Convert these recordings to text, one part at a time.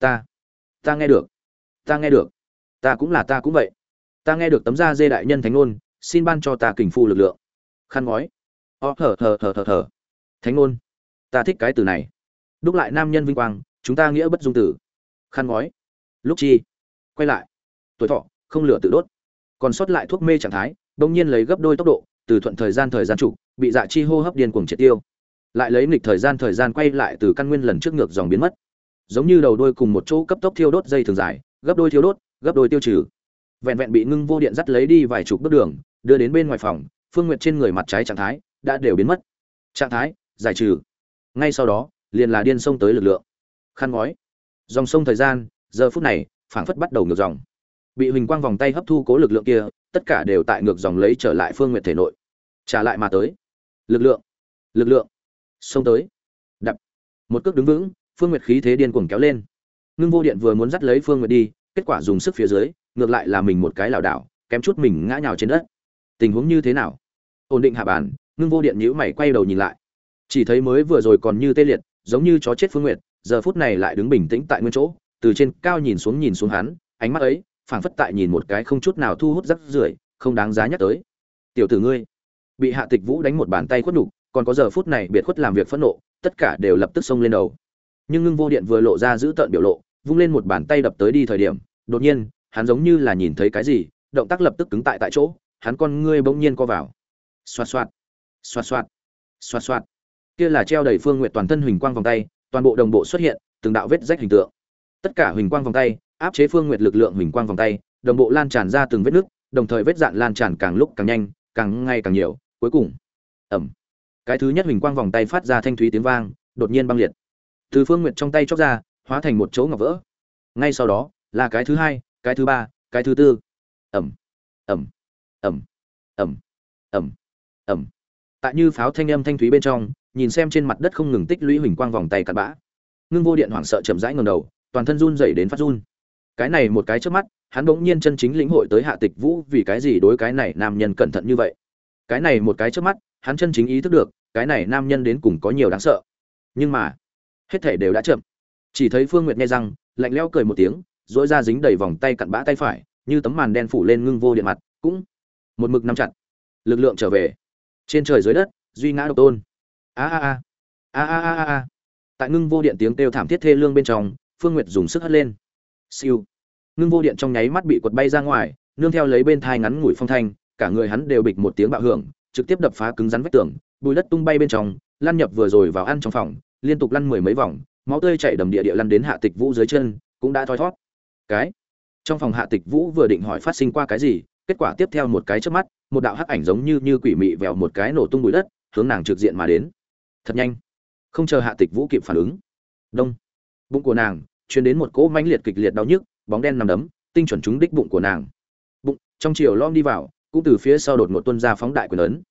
ta ta nghe được, ta nghe được. Ta cũng là ta cũng vậy. Ta nghe được tấm da dê đại nhân thánh ngôn, xin ban cho ta kình phu lực lượng. Khăn ngói. Ờ, Ó thở thở thở thở thở thánh ngôn. Ta thích cái từ này. Đúc lại nam nhân vinh quang, chúng ta nghĩa bất dung tử. Khăn ngói. Lúc chi? Quay lại. Tuổi thọ, không lửa tự đốt. Còn sót lại thuốc mê trạng thái, bỗng nhiên lấy gấp đôi tốc độ, từ thuận thời gian thời gian trục bị dạ chi hô hấp điên cuồng triệt tiêu. Lại lấy nghịch thời gian thời gian quay lại từ căn nguyên lần trước ngược dòng biến mất giống như đầu đôi cùng một chỗ cấp tốc thiêu đốt dây thường dài, gấp đôi thiêu đốt, gấp đôi tiêu trừ. Vẹn vẹn bị ngưng vô điện dắt lấy đi vài chục bước đường, đưa đến bên ngoài phòng, phương nguyệt trên người mặt trái trạng thái đã đều biến mất. Trạng thái, giải trừ. Ngay sau đó, liền là điên sông tới lực lượng. Khăn ngói. Dòng sông thời gian, giờ phút này, phảng phất bắt đầu ngược dòng. Bị huỳnh quang vòng tay hấp thu cố lực lượng kia, tất cả đều tại ngược dòng lấy trở lại phương nguyệt thể nội. Trả lại mà tới. Lực lượng. Lực lượng. Xông tới. Đập. Một cước đứng vững phương nguyệt khí thế điên cuồng kéo lên. Ngưng vô điện vừa muốn dắt lấy phương nguyệt đi kết quả dùng sức phía dưới ngược lại là mình một cái lảo đảo kém chút mình ngã nhào trên đất. Tình huống như thế nào? Ổn định hạ bàn ngưng vô điện nhíu mày quay đầu nhìn lại. Chỉ thấy mới vừa rồi còn như tê liệt giống như chó chết phương nguyệt giờ phút này lại đứng bình tĩnh tại nguyên chỗ từ trên cao nhìn xuống nhìn xuống hắn ánh mắt ấy phảng phất tại nhìn một cái không chút nào thu hút rắc rưởi không đáng giá nhắc tới. Tiểu tử ngươi. Bị hạ tịch vũ đánh một bàn tay khuất đủ, còn có giờ phút này biệt khuất làm việc phẫn nộ tất cả đều lập tức xông lên đầu nhưng ngưng vô điện vừa lộ ra giữ tợn biểu lộ, vung lên một bàn tay đập tới đi thời điểm, đột nhiên, hắn giống như là nhìn thấy cái gì, động tác lập tức cứng tại tại chỗ, hắn con ngươi bỗng nhiên co vào. Xoạt xoạt xoạt xoạt xoạt xoạt. Kia là treo đầy phương nguyện toàn thân huỳnh quang vòng tay, toàn bộ đồng bộ xuất hiện, từng đạo vết rách hình tượng. Tất cả huỳnh quang vòng tay, áp chế phương nguyện lực lượng huỳnh quang vòng tay, đồng bộ lan tràn ra từng vết nứt, đồng thời vết dạn lan tràn càng lúc càng nhanh, càng ngày càng nhiều, cuối cùng ẩm cái thứ nhất huỳnh quang vòng tay phát ra thanh thúy tiếng vang, đột nhiên băng liệt từ phương nguyệt trong tay chóc ra, hóa thành một chỗ ngọc vỡ. Ngay sau đó, là cái thứ hai, cái thứ ba, cái thứ tư. Ẩm ẩm ẩm ẩm ẩm ẩm. Tại như pháo thanh âm thanh thúy bên trong, nhìn xem trên mặt đất không ngừng tích lũy huỳnh quang vòng tay cặn bã. Ngưng vô điện hoảng sợ chậm rãi ngầm đầu, toàn thân run dậy đến phát run. Cái này một cái trước mắt, hắn bỗng nhiên chân chính lĩnh hội tới hạ tịch vũ vì cái gì đối cái này nam nhân cẩn thận như vậy. Cái này một cái trước mắt, hắn chân chính ý thức được, cái này nam nhân đến cùng có nhiều đáng sợ. Nhưng mà hết thể đều đã chậm. Chỉ thấy phương nguyệt nghe răng, lạnh lẽo cười một tiếng dỗi ra dính đầy vòng tay cặn bã tay phải, như tấm màn đen phủ lên ngưng vô điện mặt, cũng một mực nắm chặt. Lực lượng trở về. Trên trời dưới đất, duy ngã độc tôn. A a a. A a a a tại ngưng vô điện tiếng kêu thảm thiết thê lương bên trong, phương nguyệt dùng sức hất lên. Siêu. Ngưng vô điện trong nháy mắt bị quật bay ra ngoài, nương theo lấy bên thai ngắn ngủi phong thanh, cả người hắn đều bịch một tiếng bạo hưởng, trực tiếp đập phá cứng rắn vách tường, bùi đất tung bay bên trong lăn nhập vừa rồi vào ăn trong phòng liên tục lăn mười mấy vòng, máu tươi chảy đầm địa địa lăn đến hạ tịch vũ dưới chân, cũng đã thoi thót. Cái? Trong phòng hạ tịch vũ vừa định hỏi phát sinh qua cái gì, kết quả tiếp theo một cái trước mắt, một đạo hắc ảnh giống như như quỷ mị vèo một cái nổ tung bụi đất, hướng nàng trực diện mà đến. Thật nhanh. Không chờ hạ tịch vũ kịp phản ứng. Đông. Bụng của nàng truyền đến một cỗ mãnh liệt kịch liệt đau nhức, bóng đen nằm đấm, tinh chuẩn trúng đích bụng của nàng. Bụng, trong chiều lom đi vào, cũng từ phía sau đột ngột tuân ra phóng đại quyền ấn.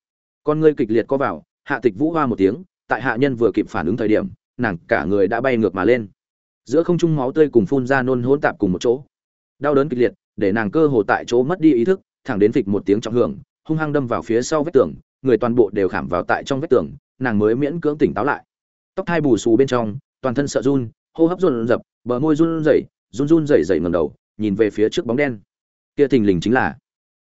Con ngươi kịch liệt có vào, hạ tịch vũ hoa một tiếng tại hạ nhân vừa kịp phản ứng thời điểm, nàng cả người đã bay ngược mà lên. Giữa không trung máu tươi cùng phun ra nôn hỗn tạp cùng một chỗ. Đau đớn kịch liệt, để nàng cơ hồ tại chỗ mất đi ý thức, thẳng đến phịch một tiếng trọng hưởng, hung hăng đâm vào phía sau vách tường, người toàn bộ đều khảm vào tại trong vách tường, nàng mới miễn cưỡng tỉnh táo lại. Tóc hai bù xù bên trong, toàn thân sợ run, hô hấp run rập, bờ môi run rẩy, run run rẩy rẩy ngẩng đầu, nhìn về phía trước bóng đen. Kia thình lình chính là,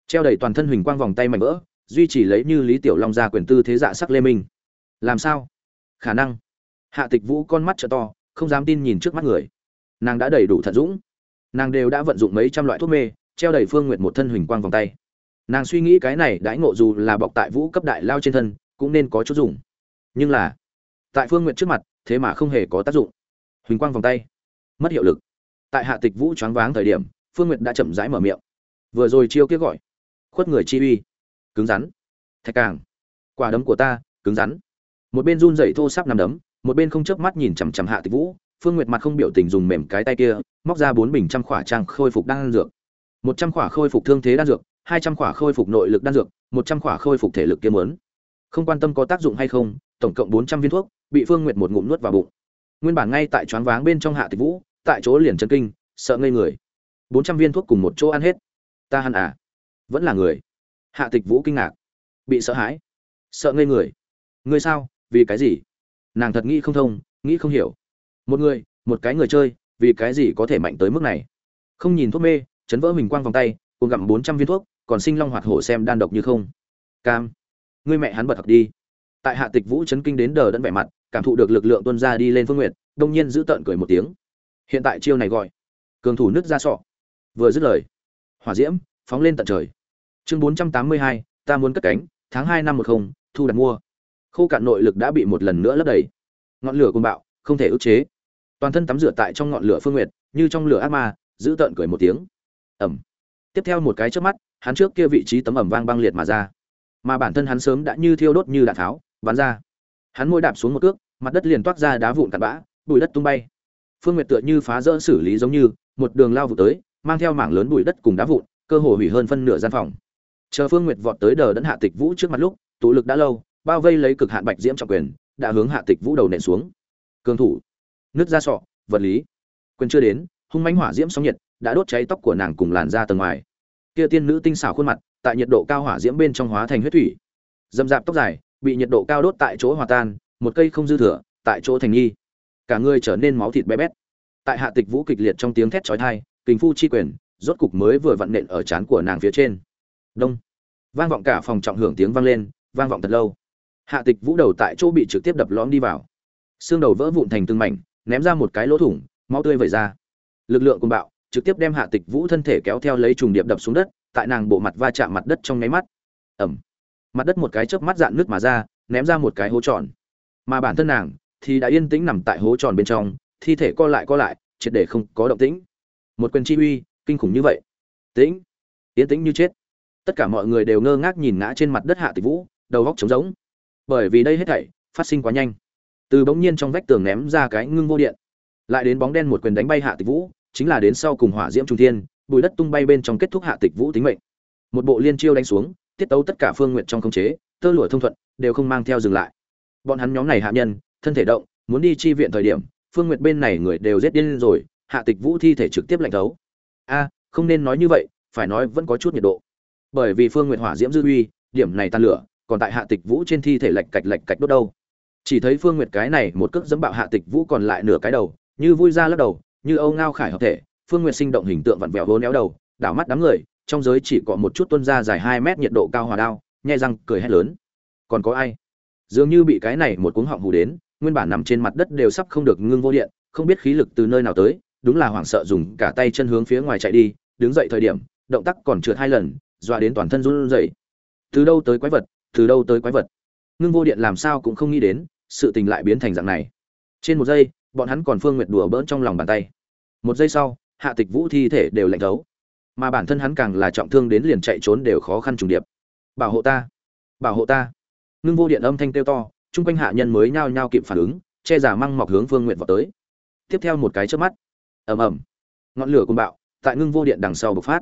treo đầy toàn thân huỳnh quang vòng tay mảnh vỡ, duy trì lấy như lý tiểu long ra quyền tư thế dạ sắc lê minh. Làm sao? Khả năng. Hạ tịch vũ con mắt trợ to, không dám tin nhìn trước mắt người. Nàng đã đầy đủ thận dũng. Nàng đều đã vận dụng mấy trăm loại thuốc mê, treo đầy phương nguyện một thân huỳnh quang vòng tay. Nàng suy nghĩ cái này đãi ngộ dù là bọc tại vũ cấp đại lao trên thân, cũng nên có chút dùng. Nhưng là, tại phương nguyện trước mặt, thế mà không hề có tác dụng. Huỳnh quang vòng tay. Mất hiệu lực. Tại hạ tịch vũ choáng váng thời điểm, phương nguyện đã chậm rãi mở miệng. Vừa rồi chiêu kia gọi, khuất người chi uy. Cứng rắn. Thạch càng. Quả đấm của ta, cứng rắn một bên run rẩy thô sáp nằm đấm, một bên không chớp mắt nhìn chằm chằm hạ tịch vũ. Phương nguyệt mặt không biểu tình dùng mềm cái tay kia, móc ra bốn bình trăm khỏa trang khôi phục đan dược. Một trăm khỏa khôi phục thương thế đan dược, hai trăm khỏa khôi phục nội lực đan dược, một trăm khỏa khôi phục thể lực kiếm lớn không quan tâm có tác dụng hay không, tổng cộng bốn trăm viên thuốc, bị phương nguyệt một ngụm nuốt vào bụng. Nguyên bản ngay tại choáng váng bên trong hạ tịch vũ, tại chỗ liền chân kinh, sợ ngây người. Bốn trăm viên thuốc cùng một chỗ ăn hết. Ta hẳn à? Vẫn là người. Hạ tịch vũ kinh ngạc. Bị sợ hãi. Sợ ngây người. Ngươi sao? Vì cái gì? Nàng thật nghĩ không thông, nghĩ không hiểu. Một người, một cái người chơi, vì cái gì có thể mạnh tới mức này? Không nhìn thuốc mê, chấn vỡ mình quang vòng tay, cùng gặm bốn trăm viên thuốc, còn sinh long hoạt hổ xem đan độc như không. Cam, ngươi mẹ hắn bật học đi. Tại hạ tịch vũ chấn kinh đến đờ đẫn vẻ mặt, cảm thụ được lực lượng tuân ra đi lên phương nguyện đông nhiên giữ tợn cười một tiếng. Hiện tại chiêu này gọi, cường thủ nứt ra sọ. Vừa dứt lời, hỏa diễm phóng lên tận trời. Chương bốn trăm tám mươi hai, ta muốn cất cánh, tháng hai năm một không, thu đặt mua khô cạn nội lực đã bị một lần nữa lấp đầy. Ngọn lửa côn bạo, không thể ức chế. Toàn thân tắm rửa tại trong ngọn lửa phương nguyệt, như trong lửa ác ma, giữ tợn cười một tiếng. Ẩm tiếp theo một cái trước mắt, hắn trước kia vị trí tấm ẩm vang băng liệt mà ra. Mà bản thân hắn sớm đã như thiêu đốt như đạn tháo, bắn ra. Hắn môi đạp xuống một cước, mặt đất liền toát ra đá vụn cặn bã, bụi đất tung bay. Phương nguyệt tựa như phá rỡ xử lý giống như, một đường lao vụ tới, mang theo mảng lớn bụi đất cùng đá vụn, cơ hồ hủy hơn phân nửa gian phòng. Chờ phương nguyệt vọt tới đờ đẫn hạ tịch vũ trước mặt lúc, tụ lực đã lâu bao vây lấy cực hạn bạch diễm trọng quyền, đã hướng hạ tịch vũ đầu nện xuống. Cường thủ nước ra sọ, vật lý. Quyền chưa đến, hung mãnh hỏa diễm sóng nhiệt đã đốt cháy tóc của nàng cùng làn da tầng ngoài. Kia tiên nữ tinh xảo khuôn mặt, tại nhiệt độ cao hỏa diễm bên trong hóa thành huyết thủy. Dầm dạp tóc dài, bị nhiệt độ cao đốt tại chỗ hòa tan, một cây không dư thừa, tại chỗ thành nghi cả người trở nên máu thịt bé bét. Tại hạ tịch vũ kịch liệt trong tiếng thét chói tai, kình phu chi quyền, rốt cục mới vừa vặn nện ở trán của nàng phía trên. Đông. Vang vọng cả phòng trọng hưởng tiếng vang lên, vang vọng thật lâu hạ tịch vũ đầu tại chỗ bị trực tiếp đập lõm đi vào. Xương đầu vỡ vụn thành từng mảnh, ném ra một cái lỗ thủng, máu tươi vẩy ra. Lực lượng cùng bạo, trực tiếp đem hạ tịch vũ thân thể kéo theo lấy trùng điệp đập xuống đất, tại nàng bộ mặt va chạm mặt đất trong nháy mắt. Ẩm mặt đất một cái chớp mắt dạn nước mà ra, ném ra một cái hố tròn. Mà bản thân nàng thì đã yên tĩnh nằm tại hố tròn bên trong, thi thể co lại co lại, triệt để không có động tĩnh. Một quyền chi uy, kinh khủng như vậy. Tĩnh. Yên tĩnh như chết. Tất cả mọi người đều ngơ ngác nhìn ngã trên mặt đất hạ tịch vũ, đầu góc trống rỗng bởi vì đây hết thảy phát sinh quá nhanh. Từ bỗng nhiên trong vách tường ném ra cái ngưng vô điện. Lại đến bóng đen một quyền đánh bay hạ tịch vũ, chính là đến sau cùng hỏa diễm trung thiên bùi đất tung bay bên trong kết thúc hạ tịch vũ tính mệnh. Một bộ liên chiêu đánh xuống, tiết tấu tất cả phương nguyện trong khống chế, tơ lụa thông thuận, đều không mang theo dừng lại. Bọn hắn nhóm này hạ nhân, thân thể động, muốn đi chi viện thời điểm, phương nguyện bên này người đều giết điên rồi, hạ tịch vũ thi thể trực tiếp lạnh thấu. A, không nên nói như vậy, phải nói vẫn có chút nhiệt độ. Bởi vì phương nguyện hỏa diễm dư uy, điểm này tan lửa còn tại hạ tịch vũ trên thi thể lạch cạch lạch cạch đốt đâu. Chỉ thấy phương nguyệt cái này một cước dẫm bạo hạ tịch vũ còn lại nửa cái đầu, như vui ra lắc đầu, như âu ngao khải hợp thể, phương nguyệt sinh động hình tượng vặn vẹo hố néo đầu, đảo mắt đám người, trong giới chỉ có một chút tuân ra dài hai mét nhiệt độ cao hòa đao nhai răng cười hét lớn. Còn có ai? Dường như bị cái này một cuống họng hù đến, nguyên bản nằm trên mặt đất đều sắp không được ngưng vô điện, không biết khí lực từ nơi nào tới, đúng là hoảng sợ dùng cả tay chân hướng phía ngoài chạy đi, đứng dậy thời điểm, động tác còn trượt hai lần, dọa đến toàn thân run rẩy. Từ đâu tới quái vật? Từ đâu tới quái vật? Ngưng vô điện làm sao cũng không nghĩ đến, sự tình lại biến thành dạng này. Trên một giây, bọn hắn còn phương nguyệt đùa bỡn trong lòng bàn tay. Một giây sau, hạ tịch vũ thi thể đều lạnh thấu. Mà bản thân hắn càng là trọng thương đến liền chạy trốn đều khó khăn trùng điệp. Bảo hộ ta! Bảo hộ ta! Ngưng vô điện âm thanh kêu to, chung quanh hạ nhân mới nhao nhao kịp phản ứng, che giả măng mọc hướng phương nguyện vào tới. Tiếp theo một cái trước mắt, ầm ầm, ngọn lửa côn bạo, tại ngưng vô điện đằng sau bộc phát.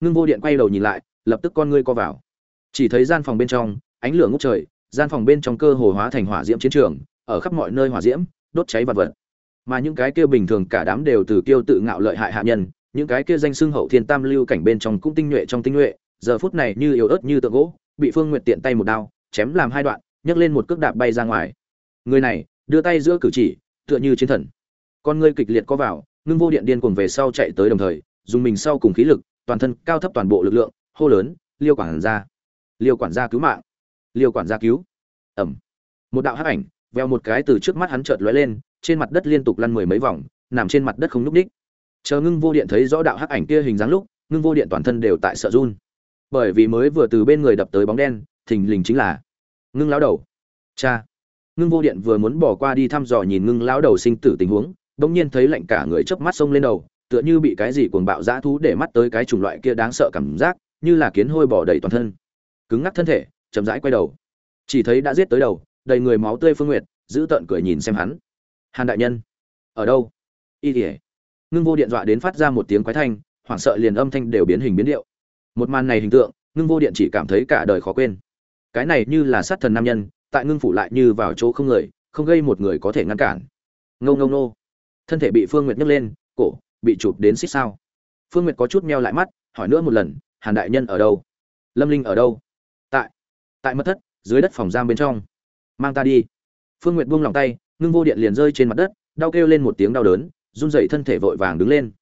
Ngưng vô điện quay đầu nhìn lại, lập tức con ngươi co vào. Chỉ thấy gian phòng bên trong ánh lửa ngút trời, gian phòng bên trong cơ hồ hóa thành hỏa diễm chiến trường, ở khắp mọi nơi hỏa diễm, đốt cháy vật vật. Mà những cái kia bình thường cả đám đều từ kiêu tự ngạo lợi hại hạ nhân, những cái kia danh xưng hậu thiên tam lưu cảnh bên trong cũng tinh nhuệ trong tinh nhuệ, giờ phút này như yếu ớt như tượng gỗ, bị phương nguyệt tiện tay một đao, chém làm hai đoạn, nhấc lên một cước đạp bay ra ngoài. Người này, đưa tay giữa cử chỉ, tựa như chiến thần. Con ngươi kịch liệt có vào, ngưng vô điện điên cuồng về sau chạy tới đồng thời, dùng mình sau cùng khí lực, toàn thân cao thấp toàn bộ lực lượng, hô lớn, liêu quản gia! Liêu quản gia cứu mạng! Liêu quản gia cứu. Ẩm. Một đạo hắc ảnh, veo một cái từ trước mắt hắn chợt lóe lên, trên mặt đất liên tục lăn mười mấy vòng, nằm trên mặt đất không nhúc ních chờ ngưng vô điện thấy rõ đạo hắc ảnh kia hình dáng lúc, ngưng vô điện toàn thân đều tại sợ run. Bởi vì mới vừa từ bên người đập tới bóng đen, thình lình chính là ngưng lão đầu. Cha. Ngưng vô điện vừa muốn bỏ qua đi thăm dò nhìn ngưng lão đầu sinh tử tình huống, bỗng nhiên thấy lạnh cả người chớp mắt xông lên đầu, tựa như bị cái gì cuồng bạo dã thú để mắt tới cái chủng loại kia đáng sợ cảm giác, như là kiến hôi bỏ đầy toàn thân. Cứng ngắc thân thể chậm rãi quay đầu. Chỉ thấy đã giết tới đầu, đầy người máu tươi phương nguyệt, giữ tợn cười nhìn xem hắn. Hàn đại nhân, ở đâu? Y tỉa ngưng vô điện dọa đến phát ra một tiếng quái thanh, hoảng sợ liền âm thanh đều biến hình biến điệu. Một màn này hình tượng, ngưng vô điện chỉ cảm thấy cả đời khó quên. Cái này như là sát thần nam nhân, tại ngưng phủ lại như vào chỗ không người, không gây một người có thể ngăn cản. Ngâu ngâu nô thân thể bị phương nguyệt nhấc lên, cổ, bị chụp đến xích sao. Phương nguyệt có chút meo lại mắt, hỏi nữa một lần, hàn đại nhân ở đâu? Lâm linh ở đâu? Tại tại mất thất, dưới đất phòng giam bên trong. Mang ta đi. Phương n g u y ệ t buông lòng tay, ngưng vô điện liền rơi trên mặt đất, đau kêu lên một tiếng đau đớn, run dậy thân thể vội vàng đứng lên.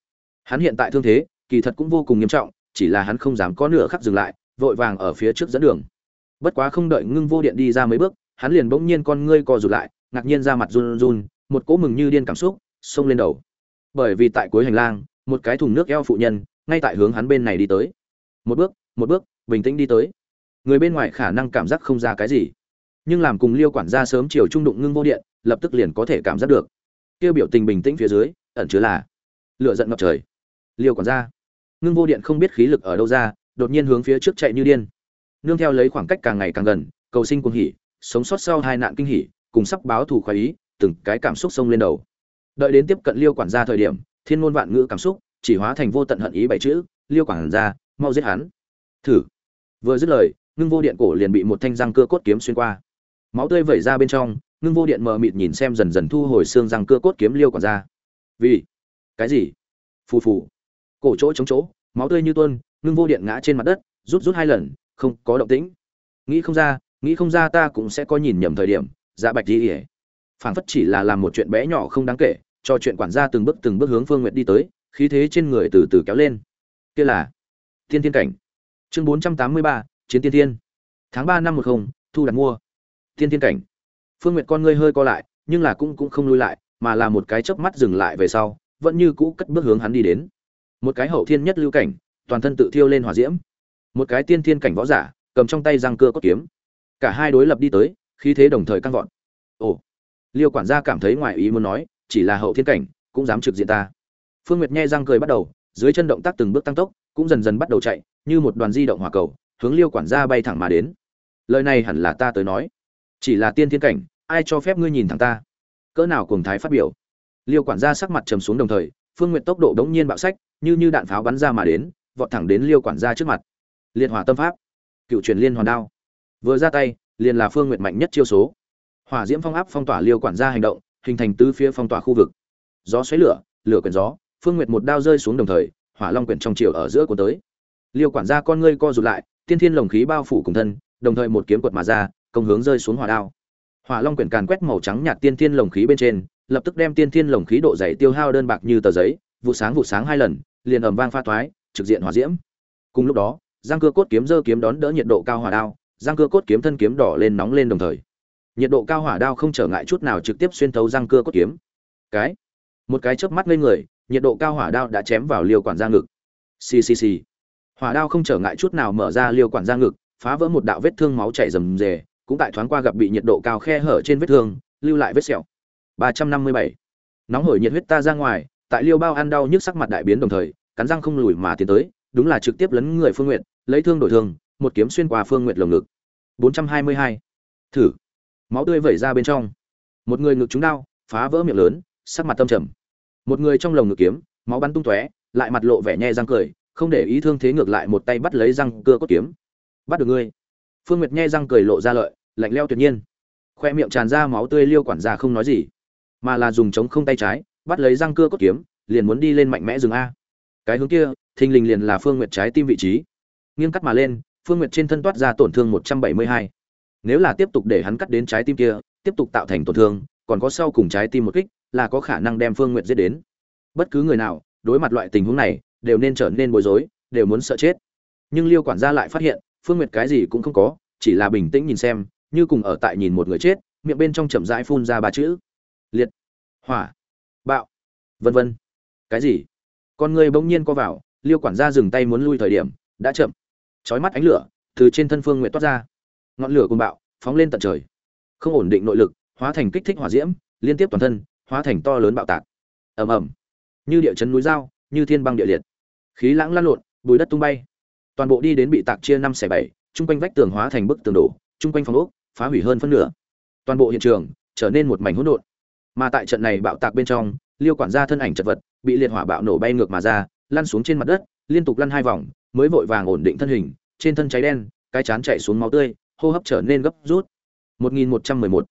Hắn hiện tại thương thế, kỳ thật cũng vô cùng nghiêm trọng, chỉ là hắn không dám có nửa khắc dừng lại, vội vàng ở phía trước dẫn đường. Bất quá không đợi ngưng vô điện đi ra mấy bước, hắn liền bỗng nhiên con ngươi co rụt lại, ngạc nhiên ra mặt run run, một cỗ mừng như điên cảm xúc, xông lên đầu. Bởi vì tại cuối hành lang, một cái thùng nước eo phụ nhân, ngay tại hướng hắn bên này đi tới. Một bước một bước, bình tĩnh đi tới người bên ngoài khả năng cảm giác không ra cái gì. Nhưng làm cùng liêu quản gia sớm chiều trung đụng ngưng vô điện, lập tức liền có thể cảm giác được. Kêu biểu tình bình tĩnh phía dưới, ẩn chứa là lựa giận ngập trời. Liêu quản gia, ngưng vô điện không biết khí lực ở đâu ra, đột nhiên hướng phía trước chạy như điên. Nương theo lấy khoảng cách càng ngày càng gần, cầu sinh cuồng hỉ, sống sót sau hai nạn kinh hỉ, cùng sắp báo thù khoái ý, từng cái cảm xúc sông lên đầu. Đợi đến tiếp cận liêu quản gia thời điểm, thiên ngôn vạn ngữ cảm xúc chỉ hóa thành vô tận hận ý bảy chữ, liêu quản gia, mau giết hắn. Thử. Vừa dứt lời ngưng vô điện cổ liền bị một thanh răng cưa cốt kiếm xuyên qua. Máu tươi vẩy ra bên trong, ngưng vô điện mờ mịt nhìn xem dần dần thu hồi xương răng cưa cốt kiếm liêu quản gia vì? Cái gì? Phù phù. Cổ chỗ chống chỗ, máu tươi như tuôn, ngưng vô điện ngã trên mặt đất, rút rút hai lần, không có động tĩnh. Nghĩ không ra, nghĩ không ra ta cũng sẽ có nhìn nhầm thời điểm dạ bạch đi ỉa phảng phất chỉ là làm một chuyện bé nhỏ không đáng kể, cho chuyện quản gia từng bước từng bước hướng phương nguyện đi tới, khí thế trên người từ từ kéo lên. Kia là thiên thiên cảnh. Chương bốn trăm tám mươi ba chiến tiên thiên. Tháng ba năm một không, thu đặt mua. Thiên thiên cảnh. Phương nguyệt con ngươi hơi co lại, nhưng là cũng cũng không lui lại, mà là một cái chớp mắt dừng lại về sau, vẫn như cũ cất bước hướng hắn đi đến. Một cái hậu thiên nhất lưu cảnh, toàn thân tự thiêu lên hỏa diễm. Một cái tiên thiên cảnh võ giả, cầm trong tay răng cưa cốt kiếm. Cả hai đối lập đi tới, khí thế đồng thời căng vọt. Ồ, liêu quản gia cảm thấy ngoài ý muốn nói, chỉ là hậu thiên cảnh, cũng dám trực diện ta. Phương nguyệt nghe răng cười bắt đầu, dưới chân động tác từng bước tăng tốc, cũng dần dần bắt đầu chạy, như một đoàn di động hỏa cầu hướng liêu quản gia bay thẳng mà đến. Lời này hẳn là ta tới nói. Chỉ là tiên thiên cảnh, ai cho phép ngươi nhìn thẳng ta? Cỡ nào cùng thái phát biểu? Liêu quản gia sắc mặt trầm xuống đồng thời, phương nguyệt tốc độ đống nhiên bạo sách, như như đạn pháo bắn ra mà đến, vọt thẳng đến liêu quản gia trước mặt. Liệt hỏa tâm pháp. Cựu truyền liên hoàn đao. Vừa ra tay, liền là phương nguyệt mạnh nhất chiêu số. Hỏa diễm phong áp phong tỏa liêu quản gia hành động, hình thành tứ phía phong tỏa khu vực. Gió xoáy lửa lửa quyển gió, phương nguyệt một đao rơi xuống đồng thời, hỏa long quyển trong chiều ở giữa của tới. Liêu quản gia con ngươi co rụt lại tiên thiên lồng khí bao phủ cùng thân, đồng thời một kiếm quật mà ra, công hướng rơi xuống hỏa đao. Hỏa long quyển càn quét màu trắng nhạt tiên thiên lồng khí bên trên, lập tức đem tiên thiên lồng khí độ dày tiêu hao đơn bạc như tờ giấy, vụ sáng vụ sáng hai lần, liền ầm vang pha toái, trực diện hỏa diễm. Cùng lúc đó, giang cưa cốt kiếm dơ kiếm đón đỡ nhiệt độ cao hỏa đao, giang cưa cốt kiếm thân kiếm đỏ lên nóng lên đồng thời. Nhiệt độ cao hỏa đao không trở ngại chút nào trực tiếp xuyên thấu răng cưa cốt kiếm. Cái, một cái chớp mắt lên người, nhiệt độ cao hỏa đao đã chém vào liều quản da ngực. Xì xì xì hỏa đao không trở ngại chút nào mở ra liều quản ra ngực, phá vỡ một đạo vết thương máu chảy rầm rề, cũng tại thoáng qua gặp bị nhiệt độ cao khe hở trên vết thương, lưu lại vết sẹo. Ba trăm năm mươi bảy. Nóng hổi nhiệt huyết ta ra ngoài, tại liêu bao ăn đau nhức sắc mặt đại biến đồng thời, cắn răng không lùi mà tiến tới, đúng là trực tiếp lấn người phương nguyện lấy thương đổi thương, một kiếm xuyên qua phương nguyện lồng ngực. Bốn trăm hai mươi hai. Thử. Máu tươi vẩy ra bên trong. Một người ngực trúng đau, phá vỡ miệng lớn, sắc mặt tâm trầm. Một người trong lồng ngực kiếm, máu bắn tung tóe, lại mặt lộ vẻ nhe răng cười không để ý thương thế ngược lại một tay bắt lấy răng cưa cốt kiếm. Bắt được ngươi. Phương nguyệt nghe răng cười lộ ra lợi, lạnh leo tuyệt nhiên. Khoe miệng tràn ra máu tươi liêu quản gia không nói gì, mà là dùng chống không tay trái, bắt lấy răng cưa cốt kiếm, liền muốn đi lên mạnh mẽ rừng a. Cái hướng kia, thình lình liền là phương nguyệt trái tim vị trí. Nghiêng cắt mà lên, phương nguyệt trên thân toát ra tổn thương một trăm bảy mươi hai. Nếu là tiếp tục để hắn cắt đến trái tim kia, tiếp tục tạo thành tổn thương, còn có sau cùng trái tim một kích, là có khả năng đem phương nguyệt giết đến. Bất cứ người nào, đối mặt loại tình huống này đều nên trở nên bối rối, đều muốn sợ chết. Nhưng liêu quản gia lại phát hiện, phương nguyệt cái gì cũng không có, chỉ là bình tĩnh nhìn xem, như cùng ở tại nhìn một người chết, miệng bên trong chậm rãi phun ra ba chữ. Liệt, hỏa, bạo, vân vân. Cái gì? Con người bỗng nhiên co vào, liêu quản gia dừng tay muốn lui thời điểm, đã chậm. Chói mắt ánh lửa từ trên thân phương nguyện toát ra. Ngọn lửa cùng bạo, phóng lên tận trời. Không ổn định nội lực, hóa thành kích thích hỏa diễm, liên tiếp toàn thân, hóa thành to lớn bạo tạc. Ầm ầm. Như địa chấn núi dao, như thiên băng địa liệt khí lãng lan lộn, bùi đất tung bay. Toàn bộ đi đến bị tạc chia năm xẻ bảy, chung quanh vách tường hóa thành bức tường đổ, chung quanh phòng ốc, phá hủy hơn phân nửa. Toàn bộ hiện trường trở nên một mảnh hỗn độn. Mà tại trận này bạo tạc bên trong, liêu quản gia thân ảnh chật vật, bị liệt hỏa bạo nổ bay ngược mà ra, lăn xuống trên mặt đất, liên tục lăn hai vòng, mới vội vàng ổn định thân hình, trên thân cháy đen, cái chán chạy xuống máu tươi, hô hấp trở nên gấp rút. 1111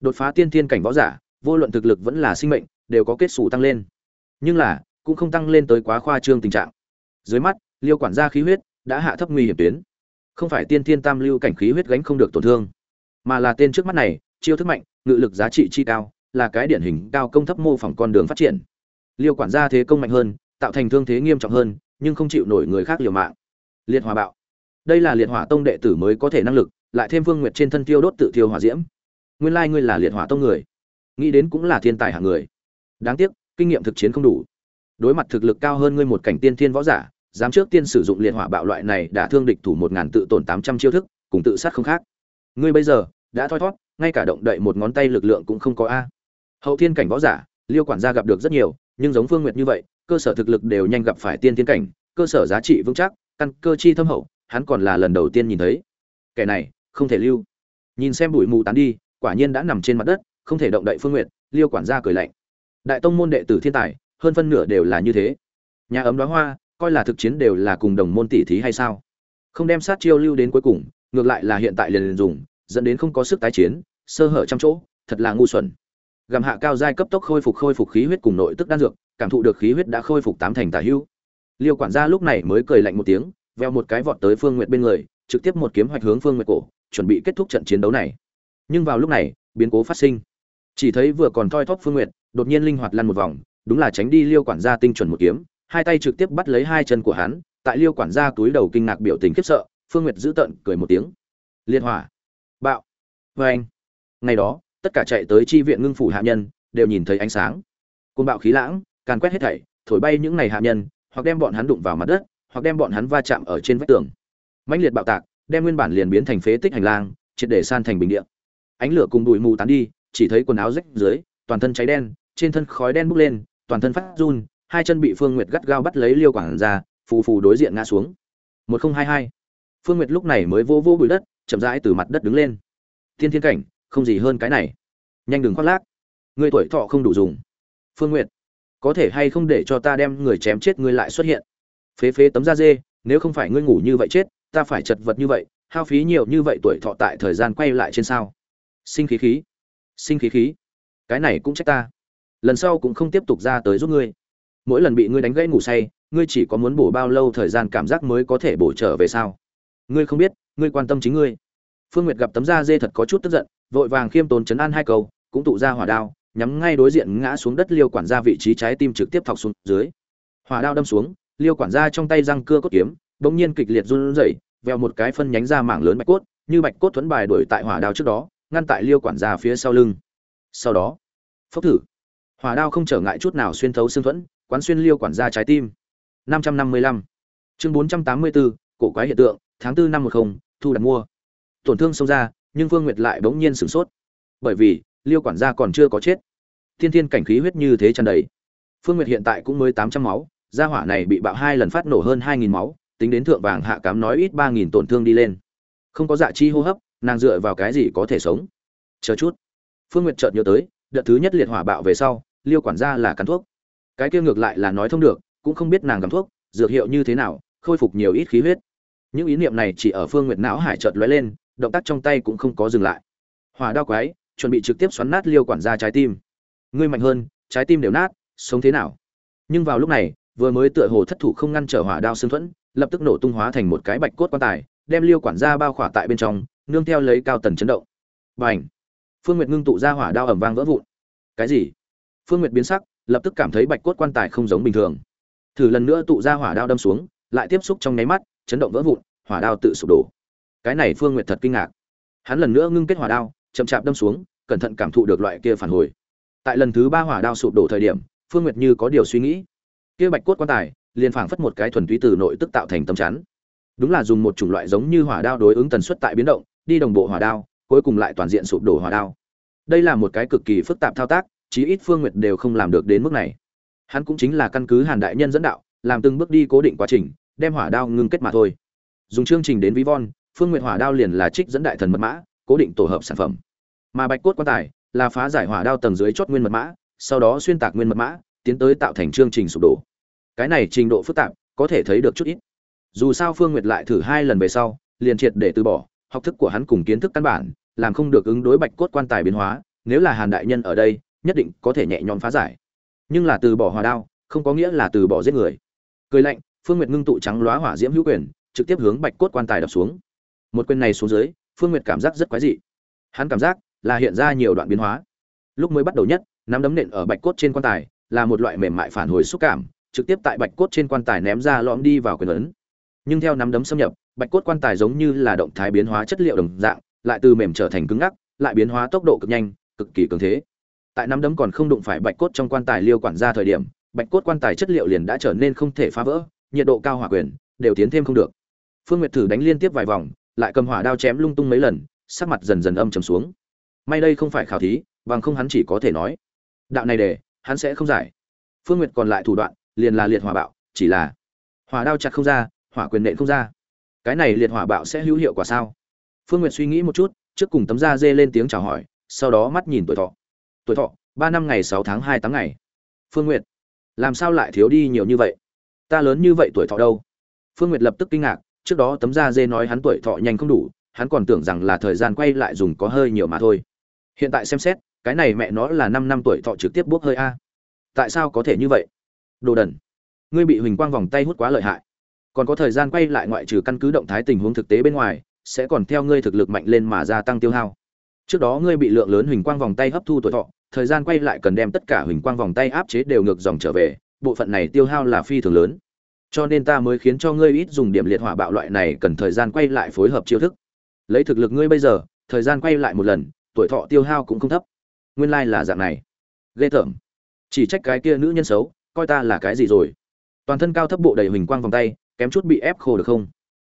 đột phá tiên thiên cảnh võ giả, vô luận thực lực vẫn là sinh mệnh, đều có kết xù tăng lên. Nhưng là, cũng không tăng lên tới quá khoa trương tình trạng dưới mắt, liêu quản gia khí huyết đã hạ thấp nguy hiểm tuyến. Không phải tiên thiên tam lưu cảnh khí huyết gánh không được tổn thương, mà là tên trước mắt này, chiêu thức mạnh, ngự lực giá trị chi cao, là cái điển hình cao công thấp mô phỏng con đường phát triển. Liêu quản gia thế công mạnh hơn, tạo thành thương thế nghiêm trọng hơn, nhưng không chịu nổi người khác liều mạng. Liệt hỏa bạo. Đây là liệt hỏa tông đệ tử mới có thể năng lực, lại thêm vương nguyệt trên thân tiêu đốt tự thiêu hỏa diễm. Nguyên lai ngươi là liệt hỏa tông người. Nghĩ đến cũng là thiên tài hạng người. Đáng tiếc, kinh nghiệm thực chiến không đủ đối mặt thực lực cao hơn ngươi một cảnh tiên thiên võ giả, dám trước tiên sử dụng liệt hỏa bạo loại này đã thương địch thủ một ngàn tự tổn tám trăm chiêu thức, cùng tự sát không khác. Ngươi bây giờ, đã thoi thót, ngay cả động đậy một ngón tay lực lượng cũng không có a. Hậu thiên cảnh võ giả, liêu quản gia gặp được rất nhiều, nhưng giống phương nguyệt như vậy, cơ sở thực lực đều nhanh gặp phải tiên thiên cảnh, cơ sở giá trị vững chắc, căn cơ chi thâm hậu, hắn còn là lần đầu tiên nhìn thấy. Kẻ này, không thể lưu. Nhìn xem bụi mù tán đi, quả nhiên đã nằm trên mặt đất, không thể động đậy phương nguyệt, liêu quản gia cười lạnh. Đại tông môn đệ tử thiên tài hơn phân nửa đều là như thế. Nhà ấm đóa hoa, coi là thực chiến đều là cùng đồng môn tỷ thí hay sao? Không đem sát chiêu lưu đến cuối cùng, ngược lại là hiện tại liền liền dùng, dẫn đến không có sức tái chiến, sơ hở trăm chỗ, thật là ngu xuẩn. Gặm hạ cao giai cấp tốc khôi phục khôi phục khí huyết cùng nội tức đan dược, cảm thụ được khí huyết đã khôi phục tám thành tả hữu liêu quản gia lúc này mới cười lạnh một tiếng, veo một cái vọt tới phương nguyệt bên người, trực tiếp một kiếm hoạch hướng phương nguyệt cổ, chuẩn bị kết thúc trận chiến đấu này. Nhưng vào lúc này, biến cố phát sinh. Chỉ thấy vừa còn thoi thóp phương nguyệt, đột nhiên linh hoạt lăn một vòng đúng là tránh đi liêu quản gia tinh chuẩn một kiếm, hai tay trực tiếp bắt lấy hai chân của hắn, tại liêu quản gia túi đầu kinh ngạc biểu tình khiếp sợ, phương nguyệt giữ tận cười một tiếng. Liên hỏa, bạo vê anh ngày đó, tất cả chạy tới chi viện ngưng phủ hạ nhân, đều nhìn thấy ánh sáng. Côn bạo khí lãng, càn quét hết thảy, thổi bay những ngày hạ nhân, hoặc đem bọn hắn đụng vào mặt đất, hoặc đem bọn hắn va chạm ở trên vách tường. Mãnh liệt bạo tạc, đem nguyên bản liền biến thành phế tích hành lang, triệt để san thành bình địa. Ánh lửa cùng bụi mù tán đi, chỉ thấy quần áo rách dưới, toàn thân cháy đen trên thân khói đen bốc lên, toàn thân phát run, hai chân bị phương nguyệt gắt gao bắt lấy liêu quảng ra, phù phù đối diện ngã xuống. Một nghìn hai hai. Phương nguyệt lúc này mới vô vô bụi đất, chậm rãi từ mặt đất đứng lên. Thiên thiên cảnh, không gì hơn cái này. Nhanh đừng khoác lác. Người tuổi thọ không đủ dùng. Phương nguyệt, có thể hay không để cho ta đem người chém chết ngươi lại xuất hiện? Phế phế tấm da dê, nếu không phải ngươi ngủ như vậy chết, ta phải chật vật như vậy, hao phí nhiều như vậy tuổi thọ tại thời gian quay lại trên sao? Sinh khí khí. Sinh khí khí. Cái này cũng trách ta lần sau cũng không tiếp tục ra tới giúp ngươi. Mỗi lần bị ngươi đánh gãy ngủ say, ngươi chỉ có muốn bổ bao lâu thời gian cảm giác mới có thể bổ trở về sao? Ngươi không biết, ngươi quan tâm chính ngươi. Phương nguyệt gặp tấm da dê thật có chút tức giận, vội vàng khiêm tốn chấn an hai câu, cũng tụ ra hỏa đao, nhắm ngay đối diện ngã xuống đất liêu quản gia vị trí trái tim trực tiếp thọc xuống dưới. Hỏa đao đâm xuống, liêu quản gia trong tay răng cưa cốt kiếm, bỗng nhiên kịch liệt run rẩy veo một cái phân nhánh ra mảng lớn bạch cốt, như bạch cốt thuẫn bài đuổi tại hỏa đao trước đó, ngăn tại liêu quản gia phía sau lưng. Sau đó, phốc thử hỏa đao không trở ngại chút nào xuyên thấu xương thuẫn, quán xuyên liêu quản gia trái tim. 555 chương 484 cổ quái hiện tượng, tháng 4 năm 10 thu đặt mua. Tổn thương xông ra nhưng Vương Nguyệt lại bỗng nhiên sửng sốt. Bởi vì, liêu quản gia còn chưa có chết. Thiên thiên cảnh khí huyết như thế tràn đầy. Phương nguyệt hiện tại cũng mới tám trăm máu, gia hỏa này bị bạo hai lần phát nổ hơn hai nghìn máu, tính đến thượng vàng hạ cám nói ít ba nghìn tổn thương đi lên. Không có dạ chi hô hấp, nàng dựa vào cái gì có thể sống? Chờ chút. Phương nguyệt chợt nhớ tới, đợt thứ nhất liệt hỏa bạo về sau liêu quản gia là cắn thuốc. Cái kia ngược lại là nói thông được, cũng không biết nàng cắn thuốc, dược hiệu như thế nào, khôi phục nhiều ít khí huyết. Những ý niệm này chỉ ở phương nguyệt não hải chợt lóe lên, động tác trong tay cũng không có dừng lại. Hòa đao quái, chuẩn bị trực tiếp xoắn nát liêu quản gia trái tim. Ngươi mạnh hơn, trái tim đều nát, sống thế nào? Nhưng vào lúc này, vừa mới tựa hồ thất thủ không ngăn trở hỏa đao xương thuẫn, lập tức nổ tung hóa thành một cái bạch cốt quan tài, đem liêu quản gia bao khỏa tại bên trong, nương theo lấy cao tần chấn động. B à n h phương nguyệt ngưng tụ ra hỏa đao ẩm vang vỡ vụn. Cái gì? Phương nguyệt biến sắc, lập tức cảm thấy bạch cốt quan tài không giống bình thường. Thử lần nữa tụ ra hỏa đao đâm xuống, lại tiếp xúc trong nháy mắt, chấn động vỡ vụn, hỏa đao tự sụp đổ. Cái này phương nguyệt thật kinh ngạc. Hắn lần nữa ngưng kết hỏa đao, chậm chạp đâm xuống, cẩn thận cảm thụ được loại kia phản hồi. Tại lần thứ ba hỏa đao sụp đổ thời điểm, phương nguyệt như có điều suy nghĩ. Kia bạch cốt quan tài, liền phảng phất một cái thuần túy từ nội tức tạo thành tâm chắn. Đúng là dùng một chủng loại giống như hỏa đao đối ứng tần suất tại biến động, đi đồng bộ hỏa đao, cuối cùng lại toàn diện sụp đổ hỏa đao. Đây là một cái cực kỳ phức tạp thao tác chí ít phương nguyệt đều không làm được đến mức này. Hắn cũng chính là căn cứ hàn đại nhân dẫn đạo, làm từng bước đi cố định quá trình, đem hỏa đao ngưng kết mà thôi. Dùng chương trình đến ví von, phương nguyệt hỏa đao liền là trích dẫn đại thần mật mã, cố định tổ hợp sản phẩm. Mà bạch cốt quan tài là phá giải hỏa đao tầng dưới chót nguyên mật mã, sau đó xuyên tạc nguyên mật mã, tiến tới tạo thành chương trình sụp đổ. Cái này trình độ phức tạp, có thể thấy được chút ít. Dù sao phương nguyệt lại thử hai lần về sau, liền triệt để từ bỏ, học thức của hắn cùng kiến thức căn bản, làm không được ứng đối bạch cốt quan tài biến hóa, nếu là hàn đại nhân ở đây nhất định có thể nhẹ nhõm phá giải. Nhưng là từ bỏ hỏa đao, không có nghĩa là từ bỏ giết người. Cười lạnh, phương nguyệt ngưng tụ trắng lóa hỏa diễm hữu quyền, trực tiếp hướng bạch cốt quan tài đập xuống. Một quyền này xuống dưới, phương nguyệt cảm giác rất quái dị. Hắn cảm giác là hiện ra nhiều đoạn biến hóa. Lúc mới bắt đầu nhất, nắm đấm nện ở bạch cốt trên quan tài, là một loại mềm mại phản hồi xúc cảm, trực tiếp tại bạch cốt trên quan tài ném ra lõm đi vào quyền ấn. Nhưng theo nắm đấm xâm nhập, bạch cốt quan tài giống như là động thái biến hóa chất liệu đồng dạng, lại từ mềm trở thành cứng ngắc, lại biến hóa tốc độ cực nhanh, cực kỳ cường thế tại nắm đấm còn không đụng phải bạch cốt trong quan tài liêu quản ra thời điểm, bạch cốt quan tài chất liệu liền đã trở nên không thể phá vỡ, nhiệt độ cao hỏa quyền, đều tiến thêm không được. Phương nguyệt thử đánh liên tiếp vài vòng, lại cầm hỏa đao chém lung tung mấy lần, sắc mặt dần dần âm trầm xuống. May đây không phải khảo thí, bằng không hắn chỉ có thể nói, đạo này để, hắn sẽ không giải. Phương nguyệt còn lại thủ đoạn, liền là liệt hỏa bạo, chỉ là hỏa đao chặt không ra, hỏa quyền nện không ra. Cái này liệt hỏa bạo sẽ hữu hiệu quả sao? Phương nguyệt suy nghĩ một chút, trước cùng tấm da dê lên tiếng chào hỏi, sau đó mắt nhìn tuổi thọ tuổi thọ, ba năm ngày, sáu tháng, hai tháng ngày. Phương nguyệt, làm sao lại thiếu đi nhiều như vậy? Ta lớn như vậy tuổi thọ đâu? Phương nguyệt lập tức kinh ngạc, trước đó tấm da dê nói hắn tuổi thọ nhanh không đủ, hắn còn tưởng rằng là thời gian quay lại dùng có hơi nhiều mà thôi. Hiện tại xem xét, cái này mẹ nó là năm năm tuổi thọ trực tiếp bốc hơi a. Tại sao có thể như vậy? Đồ đần, ngươi bị huỳnh quang vòng tay hút quá lợi hại. Còn có thời gian quay lại ngoại trừ căn cứ động thái tình huống thực tế bên ngoài, sẽ còn theo ngươi thực lực mạnh lên mà gia tăng tiêu hao trước đó ngươi bị lượng lớn huỳnh quang vòng tay hấp thu tuổi thọ, thời gian quay lại cần đem tất cả huỳnh quang vòng tay áp chế đều ngược dòng trở về, bộ phận này tiêu hao là phi thường lớn. Cho nên ta mới khiến cho ngươi ít dùng điểm liệt hỏa bạo loại này cần thời gian quay lại phối hợp chiêu thức. Lấy thực lực ngươi bây giờ, thời gian quay lại một lần, tuổi thọ tiêu hao cũng không thấp. Nguyên lai là dạng này. Ghê tởm. Chỉ trách cái kia nữ nhân xấu, coi ta là cái gì rồi? Toàn thân cao thấp bộ đầy huỳnh quang vòng tay, kém chút bị ép khô được không?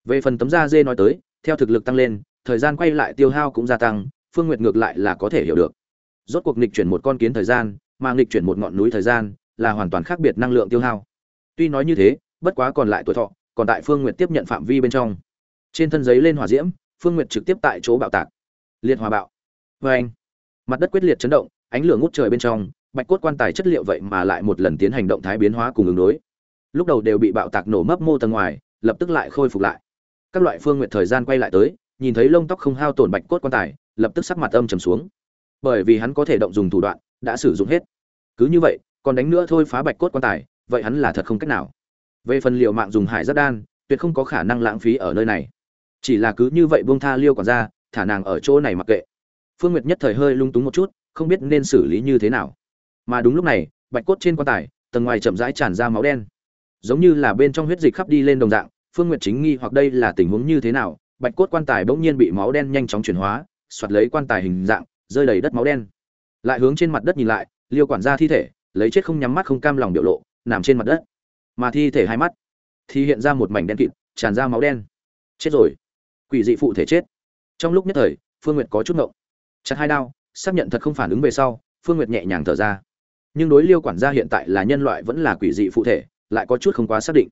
Về phần tấm da dê nói tới, theo thực lực tăng lên, thời gian quay lại tiêu hao cũng gia tăng phương nguyệt ngược lại là có thể hiểu được. Rốt cuộc nghịch chuyển một con kiến thời gian, mà nghịch chuyển một ngọn núi thời gian, là hoàn toàn khác biệt năng lượng tiêu hao. Tuy nói như thế, bất quá còn lại tuổi thọ, còn tại phương nguyệt tiếp nhận phạm vi bên trong. Trên thân giấy lên hỏa diễm, phương nguyệt trực tiếp tại chỗ bạo tạc. Liệt hòa bạo. Vê anh, mặt đất quyết liệt chấn động, ánh lửa ngút trời bên trong, bạch cốt quan tài chất liệu vậy mà lại một lần tiến hành động thái biến hóa cùng ứng đối. Lúc đầu đều bị bạo tạc nổ mấp mô tầng ngoài, lập tức lại khôi phục lại. Các loại phương Nguyệt thời gian quay lại tới, nhìn thấy lông tóc không hao tổn bạch cốt quan tài lập tức sắc mặt âm trầm xuống. Bởi vì hắn có thể động dùng thủ đoạn, đã sử dụng hết. Cứ như vậy, còn đánh nữa thôi phá bạch cốt quan tài, vậy hắn là thật không cách nào. Về phần liệu mạng dùng hải rất đan, tuyệt không có khả năng lãng phí ở nơi này. Chỉ là cứ như vậy buông tha liêu quản ra thả nàng ở chỗ này mặc kệ. Phương nguyệt nhất thời hơi lung túng một chút, không biết nên xử lý như thế nào. Mà đúng lúc này, bạch cốt trên quan tài, tầng ngoài chậm rãi tràn ra máu đen. Giống như là bên trong huyết dịch khắp đi lên đồng dạng, phương nguyệt chính nghi hoặc đây là tình huống như thế nào, bạch cốt quan tài bỗng nhiên bị máu đen nhanh chóng chuyển hóa xoạt lấy quan tài hình dạng, rơi đầy đất máu đen. Lại hướng trên mặt đất nhìn lại, liêu quản gia thi thể, lấy chết không nhắm mắt không cam lòng biểu lộ, nằm trên mặt đất. Mà thi thể hai mắt thì hiện ra một mảnh đen kịt, tràn ra máu đen. Chết rồi. Quỷ dị phụ thể chết. Trong lúc nhất thời, phương nguyệt có chút ngộng. Chặt hai đao, xác nhận thật không phản ứng về sau, phương nguyệt nhẹ nhàng thở ra. Nhưng đối liêu quản gia hiện tại là nhân loại vẫn là quỷ dị phụ thể, lại có chút không quá xác định.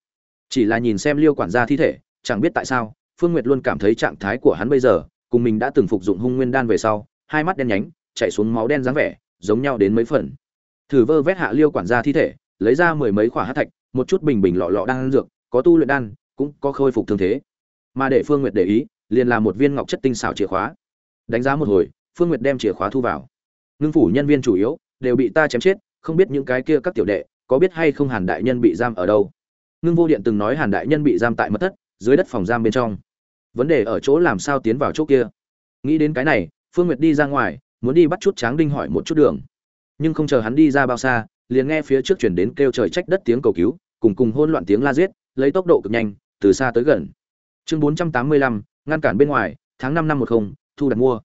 Chỉ là nhìn xem liêu quản gia thi thể, chẳng biết tại sao, phương nguyệt luôn cảm thấy trạng thái của hắn bây giờ cùng mình đã từng phục dụng hung nguyên đan về sau, hai mắt đen nhánh, chạy xuống máu đen dáng vẻ, giống nhau đến mấy phần. Thử vơ vét hạ liêu quản gia thi thể, lấy ra mười mấy khỏa hắc thạch, một chút bình bình lọ lọ đang dược, có tu luyện đan, cũng có khôi phục thương thế. Mà để phương nguyệt để ý, liền là một viên ngọc chất tinh xảo chìa khóa. Đánh giá một hồi, phương nguyệt đem chìa khóa thu vào. Nương phủ nhân viên chủ yếu, đều bị ta chém chết, không biết những cái kia các tiểu đệ, có biết hay không hàn đại nhân bị giam ở đâu. Ngưng vô điện từng nói hàn đại nhân bị giam tại mật thất, dưới đất phòng giam bên trong vấn đề ở chỗ làm sao tiến vào chỗ kia. Nghĩ đến cái này, phương nguyệt đi ra ngoài, muốn đi bắt chút tráng đinh hỏi một chút đường. Nhưng không chờ hắn đi ra bao xa, liền nghe phía trước chuyển đến kêu trời trách đất tiếng cầu cứu, cùng cùng hôn loạn tiếng la giết, lấy tốc độ cực nhanh, từ xa tới gần. Chương bốn trăm tám mươi lăm, ngăn cản bên ngoài, tháng năm năm một không, thu đặt mua.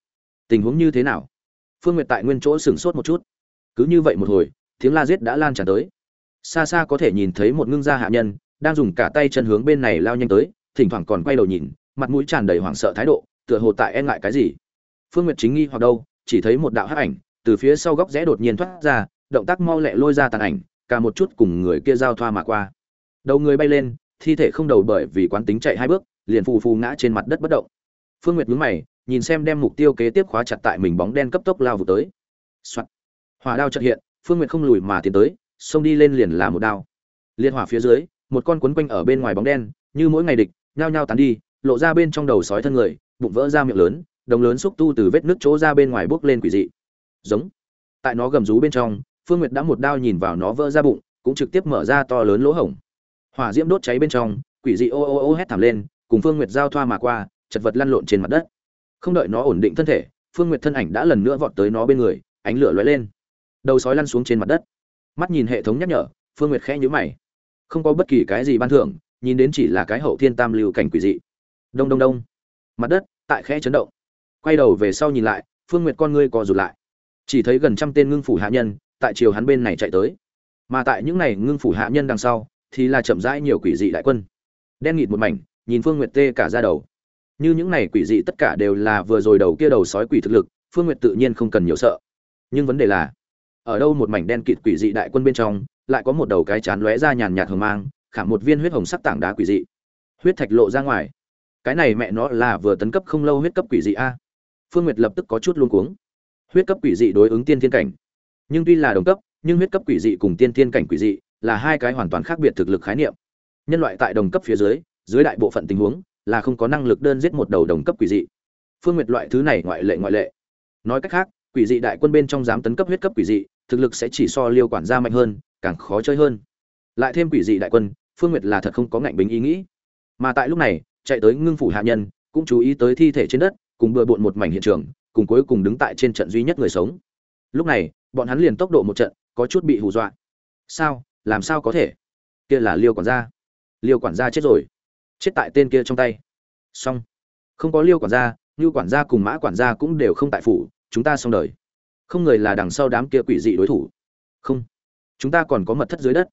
Tình huống như thế nào? Phương nguyệt tại nguyên chỗ sửng sốt một chút. Cứ như vậy một hồi, tiếng la giết đã lan tràn tới. Xa xa có thể nhìn thấy một ngưng gia hạ nhân, đang dùng cả tay chân hướng bên này lao nhanh tới, thỉnh thoảng còn quay đầu nhìn mặt mũi tràn đầy hoảng sợ thái độ, tựa hồ tại e ngại cái gì. Phương nguyệt chính nghi hoặc đâu, chỉ thấy một đạo hắc ảnh từ phía sau góc rẽ đột nhiên thoát ra, động tác mau lẹ lôi ra tàn ảnh, cả một chút cùng người kia giao thoa mà qua. Đầu người bay lên, thi thể không đầu bởi vì quán tính chạy hai bước, liền phù phù ngã trên mặt đất bất động. Phương nguyệt nhướng mày, nhìn xem đem mục tiêu kế tiếp khóa chặt tại mình bóng đen cấp tốc lao vụ tới. Soạt. hỏa đao chợt hiện, phương nguyệt không lùi mà tiến tới, xông đi lên liền là một đao. Liên hỏa phía dưới, một con quấn quanh ở bên ngoài bóng đen, như mỗi ngày địch, nhao nhao tán đi lộ ra bên trong đầu sói thân người, bụng vỡ ra miệng lớn, đồng lớn xúc tu từ vết nước chỗ ra bên ngoài bước lên quỷ dị. Giống. Tại nó gầm rú bên trong, phương nguyệt đã một đao nhìn vào nó vỡ ra bụng, cũng trực tiếp mở ra to lớn lỗ hổng. Hỏa diễm đốt cháy bên trong, quỷ dị ô ô ô hét thảm lên, cùng phương nguyệt giao thoa mà qua, chật vật lăn lộn trên mặt đất. Không đợi nó ổn định thân thể, phương nguyệt thân ảnh đã lần nữa vọt tới nó bên người, ánh lửa lóe lên. Đầu sói lăn xuống trên mặt đất. Mắt nhìn hệ thống nhắc nhở, phương nguyệt khẽ nhíu mày. Không có bất kỳ cái gì ban thưởng, nhìn đến chỉ là cái hậu thiên tam lưu cảnh quỷ dị đông đông đông. Mặt đất, tại khẽ chấn động. Quay đầu về sau nhìn lại, phương nguyệt con ngươi co rụt lại. Chỉ thấy gần trăm tên ngưng phủ hạ nhân, tại chiều hắn bên này chạy tới. Mà tại những này ngưng phủ hạ nhân đằng sau, thì là chậm rãi nhiều quỷ dị đại quân. Đen nghịt một mảnh, nhìn phương nguyệt tê cả ra đầu. Như những này quỷ dị tất cả đều là vừa rồi đầu kia đầu sói quỷ thực lực, phương nguyệt tự nhiên không cần nhiều sợ. Nhưng vấn đề là, ở đâu một mảnh đen kịt quỷ dị đại quân bên trong, lại có một đầu cái chán lóe ra nhàn nhạt hờ mang, khảm một viên huyết hồng sắc tảng đá quỷ dị. Huyết thạch lộ ra ngoài cái này mẹ nó là vừa tấn cấp không lâu huyết cấp quỷ dị a. Phương nguyệt lập tức có chút luống cuống. Huyết cấp quỷ dị đối ứng tiên thiên cảnh. Nhưng tuy là đồng cấp, nhưng huyết cấp quỷ dị cùng tiên thiên cảnh quỷ dị là hai cái hoàn toàn khác biệt thực lực khái niệm. Nhân loại tại đồng cấp phía dưới dưới đại bộ phận tình huống là không có năng lực đơn giết một đầu đồng cấp quỷ dị. Phương nguyệt loại thứ này ngoại lệ ngoại lệ. Nói cách khác, quỷ dị đại quân bên trong dám tấn cấp huyết cấp quỷ dị, thực lực sẽ chỉ so liêu quản gia mạnh hơn, càng khó chơi hơn. Lại thêm quỷ dị đại quân, phương nguyệt là thật không có ngạnh bính ý nghĩ. Mà tại lúc này chạy tới ngưng phủ hạ nhân, cũng chú ý tới thi thể trên đất, cùng bừa bộn một mảnh hiện trường, cùng cuối cùng đứng tại trên trận duy nhất người sống. Lúc này, bọn hắn liền tốc độ một trận, có chút bị hù dọa. Sao? Làm sao có thể? Kia là liêu quản gia. Liêu quản gia chết rồi. Chết tại tên kia trong tay. Xong. Không có liêu quản gia như quản gia cùng mã quản gia cũng đều không tại phủ, chúng ta xong đời. Không người là đằng sau đám kia quỷ dị đối thủ. Không. Chúng ta còn có mật thất dưới đất.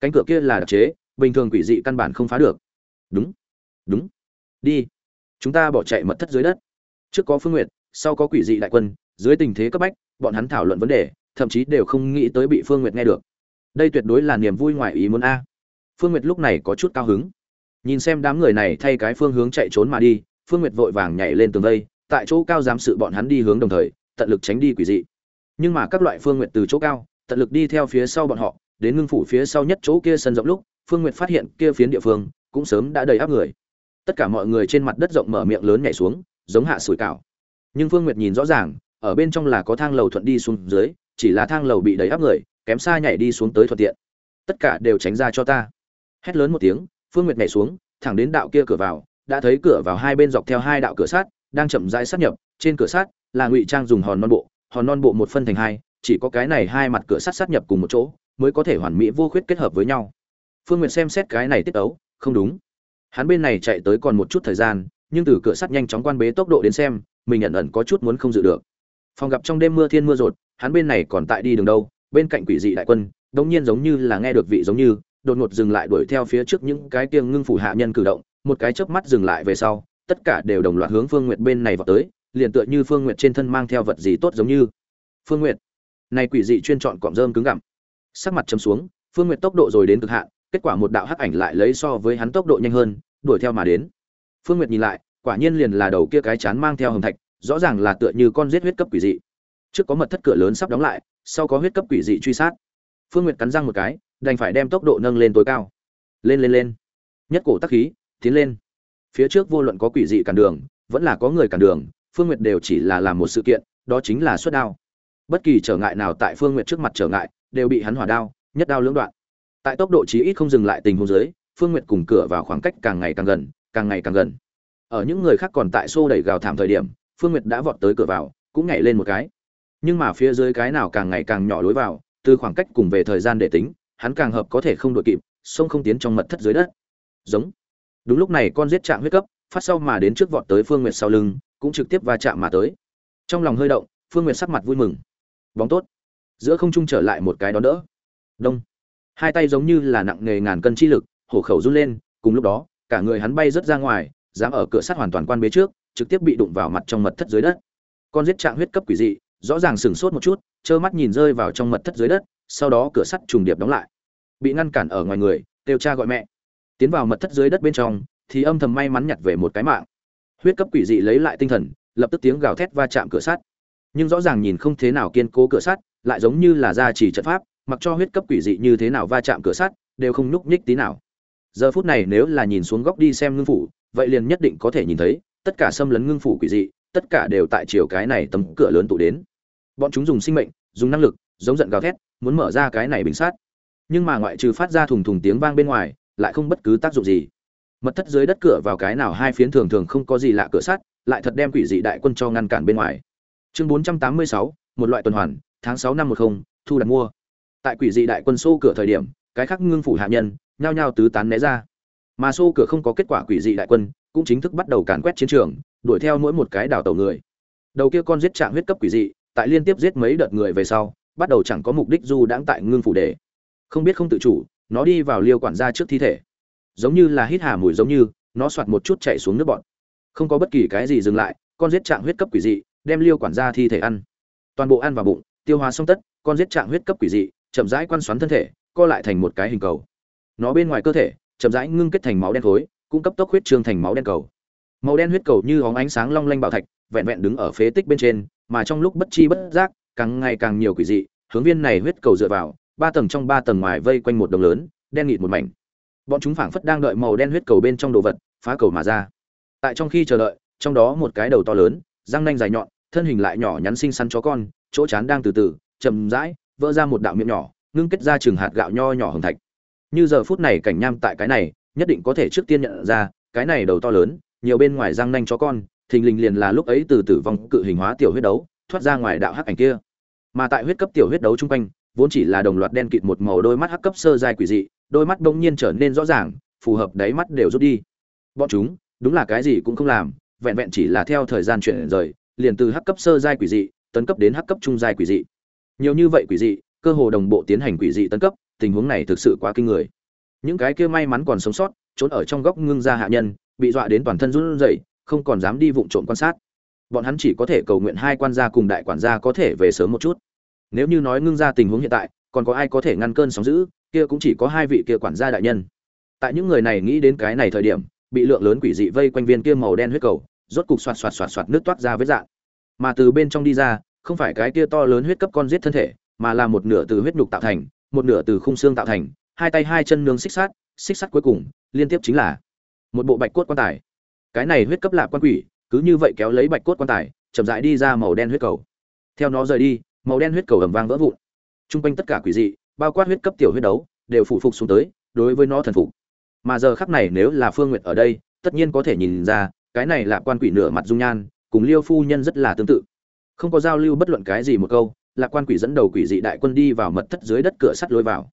Cánh cửa kia là đặc chế, bình thường quỷ dị căn bản không phá được. Đúng đúng. Đi. Chúng ta bỏ chạy mật thất dưới đất. Trước có phương nguyệt, sau có quỷ dị đại quân, dưới tình thế cấp bách, bọn hắn thảo luận vấn đề, thậm chí đều không nghĩ tới bị phương nguyệt nghe được. Đây tuyệt đối là niềm vui ngoài ý muốn a. Phương nguyệt lúc này có chút cao hứng. Nhìn xem đám người này thay cái phương hướng chạy trốn mà đi, phương nguyệt vội vàng nhảy lên tường vây, tại chỗ cao giám sự bọn hắn đi hướng đồng thời, tận lực tránh đi quỷ dị. Nhưng mà các loại phương nguyệt từ chỗ cao, tận lực đi theo phía sau bọn họ, đến ngưng phủ phía sau nhất chỗ kia sân rộng lúc, phương nguyệt phát hiện kia phiến địa phương cũng sớm đã đầy áp người tất cả mọi người trên mặt đất rộng mở miệng lớn nhảy xuống, giống hạ sủi cảo. Nhưng phương nguyệt nhìn rõ ràng, ở bên trong là có thang lầu thuận đi xuống dưới, chỉ là thang lầu bị đầy áp người, kém xa nhảy đi xuống tới thuận tiện. Tất cả đều tránh ra cho ta. Hét lớn một tiếng, phương nguyệt nhảy xuống, thẳng đến đạo kia cửa vào, đã thấy cửa vào hai bên dọc theo hai đạo cửa sắt, đang chậm rãi sát nhập, trên cửa sắt là ngụy trang dùng hòn non bộ, hòn non bộ một phân thành hai, chỉ có cái này hai mặt cửa sắt sát nhập cùng một chỗ, mới có thể hoàn mỹ vô khuyết kết hợp với nhau. Phương nguyệt xem xét cái này tiết ấu, không đúng hắn bên này chạy tới còn một chút thời gian, nhưng từ cửa sắt nhanh chóng quan bế tốc độ đến xem, mình nhận ẩn có chút muốn không dự được. Phòng gặp trong đêm mưa thiên mưa rột, hắn bên này còn tại đi đường đâu, bên cạnh quỷ dị đại quân, đống nhiên giống như là nghe được vị giống như, đột ngột dừng lại đuổi theo phía trước những cái kiêng ngưng phủ hạ nhân cử động, một cái chớp mắt dừng lại về sau, tất cả đều đồng loạt hướng phương nguyệt bên này vào tới, liền tựa như phương nguyệt trên thân mang theo vật gì tốt giống như. Phương nguyệt, này quỷ dị chuyên chọn cọm rơm cứng gặm. Sắc mặt chấm xuống, phương nguyệt tốc độ rồi đến cực hạn kết quả một đạo hắc ảnh lại lấy so với hắn tốc độ nhanh hơn, đuổi theo mà đến. Phương nguyệt nhìn lại, quả nhiên liền là đầu kia cái chán mang theo hồng thạch, rõ ràng là tựa như con giết huyết cấp quỷ dị. Trước có mật thất cửa lớn sắp đóng lại, sau có huyết cấp quỷ dị truy sát. Phương nguyệt cắn răng một cái, đành phải đem tốc độ nâng lên tối cao. Lên lên lên. Nhất cổ tác khí, tiến lên. Phía trước vô luận có quỷ dị cản đường, vẫn là có người cản đường, phương nguyệt đều chỉ là làm một sự kiện, đó chính là xuất đao. Bất kỳ trở ngại nào tại phương nguyệt trước mặt trở ngại, đều bị hắn hỏa đao, nhất đao lưỡng đoạn tại tốc độ chí ít không dừng lại tình huống dưới, phương nguyệt cùng cửa vào khoảng cách càng ngày càng gần, càng ngày càng gần. Ở những người khác còn tại xô đẩy gào thảm thời điểm, phương nguyệt đã vọt tới cửa vào, cũng nhảy lên một cái. Nhưng mà phía dưới cái nào càng ngày càng nhỏ lối vào, từ khoảng cách cùng về thời gian để tính, hắn càng hợp có thể không đội kịp, sông không tiến trong mật thất dưới đất. Giống. Đúng lúc này con giết trạng huyết cấp, phát sau mà đến trước vọt tới phương nguyệt sau lưng, cũng trực tiếp va chạm mà tới. Trong lòng hơi động, phương nguyệt sắc mặt vui mừng. Bóng tốt. Giữa không trung trở lại một cái đó đỡ. Đông hai tay giống như là nặng nghề ngàn cân chi lực, hổ khẩu run lên, cùng lúc đó, cả người hắn bay rớt ra ngoài, dám ở cửa sắt hoàn toàn quan bế trước, trực tiếp bị đụng vào mặt trong mật thất dưới đất. Con giết trạng huyết cấp quỷ dị, rõ ràng sửng sốt một chút, trơ mắt nhìn rơi vào trong mật thất dưới đất, sau đó cửa sắt trùng điệp đóng lại. Bị ngăn cản ở ngoài người, kêu cha gọi mẹ. Tiến vào mật thất dưới đất bên trong, thì âm thầm may mắn nhặt về một cái mạng. Huyết cấp quỷ dị lấy lại tinh thần, lập tức tiếng gào thét va chạm cửa sắt. Nhưng rõ ràng nhìn không thế nào kiên cố cửa sắt, lại giống như là gia trì trận pháp mặc cho huyết cấp quỷ dị như thế nào va chạm cửa sắt, đều không nhúc nhích tí nào. Giờ phút này nếu là nhìn xuống góc đi xem ngưng phủ, vậy liền nhất định có thể nhìn thấy, tất cả xâm lấn ngưng phủ quỷ dị, tất cả đều tại chiều cái này tấm cửa lớn tụ đến. Bọn chúng dùng sinh mệnh, dùng năng lực, giống giận gào thét, muốn mở ra cái này bình sát. Nhưng mà ngoại trừ phát ra thùng thùng tiếng vang bên ngoài, lại không bất cứ tác dụng gì. Mật thất dưới đất cửa vào cái nào hai phiến thường thường không có gì lạ cửa sắt, lại thật đem quỷ dị đại quân cho ngăn cản bên ngoài. Chương bốn trăm tám mươi sáu, một loại tuần hoàn, tháng sáu năm một không, thu đặt mua tại quỷ dị đại quân xô cửa thời điểm, cái khác ngưng phủ hạ nhân, nhao nhao tứ tán né ra. Mà xô cửa không có kết quả quỷ dị đại quân, cũng chính thức bắt đầu càn quét chiến trường, đuổi theo mỗi một cái đảo tàu người. Đầu kia con giết trạng huyết cấp quỷ dị, tại liên tiếp giết mấy đợt người về sau, bắt đầu chẳng có mục đích du đãng tại ngưng phủ để. Không biết không tự chủ, nó đi vào liêu quản gia trước thi thể. Giống như là hít hà mùi giống như, nó soạt một chút chạy xuống nước bọn không có bất kỳ cái gì dừng lại, con giết trạng huyết cấp quỷ dị, đem liêu quản gia thi thể ăn. Toàn bộ ăn vào bụng, tiêu hóa xong tất, con giết trạng huyết cấp quỷ dị chậm rãi quan xoắn thân thể, co lại thành một cái hình cầu. Nó bên ngoài cơ thể, chậm rãi ngưng kết thành máu đen khối cũng cấp tốc huyết trương thành máu đen cầu. Màu đen huyết cầu như óng ánh sáng long lanh bảo thạch, vẹn vẹn đứng ở phế tích bên trên, mà trong lúc bất chi bất giác, càng ngày càng nhiều quỷ dị, hướng viên này huyết cầu dựa vào, ba tầng trong ba tầng ngoài vây quanh một đồng lớn, đen nghịt một mảnh. Bọn chúng phảng phất đang đợi màu đen huyết cầu bên trong đồ vật, phá cầu mà ra. Tại trong khi chờ đợi, trong đó một cái đầu to lớn, răng nanh dài nhọn, thân hình lại nhỏ nhắn xinh xắn chó con, chỗ chán đang từ từ, chậm rãi vỡ ra một đạo miệng nhỏ, ngưng kết ra chừng hạt gạo nho nhỏ hồng thạch. Như giờ phút này cảnh nham tại cái này, nhất định có thể trước tiên nhận ra, cái này đầu to lớn, nhiều bên ngoài răng nanh chó con, thình lình liền là lúc ấy từ tử vong cự hình hóa tiểu huyết đấu, thoát ra ngoài đạo hắc ảnh kia. Mà tại huyết cấp tiểu huyết đấu chung quanh, vốn chỉ là đồng loạt đen kịt một màu đôi mắt hắc cấp sơ dài quỷ dị, đôi mắt bỗng nhiên trở nên rõ ràng, phù hợp đáy mắt đều rút đi. Bọn chúng, đúng là cái gì cũng không làm, vẹn vẹn chỉ là theo thời gian chuyển rời, liền từ hắc cấp sơ giai quỷ dị, tấn cấp đến hắc cấp trung giai quỷ dị nhiều như vậy quỷ dị, cơ hồ đồng bộ tiến hành quỷ dị tấn cấp, tình huống này thực sự quá kinh người. Những cái kia may mắn còn sống sót, trốn ở trong góc ngưng ra hạ nhân, bị dọa đến toàn thân run rẩy, không còn dám đi vụng trộm quan sát. Bọn hắn chỉ có thể cầu nguyện hai quan gia cùng đại quản gia có thể về sớm một chút. Nếu như nói ngưng ra tình huống hiện tại, còn có ai có thể ngăn cơn sóng dữ, kia cũng chỉ có hai vị kia quản gia đại nhân. Tại những người này nghĩ đến cái này thời điểm, bị lượng lớn quỷ dị vây quanh viên kia màu đen huyết cầu, rốt cục xoạt xoạt xoạt xoạt nước toát ra với dạng. Mà từ bên trong đi ra không phải cái kia to lớn huyết cấp con giết thân thể, mà là một nửa từ huyết nhục tạo thành, một nửa từ khung xương tạo thành, hai tay hai chân nướng xích sát xích sắt cuối cùng, liên tiếp chính là một bộ bạch cốt quan tài. Cái này huyết cấp lạ quan quỷ, cứ như vậy kéo lấy bạch cốt quan tài, chậm rãi đi ra màu đen huyết cầu. Theo nó rời đi, màu đen huyết cầu ầm vang vỡ vụn. Trung quanh tất cả quỷ dị, bao quát huyết cấp tiểu huyết đấu, đều phụ phục xuống tới, đối với nó thần phục. Mà giờ khắc này nếu là phương nguyệt ở đây, tất nhiên có thể nhìn ra, cái này là quan quỷ nửa mặt dung nhan, cùng liêu phu nhân rất là tương tự không có giao lưu bất luận cái gì một câu là quan quỷ dẫn đầu quỷ dị đại quân đi vào mật thất dưới đất cửa sắt lối vào.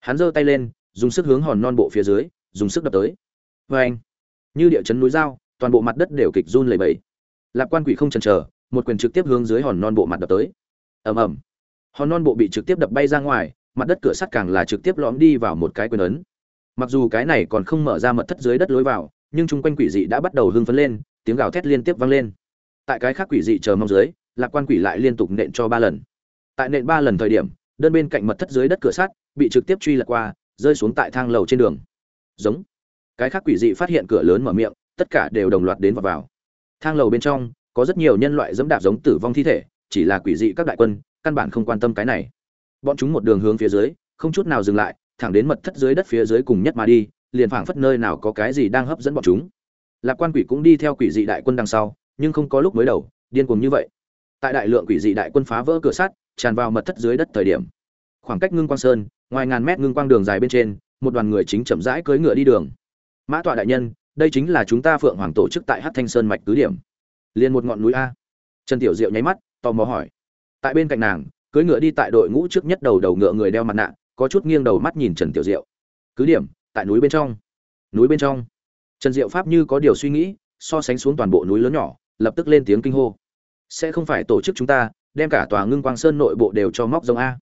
Hắn giơ tay lên, dùng sức hướng hòn non bộ phía dưới, dùng sức đập tới. Vê anh như địa chấn núi dao toàn bộ mặt đất đều kịch run lẩy bẩy. Lạc quan quỷ không chần chờ, một quyền trực tiếp hướng dưới hòn non bộ mặt đập tới. Ầm ầm! Hòn non bộ bị trực tiếp đập bay ra ngoài, mặt đất cửa sắt càng là trực tiếp lõm đi vào một cái quyền ấn. Mặc dù cái này còn không mở ra mật thất dưới đất lối vào, nhưng chung quanh quỷ dị đã bắt đầu hưng phấn lên, tiếng gào thét liên tiếp vang lên. Tại cái khác quỷ dị chờ mong dưới lạc quan quỷ lại liên tục nện cho ba lần. Tại nện ba lần thời điểm, đơn bên cạnh mật thất dưới đất cửa sắt bị trực tiếp truy lật qua, rơi xuống tại thang lầu trên đường. Giống. Cái khác quỷ dị phát hiện cửa lớn mở miệng, tất cả đều đồng loạt đến và vào. Thang lầu bên trong, có rất nhiều nhân loại dẫm đạp giống tử vong thi thể, chỉ là quỷ dị các đại quân, căn bản không quan tâm cái này. Bọn chúng một đường hướng phía dưới, không chút nào dừng lại, thẳng đến mật thất dưới đất phía dưới cùng nhất mà đi, liền phảng phất nơi nào có cái gì đang hấp dẫn bọn chúng. Lạc quan quỷ cũng đi theo quỷ dị đại quân đằng sau, nhưng không có lúc mới đầu, điên cuồng như vậy tại đại lượng quỷ dị đại quân phá vỡ cửa sắt, tràn vào mật thất dưới đất thời điểm. Khoảng cách ngưng quang sơn, ngoài ngàn mét ngưng quang đường dài bên trên, một đoàn người chính chậm rãi cưỡi ngựa đi đường. Mã tọa đại nhân, đây chính là chúng ta phượng hoàng tổ chức tại hát thanh sơn mạch cứ điểm. Liền một ngọn núi a. Trần tiểu diệu nháy mắt, tò mò hỏi. Tại bên cạnh nàng, cưỡi ngựa đi tại đội ngũ trước nhất đầu đầu ngựa người đeo mặt nạ, có chút nghiêng đầu mắt nhìn trần tiểu diệu. Cứ điểm, tại núi bên trong. Núi bên trong. Trần diệu pháp như có điều suy nghĩ, so sánh xuống toàn bộ núi lớn nhỏ, lập tức lên tiếng kinh hô sẽ không phải tổ chức chúng ta, đem cả tòa ngưng quang sơn nội bộ đều cho móc giống a.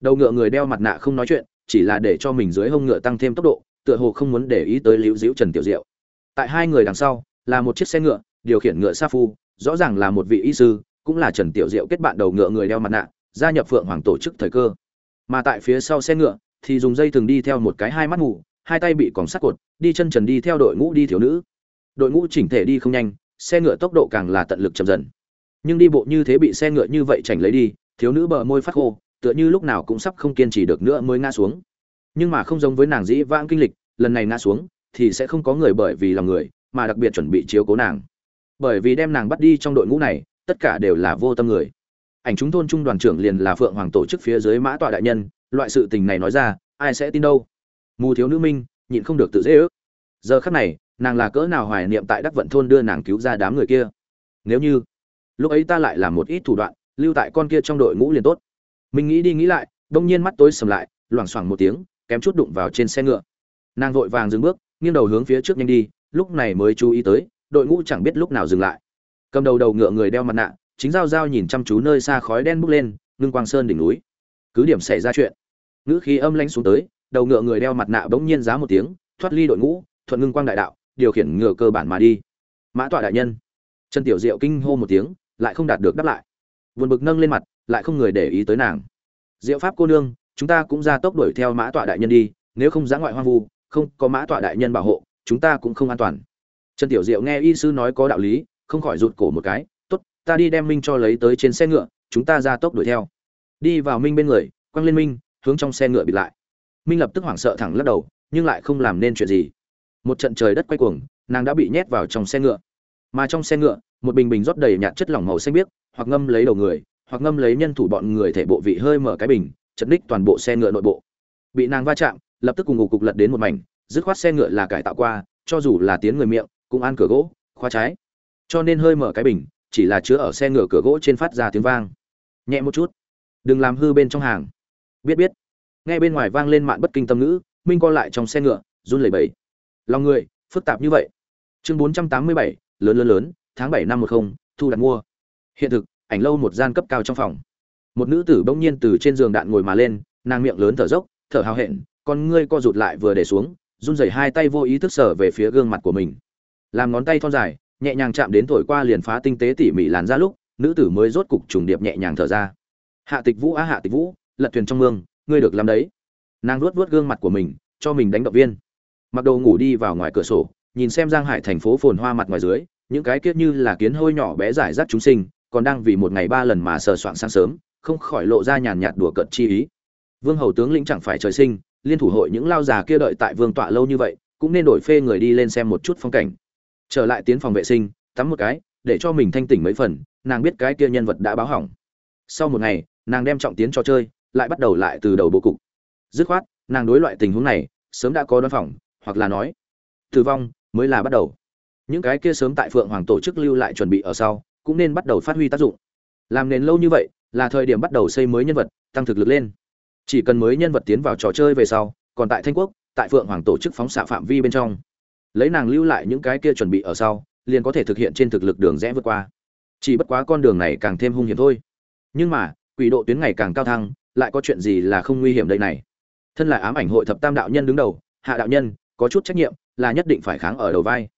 Đầu ngựa người đeo mặt nạ không nói chuyện, chỉ là để cho mình dưới hông ngựa tăng thêm tốc độ, tựa hồ không muốn để ý tới liễu diễu trần tiểu diệu. Tại hai người đằng sau, là một chiếc xe ngựa, điều khiển ngựa sa phu, rõ ràng là một vị y sư, cũng là trần tiểu diệu kết bạn đầu ngựa người đeo mặt nạ, gia nhập phượng hoàng tổ chức thời cơ. Mà tại phía sau xe ngựa, thì dùng dây thường đi theo một cái hai mắt ngủ hai tay bị còng sắt cột, đi chân trần đi theo đội ngũ đi thiếu nữ. Đội ngũ chỉnh thể đi không nhanh, xe ngựa tốc độ càng là tận lực chậm dần nhưng đi bộ như thế bị xe ngựa như vậy chảnh lấy đi, thiếu nữ bờ môi phát khô, tựa như lúc nào cũng sắp không kiên trì được nữa mới ngã xuống. Nhưng mà không giống với nàng dĩ vãng kinh lịch, lần này ngã xuống, thì sẽ không có người bởi vì lòng người, mà đặc biệt chuẩn bị chiếu cố nàng. Bởi vì đem nàng bắt đi trong đội ngũ này, tất cả đều là vô tâm người. Ảnh chúng thôn trung đoàn trưởng liền là phượng hoàng tổ chức phía dưới mã tọa đại nhân, loại sự tình này nói ra, ai sẽ tin đâu? Mù thiếu nữ minh, nhịn không được tự dễ ước. Giờ khắc này, nàng là cỡ nào hoài niệm tại đắc vận thôn đưa nàng cứu ra đám người kia? Nếu như lúc ấy ta lại làm một ít thủ đoạn, lưu tại con kia trong đội ngũ liền tốt. Mình nghĩ đi nghĩ lại, đông nhiên mắt tối sầm lại, loảng xoảng một tiếng, kém chút đụng vào trên xe ngựa. Nàng vội vàng dừng bước, nghiêng đầu hướng phía trước nhanh đi, lúc này mới chú ý tới, đội ngũ chẳng biết lúc nào dừng lại. Cầm đầu đầu ngựa người đeo mặt nạ, chính giao giao nhìn chăm chú nơi xa khói đen bốc lên, ngưng quang sơn đỉnh núi. Cứ điểm xảy ra chuyện. Ngữ khí âm lãnh xuống tới, đầu ngựa người đeo mặt nạ bỗng nhiên giá một tiếng, thoát ly đội ngũ, thuận ngưng quang đại đạo, điều khiển ngựa cơ bản mà đi. Mã tọa đại nhân. Trần tiểu diệu kinh hô một tiếng lại không đạt được đáp lại. Vượt bực nâng lên mặt, lại không người để ý tới nàng. Diệu pháp cô nương, chúng ta cũng ra tốc đuổi theo mã tọa đại nhân đi, nếu không giã ngoại hoang vu, không có mã tọa đại nhân bảo hộ, chúng ta cũng không an toàn. Trần tiểu diệu nghe y sư nói có đạo lý, không khỏi rụt cổ một cái, tốt, ta đi đem minh cho lấy tới trên xe ngựa, chúng ta ra tốc đuổi theo. Đi vào minh bên người, quăng lên minh, hướng trong xe ngựa bịt lại. Minh lập tức hoảng sợ thẳng lắc đầu, nhưng lại không làm nên chuyện gì. Một trận trời đất quay cuồng, nàng đã bị nhét vào trong xe ngựa. Mà trong xe ngựa một bình bình rót đầy nhạt chất lỏng màu xanh biếc, hoặc ngâm lấy đầu người, hoặc ngâm lấy nhân thủ bọn người thể bộ vị hơi mở cái bình, chật ních toàn bộ xe ngựa nội bộ. Bị nàng va chạm, lập tức cùng ngủ cục lật đến một mảnh, dứt khoát xe ngựa là cải tạo qua, cho dù là tiến người miệng, cũng ăn cửa gỗ, khóa trái. Cho nên hơi mở cái bình, chỉ là chứa ở xe ngựa cửa gỗ trên phát ra tiếng vang. Nhẹ một chút. Đừng làm hư bên trong hàng. Biết biết. Nghe bên ngoài vang lên mạn bất kinh tâm ngữ, minh co lại trong xe ngựa, run lẩy bẩy. Lòng người, phức tạp như vậy. Chương bốn trăm tám mươi bảy, lớn lớn lớn tháng bảy năm một không, thu đặt mua. Hiện thực, ảnh lâu một gian cấp cao trong phòng. Một nữ tử bỗng nhiên từ trên giường đạn ngồi mà lên, nàng miệng lớn thở dốc, thở hào hẹn, con ngươi co rụt lại vừa để xuống, run rẩy hai tay vô ý thức sở về phía gương mặt của mình. Làm ngón tay thon dài, nhẹ nhàng chạm đến thổi qua liền phá tinh tế tỉ mỉ làn ra lúc, nữ tử mới rốt cục trùng điệp nhẹ nhàng thở ra. Hạ tịch vũ á hạ tịch vũ, lật thuyền trong mương, ngươi được làm đấy. Nàng luốt vuốt gương mặt của mình, cho mình đánh động viên. Mặc đồ ngủ đi vào ngoài cửa sổ, nhìn xem giang hải thành phố phồn hoa mặt ngoài dưới những cái kiết như là kiến hôi nhỏ bé giải rác chúng sinh, còn đang vì một ngày ba lần mà sờ soạn sáng sớm, không khỏi lộ ra nhàn nhạt đùa cợt chi ý. Vương hầu tướng lĩnh chẳng phải trời sinh, liên thủ hội những lao già kia đợi tại vương tọa lâu như vậy, cũng nên đổi phê người đi lên xem một chút phong cảnh. Trở lại tiến phòng vệ sinh, tắm một cái, để cho mình thanh tỉnh mấy phần, nàng biết cái kia nhân vật đã báo hỏng. Sau một ngày, nàng đem trọng tiến cho chơi, lại bắt đầu lại từ đầu bộ cục. Dứt khoát, nàng đối loại tình huống này, sớm đã có đoán phòng, hoặc là nói, tử vong mới là bắt đầu những cái kia sớm tại phượng hoàng tổ chức lưu lại chuẩn bị ở sau, cũng nên bắt đầu phát huy tác dụng. Làm nền lâu như vậy, là thời điểm bắt đầu xây mới nhân vật, tăng thực lực lên. Chỉ cần mới nhân vật tiến vào trò chơi về sau, còn tại thanh quốc, tại phượng hoàng tổ chức phóng xạ phạm vi bên trong. Lấy nàng lưu lại những cái kia chuẩn bị ở sau, liền có thể thực hiện trên thực lực đường rẽ vượt qua. Chỉ bất quá con đường này càng thêm hung hiểm thôi. Nhưng mà, quỷ độ tuyến ngày càng cao thăng, lại có chuyện gì là không nguy hiểm đây này? Thân là ám ảnh hội thập tam đạo nhân đứng đầu, hạ đạo nhân, có chút trách nhiệm, là nhất định phải kháng ở đầu vai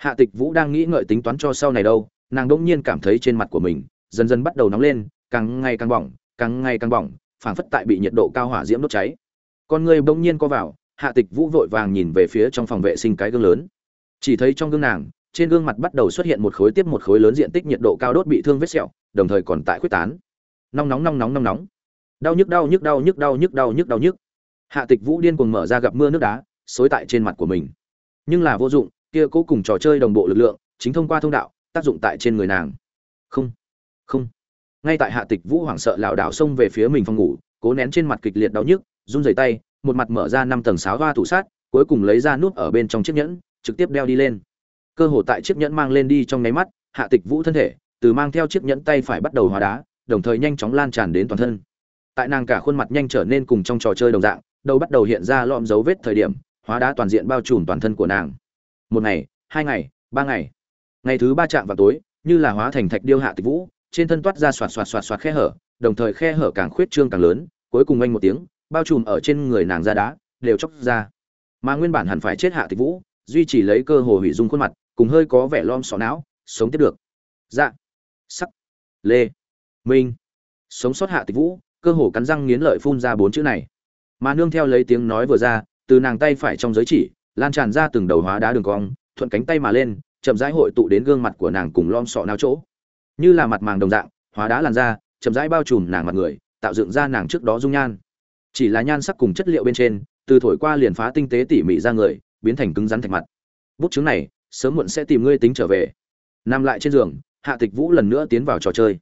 hạ tịch vũ đang nghĩ ngợi tính toán cho sau này đâu, nàng đỗng nhiên cảm thấy trên mặt của mình dần dần bắt đầu nóng lên, càng ngày càng bỏng, càng ngày càng bỏng, phảng phất tại bị nhiệt độ cao hỏa diễm đốt cháy. Con người bỗng nhiên co vào, hạ tịch vũ vội vàng nhìn về phía trong phòng vệ sinh cái gương lớn. Chỉ thấy trong gương nàng, trên gương mặt bắt đầu xuất hiện một khối tiếp một khối lớn diện tích nhiệt độ cao đốt bị thương vết sẹo, đồng thời còn tại khuyết tán. Nóng nóng nóng nóng nóng nóng. Đau nhức đau nhức đau nhức đau nhức đau nhức đau nhức. Hạ tịch vũ điên cuồng mở ra gặp mưa nước đá, xối tại trên mặt của mình. Nhưng là vô dụng kia cố cùng trò chơi đồng bộ lực lượng, chính thông qua thông đạo, tác dụng tại trên người nàng. Không không. Ngay tại hạ tịch vũ hoảng sợ lảo đảo xông về phía mình phòng ngủ, cố nén trên mặt kịch liệt đau nhức, run rẩy tay, một mặt mở ra năm tầng sáo hoa thủ sát, cuối cùng lấy ra nút ở bên trong chiếc nhẫn, trực tiếp đeo đi lên. Cơ hồ tại chiếc nhẫn mang lên đi trong nháy mắt, hạ tịch vũ thân thể, từ mang theo chiếc nhẫn tay phải bắt đầu hóa đá, đồng thời nhanh chóng lan tràn đến toàn thân. Tại nàng cả khuôn mặt nhanh trở nên cùng trong trò chơi đồng dạng, đầu bắt đầu hiện ra lõm dấu vết thời điểm, hóa đá toàn diện bao trùm toàn thân của nàng một ngày, hai ngày, ba ngày. Ngày thứ ba chạm vào tối, như là hóa thành thạch điêu hạ tịch vũ, trên thân toát ra xoạt xoạt xoạt xoạt khe hở, đồng thời khe hở càng khuyết trương càng lớn, cuối cùng anh một tiếng, bao trùm ở trên người nàng ra đá, đều chóc ra. Mà nguyên bản hẳn phải chết hạ tịch vũ, duy trì lấy cơ hồ hủy dung khuôn mặt, cùng hơi có vẻ lom sọ não, sống tiếp được. Dạ. Sắc. Lê. Minh. Sống sót hạ tịch vũ, cơ hồ cắn răng nghiến lợi phun ra bốn chữ này. Mà nương theo lấy tiếng nói vừa ra, từ nàng tay phải trong giới chỉ lan tràn ra từng đầu hóa đá đường cong, thuận cánh tay mà lên, chậm rãi hội tụ đến gương mặt của nàng cùng lom sọ nao chỗ. Như là mặt màng đồng dạng, hóa đá làn da chậm rãi bao trùm nàng mặt người, tạo dựng ra nàng trước đó dung nhan. Chỉ là nhan sắc cùng chất liệu bên trên, từ thổi qua liền phá tinh tế tỉ mỉ ra người, biến thành cứng rắn thạch mặt. Bút chứng này, sớm muộn sẽ tìm ngươi tính trở về. Nằm lại trên giường, hạ tịch vũ lần nữa tiến vào trò chơi.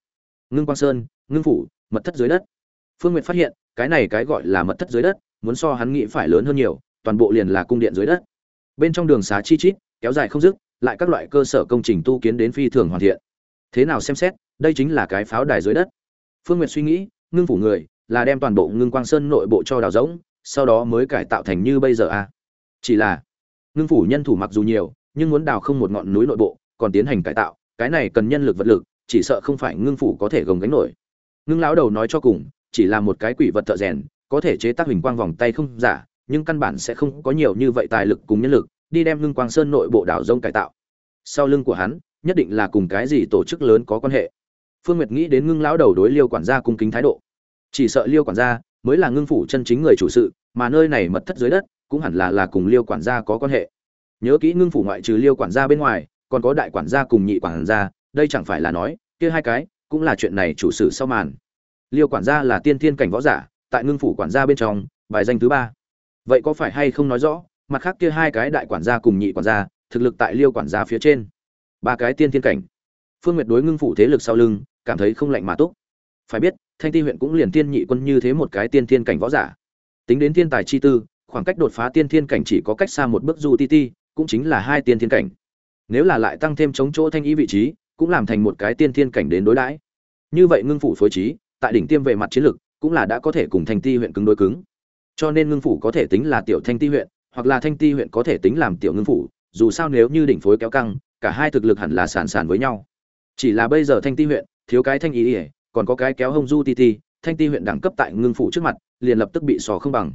Ngưng quang sơn, ngưng phủ, mật thất dưới đất. Phương n g u y ệ t phát hiện, cái này cái gọi là mật thất dưới đất, muốn so hắn nghĩ phải lớn hơn nhiều toàn bộ liền là cung điện dưới đất. Bên trong đường xá chi chít, kéo dài không dứt, lại các loại cơ sở công trình tu kiến đến phi thường hoàn thiện. Thế nào xem xét, đây chính là cái pháo đài dưới đất. Phương n suy nghĩ, ngưng phủ người, là đem toàn bộ ngưng quang sơn nội bộ cho đào rỗng, sau đó mới cải tạo thành như bây giờ à? Chỉ là, ngưng phủ nhân thủ mặc dù nhiều, nhưng muốn đào không một ngọn núi nội bộ, còn tiến hành cải tạo, cái này cần nhân lực vật lực, chỉ sợ không phải ngưng phủ có thể gồng gánh nổi. Ngưng lão đầu nói cho cùng, chỉ là một cái quỷ vật thợ rèn, có thể chế tác hình quang vòng tay không giả nhưng căn bản sẽ không có nhiều như vậy tài lực cùng nhân lực, đi đem ngưng quang sơn nội bộ đảo rông cải tạo. Sau lưng của hắn, nhất định là cùng cái gì tổ chức lớn có quan hệ. Phương nguyệt nghĩ đến ngưng lão đầu đối liêu quản gia cung kính thái độ. Chỉ sợ liêu quản gia mới là ngưng phủ chân chính người chủ sự, mà nơi này mật thất dưới đất cũng hẳn là là cùng liêu quản gia có quan hệ. Nhớ kỹ ngưng phủ ngoại trừ liêu quản gia bên ngoài, còn có đại quản gia cùng nhị quản gia, đây chẳng phải là nói, kia hai cái cũng là chuyện này chủ sự sau màn. Liêu quản gia là tiên thiên cảnh võ giả, tại ngưng phủ quản gia bên trong, bài danh thứ ba vậy có phải hay không nói rõ, mặt khác kia hai cái đại quản gia cùng nhị quản gia, thực lực tại liêu quản gia phía trên. Ba cái tiên thiên cảnh. Phương nguyệt đối ngưng phủ thế lực sau lưng, cảm thấy không lạnh mà tốt phải biết, thanh ti huyện cũng liền tiên nhị quân như thế một cái tiên thiên cảnh võ giả. Tính đến thiên tài chi tư, khoảng cách đột phá tiên thiên cảnh chỉ có cách xa một bước du ti ti, cũng chính là hai tiên thiên cảnh. Nếu là lại tăng thêm chống chỗ thanh ý vị trí, cũng làm thành một cái tiên thiên cảnh đến đối đãi. Như vậy ngưng phủ phối trí, tại đỉnh tiêm về mặt chiến lược cũng là đã có thể cùng thanh ti huyện cứng đối cứng cho nên ngưng phủ có thể tính là tiểu thanh ti huyện, hoặc là thanh ti huyện có thể tính làm tiểu ngưng phủ, dù sao nếu như đỉnh phối kéo căng, cả hai thực lực hẳn là sản sản với nhau. Chỉ là bây giờ thanh ti huyện, thiếu cái thanh ý ỉa còn có cái kéo hông du ti ti, thanh ti huyện đẳng cấp tại ngưng phủ trước mặt, liền lập tức bị sò không bằng.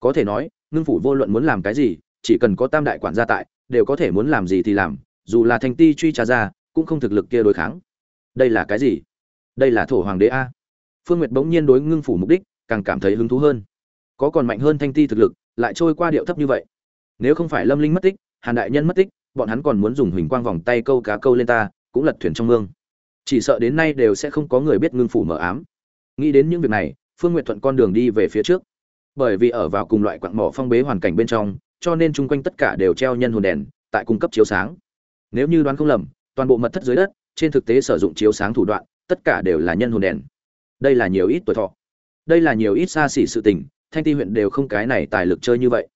Có thể nói, ngưng phủ vô luận muốn làm cái gì, chỉ cần có tam đại quản gia tại, đều có thể muốn làm gì thì làm, dù là thanh ti truy trả ra, cũng không thực lực kia đối kháng. Đây là cái gì? Đây là thổ hoàng đế a. Phương nguyệt bỗng nhiên đối ngưng phủ mục đích, càng cảm thấy hứng thú hơn có còn mạnh hơn thanh ti thực lực, lại trôi qua điệu thấp như vậy. Nếu không phải lâm linh mất tích, hàn đại nhân mất tích, bọn hắn còn muốn dùng huỳnh quang vòng tay câu cá câu lên ta, cũng lật thuyền trong mương. Chỉ sợ đến nay đều sẽ không có người biết ngưng phủ mở ám. Nghĩ đến những việc này, phương nguyện thuận con đường đi về phía trước. Bởi vì ở vào cùng loại quặng mỏ phong bế hoàn cảnh bên trong, cho nên chung quanh tất cả đều treo nhân hồn đèn, tại cung cấp chiếu sáng. Nếu như đoán không lầm, toàn bộ mật thất dưới đất, trên thực tế sử dụng chiếu sáng thủ đoạn, tất cả đều là nhân hồn đèn. Đây là nhiều ít tuổi thọ. Đây là nhiều ít xa xỉ sự tình thanh ti huyện đều không cái này tài lực chơi như vậy.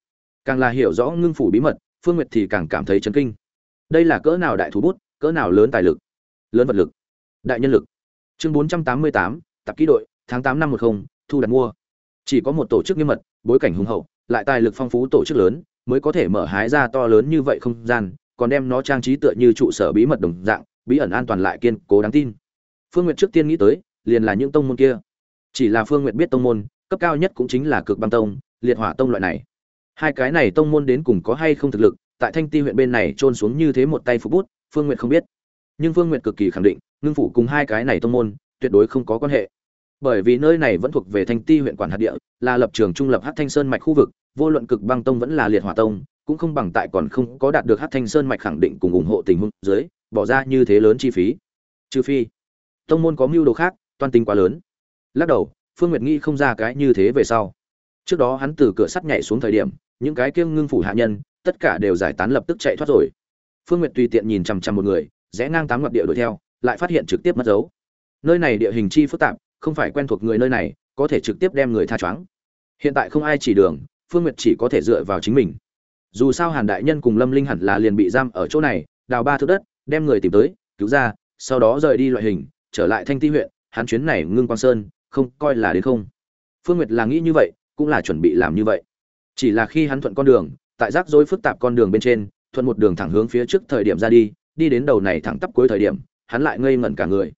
Càng là hiểu rõ ngưng phủ bí mật, phương nguyệt thì càng cảm thấy chấn kinh. Đây là cỡ nào đại thú bút, cỡ nào lớn tài lực? Lớn vật lực. Đại nhân lực. Chương bốn trăm tám mươi tám, tập kỹ đội, tháng tám năm một không, thu đặt mua. Chỉ có một tổ chức nghiêm mật, bối cảnh hùng hậu, lại tài lực phong phú tổ chức lớn, mới có thể mở hái ra to lớn như vậy không gian, còn đem nó trang trí tựa như trụ sở bí mật đồng dạng, bí ẩn an toàn lại kiên cố đáng tin. Phương n trước tiên nghĩ tới, liền là những tông môn kia. Chỉ là phương n biết tông môn cấp cao nhất cũng chính là cực băng tông, liệt hỏa tông loại này. Hai cái này tông môn đến cùng có hay không thực lực, tại thanh ti huyện bên này trôn xuống như thế một tay phục bút, phương n không biết. Nhưng phương n cực kỳ khẳng định, ngưng phủ cùng hai cái này tông môn, tuyệt đối không có quan hệ. Bởi vì nơi này vẫn thuộc về thanh ti huyện quản hạt địa, là lập trường trung lập hát thanh sơn mạch khu vực, vô luận cực băng tông vẫn là liệt hỏa tông, cũng không bằng tại còn không có đạt được hát thanh sơn mạch khẳng định cùng ủng hộ tình huống dưới, bỏ ra như thế lớn chi phí. Trừ phi, tông môn có mưu đồ khác, toan tính quá lớn. Lắc đầu phương nguyệt nghĩ không ra cái như thế về sau. Trước đó hắn từ cửa sắt nhảy xuống thời điểm, những cái kiêng ngưng phủ hạ nhân, tất cả đều giải tán lập tức chạy thoát rồi. Phương nguyệt tùy tiện nhìn chằm chằm một người, rẽ ngang tám ngọc địa đuổi theo, lại phát hiện trực tiếp mất dấu. Nơi này địa hình chi phức tạp, không phải quen thuộc người nơi này, có thể trực tiếp đem người tha choáng. Hiện tại không ai chỉ đường, phương nguyệt chỉ có thể dựa vào chính mình. Dù sao hàn đại nhân cùng lâm linh hẳn là liền bị giam ở chỗ này, đào ba thước đất, đem người tìm tới, cứu ra, sau đó rời đi loại hình, trở lại thanh ti huyện, hắn chuyến này ngưng quang sơn không coi là đến không. Phương nguyệt là nghĩ như vậy, cũng là chuẩn bị làm như vậy. Chỉ là khi hắn thuận con đường, tại rắc rối phức tạp con đường bên trên, thuận một đường thẳng hướng phía trước thời điểm ra đi đi đến đầu này thẳng tắp cuối thời điểm, hắn lại ngây ngẩn cả người.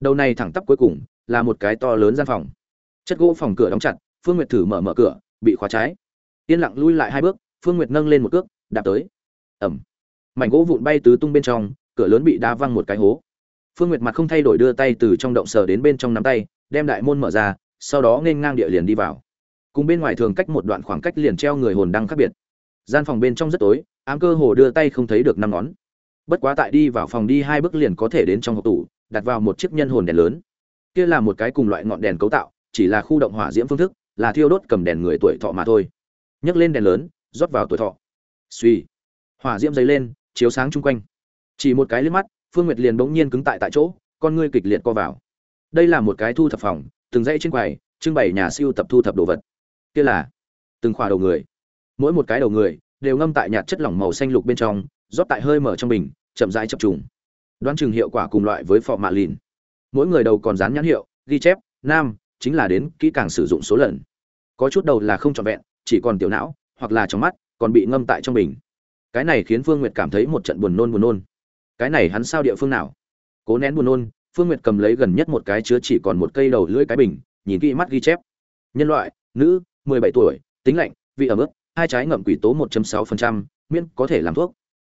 Đầu này thẳng tắp cuối cùng, là một cái to lớn gian phòng. Chất gỗ phòng cửa đóng chặt, phương nguyệt thử mở mở cửa, bị khóa trái. Yên lặng lui lại hai bước, phương nguyệt nâng lên một cước, đạp tới. Ẩm mảnh gỗ vụn bay tứ tung bên trong, cửa lớn bị đá văng một cái hố. Phương nguyệt mặt không thay đổi đưa tay từ trong động sờ đến bên trong nắm tay đem đại môn mở ra, sau đó nên ngang địa liền đi vào. Cùng bên ngoài thường cách một đoạn khoảng cách liền treo người hồn đăng khác biệt. Gian phòng bên trong rất tối, ám cơ hồ đưa tay không thấy được năm ngón. Bất quá tại đi vào phòng đi hai bước liền có thể đến trong hộp tủ, đặt vào một chiếc nhân hồn đèn lớn. Kia là một cái cùng loại ngọn đèn cấu tạo, chỉ là khu động hỏa diễm phương thức, là thiêu đốt cầm đèn người tuổi thọ mà thôi. Nhấc lên đèn lớn, rót vào tuổi thọ. Suy hỏa diễm dấy lên, chiếu sáng chung quanh. Chỉ một cái liếc mắt, phương nguyệt liền bỗng nhiên cứng tại tại chỗ, con ngươi kịch liệt co vào đây là một cái thu thập phòng, từng dãy trên quầy, trưng bày nhà siêu tập thu thập đồ vật. Kia là từng khỏa đầu người. Mỗi một cái đầu người đều ngâm tại nhạt chất lỏng màu xanh lục bên trong, rót tại hơi mở trong bình, chậm rãi chập trùng. Đoán chừng hiệu quả cùng loại với phò mạ lìn. Mỗi người đầu còn dán nhãn hiệu, ghi chép, nam, chính là đến kỹ càng sử dụng số lần. Có chút đầu là không trọn vẹn, chỉ còn tiểu não, hoặc là trong mắt, còn bị ngâm tại trong bình. Cái này khiến phương nguyệt cảm thấy một trận buồn nôn buồn nôn. Cái này hắn sao địa phương nào? Cố nén buồn nôn phương nguyệt cầm lấy gần nhất một cái chứa chỉ còn một cây đầu lưỡi cái bình nhìn kỹ mắt ghi chép. Nhân loại nữ 17 tuổi tính lạnh vị ở mức hai trái ngậm quỷ tố 1.6%, miễn có thể làm thuốc.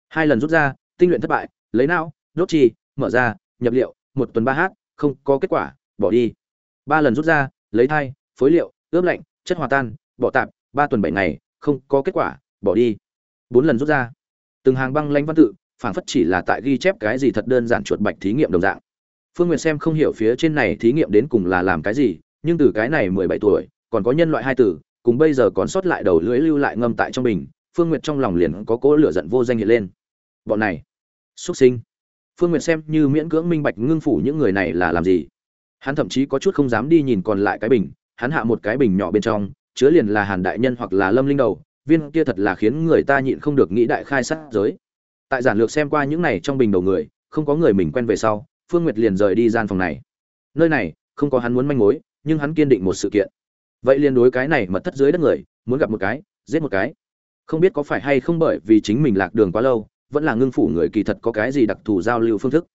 Hai lần rút ra tinh luyện thất bại lấy não đốt trì, mở ra nhập liệu một tuần ba h không có kết quả bỏ đi. Ba lần rút ra lấy thai phối liệu ướp lạnh chất hòa tan bỏ tạm, ba tuần bảy ngày không có kết quả bỏ đi. Bốn lần rút ra. Từng hàng băng lanh văn tự phản phất chỉ là tại ghi chép cái gì thật đơn giản chuột bạch thí nghiệm đồng dạng phương nguyệt xem không hiểu phía trên này thí nghiệm đến cùng là làm cái gì, nhưng từ cái này mười bảy tuổi, còn có nhân loại hai tử, cùng bây giờ còn sót lại đầu lưỡi lưu lại ngâm tại trong bình, phương nguyệt trong lòng liền có cỗ lửa giận vô danh hiện lên. Bọn này, xuất sinh. Phương nguyệt xem như miễn cưỡng minh bạch ngưng phủ những người này là làm gì. Hắn thậm chí có chút không dám đi nhìn còn lại cái bình, hắn hạ một cái bình nhỏ bên trong, chứa liền là hàn đại nhân hoặc là lâm linh đầu, viên kia thật là khiến người ta nhịn không được nghĩ đại khai sát giới. Tại giản lược xem qua những này trong bình đầu người, không có người mình quen về sau phương nguyệt liền rời đi gian phòng này. Nơi này, không có hắn muốn manh mối, nhưng hắn kiên định một sự kiện. Vậy liền đối cái này mật thất dưới đất người, muốn gặp một cái, giết một cái. Không biết có phải hay không bởi vì chính mình lạc đường quá lâu, vẫn là ngưng phủ người kỳ thật có cái gì đặc thù giao lưu phương thức.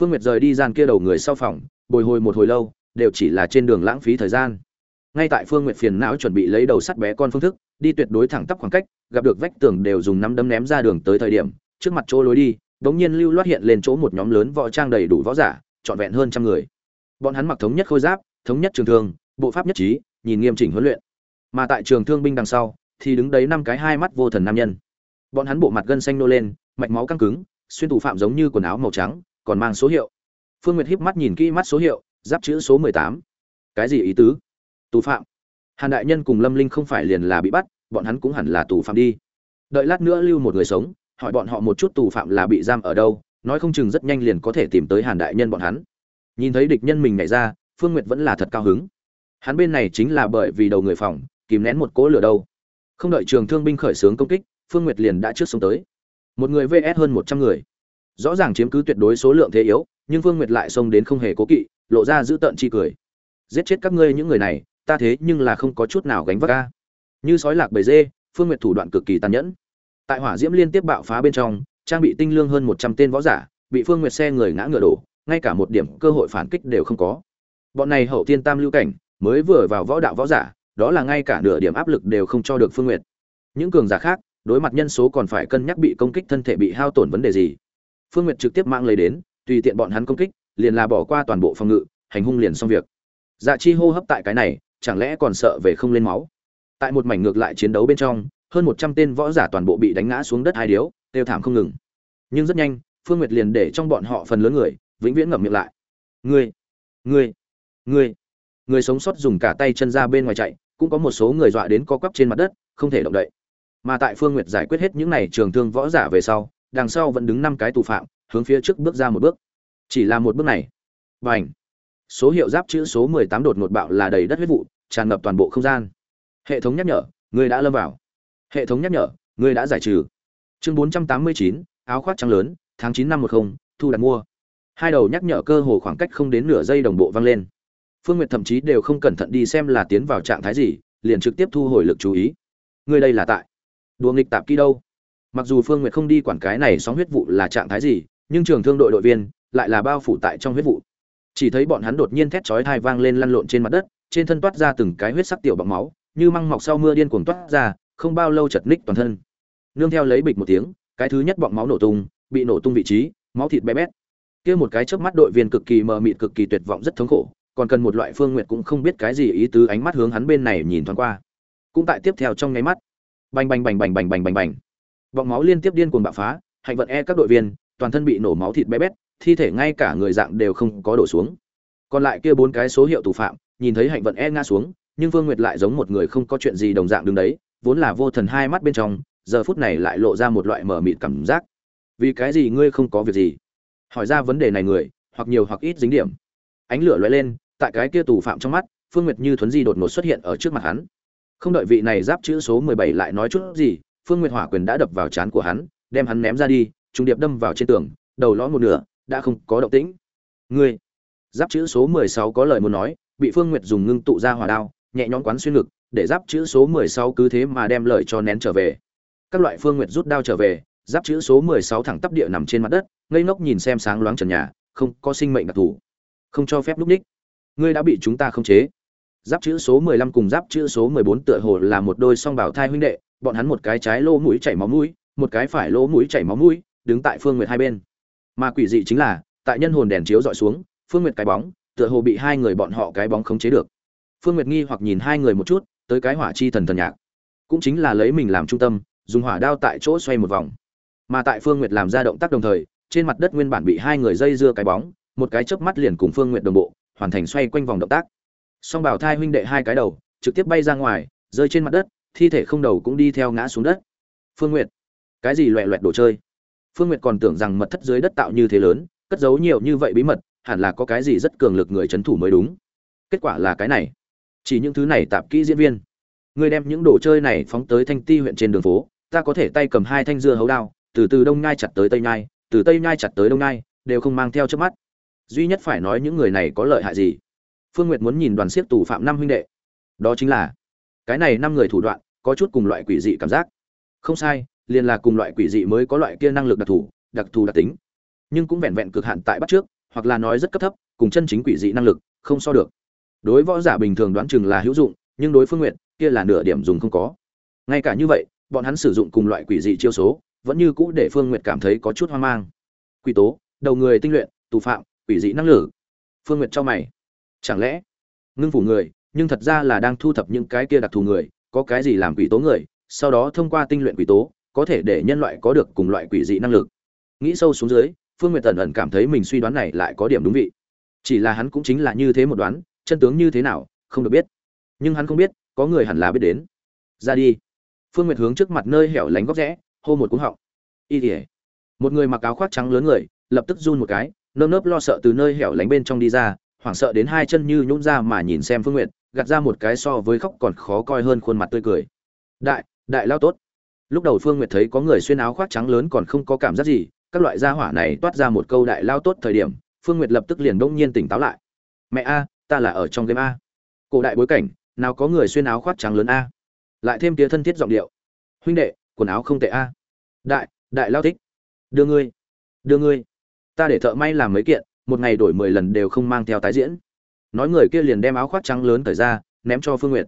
Phương nguyệt rời đi gian kia đầu người sau phòng, bồi hồi một hồi lâu, đều chỉ là trên đường lãng phí thời gian. Ngay tại phương nguyệt phiền não chuẩn bị lấy đầu sắt bé con phương thức, đi tuyệt đối thẳng tắp khoảng cách, gặp được vách tường đều dùng nắm đấm ném ra đường tới thời điểm, trước mặt chỗ lối đi đống nhiên lưu loát hiện lên chỗ một nhóm lớn võ trang đầy đủ võ giả, trọn vẹn hơn trăm người. Bọn hắn mặc thống nhất khôi giáp, thống nhất trường thương, bộ pháp nhất trí, nhìn nghiêm chỉnh huấn luyện. Mà tại trường thương binh đằng sau, thì đứng đấy năm cái hai mắt vô thần nam nhân. Bọn hắn bộ mặt gân xanh nô lên, mạch máu căng cứng, xuyên thủ phạm giống như quần áo màu trắng, còn mang số hiệu. Phương nguyệt híp mắt nhìn kỹ mắt số hiệu, giáp chữ số mười tám. Cái gì ý tứ? Tù phạm. Hàn đại nhân cùng lâm linh không phải liền là bị bắt, bọn hắn cũng hẳn là tù phạm đi. Đợi lát nữa lưu một người sống hỏi bọn họ một chút tù phạm là bị giam ở đâu, nói không chừng rất nhanh liền có thể tìm tới hàn đại nhân bọn hắn. Nhìn thấy địch nhân mình nhảy ra, phương nguyệt vẫn là thật cao hứng. Hắn bên này chính là bởi vì đầu người phòng, kìm nén một cỗ lửa đâu. Không đợi trường thương binh khởi xướng công kích, phương nguyệt liền đã trước xuống tới. Một người vs hơn một trăm người. Rõ ràng chiếm cứ tuyệt đối số lượng thế yếu, nhưng phương nguyệt lại xông đến không hề cố kỵ, lộ ra giữ tợn chi cười. Giết chết các ngươi những người này, ta thế nhưng là không có chút nào gánh vác ca. Như sói lạc bầy dê, phương nguyệt thủ đoạn cực kỳ tàn nhẫn tại hỏa diễm liên tiếp bạo phá bên trong, trang bị tinh lương hơn một trăm tên võ giả, bị phương nguyệt xe người ngã ngựa đổ, ngay cả một điểm cơ hội phản kích đều không có. Bọn này hậu tiên tam lưu cảnh, mới vừa vào võ đạo võ giả, đó là ngay cả nửa điểm áp lực đều không cho được phương nguyệt. Những cường giả khác, đối mặt nhân số còn phải cân nhắc bị công kích thân thể bị hao tổn vấn đề gì. Phương nguyệt trực tiếp mang lấy đến, tùy tiện bọn hắn công kích, liền là bỏ qua toàn bộ phòng ngự, hành hung liền xong việc. Dạ chi hô hấp tại cái này, chẳng lẽ còn sợ về không lên máu? Tại một mảnh ngược lại chiến đấu bên trong hơn một trăm tên võ giả toàn bộ bị đánh ngã xuống đất hai điếu tiêu thảm không ngừng. Nhưng rất nhanh phương nguyệt liền để trong bọn họ phần lớn người vĩnh viễn ngậm miệng lại. Ngươi ngươi ngươi người sống sót dùng cả tay chân ra bên ngoài chạy cũng có một số người dọa đến co quắp trên mặt đất không thể động đậy. Mà tại phương nguyệt giải quyết hết những này trường thương võ giả về sau đằng sau vẫn đứng năm cái tù phạm hướng phía trước bước ra một bước. Chỉ là một bước này bành, số hiệu giáp chữ số mười tám đột ngột bạo là đầy đất huyết vụ tràn ngập toàn bộ không gian. Hệ thống nhắc nhở người đã lâm vào hệ thống nhắc nhở, ngươi đã giải trừ. Chương bốn trăm tám mươi chín, áo khoác trắng lớn, tháng chín năm một không, thu đặt mua. Hai đầu nhắc nhở cơ hồ khoảng cách không đến nửa giây đồng bộ vang lên. Phương nguyệt thậm chí đều không cẩn thận đi xem là tiến vào trạng thái gì, liền trực tiếp thu hồi lực chú ý. Người đây là tại đùa nghịch tạp kỹ đâu? Mặc dù phương nguyệt không đi quản cái này sóng huyết vụ là trạng thái gì, nhưng trường thương đội đội viên lại là bao phủ tại trong huyết vụ. Chỉ thấy bọn hắn đột nhiên thét chói thai vang lên lăn lộn trên mặt đất, trên thân toát ra từng cái huyết sắc tiểu bọc máu, như măng mọc sau mưa điên cuồng toát ra không bao lâu chật ních toàn thân. Nương theo lấy bịch một tiếng, cái thứ nhất bọng máu nổ tung, bị nổ tung vị trí, máu thịt bé bét. Kia một cái chớp mắt đội viên cực kỳ mờ mịt cực kỳ tuyệt vọng rất thống khổ, còn cần một loại phương nguyệt cũng không biết cái gì ý tứ ánh mắt hướng hắn bên này nhìn thoáng qua. Cũng tại tiếp theo trong nháy mắt, bành bành bành bành bành bành bành bành. Bọng máu liên tiếp điên cuồng bạo phá, hạnh vận e các đội viên, toàn thân bị nổ máu thịt bé bét, thi thể ngay cả người dạng đều không có đổ xuống. Còn lại kia bốn cái số hiệu tù phạm, nhìn thấy hạnh vận e ngã xuống, nhưng Phương nguyệt lại giống một người không có chuyện gì đồng dạng đứng đấy vốn là vô thần hai mắt bên trong, giờ phút này lại lộ ra một loại mở mịt cảm giác. Vì cái gì ngươi không có việc gì? Hỏi ra vấn đề này người, hoặc nhiều hoặc ít dính điểm. Ánh lửa lóe lên, tại cái kia tù phạm trong mắt, phương nguyệt như thuấn di đột ngột xuất hiện ở trước mặt hắn. Không đợi vị này giáp chữ số mười bảy lại nói chút gì, phương nguyệt hỏa quyền đã đập vào trán của hắn, đem hắn ném ra đi trung điệp đâm vào trên tường, đầu lõi một nửa, đã không có động tĩnh. Ngươi! Giáp chữ số mười sáu có lời muốn nói, bị phương nguyệt dùng ngưng tụ ra hỏa đao, nhẹ nhõm quán xuyên ngực để giáp chữ số mười sáu cứ thế mà đem lợi cho nén trở về. Các loại phương nguyệt rút đao trở về giáp chữ số mười sáu thẳng tắp địa nằm trên mặt đất ngây ngốc nhìn xem sáng loáng trần nhà không có sinh mệnh đặc thủ, không cho phép lúc ních. Ngươi đã bị chúng ta khống chế. Giáp chữ số mười lăm cùng giáp chữ số mười bốn tựa hồ là một đôi song bảo thai huynh đệ bọn hắn một cái trái lỗ mũi chảy máu mũi một cái phải lỗ mũi chảy máu mũi đứng tại phương nguyệt hai bên. Mà quỷ dị chính là tại nhân hồn đèn chiếu dọi xuống phương nguyệt cái bóng tựa hồ bị hai người bọn họ cái bóng khống chế được. Phương nguyệt nghi hoặc nhìn hai người một chút tới cái hỏa chi thần thần nhạc. Cũng chính là lấy mình làm trung tâm, dùng hỏa đao tại chỗ xoay một vòng. Mà tại phương nguyệt làm ra động tác đồng thời, trên mặt đất nguyên bản bị hai người dây dưa cái bóng, một cái chớp mắt liền cùng phương nguyệt đồng bộ, hoàn thành xoay quanh vòng động tác. Song bảo thai huynh đệ hai cái đầu, trực tiếp bay ra ngoài, rơi trên mặt đất, thi thể không đầu cũng đi theo ngã xuống đất. Phương nguyệt, cái gì loẹ loẹt đồ chơi? Phương nguyệt còn tưởng rằng mật thất dưới đất tạo như thế lớn, cất giấu nhiều như vậy bí mật, hẳn là có cái gì rất cường lực người c h ấ n thủ mới đúng. Kết quả là cái này chỉ những thứ này tạp kỹ diễn viên. Người đem những đồ chơi này phóng tới thanh ti huyện trên đường phố, ta có thể tay cầm hai thanh dưa hấu đao, từ từ đông nhai chặt tới tây nhai, từ tây nhai chặt tới đông nhai, đều không mang theo trước mắt. Duy nhất phải nói những người này có lợi hại gì? Phương nguyệt muốn nhìn đoàn siết tù phạm năm huynh đệ. Đó chính là, cái này năm người thủ đoạn, có chút cùng loại quỷ dị cảm giác. Không sai, liền là cùng loại quỷ dị mới có loại kia năng lực đặc thù đặc thù đặc tính. Nhưng cũng vẹn vẹn cực hạn tại bắt trước, hoặc là nói rất cấp thấp, cùng chân chính quỷ dị năng lực không so được đối võ giả bình thường đoán chừng là hữu dụng, nhưng đối phương nguyện, kia là nửa điểm dùng không có. Ngay cả như vậy, bọn hắn sử dụng cùng loại quỷ dị chiêu số, vẫn như cũ để phương nguyện cảm thấy có chút hoang mang. Quỷ tố, đầu người tinh luyện, tù phạm, quỷ dị năng lực. Phương nguyện cho mày. Chẳng lẽ, ngưng phủ người, nhưng thật ra là đang thu thập những cái kia đặc thù người, có cái gì làm quỷ tố người, sau đó thông qua tinh luyện quỷ tố, có thể để nhân loại có được cùng loại quỷ dị năng lực. Nghĩ sâu xuống dưới, phương nguyệt tần ẩn cảm thấy mình suy đoán này lại có điểm đúng vị. Chỉ là hắn cũng chính là như thế một đoán chân tướng như thế nào, không được biết. Nhưng hắn không biết, có người hẳn là biết đến. Ra đi. Phương nguyệt hướng trước mặt nơi hẻo lánh góc rẽ, hô một cúng họng. Y tỉa một người mặc áo khoác trắng lớn người, lập tức run một cái, nơm nớp lo sợ từ nơi hẻo lánh bên trong đi ra, hoảng sợ đến hai chân như nhũn ra mà nhìn xem phương nguyệt, gạt ra một cái so với khóc còn khó coi hơn khuôn mặt tươi cười. Đại đại lao tốt. Lúc đầu phương nguyệt thấy có người xuyên áo khoác trắng lớn còn không có cảm giác gì, các loại gia hỏa này toát ra một câu đại lao tốt thời điểm, phương nguyệt lập tức liền đông nhiên tỉnh táo lại. Mẹ a ta là ở trong game a. Cổ đại bối cảnh, nào có người xuyên áo khoác trắng lớn a. Lại thêm tía thân thiết giọng điệu. Huynh đệ, quần áo không tệ a. Đại đại lao thích. Đưa ngươi đưa ngươi. Ta để thợ may làm mấy kiện, một ngày đổi mười lần đều không mang theo tái diễn. Nói người kia liền đem áo khoác trắng lớn thời ra, ném cho phương nguyệt.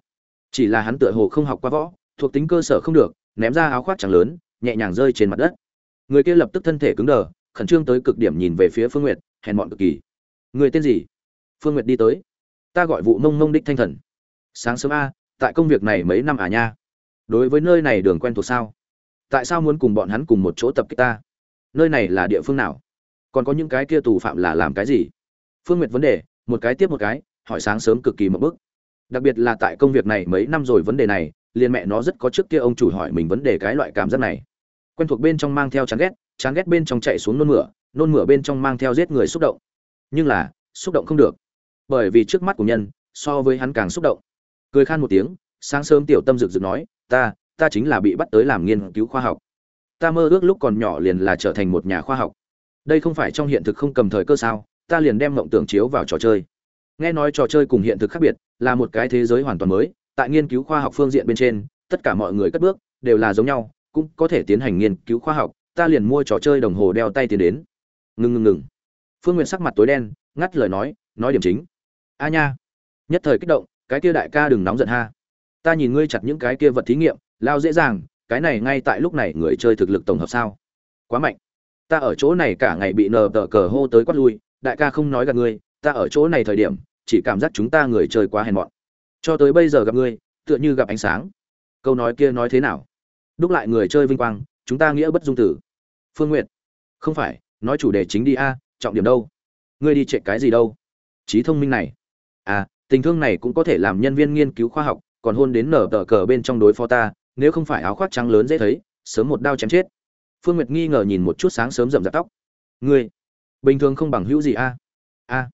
Chỉ là hắn tựa hồ không học qua võ, thuộc tính cơ sở không được, ném ra áo khoác trắng lớn, nhẹ nhàng rơi trên mặt đất. Người kia lập tức thân thể cứng đờ, khẩn trương tới cực điểm nhìn về phía phương nguyệt, hèn mọn cực kỳ. Người tên gì? Phương nguyệt đi tới ta gọi vụ mông mông đích thanh thần. Sáng sớm a, tại công việc này mấy năm à nha? Đối với nơi này đường quen thuộc sao? Tại sao muốn cùng bọn hắn cùng một chỗ tập kích ta? Nơi này là địa phương nào? Còn có những cái kia tù phạm là làm cái gì? Phương nguyệt vấn đề, một cái tiếp một cái, hỏi sáng sớm cực kỳ một bức đặc biệt là tại công việc này mấy năm rồi vấn đề này, liền mẹ nó rất có trước kia ông chủ hỏi mình vấn đề cái loại cảm giác này. Quen thuộc bên trong mang theo chán ghét chán ghét bên trong chạy xuống nôn mửa nôn mửa bên trong mang theo giết người xúc động. Nhưng là, xúc động không được bởi vì trước mắt của nhân, so với hắn càng xúc động. Cười khan một tiếng, sáng sớm tiểu tâm rực rực nói, ta ta chính là bị bắt tới làm nghiên cứu khoa học. Ta mơ ước lúc còn nhỏ liền là trở thành một nhà khoa học. Đây không phải trong hiện thực không cầm thời cơ sao, ta liền đem mộng tưởng chiếu vào trò chơi. Nghe nói trò chơi cùng hiện thực khác biệt, là một cái thế giới hoàn toàn mới, tại nghiên cứu khoa học phương diện bên trên, tất cả mọi người cất bước, đều là giống nhau, cũng có thể tiến hành nghiên cứu khoa học, ta liền mua trò chơi đồng hồ đeo tay tiến đến. Ngừng ngừng ngừng phương n g u y ệ t sắc mặt tối đen, ngắt lời nói nói điểm chính a nha. Nhất thời kích động, cái kia đại ca đừng nóng giận ha. Ta nhìn ngươi chặt những cái kia vật thí nghiệm, lao dễ dàng, cái này ngay tại lúc này người chơi thực lực tổng hợp sao? Quá mạnh. Ta ở chỗ này cả ngày bị nờ tờ cờ hô tới quát lui, đại ca không nói gặp ngươi, ta ở chỗ này thời điểm, chỉ cảm giác chúng ta người chơi quá hèn mọn. Cho tới bây giờ gặp ngươi, tựa như gặp ánh sáng. Câu nói kia nói thế nào? Đúc lại người chơi vinh quang, chúng ta nghĩa bất dung tử. Phương n g u y ệ t không phải, nói chủ đề chính đi a, trọng điểm đâu? Ngươi đi chạy cái gì đâu? Trí thông minh này à tình thương này cũng có thể làm nhân viên nghiên cứu khoa học, còn hôn đến nở tờ cờ bên trong đối phó ta, nếu không phải áo khoác trắng lớn dễ thấy, sớm một đao chém chết. Phương nguyệt nghi ngờ nhìn một chút sáng sớm rậm rạp tóc. Ngươi, bình thường không bằng hữu gì a? A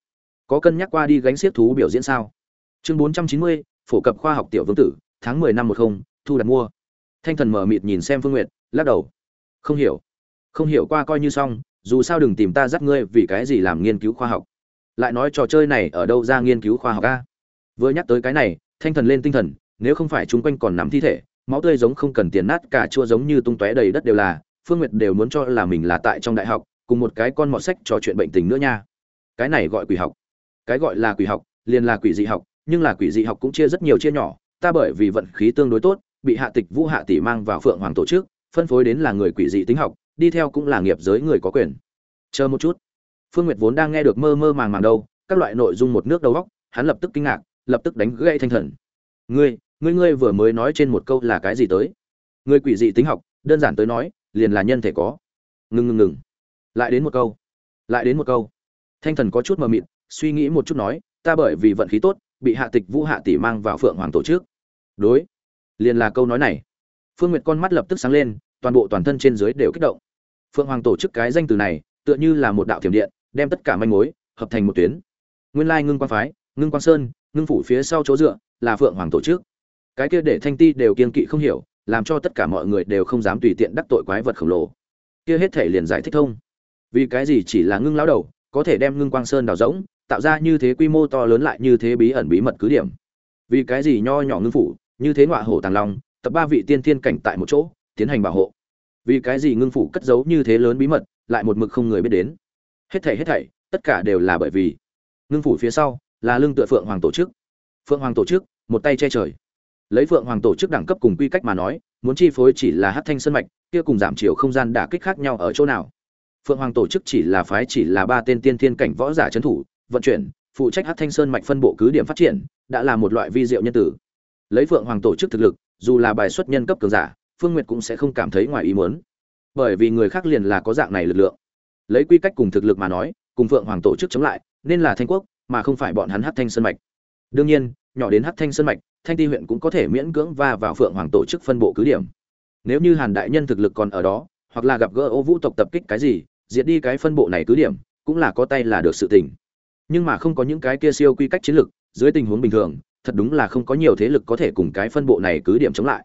có cân nhắc qua đi gánh xiếc thú biểu diễn sao? Chương bốn trăm chín mươi, phổ cập khoa học tiểu vương tử, tháng mười năm một không, thu đặt mua. Thanh thần mở mịt nhìn xem phương nguyệt, lắc đầu. Không hiểu. Không hiểu qua coi như xong, dù sao đừng tìm ta dắt ngươi vì cái gì làm nghiên cứu khoa học lại nói trò chơi này ở đâu ra nghiên cứu khoa học a? Vừa nhắc tới cái này, thanh thần lên tinh thần, nếu không phải chúng quanh còn nằm thi thể, máu tươi giống không cần tiền nát cả chua giống như tung tóe đầy đất đều là, phương nguyệt đều muốn cho là mình là tại trong đại học, cùng một cái con mọt sách trò chuyện bệnh tình nữa nha. Cái này gọi quỷ học. Cái gọi là quỷ học, liền là quỷ dị học, nhưng là quỷ dị học cũng chia rất nhiều chia nhỏ, ta bởi vì vận khí tương đối tốt, bị hạ tịch vũ hạ tỷ mang vào phượng hoàng tổ chức, phân phối đến là người quỷ dị tính học, đi theo cũng là nghiệp giới người có quyền. Chờ một chút phương nguyệt vốn đang nghe được mơ mơ màng màng đâu các loại nội dung một nước đầu óc, hắn lập tức kinh ngạc lập tức đánh gãy thanh thần. Ngươi ngươi ngươi vừa mới nói trên một câu là cái gì tới? Ngươi quỷ dị tính học đơn giản tới nói liền là nhân thể có. Ngừng ngừng ngừng lại đến một câu. Lại đến một câu. Thanh thần có chút mờ mịt suy nghĩ một chút nói ta bởi vì vận khí tốt bị hạ tịch vũ hạ tỷ mang vào phượng hoàng tổ chức. Đối. Liền là câu nói này. Phương nguyệt con mắt lập tức sáng lên toàn bộ toàn thân trên dưới đều kích động. Phượng hoàng tổ chức cái danh từ này tựa như là một đạo thiểm điện đem tất cả manh mối hợp thành một tuyến. Nguyên lai ngưng quang phái, ngưng quang sơn, ngưng phủ phía sau chỗ dựa là phượng hoàng tổ chức. Cái kia để thanh ti đều kiên kỵ không hiểu, làm cho tất cả mọi người đều không dám tùy tiện đắc tội quái vật khổng lồ. Kia hết thể liền giải thích thông vì cái gì chỉ là ngưng lão đầu, có thể đem ngưng quang sơn đào rỗng, tạo ra như thế quy mô to lớn lại như thế bí ẩn bí mật cứ điểm? Vì cái gì nho nhỏ ngưng phủ, như thế ngọa hổ tàng long, tập ba vị tiên thiên cảnh tại một chỗ, tiến hành bảo hộ? Vì cái gì ngưng phủ cất giấu như thế lớn bí mật, lại một mực không người biết đến? Hết thảy hết thảy, tất cả đều là bởi vì. Ngưng phủ phía sau, là lưng tựa phượng hoàng tổ chức. Phượng hoàng tổ chức, một tay che trời. Lấy phượng hoàng tổ chức đẳng cấp cùng quy cách mà nói, muốn chi phối chỉ là hát thanh sân mạch, kia cùng giảm chiều không gian đả kích khác nhau ở chỗ nào. Phượng hoàng tổ chức chỉ là phái chỉ là ba tên tiên thiên cảnh võ giả trấn thủ, vận chuyển, phụ trách hát thanh sơn mạch phân bộ cứ điểm phát triển, đã là một loại vi diệu nhân tử. Lấy phượng hoàng tổ chức thực lực, dù là bài xuất nhân cấp cường giả, phương nguyệt cũng sẽ không cảm thấy ngoài ý muốn. Bởi vì người khác liền là có dạng này lực lượng lấy quy cách cùng thực lực mà nói, cùng phượng hoàng tổ chức chống lại, nên là thanh quốc, mà không phải bọn hắn hát thanh sơn mạch. Đương nhiên, nhỏ đến hát thanh sơn mạch, thanh ti huyện cũng có thể miễn cưỡng va vào phượng hoàng tổ chức phân bộ cứ điểm. Nếu như hàn đại nhân thực lực còn ở đó, hoặc là gặp gỡ ô vũ tộc tập kích cái gì, diệt đi cái phân bộ này cứ điểm, cũng là có tay là được sự tình. Nhưng mà không có những cái kia siêu quy cách chiến lực, dưới tình huống bình thường, thật đúng là không có nhiều thế lực có thể cùng cái phân bộ này cứ điểm chống lại.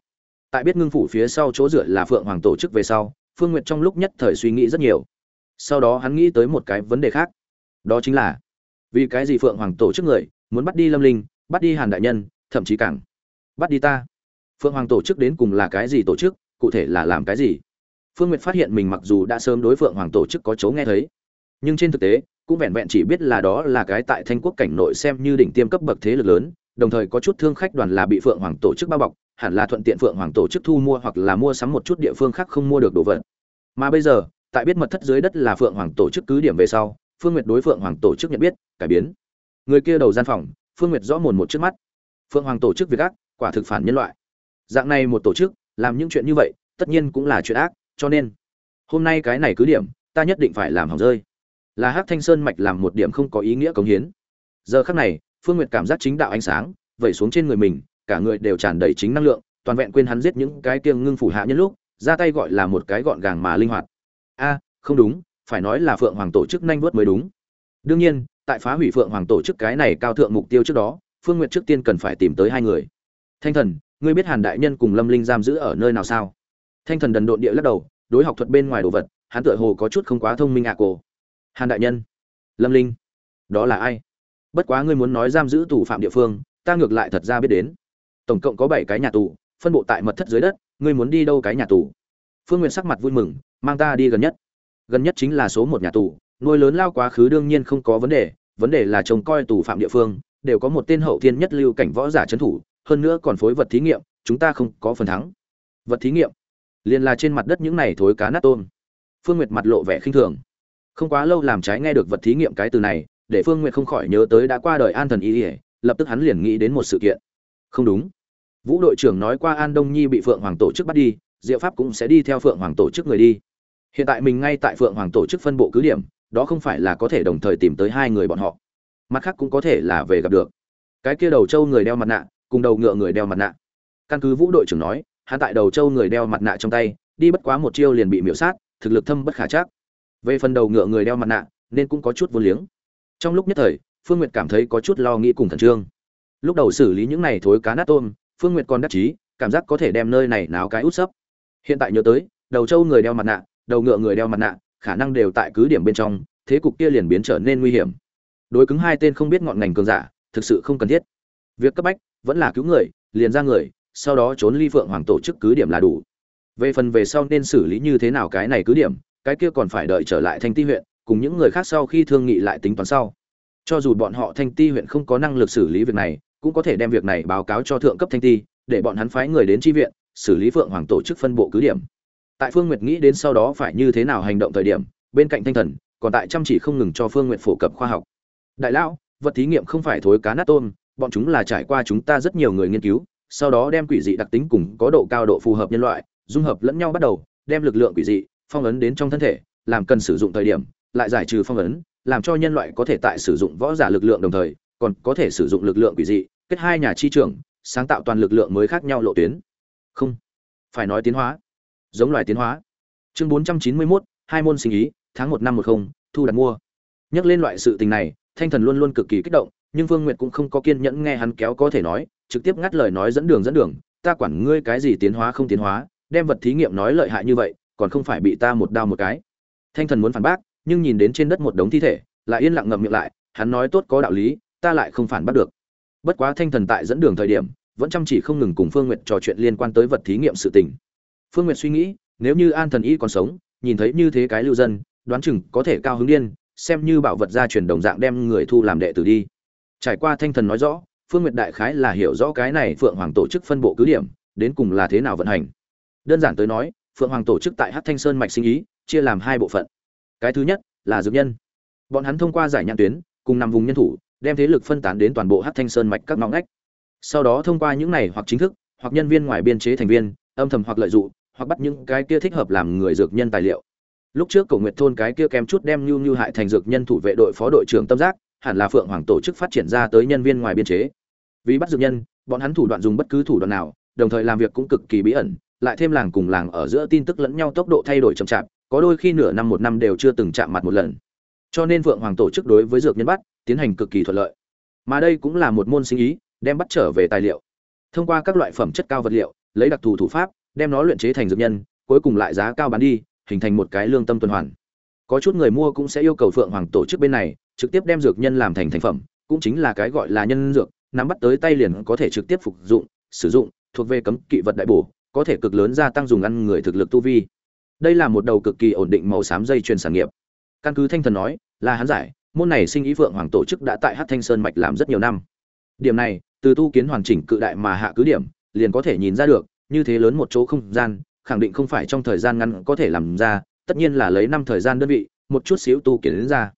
Tại biết ngưng phủ phía sau chỗ dựa là phượng hoàng tổ chức về sau, phương nguyệt trong lúc nhất thời suy nghĩ rất nhiều sau đó hắn nghĩ tới một cái vấn đề khác. Đó chính là, vì cái gì phượng hoàng tổ chức người muốn bắt đi lâm linh, bắt đi hàn đại nhân, thậm chí càng bắt đi ta? Phượng hoàng tổ chức đến cùng là cái gì tổ chức, cụ thể là làm cái gì? Phương nguyệt phát hiện mình mặc dù đã sớm đối phượng hoàng tổ chức có chấu nghe thấy, nhưng trên thực tế, cũng vẹn vẹn chỉ biết là đó là cái tại thanh quốc cảnh nội xem như đỉnh tiêm cấp bậc thế lực lớn, đồng thời có chút thương khách đoàn là bị phượng hoàng tổ chức bao bọc, hẳn là thuận tiện phượng hoàng tổ chức thu mua hoặc là mua sắm một chút địa phương khác không mua được đồ vật. Mà bây giờ tại biết mật thất dưới đất là phượng hoàng tổ chức cứ điểm về sau, phương nguyệt đối phượng hoàng tổ chức nhận biết, cải biến. Người kia đầu gian phòng, phương nguyệt rõ mồn một trước mắt. Phượng hoàng tổ chức việc ác, quả thực phản nhân loại. Dạng này một tổ chức, làm những chuyện như vậy, tất nhiên cũng là chuyện ác, cho nên, hôm nay cái này cứ điểm, ta nhất định phải làm hỏng rơi. Là hắc thanh sơn mạch làm một điểm không có ý nghĩa cống hiến. Giờ khắc này, phương nguyệt cảm giác chính đạo ánh sáng, vẩy xuống trên người mình, cả người đều tràn đầy chính năng lượng, toàn vẹn quên hắn giết những cái tiêng ngưng phủ hạ nhân lúc, ra tay gọi là một cái gọn gàng mà linh hoạt a, không đúng, phải nói là phượng hoàng tổ chức nhanh vớt mới đúng. Đương nhiên, tại phá hủy phượng hoàng tổ chức cái này cao thượng mục tiêu trước đó, phương nguyệt trước tiên cần phải tìm tới hai người. Thanh thần, ngươi biết hàn đại nhân cùng lâm linh giam giữ ở nơi nào sao? Thanh thần đần độn địa lắc đầu, đối học thuật bên ngoài đồ vật, hắn tựa hồ có chút không quá thông minh ạ à cổ hàn đại nhân, lâm linh, đó là ai? Bất quá ngươi muốn nói giam giữ tù phạm địa phương, ta ngược lại thật ra biết đến. Tổng cộng có bảy cái nhà tù, phân bộ tại mật thất dưới đất, ngươi muốn đi đâu cái nhà tù? Phương nguyện sắc mặt vui mừng mang ta đi gần nhất. Gần nhất chính là số một nhà tù, nuôi lớn lao quá khứ đương nhiên không có vấn đề vấn đề là trông coi tù phạm địa phương, đều có một tên hậu thiên nhất lưu cảnh võ giả trấn thủ, hơn nữa còn phối vật thí nghiệm, chúng ta không có phần thắng. Vật thí nghiệm? Liền là trên mặt đất những này thối cá nát tôm. Phương nguyệt mặt lộ vẻ khinh thường. Không quá lâu làm trái nghe được vật thí nghiệm cái từ này, để phương nguyệt không khỏi nhớ tới đã qua đời an thần y ỉa lập tức hắn liền nghĩ đến một sự kiện. Không đúng. Vũ đội trưởng nói qua an đông nhi bị phượng hoàng tổ chức bắt đi, diệu pháp cũng sẽ đi theo phượng hoàng tổ chức người đi hiện tại mình ngay tại phượng hoàng tổ chức phân bộ cứ điểm, đó không phải là có thể đồng thời tìm tới hai người bọn họ. Mặt khác cũng có thể là về gặp được. Cái kia đầu trâu người đeo mặt nạ, cùng đầu ngựa người đeo mặt nạ. Căn cứ vũ đội trưởng nói, hắn tại đầu trâu người đeo mặt nạ trong tay, đi bất quá một chiêu liền bị miễu sát, thực lực thâm bất khả chắc. Về phần đầu ngựa người đeo mặt nạ, nên cũng có chút vô liếng. Trong lúc nhất thời, phương nguyệt cảm thấy có chút lo nghĩ cùng thần trương. Lúc đầu xử lý những này thối cá nát tôm, phương nguyệt còn đắc chí, cảm giác có thể đem nơi này náo cái út sấp. Hiện tại nhớ tới, đầu trâu người đeo mặt nạ đầu ngựa người đeo mặt nạ, khả năng đều tại cứ điểm bên trong, thế cục kia liền biến trở nên nguy hiểm. Đối cứng hai tên không biết ngọn ngành cường giả, thực sự không cần thiết. Việc cấp bách, vẫn là cứu người, liền ra người, sau đó trốn ly phượng hoàng tổ chức cứ điểm là đủ. Về phần về sau nên xử lý như thế nào cái này cứ điểm, cái kia còn phải đợi trở lại thanh ti huyện, cùng những người khác sau khi thương nghị lại tính toán sau. Cho dù bọn họ thanh ti huyện không có năng lực xử lý việc này, cũng có thể đem việc này báo cáo cho thượng cấp thanh ti, để bọn hắn phái người đến tri viện, xử lý phượng hoàng tổ chức phân bộ cứ điểm tại phương nguyệt nghĩ đến sau đó phải như thế nào hành động thời điểm, bên cạnh thanh thần, còn tại chăm chỉ không ngừng cho phương nguyệt phổ cập khoa học. Đại lão, vật thí nghiệm không phải thối cá nát tôm, bọn chúng là trải qua chúng ta rất nhiều người nghiên cứu, sau đó đem quỷ dị đặc tính cùng có độ cao độ phù hợp nhân loại, dung hợp lẫn nhau bắt đầu, đem lực lượng quỷ dị phong ấn đến trong thân thể, làm cần sử dụng thời điểm, lại giải trừ phong ấn, làm cho nhân loại có thể tại sử dụng võ giả lực lượng đồng thời, còn có thể sử dụng lực lượng quỷ dị, kết hai nhà chi trưởng, sáng tạo toàn lực lượng mới khác nhau lộ tuyến. Không. Phải nói tiến hóa giống loài tiến hóa. Chương bốn trăm chín mươi 491, hai môn sinh ý tháng một năm một không thu đặt mua. Nhắc lên loại sự tình này thanh thần luôn luôn cực kỳ kích động nhưng vương nguyệt cũng không có kiên nhẫn nghe hắn kéo có thể nói trực tiếp ngắt lời nói dẫn đường dẫn đường ta quản ngươi cái gì tiến hóa không tiến hóa đem vật thí nghiệm nói lợi hại như vậy còn không phải bị ta một đao một cái. Thanh thần muốn phản bác nhưng nhìn đến trên đất một đống thi thể lại yên lặng ngậm miệng lại hắn nói tốt có đạo lý ta lại không phản bắt được. Bất quá thanh thần tại dẫn đường thời điểm vẫn chăm chỉ không ngừng cùng phương nguyệt trò chuyện liên quan tới vật thí nghiệm sự tình phương nguyệt suy nghĩ, nếu như an thần y còn sống, nhìn thấy như thế cái lưu dân, đoán chừng có thể cao hứng điên, xem như bảo vật gia truyền đồng dạng đem người thu làm đệ tử đi. Trải qua thanh thần nói rõ, phương nguyệt đại khái là hiểu rõ cái này phượng hoàng tổ chức phân bộ cứ điểm, đến cùng là thế nào vận hành. Đơn giản tới nói, phượng hoàng tổ chức tại Hắc thanh sơn mạch sinh ý, chia làm hai bộ phận. Cái thứ nhất là dược nhân. Bọn hắn thông qua giải nhãn tuyến, cùng nằm vùng nhân thủ, đem thế lực phân tán đến toàn bộ Hắc thanh sơn mạch các ngóc ngách. Sau đó thông qua những này hoặc chính thức, hoặc nhân viên ngoài biên chế thành viên, âm thầm hoặc lợi dụng hoặc bắt những cái kia thích hợp làm người dược nhân tài liệu. Lúc trước cổ nguyệt thôn cái kia kém chút đem nhu nhu hại thành dược nhân thủ vệ đội phó đội trưởng tâm giác, hẳn là phượng hoàng tổ chức phát triển ra tới nhân viên ngoài biên chế. Vì bắt dược nhân, bọn hắn thủ đoạn dùng bất cứ thủ đoạn nào, đồng thời làm việc cũng cực kỳ bí ẩn, lại thêm làng cùng làng ở giữa tin tức lẫn nhau tốc độ thay đổi chậm chạp, có đôi khi nửa năm một năm đều chưa từng chạm mặt một lần. Cho nên phượng hoàng tổ chức đối với dược nhân bắt, tiến hành cực kỳ thuận lợi. Mà đây cũng là một môn sinh ý, đem bắt trở về tài liệu. Thông qua các loại phẩm chất cao vật liệu, lấy đặc thù thủ pháp đem nó luyện chế thành dược nhân, cuối cùng lại giá cao bán đi, hình thành một cái lương tâm tuần hoàn. Có chút người mua cũng sẽ yêu cầu phượng hoàng tổ chức bên này, trực tiếp đem dược nhân làm thành thành phẩm, cũng chính là cái gọi là nhân dược, nắm bắt tới tay liền có thể trực tiếp phục dụng, sử dụng, thuộc về cấm kỵ vật đại bổ, có thể cực lớn gia tăng dùng ăn người thực lực tu vi. Đây là một đầu cực kỳ ổn định màu xám dây chuyền sản nghiệp. Căn cứ thanh thần nói, là hắn giải, môn này sinh ý phượng hoàng tổ chức đã tại hát thanh sơn mạch làm rất nhiều năm. Điểm này, từ tu kiến hoàn chỉnh cự đại mà hạ cứ điểm, liền có thể nhìn ra được như thế lớn một chỗ không gian, khẳng định không phải trong thời gian ngắn có thể làm ra, tất nhiên là lấy năm thời gian đơn vị, một chút xíu tu kiến đến ra.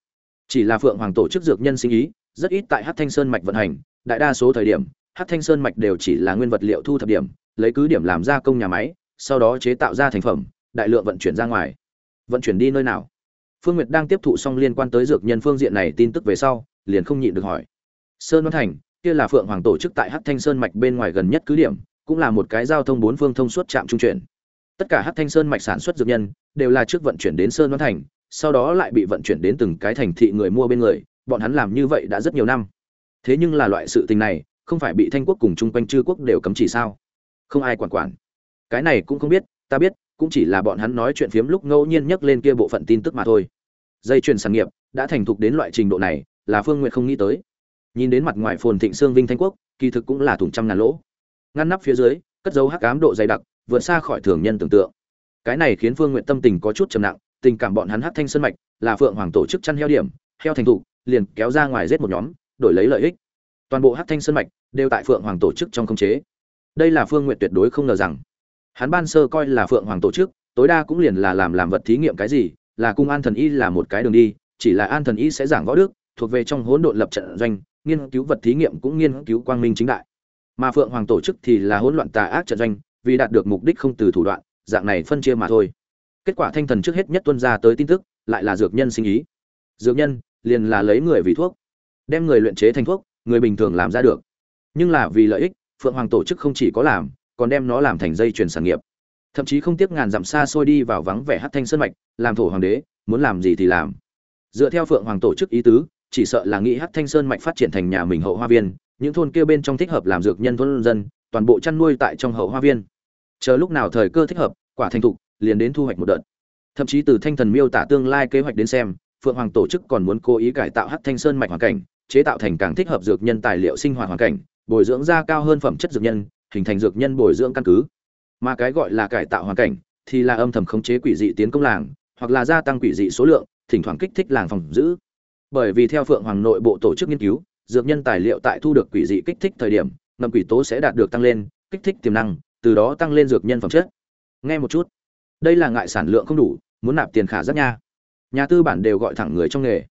Chỉ là phượng hoàng tổ chức dược nhân sinh ý, rất ít tại hát thanh sơn mạch vận hành, đại đa số thời điểm hát thanh sơn mạch đều chỉ là nguyên vật liệu thu thập điểm, lấy cứ điểm làm ra công nhà máy, sau đó chế tạo ra thành phẩm, đại lượng vận chuyển ra ngoài. Vận chuyển đi nơi nào? Phương nguyệt đang tiếp thụ xong liên quan tới dược nhân phương diện này tin tức về sau, liền không nhịn được hỏi. Sơn văn thành, kia là phượng hoàng tổ chức tại hát thanh sơn mạch bên ngoài gần nhất cứ điểm cũng là một cái giao thông bốn phương thông suốt trạm trung chuyển. Tất cả hắc thanh sơn mạch sản xuất dược nhân đều là trước vận chuyển đến sơn văn thành, sau đó lại bị vận chuyển đến từng cái thành thị người mua bên người, bọn hắn làm như vậy đã rất nhiều năm. Thế nhưng là loại sự tình này, không phải bị thanh quốc cùng chung quanh chư quốc đều cấm chỉ sao? Không ai quản quản. Cái này cũng không biết, ta biết, cũng chỉ là bọn hắn nói chuyện phiếm lúc ngẫu nhiên nhắc lên kia bộ phận tin tức mà thôi. Dây chuyền sản nghiệp đã thành thục đến loại trình độ này, là phương nguyệt không nghĩ tới. Nhìn đến mặt ngoài phồn thịnh xương vinh thanh quốc, kỳ thực cũng là thủng trăm ngàn lỗ ngăn nắp phía dưới cất dấu hắc ám độ dày đặc vượt xa khỏi thường nhân tưởng tượng. Cái này khiến phương nguyện tâm tình có chút trầm nặng tình cảm bọn hắn hắc thanh sơn mạch là phượng hoàng tổ chức chăn heo điểm heo thành thụ, liền kéo ra ngoài giết một nhóm đổi lấy lợi ích. Toàn bộ hắc thanh sơn mạch đều tại phượng hoàng tổ chức trong khống chế. Đây là phương nguyện tuyệt đối không ngờ rằng hắn ban sơ coi là phượng hoàng tổ chức tối đa cũng liền là làm làm vật thí nghiệm cái gì là cung an thần y là một cái đường đi chỉ là an thần y sẽ giảng võ đức thuộc về trong hỗn độn lập trận doanh nghiên cứu vật thí nghiệm cũng nghiên cứu quang minh chính đại mà phượng hoàng tổ chức thì là hỗn loạn tà ác trận doanh, vì đạt được mục đích không từ thủ đoạn, dạng này phân chia mà thôi. Kết quả thanh thần trước hết nhất tuân ra tới tin tức, lại là dược nhân sinh ý. Dược nhân, liền là lấy người vì thuốc, đem người luyện chế thành thuốc, người bình thường làm ra được. Nhưng là vì lợi ích, phượng hoàng tổ chức không chỉ có làm, còn đem nó làm thành dây chuyền sản nghiệp. Thậm chí không tiếc ngàn dặm xa xôi đi vào vắng vẻ hát thanh sơn mạch, làm thổ hoàng đế, muốn làm gì thì làm. Dựa theo phượng hoàng tổ chức ý tứ, chỉ sợ là nghĩ hát thanh sơn mạch phát triển thành nhà mình hậu hoa viên những thôn kia bên trong thích hợp làm dược nhân thôn dân, toàn bộ chăn nuôi tại trong hậu hoa viên. Chờ lúc nào thời cơ thích hợp, quả thành thục, liền đến thu hoạch một đợt. Thậm chí từ thanh thần miêu tả tương lai kế hoạch đến xem, phượng hoàng tổ chức còn muốn cố ý cải tạo hắc thanh sơn mạch hoàn cảnh, chế tạo thành càng thích hợp dược nhân tài liệu sinh hoạt hoàn cảnh, bồi dưỡng ra cao hơn phẩm chất dược nhân, hình thành dược nhân bồi dưỡng căn cứ. Mà cái gọi là cải tạo hoàn cảnh, thì là âm thầm khống chế quỷ dị tiến công làng, hoặc là gia tăng quỷ dị số lượng, thỉnh thoảng kích thích làng phòng giữ. Bởi vì theo phượng hoàng nội bộ tổ chức nghiên cứu dược nhân tài liệu tại thu được quỷ dị kích thích thời điểm ngầm quỷ tố sẽ đạt được tăng lên, kích thích tiềm năng, từ đó tăng lên dược nhân phẩm chất. Nghe một chút. Đây là ngại sản lượng không đủ, muốn nạp tiền khả rất nha. Nhà tư bản đều gọi thẳng người trong nghề.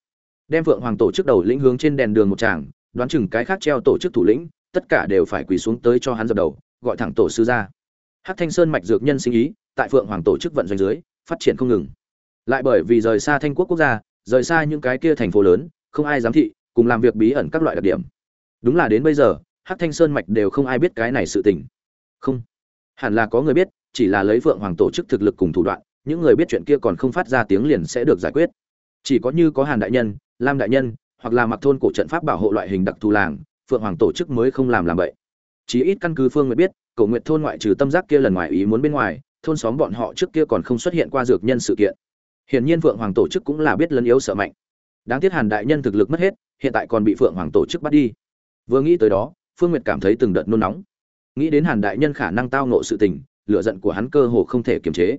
Đem phượng hoàng tổ chức đầu lĩnh hướng trên đèn đường một tràng, đoán chừng cái khác treo tổ chức thủ lĩnh, tất cả đều phải quỳ xuống tới cho hắn dập đầu, gọi thẳng tổ sư ra. Hát thanh sơn mạch dược nhân sinh ý, tại phượng hoàng tổ chức vận doanh dưới, phát triển không ngừng. Lại bởi vì rời xa thanh quốc quốc gia, rời xa những cái kia thành phố lớn, không ai giám thị cùng làm việc bí ẩn các loại đặc điểm. Đúng là đến bây giờ hát thanh sơn mạch đều không ai biết cái này sự tình. Không. Hẳn là có người biết, chỉ là lấy phượng hoàng tổ chức thực lực cùng thủ đoạn, những người biết chuyện kia còn không phát ra tiếng liền sẽ được giải quyết. Chỉ có như có hàn đại nhân, lam đại nhân, hoặc là mặc thôn cổ trận pháp bảo hộ loại hình đặc thù làng, phượng hoàng tổ chức mới không làm làm vậy chỉ ít căn cứ phương mới biết cầu nguyện thôn ngoại trừ tâm giác kia lần ngoài ý muốn bên ngoài, thôn xóm bọn họ trước kia còn không xuất hiện qua dược nhân sự kiện. Hiển nhiên phượng hoàng tổ chức cũng là biết lấn yếu sợ mạnh. Đáng tiếc hàn đại nhân thực lực mất hết hiện tại còn bị phượng hoàng tổ chức bắt đi. Vừa nghĩ tới đó, phương nguyệt cảm thấy từng đợt nôn nóng. Nghĩ đến hàn đại nhân khả năng tao nộ sự tình, lửa giận của hắn cơ hồ không thể kiềm chế.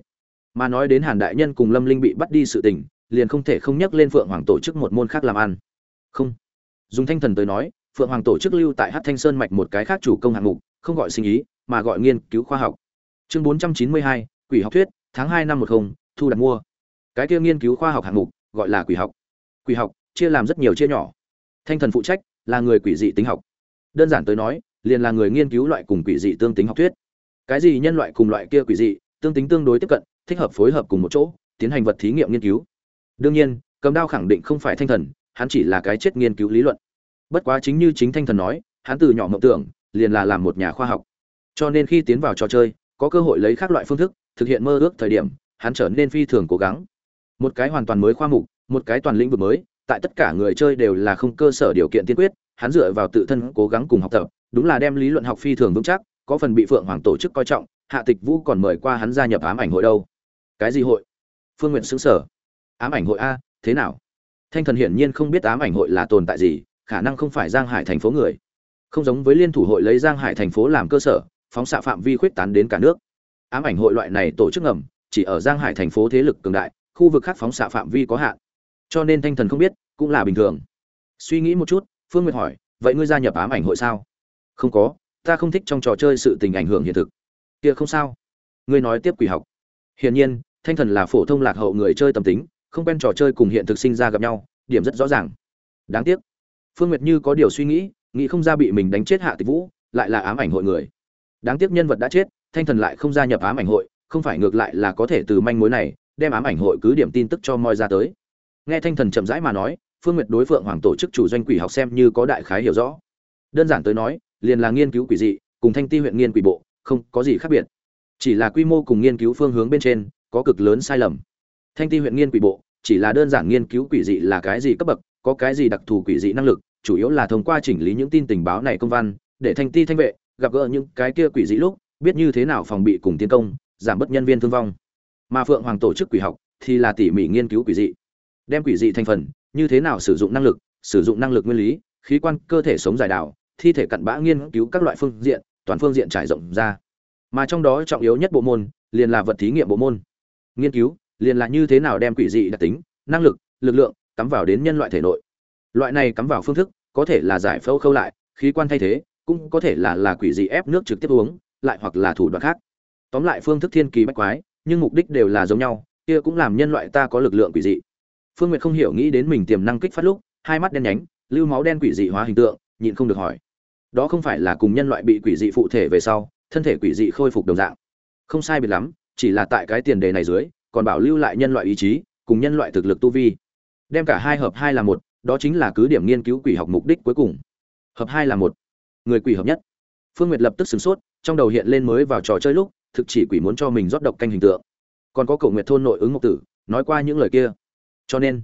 Mà nói đến hàn đại nhân cùng lâm linh bị bắt đi sự tình, liền không thể không nhắc lên phượng hoàng tổ chức một môn khác làm ăn. Không. Dùng thanh thần tới nói, phượng hoàng tổ chức lưu tại hát thanh sơn mạch một cái khác chủ công hạng mục, không gọi sinh ý, mà gọi nghiên cứu khoa học. Chương bốn trăm chín mươi hai, quỷ học thuyết, tháng hai năm một không, thu đặt mua. Cái kia nghiên cứu khoa học hạng mục, gọi là quỷ học. Quỷ học, chia làm rất nhiều chia nhỏ thanh thần phụ trách là người quỷ dị tính học. Đơn giản tới nói, liền là người nghiên cứu loại cùng quỷ dị tương tính học thuyết. Cái gì nhân loại cùng loại kia quỷ dị, tương tính tương đối tiếp cận, thích hợp phối hợp cùng một chỗ, tiến hành vật thí nghiệm nghiên cứu. Đương nhiên, cầm đao khẳng định không phải thanh thần, hắn chỉ là cái chết nghiên cứu lý luận. Bất quá chính như chính thanh thần nói, hắn từ nhỏ mộng tưởng, liền là làm một nhà khoa học. Cho nên khi tiến vào trò chơi, có cơ hội lấy các loại phương thức, thực hiện mơ ước thời điểm, hắn trở nên phi thường cố gắng. Một cái hoàn toàn mới khoa mục, một cái toàn lĩnh vực mới tại tất cả người chơi đều là không cơ sở điều kiện tiên quyết, hắn dựa vào tự thân cố gắng cùng học tập, đúng là đem lý luận học phi thường vững chắc, có phần bị phượng hoàng tổ chức coi trọng, hạ tịch vũ còn mời qua hắn gia nhập ám ảnh hội đâu. Cái gì hội? Phương Nguyệt sững sở. Ám ảnh hội a, thế nào? Thanh thần hiển nhiên không biết ám ảnh hội là tồn tại gì, khả năng không phải giang hải thành phố người. Không giống với liên thủ hội lấy giang hải thành phố làm cơ sở, phóng xạ phạm vi khuyết tán đến cả nước. Ám ảnh hội loại này tổ chức ngầm, chỉ ở giang hải thành phố thế lực cường đại, khu vực khác phóng xạ phạm vi có hạn cho nên thanh thần không biết, cũng là bình thường. Suy nghĩ một chút, phương nguyệt hỏi, vậy ngươi gia nhập ám ảnh hội sao? Không có, ta không thích trong trò chơi sự tình ảnh hưởng hiện thực. Kia không sao. Ngươi nói tiếp quỷ học. Hiển nhiên, thanh thần là phổ thông lạc hậu người chơi tâm tính, không quen trò chơi cùng hiện thực sinh ra gặp nhau, điểm rất rõ ràng. Đáng tiếc. Phương nguyệt như có điều suy nghĩ nghĩ không ra bị mình đánh chết hạ tịch vũ, lại là ám ảnh hội người. Đáng tiếc nhân vật đã chết, thanh thần lại không gia nhập ám ảnh hội, không phải ngược lại là có thể từ manh mối này, đem ám ảnh hội cứ điểm tin tức cho moi ra tới nghe thanh thần chậm rãi mà nói, phương nguyệt đối phượng hoàng tổ chức chủ doanh quỷ học xem như có đại khái hiểu rõ. Đơn giản tới nói, liền là nghiên cứu quỷ dị, cùng thanh ti huyện nghiên quỷ bộ, không có gì khác biệt. Chỉ là quy mô cùng nghiên cứu phương hướng bên trên, có cực lớn sai lầm. Thanh ti huyện nghiên quỷ bộ, chỉ là đơn giản nghiên cứu quỷ dị là cái gì cấp bậc, có cái gì đặc thù quỷ dị năng lực, chủ yếu là thông qua chỉnh lý những tin tình báo này công văn, để thanh ti thanh vệ gặp gỡ những cái kia quỷ dị lúc, biết như thế nào phòng bị cùng tiến công, giảm bớt nhân viên thương vong. Mà phượng hoàng tổ chức quỷ học thì là tỉ mỉ nghiên cứu quỷ dị đem quỷ dị thành phần, như thế nào sử dụng năng lực, sử dụng năng lực nguyên lý, khí quan, cơ thể sống dài đạo thi thể cặn bã nghiên cứu các loại phương diện, toàn phương diện trải rộng ra. Mà trong đó trọng yếu nhất bộ môn, liền là vật thí nghiệm bộ môn. Nghiên cứu, liền là như thế nào đem quỷ dị đặc tính, năng lực lực lượng cắm vào đến nhân loại thể nội. Loại này cắm vào phương thức, có thể là giải phẫu khâu lại, khí quan thay thế, cũng có thể là là quỷ dị ép nước trực tiếp uống, lại hoặc là thủ đoạn khác. Tóm lại phương thức thiên kỳ bách quái, nhưng mục đích đều là giống nhau, kia cũng làm nhân loại ta có lực lượng quỷ dị phương nguyệt không hiểu nghĩ đến mình tiềm năng kích phát lúc, hai mắt đen nhánh, lưu máu đen quỷ dị hóa hình tượng, nhịn không được hỏi. Đó không phải là cùng nhân loại bị quỷ dị phụ thể về sau, thân thể quỷ dị khôi phục đồng dạng. Không sai biệt lắm, chỉ là tại cái tiền đề này dưới, còn bảo lưu lại nhân loại ý chí, cùng nhân loại thực lực tu vi. Đem cả hai hợp hai là một, đó chính là cứ điểm nghiên cứu quỷ học mục đích cuối cùng. Hợp hai là một. Người quỷ hợp nhất. Phương nguyệt lập tức sửng sốt, trong đầu hiện lên mới vào trò chơi lúc, thực chỉ quỷ muốn cho mình rót độc canh hình tượng. Còn có cầu nguyệt thôn nội ứng ngọc tử, nói qua những lời kia cho nên,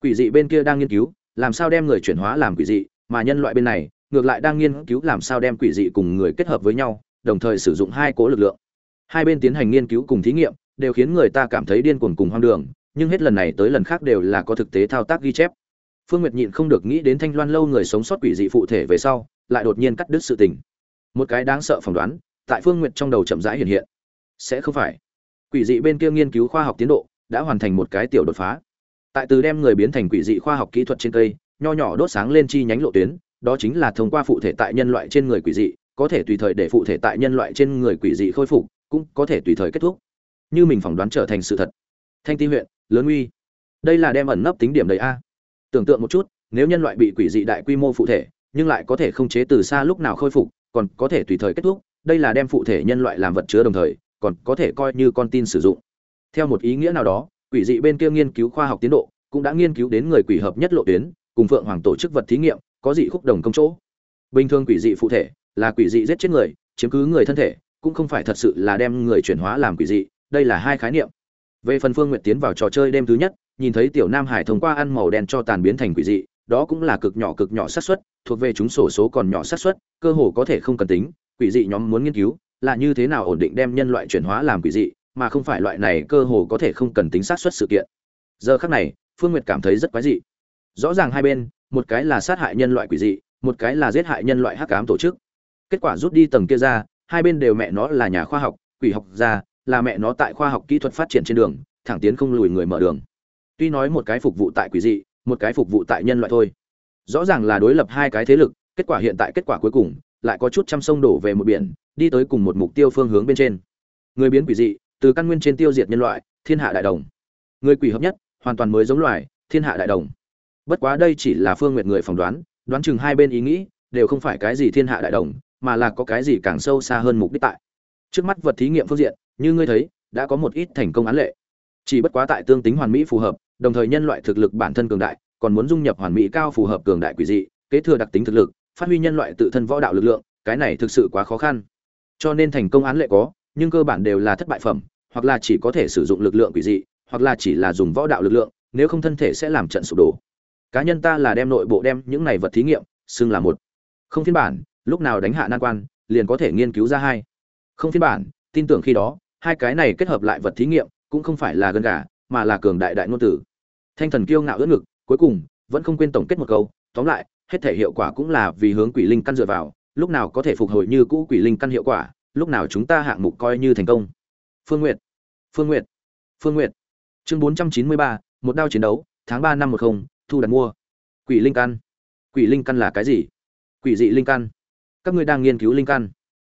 quỷ dị bên kia đang nghiên cứu, làm sao đem người chuyển hóa làm quỷ dị, mà nhân loại bên này, ngược lại đang nghiên cứu làm sao đem quỷ dị cùng người kết hợp với nhau, đồng thời sử dụng hai cố lực lượng. Hai bên tiến hành nghiên cứu cùng thí nghiệm, đều khiến người ta cảm thấy điên cuồng cùng hoang đường, nhưng hết lần này tới lần khác đều là có thực tế thao tác ghi chép. Phương nguyệt nhịn không được nghĩ đến thanh loan lâu người sống sót quỷ dị phụ thể về sau, lại đột nhiên cắt đứt sự tình. Một cái đáng sợ phỏng đoán, tại phương nguyệt trong đầu chậm rãi hiện hiện. Sẽ không phải. Quỷ dị bên kia nghiên cứu khoa học tiến độ đã hoàn thành một cái tiểu đột phá tại từ đem người biến thành quỷ dị khoa học kỹ thuật trên cây, nho nhỏ đốt sáng lên chi nhánh lộ tuyến, đó chính là thông qua phụ thể tại nhân loại trên người quỷ dị, có thể tùy thời để phụ thể tại nhân loại trên người quỷ dị khôi phục, cũng có thể tùy thời kết thúc. Như mình phỏng đoán trở thành sự thật. Thanh ti huyện, lớn uy. Đây là đem ẩn nấp tính điểm đầy a. Tưởng tượng một chút, nếu nhân loại bị quỷ dị đại quy mô phụ thể, nhưng lại có thể không chế từ xa lúc nào khôi phục, còn có thể tùy thời kết thúc, đây là đem phụ thể nhân loại làm vật chứa đồng thời, còn có thể coi như con tin sử dụng. Theo một ý nghĩa nào đó quỷ dị bên kia nghiên cứu khoa học tiến độ, cũng đã nghiên cứu đến người quỷ hợp nhất lộ tuyến, cùng phượng hoàng tổ chức vật thí nghiệm, có dị khúc đồng công chỗ. Bình thường quỷ dị phụ thể là quỷ dị giết chết người, chiếm cứ người thân thể, cũng không phải thật sự là đem người chuyển hóa làm quỷ dị, đây là hai khái niệm. Về phần phương nguyện tiến vào trò chơi đêm thứ nhất, nhìn thấy tiểu nam hải thông qua ăn màu đen cho tàn biến thành quỷ dị, đó cũng là cực nhỏ cực nhỏ xác suất, thuộc về chúng sổ số còn nhỏ xác suất, cơ hồ có thể không cần tính, quỷ dị nhóm muốn nghiên cứu, là như thế nào ổn định đem nhân loại chuyển hóa làm quỷ dị mà không phải loại này cơ hồ có thể không cần tính xác suất sự kiện. Giờ khắc này, phương nguyệt cảm thấy rất quái dị. Rõ ràng hai bên, một cái là sát hại nhân loại quỷ dị, một cái là giết hại nhân loại hắc ám tổ chức. Kết quả rút đi tầng kia ra, hai bên đều mẹ nó là nhà khoa học, quỷ học gia, là mẹ nó tại khoa học kỹ thuật phát triển trên đường, thẳng tiến không lùi người mở đường. Tuy nói một cái phục vụ tại quỷ dị, một cái phục vụ tại nhân loại thôi. Rõ ràng là đối lập hai cái thế lực, kết quả hiện tại kết quả cuối cùng, lại có chút trăm sông đổ về một biển, đi tới cùng một mục tiêu phương hướng bên trên. Người biến quỷ dị từ căn nguyên trên tiêu diệt nhân loại, thiên hạ đại đồng. Người quỷ hợp nhất, hoàn toàn mới giống loài, thiên hạ đại đồng. Bất quá đây chỉ là phương nguyện người phỏng đoán đoán chừng hai bên ý nghĩ, đều không phải cái gì thiên hạ đại đồng, mà là có cái gì càng sâu xa hơn mục đích tại. Trước mắt vật thí nghiệm phương diện, như ngươi thấy, đã có một ít thành công án lệ. Chỉ bất quá tại tương tính hoàn mỹ phù hợp, đồng thời nhân loại thực lực bản thân cường đại, còn muốn dung nhập hoàn mỹ cao phù hợp cường đại quỷ dị, kế thừa đặc tính thực lực, phát huy nhân loại tự thân võ đạo lực lượng, cái này thực sự quá khó khăn. Cho nên thành công án lệ có nhưng cơ bản đều là thất bại phẩm, hoặc là chỉ có thể sử dụng lực lượng quỷ dị, hoặc là chỉ là dùng võ đạo lực lượng, nếu không thân thể sẽ làm trận sụp đổ. Cá nhân ta là đem nội bộ đem những này vật thí nghiệm, xưng là một. Không phiên bản, lúc nào đánh hạ nan quan, liền có thể nghiên cứu ra hai. Không phiên bản, tin tưởng khi đó, hai cái này kết hợp lại vật thí nghiệm, cũng không phải là gần gà, mà là cường đại đại ngôn tử. Thanh thần kiêu ngạo ưỡn ngực, cuối cùng, vẫn không quên tổng kết một câu, tóm lại, hết thể hiệu quả cũng là vì hướng quỷ linh căn dựa vào, lúc nào có thể phục hồi như cũ quỷ linh căn hiệu quả lúc nào chúng ta hạng mục coi như thành công? Phương nguyệt phương nguyệt phương nguyệt. Chương bốn trăm chín mươi ba, một đao chiến đấu, tháng ba năm một không, thu đặt mua. Quỷ linh căn. Quỷ linh căn là cái gì? Quỷ dị linh căn. Các ngươi đang nghiên cứu linh căn.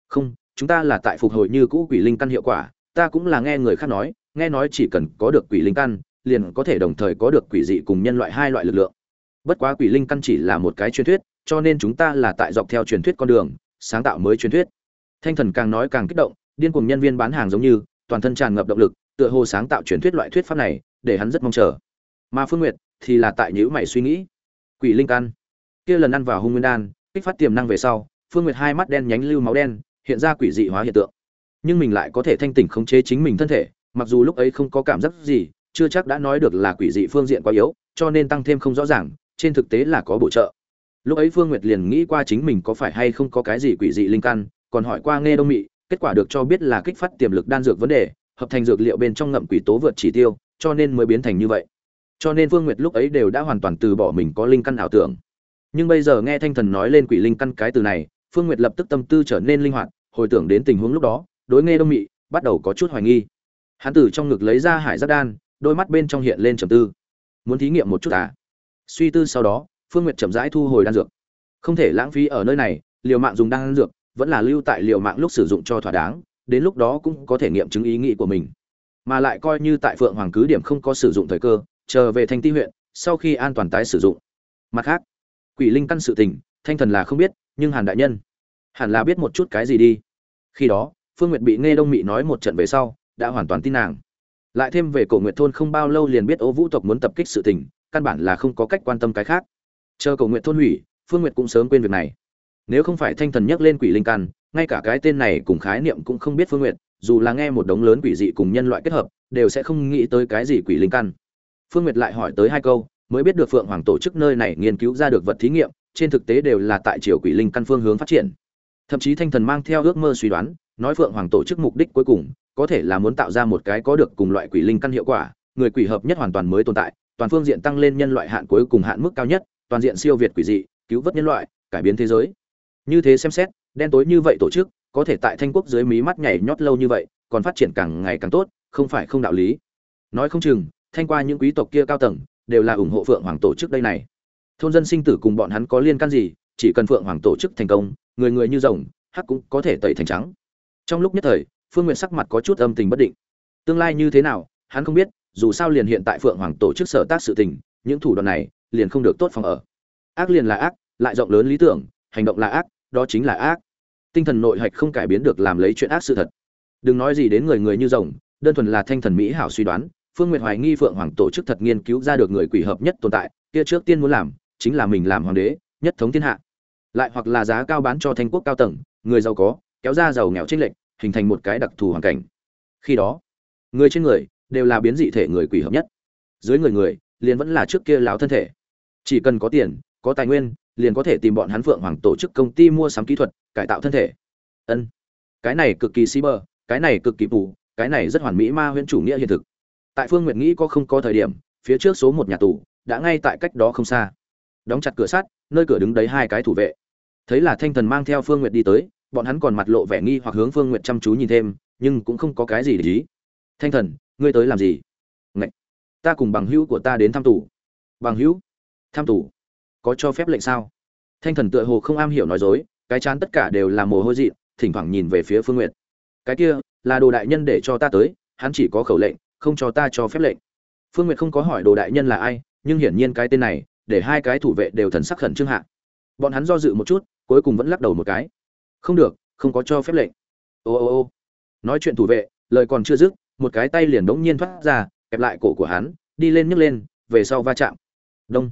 Không, chúng ta là tại phục hồi như cũ quỷ linh căn hiệu quả. Ta cũng là nghe người khác nói, nghe nói chỉ cần có được quỷ linh căn, liền có thể đồng thời có được quỷ dị cùng nhân loại hai loại lực lượng. Bất quá quỷ linh căn chỉ là một cái truyền thuyết, cho nên chúng ta là tại dọc theo truyền thuyết con đường, sáng tạo mới truyền thuyết thanh thần càng nói càng kích động, điên cuồng nhân viên bán hàng giống như, toàn thân tràn ngập động lực, tựa hồ sáng tạo truyền thuyết loại thuyết pháp này, để hắn rất mong chờ. Mà phương nguyệt thì là tại nhíu mày suy nghĩ. Quỷ linh căn kia lần ăn vào hung nguyên đan, kích phát tiềm năng về sau, phương nguyệt hai mắt đen nhánh lưu máu đen, hiện ra quỷ dị hóa hiện tượng. Nhưng mình lại có thể thanh tỉnh khống chế chính mình thân thể, mặc dù lúc ấy không có cảm giác gì, chưa chắc đã nói được là quỷ dị phương diện quá yếu, cho nên tăng thêm không rõ ràng, trên thực tế là có bổ trợ. Lúc ấy phương nguyệt liền nghĩ qua chính mình có phải hay không có cái gì quỷ dị linh căn còn hỏi qua nghe đông mị, kết quả được cho biết là kích phát tiềm lực đan dược vấn đề, hợp thành dược liệu bên trong ngậm quỷ tố vượt chỉ tiêu, cho nên mới biến thành như vậy. Cho nên vương nguyệt lúc ấy đều đã hoàn toàn từ bỏ mình có linh căn ảo tưởng. Nhưng bây giờ nghe thanh thần nói lên quỷ linh căn cái từ này, phương nguyệt lập tức tâm tư trở nên linh hoạt, hồi tưởng đến tình huống lúc đó, đối nghe đông mị bắt đầu có chút hoài nghi. Hắn từ trong ngực lấy ra hải giác đan, đôi mắt bên trong hiện lên trầm tư. Muốn thí nghiệm một chút à? Suy tư sau đó, phương nguyệt chậm rãi thu hồi đan dược. Không thể lãng phí ở nơi này, liều mạng dùng đan dược vẫn là lưu tại liệu mạng lúc sử dụng cho thỏa đáng, đến lúc đó cũng có thể nghiệm chứng ý nghĩ của mình. Mà lại coi như tại phượng hoàng cứ điểm không có sử dụng thời cơ, chờ về thanh ti huyện, sau khi an toàn tái sử dụng. Mặt khác, quỷ linh căn sự tình, thanh thần là không biết, nhưng hàn đại nhân, hẳn là biết một chút cái gì đi. Khi đó, phương nguyệt bị nghe đông mị nói một trận về sau, đã hoàn toàn tin nàng. Lại thêm về cổ nguyệt thôn không bao lâu liền biết ô vũ tộc muốn tập kích sự tình, căn bản là không có cách quan tâm cái khác. Chờ cổ nguyệt thôn hủy, phương nguyệt cũng sớm quên việc này nếu không phải thanh thần nhắc lên quỷ linh căn, ngay cả cái tên này cùng khái niệm cũng không biết phương nguyệt dù là nghe một đống lớn quỷ dị cùng nhân loại kết hợp, đều sẽ không nghĩ tới cái gì quỷ linh căn. Phương nguyệt lại hỏi tới hai câu, mới biết được phượng hoàng tổ chức nơi này nghiên cứu ra được vật thí nghiệm, trên thực tế đều là tại triều quỷ linh căn phương hướng phát triển. Thậm chí thanh thần mang theo ước mơ suy đoán, nói phượng hoàng tổ chức mục đích cuối cùng, có thể là muốn tạo ra một cái có được cùng loại quỷ linh căn hiệu quả, người quỷ hợp nhất hoàn toàn mới tồn tại, toàn phương diện tăng lên nhân loại hạn cuối cùng hạn mức cao nhất, toàn diện siêu việt quỷ dị, cứu vớt nhân loại, cải biến thế giới như thế xem xét, đen tối như vậy tổ chức, có thể tại thanh quốc dưới mí mắt nhảy nhót lâu như vậy, còn phát triển càng ngày càng tốt, không phải không đạo lý. Nói không chừng, thanh qua những quý tộc kia cao tầng, đều là ủng hộ phượng hoàng tổ chức đây này. Thôn dân sinh tử cùng bọn hắn có liên can gì, chỉ cần phượng hoàng tổ chức thành công, người người như rồng, hắc cũng có thể tẩy thành trắng. Trong lúc nhất thời, phương nguyện sắc mặt có chút âm tình bất định. Tương lai như thế nào, hắn không biết, dù sao liền hiện tại phượng hoàng tổ chức sở tác sự tình, những thủ đoạn này, liền không được tốt phòng ở. Ác liền là ác, lại rộng lớn lý tưởng hành động là ác, đó chính là ác. Tinh thần nội hạch không cải biến được làm lấy chuyện ác sự thật. Đừng nói gì đến người người như rồng, đơn thuần là thanh thần mỹ hảo suy đoán, phương nguyệt hoài nghi phượng hoàng tổ chức thật nghiên cứu ra được người quỷ hợp nhất tồn tại, kia trước tiên muốn làm, chính là mình làm hoàng đế, nhất thống thiên hạ. Lại hoặc là giá cao bán cho thanh quốc cao tầng, người giàu có, kéo ra giàu nghèo trích lệnh hình thành một cái đặc thù hoàn cảnh. Khi đó, người trên người đều là biến dị thể người quỷ hợp nhất. Dưới người người liền vẫn là trước kia lão thân thể. Chỉ cần có tiền, có tài nguyên liền có thể tìm bọn hắn phượng hoàng tổ chức công ty mua sắm kỹ thuật cải tạo thân thể. Ân. Cái này cực kỳ cyber cái này cực kỳ phù, cái này rất hoàn mỹ ma huyễn chủ nghĩa hiện thực. Tại phương nguyệt nghĩ có không có thời điểm phía trước số một nhà tù đã ngay tại cách đó không xa. Đóng chặt cửa sắt nơi cửa đứng đấy hai cái thủ vệ. Thấy là thanh thần mang theo phương nguyệt đi tới bọn hắn còn mặt lộ vẻ nghi hoặc hướng phương nguyệt chăm chú nhìn thêm nhưng cũng không có cái gì để ý. Thanh thần ngươi tới làm gì? Ngậy! ta cùng bằng hữu của ta đến thăm tù. Bằng hữu? Thăm tù? Có cho phép lệnh sao? Thanh thần tựa hồ không am hiểu nói dối, cái chán tất cả đều là mồ hôi dị, thỉnh thoảng nhìn về phía phương nguyệt. Cái kia, là đồ đại nhân để cho ta tới, hắn chỉ có khẩu lệnh, không cho ta cho phép lệnh. Phương nguyệt không có hỏi đồ đại nhân là ai, nhưng hiển nhiên cái tên này, để hai cái thủ vệ đều thần sắc khẩn trương hạ. Bọn hắn do dự một chút, cuối cùng vẫn lắc đầu một cái. Không được, không có cho phép lệnh. Ô ô ô. Nói chuyện thủ vệ, lời còn chưa dứt, một cái tay liền đống nhiên thoát ra, kẹp lại cổ của hắn, đi lên nhấc lên, về sau va chạm. Đông.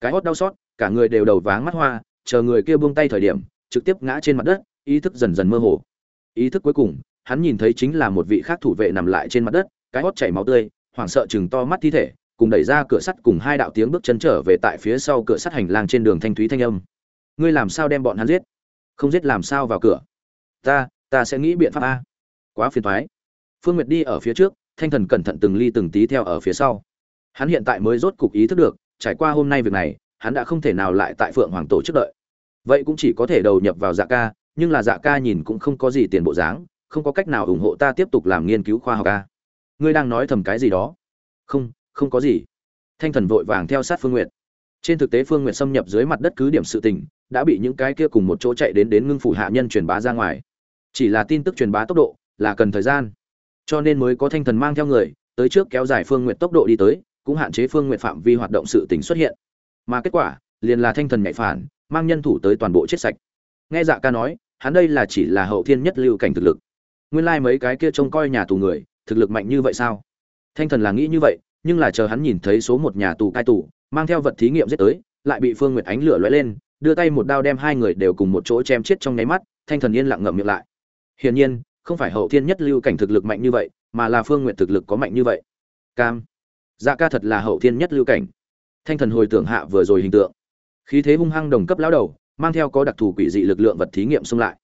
Cái hót đau xót cả người đều đầu váng mắt hoa, chờ người kia buông tay thời điểm, trực tiếp ngã trên mặt đất, ý thức dần dần mơ hồ. Ý thức cuối cùng, hắn nhìn thấy chính là một vị khác thủ vệ nằm lại trên mặt đất, cái hót chảy máu tươi, hoảng sợ chừng to mắt thi thể, cùng đẩy ra cửa sắt cùng hai đạo tiếng bước chân trở về tại phía sau cửa sắt hành lang trên đường thanh thúy thanh âm. Ngươi làm sao đem bọn hắn giết? Không giết làm sao vào cửa? Ta ta sẽ nghĩ biện pháp a. Quá phiền thoái phương nguyệt đi ở phía trước, thanh thần cẩn thận từng ly từng tí theo ở phía sau. Hắn hiện tại mới rốt cục ý thức được, trải qua hôm nay việc này hắn đã không thể nào lại tại phượng hoàng tổ chức đợi. Vậy cũng chỉ có thể đầu nhập vào dạ ca, nhưng là dạ ca nhìn cũng không có gì tiền bộ dáng, không có cách nào ủng hộ ta tiếp tục làm nghiên cứu khoa học ca ngươi đang nói thầm cái gì đó? Không không có gì. Thanh thần vội vàng theo sát phương n g u y ệ t trên thực tế phương n g u y ệ t xâm nhập dưới mặt đất cứ điểm sự tình, đã bị những cái kia cùng một chỗ chạy đến đến ngưng phủ hạ nhân truyền bá ra ngoài. Chỉ là tin tức truyền bá tốc độ là cần thời gian. Cho nên mới có thanh thần mang theo người, tới trước kéo dài phương n g u y ệ t tốc độ đi tới, cũng hạn chế phương n g u y ệ t phạm vi hoạt động sự tình xuất hiện mà kết quả, liền là thanh thần nhạy phản, mang nhân thủ tới toàn bộ chết sạch. Nghe dạ ca nói, hắn đây là chỉ là hậu thiên nhất lưu cảnh thực lực. Nguyên lai mấy cái kia trông coi nhà tù người, thực lực mạnh như vậy sao? Thanh thần là nghĩ như vậy, nhưng là chờ hắn nhìn thấy số một nhà tù cai tù, mang theo vật thí nghiệm giết tới, lại bị phương nguyệt ánh lửa lóe lên, đưa tay một đao đem hai người đều cùng một chỗ chém chết trong nháy mắt, thanh thần yên lặng ngậm miệng lại. Hiển nhiên, không phải hậu thiên nhất lưu cảnh thực lực mạnh như vậy, mà là phương nguyệt thực lực có mạnh như vậy. Cam. Dạ ca thật là hậu thiên nhất lưu cảnh thanh thần hồi tưởng hạ vừa rồi hình tượng. Khí thế hung hăng đồng cấp lão đầu, mang theo có đặc thù quỷ dị lực lượng vật thí nghiệm xung lại.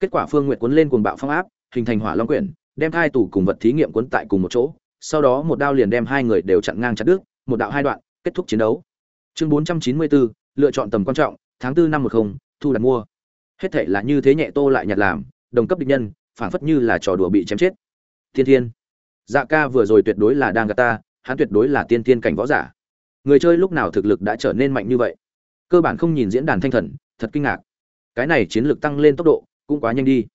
Kết quả phương nguyện cuốn lên cuồng bạo phong áp, hình thành hỏa long quyển, đem hai tủ cùng vật thí nghiệm cuốn tại cùng một chỗ, sau đó một đao liền đem hai người đều chặn ngang chặt đứt, một đạo hai đoạn, kết thúc chiến đấu. Chương bốn trăm chín mươi bốn, lựa chọn tầm quan trọng, tháng tư năm một không, thu đặt mua. Hết thệ là như thế nhẹ tô lại nhặt làm, đồng cấp địch nhân phản phất như là trò đùa bị chém chết. Thiên thiên. Dạ ca vừa rồi tuyệt đối là đang gạt ta, hắn tuyệt đối là tiên tiên cảnh võ giả người chơi lúc nào thực lực đã trở nên mạnh như vậy? Cơ bản không nhìn diễn đàn thanh thần, thật kinh ngạc. Cái này chiến lược tăng lên tốc độ, cũng quá nhanh đi.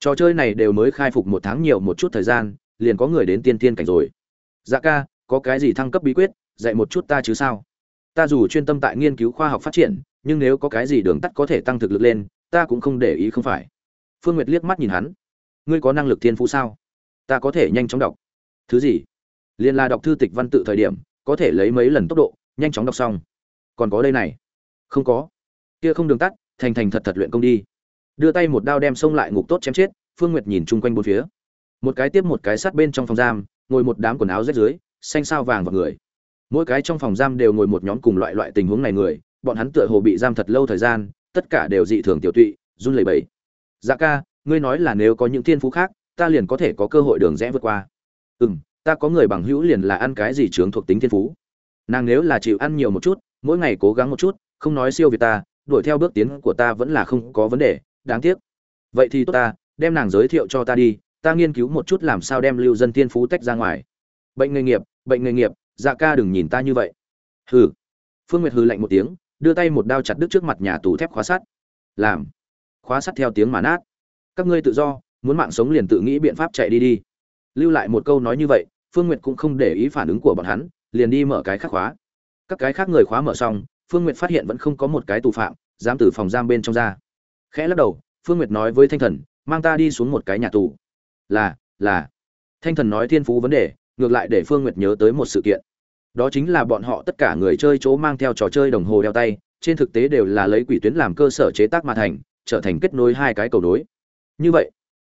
Trò chơi này đều mới khai phục một tháng nhiều một chút thời gian, liền có người đến tiên tiên cảnh rồi. Dạ ca, có cái gì thăng cấp bí quyết, dạy một chút ta chứ sao? Ta dù chuyên tâm tại nghiên cứu khoa học phát triển, nhưng nếu có cái gì đường tắt có thể tăng thực lực lên, ta cũng không để ý không phải. Phương nguyệt liếc mắt nhìn hắn. Ngươi có năng lực thiên phú sao? Ta có thể nhanh chóng đọc. Thứ gì? Liền là đọc thư tịch văn tự thời điểm có thể lấy mấy lần tốc độ, nhanh chóng đọc xong. Còn có đây này. Không có. Kia không đường tắt, thành thành thật thật luyện công đi. Đưa tay một đao đem xông lại ngục tốt chém chết, phương nguyệt nhìn chung quanh bốn phía. Một cái tiếp một cái sát bên trong phòng giam, ngồi một đám quần áo rách dưới, xanh sao vàng vào người. Mỗi cái trong phòng giam đều ngồi một nhóm cùng loại loại tình huống này người, bọn hắn tựa hồ bị giam thật lâu thời gian, tất cả đều dị thường tiểu tụy, run lẩy bẩy. Dạ ca, ngươi nói là nếu có những thiên phú khác, ta liền có thể có cơ hội đường rẽ vượt qua. Ừ m ta có người bằng hữu liền là ăn cái gì trướng thuộc tính thiên phú. Nàng nếu là chịu ăn nhiều một chút, mỗi ngày cố gắng một chút, không nói siêu việt ta, đuổi theo bước tiến của ta vẫn là không có vấn đề, đáng tiếc. Vậy thì tốt ta, đem nàng giới thiệu cho ta đi, ta nghiên cứu một chút làm sao đem lưu dân thiên phú tách ra ngoài. Bệnh nghề nghiệp, bệnh nghề nghiệp dạ ca đừng nhìn ta như vậy. Hừ. Phương nguyệt hừ lạnh một tiếng, đưa tay một đao chặt đứt trước mặt nhà tù thép khóa sắt. Làm. Khóa sắt theo tiếng mà nát. Các ngươi tự do, muốn mạng sống liền tự nghĩ biện pháp chạy đi đi. Lưu lại một câu nói như vậy phương nguyệt cũng không để ý phản ứng của bọn hắn, liền đi mở cái khác khóa. Các cái khác người khóa mở xong, phương nguyệt phát hiện vẫn không có một cái tù phạm, dám từ phòng giam bên trong ra. Khẽ lắc đầu, phương nguyệt nói với thanh thần, mang ta đi xuống một cái nhà tù. Là là. Thanh thần nói thiên phú vấn đề, ngược lại để phương nguyệt nhớ tới một sự kiện. Đó chính là bọn họ tất cả người chơi chỗ mang theo trò chơi đồng hồ đeo tay, trên thực tế đều là lấy quỷ tuyến làm cơ sở chế tác mà thành, trở thành kết nối hai cái cầu nối. Như vậy,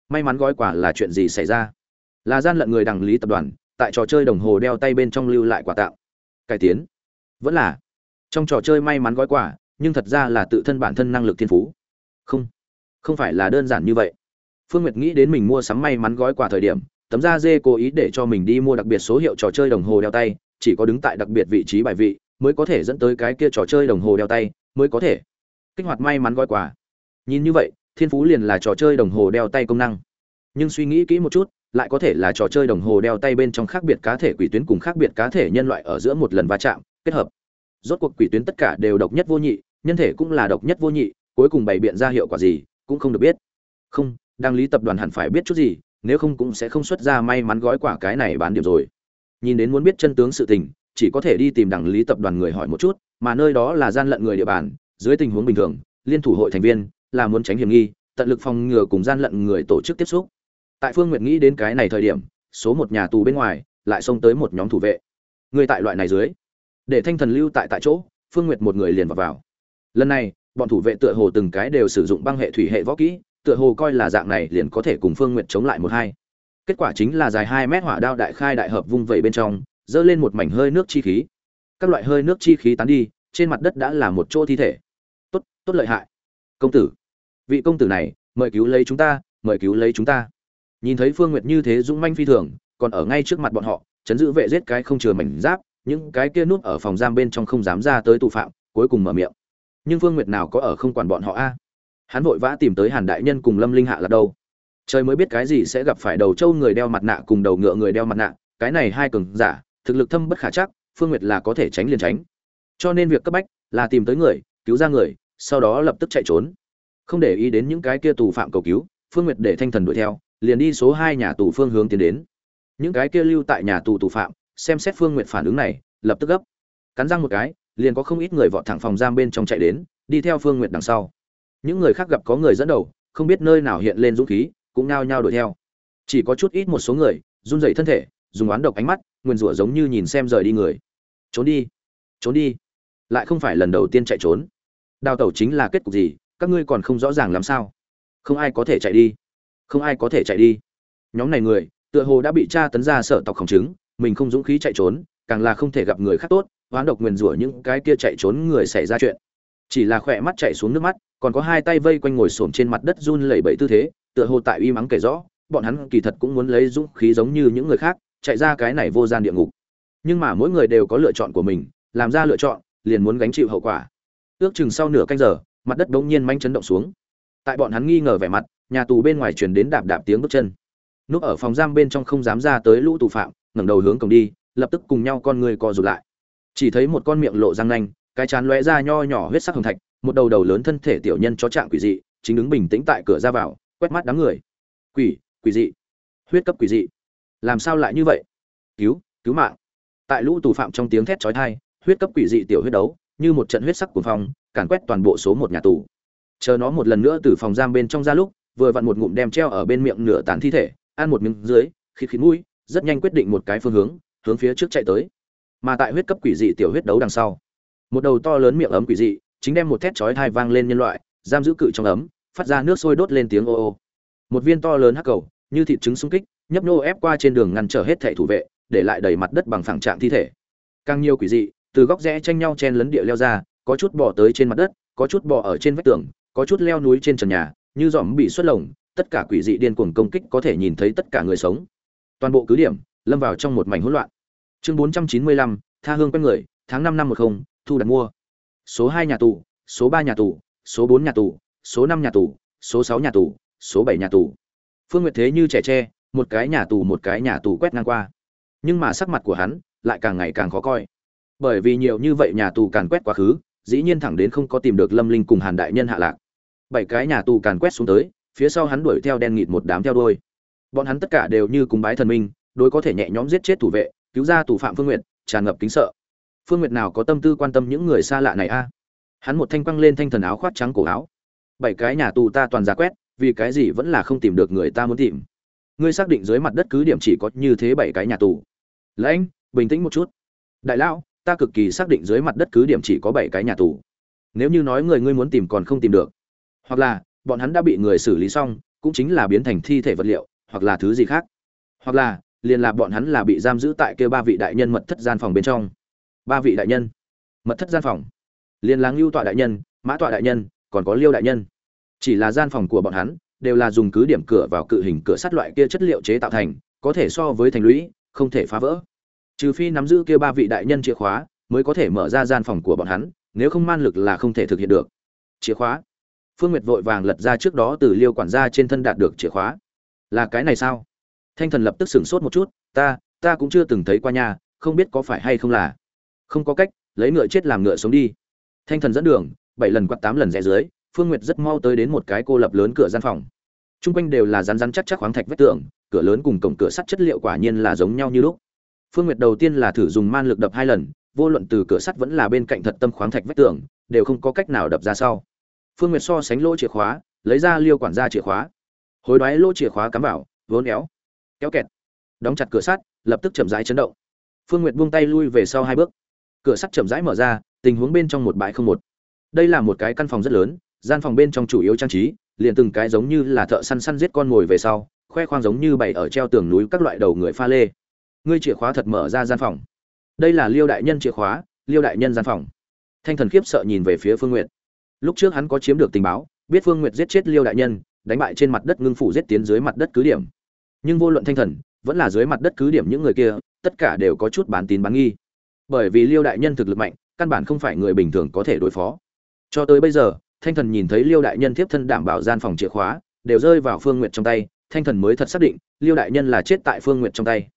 may mắn gói quả là chuyện gì xảy ra? Là gian lận người đằng lý tập đoàn tại trò chơi đồng hồ đeo tay bên trong lưu lại quả tặng. Cải tiến. Vẫn là. Trong trò chơi may mắn gói quà, nhưng thật ra là tự thân bản thân năng lực thiên phú. Không. Không phải là đơn giản như vậy. Phương nguyệt nghĩ đến mình mua sắm may mắn gói quà thời điểm, tấm da dê cố ý để cho mình đi mua đặc biệt số hiệu trò chơi đồng hồ đeo tay, chỉ có đứng tại đặc biệt vị trí bài vị mới có thể dẫn tới cái kia trò chơi đồng hồ đeo tay, mới có thể kích hoạt may mắn gói quà. Nhìn như vậy, thiên phú liền là trò chơi đồng hồ đeo tay công năng. Nhưng suy nghĩ kỹ một chút lại có thể là trò chơi đồng hồ đeo tay bên trong khác biệt cá thể quỷ tuyến cùng khác biệt cá thể nhân loại ở giữa một lần va chạm, kết hợp. Rốt cuộc quỷ tuyến tất cả đều độc nhất vô nhị, nhân thể cũng là độc nhất vô nhị, cuối cùng bày biện ra hiệu quả gì, cũng không được biết. Không, đăng lý tập đoàn hẳn phải biết chút gì, nếu không cũng sẽ không xuất ra may mắn gói quả cái này bán điểm rồi. Nhìn đến muốn biết chân tướng sự tình, chỉ có thể đi tìm đảng lý tập đoàn người hỏi một chút, mà nơi đó là gian lận người địa bàn, dưới tình huống bình thường, liên thủ hội thành viên, là muốn tránh hiểm nghi, tận lực phòng ngừa cùng gian lận người tổ chức tiếp xúc tại phương nguyện nghĩ đến cái này thời điểm số một nhà tù bên ngoài lại xông tới một nhóm thủ vệ. Người tại loại này dưới để thanh thần lưu tại tại chỗ phương nguyệt một người liền vào, vào. lần này bọn thủ vệ tựa hồ từng cái đều sử dụng băng hệ thủy hệ võ kỹ tựa hồ coi là dạng này liền có thể cùng phương nguyệt chống lại một hai. Kết quả chính là dài hai mét hỏa đao đại khai đại hợp vung vẩy bên trong dơ lên một mảnh hơi nước chi khí. Các loại hơi nước chi khí tán đi trên mặt đất đã là một chỗ thi thể. Tốt tốt lợi hại. Công tử vị công tử này mời cứu lấy chúng ta mời cứu lấy chúng ta nhìn thấy phương nguyệt như thế dũng manh phi thường, còn ở ngay trước mặt bọn họ, chấn giữ vệ giết cái không chừa mảnh giáp, những cái kia núp ở phòng giam bên trong không dám ra tới tù phạm, cuối cùng mở miệng. Nhưng phương nguyệt nào có ở không quản bọn họ a? Hắn vội vã tìm tới hàn đại nhân cùng lâm linh hạ là đâu? Trời mới biết cái gì sẽ gặp phải đầu trâu người đeo mặt nạ cùng đầu ngựa người đeo mặt nạ, cái này hai cường giả, thực lực thâm bất khả chắc, phương nguyệt là có thể tránh liền tránh. Cho nên việc cấp bách là tìm tới người, cứu ra người, sau đó lập tức chạy trốn. Không để ý đến những cái kia tù phạm cầu cứu, phương nguyệt để thanh thần đuổi theo liền đi số hai nhà tù phương hướng tiến đến. Những cái kia lưu tại nhà tù tù phạm, xem xét phương nguyệt phản ứng này, lập tức gấp. Cắn răng một cái, liền có không ít người vọt thẳng phòng giam bên trong chạy đến, đi theo phương nguyệt đằng sau. Những người khác gặp có người dẫn đầu, không biết nơi nào hiện lên dũng khí, cũng nao nhao đuổi theo. Chỉ có chút ít một số người, run rẩy thân thể, dùng oán độc ánh mắt, nguyên rủa giống như nhìn xem rời đi người. Trốn đi trốn đi. Lại không phải lần đầu tiên chạy trốn. Đào tẩu chính là kết cục gì, các ngươi còn không rõ ràng làm sao. Không ai có thể chạy đi không ai có thể chạy đi. Nhóm này người, tựa hồ đã bị tra tấn ra sợ tộc khổng chứng, mình không dũng khí chạy trốn, càng là không thể gặp người khác tốt oán độc nguyền rủa những cái kia chạy trốn người xảy ra chuyện. Chỉ là khỏe mắt chạy xuống nước mắt, còn có hai tay vây quanh ngồi xổm trên mặt đất run lẩy bẩy tư thế, tựa hồ tại uy mắng kể rõ, bọn hắn kỳ thật cũng muốn lấy dũng khí giống như những người khác, chạy ra cái này vô gian địa ngục. Nhưng mà mỗi người đều có lựa chọn của mình, làm ra lựa chọn, liền muốn gánh chịu hậu quả. Ước chừng sau nửa canh giờ, mặt đất bỗng nhiên manh chấn động xuống. Tại bọn hắn nghi ngờ vẻ mặt nhà tù bên ngoài truyền đến đạp đạp tiếng bước chân. Núp ở phòng giam bên trong không dám ra tới lũ tù phạm, ngẩng đầu hướng cổng đi, lập tức cùng nhau con người co rụt lại. Chỉ thấy một con miệng lộ răng nanh, cái chán lóe ra nho nhỏ huyết sắc hồng thạch, một đầu đầu lớn thân thể tiểu nhân chó trạng quỷ dị, chính đứng bình tĩnh tại cửa ra vào, quét mắt đám người. Quỷ quỷ dị. Huyết cấp quỷ dị. Làm sao lại như vậy? Cứu cứu mạng. Tại lũ tù phạm trong tiếng thét chói tai, huyết cấp quỷ dị tiểu huyết đấu, như một trận huyết sắc cuồng phong, càn quét toàn bộ số một nhà tù. Chờ nó một lần nữa từ phòng giam bên trong ra lúc vừa vặn một ngụm đem treo ở bên miệng nửa tàn thi thể, ăn một miếng dưới, khịt khịt mũi, rất nhanh quyết định một cái phương hướng hướng phía trước chạy tới. Mà tại huyết cấp quỷ dị tiểu huyết đấu đằng sau, một đầu to lớn miệng ấm quỷ dị chính đem một thét chói thai vang lên nhân loại, giam giữ cự trong ấm, phát ra nước sôi đốt lên tiếng ô ô. Một viên to lớn hắc cầu, như thịt trứng xung kích, nhấp nhô ép qua trên đường ngăn trở hết thảy thủ vệ, để lại đầy mặt đất bằng phẳng trạng thi thể. Càng nhiều quỷ dị, từ góc rẽ tranh nhau chen lấn địa leo ra, có chút bò tới trên mặt đất, có chút bò ở trên vách tường, có chút leo núi trên trần nhà như dòm bị xuất lồng tất cả quỷ dị điên cuồng công kích có thể nhìn thấy tất cả người sống. Toàn bộ cứ điểm lâm vào trong một mảnh hỗn loạn. Chương 495, tha hương quen người tháng năm năm 10, thu đặt mua. Số hai nhà tù số ba nhà tù số bốn nhà tù số năm nhà tù số sáu nhà tù số bảy nhà tù. Phương nguyệt thế như trẻ tre một cái nhà tù một cái nhà tù quét ngang qua. Nhưng mà sắc mặt của hắn lại càng ngày càng khó coi. Bởi vì nhiều như vậy nhà tù càn quét quá khứ dĩ nhiên thẳng đến không có tìm được lâm linh cùng hàn đại nhân hạ lạc bảy cái nhà tù càn quét xuống tới, phía sau hắn đuổi theo đen nghịt một đám theo đuôi. Bọn hắn tất cả đều như cùng bái thần minh, đối có thể nhẹ nhõm giết chết thủ vệ, cứu ra tù phạm phương nguyệt, tràn ngập kính sợ. Phương nguyệt nào có tâm tư quan tâm những người xa lạ này a? Hắn một thanh quăng lên thanh thần áo khoác trắng cổ áo. Bảy cái nhà tù ta toàn ra quét, vì cái gì vẫn là không tìm được người ta muốn tìm? Ngươi xác định dưới mặt đất cứ điểm chỉ có như thế bảy cái nhà tù. Lãnh, bình tĩnh một chút. Đại lão, ta cực kỳ xác định dưới mặt đất cứ điểm chỉ có bảy cái nhà tù. Nếu như nói người ngươi muốn tìm còn không tìm được hoặc là bọn hắn đã bị người xử lý xong, cũng chính là biến thành thi thể vật liệu, hoặc là thứ gì khác. Hoặc là, liền là bọn hắn là bị giam giữ tại kêu ba vị đại nhân mật thất gian phòng bên trong. Ba vị đại nhân. Mật thất gian phòng. Liền là ngưu tọa đại nhân, mã tọa đại nhân, còn có liêu đại nhân. Chỉ là gian phòng của bọn hắn, đều là dùng cứ điểm cửa vào cự hình cửa sắt loại kia chất liệu chế tạo thành, có thể so với thành lũy, không thể phá vỡ. Trừ phi nắm giữ kia ba vị đại nhân chìa khóa, mới có thể mở ra gian phòng của bọn hắn, nếu không man lực là không thể thực hiện được. Chìa khóa phương nguyệt vội vàng lật ra trước đó từ liêu quản gia trên thân đạt được chìa khóa. Là cái này sao? Thanh thần lập tức sửng sốt một chút, ta ta cũng chưa từng thấy qua nhà không biết có phải hay không là. Không có cách, lấy ngựa chết làm ngựa sống đi. Thanh thần dẫn đường, bảy lần quạt tám lần rẽ dưới, phương nguyệt rất mau tới đến một cái cô lập lớn cửa gian phòng. Trung quanh đều là rắn rắn chắc chắc khoáng thạch vách tường, cửa lớn cùng cổng cửa sắt chất liệu quả nhiên là giống nhau như lúc. Phương nguyệt đầu tiên là thử dùng man lực đập hai lần, vô luận từ cửa sắt vẫn là bên cạnh thật tâm khoáng thạch vách tường, đều không có cách nào đập ra sau phương nguyệt so sánh lỗ chìa khóa, lấy ra liêu quản gia chìa khóa. Hối đoái lỗ chìa khóa cắm vào, vốn éo, kéo kẹt. Đóng chặt cửa sắt, lập tức chậm rãi chấn động. Phương nguyệt buông tay lui về sau hai bước. Cửa sắt chậm rãi mở ra, tình huống bên trong một bãi không một. Đây là một cái căn phòng rất lớn, gian phòng bên trong chủ yếu trang trí, liền từng cái giống như là thợ săn săn giết con ngồi về sau, khoe khoang giống như bày ở treo tường núi các loại đầu người pha lê. Ngươi chìa khóa thật mở ra gian phòng. Đây là liêu đại nhân chìa khóa, liêu đại nhân gian phòng. Thanh thần khiếp sợ nhìn về phía phương nguyệt lúc trước hắn có chiếm được tình báo, biết phương nguyệt giết chết liêu đại nhân, đánh bại trên mặt đất ngưng phủ giết tiến dưới mặt đất cứ điểm. Nhưng vô luận thanh thần, vẫn là dưới mặt đất cứ điểm những người kia, tất cả đều có chút bán tín bán nghi. Bởi vì liêu đại nhân thực lực mạnh, căn bản không phải người bình thường có thể đối phó. Cho tới bây giờ, thanh thần nhìn thấy liêu đại nhân tiếp thân đảm bảo gian phòng chìa khóa, đều rơi vào phương nguyệt trong tay, thanh thần mới thật xác định, liêu đại nhân là chết tại phương nguyệt trong tay.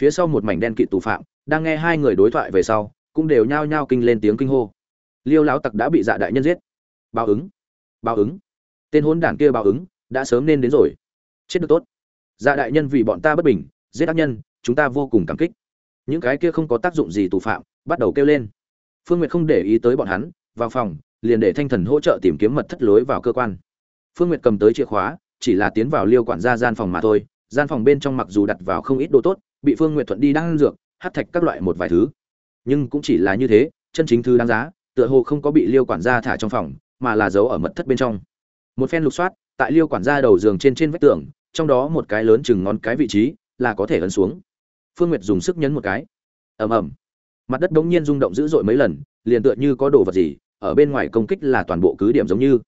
Phía sau một mảnh đen kịt tù phạm, đang nghe hai người đối thoại về sau, cũng đều nhao nhao kinh lên tiếng kinh hô. Liêu lão tặc đã bị dạ đại nhân giết báo ứng báo ứng. Tên hôn đản kia báo ứng, đã sớm nên đến rồi. Chết được tốt. Dạ đại nhân vì bọn ta bất bình, giết ác nhân, chúng ta vô cùng cảm kích. Những cái kia không có tác dụng gì tù phạm, bắt đầu kêu lên. Phương nguyệt không để ý tới bọn hắn, vào phòng, liền để thanh thần hỗ trợ tìm kiếm mật thất lối vào cơ quan. Phương nguyệt cầm tới chìa khóa, chỉ là tiến vào liêu quản gia gian phòng mà thôi. Gian phòng bên trong mặc dù đặt vào không ít đồ tốt, bị phương nguyệt thuận đi đang dược hát thạch các loại một vài thứ. Nhưng cũng chỉ là như thế, chân chính thứ đáng giá, tựa hồ không có bị liêu quản gia thả trong phòng mà là giấu ở mật thất bên trong. Một phen lục soát, tại liêu quản gia đầu giường trên trên vách tường, trong đó một cái lớn chừng ngón cái vị trí là có thể ấn xuống. Phương nguyệt dùng sức nhấn một cái. Ầm ầm. Mặt đất bỗng nhiên rung động dữ dội mấy lần, liền tựa như có đồ vật gì, ở bên ngoài công kích là toàn bộ cứ điểm giống như.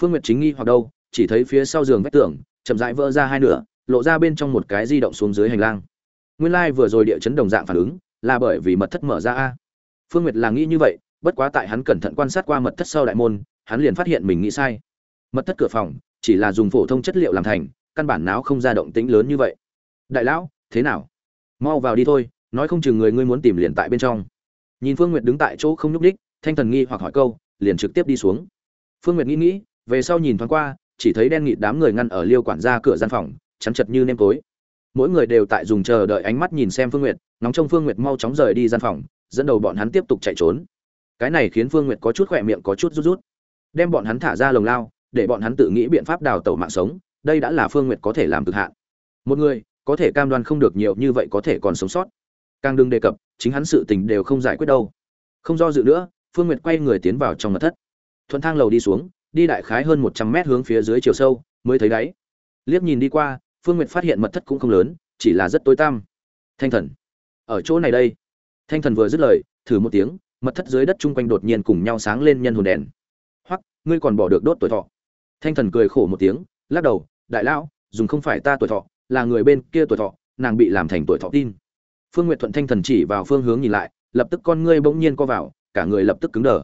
Phương nguyệt chính nghi hoặc đâu, chỉ thấy phía sau giường vách tường, chậm rãi vỡ ra hai nửa, lộ ra bên trong một cái di động xuống dưới hành lang. Nguyên lai vừa rồi địa chấn đồng dạng phản ứng, là bởi vì mật thất mở ra a. Phương nguyệt là nghĩ như vậy, bất quá tại hắn cẩn thận quan sát qua mật thất sau đại môn hắn liền phát hiện mình nghĩ sai. Mật thất cửa phòng, chỉ là dùng phổ thông chất liệu làm thành, căn bản não không ra động tĩnh lớn như vậy. Đại lão, thế nào? Mau vào đi thôi, nói không chừng người ngươi muốn tìm liền tại bên trong. Nhìn phương nguyệt đứng tại chỗ không nhúc đích thanh thần nghi hoặc hỏi câu, liền trực tiếp đi xuống. Phương nguyệt nghĩ nghĩ, về sau nhìn thoáng qua, chỉ thấy đen nghịt đám người ngăn ở liêu quản gia cửa gian phòng, chắn chật như nêm tối. Mỗi người đều tại dùng chờ đợi ánh mắt nhìn xem phương nguyệt, nóng trong phương nguyệt mau chóng rời đi gian phòng, dẫn đầu bọn hắn tiếp tục chạy trốn. Cái này khiến phương nguyệt có chút khỏe miệng có chút rút rút đem bọn hắn thả ra lồng lao, để bọn hắn tự nghĩ biện pháp đào tẩu mạng sống, đây đã là phương nguyệt có thể làm cực hạn. Một người, có thể cam đoan không được nhiều như vậy có thể còn sống sót. Càng đừng đề cập, chính hắn sự tình đều không giải quyết đâu. Không do dự nữa, phương nguyệt quay người tiến vào trong mật thất. Thuận thang lầu đi xuống, đi đại khái hơn một trăm mét hướng phía dưới chiều sâu, mới thấy đáy. Liếc nhìn đi qua, phương nguyệt phát hiện mật thất cũng không lớn, chỉ là rất tối tăm. Thanh thần. Ở chỗ này đây. Thanh thần vừa dứt lời, thử một tiếng, mật thất dưới đất chung quanh đột nhiên cùng nhau sáng lên nhân hồn đèn ngươi còn bỏ được đốt tuổi thọ. Thanh thần cười khổ một tiếng, lắc đầu, đại lão, dùng không phải ta tuổi thọ, là người bên kia tuổi thọ, nàng bị làm thành tuổi thọ tin. Phương n g u y ệ t thuận thanh thần chỉ vào phương hướng nhìn lại, lập tức con ngươi bỗng nhiên co vào, cả người lập tức cứng đờ.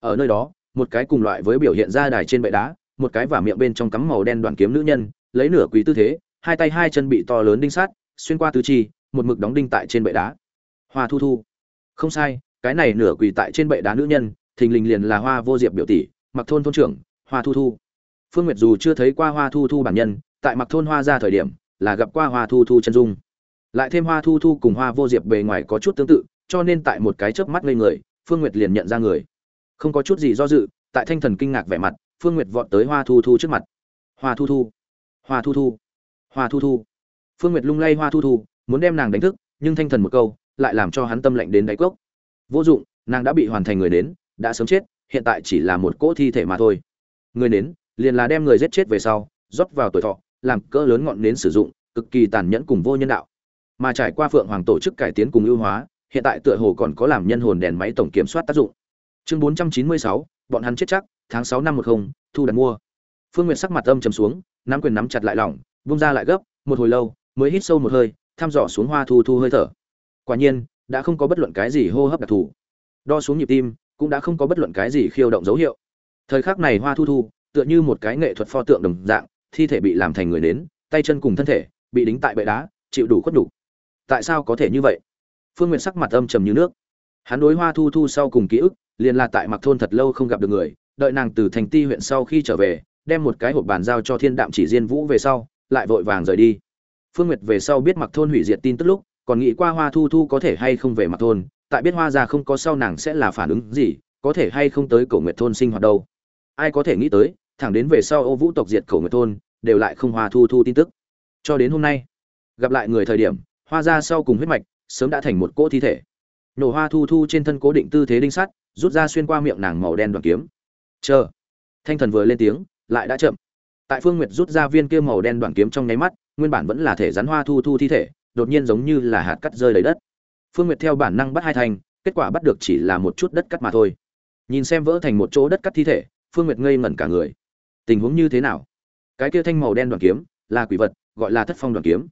Ở nơi đó, một cái cùng loại với biểu hiện ra đài trên bệ đá, một cái và miệng bên trong cắm màu đen đoàn kiếm nữ nhân, lấy nửa quý tư thế, hai tay hai chân bị to lớn đinh sát, xuyên qua tứ chi, một mực đóng đinh tại trên bệ đá. Hoa thu thu. Không sai, cái này nửa quỳ tại trên bệ đá nữ nhân, thình lình liền là hoa vô diệp biểu tỷ mặc thôn thôn trưởng, hoa thu thu. Phương nguyệt dù chưa thấy qua hoa thu thu bản nhân, tại mặc thôn hoa ra thời điểm, là gặp qua hoa thu thu chân dung. Lại thêm hoa thu thu cùng hoa vô diệp bề ngoài có chút tương tự, cho nên tại một cái chớp mắt ngây người, phương nguyệt liền nhận ra người. Không có chút gì do dự, tại thanh thần kinh ngạc vẻ mặt, phương nguyệt vọt tới hoa thu thu trước mặt. Hoa thu thu. Hoa thu thu. Hoa thu thu. Phương nguyệt lung lay hoa thu thu, muốn đem nàng đánh thức, nhưng thanh thần một câu, lại làm cho hắn tâm lạnh đến đáy cốc. Vô dụng, nàng đã bị hoàn thành người đến, đã sớm chết hiện tại chỉ là một cỗ thi thể mà thôi. Người nến, liền là đem người giết chết về sau, rót vào tuổi thọ, làm cỡ lớn ngọn nến sử dụng, cực kỳ tàn nhẫn cùng vô nhân đạo. Mà trải qua phượng hoàng tổ chức cải tiến cùng ưu hóa, hiện tại tựa hồ còn có làm nhân hồn đèn máy tổng kiểm soát tác dụng. Chương bốn trăm chín mươi sáu, bọn hắn chết chắc, tháng sáu năm một không, thu đặt mua. Phương nguyệt sắc mặt âm chầm xuống, nắm quyền nắm chặt lại lỏng vung ra lại gấp, một hồi lâu, mới hít sâu một hơi, thăm dò xuống hoa thu thu hơi thở. Quả nhiên, đã không có bất luận cái gì hô hấp đặc thù. Đo xuống nhịp tim cũng đã không có bất luận cái gì khiêu động dấu hiệu. Thời khắc này hoa thu thu, tựa như một cái nghệ thuật pho tượng đồng dạng, thi thể bị làm thành người nến, tay chân cùng thân thể bị đính tại bệ đá, chịu đủ khuất đủ. Tại sao có thể như vậy? Phương n sắc mặt âm trầm như nước. Hắn đối hoa thu thu sau cùng ký ức, liền là tại mặc thôn thật lâu không gặp được người, đợi nàng từ thành ti huyện sau khi trở về, đem một cái hộp bàn giao cho thiên đạm chỉ diên vũ về sau, lại vội vàng rời đi. Phương nguyệt về sau biết mặc thôn hủy diệt tin tức lúc, còn nghĩ qua hoa thu thu có thể hay không về mặc thôn tại biết hoa ra không có sau nàng sẽ là phản ứng gì, có thể hay không tới cổ nguyệt thôn sinh hoạt đâu. Ai có thể nghĩ tới, thẳng đến về sau ô vũ tộc diệt cổ nguyệt thôn, đều lại không hoa thu thu tin tức. Cho đến hôm nay, gặp lại người thời điểm, hoa ra sau cùng huyết mạch, sớm đã thành một cỗ thi thể. Nổ hoa thu thu trên thân cố định tư thế đinh sắt, rút ra xuyên qua miệng nàng màu đen đoàn kiếm. Chờ, thanh thần vừa lên tiếng, lại đã chậm. Tại phương nguyệt rút ra viên kia màu đen đoàn kiếm trong nháy mắt, nguyên bản vẫn là thể rắn hoa thu thu thi thể, đột nhiên giống như là hạt cắt rơi lấy đất phương nguyệt theo bản năng bắt hai thành kết quả bắt được chỉ là một chút đất cắt mà thôi. Nhìn xem vỡ thành một chỗ đất cắt thi thể, phương nguyệt ngây ngẩn cả người. Tình huống như thế nào? Cái kia thanh màu đen đoàn kiếm, là quỷ vật, gọi là thất phong đoàn kiếm.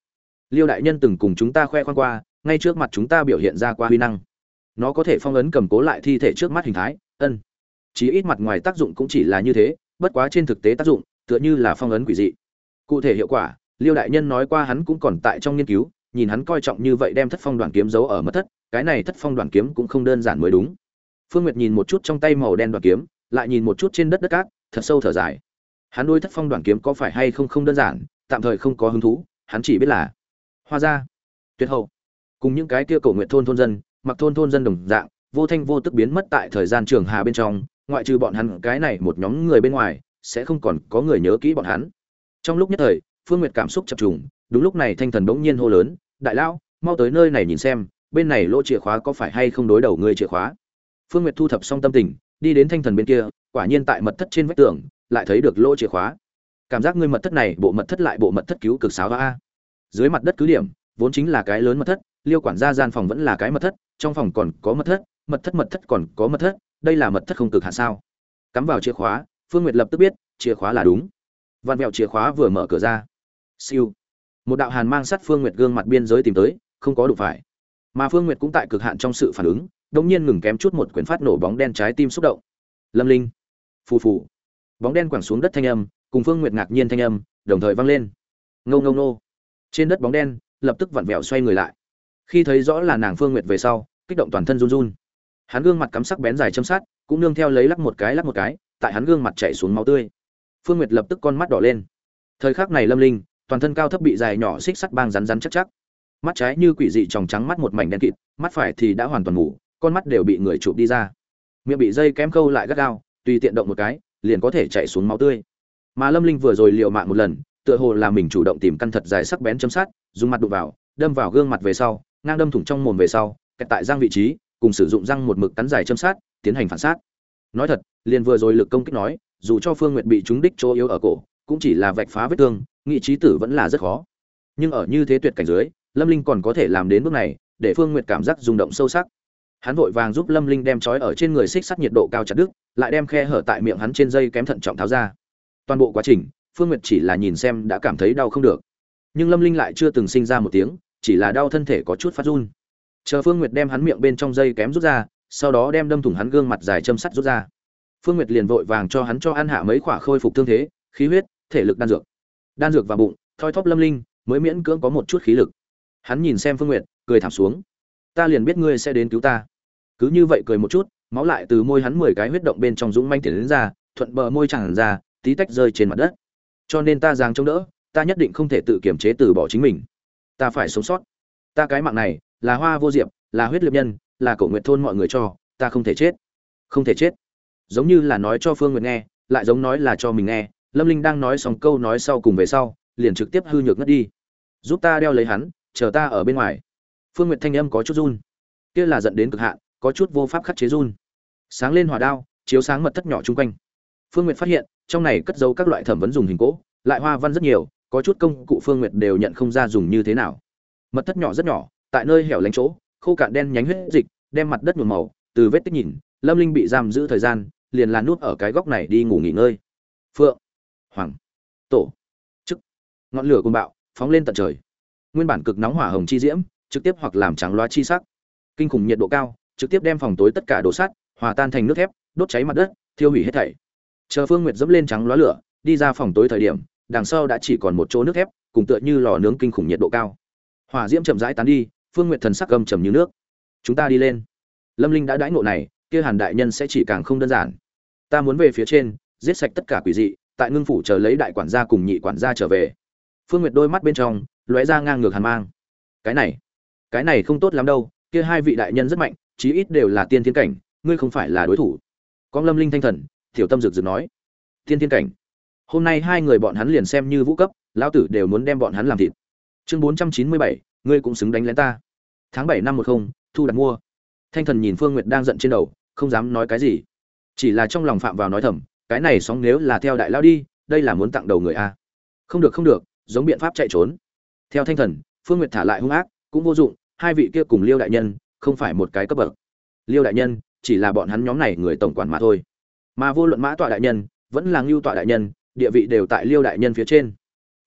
Liêu đại nhân từng cùng chúng ta khoe khoang qua, ngay trước mặt chúng ta biểu hiện ra qua huy năng. Nó có thể phong ấn cầm cố lại thi thể trước mắt hình thái, ân. Chỉ ít mặt ngoài tác dụng cũng chỉ là như thế, bất quá trên thực tế tác dụng, tựa như là phong ấn quỷ dị. Cụ thể hiệu quả, liêu đại nhân nói qua hắn cũng còn tại trong nghiên cứu nhìn hắn coi trọng như vậy đem thất phong đoàn kiếm giấu ở mất thất, cái này thất phong đoàn kiếm cũng không đơn giản mới đúng. Phương nguyệt nhìn một chút trong tay màu đen đoàn kiếm, lại nhìn một chút trên đất đất cát, thật sâu thở dài. Hắn nuôi thất phong đoàn kiếm có phải hay không không đơn giản, tạm thời không có hứng thú, hắn chỉ biết là hoa ra tuyệt hậu. Cùng những cái kia cổ nguyện thôn thôn dân, mặc thôn thôn dân đồng dạng, vô thanh vô tức biến mất tại thời gian trường hà bên trong, ngoại trừ bọn hắn, cái này một nhóm người bên ngoài, sẽ không còn có người nhớ kỹ bọn hắn. Trong lúc nhất thời, phương nguyệt cảm xúc chập trùng, đúng lúc này thanh thần bỗng nhiên hô lớn đại lão, mau tới nơi này nhìn xem, bên này lỗ chìa khóa có phải hay không đối đầu ngươi chìa khóa? Phương nguyệt thu thập xong tâm tình, đi đến thanh thần bên kia, quả nhiên tại mật thất trên vách tường, lại thấy được lỗ chìa khóa. Cảm giác ngươi mật thất này, bộ mật thất lại bộ mật thất cứu cực sáo a dưới mặt đất cứ điểm, vốn chính là cái lớn mật thất, liêu quản gia gian phòng vẫn là cái mật thất, trong phòng còn có mật thất mật thất mật thất còn có mật thất, đây là mật thất không cực hạ sao? Cắm vào chìa khóa, phương nguyệt lập tức biết, chìa khóa là đúng. Vặn vẹo chìa khóa vừa mở cửa ra. Siêu một đạo hàn mang sát phương nguyệt gương mặt biên giới tìm tới, không có đủ phải. Mà phương nguyệt cũng tại cực hạn trong sự phản ứng đông nhiên ngừng kém chút một quyển phát nổ bóng đen trái tim xúc động. Lâm linh. Phù phù. Bóng đen quẳng xuống đất thanh âm, cùng phương nguyệt ngạc nhiên thanh âm, đồng thời vang lên. Ngâu ngâu nô trên đất bóng đen, lập tức vặn vẹo xoay người lại. Khi thấy rõ là nàng phương nguyệt về sau, kích động toàn thân run run. Hắn gương mặt cắm sắc bén dài châm sát, cũng nương theo lấy lắc một cái lắc một cái, tại hắn gương mặt chảy xuống máu tươi. Phương nguyệt lập tức con mắt đỏ lên. Thời khắc này lâm linh toàn thân cao thấp bị dài nhỏ xích sắt băng rắn rắn chắc chắc. Mắt trái như quỷ dị tròng trắng mắt một mảnh đen kịt, mắt phải thì đã hoàn toàn ngủ con mắt đều bị người chụp đi ra. Miệng bị dây kém câu lại gắt gao, tùy tiện động một cái, liền có thể chạy xuống máu tươi. Mà lâm linh vừa rồi liều mạng một lần, tựa hồ là mình chủ động tìm căn thật dài sắc bén chấm sát, dùng mặt đụng vào, đâm vào gương mặt về sau, ngang đâm thủng trong mồm về sau, kẹt tại răng vị trí, cùng sử dụng răng một mực cắn dài châm sát, tiến hành phản sát. Nói thật, liền vừa rồi lực công kích nói, dù cho phương nguyện bị trúng đích chỗ yếu ở cổ, cũng chỉ là vạch phá vết thương nghị trí tử vẫn là rất khó. Nhưng ở như thế tuyệt cảnh dưới, lâm linh còn có thể làm đến bước này, để phương nguyệt cảm giác rung động sâu sắc. Hắn vội vàng giúp lâm linh đem trói ở trên người xích sắt nhiệt độ cao chặt đứt, lại đem khe hở tại miệng hắn trên dây kém thận trọng tháo ra. Toàn bộ quá trình, phương nguyệt chỉ là nhìn xem đã cảm thấy đau không được. Nhưng lâm linh lại chưa từng sinh ra một tiếng, chỉ là đau thân thể có chút phát run. Chờ phương nguyệt đem hắn miệng bên trong dây kém rút ra, sau đó đem đâm thủng hắn gương mặt dài châm sắt rút ra. Phương nguyệt liền vội vàng cho hắn cho ăn hạ mấy khỏa khôi phục thương thế, khí huyết, thể lực đan dược đan dược vào bụng, thoi thóp lâm linh, mới miễn cưỡng có một chút khí lực. Hắn nhìn xem phương nguyệt, cười thảm xuống. Ta liền biết ngươi sẽ đến cứu ta. Cứ như vậy cười một chút, máu lại từ môi hắn mười cái huyết động bên trong dũng manh tiền đến ra, thuận bờ môi chẳng ra, tí tách rơi trên mặt đất. Cho nên ta giang chống đỡ, ta nhất định không thể tự kiểm chế từ bỏ chính mình. Ta phải sống sót. Ta cái mạng này, là hoa vô diệp, là huyết liệp nhân, là cổ nguyện thôn mọi người cho, ta không thể chết. Không thể chết. Giống như là nói cho phương nguyệt nghe, lại giống nói là cho mình nghe lâm linh đang nói xong câu nói sau cùng về sau, liền trực tiếp hư nhược ngất đi. Giúp ta đeo lấy hắn, chờ ta ở bên ngoài. Phương nguyệt thanh âm có chút run. Kia là dẫn đến cực hạn, có chút vô pháp khắc chế run. Sáng lên hỏa đao, chiếu sáng mật thất nhỏ chung quanh. Phương nguyệt phát hiện, trong này cất giấu các loại thẩm vấn dùng hình cỗ, lại hoa văn rất nhiều, có chút công cụ phương nguyệt đều nhận không ra dùng như thế nào. Mật thất nhỏ rất nhỏ, tại nơi hẻo lánh chỗ, khô cạn đen nhánh huyết dịch, đem mặt đất nhuộm màu, từ vết tích nhìn, lâm linh bị giam giữ thời gian, liền là nút ở cái góc này đi ngủ nghỉ ngơi. Phượng hoàng. Tổ. Chức. Ngọn lửa côn bạo, phóng lên tận trời. Nguyên bản cực nóng hỏa hồng chi diễm, trực tiếp hoặc làm trắng loa chi sắc. Kinh khủng nhiệt độ cao, trực tiếp đem phòng tối tất cả đồ sắt, hòa tan thành nước thép, đốt cháy mặt đất, thiêu hủy hết thảy. Chờ phương nguyệt dẫm lên trắng loa lửa, đi ra phòng tối thời điểm, đằng sau đã chỉ còn một chỗ nước thép, cùng tựa như lò nướng kinh khủng nhiệt độ cao. Hỏa diễm chậm rãi tán đi, phương nguyệt thần sắc gầm trầm như nước. Chúng ta đi lên. Lâm linh đã đãi ngộ này, kia hàn đại nhân sẽ chỉ càng không đơn giản. Ta muốn về phía trên, giết sạch tất cả quỷ dị tại ngưng phủ chờ lấy đại quản gia cùng nhị quản gia trở về. Phương nguyệt đôi mắt bên trong lóe ra ngang ngược hàn mang. Cái này cái này không tốt lắm đâu, kia hai vị đại nhân rất mạnh, chí ít đều là tiên thiên cảnh, ngươi không phải là đối thủ. Con lâm linh thanh thần, tiểu tâm rực rực nói, tiên thiên cảnh. Hôm nay hai người bọn hắn liền xem như vũ cấp, lão tử đều muốn đem bọn hắn làm thịt. Chương bốn trăm chín mươi bảy, ngươi cũng xứng đánh lén ta. Tháng bảy năm một không, thu đặt mua. Thanh thần nhìn phương nguyệt đang giận trên đầu, không dám nói cái gì. Chỉ là trong lòng phạm vào nói thầm cái này sóng nếu là theo đại lao đi, đây là muốn tặng đầu người a. Không được không được, giống biện pháp chạy trốn. Theo thanh thần, phương nguyệt thả lại hung ác, cũng vô dụng, hai vị kia cùng liêu đại nhân, không phải một cái cấp bậc. Liêu đại nhân, chỉ là bọn hắn nhóm này người tổng quản mà thôi. Mà vô luận mã tọa đại nhân, vẫn là ngưu tọa đại nhân, địa vị đều tại liêu đại nhân phía trên.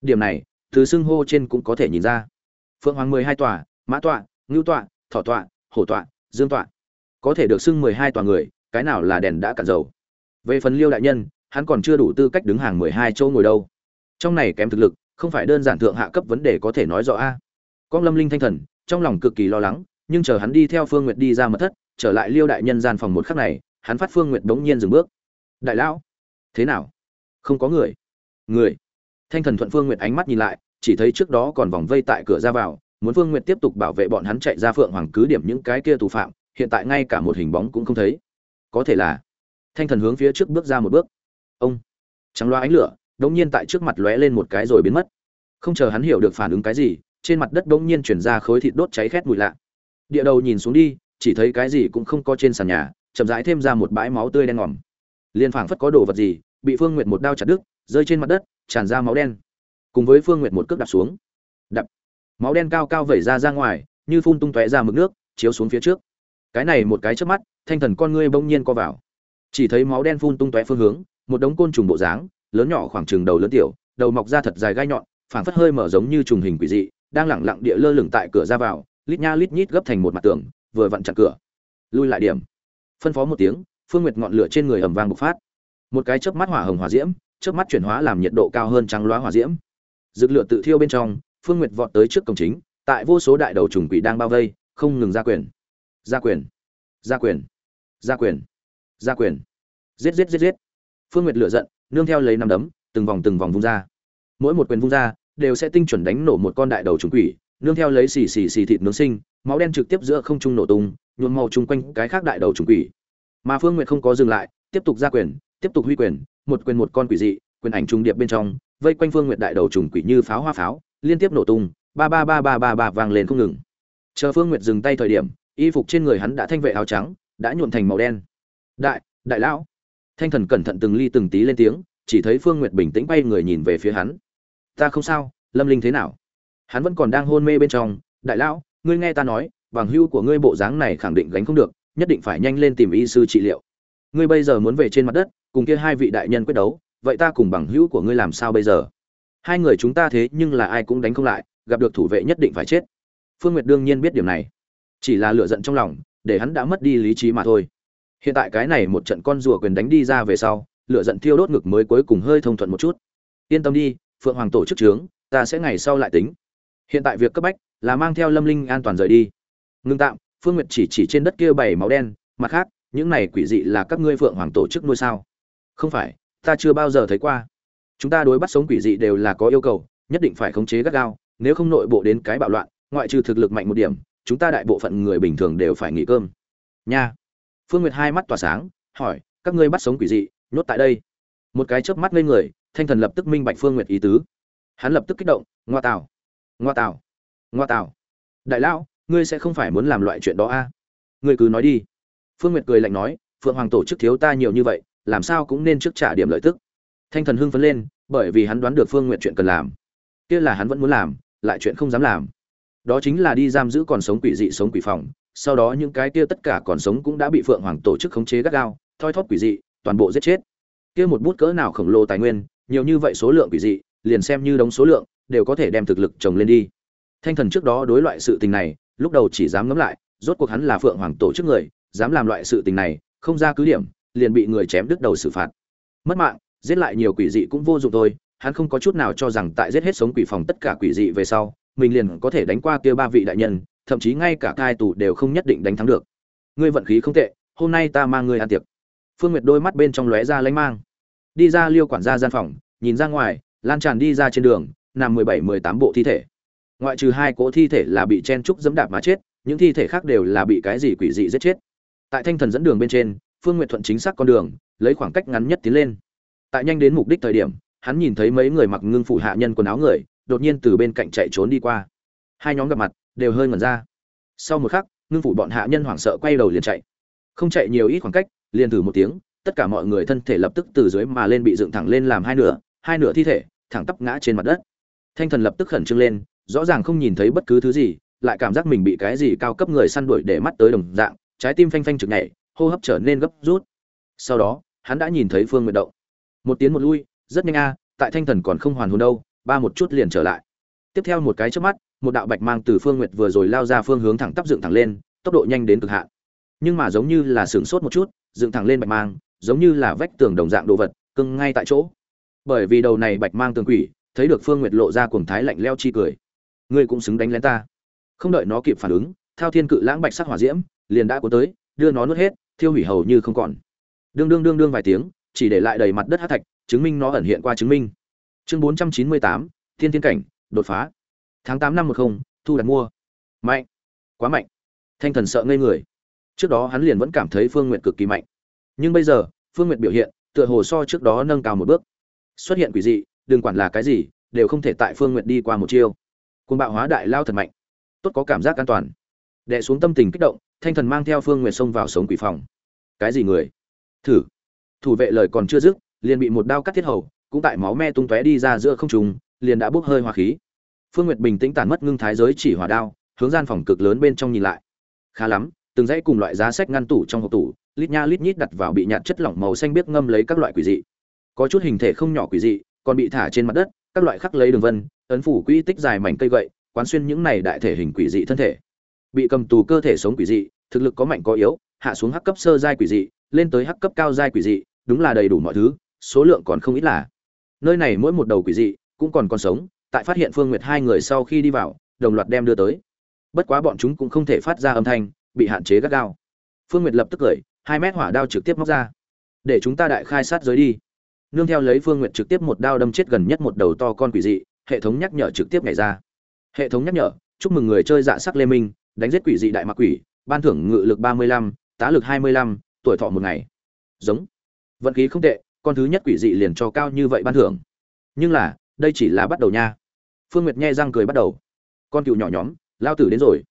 Điểm này, từ xưng hô trên cũng có thể nhìn ra. Phượng hoàng mười hai tòa, mã tọa, ngưu tọa thọ tọa, hổ tọa, dương tọa. Có thể được xưng mười hai tòa người, cái nào là đèn đã cạn dầu? Về phần liêu đại nhân, hắn còn chưa đủ tư cách đứng hàng mười hai châu ngồi đâu. Trong này kém thực lực, không phải đơn giản thượng hạ cấp vấn đề có thể nói rõ a. Con lâm linh thanh thần, trong lòng cực kỳ lo lắng, nhưng chờ hắn đi theo phương nguyệt đi ra mật thất, trở lại liêu đại nhân gian phòng một khắc này, hắn phát phương nguyệt g nhiên dừng bước. Đại lão, thế nào? Không có người. Người? Thanh thần thuận phương nguyệt ánh mắt nhìn lại, chỉ thấy trước đó còn vòng vây tại cửa ra vào, muốn phương nguyệt tiếp tục bảo vệ bọn hắn chạy ra phượng hoàng cứ điểm những cái kia tù phạm, hiện tại ngay cả một hình bóng cũng không thấy. Có thể là thanh thần hướng phía trước bước ra một bước. Ông. Trắng loa ánh lửa, đống nhiên tại trước mặt lóe lên một cái rồi biến mất. Không chờ hắn hiểu được phản ứng cái gì, trên mặt đất đống nhiên chuyển ra khối thịt đốt cháy khét mùi lạ. Địa đầu nhìn xuống đi, chỉ thấy cái gì cũng không có trên sàn nhà, chậm rãi thêm ra một bãi máu tươi đen ngòm. Liên phảng phất có đồ vật gì, bị phương nguyệt một đao chặt đứt, rơi trên mặt đất, tràn ra máu đen. Cùng với phương nguyệt một cước đạp xuống. Đập máu đen cao cao vẩy ra ra ngoài, như phun tung tóe ra mực nước, chiếu xuống phía trước. Cái này một cái trước mắt, thanh thần con ngươi bỗng nhiên co vào chỉ thấy máu đen phun tung tóe phương hướng, một đống côn trùng bộ dáng, lớn nhỏ khoảng chừng đầu lớn tiểu, đầu mọc ra thật dài gai nhọn, phảng phất hơi mở giống như trùng hình quỷ dị, đang lẳng lặng địa lơ lửng tại cửa ra vào, lít nha lít nhít gấp thành một mặt tường, vừa vặn chặn cửa. Lui lại điểm. Phân phó một tiếng, phương nguyệt ngọn lửa trên người ầm vang bộc phát. Một cái chớp mắt hỏa hồng hỏa diễm, chớp mắt chuyển hóa làm nhiệt độ cao hơn trắng loá hỏa diễm. Dược lửa tự thiêu bên trong, phương nguyệt vọt tới trước cổng chính, tại vô số đại đầu trùng quỷ đang bao vây, không ngừng ra quyền. Ra quyền. Ra quyền. Ra quyền ra quyền. Giết giết giết giết. Phương nguyệt lửa giận, nương theo lấy năm đấm, từng vòng từng vòng vung ra. Mỗi một quyền vung ra, đều sẽ tinh chuẩn đánh nổ một con đại đầu trùng quỷ, nương theo lấy xì xì xì thịt nướng sinh, máu đen trực tiếp giữa không trung nổ tung, nhuộm màu chung quanh cái khác đại đầu trùng quỷ. Mà phương nguyệt không có dừng lại, tiếp tục ra quyền, tiếp tục huy quyền, một quyền một con quỷ dị, quyền ảnh trùng điệp bên trong, vây quanh phương nguyệt đại đầu trùng quỷ như pháo hoa pháo, liên tiếp nổ tung, ba ba ba ba ba ba vang lên không ngừng. Chờ phương nguyệt dừng tay thời điểm, y phục trên người hắn đã thanh vệ áo trắng, đã nhuộm thành màu đen đại đại lão. Thanh thần cẩn thận từng ly từng tí lên tiếng, chỉ thấy phương nguyệt bình tĩnh bay người nhìn về phía hắn. Ta không sao, lâm linh thế nào? Hắn vẫn còn đang hôn mê bên trong. Đại lão, ngươi nghe ta nói, bằng hưu của ngươi bộ dáng này khẳng định gánh không được, nhất định phải nhanh lên tìm y sư trị liệu. Ngươi bây giờ muốn về trên mặt đất, cùng kia hai vị đại nhân quyết đấu, vậy ta cùng bằng hữu của ngươi làm sao bây giờ? Hai người chúng ta thế nhưng là ai cũng đánh không lại, gặp được thủ vệ nhất định phải chết. Phương nguyệt đương nhiên biết điểm này. Chỉ là lựa giận trong lòng, để hắn đã mất đi lý trí mà thôi hiện tại cái này một trận con rùa quyền đánh đi ra về sau, lửa giận thiêu đốt ngực mới cuối cùng hơi thông thuận một chút. Yên tâm đi, phượng hoàng tổ chức trướng, ta sẽ ngày sau lại tính. Hiện tại việc cấp bách là mang theo lâm linh an toàn rời đi. Ngưng tạm, phương nguyệt chỉ chỉ trên đất kia bảy máu đen, mặt khác, những này quỷ dị là các ngươi phượng hoàng tổ chức nuôi sao? Không phải, ta chưa bao giờ thấy qua. Chúng ta đối bắt sống quỷ dị đều là có yêu cầu, nhất định phải khống chế gắt gao, nếu không nội bộ đến cái bạo loạn, ngoại trừ thực lực mạnh một điểm, chúng ta đại bộ phận người bình thường đều phải nghỉ cơm. Nha phương nguyệt hai mắt tỏa sáng, hỏi, các ngươi bắt sống quỷ dị, nhốt tại đây? Một cái chớp mắt lên người, thanh thần lập tức minh bạch phương nguyệt ý tứ. Hắn lập tức kích động, ngoa tào ngoa tào ngoa tào. Đại lão, ngươi sẽ không phải muốn làm loại chuyện đó a. Ngươi cứ nói đi. Phương nguyệt cười lạnh nói, phượng hoàng tổ chức thiếu ta nhiều như vậy, làm sao cũng nên trước trả điểm lợi tức. Thanh thần hưng phấn lên, bởi vì hắn đoán được phương nguyệt chuyện cần làm. Kia là hắn vẫn muốn làm, lại chuyện không dám làm. Đó chính là đi giam giữ còn sống quỷ dị sống quỷ phòng sau đó những cái kia tất cả còn sống cũng đã bị phượng hoàng tổ chức khống chế gắt gao, thoi thóp quỷ dị, toàn bộ giết chết. Kia một bút cỡ nào khổng lồ tài nguyên, nhiều như vậy số lượng quỷ dị, liền xem như đống số lượng, đều có thể đem thực lực trồng lên đi. Thanh thần trước đó đối loại sự tình này, lúc đầu chỉ dám ngẫm lại, rốt cuộc hắn là phượng hoàng tổ chức người, dám làm loại sự tình này, không ra cứ điểm, liền bị người chém đứt đầu xử phạt. Mất mạng, giết lại nhiều quỷ dị cũng vô dụng thôi, hắn không có chút nào cho rằng tại giết hết sống quỷ phòng tất cả quỷ dị về sau, mình liền có thể đánh qua kia ba vị đại nhân thậm chí ngay cả cai tù đều không nhất định đánh thắng được. Ngươi vận khí không tệ, hôm nay ta mang ngươi ăn tiệc. Phương nguyệt đôi mắt bên trong lóe ra lánh mang. Đi ra liêu quản gia gian phòng, nhìn ra ngoài, lan tràn đi ra trên đường, nằm mười bảy, mười tám bộ thi thể. Ngoại trừ hai cỗ thi thể là bị chen trúc dẫm đạp mà chết, những thi thể khác đều là bị cái gì quỷ dị giết chết. Tại thanh thần dẫn đường bên trên, phương nguyện thuận chính xác con đường, lấy khoảng cách ngắn nhất tiến lên. Tại nhanh đến mục đích thời điểm, hắn nhìn thấy mấy người mặc ngưng phủ hạ nhân quần áo người, đột nhiên từ bên cạnh chạy trốn đi qua. Hai nhóm gặp mặt đều hơi ngẩn ra. Sau một khắc, ngưng phủ bọn hạ nhân hoảng sợ quay đầu liền chạy. Không chạy nhiều ít khoảng cách, liền thử một tiếng, tất cả mọi người thân thể lập tức từ dưới mà lên bị dựng thẳng lên làm hai nửa hai nửa thi thể, thẳng tắp ngã trên mặt đất. Thanh thần lập tức khẩn trương lên, rõ ràng không nhìn thấy bất cứ thứ gì, lại cảm giác mình bị cái gì cao cấp người săn đuổi để mắt tới đồng dạng, trái tim phanh phanh trực nhảy, hô hấp trở nên gấp rút. Sau đó, hắn đã nhìn thấy phương nguyện động. Một tiến một lui, rất nhanh a, tại thanh thần còn không hoàn hồn đâu, ba một chút liền trở lại. Tiếp theo một cái trước mắt một đạo bạch mang từ phương nguyệt vừa rồi lao ra phương hướng thẳng tắp dựng thẳng lên, tốc độ nhanh đến cực hạn. Nhưng mà giống như là sửng sốt một chút, dựng thẳng lên bạch mang, giống như là vách tường đồng dạng đồ vật, cưng ngay tại chỗ. Bởi vì đầu này bạch mang tường quỷ, thấy được phương nguyệt lộ ra cuồng thái lạnh leo chi cười. Ngươi cũng xứng đánh lén ta. Không đợi nó kịp phản ứng, thao thiên cự lãng bạch sắc hỏa diễm, liền đã cuốn tới, đưa nó nuốt hết, thiêu hủy hầu như không còn. Đương đương đương đương vài tiếng, chỉ để lại đầy mặt đất hát thạch, chứng minh nó ẩn hiện qua chứng minh. Chương bốn trăm chín mươi tám, thiên thiên cảnh, đột phá tháng tám năm một không, thu đặt mua. Mạnh. Quá mạnh. Thanh thần sợ ngây người. Trước đó hắn liền vẫn cảm thấy phương n g u y ệ t cực kỳ mạnh. Nhưng bây giờ, phương n g u y ệ t biểu hiện, tựa hồ so trước đó nâng cao một bước. Xuất hiện quỷ dị, đừng quản là cái gì, đều không thể tại phương n g u y ệ t đi qua một chiêu. Côn bạo hóa đại lao thật mạnh. Tốt có cảm giác an toàn. Đệ xuống tâm tình kích động, thanh thần mang theo phương nguyệt xông vào sống quỷ phòng. Cái gì người? Thử. Thủ vệ lời còn chưa dứt, liền bị một đao cắt thiết hầu, cũng tại máu me tung tóe đi ra giữa không trùng liền đã bốc hơi hoa khí phương nguyệt bình tĩnh tản mất ngưng thái giới chỉ hỏa đao, hướng gian phòng cực lớn bên trong nhìn lại. Khá lắm, từng dãy cùng loại giá sách ngăn tủ trong hộp tủ, lít nha lít nhít đặt vào bị nhạt chất lỏng màu xanh biếc ngâm lấy các loại quỷ dị. Có chút hình thể không nhỏ quỷ dị, còn bị thả trên mặt đất, các loại khắc lấy đường vân, ấn phủ quỹ tích dài mảnh cây gậy, quán xuyên những này đại thể hình quỷ dị thân thể. Bị cầm tù cơ thể sống quỷ dị, thực lực có mạnh có yếu, hạ xuống hắc cấp sơ giai quỷ dị, lên tới hắc cấp cao giai quỷ dị, đúng là đầy đủ mọi thứ, số lượng còn không ít là. Nơi này mỗi một đầu quỷ dị, cũng còn còn sống tại phát hiện phương nguyệt hai người sau khi đi vào, đồng loạt đem đưa tới. Bất quá bọn chúng cũng không thể phát ra âm thanh, bị hạn chế gắt gao. Phương nguyệt lập tức cười, hai mét hỏa đao trực tiếp móc ra. Để chúng ta đại khai sát giới đi. Nương theo lấy phương nguyệt trực tiếp một đao đâm chết gần nhất một đầu to con quỷ dị, hệ thống nhắc nhở trực tiếp nhảy ra. Hệ thống nhắc nhở, chúc mừng người chơi dạ sắc lê minh, đánh giết quỷ dị đại ma quỷ, ban thưởng ngự lực ba mươi lăm, tá lực hai mươi lăm, tuổi thọ một ngày. Giống. Vận khí không tệ, con thứ nhất quỷ dị liền cho cao như vậy ban thưởng. Nhưng là, đây chỉ là bắt đầu nha phương nguyệt nhe răng cười bắt đầu. Con cựu nhỏ nhóm, lao tử đến rồi.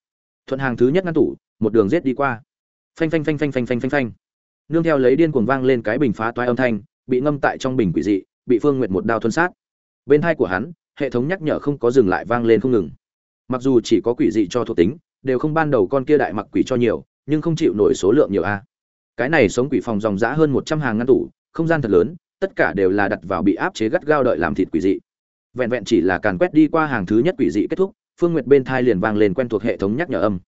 Thuận hàng thứ nhất ngăn tủ, một đường rết đi qua. Phanh phanh phanh phanh phanh phanh phanh phanh. Nương theo lấy điên cuồng vang lên cái bình phá toái âm thanh, bị ngâm tại trong bình quỷ dị, bị phương nguyệt một đao thuân sát. Bên hai của hắn, hệ thống nhắc nhở không có dừng lại vang lên không ngừng. Mặc dù chỉ có quỷ dị cho thuộc tính, đều không ban đầu con kia đại mặc quỷ cho nhiều, nhưng không chịu nổi số lượng nhiều a. Cái này sống quỷ phòng dòng giã hơn một trăm hàng ngăn tủ, không gian thật lớn, tất cả đều là đặt vào bị áp chế gắt gao đợi làm thịt quỷ dị vẹn vẹn chỉ là càn quét đi qua hàng thứ nhất quỷ dị kết thúc, phương nguyệt bên thai liền vang lên quen thuộc hệ thống nhắc nhở âm.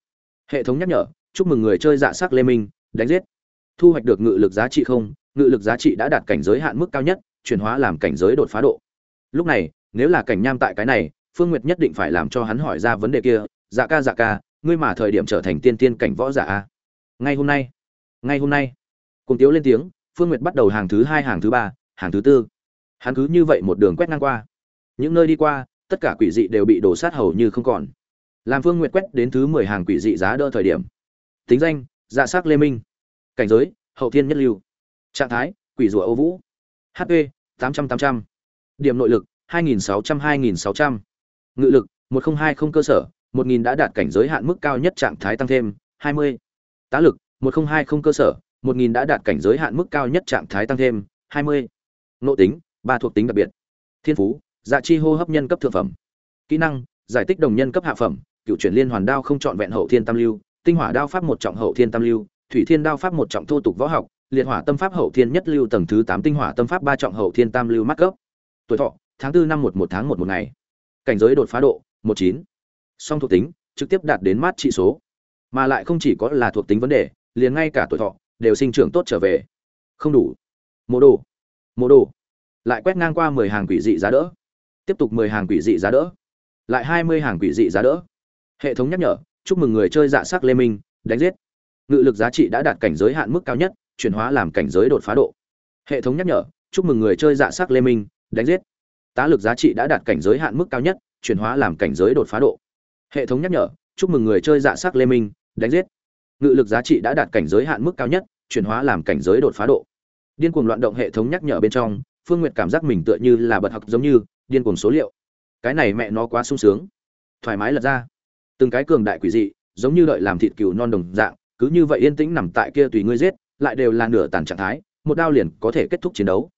Hệ thống nhắc nhở, chúc mừng người chơi dạ sắc lê minh, đánh giết. Thu hoạch được ngự lực giá trị không? Ngự lực giá trị đã đạt cảnh giới hạn mức cao nhất, chuyển hóa làm cảnh giới đột phá độ. Lúc này, nếu là cảnh nham tại cái này, phương nguyệt nhất định phải làm cho hắn hỏi ra vấn đề kia. Dạ ca dạ ca, ngươi mà thời điểm trở thành tiên tiên cảnh võ giả a? Ngay hôm nay, ngay hôm nay. Cùng tiếu lên tiếng, phương nguyệt bắt đầu hàng thứ hai, hàng thứ ba, hàng thứ tư. Hắn cứ như vậy một đường quét ngang qua những nơi đi qua, tất cả quỷ dị đều bị đổ sát hầu như không còn. Làm phương nguyệt quét đến thứ mười hàng quỷ dị giá đỡ thời điểm. Tính danh dạ s á c lê minh. Cảnh giới, hậu thiên nhất lưu. Trạng thái, quỷ rùa ô vũ. Hp tám trăm tám trăm. Điểm nội lực, hai nghìn sáu trăm hai nghìn sáu trăm. Ngự lực, một nghìn hai không cơ sở, một nghìn đã đạt cảnh giới hạn mức cao nhất trạng thái tăng thêm, hai mươi. Tá lực, một nghìn hai không cơ sở, một nghìn đã đạt cảnh giới hạn mức cao nhất trạng thái tăng thêm, hai mươi. Nộ tính, ba thuộc tính đặc biệt. Thiên phú dạ chi hô hấp nhân cấp thượng phẩm. Kỹ năng, giải tích đồng nhân cấp hạ phẩm, cựu chuyển liên hoàn đao không trọn vẹn hậu thiên tam lưu, tinh hỏa đao pháp một trọng hậu thiên tam lưu, thủy thiên đao pháp một trọng thô tục võ học, liệt hỏa tâm pháp hậu thiên nhất lưu tầng thứ tám tinh hỏa tâm pháp ba trọng hậu thiên tam lưu mắt cấp. Tuổi thọ, tháng tư năm một một tháng một một ngày. Cảnh giới đột phá độ, một chín. Song thuộc tính, trực tiếp đạt đến mát trị số. Mà lại không chỉ có là thuộc tính vấn đề, liền ngay cả tuổi thọ, đều sinh trưởng tốt trở về. Không đủ. Mô đồ. Mô đồ. Lại quét ngang qua mười hàng quỷ dị giá đỡ tiếp tục mười hàng quỷ dị giá đỡ. Lại hai mươi hàng quỷ dị giá đỡ. Hệ thống nhắc nhở, chúc mừng người chơi dạ sắc lê minh, đánh giết. Ngự lực giá trị đã đạt cảnh giới hạn mức cao nhất, chuyển hóa làm cảnh giới đột phá độ. Hệ thống nhắc nhở, chúc mừng người chơi dạ sắc lê minh, đánh giết. Tá lực giá trị đã đạt cảnh giới hạn mức cao nhất, chuyển hóa làm cảnh giới đột phá độ. Hệ thống nhắc nhở, chúc mừng người chơi dạ sắc lê minh, đánh giết. Ngự lực giá trị đã đạt cảnh giới hạn mức cao nhất, chuyển hóa làm cảnh giới đột phá độ. Điên cuồng loạn động hệ thống nhắc nhở bên trong, phương nguyệt cảm giác mình tựa như là bật học giống như điên cuồng số liệu. Cái này mẹ nó quá sung sướng. Thoải mái lật ra. Từng cái cường đại quỷ dị, giống như đợi làm thịt cừu non đồng dạng, cứ như vậy yên tĩnh nằm tại kia tùy ngươi giết, lại đều là nửa tàn trạng thái, một đao liền có thể kết thúc chiến đấu.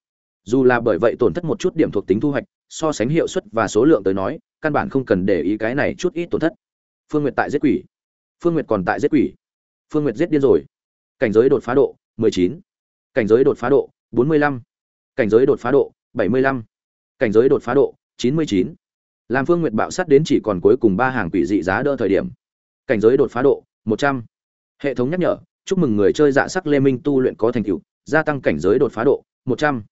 Dù là bởi vậy tổn thất một chút điểm thuộc tính thu hoạch, so sánh hiệu suất và số lượng tới nói, căn bản không cần để ý cái này chút ít tổn thất. Phương nguyệt tại giết quỷ. Phương nguyệt còn tại giết quỷ. Phương nguyệt giết điên rồi. Cảnh giới đột phá độ 19. cảnh giới đột phá độ 45. cảnh giới đột phá độ 75 cảnh giới đột phá độ 99. làm phương nguyệt bạo sát đến chỉ còn cuối cùng ba hàng quỷ dị giá đỡ thời điểm cảnh giới đột phá độ 100. hệ thống nhắc nhở chúc mừng người chơi dạ sắc lê minh tu luyện có thành tựu gia tăng cảnh giới đột phá độ 100.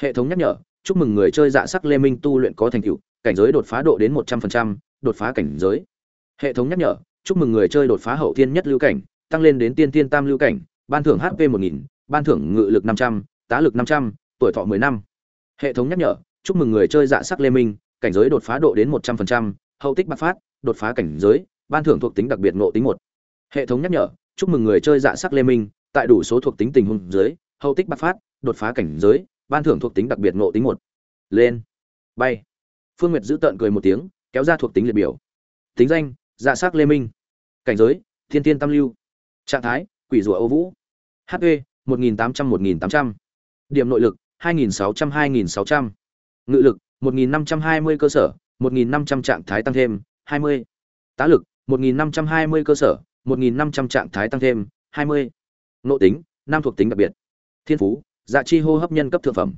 hệ thống nhắc nhở chúc mừng người chơi dạ sắc lê minh tu luyện có thành tựu cảnh giới đột phá độ đến 100%, đột phá cảnh giới hệ thống nhắc nhở chúc mừng người chơi đột phá hậu thiên nhất lưu cảnh tăng lên đến tiên tiên tam lưu cảnh ban thưởng hp 1000, ban thưởng ngự lực 500, tá lực 500, tuổi thọ 10 năm hệ thống nhắc nhở chúc mừng người chơi dạ sắc lê minh cảnh giới đột phá độ đến 100%, hậu tích bạc phát đột phá cảnh giới ban thưởng thuộc tính đặc biệt ngộ tính một. Hệ thống nhắc nhở chúc mừng người chơi dạ sắc lê minh tại đủ số thuộc tính tình huống dưới hậu tích bạc phát đột phá cảnh giới ban thưởng thuộc tính đặc biệt ngộ tính một. Lên. Bay. Phương nguyệt giữ tợn cười một tiếng kéo ra thuộc tính liệt biểu. Tính danh dạ sắc lê minh. Cảnh giới thiên tiên tam lưu. Trạng thái quỷ rùa ô vũ. Hp một nghìn tám trăm một nghìn tám trăm. Điểm nội lực hai nghìn sáu trăm hai nghìn sáu trăm ngự lực, một nghìn năm trăm hai mươi cơ sở, một nghìn năm trăm trạng thái tăng thêm, hai mươi. Tá lực, một nghìn năm trăm hai mươi cơ sở, một nghìn năm trăm trạng thái tăng thêm 20. Nội tính, Nam thuộc tính đặc biệt. Thiên phú dạ chi hô hấp nhân cấp thượng phẩm.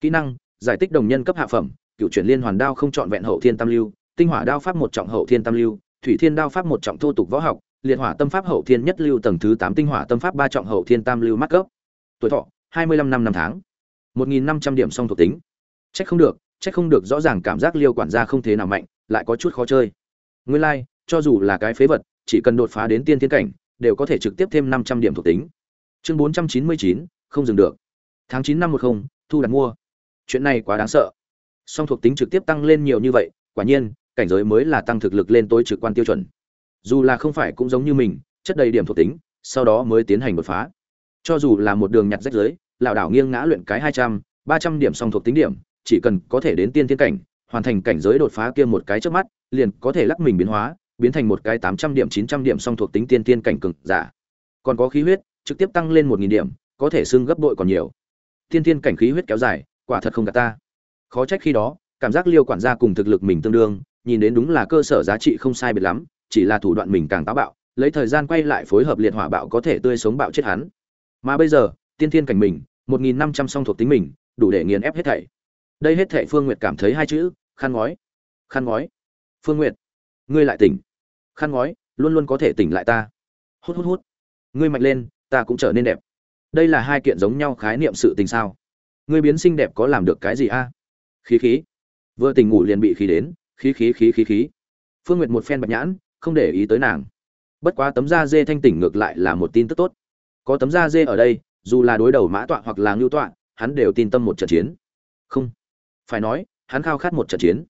Kỹ năng, giải tích đồng nhân cấp hạ phẩm, cựu chuyển liên hoàn đao không chọn vẹn hậu thiên tam lưu, tinh hỏa đao pháp một trọng hậu thiên tam lưu, thủy thiên đao pháp một trọng thô tục võ học, liệt hỏa tâm pháp hậu thiên nhất lưu tầng thứ tám tinh hỏa tâm pháp ba trọng hậu thiên tam lưu mắc cấp. Tuổi thọ, hai mươi lăm năm năm tháng. Một nghìn năm trăm điểm song thuộc tính trách không được trách không được rõ ràng cảm giác liêu quản gia không thế nào mạnh lại có chút khó chơi. Nguyên lai like, cho dù là cái phế vật chỉ cần đột phá đến tiên thiên cảnh đều có thể trực tiếp thêm năm trăm điểm thuộc tính. Chương bốn trăm chín mươi chín không dừng được. Tháng chín năm một không thu đặt mua. Chuyện này quá đáng sợ. Song thuộc tính trực tiếp tăng lên nhiều như vậy quả nhiên cảnh giới mới là tăng thực lực lên tối trực quan tiêu chuẩn. Dù là không phải cũng giống như mình chất đầy điểm thuộc tính sau đó mới tiến hành đột phá. Cho dù là một đường nhặt rách giới lảo đảo nghiêng ngã luyện cái hai trăm ba trăm điểm song thuộc tính điểm chỉ cần có thể đến tiên thiên cảnh, hoàn thành cảnh giới đột phá kia một cái trước mắt, liền có thể lắc mình biến hóa, biến thành một cái tám trăm điểm, chín trăm điểm song thuộc tính tiên thiên cảnh cường giả. Còn có khí huyết, trực tiếp tăng lên một nghìn điểm, có thể xưng gấp bội còn nhiều. Tiên thiên cảnh khí huyết kéo dài, quả thật không gạt ta. Khó trách khi đó, cảm giác liêu quản gia cùng thực lực mình tương đương, nhìn đến đúng là cơ sở giá trị không sai biệt lắm, chỉ là thủ đoạn mình càng táo bạo, lấy thời gian quay lại phối hợp liệt hỏa bạo có thể tươi sống bạo chết hắn. Mà bây giờ, tiên thiên cảnh mình, một nghìn năm trăm song thuộc tính mình, đủ để nghiền ép hết thảy đây hết thệ phương nguyệt cảm thấy hai chữ, khăn ngói. Khăn ngói. Phương nguyệt, ngươi lại tỉnh. Khăn ngói, luôn luôn có thể tỉnh lại ta. Hút hút hút. Ngươi mạnh lên, ta cũng trở nên đẹp. Đây là hai kiện giống nhau khái niệm sự tình sao? Ngươi biến xinh đẹp có làm được cái gì a? Khí khí. Vừa tỉnh ngủ liền bị khí đến, khí khí khí khí khí. Phương nguyệt một phen bạch nhãn, không để ý tới nàng. Bất quá tấm da dê thanh tỉnh ngược lại là một tin tức tốt. Có tấm da dê ở đây, dù là đối đầu mã tọa hoặc là ngưu tọa, hắn đều tin tâm một trận chiến. Không phải nói, hắn khao khát một trận chiến.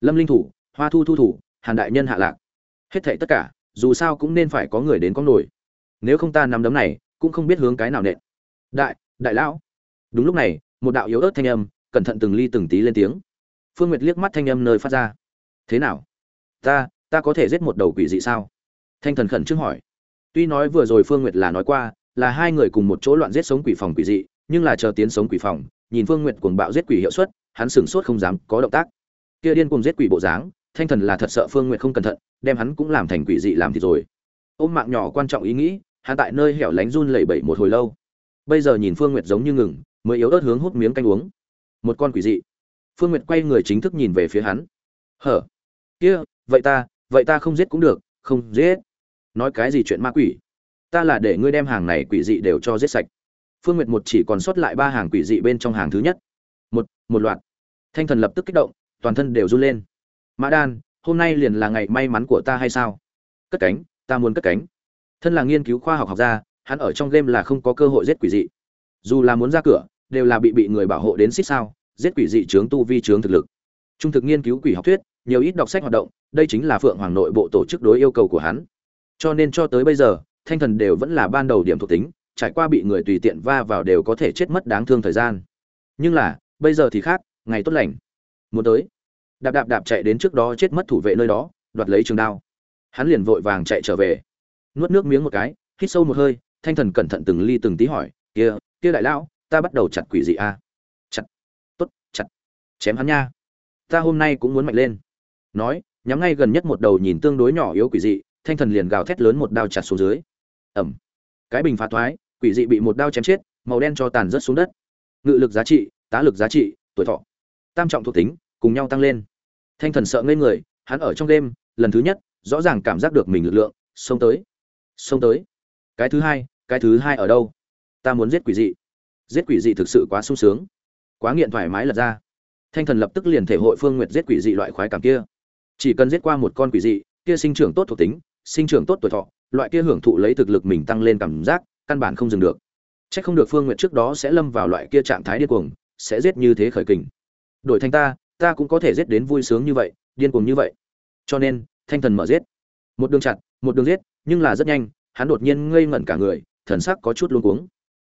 Lâm linh thủ, hoa thu thu thủ, hàn đại nhân hạ lạc. Hết thệ tất cả, dù sao cũng nên phải có người đến có nổi. Nếu không ta nắm đấm này, cũng không biết hướng cái nào nện. Đại đại lão. Đúng lúc này, một đạo yếu ớt thanh âm, cẩn thận từng ly từng tí lên tiếng. Phương nguyệt liếc mắt thanh âm nơi phát ra. Thế nào? Ta ta có thể giết một đầu quỷ dị sao? Thanh thần khẩn trương hỏi. Tuy nói vừa rồi phương nguyệt là nói qua, là hai người cùng một chỗ loạn giết sống quỷ phòng quỷ dị, nhưng là chờ tiến sống quỷ phòng, nhìn phương nguyệt cuồng bạo giết quỷ hiệu suất hắn sửng sốt không dám có động tác. Kia điên cuồng giết quỷ bộ dáng, thanh thần là thật sợ phương nguyệt không cẩn thận, đem hắn cũng làm thành quỷ dị làm thì rồi. Ôm mạng nhỏ quan trọng ý nghĩ, hắn tại nơi hẻo lánh run lẩy bẩy một hồi lâu. Bây giờ nhìn phương nguyệt giống như ngừng, mới yếu ớt hướng hút miếng canh uống. Một con quỷ dị. Phương nguyệt quay người chính thức nhìn về phía hắn. Hở? Kia, vậy ta vậy ta không giết cũng được, không giết. Nói cái gì chuyện ma quỷ? Ta là để ngươi đem hàng này quỷ dị đều cho giết sạch. Phương nguyệt một chỉ còn sót lại ba hàng quỷ dị bên trong hàng thứ nhất một một loạt. Thanh thần lập tức kích động, toàn thân đều run lên. Mã đan, hôm nay liền là ngày may mắn của ta hay sao? Cất cánh, ta muốn cất cánh. Thân là nghiên cứu khoa học học gia, hắn ở trong game là không có cơ hội giết quỷ dị. Dù là muốn ra cửa, đều là bị bị người bảo hộ đến xích sao, giết quỷ dị trướng tu vi trướng thực lực. Trung thực nghiên cứu quỷ học thuyết, nhiều ít đọc sách hoạt động, đây chính là phượng hoàng nội bộ tổ chức đối yêu cầu của hắn. Cho nên cho tới bây giờ, thanh thần đều vẫn là ban đầu điểm thuộc tính, trải qua bị người tùy tiện va vào đều có thể chết mất đáng thương thời gian. Nhưng là bây giờ thì khác, ngày tốt lành. Muốn tới. Đạp đạp đạp chạy đến trước đó chết mất thủ vệ nơi đó, đoạt lấy trường đao. Hắn liền vội vàng chạy trở về. Nuốt nước miếng một cái, hít sâu một hơi, thanh thần cẩn thận từng ly từng tí hỏi, kia kia đại lão, ta bắt đầu chặt quỷ dị a. Chặt. Tốt, chặt. Chém hắn nha. Ta hôm nay cũng muốn mạnh lên. Nói, nhắm ngay gần nhất một đầu nhìn tương đối nhỏ yếu quỷ dị, thanh thần liền gào thét lớn một đao chặt xuống dưới. Ẩm. Cái bình phá thoái, quỷ dị bị một đao chém chết, màu đen cho tàn rớt xuống đất. Ngự lực giá trị tá lực giá trị tuổi thọ tam trọng thuộc tính cùng nhau tăng lên. Thanh thần sợ ngây người hắn ở trong đêm lần thứ nhất rõ ràng cảm giác được mình lực lượng xông tới xông tới. Cái thứ hai cái thứ hai ở đâu? Ta muốn giết quỷ dị. Giết quỷ dị thực sự quá sung sướng. Quá nghiện thoải mái lật ra. Thanh thần lập tức liền thể hội phương nguyệt giết quỷ dị loại khoái cảm kia. Chỉ cần giết qua một con quỷ dị kia sinh trưởng tốt thuộc tính sinh trưởng tốt tuổi thọ loại kia hưởng thụ lấy thực lực mình tăng lên cảm giác căn bản không dừng được. Chắc không được Phương Nguyệt trước đó sẽ lâm vào loại kia trạng thái điên cuồng, sẽ giết như thế khởi kình. Đổi thành ta, ta cũng có thể giết đến vui sướng như vậy, điên cuồng như vậy. Cho nên, thanh thần mở giết. Một đường chặt, một đường giết, nhưng là rất nhanh, hắn đột nhiên ngây ngẩn cả người, thần sắc có chút luống cuống.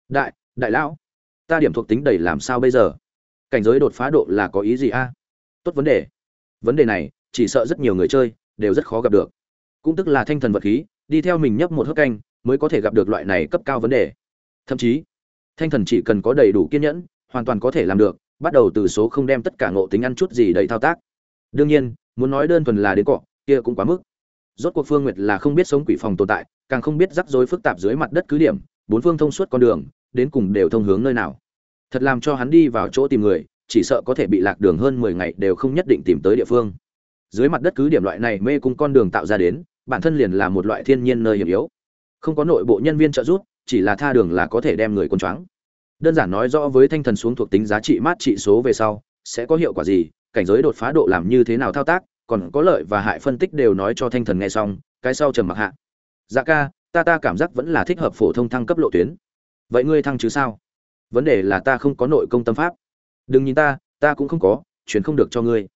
Đại, đại lão, ta điểm thuộc tính đầy làm sao bây giờ? Cảnh giới đột phá độ là có ý gì a? Tốt vấn đề. Vấn đề này, chỉ sợ rất nhiều người chơi đều rất khó gặp được. Cũng tức là thanh thần vật khí, đi theo mình nhấp một hớp canh, mới có thể gặp được loại này cấp cao vấn đề thậm chí thanh thần chỉ cần có đầy đủ kiên nhẫn hoàn toàn có thể làm được, bắt đầu từ số không đem tất cả ngộ tính ăn chút gì đầy thao tác. Đương nhiên, muốn nói đơn thuần là đến cọ, kia cũng quá mức. Rốt cuộc phương nguyệt là không biết sống quỷ phòng tồn tại, càng không biết rắc rối phức tạp dưới mặt đất cứ điểm, bốn phương thông suốt con đường, đến cùng đều thông hướng nơi nào. Thật làm cho hắn đi vào chỗ tìm người, chỉ sợ có thể bị lạc đường hơn mười ngày đều không nhất định tìm tới địa phương. Dưới mặt đất cứ điểm loại này mê cung con đường tạo ra đến, bản thân liền là một loại thiên nhiên nơi hiểm yếu. Không có nội bộ nhân viên trợ giúp, chỉ là tha đường là có thể đem người quân choáng đơn giản nói rõ với thanh thần xuống thuộc tính giá trị mát trị số về sau, sẽ có hiệu quả gì, cảnh giới đột phá độ làm như thế nào thao tác, còn có lợi và hại phân tích đều nói cho thanh thần nghe xong, cái sau trầm mặc hạ. Dạ ca, ta ta cảm giác vẫn là thích hợp phổ thông thăng cấp lộ tuyến. Vậy ngươi thăng chứ sao? Vấn đề là ta không có nội công tâm pháp. Đừng nhìn ta ta cũng không có, chuyển không được cho ngươi.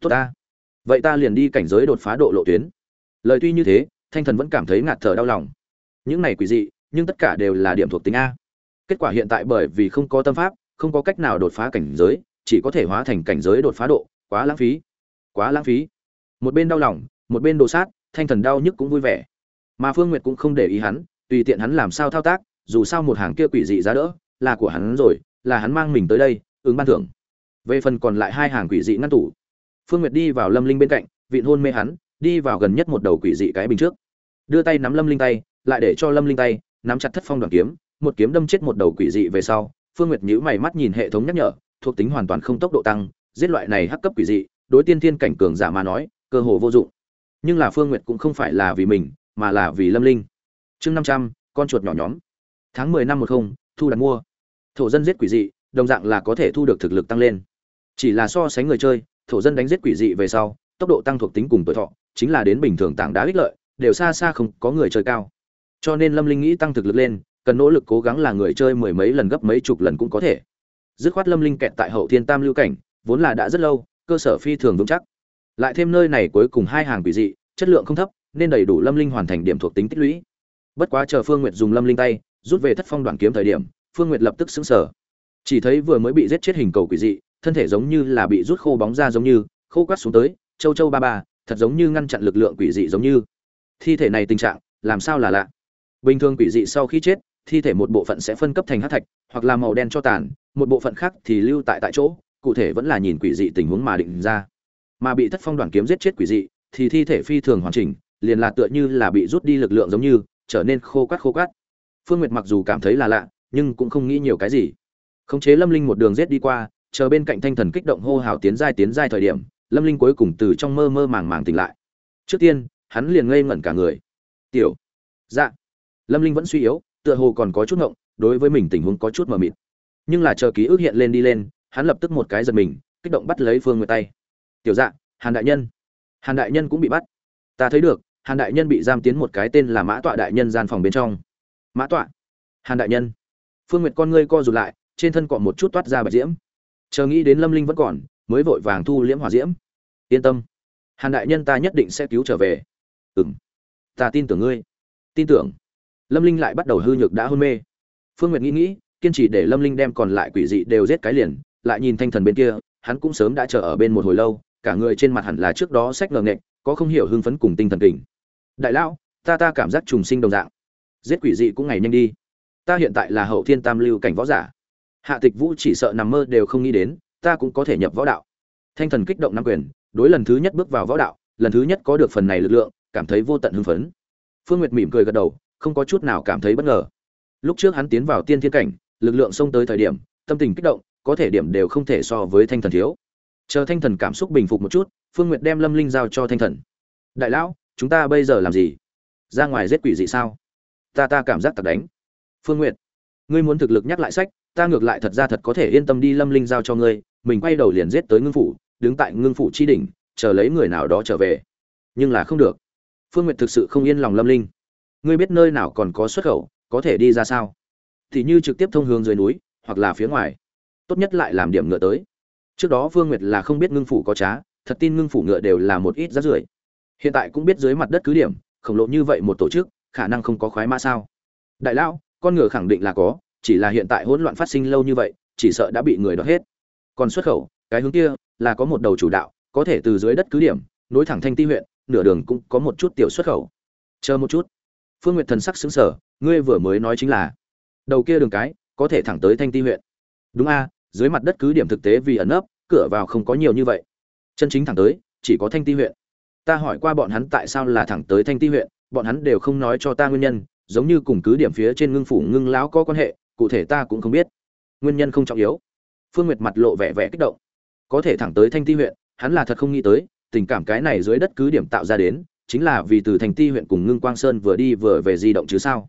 Tốt ta. Vậy ta liền đi cảnh giới đột phá độ lộ tuyến. Lời tuy như thế, thanh thần vẫn cảm thấy ngạt thở đau lòng. Những này quỷ dị, nhưng tất cả đều là điểm thuộc tính a kết quả hiện tại bởi vì không có tâm pháp, không có cách nào đột phá cảnh giới, chỉ có thể hóa thành cảnh giới đột phá độ, quá lãng phí. Quá lãng phí. Một bên đau lòng, một bên đồ sát, thanh thần đau nhức cũng vui vẻ. Mà phương nguyệt cũng không để ý hắn, tùy tiện hắn làm sao thao tác, dù sao một hàng kia quỷ dị giá đỡ, là của hắn rồi, là hắn mang mình tới đây, ứng ban thưởng. Về phần còn lại hai hàng quỷ dị ngăn tủ, phương nguyệt đi vào lâm linh bên cạnh, vịn hôn mê hắn, đi vào gần nhất một đầu quỷ dị cái bình trước. Đưa tay nắm lâm linh tay, lại để cho lâm linh tay nắm chặt thất phong đoàn kiếm một kiếm đâm chết một đầu quỷ dị về sau, phương nguyệt nhíu mày mắt nhìn hệ thống nhắc nhở, thuộc tính hoàn toàn không tốc độ tăng, giết loại này hắc cấp quỷ dị, đối tiên thiên cảnh cường giả mà nói, cơ hồ vô dụng. Nhưng là phương nguyệt cũng không phải là vì mình, mà là vì lâm linh. Chương năm trăm, con chuột nhỏ nhóm. Tháng mười năm một không, thu đặt mua. Thổ dân giết quỷ dị, đồng dạng là có thể thu được thực lực tăng lên. Chỉ là so sánh người chơi, thổ dân đánh giết quỷ dị về sau, tốc độ tăng thuộc tính cùng tuổi thọ, chính là đến bình thường tảng đá ích lợi, đều xa xa không có người chơi cao. Cho nên lâm linh nghĩ tăng thực lực lên cần nỗ lực cố gắng là người chơi mười mấy lần gấp mấy chục lần cũng có thể. Dứt khoát lâm linh kẹt tại hậu thiên tam lưu cảnh, vốn là đã rất lâu, cơ sở phi thường vững chắc. Lại thêm nơi này cuối cùng hai hàng quỷ dị, chất lượng không thấp, nên đầy đủ lâm linh hoàn thành điểm thuộc tính tích lũy. Bất quá chờ phương nguyệt dùng lâm linh tay, rút về thất phong đoạn kiếm thời điểm, phương nguyệt lập tức xứng sở chỉ thấy vừa mới bị giết chết hình cầu quỷ dị, thân thể giống như là bị rút khô bóng ra giống như, khô quát xuống tới, châu châu ba ba, thật giống như ngăn chặn lực lượng quỷ dị giống như. Thi thể này tình trạng, làm sao là lạ? Bình thường quỷ dị sau khi chết thi thể một bộ phận sẽ phân cấp thành hắc thạch, hoặc là màu đen cho tàn, một bộ phận khác thì lưu tại tại chỗ, cụ thể vẫn là nhìn quỷ dị tình huống mà định ra. Mà bị thất phong đoàn kiếm giết chết quỷ dị, thì thi thể phi thường hoàn chỉnh, liền là tựa như là bị rút đi lực lượng giống như, trở nên khô quát khô quát. Phương nguyệt mặc dù cảm thấy là lạ, nhưng cũng không nghĩ nhiều cái gì. Khống chế lâm linh một đường giết đi qua, chờ bên cạnh thanh thần kích động hô hào tiến giai tiến giai thời điểm, lâm linh cuối cùng từ trong mơ mơ màng màng tỉnh lại. Trước tiên, hắn liền ngây ngẩn cả người. Tiểu dạ. Lâm linh vẫn suy yếu tựa hồ còn có chút ngộng, đối với mình tình huống có chút mờ mịt. Nhưng là chờ ký ức hiện lên đi lên, hắn lập tức một cái giật mình, kích động bắt lấy phương nguyệt tay. Tiểu dạ hàn đại nhân. Hàn đại nhân cũng bị bắt. Ta thấy được, hàn đại nhân bị giam tiến một cái tên là mã tọa đại nhân gian phòng bên trong. Mã tọa? Hàn đại nhân. Phương nguyệt con ngươi co rụt lại, trên thân cọ một chút toát ra bạch diễm. Chờ nghĩ đến lâm linh vẫn còn, mới vội vàng thu liễm hỏa diễm. Yên tâm, hàn đại nhân ta nhất định sẽ cứu trở về. Ừ m ta tin tưởng ngươi. Tin tưởng? Lâm linh lại bắt đầu hư nhược đã hôn mê. Phương nguyệt nghĩ nghĩ, kiên trì để lâm linh đem còn lại quỷ dị đều giết cái liền, lại nhìn thanh thần bên kia, hắn cũng sớm đã chờ ở bên một hồi lâu, cả người trên mặt hẳn là trước đó sách ngờ nghệch có không hiểu hưng phấn cùng tinh thần kình. Đại lão, ta ta cảm giác trùng sinh đồng dạng. Giết quỷ dị cũng ngày nhanh đi. Ta hiện tại là hậu thiên tam lưu cảnh võ giả. Hạ tịch vũ chỉ sợ nằm mơ đều không nghĩ đến, ta cũng có thể nhập võ đạo. Thanh thần kích động nam quyền, đối lần thứ nhất bước vào võ đạo, lần thứ nhất có được phần này lực lượng, cảm thấy vô tận hưng phấn. Phương nguyệt mỉm cười gật đầu không có chút nào cảm thấy bất ngờ. Lúc trước hắn tiến vào tiên thiên cảnh, lực lượng xông tới thời điểm, tâm tình kích động, có thể điểm đều không thể so với thanh thần thiếu. Chờ thanh thần cảm xúc bình phục một chút, phương nguyệt đem lâm linh giao cho thanh thần. Đại lão, chúng ta bây giờ làm gì? Ra ngoài giết quỷ gì sao? Ta ta cảm giác tặc đánh. Phương nguyệt, ngươi muốn thực lực nhắc lại sách, ta ngược lại thật ra thật có thể yên tâm đi lâm linh giao cho ngươi, mình quay đầu liền giết tới ngưng phủ, đứng tại ngưng phủ chi đỉnh, chờ lấy người nào đó trở về. Nhưng là không được. Phương nguyệt thực sự không yên lòng lâm linh ngươi biết nơi nào còn có xuất khẩu, có thể đi ra sao? Thì như trực tiếp thông hướng dưới núi, hoặc là phía ngoài. Tốt nhất lại làm điểm ngựa tới. Trước đó Vương nguyệt là không biết ngưng phủ có trá, thật tin ngưng phủ ngựa đều là một ít rác rưởi. Hiện tại cũng biết dưới mặt đất cứ điểm, khổng lồ như vậy một tổ chức, khả năng không có khoái mã sao? Đại lão, con ngựa khẳng định là có, chỉ là hiện tại hỗn loạn phát sinh lâu như vậy, chỉ sợ đã bị người đoạt hết. Còn xuất khẩu, cái hướng kia, là có một đầu chủ đạo, có thể từ dưới đất cứ điểm, nối thẳng thanh ti huyện, nửa đường cũng có một chút tiểu xuất khẩu. Chờ một chút phương nguyệt thần sắc xứng sở ngươi vừa mới nói chính là, đầu kia đường cái, có thể thẳng tới thanh ti huyện. Đúng a, dưới mặt đất cứ điểm thực tế vì ẩn ấp cửa vào không có nhiều như vậy. Chân chính thẳng tới, chỉ có thanh ti huyện. Ta hỏi qua bọn hắn tại sao là thẳng tới thanh ti huyện, bọn hắn đều không nói cho ta nguyên nhân, giống như cùng cứ điểm phía trên ngưng phủ ngưng lão có quan hệ, cụ thể ta cũng không biết. Nguyên nhân không trọng yếu. Phương nguyệt mặt lộ vẻ vẻ kích động. Có thể thẳng tới thanh ti huyện, hắn là thật không nghĩ tới, tình cảm cái này dưới đất cứ điểm tạo ra đến chính là vì từ thành ti huyện cùng ngưng quang sơn vừa đi vừa về di động chứ sao?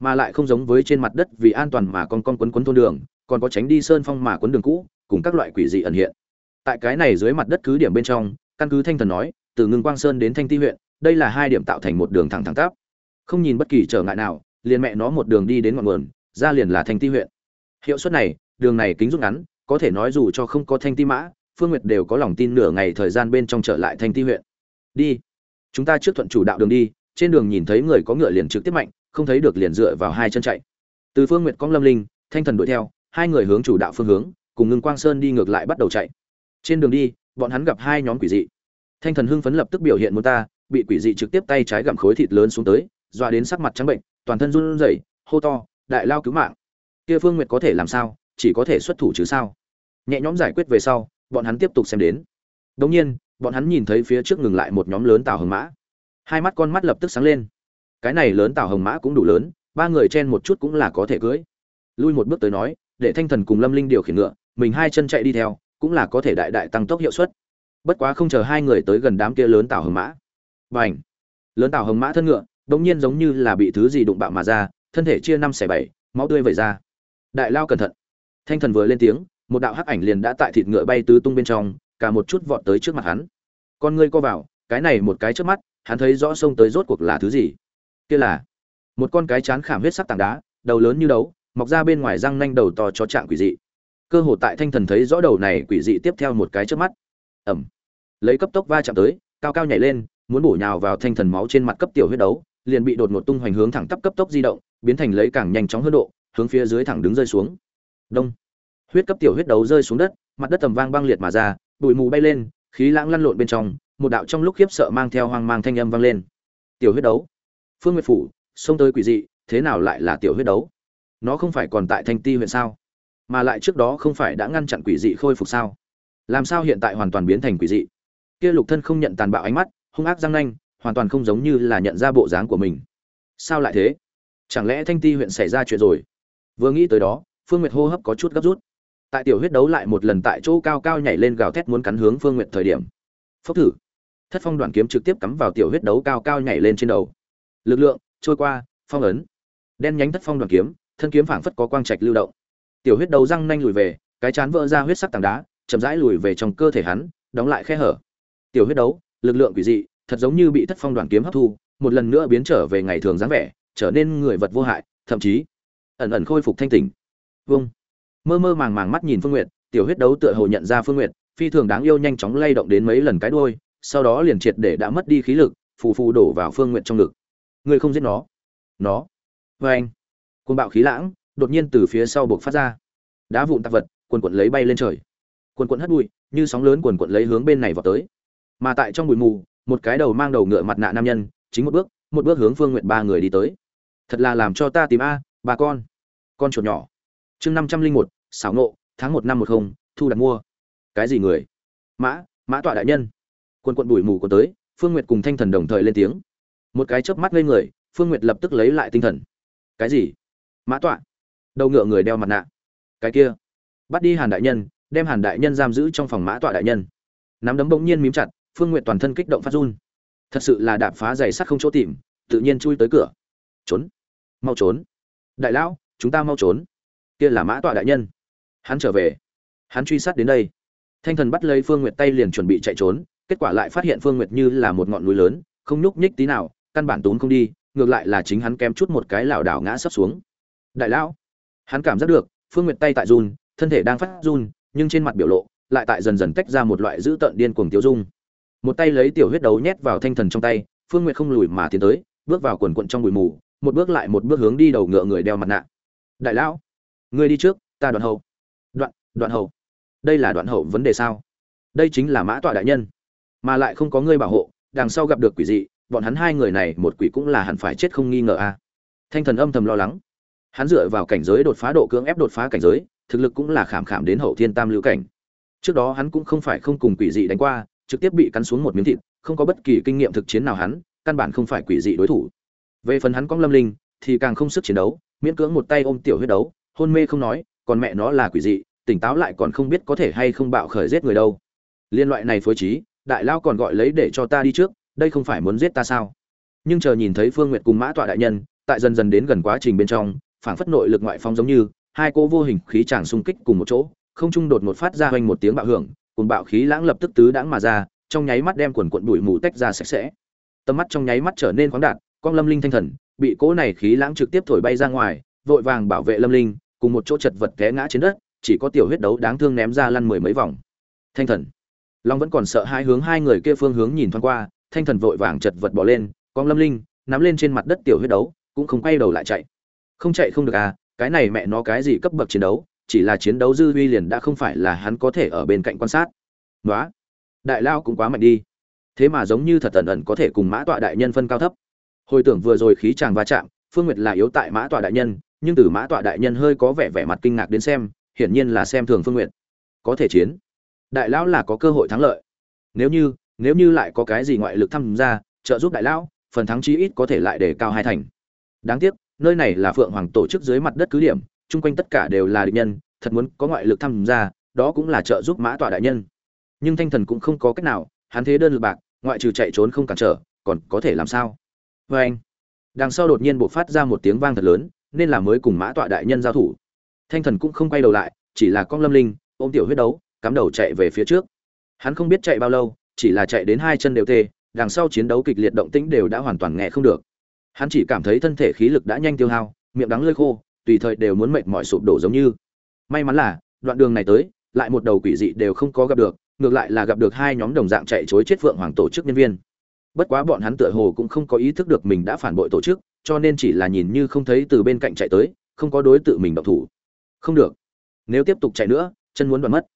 Mà lại không giống với trên mặt đất vì an toàn mà con con quấn quấn thôn đường, còn có tránh đi sơn phong mà quấn đường cũ, cùng các loại quỷ dị ẩn hiện. Tại cái này dưới mặt đất cứ điểm bên trong, căn cứ thanh thần nói, từ ngưng quang sơn đến thanh ti huyện, đây là hai điểm tạo thành một đường thẳng thẳng tắp. Không nhìn bất kỳ trở ngại nào, liền mẹ nó một đường đi đến ngọn nguồn, ra liền là thanh ti huyện. Hiệu suất này, đường này kính rút ngắn, có thể nói dù cho không có thanh ti mã, phương nguyệt đều có lòng tin nửa ngày thời gian bên trong trở lại thanh ti huyện. Đi chúng ta trước thuận chủ đạo đường đi, trên đường nhìn thấy người có ngựa liền trực tiếp mạnh, không thấy được liền dựa vào hai chân chạy. Từ phương nguyệt cong lâm linh, thanh thần đuổi theo, hai người hướng chủ đạo phương hướng, cùng ngưng quang sơn đi ngược lại bắt đầu chạy. Trên đường đi, bọn hắn gặp hai nhóm quỷ dị. Thanh thần hưng phấn lập tức biểu hiện muốn ta, bị quỷ dị trực tiếp tay trái gặm khối thịt lớn xuống tới, dọa đến sắc mặt trắng bệnh, toàn thân run rẩy, hô to, đại lao cứu mạng! Kia phương nguyệt có thể làm sao, chỉ có thể xuất thủ chứ sao? Nhẹ nhóm giải quyết về sau, bọn hắn tiếp tục xem đến. Đống nhiên bọn hắn nhìn thấy phía trước ngừng lại một nhóm lớn tàu hồng mã. Hai mắt con mắt lập tức sáng lên. Cái này lớn tàu hồng mã cũng đủ lớn, ba người chen một chút cũng là có thể cưới. Lui một bước tới nói, để thanh thần cùng lâm linh điều khiển ngựa, mình hai chân chạy đi theo, cũng là có thể đại đại tăng tốc hiệu suất. Bất quá không chờ hai người tới gần đám kia lớn tàu hồng mã. B à n h lớn tàu hồng mã thân ngựa đ ỗ n g nhiên giống như là bị thứ gì đụng bạo mà ra, thân thể chia năm xẻ bảy, máu tươi vẩy ra. Đại lao cẩn thận! Thanh thần vừa lên tiếng, một đạo hắc ảnh liền đã tại thịt ngựa bay tứ tung bên trong cả một chút vọt tới trước mặt hắn. Con ngươi co vào, cái này một cái trước mắt, hắn thấy rõ sông tới rốt cuộc là thứ gì. Kia là một con cái chán khảm huyết sắc tảng đá, đầu lớn như đấu, mọc ra bên ngoài răng nanh đầu to cho trạng quỷ dị. Cơ hồ tại thanh thần thấy rõ đầu này quỷ dị tiếp theo một cái trước mắt. Ẩm. Lấy cấp tốc va chạm tới, cao cao nhảy lên, muốn bổ nhào vào thanh thần máu trên mặt cấp tiểu huyết đấu, liền bị đột ngột tung hoành hướng thẳng tắp cấp tốc di động, biến thành lấy càng nhanh chóng hơn độ, hướng phía dưới thẳng đứng rơi xuống. Đông. Huyết cấp tiểu huyết đấu rơi xuống đất, mặt đất tầm vang băng liệt mà ra bụi mù bay lên, khí lãng lăn lộn bên trong, một đạo trong lúc khiếp sợ mang theo hoang mang thanh âm vang lên. Tiểu huyết đấu. Phương nguyệt phủ, xông tới quỷ dị, thế nào lại là tiểu huyết đấu? Nó không phải còn tại thanh ti huyện sao? Mà lại trước đó không phải đã ngăn chặn quỷ dị khôi phục sao? Làm sao hiện tại hoàn toàn biến thành quỷ dị? Kia lục thân không nhận tàn bạo ánh mắt, hung ác răng nanh, hoàn toàn không giống như là nhận ra bộ dáng của mình. Sao lại thế? Chẳng lẽ thanh ti huyện xảy ra chuyện rồi? Vừa nghĩ tới đó, phương nguyệt hô hấp có chút gấp rút tại tiểu huyết đấu lại một lần tại chỗ cao cao nhảy lên gào thét muốn cắn hướng phương nguyệt thời điểm. Phốc thử. Thất phong đoàn kiếm trực tiếp cắm vào tiểu huyết đấu cao cao nhảy lên trên đầu. Lực lượng, trôi qua, phong ấn. Đen nhánh thất phong đoàn kiếm, thân kiếm phảng phất có quang trạch lưu động. Tiểu huyết đấu răng nanh lùi về, cái chán vỡ ra huyết sắc tảng đá, chậm rãi lùi về trong cơ thể hắn, đóng lại khe hở. Tiểu huyết đấu, lực lượng quỷ dị, thật giống như bị thất phong đoàn kiếm hấp thu, một lần nữa biến trở về ngày thường dáng vẻ, trở nên người vật vô hại, thậm chí ẩn ẩn khôi phục thanh tỉnh. Vâng mơ mơ màng màng mắt nhìn phương nguyệt, tiểu huyết đấu tựa hồ nhận ra phương nguyệt, phi thường đáng yêu nhanh chóng lay động đến mấy lần cái đuôi, sau đó liền triệt để đã mất đi khí lực, phù phù đổ vào phương nguyệt trong ngực. Người không giết nó. Nó. Vê anh. Côn bạo khí lãng, đột nhiên từ phía sau buộc phát ra. Đá vụn tạp vật, quần quận lấy bay lên trời. Quần quận hất bụi, như sóng lớn quần quận lấy hướng bên này vào tới. Mà tại trong bụi mù, một cái đầu mang đầu ngựa mặt nạ nam nhân, chính một bước một bước hướng phương nguyện ba người đi tới. Thật là làm cho ta tìm a bà con. Con chuột nhỏ. Chương năm trăm linh một xảo nộ tháng một năm một không, thu đặt mua. Cái gì người? Mã mã tọa đại nhân. Quân quận bụi mù có tới, phương nguyệt cùng thanh thần đồng thời lên tiếng. Một cái chớp mắt ngây người, phương nguyệt lập tức lấy lại tinh thần. Cái gì? Mã tọa. Đầu ngựa người đeo mặt nạ. Cái kia. Bắt đi hàn đại nhân, đem hàn đại nhân giam giữ trong phòng mã tọa đại nhân. Nắm đấm bỗng nhiên mím chặt, phương nguyệt toàn thân kích động phát run. Thật sự là đạp phá giày sắt không chỗ tìm, tự nhiên chui tới cửa. Trốn. Mau trốn. Đại lão, chúng ta mau trốn. Kia là mã tọa đại nhân hắn trở về. Hắn truy sát đến đây. Thanh thần bắt lấy phương nguyệt tay liền chuẩn bị chạy trốn, kết quả lại phát hiện phương nguyệt như là một ngọn núi lớn, không nhúc nhích tí nào, căn bản tốn không đi, ngược lại là chính hắn kém chút một cái lảo đảo ngã sấp xuống. Đại lão, hắn cảm giác được, phương nguyệt tay tại run, thân thể đang phát run, nhưng trên mặt biểu lộ lại tại dần dần tách ra một loại dữ tợn điên cuồng tiêu dung. Một tay lấy tiểu huyết đấu nhét vào thanh thần trong tay, phương nguyệt không lùi mà tiến tới, bước vào quần quận trong bụi mù, một bước lại một bước hướng đi đầu ngựa người đeo mặt nạ. Đại lão, ngươi đi trước, ta đoạn hậu đoạn hậu. Đây là đoạn hậu vấn đề sao? Đây chính là mã tọa đại nhân. Mà lại không có ngươi bảo hộ, đằng sau gặp được quỷ dị, bọn hắn hai người này một quỷ cũng là hẳn phải chết không nghi ngờ a. Thanh thần âm thầm lo lắng. Hắn dựa vào cảnh giới đột phá độ cưỡng ép đột phá cảnh giới, thực lực cũng là khảm khảm đến hậu thiên tam lưu cảnh. Trước đó hắn cũng không phải không cùng quỷ dị đánh qua, trực tiếp bị cắn xuống một miếng thịt, không có bất kỳ kinh nghiệm thực chiến nào hắn, căn bản không phải quỷ dị đối thủ. Về phần hắn cong lâm linh, thì càng không sức chiến đấu, miễn cưỡng một tay ôm tiểu huyết đấu, hôn mê không nói, còn mẹ nó là quỷ dị tỉnh táo lại còn không biết có thể hay không bạo khởi giết người đâu. Liên loại này phối trí, đại lao còn gọi lấy để cho ta đi trước, đây không phải muốn giết ta sao? Nhưng chờ nhìn thấy phương nguyệt cùng mã tọa đại nhân, tại dần dần đến gần quá trình bên trong, phảng phất nội lực ngoại phong giống như, hai cô vô hình khí tràng xung kích cùng một chỗ, không trung đột một phát ra hoành một tiếng bạo hưởng cùng bạo khí lãng lập tức tứ đãng mà ra, trong nháy mắt đem quần quận bụi mù tách ra sạch sẽ. Tầm mắt trong nháy mắt trở nên khoáng đạt, con lâm linh thanh thần, bị cỗ này khí lãng trực tiếp thổi bay ra ngoài, vội vàng bảo vệ lâm linh, cùng một chỗ chật vật té ngã trên đất chỉ có tiểu huyết đấu đáng thương ném ra lăn mười mấy vòng. Thanh thần. Long vẫn còn sợ hai hướng hai người kia phương hướng nhìn thoáng qua, thanh thần vội vàng chật vật bỏ lên, con lâm linh, nắm lên trên mặt đất tiểu huyết đấu, cũng không quay đầu lại chạy. Không chạy không được à cái này mẹ nó cái gì cấp bậc chiến đấu, chỉ là chiến đấu dư uy liền đã không phải là hắn có thể ở bên cạnh quan sát. Nói đại lao cũng quá mạnh đi. Thế mà giống như thật tần ẩn có thể cùng mã tọa đại nhân phân cao thấp. Hồi tưởng vừa rồi khí chàng va chạm, phương nguyệt là yếu tại mã tọa đại nhân, nhưng từ mã tọa đại nhân hơi có vẻ vẻ mặt kinh ngạc đến xem hiển nhiên là xem thường phương nguyệt. Có thể chiến. Đại lão là có cơ hội thắng lợi. Nếu như nếu như lại có cái gì ngoại lực tham gia, trợ giúp đại lão, phần thắng chí ít có thể lại để cao hai thành. Đáng tiếc, nơi này là phượng hoàng tổ chức dưới mặt đất cứ điểm, chung quanh tất cả đều là địch nhân, thật muốn có ngoại lực tham gia, đó cũng là trợ giúp mã tọa đại nhân. Nhưng thanh thần cũng không có cách nào, hắn thế đơn lực bạc, ngoại trừ chạy trốn không cản trở, còn có thể làm sao? Vê anh đằng sau đột nhiên buộc phát ra một tiếng vang thật lớn, nên là mới cùng mã tọa đại nhân giao thủ thanh thần cũng không quay đầu lại, chỉ là con lâm linh, ôm tiểu huyết đấu, cắm đầu chạy về phía trước. Hắn không biết chạy bao lâu, chỉ là chạy đến hai chân đều tê, đằng sau chiến đấu kịch liệt động tĩnh đều đã hoàn toàn nghe không được. Hắn chỉ cảm thấy thân thể khí lực đã nhanh tiêu hao, miệng đắng lơi khô, tùy thời đều muốn mệt mỏi sụp đổ giống như. May mắn là, đoạn đường này tới, lại một đầu quỷ dị đều không có gặp được, ngược lại là gặp được hai nhóm đồng dạng chạy chối chết phượng hoàng tổ chức nhân viên. Bất quá bọn hắn tựa hồ cũng không có ý thức được mình đã phản bội tổ chức, cho nên chỉ là nhìn như không thấy từ bên cạnh chạy tới, không có đối tượng mình độc thủ không được. Nếu tiếp tục chạy nữa, chân muốn đoạn mất.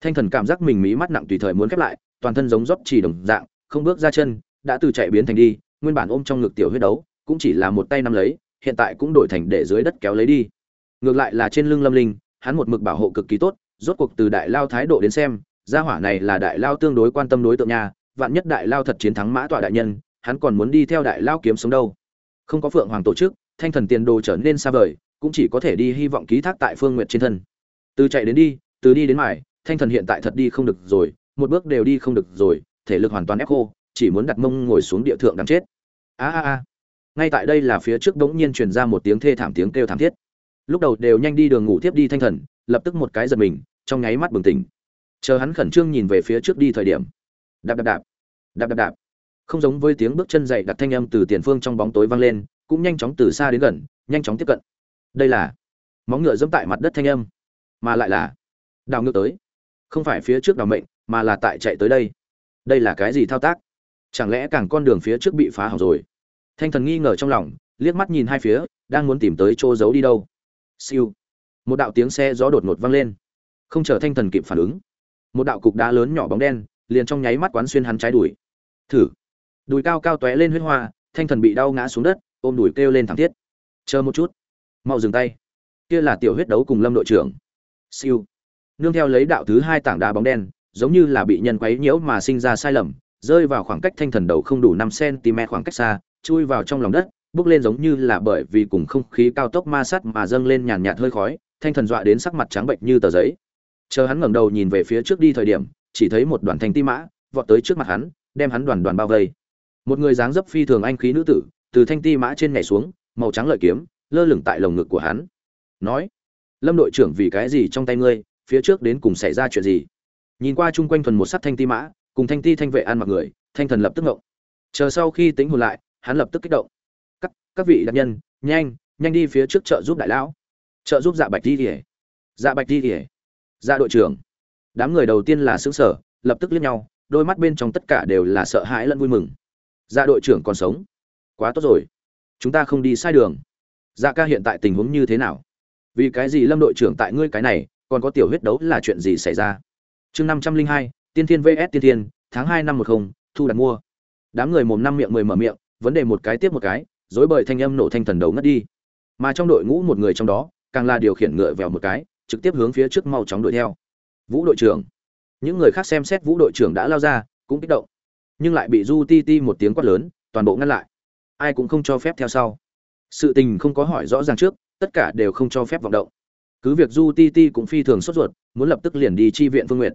Thanh thần cảm giác mình mí mắt nặng tùy thời muốn khép lại, toàn thân giống rót chỉ đồng dạng, không bước ra chân, đã từ chạy biến thành đi, nguyên bản ôm trong ngực tiểu huyết đấu, cũng chỉ là một tay nắm lấy, hiện tại cũng đổi thành để dưới đất kéo lấy đi. Ngược lại là trên lưng lâm linh, hắn một mực bảo hộ cực kỳ tốt, rốt cuộc từ đại lao thái độ đến xem, gia hỏa này là đại lao tương đối quan tâm đối tượng nhà, vạn nhất đại lao thật chiến thắng mã tọa đại nhân, hắn còn muốn đi theo đại lao kiếm sống đâu. Không có phượng hoàng tổ chức, thanh thần tiền đồ trở nên xa vời cũng chỉ có thể đi hy vọng ký thác tại phương nguyệt trên thân. Từ chạy đến đi, từ đi đến mải thanh thần hiện tại thật đi không được rồi, một bước đều đi không được rồi, thể lực hoàn toàn ép khô, chỉ muốn đặt mông ngồi xuống địa thượng đang chết. A a a. Ngay tại đây là phía trước đống nhiên truyền ra một tiếng thê thảm tiếng kêu thảm thiết. Lúc đầu đều nhanh đi đường ngủ tiếp đi thanh thần, lập tức một cái giật mình, trong nháy mắt bừng tỉnh. Chờ hắn khẩn trương nhìn về phía trước đi thời điểm. Đạp đạp đạp. Đạp đạp đạp. Không giống với tiếng bước chân dậy đặt thanh âm từ tiền phương trong bóng tối vang lên, cũng nhanh chóng từ xa đến gần, nhanh chóng tiếp cận đây là móng ngựa dẫm tại mặt đất thanh âm, mà lại là đào ngược tới. Không phải phía trước đào mệnh, mà là tại chạy tới đây. Đây là cái gì thao tác? Chẳng lẽ càng con đường phía trước bị phá hỏng rồi? Thanh thần nghi ngờ trong lòng, liếc mắt nhìn hai phía, đang muốn tìm tới chỗ giấu đi đâu. Siêu. Một đạo tiếng xe gió đột ngột vang lên. Không chờ thanh thần kịp phản ứng, một đạo cục đá lớn nhỏ bóng đen liền trong nháy mắt quán xuyên hắn trái đùi thử. Đùi cao cao tóe lên huyết hoa, thanh thần bị đau ngã xuống đất, ôm đùi kêu lên thẳng thiết. Chờ một chút mau dừng tay. Kia là tiểu huyết đấu cùng lâm đội trưởng. Siêu. Nương theo lấy đạo thứ hai tảng đá bóng đen, giống như là bị nhân quấy nhiễu mà sinh ra sai lầm, rơi vào khoảng cách thanh thần đầu không đủ năm cm khoảng cách xa, chui vào trong lòng đất, bước lên giống như là bởi vì cùng không khí cao tốc ma sát mà dâng lên nhàn nhạt hơi khói, thanh thần dọa đến sắc mặt trắng bệnh như tờ giấy. Chờ hắn ngẩng đầu nhìn về phía trước đi thời điểm, chỉ thấy một đoàn thanh ti mã, vọt tới trước mặt hắn, đem hắn đoàn đoàn bao vây. Một người dáng dấp phi thường anh khí nữ tử, từ thanh ti mã trên nhảy xuống, màu trắng lợi kiếm lơ lửng tại lồng ngực của hắn. Nói, lâm đội trưởng vì cái gì trong tay ngươi, phía trước đến cùng xảy ra chuyện gì? Nhìn qua chung quanh thuần một sắc thanh ti mã, cùng thanh ti thanh vệ ăn mặc người, thanh thần lập tức ngộng. Chờ sau khi tính hồn lại, hắn lập tức kích động. Các các vị đặc nhân, nhanh nhanh đi phía trước chợ giúp đại lão. Trợ giúp dạ bạch đi kỉa dạ bạch đi kỉa dạ đội trưởng. Đám người đầu tiên là xứng sở lập tức liếc nhau, đôi mắt bên trong tất cả đều là sợ hãi lẫn vui mừng. Dạ đội trưởng còn sống. Quá tốt rồi. Chúng ta không đi sai đường dạ ca hiện tại tình huống như thế nào? Vì cái gì lâm đội trưởng tại ngươi cái này, còn có tiểu huyết đấu là chuyện gì xảy ra? Chương năm trăm linh hai, tiên thiên vs tiên thiên, tháng hai năm một không, thu đặt mua. Đám người mồm năm miệng mười mở miệng, vấn đề một cái tiếp một cái dối bời thanh âm nổ thanh thần đầu ngất đi. Mà trong đội ngũ một người trong đó, càng là điều khiển ngựa vèo một cái, trực tiếp hướng phía trước mau chóng đuổi theo. Vũ đội trưởng. Những người khác xem xét vũ đội trưởng đã lao ra, cũng kích động. Nhưng lại bị du ti ti một tiếng quát lớn, toàn bộ ngăn lại. Ai cũng không cho phép theo sau sự tình không có hỏi rõ ràng trước, tất cả đều không cho phép vọng động. Cứ việc du ti ti cũng phi thường sốt ruột, muốn lập tức liền đi chi viện phương nguyện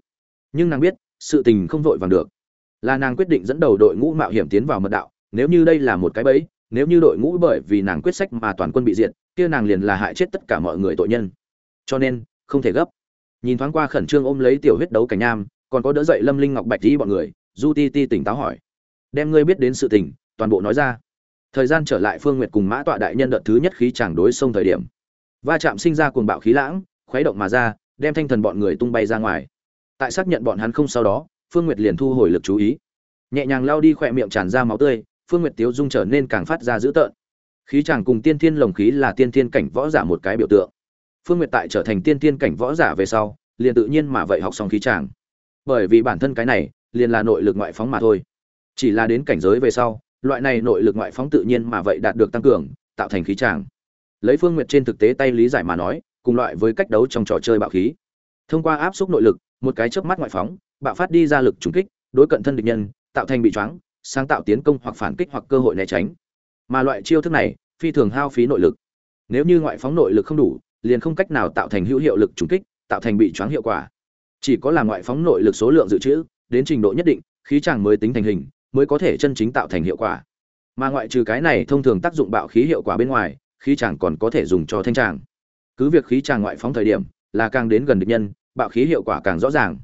nhưng nàng biết, sự tình không vội vàng được. Là nàng quyết định dẫn đầu đội ngũ mạo hiểm tiến vào mật đạo, nếu như đây là một cái bẫy, nếu như đội ngũ bởi vì nàng quyết sách mà toàn quân bị diệt, kia nàng liền là hại chết tất cả mọi người tội nhân. Cho nên, không thể gấp. Nhìn thoáng qua khẩn trương ôm lấy tiểu huyết đấu cảnh nam còn có đỡ dậy lâm linh ngọc bạch dĩ bọn người, du ti ti tỉnh táo hỏi. Đem ngươi biết đến sự tình, toàn bộ nói ra thời gian trở lại phương nguyệt cùng mã tọa đại nhân đợt thứ nhất khí chàng đối sông thời điểm. Va chạm sinh ra cuồng bạo khí lãng, khuấy động mà ra, đem thanh thần bọn người tung bay ra ngoài. Tại xác nhận bọn hắn không sau đó, phương nguyệt liền thu hồi lực chú ý. Nhẹ nhàng lao đi khỏe miệng tràn ra máu tươi, phương nguyệt tiếu dung trở nên càng phát ra dữ tợn. Khí chàng cùng tiên thiên lồng khí là tiên thiên cảnh võ giả một cái biểu tượng. Phương nguyệt tại trở thành tiên thiên cảnh võ giả về sau, liền tự nhiên mà vậy học xong khí chàng. Bởi vì bản thân cái này, liền là nội lực ngoại phóng mà thôi. Chỉ là đến cảnh giới về sau loại này nội lực ngoại phóng tự nhiên mà vậy đạt được tăng cường, tạo thành khí tràng. Lấy phương nguyệt trên thực tế tay lý giải mà nói, cùng loại với cách đấu trong trò chơi bạo khí. Thông qua áp suất nội lực, một cái chớp mắt ngoại phóng, bạo phát đi ra lực trùng kích, đối cận thân địch nhân, tạo thành bị choáng, sáng tạo tiến công hoặc phản kích hoặc cơ hội né tránh. Mà loại chiêu thức này, phi thường hao phí nội lực. Nếu như ngoại phóng nội lực không đủ, liền không cách nào tạo thành hữu hiệu lực trùng kích, tạo thành bị choáng hiệu quả. Chỉ có là ngoại phóng nội lực số lượng dự trữ, đến trình độ nhất định, khí chàng mới tính thành hình mới có thể chân chính tạo thành hiệu quả. Mà ngoại trừ cái này thông thường tác dụng bạo khí hiệu quả bên ngoài, khí chàng còn có thể dùng cho thanh tràng cứ việc khí chàng ngoại phóng thời điểm là càng đến gần địch nhân, bạo khí hiệu quả càng rõ ràng.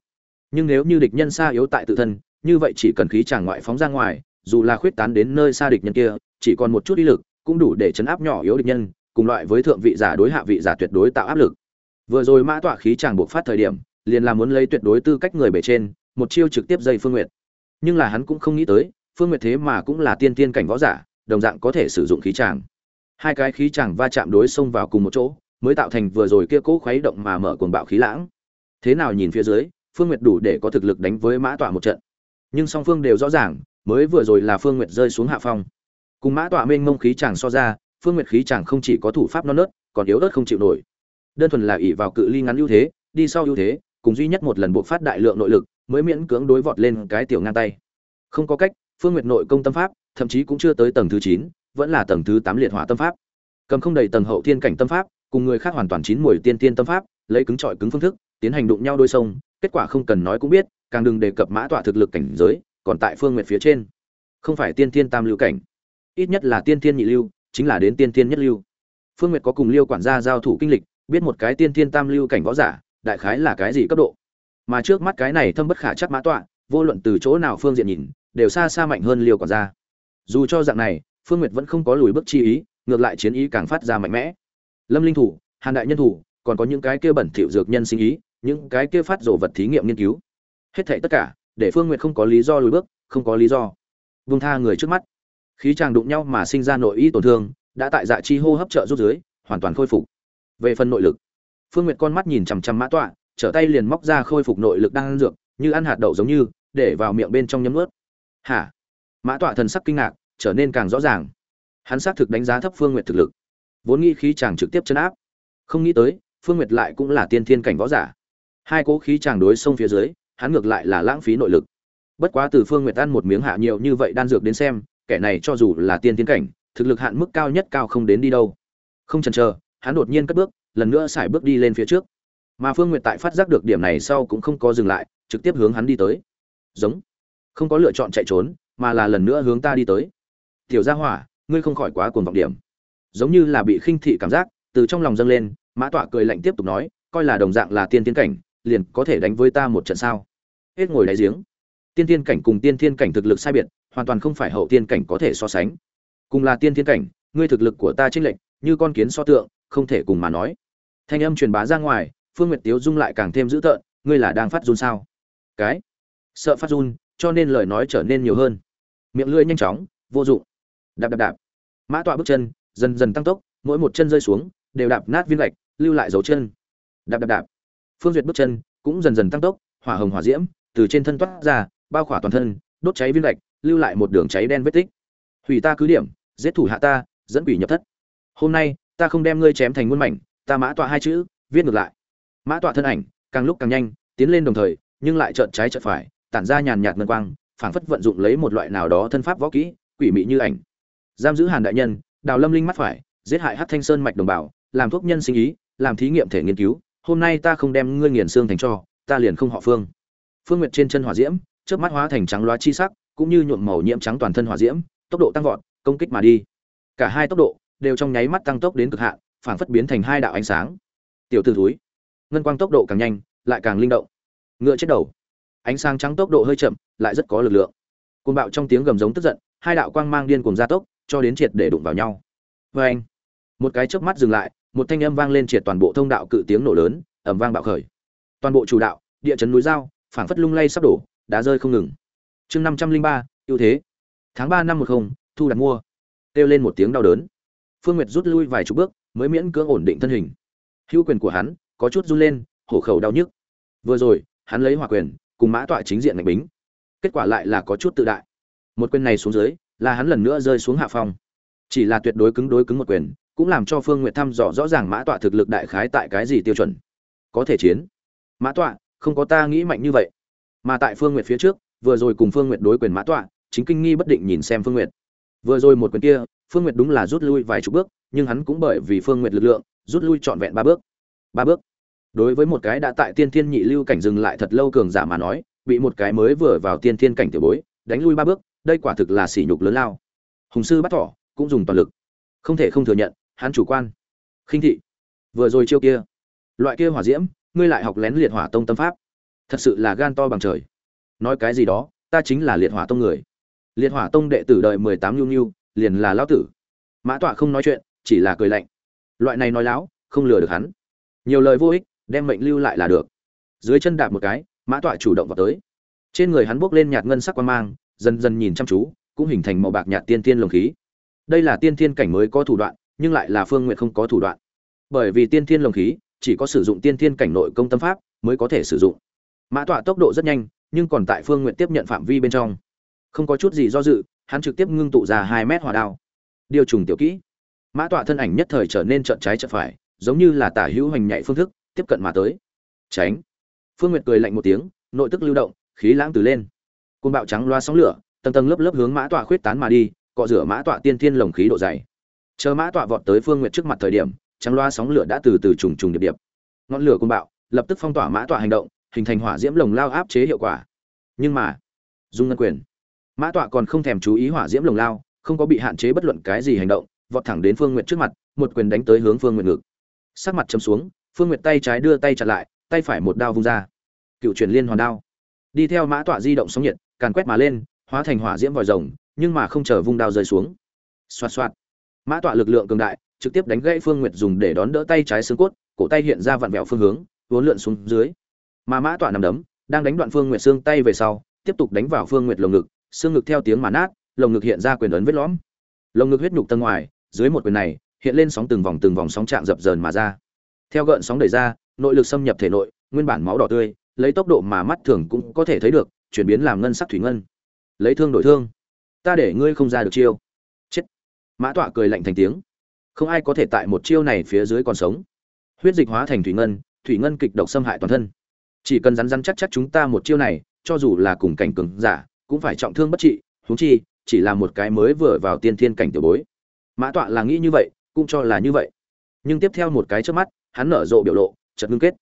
Nhưng nếu như địch nhân xa yếu tại tự thân, như vậy chỉ cần khí chàng ngoại phóng ra ngoài, dù là khuyết tán đến nơi xa địch nhân kia, chỉ còn một chút ý lực, cũng đủ để chấn áp nhỏ yếu địch nhân, cùng loại với thượng vị giả đối hạ vị giả tuyệt đối tạo áp lực. Vừa rồi mã tọa khí chàng buộc phát thời điểm, liền là muốn lấy tuyệt đối tư cách người bề trên, một chiêu trực tiếp dây phương nguyệt nhưng là hắn cũng không nghĩ tới, phương nguyệt thế mà cũng là tiên tiên cảnh võ giả, đồng dạng có thể sử dụng khí tràng hai cái khí tràng va chạm đối xông vào cùng một chỗ, mới tạo thành vừa rồi kia cố khuấy động mà mở cuồng bạo khí lãng. Thế nào nhìn phía dưới, phương nguyệt đủ để có thực lực đánh với mã tọa một trận. Nhưng song phương đều rõ ràng, mới vừa rồi là phương nguyệt rơi xuống hạ phong. Cùng mã tọa mênh mông khí chàng so ra, phương nguyệt khí chàng không chỉ có thủ pháp non nớt, còn yếu ớt không chịu nổi. Đơn thuần là ỷ vào cự ly ngắn ưu thế, đi sau ưu thế, cùng duy nhất một lần buộc phát đại lượng nội lực mới miễn cưỡng đối vọt lên cái tiểu ngang tay. Không có cách, phương nguyệt nội công tâm pháp, thậm chí cũng chưa tới tầng thứ chín, vẫn là tầng thứ tám liệt hỏa tâm pháp. Cầm không đầy tầng hậu thiên cảnh tâm pháp, cùng người khác hoàn toàn chín mùi tiên tiên tâm pháp, lấy cứng trọi cứng phương thức, tiến hành đụng nhau đôi sông, kết quả không cần nói cũng biết, càng đừng đề cập mã tọa thực lực cảnh giới, còn tại phương nguyệt phía trên. Không phải tiên tiên tam lưu cảnh, ít nhất là tiên tiên nhị lưu, chính là đến tiên tiên nhất lưu. Phương nguyệt có cùng liêu quản gia giao thủ kinh lịch, biết một cái tiên tiên tam lưu cảnh võ giả, đại khái là cái gì cấp độ mà trước mắt cái này thâm bất khả chắc mã tọa, vô luận từ chỗ nào phương diện nhìn, đều xa xa mạnh hơn liều còn ra dù cho dạng này, phương nguyệt vẫn không có lùi bước chi ý, ngược lại chiến ý càng phát ra mạnh mẽ. Lâm linh thủ, hàn đại nhân thủ, còn có những cái kia bẩn thỉu dược nhân sinh ý, những cái kia phát rổ vật thí nghiệm nghiên cứu. Hết thảy tất cả, để phương nguyệt không có lý do lùi bước, không có lý do. Vung tha người trước mắt. Khí chàng đụng nhau mà sinh ra nội y tổn thương, đã tại dạ chi hô hấp trợ rút dưới, hoàn toàn khôi phục. Về phần nội lực, phương nguyệt con mắt nhìn chằm chằm mã tọa trở tay liền móc ra khôi phục nội lực đang ăn dược, như ăn hạt đậu giống như, để vào miệng bên trong nhấm ướt hả? Mã tọa thần sắc kinh ngạc, trở nên càng rõ ràng. Hắn xác thực đánh giá thấp phương nguyệt thực lực. Vốn nghĩ khí chàng trực tiếp chấn áp. Không nghĩ tới, phương nguyệt lại cũng là tiên thiên cảnh võ giả. Hai cố khí chàng đối sông phía dưới, hắn ngược lại là lãng phí nội lực. Bất quá từ phương nguyệt ăn một miếng hạ nhiều như vậy đan dược đến xem, kẻ này cho dù là tiên tiến cảnh, thực lực hạn mức cao nhất cao không đến đi đâu. Không chần chờ, hắn đột nhiên cất bước, lần nữa xài bước đi lên phía trước mà phương nguyệt tại phát giác được điểm này sau cũng không có dừng lại, trực tiếp hướng hắn đi tới. Giống. Không có lựa chọn chạy trốn, mà là lần nữa hướng ta đi tới. Tiểu gia hỏa, ngươi không khỏi quá cuồng vọng điểm. Giống như là bị khinh thị cảm giác, từ trong lòng dâng lên, mã tọa cười lạnh tiếp tục nói, coi là đồng dạng là tiên tiến cảnh, liền có thể đánh với ta một trận sao? Hết ngồi đáy giếng. Tiên tiên cảnh cùng tiên thiên cảnh thực lực sai biệt, hoàn toàn không phải hậu tiên cảnh có thể so sánh. Cùng là tiên thiên cảnh, ngươi thực lực của ta chênh lệch, như con kiến so tượng, không thể cùng mà nói. Thanh âm truyền bá ra ngoài phương nguyệt tiếu dung lại càng thêm dữ tợn, ngươi là đang phát run sao? Cái? Sợ phát run, cho nên lời nói trở nên nhiều hơn. Miệng lưỡi nhanh chóng, vô dụng. Đạp đạp đạp. Mã tọa bước chân, dần dần tăng tốc, mỗi một chân rơi xuống, đều đạp nát viên gạch, lưu lại dấu chân. Đạp đạp đạp. Phương duyệt bước chân cũng dần dần tăng tốc, hỏa hồng hỏa diễm, từ trên thân toát ra, bao khỏa toàn thân, đốt cháy viên gạch, lưu lại một đường cháy đen vết tích. Hủy ta cứ điểm, giết thủ hạ ta, dẫn quỷ nhập thất. Hôm nay, ta không đem ngươi chém thành muôn mảnh, ta mã tọa hai chữ, viết ngược lại mã tọa thân ảnh, càng lúc càng nhanh, tiến lên đồng thời, nhưng lại trợn trái trợn phải, tản ra nhàn nhạt ngân quang, phảng phất vận dụng lấy một loại nào đó thân pháp võ kỹ, quỷ mị như ảnh. Giam giữ hàn đại nhân, đào lâm linh mắt phải, giết hại hát thanh sơn mạch đồng bào, làm thuốc nhân sinh ý, làm thí nghiệm thể nghiên cứu, hôm nay ta không đem ngươi nghiền xương thành cho, ta liền không họ phương. Phương nguyệt trên chân hỏa diễm trước mắt hóa thành trắng loá chi sắc, cũng như nhuộm màu nhiễm trắng toàn thân hỏa diễm, tốc độ tăng vọt, công kích mà đi. Cả hai tốc độ đều trong nháy mắt tăng tốc đến cực hạn, phảng phất biến thành hai đạo ánh sáng. Tiểu t ử thúi ngân quang tốc độ càng nhanh, lại càng linh động. Ngựa chết đầu. Ánh sáng trắng tốc độ hơi chậm, lại rất có lực lượng. Côn bạo trong tiếng gầm giống tức giận, hai đạo quang mang điên cùng gia tốc, cho đến triệt để đụng vào nhau. Vê anh, một cái chớp mắt dừng lại, một thanh âm vang lên triệt toàn bộ thông đạo cự tiếng nổ lớn ẩm vang bạo khởi. Toàn bộ chủ đạo, địa chấn núi dao phảng phất lung lay sắp đổ, đá rơi không ngừng. Chương năm trăm linh ba, ưu thế. Tháng ba năm một không, thu đặt mua. Kêu lên một tiếng đau đớn. Phương nguyệt rút lui vài chục bước, mới miễn cưỡng ổn định thân hình. Hữu quyền của hắn có chút run lên, hổ khẩu đau nhức. Vừa rồi, hắn lấy hỏa quyền, cùng mã tọa chính diện ngạch bính. Kết quả lại là có chút tự đại. Một quyền này xuống dưới, là hắn lần nữa rơi xuống hạ phong. Chỉ là tuyệt đối cứng đối cứng một quyền, cũng làm cho phương nguyệt thăm dò rõ ràng mã tọa thực lực đại khái tại cái gì tiêu chuẩn. Có thể chiến. Mã tọa, không có ta nghĩ mạnh như vậy. Mà tại phương nguyệt phía trước, vừa rồi cùng phương nguyệt đối quyền mã tọa, chính kinh nghi bất định nhìn xem phương nguyệt. Vừa rồi một quyền kia, phương nguyệt đúng là rút lui vài chục bước, nhưng hắn cũng bởi vì phương nguyệt lực lượng, rút lui trọn vẹn ba bước ba bước. Đối với một cái đã tại tiên thiên nhị lưu cảnh dừng lại thật lâu cường giả mà nói, bị một cái mới vừa vào tiên thiên cảnh tiểu bối, đánh lui ba bước, đây quả thực là sỉ nhục lớn lao. Hùng sư bắt thỏ, cũng dùng toàn lực. Không thể không thừa nhận, hắn chủ quan. Khinh thị. Vừa rồi chiêu kia. Loại kia hỏa diễm, ngươi lại học lén liệt hỏa tông tâm pháp. Thật sự là gan to bằng trời. Nói cái gì đó, ta chính là liệt hỏa tông người. Liệt hỏa tông đệ tử đời mười tám nhu nhu, liền là lão tử. Mã tọa không nói chuyện, chỉ là cười lạnh. Loại này nói láo, không lừa được hắn nhiều lời vô ích, đem mệnh lưu lại là được. Dưới chân đạp một cái, mã tọa chủ động vào tới. Trên người hắn bốc lên nhạt ngân sắc quan mang, dần dần nhìn chăm chú, cũng hình thành màu bạc nhạt tiên tiên lồng khí. Đây là tiên thiên cảnh mới có thủ đoạn, nhưng lại là phương nguyện không có thủ đoạn. Bởi vì tiên thiên lồng khí, chỉ có sử dụng tiên thiên cảnh nội công tâm pháp mới có thể sử dụng. Mã tọa tốc độ rất nhanh, nhưng còn tại phương nguyện tiếp nhận phạm vi bên trong. Không có chút gì do dự, hắn trực tiếp ngưng tụ ra hai mét hỏa đao. Điều trùng tiểu kỹ. Mã tọa thân ảnh nhất thời trở nên trợn trái trợn phải giống như là tả hữu hành nhạy phương thức, tiếp cận mà tới. Tránh. Phương nguyệt cười lạnh một tiếng, nội tức lưu động, khí lãng từ lên. Côn bạo trắng loa sóng lửa, tầng tầng lớp lớp hướng mã tọa khuyết tán mà đi, cọ rửa mã tọa tiên thiên lồng khí độ dày. Chờ mã tọa vọt tới phương nguyệt trước mặt thời điểm, trắng loa sóng lửa đã từ từ trùng trùng điệp điệp. Ngọn lửa côn bạo, lập tức phong tỏa mã tọa hành động, hình thành hỏa diễm lồng lao áp chế hiệu quả. Nhưng mà, dung ngân quyền, mã tọa còn không thèm chú ý hỏa diễm lồng lao, không có bị hạn chế bất luận cái gì hành động, vọt thẳng đến phương nguyệt trước mặt, một quyền đánh tới hướng phương nguyệt ngực sắc mặt chấm xuống, phương nguyệt tay trái đưa tay chặn lại, tay phải một đao vung ra. Cựu truyền liên hoàn đao. Đi theo mã tọa di động sóng nhiệt, càn quét mà lên, hóa thành hỏa diễm vòi rồng, nhưng mà không chờ vung đao rơi xuống. Xoạt xoạt. Mã tọa lực lượng cường đại, trực tiếp đánh gãy phương nguyệt dùng để đón đỡ tay trái xương cốt, cổ tay hiện ra vặn vẹo phương hướng uốn lượn xuống dưới. Mà mã tọa nằm đấm, đang đánh đoạn phương nguyệt xương tay về sau, tiếp tục đánh vào phương nguyệt lồng ngực, xương ngực theo tiếng mà nát, lồng ngực hiện ra quyền ấn vết lõm. Lồng ngực huyết nhục tầng ngoài, dưới một quyền này hiện lên sóng từng vòng từng vòng sóng trạng dập dờn mà ra. Theo gợn sóng đẩy ra, nội lực xâm nhập thể nội, nguyên bản máu đỏ tươi, lấy tốc độ mà mắt thường cũng có thể thấy được, chuyển biến làm ngân sắc thủy ngân. Lấy thương đổi thương. Ta để ngươi không ra được chiêu. Chết. Mã tọa cười lạnh thành tiếng. Không ai có thể tại một chiêu này phía dưới còn sống. Huyết dịch hóa thành thủy ngân thủy ngân kịch độc xâm hại toàn thân. Chỉ cần rắn rắn chắc chắc chúng ta một chiêu này, cho dù là cùng cảnh cường giả, cũng phải trọng thương bất trị, huống chi, chỉ là một cái mới vừa vào tiên thiên cảnh tiểu bối. Mã tọa là nghĩ như vậy cũng cho là như vậy. Nhưng tiếp theo một cái trước mắt, hắn nở rộ biểu lộ, chợt ngưng kết.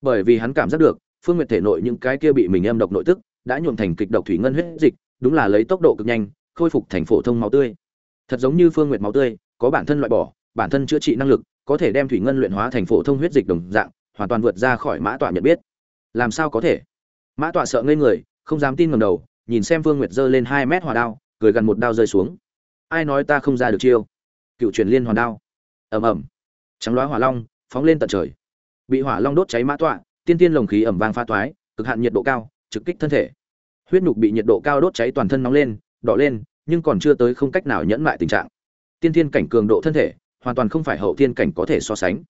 Bởi vì hắn cảm giác được, phương nguyệt thể nội những cái kia bị mình em độc nội tức, đã nhuộm thành kịch độc thủy ngân huyết dịch, đúng là lấy tốc độ cực nhanh, khôi phục thành phổ thông máu tươi. Thật giống như phương nguyệt máu tươi, có bản thân loại bỏ, bản thân chữa trị năng lực, có thể đem thủy ngân luyện hóa thành phổ thông huyết dịch đồng dạng, hoàn toàn vượt ra khỏi mã tọa nhận biết. Làm sao có thể? Mã tọa sợ ngây người, không dám tin ngầm đầu, nhìn xem phương nguyệt giơ lên hai mét hỏa đao, cười gần một đao rơi xuống. Ai nói ta không ra được chiêu? Cựu truyền liên hoàn đao. Ầm ầm. Trắng loá hỏa long phóng lên tận trời. Bị hỏa long đốt cháy mã tọa, tiên tiên lồng khí ẩm vang pha toái, cực hạn nhiệt độ cao, trực kích thân thể. Huyết nhục bị nhiệt độ cao đốt cháy toàn thân nóng lên, đỏ lên, nhưng còn chưa tới không cách nào nhẫn lại tình trạng. Tiên tiên cảnh cường độ thân thể, hoàn toàn không phải hậu tiên cảnh có thể so sánh.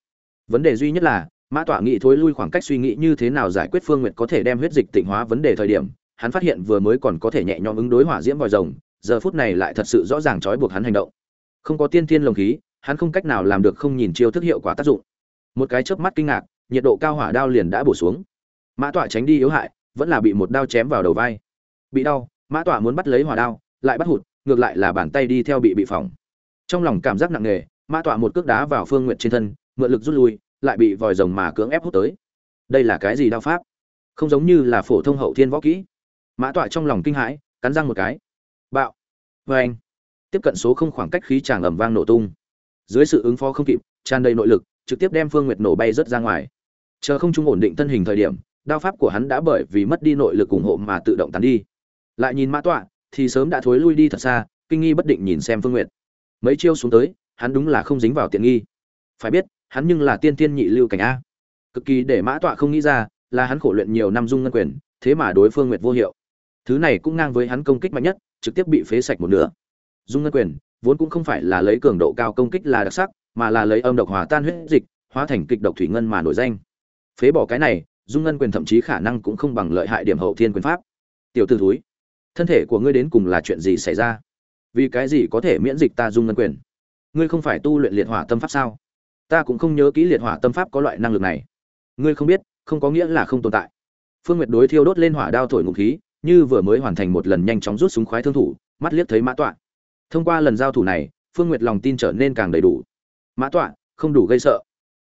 Vấn đề duy nhất là, mã tọa nghĩ thối lui khoảng cách suy nghĩ như thế nào giải quyết phương nguyện có thể đem huyết dịch tịnh hóa vấn đề thời điểm, hắn phát hiện vừa mới còn có thể nhẹ nhõm ứng đối hỏa diễm vòi rồng, giờ phút này lại thật sự rõ ràng trói buộc hắn hành động không có tiên tiên lồng khí, hắn không cách nào làm được không nhìn chiêu thức hiệu quả tác dụng. Một cái chớp mắt kinh ngạc, nhiệt độ cao hỏa đao liền đã bổ xuống. Mã tọa tránh đi yếu hại, vẫn là bị một đao chém vào đầu vai. Bị đau, mã tọa muốn bắt lấy hỏa đao, lại bắt hụt, ngược lại là bàn tay đi theo bị bị phỏng. Trong lòng cảm giác nặng nề, mã tọa một cước đá vào phương nguyện trên thân, mượn lực rút lui, lại bị vòi rồng mà cưỡng ép hút tới. Đây là cái gì đao pháp? Không giống như là phổ thông hậu thiên võ kỹ. Mã tọa trong lòng kinh hãi, cắn răng một cái. Bạo. Vê anh tiếp cận số không khoảng cách khí tràng ầm vang nổ tung. Dưới sự ứng phó không kịp, tràn đầy nội lực, trực tiếp đem phương nguyệt nổ bay rớt ra ngoài. Chờ không trung ổn định thân hình thời điểm, đao pháp của hắn đã bởi vì mất đi nội lực ủng hộ mà tự động tán đi. Lại nhìn mã tọa, thì sớm đã thối lui đi thật xa, kinh nghi bất định nhìn xem phương nguyệt. Mấy chiêu xuống tới, hắn đúng là không dính vào tiện nghi. Phải biết, hắn nhưng là tiên tiên nhị lưu cảnh a. Cực kỳ để mã tọa không nghĩ ra, là hắn khổ luyện nhiều năm dung ngân quyền, thế mà đối phương nguyệt vô hiệu. Thứ này cũng ngang với hắn công kích mạnh nhất, trực tiếp bị phế sạch một nửa dung ngân quyền, vốn cũng không phải là lấy cường độ cao công kích là đặc sắc, mà là lấy âm độc hòa tan huyết dịch, hóa thành kịch độc thủy ngân mà nổi danh. Phế bỏ cái này, dung ngân quyền thậm chí khả năng cũng không bằng lợi hại điểm hậu thiên quyền pháp. Tiểu t ử thúi, thân thể của ngươi đến cùng là chuyện gì xảy ra? Vì cái gì có thể miễn dịch ta dung ngân quyền? Ngươi không phải tu luyện liệt hỏa tâm pháp sao? Ta cũng không nhớ kỹ liệt hỏa tâm pháp có loại năng lực này. Ngươi không biết, không có nghĩa là không tồn tại. Phương nguyệt đối thiêu đốt lên hỏa đao thổi ngục khí, như vừa mới hoàn thành một lần nhanh chóng rút súng khoái thương thủ, mắt liếc thấy mã tọa thông qua lần giao thủ này, phương nguyệt lòng tin trở nên càng đầy đủ. Mã tọa, không đủ gây sợ.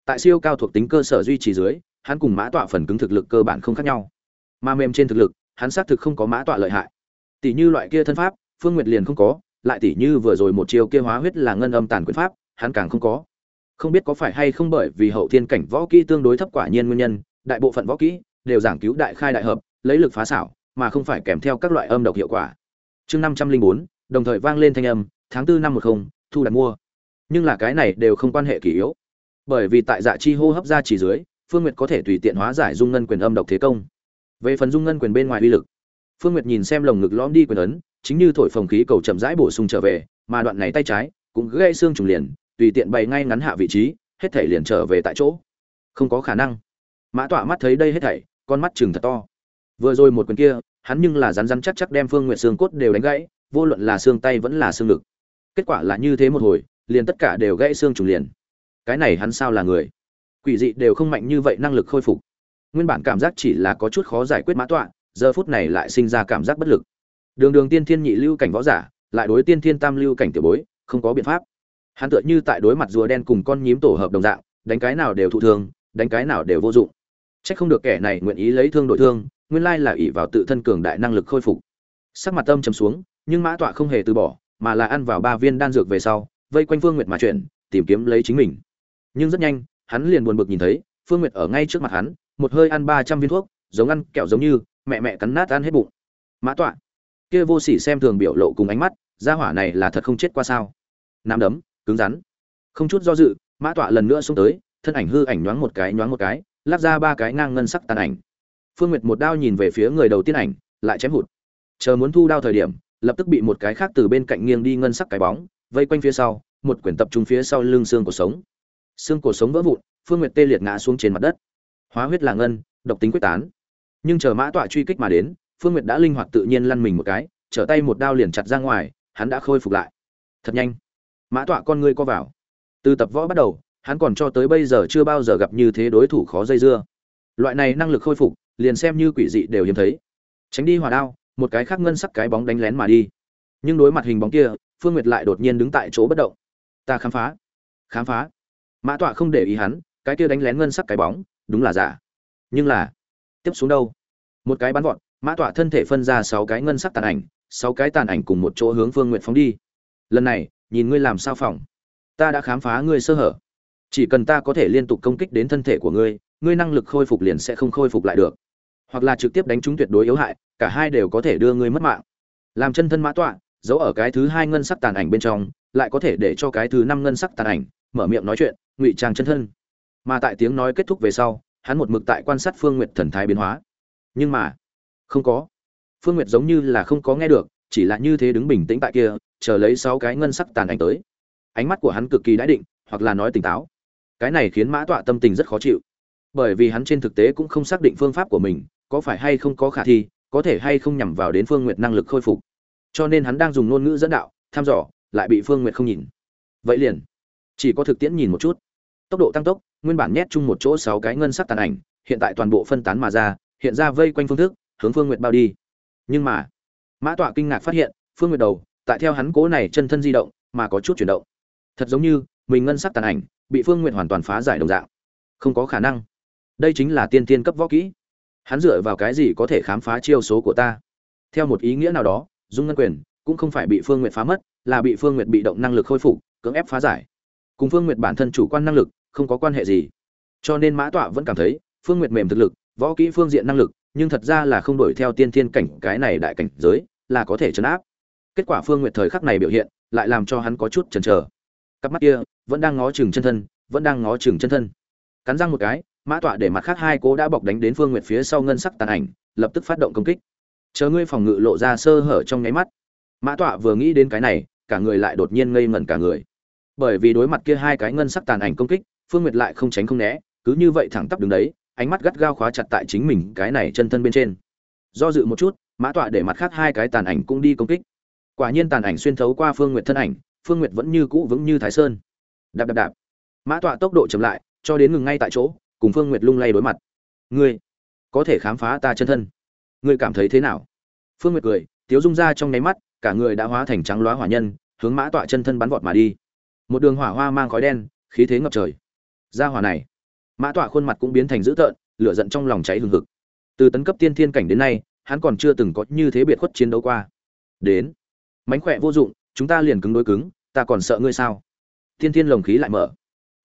Tại siêu cao thuộc tính cơ sở duy trì dưới, hắn cùng mã tọa phần cứng thực lực cơ bản không khác nhau. Mà mềm trên thực lực, hắn xác thực không có mã tọa lợi hại. Tỷ như loại kia thân pháp, phương nguyệt liền không có, lại tỷ như vừa rồi một chiều kia hóa huyết là ngân âm tàn quyền pháp, hắn càng không có. Không biết có phải hay không bởi vì hậu thiên cảnh võ kỹ tương đối thấp quả nhiên nguyên nhân, đại bộ phận võ kỹ đều giảng cứu đại khai đại hợp, lấy lực phá xảo, mà không phải kèm theo các loại âm độc hiệu quả. Chương năm trăm linh bốn đồng thời vang lên thanh âm, tháng tư năm một không, thu đặt mua. Nhưng là cái này đều không quan hệ kỷ yếu. Bởi vì tại dạ chi hô hấp ra chỉ dưới, phương nguyệt có thể tùy tiện hóa giải dung ngân quyền âm độc thế công. Về phần dung ngân quyền bên ngoài uy lực, phương nguyệt nhìn xem lồng ngực lõm đi quyền ấn, chính như thổi phồng khí cầu chậm rãi bổ sung trở về, mà đoạn này tay trái cũng gãy xương trùng liền, tùy tiện bày ngay ngắn hạ vị trí, hết thảy liền trở về tại chỗ. Không có khả năng. Mã tọa mắt thấy đây hết thảy, con mắt chừng thật to. Vừa rồi một quyền kia, hắn nhưng là rắn rắn chắc chắc đem phương nguyệt xương cốt đều đánh gãy vô luận là xương tay vẫn là xương ngực. Kết quả là như thế một hồi, liền tất cả đều gãy xương trùng liền. Cái này hắn sao là người? Quỷ dị đều không mạnh như vậy năng lực khôi phục. Nguyên bản cảm giác chỉ là có chút khó giải quyết mã tọa, giờ phút này lại sinh ra cảm giác bất lực. Đường đường tiên thiên nhị lưu cảnh võ giả, lại đối tiên thiên tam lưu cảnh tiểu bối, không có biện pháp. Hắn tựa như tại đối mặt rùa đen cùng con nhím tổ hợp đồng dạng, đánh cái nào đều thụ thương, đánh cái nào đều vô dụng. Chắc không được kẻ này nguyện ý lấy thương đổi thương, nguyên lai là ỷ vào tự thân cường đại năng lực khôi phục. Sắc mặt tâm trầm xuống nhưng mã tọa không hề từ bỏ, mà là ăn vào ba viên đan dược về sau, vây quanh phương nguyệt mà chuyển, tìm kiếm lấy chính mình. Nhưng rất nhanh, hắn liền buồn bực nhìn thấy, phương nguyệt ở ngay trước mặt hắn, một hơi ăn ba trăm viên thuốc, giống ăn kẹo giống như, mẹ mẹ cắn nát ăn hết bụng. Mã tọa, kia vô sỉ xem thường biểu lộ cùng ánh mắt, gia hỏa này là thật không chết qua sao? Nắm đấm, cứng rắn. Không chút do dự, mã tọa lần nữa xuống tới, thân ảnh hư ảnh nhoáng một cái, nhoáng một cái, lắp ra ba cái ngang ngân sắc tàn ảnh. Phương nguyệt một đao nhìn về phía người đầu tiên ảnh, lại chém hụt. Chờ muốn thu đao thời điểm lập tức bị một cái khác từ bên cạnh nghiêng đi ngân sắc cái bóng, vây quanh phía sau, một quyển tập trung phía sau lưng xương của sống. Xương cổ sống vỡ vụn, phương nguyệt tê liệt ngã xuống trên mặt đất. Hóa huyết là ngân, độc tính quyết tán. Nhưng chờ mã tọa truy kích mà đến, phương nguyệt đã linh hoạt tự nhiên lăn mình một cái, trở tay một đao liền chặt ra ngoài, hắn đã khôi phục lại. Thật nhanh. Mã tọa con ngươi co vào. Từ tập võ bắt đầu, hắn còn cho tới bây giờ chưa bao giờ gặp như thế đối thủ khó dây dưa. Loại này năng lực khôi phục, liền xem như quỷ dị đều hiếm thấy. Tránh đi hỏa đao một cái khác ngân sắc cái bóng đánh lén mà đi. Nhưng đối mặt hình bóng kia, phương nguyệt lại đột nhiên đứng tại chỗ bất động. Ta khám phá. Khám phá. Mã tọa không để ý hắn, cái kia đánh lén ngân sắc cái bóng, đúng là giả. Nhưng là, tiếp xuống đâu? Một cái bắn vọt, mã tọa thân thể phân ra sáu cái ngân sắc tàn ảnh, sáu cái tàn ảnh cùng một chỗ hướng phương nguyện phóng đi. Lần này, nhìn ngươi làm sao phòng? Ta đã khám phá ngươi sơ hở. Chỉ cần ta có thể liên tục công kích đến thân thể của ngươi ngươi năng lực khôi phục liền sẽ không khôi phục lại được hoặc là trực tiếp đánh trúng tuyệt đối yếu hại, cả hai đều có thể đưa ngươi mất mạng. Làm chân thân mã tọa, giấu ở cái thứ hai ngân sắc tàn ảnh bên trong, lại có thể để cho cái thứ năm ngân sắc tàn ảnh, mở miệng nói chuyện, ngụy trang chân thân. Mà tại tiếng nói kết thúc về sau, hắn một mực tại quan sát phương nguyệt thần thái biến hóa. Nhưng mà, không có. Phương nguyệt giống như là không có nghe được, chỉ là như thế đứng bình tĩnh tại kia, chờ lấy sáu cái ngân sắc tàn ảnh tới. Ánh mắt của hắn cực kỳ đãi định, hoặc là nói tỉnh táo. Cái này khiến mã tọa tâm tình rất khó chịu. Bởi vì hắn trên thực tế cũng không xác định phương pháp của mình có phải hay không có khả thi, có thể hay không nhằm vào đến phương nguyệt năng lực khôi phục. Cho nên hắn đang dùng ngôn ngữ dẫn đạo, thăm dò, lại bị phương nguyệt không nhìn. Vậy liền, chỉ có thực tiễn nhìn một chút. Tốc độ tăng tốc, nguyên bản nhét chung một chỗ sáu cái ngân sắc tàn ảnh, hiện tại toàn bộ phân tán mà ra, hiện ra vây quanh phương thức, hướng phương nguyệt bao đi. Nhưng mà, mã tọa kinh ngạc phát hiện, phương nguyệt đầu, tại theo hắn cố này chân thân di động, mà có chút chuyển động. Thật giống như, mình ngân sắc tàn ảnh, bị phương nguyệt hoàn toàn phá giải đồng dạng. Không có khả năng. Đây chính là tiên tiên cấp võ kỹ hắn dựa vào cái gì có thể khám phá chiêu số của ta? Theo một ý nghĩa nào đó, dung ngân quyền cũng không phải bị phương nguyệt phá mất, là bị phương nguyệt bị động năng lực khôi phục, cưỡng ép phá giải. Cùng phương nguyệt bản thân chủ quan năng lực không có quan hệ gì. Cho nên mã tọa vẫn cảm thấy, phương nguyệt mềm thực lực, võ kỹ phương diện năng lực, nhưng thật ra là không đổi theo tiên thiên cảnh cái này đại cảnh giới, là có thể chấn áp. Kết quả phương nguyệt thời khắc này biểu hiện, lại làm cho hắn có chút chần chờ. Cặp mắt kia vẫn đang ngó chừng chân thân, vẫn đang ngó chừng chân thân. Cắn răng một cái mã tọa để mặt khác hai cố đã bọc đánh đến phương nguyệt phía sau ngân sắc tàn ảnh, lập tức phát động công kích. Chờ ngươi phòng ngự lộ ra sơ hở trong nháy mắt. Mã tọa vừa nghĩ đến cái này, cả người lại đột nhiên ngây ngẩn cả người. Bởi vì đối mặt kia hai cái ngân sắc tàn ảnh công kích, phương nguyệt lại không tránh không né, cứ như vậy thẳng tắp đứng đấy, ánh mắt gắt gao khóa chặt tại chính mình cái này chân thân bên trên. Do dự một chút, mã tọa để mặt khác hai cái tàn ảnh cũng đi công kích. Quả nhiên tàn ảnh xuyên thấu qua phương nguyệt thân ảnh, phương nguyệt vẫn như cũ vững như thái sơn. Đạp đạp đạp. Mã tọa tốc độ chậm lại, cho đến ngừng ngay tại chỗ cùng phương nguyệt lung lay đối mặt. Ngươi, có thể khám phá ta chân thân. Ngươi cảm thấy thế nào? Phương nguyệt cười, tiếu dung ra trong nháy mắt, cả người đã hóa thành trắng loá hỏa nhân, hướng mã tọa chân thân bắn vọt mà đi. Một đường hỏa hoa mang khói đen, khí thế ngập trời. Ra hỏa này, mã tọa khuôn mặt cũng biến thành dữ tợn, lửa giận trong lòng cháy hừng hực. Từ tấn cấp tiên thiên cảnh đến nay, hắn còn chưa từng có như thế biệt khuất chiến đấu qua. Đến, mánh khỏe vô dụng, chúng ta liền cứng đối cứng, ta còn sợ ngươi sao? Tiên thiên lồng khí lại mở.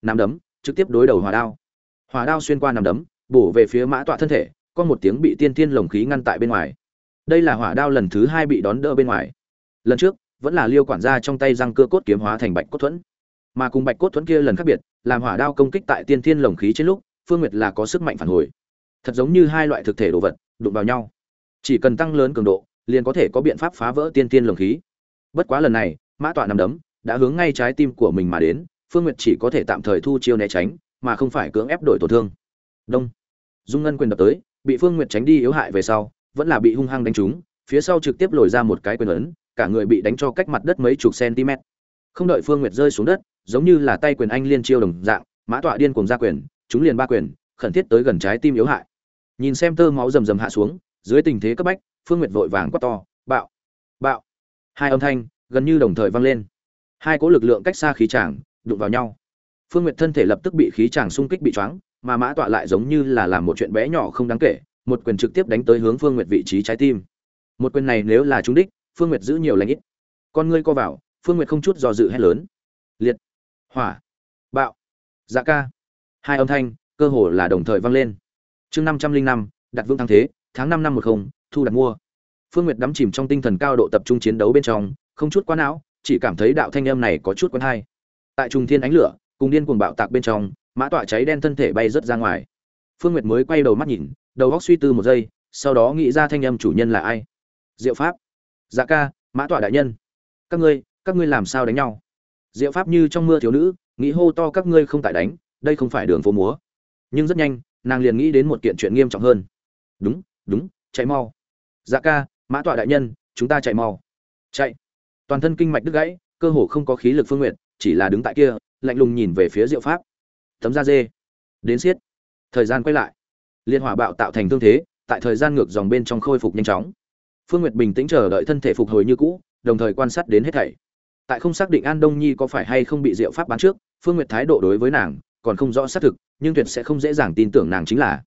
Nắm đấm, trực tiếp đối đầu hỏa đao hỏa đao xuyên qua nằm đấm, bổ về phía mã tọa thân thể, có một tiếng bị tiên tiên lồng khí ngăn tại bên ngoài. Đây là hỏa đao lần thứ hai bị đón đỡ bên ngoài. Lần trước, vẫn là liêu quản gia trong tay răng cưa cốt kiếm hóa thành bạch cốt thuẫn. Mà cùng bạch cốt thuẫn kia lần khác biệt, làm hỏa đao công kích tại tiên thiên lồng khí trên lúc, phương nguyệt là có sức mạnh phản hồi. Thật giống như hai loại thực thể đồ vật, đụng vào nhau. Chỉ cần tăng lớn cường độ, liền có thể có biện pháp phá vỡ tiên thiên lồng khí. Bất quá lần này, mã tọa nằm đấm, đã hướng ngay trái tim của mình mà đến, phương nguyệt chỉ có thể tạm thời thu chiêu né tránh mà không phải cưỡng ép đổi tổn thương. Đông. Dung ngân quyền đập tới, bị phương nguyệt tránh đi yếu hại về sau, vẫn là bị hung hăng đánh trúng, phía sau trực tiếp lồi ra một cái quyền ấn, cả người bị đánh cho cách mặt đất mấy chục cm. Không đợi phương nguyệt rơi xuống đất, giống như là tay quyền anh liên chiêu đồng dạng, mã tọa điên cuồng ra quyền chúng liền ba quyền, khẩn thiết tới gần trái tim yếu hại. Nhìn xem tơ máu rầm rầm hạ xuống, dưới tình thế cấp bách, phương nguyệt vội vàng quát to, bạo bạo! Hai âm thanh gần như đồng thời vang lên. Hai cỗ lực lượng cách xa khí tràng đụng vào nhau phương nguyệt thân thể lập tức bị khí tràng xung kích bị choáng, mà mã tọa lại giống như là làm một chuyện bé nhỏ không đáng kể, một quyền trực tiếp đánh tới hướng phương nguyệt vị trí trái tim. Một quyền này nếu là trúng đích, phương nguyệt giữ nhiều lãnh ít. Con ngươi co vào, phương nguyệt không chút do dự hét lớn. Liệt, hỏa, bạo dạ ca. Hai âm thanh, cơ hồ là đồng thời vang lên. Chương năm trăm linh năm, đặt vương thăng thế, tháng năm năm một không, thu đặt mua. Phương nguyệt đắm chìm trong tinh thần cao độ tập trung chiến đấu bên trong, không chút quá não, chỉ cảm thấy đạo thanh âm này có chút quen hay. Tại trung thiên ánh lửa cùng điên cuồng bạo tạc bên trong, mã tọa cháy đen thân thể bay rớt ra ngoài. Phương nguyệt mới quay đầu mắt nhìn, đầu góc suy tư một giây, sau đó nghĩ ra thanh âm chủ nhân là ai? Diệu pháp. Dạ ca, mã tọa đại nhân. Các ngươi các ngươi làm sao đánh nhau? Diệu pháp như trong mưa thiếu nữ, nghĩ hô to các ngươi không tại đánh, đây không phải đường phố múa. Nhưng rất nhanh, nàng liền nghĩ đến một kiện chuyện nghiêm trọng hơn. Đúng đúng, chạy mau. Dạ ca, mã tọa đại nhân, chúng ta chạy mau. Chạy. Toàn thân kinh mạch đứt gãy, cơ hồ không có khí lực phương nguyện chỉ là đứng tại kia lạnh lùng nhìn về phía diệu pháp. Tấm da dê. Đến siết thời gian quay lại. Liên hỏa bạo tạo thành thương thế, tại thời gian ngược dòng bên trong khôi phục nhanh chóng. Phương nguyệt bình tĩnh chờ đợi thân thể phục hồi như cũ, đồng thời quan sát đến hết thảy. Tại không xác định an đông nhi có phải hay không bị diệu pháp bán trước, phương nguyệt thái độ đối với nàng còn không rõ xác thực, nhưng tuyệt sẽ không dễ dàng tin tưởng nàng chính là.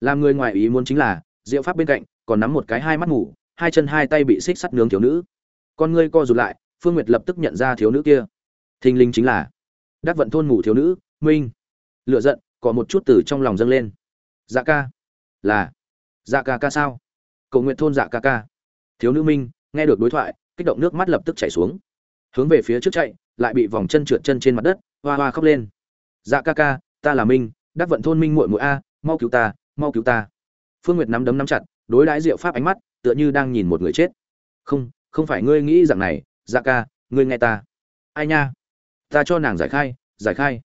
Làm người ngoài ý muốn chính là, diệu pháp bên cạnh còn nắm một cái hai mắt ngủ hai chân hai tay bị xích sắt nướng thiếu nữ. Con ngươi co rụt lại, phương nguyệt lập tức nhận ra thiếu nữ kia. Thình linh chính là đắc vận thôn ngủ thiếu nữ, minh. Lựa giận, có một chút từ trong lòng dâng lên. Dạ ca. Là. Dạ ca ca sao? Cầu nguyện thôn dạ ca ca. Thiếu nữ minh, nghe được đối thoại, kích động nước mắt lập tức chảy xuống. Hướng về phía trước chạy, lại bị vòng chân trượt chân trên mặt đất, hoa hoa khóc lên. Dạ ca ca, ta là minh, đắc vận thôn minh muội muội a, mau cứu ta, mau cứu ta. Phương nguyệt nắm đấm nắm chặt, đối đãi diệu pháp ánh mắt, tựa như đang nhìn một người chết. Không không phải ngươi nghĩ rằng này dạ ca, ngươi nghe ta. Ai nha? Ta cho nàng giải khai giải khai.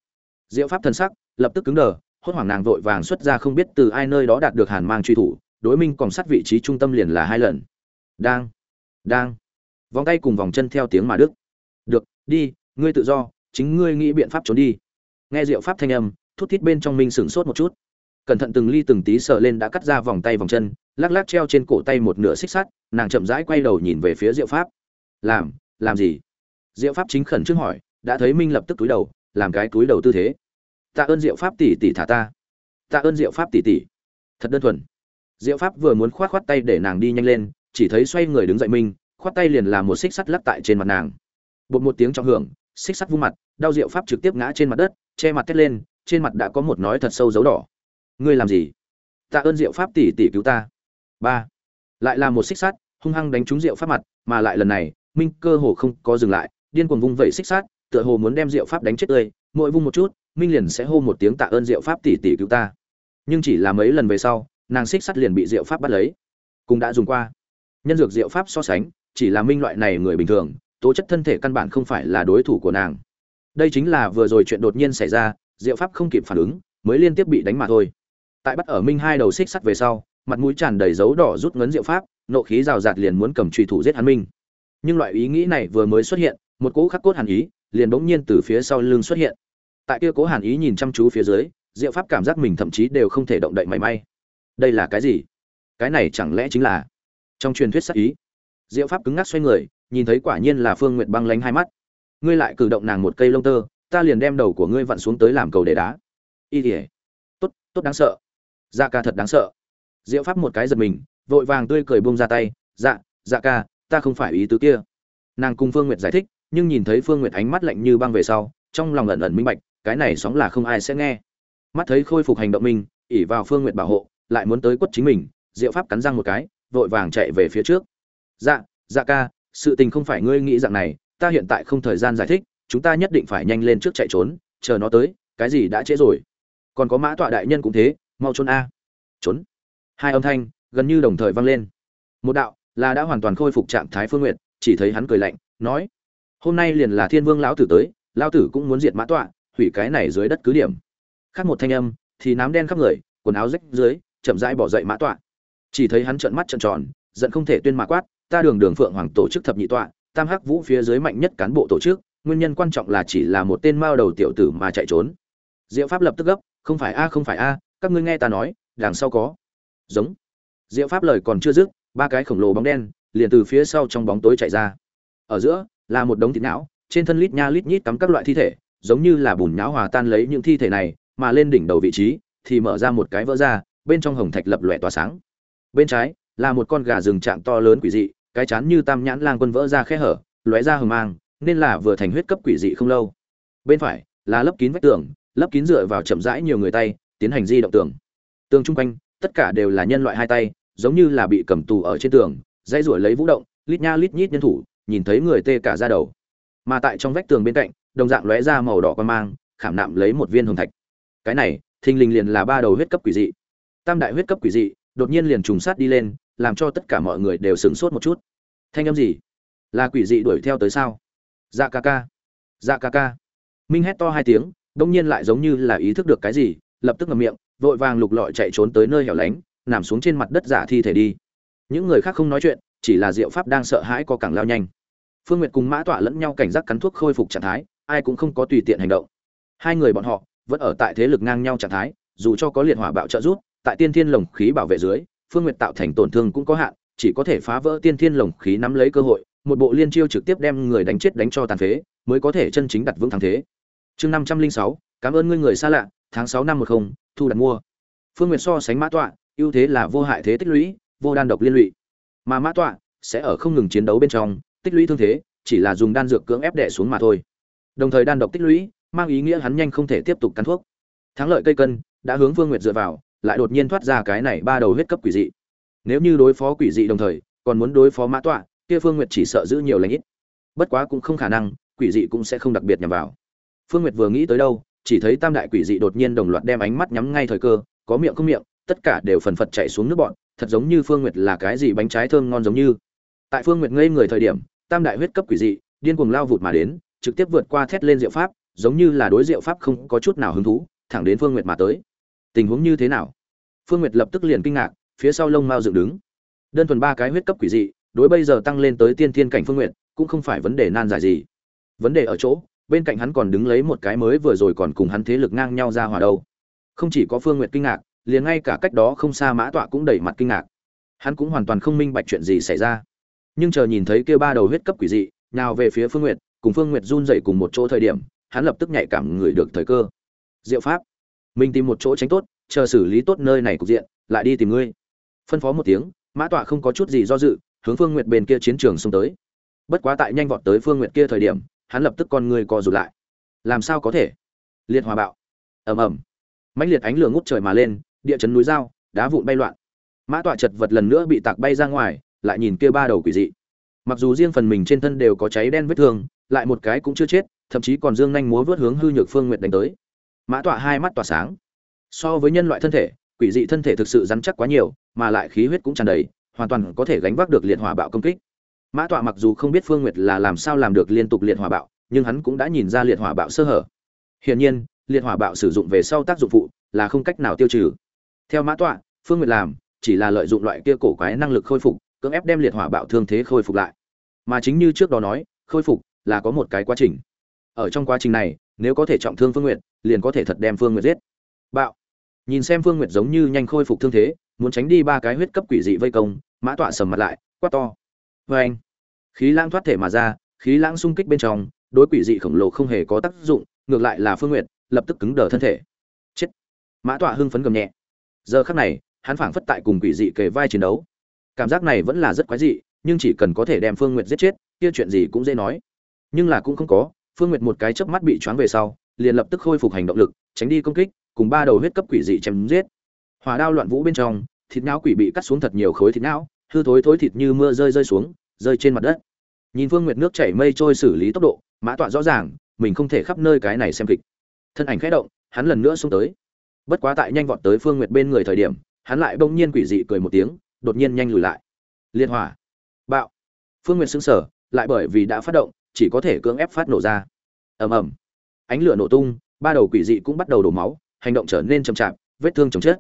Diệu pháp thần sắc lập tức cứng đờ, hốt hoảng nàng vội vàng xuất ra không biết từ ai nơi đó đạt được hàn mang truy thủ, đối minh còn sát vị trí trung tâm liền là hai lần. Đang đang. Vòng tay cùng vòng chân theo tiếng mà đức. Được, đi, ngươi tự do, chính ngươi nghĩ biện pháp trốn đi. Nghe diệu pháp thanh âm, thút thít bên trong minh sửng sốt một chút. Cẩn thận từng ly từng tí sờ lên đã cắt ra vòng tay vòng chân, lắc lắc treo trên cổ tay một nửa xích sắt, nàng chậm rãi quay đầu nhìn về phía diệu pháp. Làm làm gì? Diệu pháp chính khẩn trước hỏi đã thấy minh lập tức túi đầu, làm cái túi đầu tư thế. Tạ ơn diệu pháp tỷ tỷ thả ta. Tạ ơn diệu pháp tỷ tỷ. Thật đơn thuần. Diệu pháp vừa muốn khoát khoát tay để nàng đi nhanh lên, chỉ thấy xoay người đứng dậy minh, khoát tay liền làm một xích sắt lắc tại trên mặt nàng. Bột một tiếng trọng hưởng, xích sắt vung mặt, đau diệu pháp trực tiếp ngã trên mặt đất, che mặt thét lên, trên mặt đã có một nói thật sâu dấu đỏ. Ngươi làm gì? Tạ ơn diệu pháp tỷ tỷ cứu ta. Ba. Lại là một xích sắt, hung hăng đánh trúng diệu pháp mặt, mà lại lần này, minh cơ hồ không có dừng lại, điên cuồng vung vẩy xích sắt tựa hồ muốn đem diệu pháp đánh chết tươi, mỗi vung một chút, minh liền sẽ hô một tiếng tạ ơn diệu pháp tỷ tỷ cứu ta. Nhưng chỉ là mấy lần về sau, nàng xích sắt liền bị diệu pháp bắt lấy, cũng đã dùng qua. Nhân dược diệu pháp so sánh, chỉ là minh loại này người bình thường, tố chất thân thể căn bản không phải là đối thủ của nàng. Đây chính là vừa rồi chuyện đột nhiên xảy ra, diệu pháp không kịp phản ứng, mới liên tiếp bị đánh mà thôi. Tại bắt ở minh hai đầu xích sắt về sau, mặt mũi tràn đầy dấu đỏ rút ngấn diệu pháp, nộ khí rào rạt liền muốn cầm trùy thủ giết hắn minh. Nhưng loại ý nghĩ này vừa mới xuất hiện, một cỗ khắc cốt hàn ý liền bỗng nhiên từ phía sau lưng xuất hiện. Tại kia cố hàn ý nhìn chăm chú phía dưới, diệu pháp cảm giác mình thậm chí đều không thể động đậy mảy may. Đây là cái gì? Cái này chẳng lẽ chính là trong truyền thuyết sắc ý? Diệu pháp cứng ngắc xoay người, nhìn thấy quả nhiên là phương nguyệt băng lánh hai mắt. Ngươi lại cử động nàng một cây lông tơ, ta liền đem đầu của ngươi vặn xuống tới làm cầu để đá. Y tỉa tốt tốt đáng sợ. Dạ ca thật đáng sợ. Diệu pháp một cái giật mình, vội vàng tươi cười bông ra tay. Dạ dạ ca, ta không phải ý tứ kia nàng cùng phương nguyệt giải thích, nhưng nhìn thấy phương nguyệt ánh mắt lạnh như băng về sau, trong lòng ẩn ẩn minh bạch, cái này sóng là không ai sẽ nghe. Mắt thấy khôi phục hành động mình ỉ vào phương nguyện bảo hộ, lại muốn tới quất chính mình, diệu pháp cắn răng một cái, vội vàng chạy về phía trước. Dạ dạ ca, sự tình không phải ngươi nghĩ dạng này, ta hiện tại không thời gian giải thích, chúng ta nhất định phải nhanh lên trước chạy trốn, chờ nó tới, cái gì đã trễ rồi. Còn có mã tọa đại nhân cũng thế, mau trốn a. Trốn. Hai âm thanh gần như đồng thời vang lên. Một đạo là đã hoàn toàn khôi phục trạng thái phương nguyện chỉ thấy hắn cười lạnh, nói, hôm nay liền là thiên vương lão tử tới, lão tử cũng muốn diệt mã tọa, hủy cái này dưới đất cứ điểm. Khác một thanh âm, thì nám đen khắp người, quần áo rách dưới, chậm rãi bỏ dậy mã tọa. Chỉ thấy hắn trợn mắt trợn tròn, giận không thể tuyên mà quát, ta đường đường phượng hoàng tổ chức thập nhị tọa, tam hắc vũ phía dưới mạnh nhất cán bộ tổ chức, nguyên nhân quan trọng là chỉ là một tên mao đầu tiểu tử mà chạy trốn. Diệu pháp lập tức gấp, không phải a, không phải a, các ngươi nghe ta nói, đằng sau có. Giống. Diệu pháp lời còn chưa dứt, ba cái khổng lồ bóng đen liền từ phía sau trong bóng tối chạy ra. Ở giữa, là một đống thịt não, trên thân lít nha lít nhít cắm các loại thi thể, giống như là bùn nhão hòa tan lấy những thi thể này, mà lên đỉnh đầu vị trí thì mở ra một cái vỡ ra, bên trong hồng thạch lập lòe tỏa sáng. Bên trái, là một con gà rừng trạng to lớn quỷ dị, cái chán như tam nhãn lang quân vỡ ra khe hở, lóe ra hờ mang, nên là vừa thành huyết cấp quỷ dị không lâu. Bên phải, là lấp kín vách tường, lấp kín dựa vào chậm rãi nhiều người tay, tiến hành di động tường. Tường chung quanh, tất cả đều là nhân loại hai tay, giống như là bị cầm tù ở trên tường dây ruổi lấy vũ động, lít nha lít nhít nhân thủ, nhìn thấy người tê cả ra đầu. Mà tại trong vách tường bên cạnh, đồng dạng lóe ra màu đỏ quan mang, khảm nạm lấy một viên hồng thạch. Cái này, thình lình liền là ba đầu huyết cấp quỷ dị. Tam đại huyết cấp quỷ dị, đột nhiên liền trùng sát đi lên, làm cho tất cả mọi người đều sửng sốt một chút. Thanh âm gì? Là quỷ dị đuổi theo tới sao? Dạ ca ca. Dạ ca ca. Minh hét to hai tiếng, đông nhiên lại giống như là ý thức được cái gì, lập tức ngậm miệng, vội vàng lục lọi chạy trốn tới nơi hẻo lánh, nằm xuống trên mặt đất giả thi thể đi những người khác không nói chuyện, chỉ là diệu pháp đang sợ hãi có càng lao nhanh. Phương nguyệt cùng mã tọa lẫn nhau cảnh giác cắn thuốc khôi phục trạng thái, ai cũng không có tùy tiện hành động. Hai người bọn họ vẫn ở tại thế lực ngang nhau trạng thái, dù cho có liệt hỏa bạo trợ giúp, tại tiên thiên lồng khí bảo vệ dưới, phương nguyệt tạo thành tổn thương cũng có hạn, chỉ có thể phá vỡ tiên thiên lồng khí nắm lấy cơ hội, một bộ liên chiêu trực tiếp đem người đánh chết đánh cho tàn phế, mới có thể chân chính đặt vững thắng thế. Chương năm trăm linh sáu, cảm ơn ngươi người xa lạ, tháng sáu năm một không, thu đặt mua. Phương nguyệt so sánh mã tọa, ưu thế là vô hại thế tích lũy vô đan độc liên lụy. Mà mã tọa sẽ ở không ngừng chiến đấu bên trong, tích lũy thương thế, chỉ là dùng đan dược cưỡng ép đẻ xuống mà thôi. Đồng thời đan độc tích lũy mang ý nghĩa hắn nhanh không thể tiếp tục cắn thuốc. Thắng lợi cây cân đã hướng phương nguyệt dựa vào, lại đột nhiên thoát ra cái này ba đầu huyết cấp quỷ dị. Nếu như đối phó quỷ dị đồng thời, còn muốn đối phó mã tọa, kia phương nguyệt chỉ sợ giữ nhiều lãnh ít. Bất quá cũng không khả năng, quỷ dị cũng sẽ không đặc biệt nhằm vào. Phương nguyệt vừa nghĩ tới đâu, chỉ thấy tam đại quỷ dị đột nhiên đồng loạt đem ánh mắt nhắm ngay thời cơ, có miệng không miệng, tất cả đều phần phật chạy xuống nước bọn thật giống như phương nguyệt là cái gì bánh trái thơm ngon giống như. Tại phương nguyệt ngây người thời điểm, tam đại huyết cấp quỷ dị, điên cuồng lao vụt mà đến, trực tiếp vượt qua thét lên diệu pháp, giống như là đối diệu pháp không có chút nào hứng thú, thẳng đến phương nguyệt mà tới. Tình huống như thế nào? Phương nguyệt lập tức liền kinh ngạc, phía sau lông mao dựng đứng. Đơn thuần ba cái huyết cấp quỷ dị, đối bây giờ tăng lên tới tiên thiên cảnh phương nguyệt, cũng không phải vấn đề nan giải gì. Vấn đề ở chỗ, bên cạnh hắn còn đứng lấy một cái mới vừa rồi còn cùng hắn thế lực ngang nhau ra hòa đâu. Không chỉ có phương nguyệt kinh ngạc liền ngay cả cách đó không xa mã tọa cũng đẩy mặt kinh ngạc. Hắn cũng hoàn toàn không minh bạch chuyện gì xảy ra. Nhưng chờ nhìn thấy kêu ba đầu huyết cấp quỷ dị, nào về phía phương nguyệt, cùng phương nguyệt run dậy cùng một chỗ thời điểm, hắn lập tức nhạy cảm người được thời cơ. Diệu pháp, mình tìm một chỗ tránh tốt, chờ xử lý tốt nơi này cục diện, lại đi tìm ngươi. Phân phó một tiếng, mã tọa không có chút gì do dự, hướng phương nguyệt bên kia chiến trường xông tới. Bất quá tại nhanh vọt tới phương nguyệt kia thời điểm, hắn lập tức con người co rụt lại. Làm sao có thể? Liệt hòa bạo. Ầm ầm. Mãnh liệt ánh lửa ngút trời mà lên địa chấn núi dao đá vụn bay loạn. Mã tọa chật vật lần nữa bị tạc bay ra ngoài, lại nhìn kia ba đầu quỷ dị. Mặc dù riêng phần mình trên thân đều có cháy đen vết thương, lại một cái cũng chưa chết, thậm chí còn dương nhanh múa vớt hướng hư nhược phương nguyệt đánh tới. Mã tọa hai mắt tỏa sáng. So với nhân loại thân thể, quỷ dị thân thể thực sự rắn chắc quá nhiều, mà lại khí huyết cũng tràn đầy, hoàn toàn có thể gánh vác được liệt hỏa bạo công kích. Mã tọa mặc dù không biết phương nguyệt là làm sao làm được liên tục liệt hỏa bạo, nhưng hắn cũng đã nhìn ra liệt hỏa bạo sơ hở. Hiển nhiên, liệt hỏa bạo sử dụng về sau tác dụng phụ là không cách nào tiêu trừ theo mã tọa, phương nguyệt làm, chỉ là lợi dụng loại kia cổ quái năng lực khôi phục, cưỡng ép đem liệt hỏa bạo thương thế khôi phục lại. Mà chính như trước đó nói, khôi phục là có một cái quá trình. Ở trong quá trình này, nếu có thể trọng thương phương nguyệt, liền có thể thật đem phương nguyệt giết. Bạo. Nhìn xem phương nguyệt giống như nhanh khôi phục thương thế, muốn tránh đi ba cái huyết cấp quỷ dị vây công, mã tọa sầm mặt lại, quát to. Vê anh khí lãng thoát thể mà ra, khí lãng xung kích bên trong, đối quỷ dị khổng lồ không hề có tác dụng, ngược lại là phương nguyệt, lập tức cứng đờ thân thể. Chết. Mã tọa hưng phấn gầm nhẹ giờ khắc này, hắn phảng phất tại cùng quỷ dị kề vai chiến đấu. Cảm giác này vẫn là rất quái dị, nhưng chỉ cần có thể đem phương nguyệt giết chết, kia chuyện gì cũng dễ nói. Nhưng là cũng không có, phương nguyệt một cái chớp mắt bị choáng về sau, liền lập tức khôi phục hành động lực, tránh đi công kích, cùng ba đầu huyết cấp quỷ dị chém giết. Hỏa đao loạn vũ bên trong, thịt não quỷ bị cắt xuống thật nhiều khối thịt não, hư thối thối thịt như mưa rơi rơi xuống, rơi trên mặt đất. Nhìn phương nguyệt nước chảy mây trôi xử lý tốc độ, mã tọa rõ ràng, mình không thể khắp nơi cái này xem kịch. Thân ảnh khẽ động, hắn lần nữa xông tới bất quá tại nhanh vọt tới phương nguyệt bên người thời điểm, hắn lại bỗng nhiên quỷ dị cười một tiếng, đột nhiên nhanh lùi lại. Liên hỏa. Bạo. Phương nguyệt xứng sở lại bởi vì đã phát động, chỉ có thể cưỡng ép phát nổ ra. Ầm ầm. Ánh lửa nổ tung, ba đầu quỷ dị cũng bắt đầu đổ máu, hành động trở nên chậm chạp, vết thương chồng chết.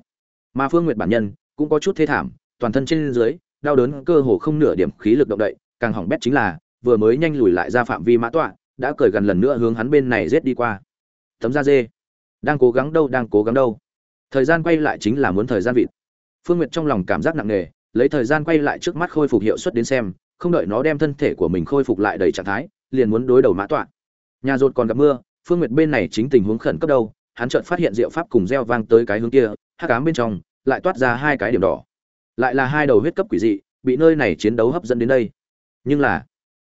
Mà phương nguyệt bản nhân cũng có chút thê thảm, toàn thân trên dưới, đau đớn cơ hồ không nửa điểm khí lực động đậy, càng hỏng bét chính là, vừa mới nhanh lùi lại ra phạm vi mã tọa, đã cởi gần lần nữa hướng hắn bên này giết đi qua. Tấm da dê đang cố gắng đâu, đang cố gắng đâu. Thời gian quay lại chính là muốn thời gian vịt. Phương nguyệt trong lòng cảm giác nặng nề, lấy thời gian quay lại trước mắt khôi phục hiệu suất đến xem, không đợi nó đem thân thể của mình khôi phục lại đầy trạng thái, liền muốn đối đầu mã tọa. Nhà rột còn gặp mưa, phương nguyệt bên này chính tình huống khẩn cấp đâu, hắn chợt phát hiện diệu pháp cùng gieo vang tới cái hướng kia, hắc ám bên trong, lại toát ra hai cái điểm đỏ. Lại là hai đầu huyết cấp quỷ dị, bị nơi này chiến đấu hấp dẫn đến đây. Nhưng là,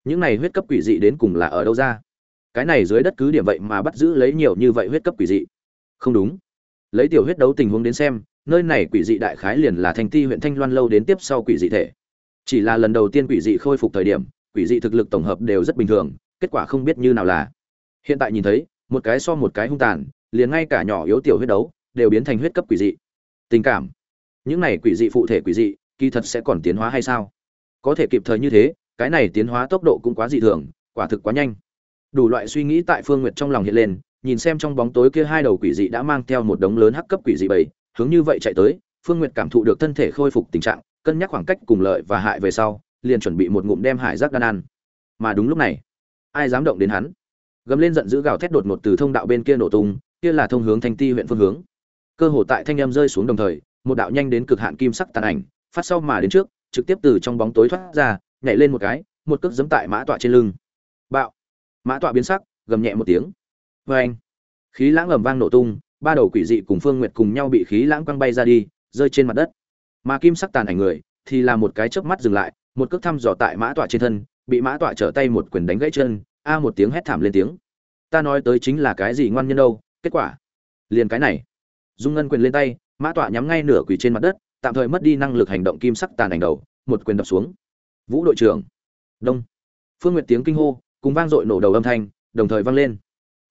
những này huyết cấp quỷ dị đến cùng là ở đâu ra? Cái này dưới đất cứ điểm vậy mà bắt giữ lấy nhiều như vậy huyết cấp quỷ dị không đúng. Lấy tiểu huyết đấu tình huống đến xem, nơi này quỷ dị đại khái liền là thành ti huyện thanh loan lâu đến tiếp sau quỷ dị thể. Chỉ là lần đầu tiên quỷ dị khôi phục thời điểm, quỷ dị thực lực tổng hợp đều rất bình thường, kết quả không biết như nào là. Hiện tại nhìn thấy, một cái so một cái hung tàn, liền ngay cả nhỏ yếu tiểu huyết đấu, đều biến thành huyết cấp quỷ dị. Tình cảm. Những này quỷ dị phụ thể quỷ dị, kỳ thật sẽ còn tiến hóa hay sao? Có thể kịp thời như thế, cái này tiến hóa tốc độ cũng quá dị thường, quả thực quá nhanh. Đủ loại suy nghĩ tại phương nguyệt trong lòng hiện lên nhìn xem trong bóng tối kia hai đầu quỷ dị đã mang theo một đống lớn hắc cấp quỷ dị bảy hướng như vậy chạy tới, phương nguyệt cảm thụ được thân thể khôi phục tình trạng, cân nhắc khoảng cách cùng lợi và hại về sau, liền chuẩn bị một ngụm đem hải giác đan ăn. Mà đúng lúc này, ai dám động đến hắn? Gầm lên giận dữ gào thét đột ngột từ thông đạo bên kia nổ tung, kia là thông hướng thanh ti huyện phương hướng. Cơ hồ tại thanh em rơi xuống đồng thời, một đạo nhanh đến cực hạn kim sắc tàn ảnh, phát sau mà đến trước, trực tiếp từ trong bóng tối thoát ra, nhảy lên một cái, một cước giẫm tại mã tọa trên lưng. Bạo! Mã tọa biến sắc, gầm nhẹ một tiếng vê anh, khí lãng ầm vang nổ tung, ba đầu quỷ dị cùng phương nguyệt cùng nhau bị khí lãng quăng bay ra đi, rơi trên mặt đất. Mà kim sắc tàn ảnh người thì là một cái chớp mắt dừng lại, một cước thăm dò tại mã tọa trên thân, bị mã tọa trở tay một quyền đánh gãy chân, a một tiếng hét thảm lên tiếng. Ta nói tới chính là cái gì ngoan nhân đâu, kết quả? Liền cái này. Dung ngân quyền lên tay, mã tọa nhắm ngay nửa quỷ trên mặt đất, tạm thời mất đi năng lực hành động kim sắc tàn ảnh đầu, một quyền đập xuống. Vũ đội trưởng. Đông. Phương nguyệt tiếng kinh hô, cùng vang dội nổ đầu âm thanh, đồng thời vang lên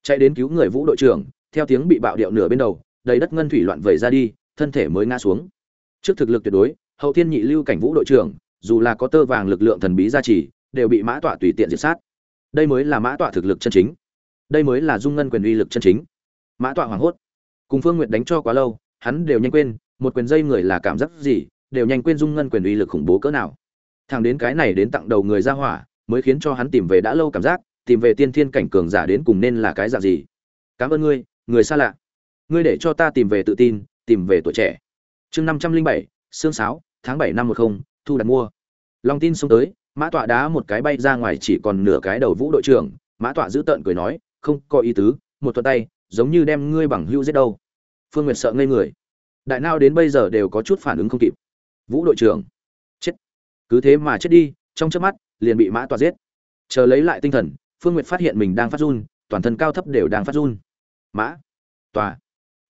chạy đến cứu người vũ đội trưởng, theo tiếng bị bạo điệu nửa bên đầu, đầy đất ngân thủy loạn vẩy ra đi, thân thể mới ngã xuống. Trước thực lực tuyệt đối, hậu thiên nhị lưu cảnh vũ đội trưởng, dù là có tơ vàng lực lượng thần bí gia trì, đều bị mã tọa tùy tiện diệt sát. Đây mới là mã tọa thực lực chân chính. Đây mới là dung ngân quyền uy lực chân chính. Mã tọa hoảng hốt. Cùng phương nguyệt đánh cho quá lâu, hắn đều nhanh quên, một quyền dây người là cảm giác gì, đều nhanh quên dung ngân quyền uy lực khủng bố cỡ nào. Thằng đến cái này đến tặng đầu người ra hỏa, mới khiến cho hắn tìm về đã lâu cảm giác tìm về tiên thiên cảnh cường giả đến cùng nên là cái dạng gì? Cảm ơn ngươi, người xa lạ. Ngươi để cho ta tìm về tự tin, tìm về tuổi trẻ. Chương năm trăm linh bảy xương sáo, tháng bảy năm một không, thu đặt mua. Lòng tin xông tới, mã tọa đá một cái bay ra ngoài chỉ còn nửa cái đầu vũ đội trưởng. Mã tọa giữ tợn cười nói, không có ý tứ, một thuật tay, giống như đem ngươi bằng hưu giết đâu. Phương nguyệt sợ ngây người. Đại nao đến bây giờ đều có chút phản ứng không kịp. Vũ đội trưởng. Chết. Cứ thế mà chết đi, trong chớp mắt, liền bị mã tọa giết. Chờ lấy lại tinh thần phương nguyệt phát hiện mình đang phát run, toàn thân cao thấp đều đang phát run. Mã, tòa,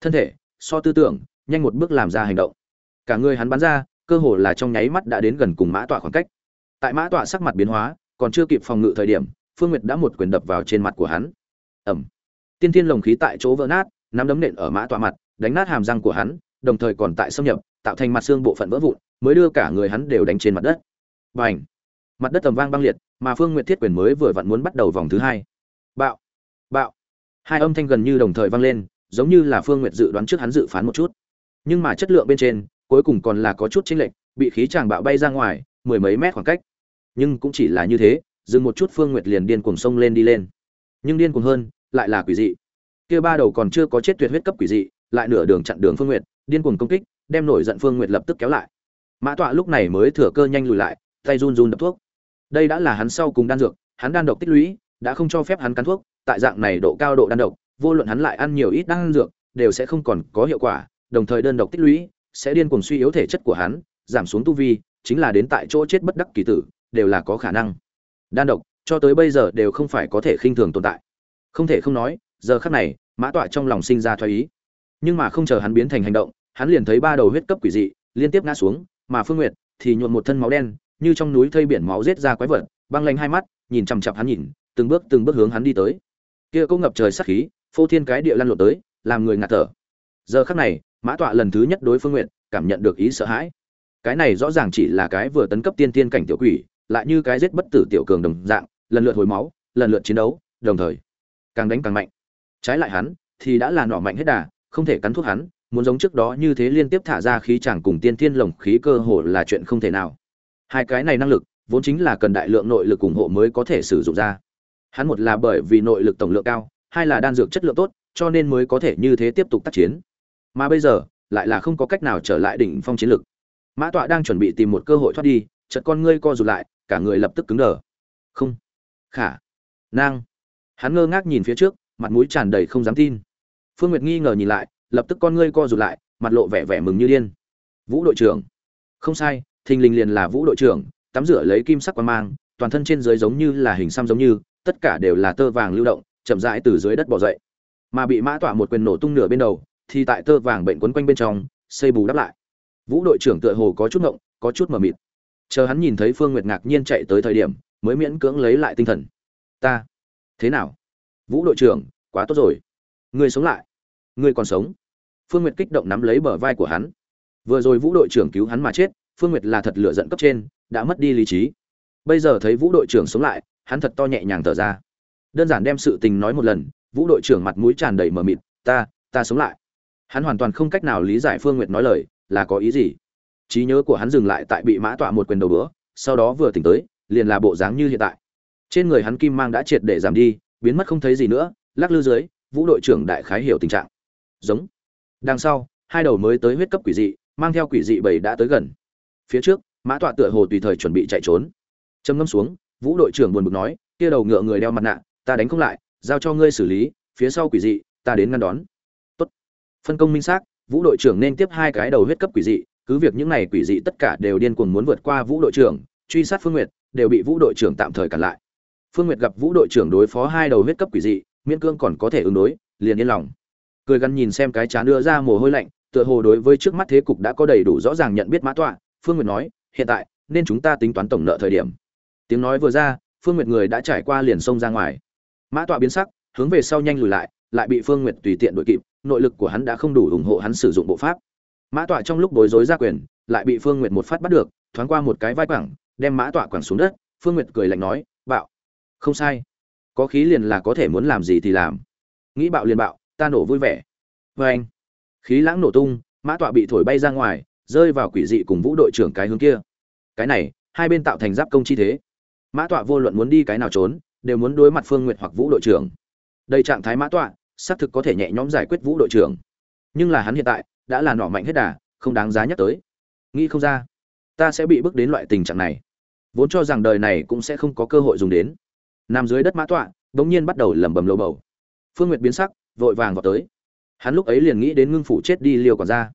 thân thể, so tư tưởng, nhanh một bước làm ra hành động. Cả người hắn bắn ra, cơ hồ là trong nháy mắt đã đến gần cùng mã tọa khoảng cách. Tại mã tọa sắc mặt biến hóa, còn chưa kịp phòng ngự thời điểm, phương nguyệt đã một quyền đập vào trên mặt của hắn. Ẩm. Tiên thiên lồng khí tại chỗ vỡ nát, nắm đấm nện ở mã tọa mặt, đánh nát hàm răng của hắn, đồng thời còn tại xâm nhập, tạo thành mặt xương bộ phận vỡ vụn, mới đưa cả người hắn đều đánh trên mặt đất. Và mặt đất tầm vang băng liệt mà phương nguyệt thiết quyền mới vừa vặn muốn bắt đầu vòng thứ hai. Bạo bạo. Hai âm thanh gần như đồng thời vang lên, giống như là phương nguyệt dự đoán trước hắn dự phán một chút. Nhưng mà chất lượng bên trên, cuối cùng còn là có chút chênh lệch, bị khí tràng bạo bay ra ngoài, mười mấy mét khoảng cách. Nhưng cũng chỉ là như thế, dừng một chút phương nguyệt liền điên cuồng sông lên đi lên. Nhưng điên cuồng hơn, lại là quỷ dị. Kia ba đầu còn chưa có chết tuyệt huyết cấp quỷ dị, lại nửa đường chặn đường phương nguyệt, điên cuồng công kích, đem nổi giận phương nguyệt lập tức kéo lại. Mã tọa lúc này mới thừa cơ nhanh lùi lại, tay run run đập thuốc đây đã là hắn sau cùng đan dược, hắn đan độc tích lũy, đã không cho phép hắn cắn thuốc, tại dạng này độ cao độ đan độc, vô luận hắn lại ăn nhiều ít đan dược, đều sẽ không còn có hiệu quả, đồng thời đơn độc tích lũy sẽ điên cuồng suy yếu thể chất của hắn, giảm xuống tu vi, chính là đến tại chỗ chết bất đắc kỳ tử, đều là có khả năng. Đan độc, cho tới bây giờ đều không phải có thể khinh thường tồn tại. Không thể không nói, giờ khắc này, mã tọa trong lòng sinh ra thoái ý. Nhưng mà không chờ hắn biến thành hành động, hắn liền thấy ba đầu huyết cấp quỷ dị liên tiếp ngã xuống, mà phương nguyệt thì nhuộm một thân máu đen như trong núi thây biển máu giết ra quái vật, băng lanh hai mắt, nhìn chằm chặp hắn nhìn, từng bước từng bước hướng hắn đi tới. Kia cũng ngập trời sát khí, phô thiên cái địa lăn lộn tới, làm người ngạt thở. Giờ khắc này, mã tọa lần thứ nhất đối phương nguyện, cảm nhận được ý sợ hãi. Cái này rõ ràng chỉ là cái vừa tấn cấp tiên tiên cảnh tiểu quỷ, lại như cái giết bất tử tiểu cường đồng dạng, lần lượt hồi máu, lần lượt chiến đấu, đồng thời, càng đánh càng mạnh. Trái lại hắn, thì đã là nọ mạnh hết đà, không thể cắn thuốc hắn, muốn giống trước đó như thế liên tiếp thả ra khí chẳng cùng tiên thiên lồng khí cơ hồ là chuyện không thể nào hai cái này năng lực, vốn chính là cần đại lượng nội lực ủng hộ mới có thể sử dụng ra. Hắn một là bởi vì nội lực tổng lượng cao, hai là đan dược chất lượng tốt, cho nên mới có thể như thế tiếp tục tác chiến. Mà bây giờ, lại là không có cách nào trở lại đỉnh phong chiến lực. Mã tọa đang chuẩn bị tìm một cơ hội thoát đi, chợt con ngươi co rụt lại, cả người lập tức cứng đờ. Không. Khả. Nang. Hắn ngơ ngác nhìn phía trước, mặt mũi tràn đầy không dám tin. Phương nguyệt nghi ngờ nhìn lại, lập tức con ngươi co rụt lại, mặt lộ vẻ vẻ mừng như điên. Vũ đội trưởng. Không sai thình lình liền là vũ đội trưởng, tắm rửa lấy kim sắc qua mang, toàn thân trên dưới giống như là hình xăm giống như, tất cả đều là tơ vàng lưu động, chậm rãi từ dưới đất bò dậy. Mà bị mã tỏa một quyền nổ tung nửa bên đầu, thì tại tơ vàng bệnh quấn quanh bên trong, xây bù đắp lại. Vũ đội trưởng tựa hồ có chút ngộng, có chút mờ mịt. Chờ hắn nhìn thấy phương nguyệt ngạc nhiên chạy tới thời điểm, mới miễn cưỡng lấy lại tinh thần. Ta? Thế nào? Vũ đội trưởng, quá tốt rồi. Ngươi sống lại. Ngươi còn sống. Phương nguyệt kích động nắm lấy bờ vai của hắn. Vừa rồi vũ đội trưởng cứu hắn mà chết phương nguyệt là thật lựa giận cấp trên, đã mất đi lý trí. Bây giờ thấy vũ đội trưởng sống lại, hắn thật to nhẹ nhàng thở ra. Đơn giản đem sự tình nói một lần, vũ đội trưởng mặt mũi tràn đầy mờ mịt, ta ta sống lại. Hắn hoàn toàn không cách nào lý giải phương nguyệt nói lời, là có ý gì? Trí nhớ của hắn dừng lại tại bị mã tọa một quyền đầu bữa, sau đó vừa tỉnh tới, liền là bộ dáng như hiện tại. Trên người hắn kim mang đã triệt để giảm đi, biến mất không thấy gì nữa, lắc lư dưới, vũ đội trưởng đại khái hiểu tình trạng. Giống. Đằng sau, hai đầu mới tới huyết cấp quỷ dị, mang theo quỷ dị bảy đã tới gần phía trước, mã tọa tựa hồ tùy thời chuẩn bị chạy trốn. Trầm ngâm xuống, vũ đội trưởng buồn bực nói, kia đầu ngựa người đeo mặt nạ, ta đánh không lại, giao cho ngươi xử lý, phía sau quỷ dị, ta đến ngăn đón. Tốt. Phân công minh xác, vũ đội trưởng nên tiếp hai cái đầu huyết cấp quỷ dị, cứ việc những này quỷ dị tất cả đều điên cuồng muốn vượt qua vũ đội trưởng, truy sát phương nguyệt, đều bị vũ đội trưởng tạm thời cản lại. Phương nguyệt gặp vũ đội trưởng đối phó hai đầu huyết cấp quỷ dị, miễn cương còn có thể ứng đối, liền yên lòng. Cười gắn nhìn xem cái chán đưa ra mồ hôi lạnh, tựa hồ đối với trước mắt thế cục đã có đầy đủ rõ ràng nhận biết mã tọa phương nguyệt nói, hiện tại, nên chúng ta tính toán tổng nợ thời điểm. Tiếng nói vừa ra, phương nguyệt người đã trải qua liền sông ra ngoài. Mã tọa biến sắc, hướng về sau nhanh lùi lại lại bị phương nguyệt tùy tiện đuổi kịp, nội lực của hắn đã không đủ ủng hộ hắn sử dụng bộ pháp. Mã tọa trong lúc bối rối ra quyền, lại bị phương nguyệt một phát bắt được, thoáng qua một cái vai quẳng, đem mã tọa quẳng xuống đất, phương nguyệt cười lạnh nói, bạo. Không sai. Có khí liền là có thể muốn làm gì thì làm. Nghĩ bạo liền bạo, ta nổ vui vẻ. Vê anh khí lãng nổ tung, mã tọa bị thổi bay ra ngoài rơi vào quỷ dị cùng vũ đội trưởng cái hướng kia. Cái này, hai bên tạo thành giáp công chi thế. Mã tọa vô luận muốn đi cái nào trốn, đều muốn đối mặt phương nguyệt hoặc vũ đội trưởng. Đây trạng thái mã tọa, xác thực có thể nhẹ nhõm giải quyết vũ đội trưởng. Nhưng là hắn hiện tại, đã là nỏ mạnh hết đà, không đáng giá nhắc tới. Nghĩ không ra, ta sẽ bị bước đến loại tình trạng này. Vốn cho rằng đời này cũng sẽ không có cơ hội dùng đến. Nằm dưới đất mã tọa, bỗng nhiên bắt đầu lẩm bẩm lầu bầu. Phương nguyệt biến sắc, vội vàng vào tới. Hắn lúc ấy liền nghĩ đến ngưng phủ chết đi liều còn ra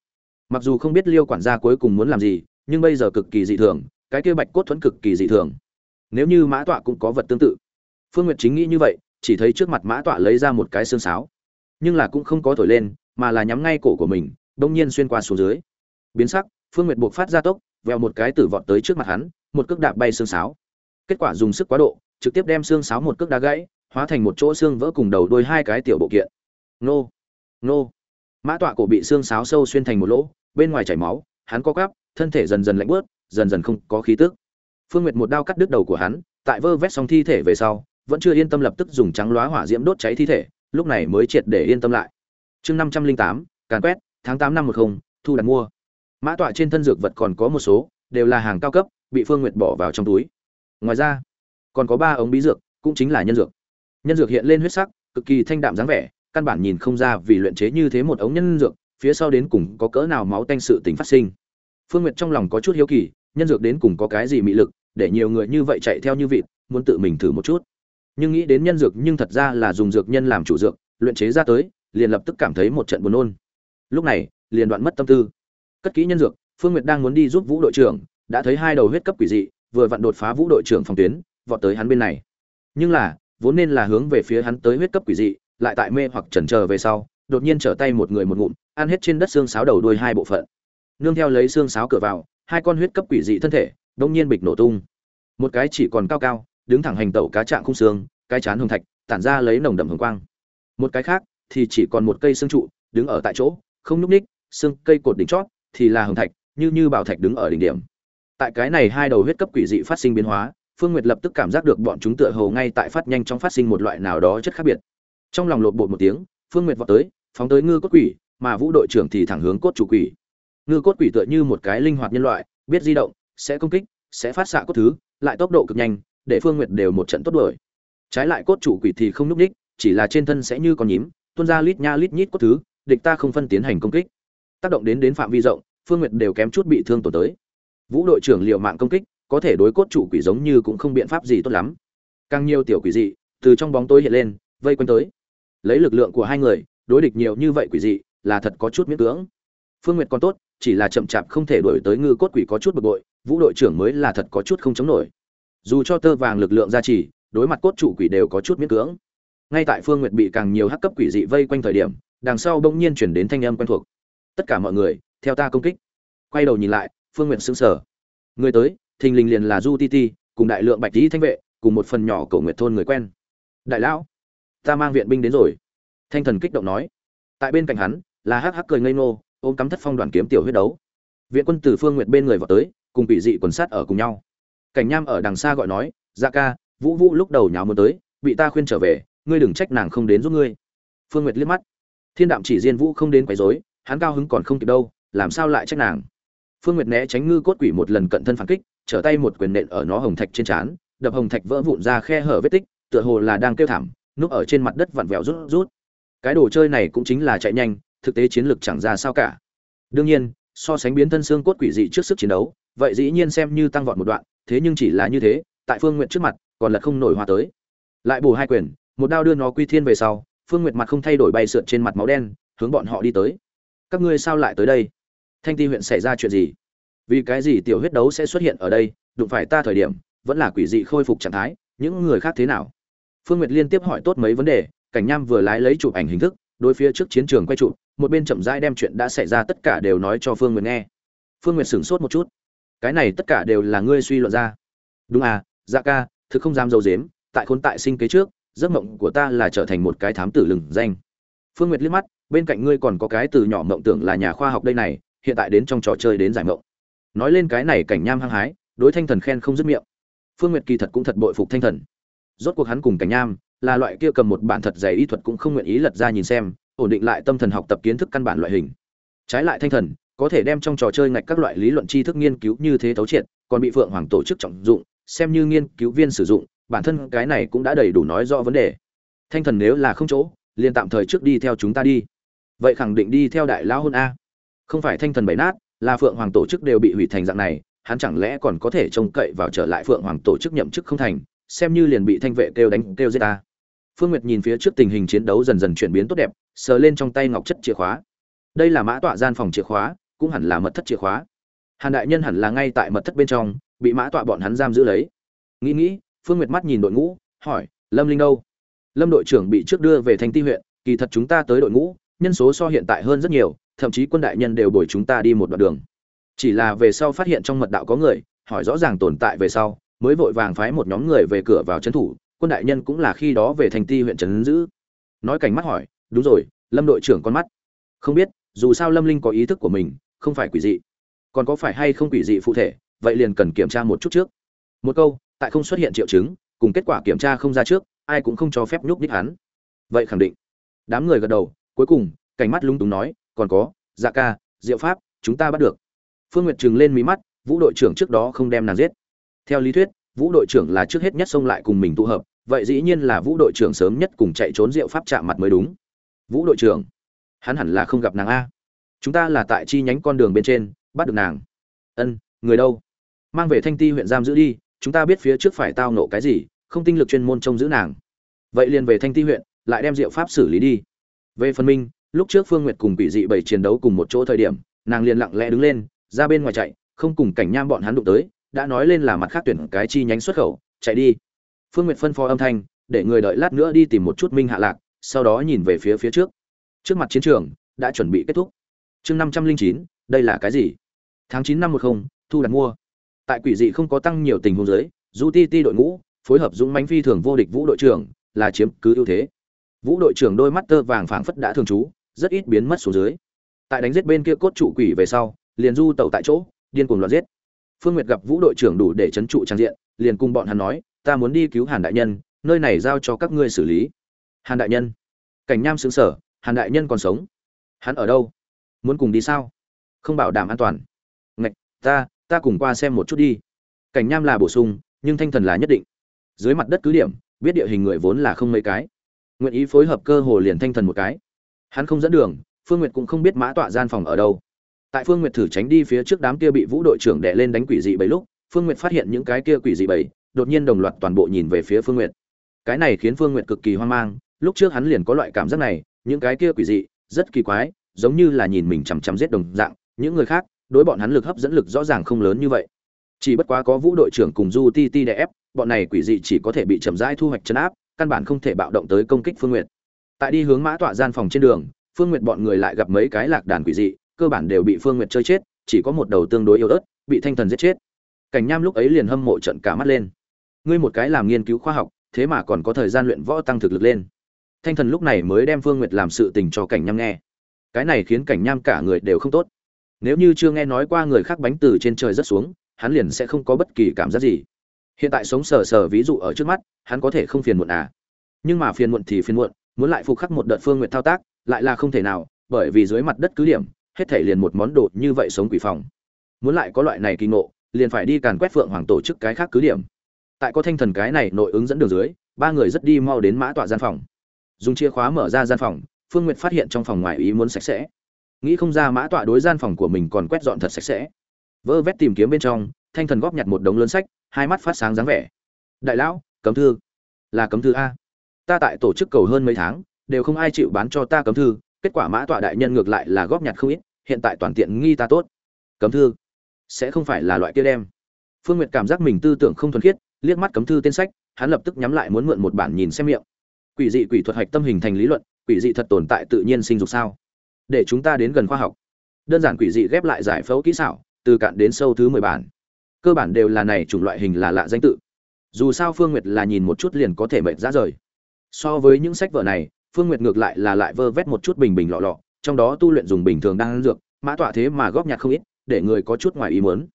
mặc dù không biết liêu quản gia cuối cùng muốn làm gì, nhưng bây giờ cực kỳ dị thường, cái kia bạch cốt thuẫn cực kỳ dị thường. Nếu như mã tọa cũng có vật tương tự. Phương nguyệt chính nghĩ như vậy, chỉ thấy trước mặt mã tọa lấy ra một cái xương sáo. Nhưng là cũng không có thổi lên, mà là nhắm ngay cổ của mình, đông nhiên xuyên qua xuống dưới. Biến sắc, phương nguyệt buộc phát ra tốc, vèo một cái tử vọt tới trước mặt hắn, một cước đạp bay xương sáo. Kết quả dùng sức quá độ, trực tiếp đem xương sáo một cước đá gãy, hóa thành một chỗ xương vỡ cùng đầu đôi hai cái tiểu bộ kiện. Nô! Nô! Mã tọa cổ bị xương sáo sâu xuyên thành một lỗ bên ngoài chảy máu hắn co quắp thân thể dần dần lạnh buốt, dần dần không có khí tức. Phương nguyệt một đao cắt đứt đầu của hắn tại vơ vét xong thi thể về sau vẫn chưa yên tâm lập tức dùng trắng lóa hỏa diễm đốt cháy thi thể lúc này mới triệt để yên tâm lại. Chương năm trăm linh tám càn quét tháng tám năm một không thu đặt mua. Mã tọa trên thân dược vật còn có một số đều là hàng cao cấp bị phương nguyệt bỏ vào trong túi. Ngoài ra còn có ba ống bí dược cũng chính là nhân dược. Nhân dược hiện lên huyết sắc cực kỳ thanh đạm dáng vẻ căn bản nhìn không ra vì luyện chế như thế một ống nhân dược phía sau đến cùng có cỡ nào máu tanh sự tình phát sinh. Phương nguyệt trong lòng có chút hiếu kỳ, nhân dược đến cùng có cái gì mị lực, để nhiều người như vậy chạy theo như vịt, muốn tự mình thử một chút. Nhưng nghĩ đến nhân dược nhưng thật ra là dùng dược nhân làm chủ dược, luyện chế ra tới, liền lập tức cảm thấy một trận buồn nôn. Lúc này, liền đoạn mất tâm tư. Cất kỹ nhân dược, phương nguyệt đang muốn đi giúp vũ đội trưởng, đã thấy hai đầu huyết cấp quỷ dị, vừa vặn đột phá vũ đội trưởng phòng tuyến, vọt tới hắn bên này. Nhưng là, vốn nên là hướng về phía hắn tới huyết cấp quỷ dị, lại tại mê hoặc chần chờ về sau, đột nhiên trở tay một người một ngụm ăn hết trên đất xương sáo đầu đuôi hai bộ phận. Nương theo lấy xương sáo cửa vào, hai con huyết cấp quỷ dị thân thể đông nhiên bịch nổ tung. Một cái chỉ còn cao cao, đứng thẳng hành tẩu cá trạng khung xương, cái chán hồng thạch, tản ra lấy nồng đậm hồng quang. Một cái khác, thì chỉ còn một cây xương trụ, đứng ở tại chỗ, không nhúc ních, xương cây cột đỉnh chót, thì là hồng thạch, như như bảo thạch đứng ở đỉnh điểm. Tại cái này hai đầu huyết cấp quỷ dị phát sinh biến hóa, phương nguyệt lập tức cảm giác được bọn chúng tựa hồ ngay tại phát nhanh trong phát sinh một loại nào đó chất khác biệt. Trong lòng lột bột một tiếng, phương nguyệt vọt tới, phóng tới ngư cốt quỷ mà vũ đội trưởng thì thẳng hướng cốt chủ quỷ. Ngư cốt quỷ tựa như một cái linh hoạt nhân loại, biết di động, sẽ công kích, sẽ phát xạ cốt thứ, lại tốc độ cực nhanh, để phương nguyệt đều một trận tốt đuổi. Trái lại cốt chủ quỷ thì không núp đích chỉ là trên thân sẽ như con nhím, tuôn ra lít nha lít nhít cốt thứ, địch ta không phân tiến hành công kích. Tác động đến đến phạm vi rộng, phương nguyệt đều kém chút bị thương tổn tới. Vũ đội trưởng liệu mạng công kích, có thể đối cốt chủ quỷ giống như cũng không biện pháp gì tốt lắm. Càng nhiều tiểu quỷ dị, từ trong bóng tối hiện lên, vây quanh tới. Lấy lực lượng của hai người, đối địch nhiều như vậy quỷ dị là thật có chút miễn cưỡng. Phương nguyệt còn tốt, chỉ là chậm chạp không thể đuổi tới ngư cốt quỷ có chút bực bội, vũ đội trưởng mới là thật có chút không chống nổi. Dù cho tơ vàng lực lượng gia trì, đối mặt cốt chủ quỷ đều có chút miễn cưỡng. Ngay tại phương nguyệt bị càng nhiều hắc cấp quỷ dị vây quanh thời điểm, đằng sau bỗng nhiên chuyển đến thanh âm quen thuộc. Tất cả mọi người, theo ta công kích. Quay đầu nhìn lại, phương nguyệt sững sờ. Người tới, thình lình liền là du ti ti, cùng đại lượng bạch tý thanh vệ, cùng một phần nhỏ cổ nguyệt thôn người quen. Đại lão, ta mang viện binh đến rồi. Thanh thần kích động nói. Tại bên cạnh hắn là hắc hắc cười ngây ngô, ôm cắm thất phong đoàn kiếm tiểu huyết đấu. Viện quân từ phương nguyệt bên người vào tới, cùng bị dị quần sát ở cùng nhau. Cảnh nham ở đằng xa gọi nói dạ ca, vũ vũ lúc đầu nhào muốn tới, bị ta khuyên trở về, ngươi đừng trách nàng không đến giúp ngươi. Phương nguyệt liếc mắt. Thiên đạm chỉ diên vũ không đến quấy rối, hắn cao hứng còn không kịp đâu, làm sao lại trách nàng? Phương nguyệt né tránh ngư cốt quỷ một lần cận thân phản kích, trở tay một quyền nện ở nó hồng thạch trên trán, đập hồng thạch vỡ vụn ra khe hở vết tích, tựa hồ là đang kêu thảm, núp ở trên mặt đất vặn vẹo rút rút. Cái đồ chơi này cũng chính là chạy nhanh thực tế chiến lược chẳng ra sao cả. Đương nhiên, so sánh biến thân xương cốt quỷ dị trước sức chiến đấu, vậy dĩ nhiên xem như tăng vọt một đoạn, thế nhưng chỉ là như thế, tại phương nguyện trước mặt, còn là không nổi hoa tới. Lại bổ hai quyền, một đao đưa nó quy thiên về sau, phương nguyệt mặt không thay đổi bay sượt trên mặt máu đen, hướng bọn họ đi tới. Các ngươi sao lại tới đây? Thanh ti huyện xảy ra chuyện gì? Vì cái gì tiểu huyết đấu sẽ xuất hiện ở đây, đụng phải ta thời điểm, vẫn là quỷ dị khôi phục trạng thái, những người khác thế nào? Phương nguyệt liên tiếp hỏi tốt mấy vấn đề, cảnh nham vừa lái lấy chụp ảnh hình thức đối phía trước chiến trường quay trụ, một bên chậm rãi đem chuyện đã xảy ra tất cả đều nói cho phương nguyệt nghe. Phương nguyệt sửng sốt một chút. Cái này tất cả đều là ngươi suy luận ra. Đúng à dạ ca thực không dám dâu dếm tại khốn tại sinh kế trước giấc mộng của ta là trở thành một cái thám tử lừng danh. Phương nguyệt liếc mắt bên cạnh ngươi còn có cái từ nhỏ mộng tưởng là nhà khoa học đây này hiện tại đến trong trò chơi đến giải mộng. Nói lên cái này cảnh nham hăng hái đối thanh thần khen không dứt miệng. Phương nguyệt kỳ thật cũng thật bội phục thanh thần. Rốt cuộc hắn cùng cảnh nham là loại kia cầm một bản thật dày y thuật cũng không nguyện ý lật ra nhìn xem, ổn định lại tâm thần học tập kiến thức căn bản loại hình. Trái lại thanh thần, có thể đem trong trò chơi ngạch các loại lý luận tri thức nghiên cứu như thế thấu triệt, còn bị phượng hoàng tổ chức trọng dụng, xem như nghiên cứu viên sử dụng, bản thân cái này cũng đã đầy đủ nói rõ vấn đề. Thanh thần nếu là không chỗ, liền tạm thời trước đi theo chúng ta đi. Vậy khẳng định đi theo đại lão hôn a. Không phải thanh thần bảy nát, là phượng hoàng tổ chức đều bị hủy thành dạng này, hắn chẳng lẽ còn có thể trông cậy vào trở lại phượng hoàng tổ chức nhậm chức không thành, xem như liền bị thanh vệ kêu đánh, kêu giết ta phương nguyệt nhìn phía trước tình hình chiến đấu dần dần chuyển biến tốt đẹp, sờ lên trong tay ngọc chất chìa khóa. Đây là mã tọa gian phòng chìa khóa, cũng hẳn là mật thất chìa khóa. Hàn đại nhân hẳn là ngay tại mật thất bên trong, bị mã tọa bọn hắn giam giữ lấy. Nghĩ nghĩ, phương nguyệt mắt nhìn đội ngũ, hỏi, lâm linh đâu? Lâm đội trưởng bị trước đưa về thành ti huyện, kỳ thật chúng ta tới đội ngũ, nhân số so hiện tại hơn rất nhiều, thậm chí quân đại nhân đều bồi chúng ta đi một đoạn đường. Chỉ là về sau phát hiện trong mật đạo có người, hỏi rõ ràng tồn tại về sau, mới vội vàng phái một nhóm người về cửa vào trấn thủ quân đại nhân cũng là khi đó về thành ti huyện trấn giữ. Nói cảnh mắt hỏi, đúng rồi, lâm đội trưởng con mắt. Không biết, dù sao lâm linh có ý thức của mình, không phải quỷ dị. Còn có phải hay không quỷ dị phụ thể, vậy liền cần kiểm tra một chút trước. Một câu, tại không xuất hiện triệu chứng, cùng kết quả kiểm tra không ra trước, ai cũng không cho phép nhúc nhích hắn. Vậy khẳng định. Đám người gật đầu, cuối cùng, cảnh mắt lung túng nói, còn có dạ ca, diệu pháp, chúng ta bắt được. Phương nguyệt trừng lên mí mắt, vũ đội trưởng trước đó không đem nàng giết. Theo lý thuyết vũ đội trưởng là trước hết nhất xông lại cùng mình tụ hợp, vậy dĩ nhiên là vũ đội trưởng sớm nhất cùng chạy trốn diệu pháp chạm mặt mới đúng. Vũ đội trưởng, hắn hẳn là không gặp nàng a. Chúng ta là tại chi nhánh con đường bên trên, bắt được nàng. Ân, người đâu? Mang về thanh ti huyện giam giữ đi, chúng ta biết phía trước phải tao nộ cái gì, không tinh lực chuyên môn trông giữ nàng. Vậy liền về thanh ti huyện, lại đem diệu pháp xử lý đi. Về phần minh lúc trước phương nguyệt cùng bị dị bảy chiến đấu cùng một chỗ thời điểm, nàng liền lặng lẽ đứng lên, ra bên ngoài chạy, không cùng cảnh nham bọn hắn đụng tới đã nói lên là mặt khác tuyển cái chi nhánh xuất khẩu, chạy đi. Phương nguyệt phân phó âm thanh, để người đợi lát nữa đi tìm một chút minh hạ lạc, sau đó nhìn về phía phía trước. Trước mặt chiến trường, đã chuẩn bị kết thúc. Chương năm trăm linh chín, đây là cái gì? Tháng chín năm một không, thu đặt mua. Tại quỷ dị không có tăng nhiều tình huống giới du ti ti đội ngũ, phối hợp dũng mãnh phi thường vô địch vũ đội trưởng, là chiếm cứ ưu thế. Vũ đội trưởng đôi mắt tơ vàng phảng phất đã thường trú, rất ít biến mất xuống dưới. Tại đánh giết bên kia cốt trụ quỷ về sau, liền du tẩu tại chỗ, điên cuồng loạt giết phương nguyệt gặp vũ đội trưởng đủ để chấn trụ trang diện, liền cùng bọn hắn nói, ta muốn đi cứu hàn đại nhân, nơi này giao cho các ngươi xử lý. Hàn đại nhân? Cảnh Nam sững sở hàn đại nhân còn sống? Hắn ở đâu? Muốn cùng đi sao? Không bảo đảm an toàn. Ngạch, ta ta cùng qua xem một chút đi. Cảnh Nam là bổ sung, nhưng thanh thần là nhất định. Dưới mặt đất cứ điểm, biết địa hình người vốn là không mấy cái. Nguyện ý phối hợp cơ hồ liền thanh thần một cái. Hắn không dẫn đường, phương nguyệt cũng không biết mã tọa gian phòng ở đâu tại phương nguyệt thử tránh đi phía trước đám kia bị vũ đội trưởng đè lên đánh quỷ dị bảy lúc, phương nguyệt phát hiện những cái kia quỷ dị bảy đột nhiên đồng loạt toàn bộ nhìn về phía phương nguyệt. Cái này khiến phương nguyệt cực kỳ hoang mang, lúc trước hắn liền có loại cảm giác này, những cái kia quỷ dị, rất kỳ quái, giống như là nhìn mình chằm chằm giết đồng dạng, những người khác, đối bọn hắn lực hấp dẫn lực rõ ràng không lớn như vậy. Chỉ bất quá có vũ đội trưởng cùng du ti ti đè ép, bọn này quỷ dị chỉ có thể bị chậm rãi thu hoạch chấn áp, căn bản không thể bạo động tới công kích phương nguyệt. Tại đi hướng mã tọa gian phòng trên đường, phương nguyệt bọn người lại gặp mấy cái lạc đàn quỷ dị cơ bản đều bị phương nguyệt chơi chết, chỉ có một đầu tương đối yếu ớt, bị thanh thần giết chết. Cảnh nham lúc ấy liền hâm mộ trận cả mắt lên. Ngươi một cái làm nghiên cứu khoa học, thế mà còn có thời gian luyện võ tăng thực lực lên. Thanh thần lúc này mới đem phương nguyệt làm sự tình cho cảnh nham nghe. Cái này khiến cảnh nham cả người đều không tốt. Nếu như chưa nghe nói qua người khác bánh từ trên trời rất xuống, hắn liền sẽ không có bất kỳ cảm giác gì. Hiện tại sống sờ sờ ví dụ ở trước mắt, hắn có thể không phiền muộn à. Nhưng mà phiền muộn thì phiền muộn, muốn lại phục khắc một đợt phương nguyệt thao tác, lại là không thể nào, bởi vì dưới mặt đất cứ điểm hết thể liền một món đồ như vậy sống quỷ phòng. Muốn lại có loại này kỳ ngộ, liền phải đi càn quét phượng hoàng tổ chức cái khác cứ điểm. Tại có thanh thần cái này nội ứng dẫn đường dưới, ba người rất đi mau đến mã tọa gian phòng. Dùng chìa khóa mở ra gian phòng, phương nguyệt phát hiện trong phòng ngoài ý muốn sạch sẽ. Nghĩ không ra mã tọa đối gian phòng của mình còn quét dọn thật sạch sẽ. Vơ vét tìm kiếm bên trong, thanh thần góp nhặt một đống lớn sách, hai mắt phát sáng dáng vẻ. Đại lão, cấm thư. Là cấm thư a. Ta tại tổ chức cầu hơn mấy tháng, đều không ai chịu bán cho ta cấm thư kết quả mã tọa đại nhân ngược lại là góp nhặt không ít, hiện tại toàn tiện nghi ta tốt. Cấm thư. Sẽ không phải là loại kia đem. Phương nguyệt cảm giác mình tư tưởng không thuần khiết, liếc mắt cấm thư tên sách, hắn lập tức nhắm lại muốn mượn một bản nhìn xem miệng. Quỷ dị quỷ thuật hạch tâm hình thành lý luận, quỷ dị thật tồn tại tự nhiên sinh dục sao? Để chúng ta đến gần khoa học. Đơn giản quỷ dị ghép lại giải phẫu kỹ xảo, từ cạn đến sâu thứ mười bản. Cơ bản đều là này chủng loại hình là lạ danh tự. Dù sao phương nguyệt là nhìn một chút liền có thể mệt ra rời. So với những sách vở này phương nguyệt ngược lại là lại vơ vét một chút bình bình lọ lọ, trong đó tu luyện dùng bình thường đang ăn dược, mã tọa thế mà góp nhặt không ít, để người có chút ngoài ý muốn.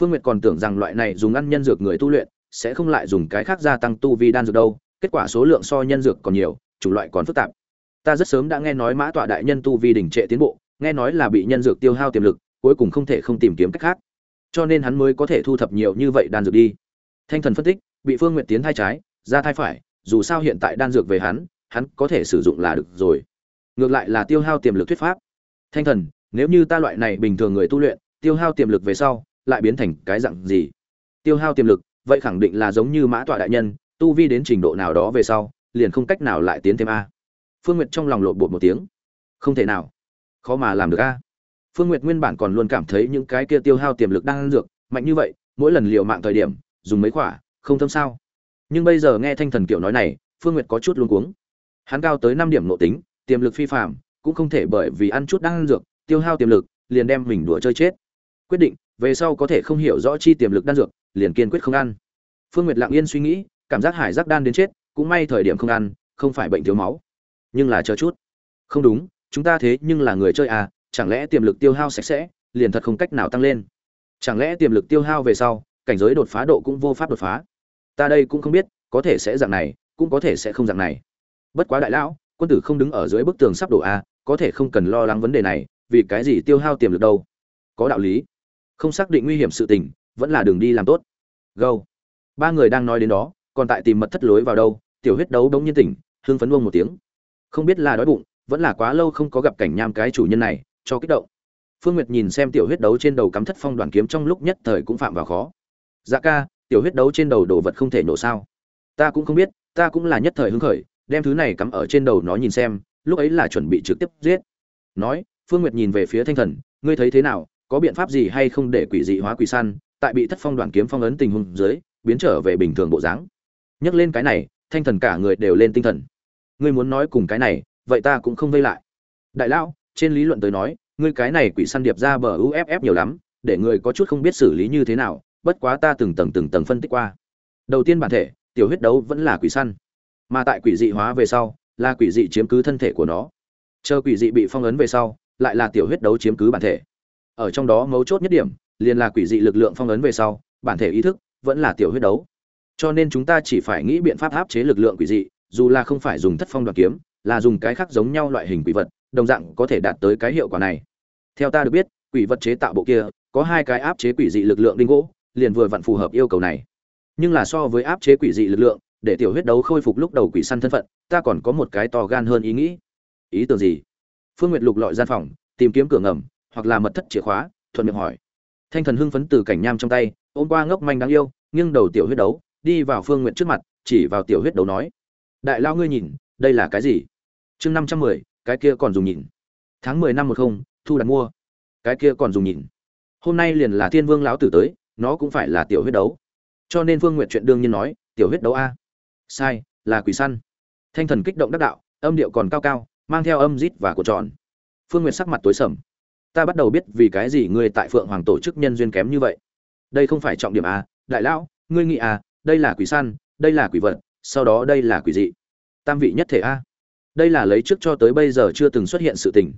Phương nguyệt còn tưởng rằng loại này dùng ăn nhân dược người tu luyện sẽ không lại dùng cái khác gia tăng tu vi đan dược đâu, kết quả số lượng so nhân dược còn nhiều, chủng loại còn phức tạp. Ta rất sớm đã nghe nói mã tọa đại nhân tu vi đỉnh trệ tiến bộ, nghe nói là bị nhân dược tiêu hao tiềm lực, cuối cùng không thể không tìm kiếm cách khác. Cho nên hắn mới có thể thu thập nhiều như vậy đan dược đi. Thanh thần phân tích, bị phương Nguyệt tiến thai trái, ra thai phải, dù sao hiện tại đan dược về hắn hắn có thể sử dụng là được rồi. Ngược lại là tiêu hao tiềm lực thuyết pháp. Thanh thần, nếu như ta loại này bình thường người tu luyện, tiêu hao tiềm lực về sau, lại biến thành cái dạng gì? Tiêu hao tiềm lực, vậy khẳng định là giống như mã tọa đại nhân, tu vi đến trình độ nào đó về sau, liền không cách nào lại tiến thêm a. Phương n g u y ệ t trong lòng lộn bột một tiếng. Không thể nào. Khó mà làm được a. Phương n g u y ệ t nguyên bản còn luôn cảm thấy những cái kia tiêu hao tiềm lực đang dược, mạnh như vậy, mỗi lần liều mạng thời điểm, dùng mấy quả, không thâm sao. Nhưng bây giờ nghe thanh thần kiểu nói này, phương nguyệt có chút luống cuống hắn cao tới năm điểm nội tính tiềm lực phi phàm, cũng không thể bởi vì ăn chút đang ăn dược tiêu hao tiềm lực liền đem mình đùa chơi chết. Quyết định về sau có thể không hiểu rõ chi tiềm lực đan dược liền kiên quyết không ăn. Phương nguyệt lặng yên suy nghĩ cảm giác hải giác đan đến chết cũng may thời điểm không ăn không phải bệnh thiếu máu. Nhưng là chờ chút. Không đúng chúng ta thế nhưng là người chơi à chẳng lẽ tiềm lực tiêu hao sạch sẽ liền thật không cách nào tăng lên. Chẳng lẽ tiềm lực tiêu hao về sau cảnh giới đột phá độ cũng vô pháp đột phá. Ta đây cũng không biết có thể sẽ dạng này cũng có thể sẽ không dạng này bất quá đại lão, quân tử không đứng ở dưới bức tường sắp đổ a có thể không cần lo lắng vấn đề này, vì cái gì tiêu hao tiềm lực đâu? Có đạo lý. Không xác định nguy hiểm sự tình, vẫn là đường đi làm tốt. Gâu ba người đang nói đến đó, còn tại tìm mật thất lối vào đâu, tiểu huyết đấu đống nhiên tỉnh hương phấn vông một tiếng. Không biết là đói bụng, vẫn là quá lâu không có gặp cảnh nham cái chủ nhân này, cho kích động. Phương nguyệt nhìn xem tiểu huyết đấu trên đầu cắm thất phong đoàn kiếm trong lúc nhất thời cũng phạm vào khó. Dạ ca, tiểu huyết đấu trên đầu đồ vật không thể nổ sao? Ta cũng không biết, ta cũng là nhất thời hứng khởi đem thứ này cắm ở trên đầu nó nhìn xem, lúc ấy là chuẩn bị trực tiếp giết. Nói, phương nguyệt nhìn về phía thanh thần, ngươi thấy thế nào? Có biện pháp gì hay không để quỷ dị hóa quỷ săn? Tại bị thất phong đoàn kiếm phong ấn tình huống dưới, biến trở về bình thường bộ dáng. Nhắc lên cái này, thanh thần cả người đều lên tinh thần. Ngươi muốn nói cùng cái này, vậy ta cũng không vây lại. Đại lão, trên lý luận tới nói, ngươi cái này quỷ săn điệp ra bờ uff nhiều lắm, để người có chút không biết xử lý như thế nào, bất quá ta từng tầng từng tầng phân tích qua. Đầu tiên bản thể, tiểu huyết đấu vẫn là quỷ săn mà tại quỷ dị hóa về sau, là quỷ dị chiếm cứ thân thể của nó. Chờ quỷ dị bị phong ấn về sau, lại là tiểu huyết đấu chiếm cứ bản thể. Ở trong đó mấu chốt nhất điểm, liền là quỷ dị lực lượng phong ấn về sau, bản thể ý thức vẫn là tiểu huyết đấu. Cho nên chúng ta chỉ phải nghĩ biện pháp áp chế lực lượng quỷ dị, dù là không phải dùng thất phong đoạt kiếm, là dùng cái khác giống nhau loại hình quỷ vật, đồng dạng có thể đạt tới cái hiệu quả này. Theo ta được biết, quỷ vật chế tạo bộ kia, có hai cái áp chế quỷ dị lực lượng đinh gỗ, liền vừa vặn phù hợp yêu cầu này. Nhưng là so với áp chế quỷ dị lực lượng để tiểu huyết đấu khôi phục lúc đầu quỷ săn thân phận, ta còn có một cái to gan hơn ý nghĩ. Ý tưởng gì? Phương nguyệt lục lọi gian phòng, tìm kiếm cửa ngầm, hoặc là mật thất chìa khóa, thuận miệng hỏi. Thanh thần hưng phấn từ cảnh nham trong tay, ôm qua ngốc manh đáng yêu, nghiêng đầu tiểu huyết đấu, đi vào phương nguyện trước mặt, chỉ vào tiểu huyết đấu nói. Đại lao ngươi nhìn, đây là cái gì? Chương năm trăm mười, cái kia còn dùng nhìn. Tháng mười năm một không, thu đặt mua. Cái kia còn dùng nhìn. Hôm nay liền là thiên vương lão tử tới, nó cũng phải là tiểu huyết đấu. Cho nên phương nguyện chuyện đương nhiên nói, tiểu huyết đấu a sai là quỷ săn. Thanh thần kích động đắc đạo âm điệu còn cao cao mang theo âm rít và cột tròn. Phương Nguyệt sắc mặt tối sầm. Ta bắt đầu biết vì cái gì ngươi tại phượng hoàng tổ chức nhân duyên kém như vậy. Đây không phải trọng điểm à, đại lão ngươi nghĩ à, đây là quỷ săn đây là quỷ vật sau đó đây là quỷ dị. Tam vị nhất thể a. Đây là lấy trước cho tới bây giờ chưa từng xuất hiện sự tình.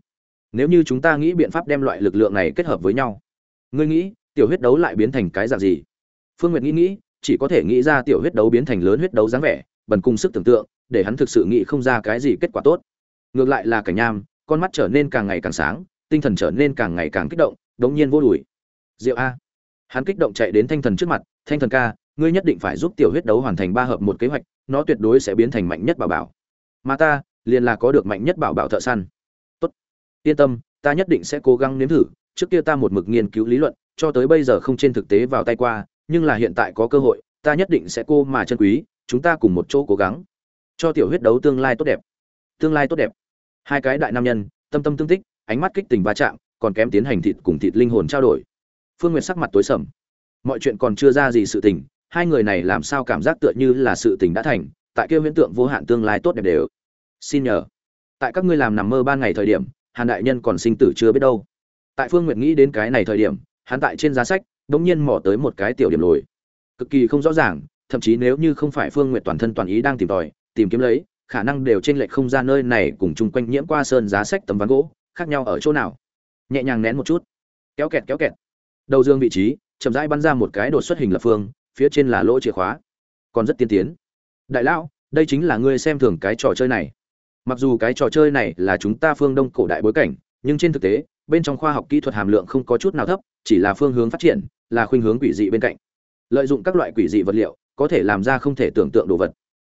Nếu như chúng ta nghĩ biện pháp đem loại lực lượng này kết hợp với nhau ngươi nghĩ tiểu huyết đấu lại biến thành cái dạng gì? Phương nguyệt nghĩ nghĩ chỉ có thể nghĩ ra tiểu huyết đấu biến thành lớn huyết đấu dáng vẻ, bần cùng sức tưởng tượng, để hắn thực sự nghĩ không ra cái gì kết quả tốt. Ngược lại là cảnh nham, con mắt trở nên càng ngày càng sáng, tinh thần trở nên càng ngày càng kích động, đống nhiên vô đùi. Diệu a. Hắn kích động chạy đến thanh thần trước mặt, thanh thần ca, ngươi nhất định phải giúp tiểu huyết đấu hoàn thành ba hợp một kế hoạch, nó tuyệt đối sẽ biến thành mạnh nhất bảo bảo. Mà ta, liền là có được mạnh nhất bảo bảo thợ săn. Tốt. Yên tâm, ta nhất định sẽ cố gắng nếm thử, trước kia ta một mực nghiên cứu lý luận, cho tới bây giờ không trên thực tế vào tay qua nhưng là hiện tại có cơ hội, ta nhất định sẽ cô mà chân quý, chúng ta cùng một chỗ cố gắng. Cho tiểu huyết đấu tương lai tốt đẹp. Tương lai tốt đẹp. Hai cái đại nam nhân, tâm tâm tương tích, ánh mắt kích tình va chạm, còn kém tiến hành thịt cùng thịt linh hồn trao đổi. Phương nguyệt sắc mặt tối sầm. Mọi chuyện còn chưa ra gì sự tình, hai người này làm sao cảm giác tựa như là sự tình đã thành, tại kia huyễn tượng vô hạn tương lai tốt đẹp đều. Xin nhờ. Tại các ngươi làm nằm mơ ban ngày thời điểm, hàn đại nhân còn sinh tử chưa biết đâu. Tại phương nguyệt nghĩ đến cái này thời điểm, hắn tại trên giá sách đống nhiên mò tới một cái tiểu điểm lồi. Cực kỳ không rõ ràng, thậm chí nếu như không phải phương nguyệt toàn thân toàn ý đang tìm tòi, tìm kiếm lấy, khả năng đều trên lệch không ra nơi này cùng chung quanh nhiễm qua sơn giá sách tấm ván gỗ, khác nhau ở chỗ nào. Nhẹ nhàng nén một chút. Kéo kẹt kéo kẹt. Đầu dương vị trí, chậm rãi bắn ra một cái đột xuất hình lập phương, phía trên là lỗ chìa khóa. Còn rất tiên tiến. Đại lão, đây chính là ngươi xem thường cái trò chơi này. Mặc dù cái trò chơi này là chúng ta phương đông cổ đại bối cảnh, nhưng trên thực tế, bên trong khoa học kỹ thuật hàm lượng không có chút nào thấp, chỉ là phương hướng phát triển là khuynh hướng quỷ dị bên cạnh. Lợi dụng các loại quỷ dị vật liệu, có thể làm ra không thể tưởng tượng đồ vật.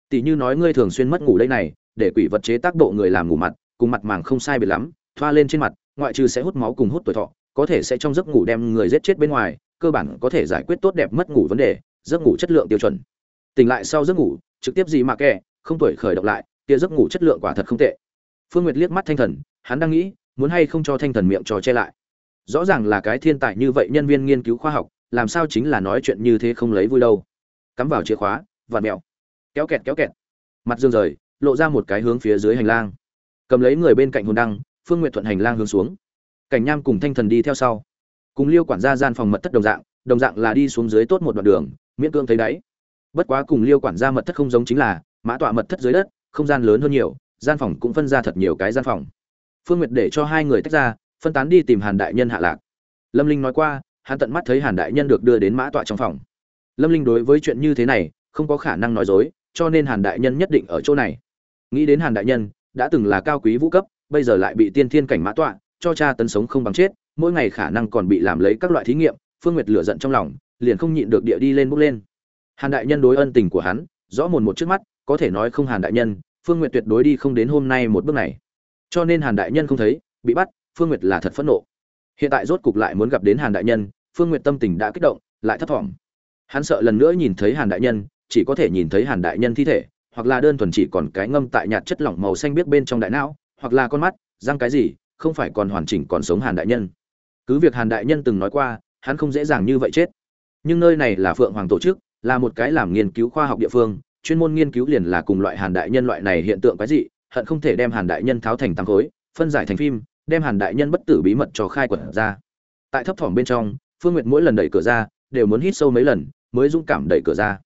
Tỷ như nói ngươi thường xuyên mất ngủ đây này, để quỷ vật chế tác độ người làm ngủ mặt, cùng mặt màng không sai biệt lắm, thoa lên trên mặt, ngoại trừ sẽ hút máu cùng hút tuổi thọ, có thể sẽ trong giấc ngủ đem người giết chết bên ngoài, cơ bản có thể giải quyết tốt đẹp mất ngủ vấn đề, giấc ngủ chất lượng tiêu chuẩn. Tỉnh lại sau giấc ngủ, trực tiếp gì mà kẻ không tuổi khởi động lại, kia giấc ngủ chất lượng quả thật không tệ. Phương nguyệt liếc mắt thanh thần, hắn đang nghĩ, muốn hay không cho thanh thần miệng trò che lại rõ ràng là cái thiên tài như vậy nhân viên nghiên cứu khoa học, làm sao chính là nói chuyện như thế không lấy vui đâu. Cắm vào chìa khóa vạt mèo kéo kẹt kéo kẹt. Mặt dương rời, lộ ra một cái hướng phía dưới hành lang. Cầm lấy người bên cạnh hồn đăng, phương nguyện thuận hành lang hướng xuống. Cảnh nham cùng thanh thần đi theo sau. Cùng liêu quản gia gian phòng mật thất đồng dạng đồng dạng là đi xuống dưới tốt một đoạn đường, miễn cương thấy đáy. Bất quá cùng liêu quản gia mật thất không giống chính là, mã tọa mật thất dưới đất, không gian lớn hơn nhiều, gian phòng cũng phân ra thật nhiều cái gian phòng. Phương nguyệt để cho hai người tách ra phân tán đi tìm hàn đại nhân hạ lạc. Lâm linh nói qua, hắn tận mắt thấy hàn đại nhân được đưa đến mã tọa trong phòng. Lâm linh đối với chuyện như thế này, không có khả năng nói dối, cho nên hàn đại nhân nhất định ở chỗ này. Nghĩ đến hàn đại nhân, đã từng là cao quý vũ cấp, bây giờ lại bị tiên thiên cảnh mã tọa, cho cha tấn sống không bằng chết, mỗi ngày khả năng còn bị làm lấy các loại thí nghiệm, phương nguyệt lửa giận trong lòng, liền không nhịn được địa đi lên bốc lên. Hàn đại nhân đối ân tình của hắn, rõ mồn một trước mắt, có thể nói không hàn đại nhân, phương nguyệt tuyệt đối đi không đến hôm nay một bước này. Cho nên hàn đại nhân không thấy, bị bắt phương nguyệt là thật phẫn nộ. Hiện tại rốt cục lại muốn gặp đến hàn đại nhân, phương nguyệt tâm tình đã kích động, lại thấp thỏm. Hắn sợ lần nữa nhìn thấy hàn đại nhân, chỉ có thể nhìn thấy hàn đại nhân thi thể, hoặc là đơn thuần chỉ còn cái ngâm tại nhạt chất lỏng màu xanh biết bên trong đại não, hoặc là con mắt, răng cái gì, không phải còn hoàn chỉnh còn sống hàn đại nhân. Cứ việc hàn đại nhân từng nói qua, hắn không dễ dàng như vậy chết. Nhưng nơi này là phượng hoàng tổ chức, là một cái làm nghiên cứu khoa học địa phương, chuyên môn nghiên cứu liền là cùng loại hàn đại nhân loại này hiện tượng cái gì hận không thể đem hàn đại nhân tháo thành tăng khối, phân giải thành phim đem hàn đại nhân bất tử bí mật cho khai quật ra. Tại thấp thỏm bên trong, phương nguyệt mỗi lần đẩy cửa ra, đều muốn hít sâu mấy lần, mới dũng cảm đẩy cửa ra.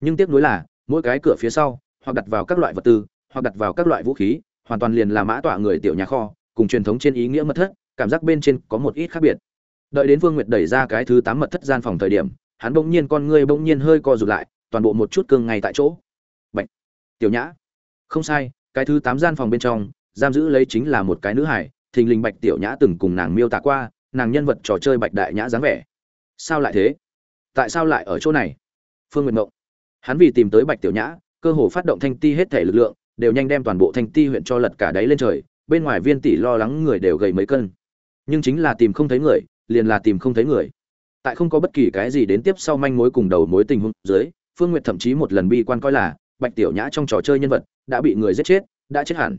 Nhưng tiếc nuối là, mỗi cái cửa phía sau, hoặc đặt vào các loại vật tư, hoặc đặt vào các loại vũ khí, hoàn toàn liền là mã tọa người tiểu nhà kho, cùng truyền thống trên ý nghĩa mật thất, cảm giác bên trên có một ít khác biệt. Đợi đến vương nguyệt đẩy ra cái thứ tám mật thất gian phòng thời điểm, hắn bỗng nhiên con ngươi bỗng nhiên hơi co rụt lại, toàn bộ một chút cương ngay tại chỗ. Bệnh tiểu nhã! Không sai, cái thứ tám gian phòng bên trong, giam giữ lấy chính là một cái nữ hải thình lình bạch tiểu nhã từng cùng nàng miêu tả qua, nàng nhân vật trò chơi bạch đại nhã dáng vẻ. Sao lại thế? Tại sao lại ở chỗ này? Phương nguyện mộng. Hắn vì tìm tới bạch tiểu nhã, cơ hồ phát động thanh ti hết thể lực lượng, đều nhanh đem toàn bộ thanh ti huyện cho lật cả đáy lên trời, bên ngoài viên tỷ lo lắng người đều gầy mấy cân. Nhưng chính là tìm không thấy người, liền là tìm không thấy người. Tại không có bất kỳ cái gì đến tiếp sau manh mối cùng đầu mối tình huống dưới, phương nguyệt thậm chí một lần bi quan coi là, bạch tiểu nhã trong trò chơi nhân vật, đã bị người giết chết, đã chết hẳn.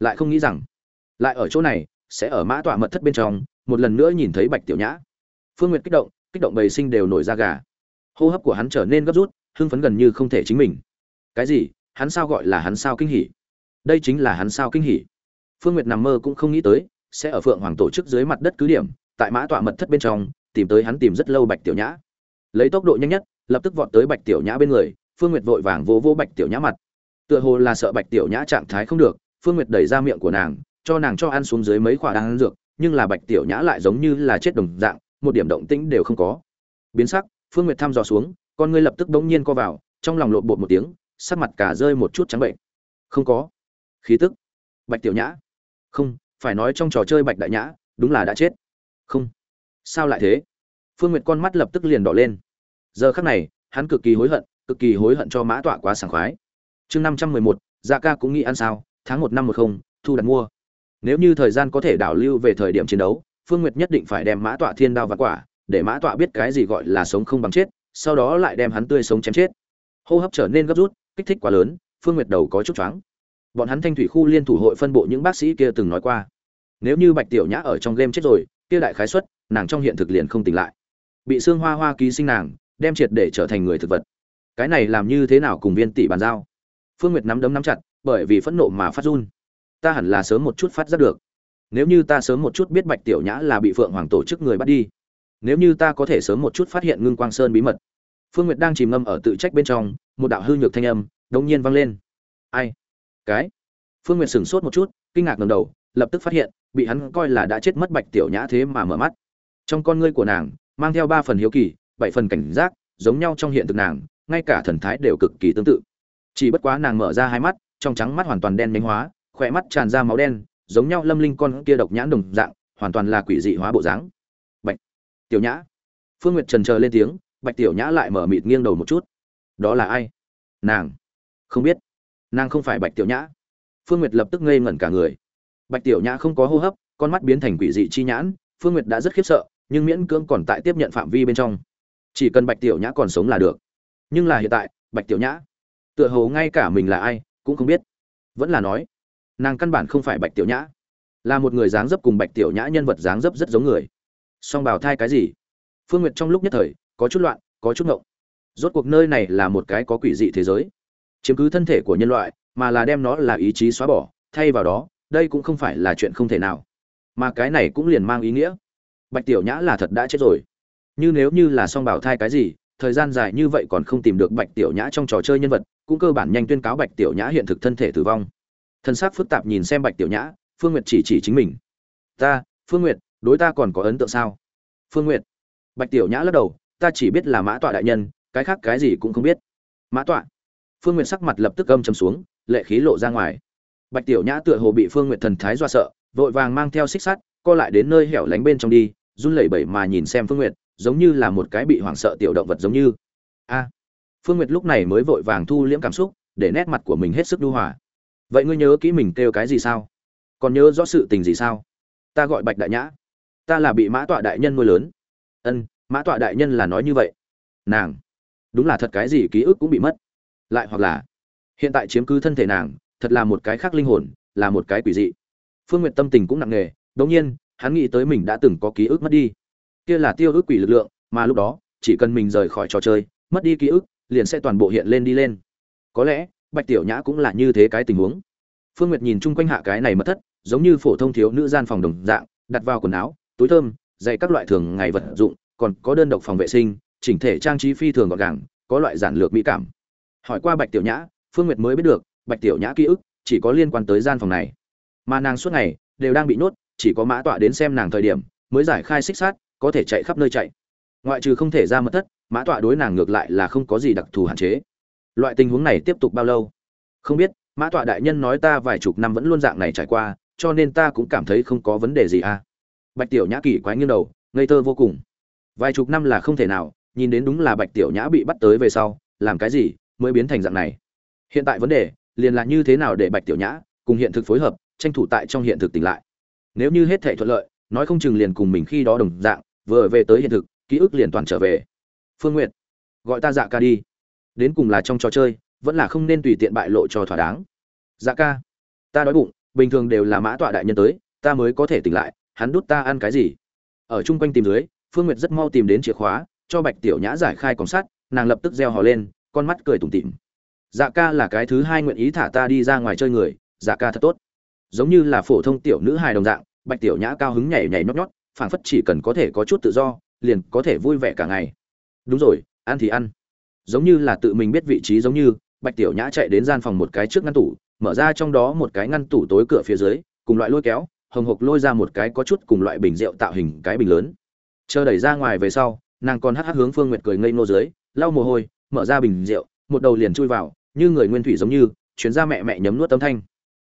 Lại không nghĩ rằng lại ở chỗ này, sẽ ở mã tọa mật thất bên trong, một lần nữa nhìn thấy bạch tiểu nhã. Phương nguyệt kích động kích động bầy sinh đều nổi da gà. Hô hấp của hắn trở nên gấp rút, hưng phấn gần như không thể chính mình. Cái gì? Hắn sao gọi là hắn sao kinh hỉ? Đây chính là hắn sao kinh hỉ. Phương nguyệt nằm mơ cũng không nghĩ tới, sẽ ở phượng hoàng tổ chức dưới mặt đất cứ điểm, tại mã tọa mật thất bên trong, tìm tới hắn tìm rất lâu bạch tiểu nhã. Lấy tốc độ nhanh nhất, lập tức vọt tới bạch tiểu nhã bên người, phương nguyệt vội vàng vỗ vỗ bạch tiểu nhã mặt. Tựa hồ là sợ bạch tiểu nhã trạng thái không được, phương nguyệt đẩy ra miệng của nàng cho nàng cho ăn xuống dưới mấy khoả đang ăn dược, nhưng là bạch tiểu nhã lại giống như là chết đồng dạng, một điểm động tĩnh đều không có. Biến sắc, phương nguyệt thăm dò xuống, con ngươi lập tức bỗng nhiên co vào, trong lòng lộn bột một tiếng, sắc mặt cả rơi một chút trắng bệnh. Không có. Khí tức. Bạch tiểu nhã. Không, phải nói trong trò chơi bạch đại nhã, đúng là đã chết. Không. Sao lại thế? Phương nguyệt con mắt lập tức liền đỏ lên. Giờ khắc này, hắn cực kỳ hối hận, cực kỳ hối hận cho mã tọa quá sảng khoái. Chương năm trăm mười một dạ ca cũng nghĩ ăn sao, tháng một năm một không, thu đặt mua nếu như thời gian có thể đảo lưu về thời điểm chiến đấu, phương nguyệt nhất định phải đem mã tọa thiên đao và quả, để mã tọa biết cái gì gọi là sống không bằng chết, sau đó lại đem hắn tươi sống chém chết. Hô hấp trở nên gấp rút, kích thích quá lớn, phương nguyệt đầu có chút choáng. Bọn hắn thanh thủy khu liên thủ hội phân bộ những bác sĩ kia từng nói qua. Nếu như bạch tiểu nhã ở trong game chết rồi, kia đại khái xuất, nàng trong hiện thực liền không tỉnh lại. Bị xương hoa hoa ký sinh nàng, đem triệt để trở thành người thực vật. Cái này làm như thế nào cùng viên tỷ bàn giao? Phương nguyệt nắm đấm nắm chặt, bởi vì phẫn nộ mà phát run ta hẳn là sớm một chút phát giác được. Nếu như ta sớm một chút biết bạch tiểu nhã là bị phượng hoàng tổ chức người bắt đi, nếu như ta có thể sớm một chút phát hiện ngưng quang sơn bí mật. Phương nguyệt đang chìm ngâm ở tự trách bên trong, một đạo hư nhược thanh âm đống nhiên vang lên. Ai? Cái? Phương nguyệt sửng sốt một chút, kinh ngạc ngầm đầu, lập tức phát hiện, bị hắn coi là đã chết mất bạch tiểu nhã thế mà mở mắt. Trong con ngươi của nàng, mang theo ba phần hiếu kỳ, bảy phần cảnh giác, giống nhau trong hiện thực nàng, ngay cả thần thái đều cực kỳ tương tự. Chỉ bất quá nàng mở ra hai mắt, trong trắng mắt hoàn toàn đen nhánh hóa khỏe mắt tràn ra máu đen, giống nhau lâm linh con kia độc nhãn đồng dạng, hoàn toàn là quỷ dị hóa bộ dáng. Bạch tiểu nhã. Phương nguyệt trần chờ lên tiếng, bạch tiểu nhã lại mở mịt nghiêng đầu một chút. Đó là ai? Nàng. Không biết. Nàng không phải bạch tiểu nhã. Phương nguyệt lập tức ngây ngẩn cả người. Bạch tiểu nhã không có hô hấp, con mắt biến thành quỷ dị chi nhãn, phương nguyệt đã rất khiếp sợ, nhưng miễn cưỡng còn tại tiếp nhận phạm vi bên trong. Chỉ cần bạch tiểu nhã còn sống là được. Nhưng là hiện tại, bạch tiểu nhã, tựa hồ ngay cả mình là ai, cũng không biết. Vẫn là nói nàng căn bản không phải bạch tiểu nhã, là một người dáng dấp cùng bạch tiểu nhã nhân vật dáng dấp rất giống người. Song bào thai cái gì? Phương nguyệt trong lúc nhất thời, có chút loạn, có chút ngộng. Rốt cuộc nơi này là một cái có quỷ dị thế giới. Chiếm cứ thân thể của nhân loại, mà là đem nó là ý chí xóa bỏ, thay vào đó, đây cũng không phải là chuyện không thể nào. Mà cái này cũng liền mang ý nghĩa. Bạch tiểu nhã là thật đã chết rồi. Như nếu như là song bảo thai cái gì, thời gian dài như vậy còn không tìm được bạch tiểu nhã trong trò chơi nhân vật, cũng cơ bản nhanh tuyên cáo bạch tiểu nhã hiện thực thân thể tử vong thân xác phức tạp nhìn xem bạch tiểu nhã, phương nguyệt chỉ chỉ chính mình. Ta, phương nguyệt, đối ta còn có ấn tượng sao? Phương nguyệt. Bạch tiểu nhã lắc đầu, ta chỉ biết là mã tọa đại nhân, cái khác cái gì cũng không biết. Mã tọa? Phương nguyệt sắc mặt lập tức âm chầm xuống, lệ khí lộ ra ngoài. Bạch tiểu nhã tựa hồ bị phương nguyệt thần thái do sợ, vội vàng mang theo xích sắt, co lại đến nơi hẻo lánh bên trong đi, run lẩy bẩy mà nhìn xem phương nguyệt, giống như là một cái bị hoảng sợ tiểu động vật giống như. A! Phương nguyệt lúc này mới vội vàng thu liễm cảm xúc, để nét mặt của mình hết sức đu hòa vậy ngươi nhớ kỹ mình kêu cái gì sao? Còn nhớ rõ sự tình gì sao? Ta gọi bạch đại nhã. Ta là bị mã tọa đại nhân nuôi lớn. Ân, mã tọa đại nhân là nói như vậy. Nàng, đúng là thật cái gì ký ức cũng bị mất. Lại hoặc là, hiện tại chiếm cứ thân thể nàng, thật là một cái khác linh hồn, là một cái quỷ dị. Phương n g u y ệ t tâm tình cũng nặng nề đ ỗ n g nhiên, hắn nghĩ tới mình đã từng có ký ức mất đi. Kia là tiêu ức quỷ lực lượng, mà lúc đó, chỉ cần mình rời khỏi trò chơi, mất đi ký ức, liền sẽ toàn bộ hiện lên đi lên. Có lẽ bạch tiểu nhã cũng là như thế cái tình huống. Phương nguyệt nhìn chung quanh hạ cái này mất thất, giống như phổ thông thiếu nữ gian phòng đồng dạng, đặt vào quần áo, túi thơm, dạy các loại thường ngày vật dụng, còn có đơn độc phòng vệ sinh, chỉnh thể trang trí phi thường gọn gàng, có loại giản lược mỹ cảm. Hỏi qua bạch tiểu nhã, phương nguyệt mới biết được, bạch tiểu nhã ký ức chỉ có liên quan tới gian phòng này. Mà nàng suốt ngày đều đang bị nhốt, chỉ có mã tọa đến xem nàng thời điểm, mới giải khai xích sát có thể chạy khắp nơi chạy. Ngoại trừ không thể ra mất thất, mã tọa đối nàng ngược lại là không có gì đặc thù hạn chế loại tình huống này tiếp tục bao lâu? Không biết, mã tọa đại nhân nói ta vài chục năm vẫn luôn dạng này trải qua, cho nên ta cũng cảm thấy không có vấn đề gì à. Bạch tiểu nhã kỳ quái nghiêng đầu, ngây thơ vô cùng. Vài chục năm là không thể nào, nhìn đến đúng là bạch tiểu nhã bị bắt tới về sau, làm cái gì mới biến thành dạng này? Hiện tại vấn đề, liền là như thế nào để bạch tiểu nhã cùng hiện thực phối hợp, tranh thủ tại trong hiện thực tỉnh lại? Nếu như hết thể thuận lợi, nói không chừng liền cùng mình khi đó đồng dạng, vừa về tới hiện thực, ký ức liền toàn trở về. Phương n g u y ệ t gọi ta dạ ca đi đến cùng là trong trò chơi, vẫn là không nên tùy tiện bại lộ cho thỏa đáng. Dạ ca, ta đói bụng, bình thường đều là mã tọa đại nhân tới, ta mới có thể tỉnh lại, hắn đút ta ăn cái gì? Ở chung quanh tìm dưới, phương nguyệt rất mau tìm đến chìa khóa, cho bạch tiểu nhã giải khai còng sắt, nàng lập tức reo hò lên, con mắt cười tủm tỉm. Dạ ca là cái thứ hai nguyện ý thả ta đi ra ngoài chơi người dạ ca thật tốt. Giống như là phổ thông tiểu nữ hài đồng dạng, bạch tiểu nhã cao hứng nhảy nhảy nhót nhót, phảng phất chỉ cần có thể có chút tự do, liền có thể vui vẻ cả ngày. Đúng rồi, ăn thì ăn giống như là tự mình biết vị trí giống như, bạch tiểu nhã chạy đến gian phòng một cái trước ngăn tủ, mở ra trong đó một cái ngăn tủ tối cửa phía dưới, cùng loại lôi kéo, hồng hộc lôi ra một cái có chút cùng loại bình rượu tạo hình cái bình lớn. Chờ đẩy ra ngoài về sau, nàng còn hắc hắc hướng phương nguyệt cười ngây nô dưới, lau mồ hôi, mở ra bình rượu, một đầu liền chui vào, như người nguyên thủy giống như, chuyến ra mẹ mẹ nhấm nuốt tâm thanh.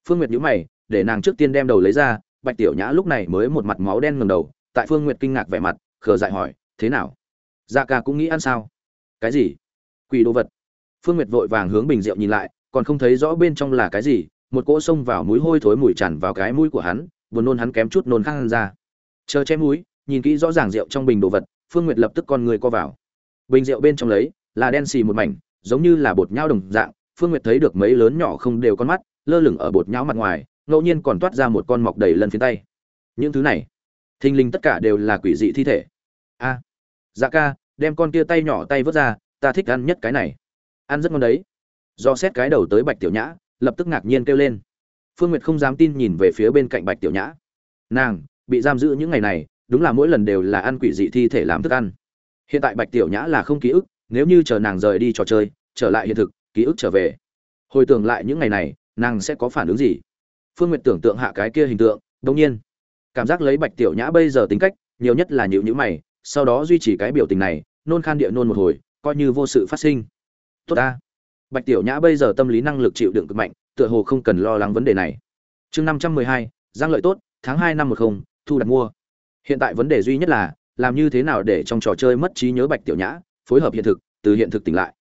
Phương nguyệt nhíu mày, để nàng trước tiên đem đầu lấy ra, bạch tiểu nhã lúc này mới một mặt máu đen ngầm đầu, tại phương nguyệt kinh ngạc vẻ mặt, khờ dại hỏi, thế nào? Gia ca cũng nghĩ ăn sao? Cái gì? Quỷ đồ vật. Phương nguyệt vội vàng hướng bình rượu nhìn lại, còn không thấy rõ bên trong là cái gì, một cỗ xông vào mũi hôi thối mùi tràn vào cái mũi của hắn vừa nôn hắn kém chút nôn khăn ra. Chờ che mũi, nhìn kỹ rõ ràng rượu trong bình đồ vật, phương nguyệt lập tức con người co vào. Bình rượu bên trong lấy, là đen xì một mảnh, giống như là bột nhau đồng dạng, phương nguyệt thấy được mấy lớn nhỏ không đều con mắt, lơ lửng ở bột nhão mặt ngoài, ngẫu nhiên còn toát ra một con mọc đầy lần phía tay. Những thứ này, thình lình tất cả đều là quỷ dị thi thể. A dạ ca, đem con kia tay nhỏ tay vớt ra ta thích ăn nhất cái này. Ăn rất ngon đấy. Do xét cái đầu tới bạch tiểu nhã, lập tức ngạc nhiên kêu lên. Phương nguyệt không dám tin nhìn về phía bên cạnh bạch tiểu nhã. Nàng, bị giam giữ những ngày này, đúng là mỗi lần đều là ăn quỷ dị thi thể làm thức ăn. Hiện tại bạch tiểu nhã là không ký ức, nếu như chờ nàng rời đi trò chơi, trở lại hiện thực, ký ức trở về. Hồi tưởng lại những ngày này, nàng sẽ có phản ứng gì? Phương n g u y ệ t tưởng tượng hạ cái kia hình tượng đông nhiên. Cảm giác lấy bạch tiểu nhã bây giờ tính cách, nhiều nhất là nhịu nhữ mày, sau đó duy trì cái biểu tình này, nôn khan địa nôn một hồi coi như vô sự phát sinh. Tốt ta. Bạch tiểu nhã bây giờ tâm lý năng lực chịu đựng cực mạnh, tựa hồ không cần lo lắng vấn đề này. Chương năm trăm mười hai, giang lợi tốt, tháng hai năm một không, thu đặt mua. Hiện tại vấn đề duy nhất là, làm như thế nào để trong trò chơi mất trí nhớ bạch tiểu nhã, phối hợp hiện thực, từ hiện thực tỉnh lại.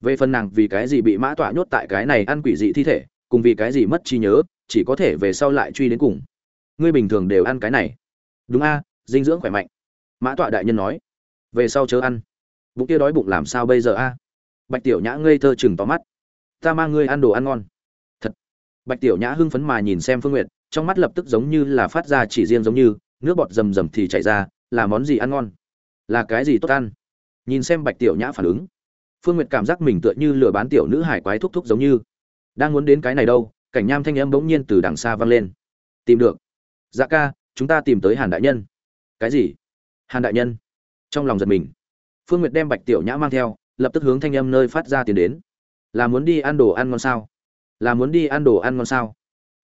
Về phần nàng vì cái gì bị mã tọa nhốt tại cái này ăn quỷ dị thi thể, cùng vì cái gì mất trí nhớ, chỉ có thể về sau lại truy đến cùng. Ngươi bình thường đều ăn cái này. Đúng a, dinh dưỡng khỏe mạnh. Mã tọa đại nhân nói. Về sau chớ ăn bụng kia đói bụng làm sao bây giờ a? Bạch tiểu nhã ngây thơ chừng tóm mắt. Ta mang ngươi ăn đồ ăn ngon. Thật. Bạch tiểu nhã hưng phấn mà nhìn xem phương nguyệt, trong mắt lập tức giống như là phát ra chỉ riêng giống như, nước bọt rầm rầm thì chảy ra, là món gì ăn ngon? Là cái gì tốt ăn? Nhìn xem bạch tiểu nhã phản ứng, phương nguyệt cảm giác mình tựa như lừa bán tiểu nữ hải quái thúc thúc giống như. Đang muốn đến cái này đâu, cảnh nham thanh âm bỗng nhiên từ đằng xa vang lên. Tìm được. Dạ ca, chúng ta tìm tới hàn đại nhân. Cái gì? Hàn đại nhân. Trong lòng giật mình phương nguyệt đem bạch tiểu nhã mang theo, lập tức hướng thanh âm nơi phát ra tiền đến. Là muốn đi ăn đồ ăn ngon sao? Là muốn đi ăn đồ ăn ngon sao?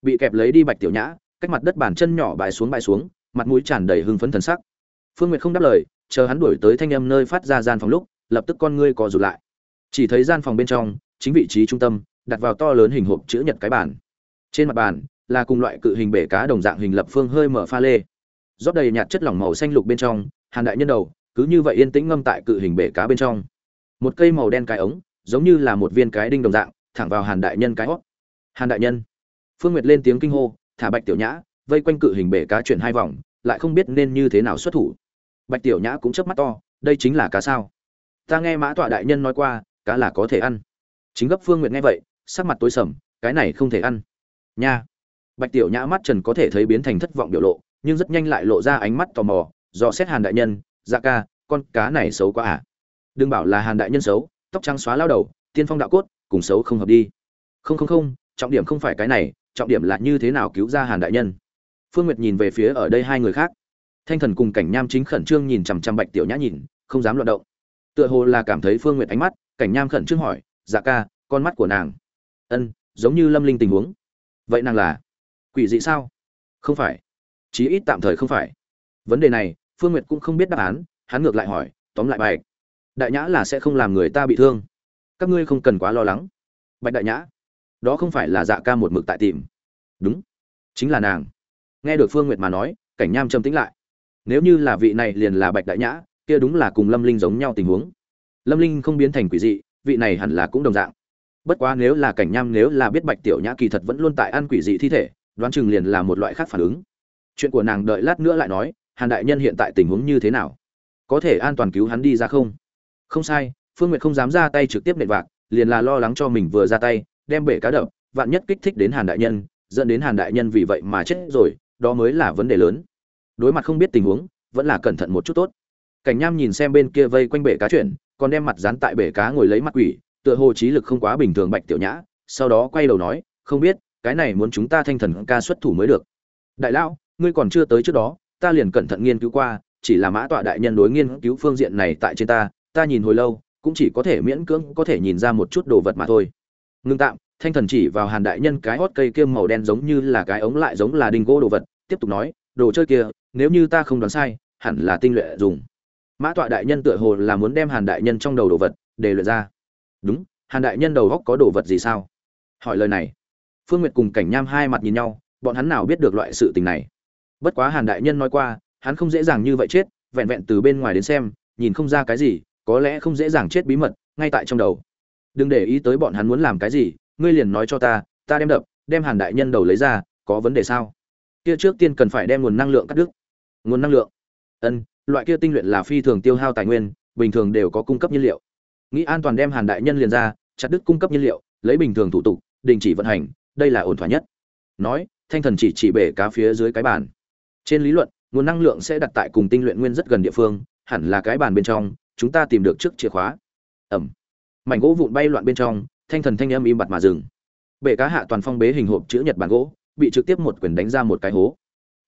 Bị kẹp lấy đi bạch tiểu nhã, cách mặt đất bàn chân nhỏ bại xuống bại xuống, mặt mũi tràn đầy hưng phấn thần sắc. Phương nguyệt không đáp lời, chờ hắn đuổi tới thanh âm nơi phát ra gian phòng lúc, lập tức con ngươi co rụt lại. Chỉ thấy gian phòng bên trong, chính vị trí trung tâm, đặt vào to lớn hình hộp chữ nhật cái bàn. Trên mặt bàn, là cùng loại cự hình bể cá đồng dạng hình lập phương hơi mở pha lê. Rót đầy nhạt chất lỏng màu xanh lục bên trong, hàn đại nhân đầu cứ như vậy yên tĩnh ngâm tại cự hình bể cá bên trong. Một cây màu đen cái ống, giống như là một viên cái đinh đồng dạng, thẳng vào hàn đại nhân cái hót. Hàn đại nhân. Phương nguyệt lên tiếng kinh hô, thả bạch tiểu nhã, vây quanh cự hình bể cá chuyển hai vòng, lại không biết nên như thế nào xuất thủ. Bạch tiểu nhã cũng chớp mắt to, đây chính là cá sao? Ta nghe mã tọa đại nhân nói qua, cá là có thể ăn. Chính gấp phương nguyệt nghe vậy, sắc mặt tối sầm, cái này không thể ăn. Nha. Bạch tiểu nhã mắt trần có thể thấy biến thành thất vọng biểu lộ, nhưng rất nhanh lại lộ ra ánh mắt tò mò do xét hàn đại nhân dạ ca, con cá này xấu quá à. Đừng bảo là hàn đại nhân xấu, tóc trắng xóa lao đầu, tiên phong đạo cốt, cùng xấu không hợp đi. Không không không, trọng điểm không phải cái này, trọng điểm là như thế nào cứu ra hàn đại nhân. Phương nguyệt nhìn về phía ở đây hai người khác. Thanh thần cùng cảnh nham chính khẩn trương nhìn chằm chằm bạch tiểu nhã nhìn, không dám loạt động. Tựa hồ là cảm thấy phương nguyệt ánh mắt, cảnh nham khẩn trương hỏi dạ ca, con mắt của nàng. Ân, giống như lâm linh tình huống. Vậy nàng là quỷ dị sao? Không phải. Chí ít tạm thời không phải. Vấn đề này phương nguyệt cũng không biết đáp án, hắn ngược lại hỏi, tóm lại bạch, đại nhã là sẽ không làm người ta bị thương. Các ngươi không cần quá lo lắng. Bạch đại nhã, đó không phải là dạ ca một mực tại tìm. Đúng, chính là nàng. Nghe được phương nguyệt mà nói, cảnh nham trầm tĩnh lại. Nếu như là vị này liền là bạch đại nhã, kia đúng là cùng lâm linh giống nhau tình huống. Lâm linh không biến thành quỷ dị, vị này hẳn là cũng đồng dạng. Bất quá nếu là cảnh nham, nếu là biết bạch tiểu nhã kỳ thật vẫn luôn tại ăn quỷ dị thi thể, đoán chừng liền là một loại khác phản ứng. Chuyện của nàng đợi lát nữa lại nói hàn đại nhân hiện tại tình huống như thế nào? Có thể an toàn cứu hắn đi ra không? Không sai, phương nguyệt không dám ra tay trực tiếp nệ vạc, liền là lo lắng cho mình vừa ra tay, đem bể cá đập, vạn nhất kích thích đến hàn đại nhân, dẫn đến hàn đại nhân vì vậy mà chết rồi, đó mới là vấn đề lớn. Đối mặt không biết tình huống, vẫn là cẩn thận một chút tốt. Cảnh nham nhìn xem bên kia vây quanh bể cá chuyển còn đem mặt dán tại bể cá ngồi lấy mặt quỷ, tựa hồ trí lực không quá bình thường bạch tiểu nhã, sau đó quay đầu nói, không biết, cái này muốn chúng ta thanh thần ca xuất thủ mới được. Đại lão, ngươi còn chưa tới trước đó ta liền cẩn thận nghiên cứu qua, chỉ là mã tọa đại nhân đối nghiên cứu phương diện này tại trên ta ta nhìn hồi lâu, cũng chỉ có thể miễn cưỡng có thể nhìn ra một chút đồ vật mà thôi. Ngưng tạm, thanh thần chỉ vào hàn đại nhân cái hót cây kia màu đen giống như là cái ống lại giống là đinh gỗ đồ vật, tiếp tục nói, đồ chơi kia, nếu như ta không đoán sai, hẳn là tinh luyện dùng. Mã tọa đại nhân tựa hồ là muốn đem hàn đại nhân trong đầu đồ vật để luyện ra. Đúng, hàn đại nhân đầu góc có đồ vật gì sao? Hỏi lời này. Phương nguyệt cùng cảnh nham hai mặt nhìn nhau, bọn hắn nào biết được loại sự tình này? Bất quá hàn đại nhân nói qua, hắn không dễ dàng như vậy chết, vẹn vẹn từ bên ngoài đến xem, nhìn không ra cái gì, có lẽ không dễ dàng chết bí mật, ngay tại trong đầu. Đừng để ý tới bọn hắn muốn làm cái gì, ngươi liền nói cho ta ta đem đập, đem hàn đại nhân đầu lấy ra, có vấn đề sao? Kia trước tiên cần phải đem nguồn năng lượng cắt đứt. Nguồn năng lượng? Ân, loại kia tinh luyện là phi thường tiêu hao tài nguyên, bình thường đều có cung cấp nhiên liệu. Nghĩ an toàn đem hàn đại nhân liền ra, chặt đứt cung cấp nhiên liệu, lấy bình thường thủ tục, đình chỉ vận hành, đây là ổn thỏa nhất. Nói, thanh thần chỉ chỉ bể cá phía dưới cái bàn trên lý luận, nguồn năng lượng sẽ đặt tại cùng tinh luyện nguyên rất gần địa phương, hẳn là cái bàn bên trong, chúng ta tìm được trước chìa khóa. Ẩm. Mảnh gỗ vụn bay loạn bên trong, thanh thần thanh âm im bặt mà dừng. Bể cá hạ toàn phong bế hình hộp chữ nhật bản gỗ, bị trực tiếp một quyền đánh ra một cái hố.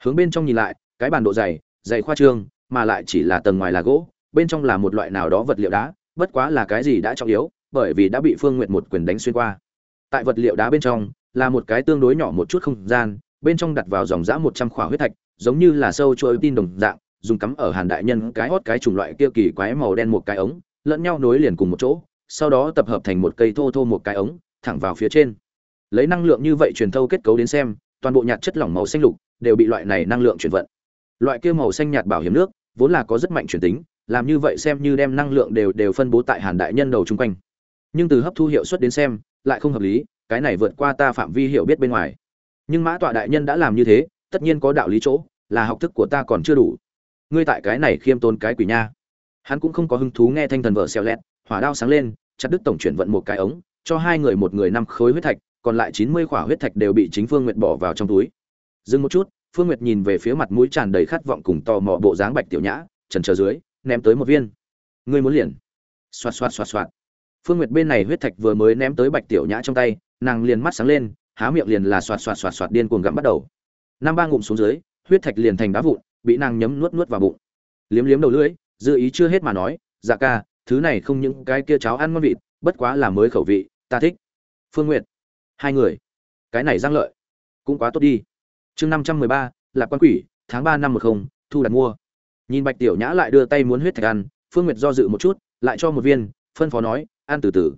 Hướng bên trong nhìn lại, cái bàn độ dày dày khoa trương, mà lại chỉ là tầng ngoài là gỗ, bên trong là một loại nào đó vật liệu đá, bất quá là cái gì đã trọng yếu, bởi vì đã bị phương nguyện một quyền đánh xuyên qua. Tại vật liệu đá bên trong, là một cái tương đối nhỏ một chút không gian, bên trong đặt vào dòng dã một trăm khỏa huyết thạch giống như là sâu chuỗi tin đồng dạng, dùng cắm ở hàn đại nhân cái hót cái chủng loại kia kỳ quái màu đen một cái ống, lẫn nhau nối liền cùng một chỗ, sau đó tập hợp thành một cây thô thô một cái ống, thẳng vào phía trên. Lấy năng lượng như vậy truyền thâu kết cấu đến xem, toàn bộ nhạt chất lỏng màu xanh lục đều bị loại này năng lượng chuyển vận. Loại kia màu xanh nhạt bảo hiểm nước, vốn là có rất mạnh chuyển tính, làm như vậy xem như đem năng lượng đều đều phân bố tại hàn đại nhân đầu chung quanh. Nhưng từ hấp thu hiệu suất đến xem, lại không hợp lý, cái này vượt qua ta phạm vi hiểu biết bên ngoài. Nhưng mã tọa đại nhân đã làm như thế tất nhiên có đạo lý chỗ, là học thức của ta còn chưa đủ. Ngươi tại cái này khiêm tốn cái quỷ nha. Hắn cũng không có hứng thú nghe thanh thần vợ xeo lẹt, hỏa đao sáng lên, chặt đứt tổng chuyển vận một cái ống, cho hai người một người năm khối huyết thạch, còn lại chín mươi khỏa huyết thạch đều bị chính phương nguyệt bỏ vào trong túi. Dừng một chút, phương nguyệt nhìn về phía mặt mũi tràn đầy khát vọng cùng tò mò bộ dáng bạch tiểu nhã trần chờ dưới, ném tới một viên. Ngươi muốn liền. Xoạt xoạt xoạt xoạt. Phương nguyệt bên này huyết thạch vừa mới ném tới bạch tiểu nhã trong tay, nàng liền mắt sáng lên, há miệng liền là xoạt xoạt xoạt xoạt điên cuồng gặm bắt đầu năm ba ngụm xuống dưới, huyết thạch liền thành đá vụn, bị nàng nhấm nuốt nuốt vào bụng. Liếm liếm đầu lưỡi, dư ý chưa hết mà nói dạ ca, thứ này không những cái kia cháo ăn ngon vịt, bất quá là mới khẩu vị, ta thích. Phương nguyệt, hai người, cái này giang lợi, cũng quá tốt đi. Chương năm trăm mười ba là quan quỷ, tháng ba năm một không, thu đặt mua. Nhìn bạch tiểu nhã lại đưa tay muốn huyết thạch ăn, phương nguyệt do dự một chút, lại cho một viên, phân phó nói, ăn từ từ.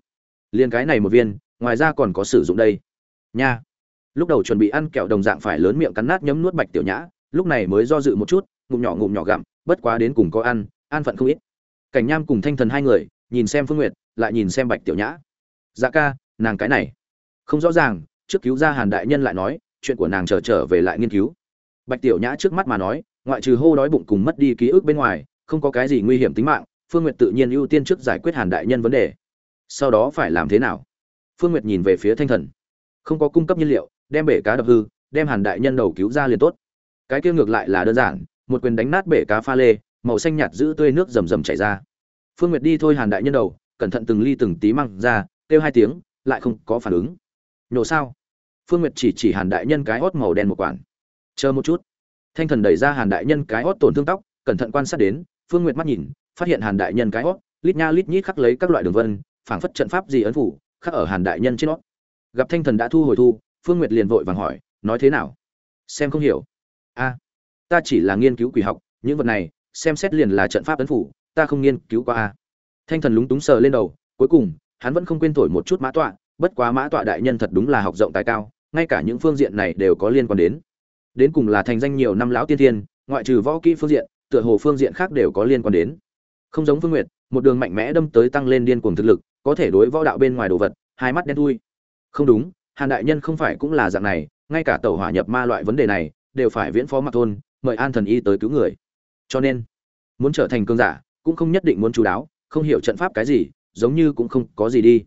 Liền cái này một viên, ngoài ra còn có sử dụng đây. Nha lúc đầu chuẩn bị ăn kẹo đồng dạng phải lớn miệng cắn nát nhấm nuốt bạch tiểu nhã, lúc này mới do dự một chút, ngụm nhỏ ngụm nhỏ gặm, bất quá đến cùng có ăn an phận không ít. Cảnh nham cùng thanh thần hai người, nhìn xem phương nguyệt, lại nhìn xem bạch tiểu nhã. Dạ ca, nàng cái này. Không rõ ràng, trước cứu ra hàn đại nhân lại nói, chuyện của nàng trở trở về lại nghiên cứu. Bạch tiểu nhã trước mắt mà nói, ngoại trừ hô đói bụng cùng mất đi ký ức bên ngoài, không có cái gì nguy hiểm tính mạng, phương nguyệt tự nhiên ưu tiên trước giải quyết hàn đại nhân vấn đề. Sau đó phải làm thế nào? Phương nguyệt nhìn về phía thanh thần. Không có cung cấp nhiên liệu đem bể cá đập hư, đem hàn đại nhân đầu cứu ra liền tốt. Cái kia ngược lại là đơn giản, một quyền đánh nát bể cá pha lê, màu xanh nhạt giữ tươi nước rầm rầm chảy ra. Phương nguyệt đi thôi hàn đại nhân đầu, cẩn thận từng ly từng tí măng ra, kêu hai tiếng, lại không có phản ứng. Nhổ sao? Phương nguyệt chỉ chỉ hàn đại nhân cái hót màu đen một quản. Chờ một chút. Thanh thần đẩy ra hàn đại nhân cái hót tổn thương tóc, cẩn thận quan sát đến, phương nguyệt mắt nhìn, phát hiện hàn đại nhân cái hót lít nha lít nhít khắc lấy các loại đường vân, phảng phất trận pháp gì ấn phủ, khắc ở hàn đại nhân trên nó. Gặp thanh thần đã thu hồi thu phương nguyệt liền vội vàng hỏi, nói thế nào? Xem không hiểu. A, ta chỉ là nghiên cứu quỷ học, những vật này, xem xét liền là trận pháp ấn phủ, ta không nghiên cứu qua a. Thanh thần lúng túng sờ lên đầu, cuối cùng, hắn vẫn không quên thổi một chút mã tọa, bất quá mã tọa đại nhân thật đúng là học rộng tài cao, ngay cả những phương diện này đều có liên quan đến. Đến cùng là thành danh nhiều năm lão tiên thiên, ngoại trừ võ kỹ phương diện, tựa hồ phương diện khác đều có liên quan đến. Không giống phương nguyệt, một đường mạnh mẽ đâm tới tăng lên điên cuồng thực lực, có thể đối võ đạo bên ngoài đồ vật, hai mắt đen thui. Không đúng hàn đại nhân không phải cũng là dạng này, ngay cả tàu hỏa nhập ma loại vấn đề này, đều phải viễn phó mặt thôn, mời an thần y tới cứu người. Cho nên, muốn trở thành cương giả, cũng không nhất định muốn chú đáo, không hiểu trận pháp cái gì, giống như cũng không có gì đi.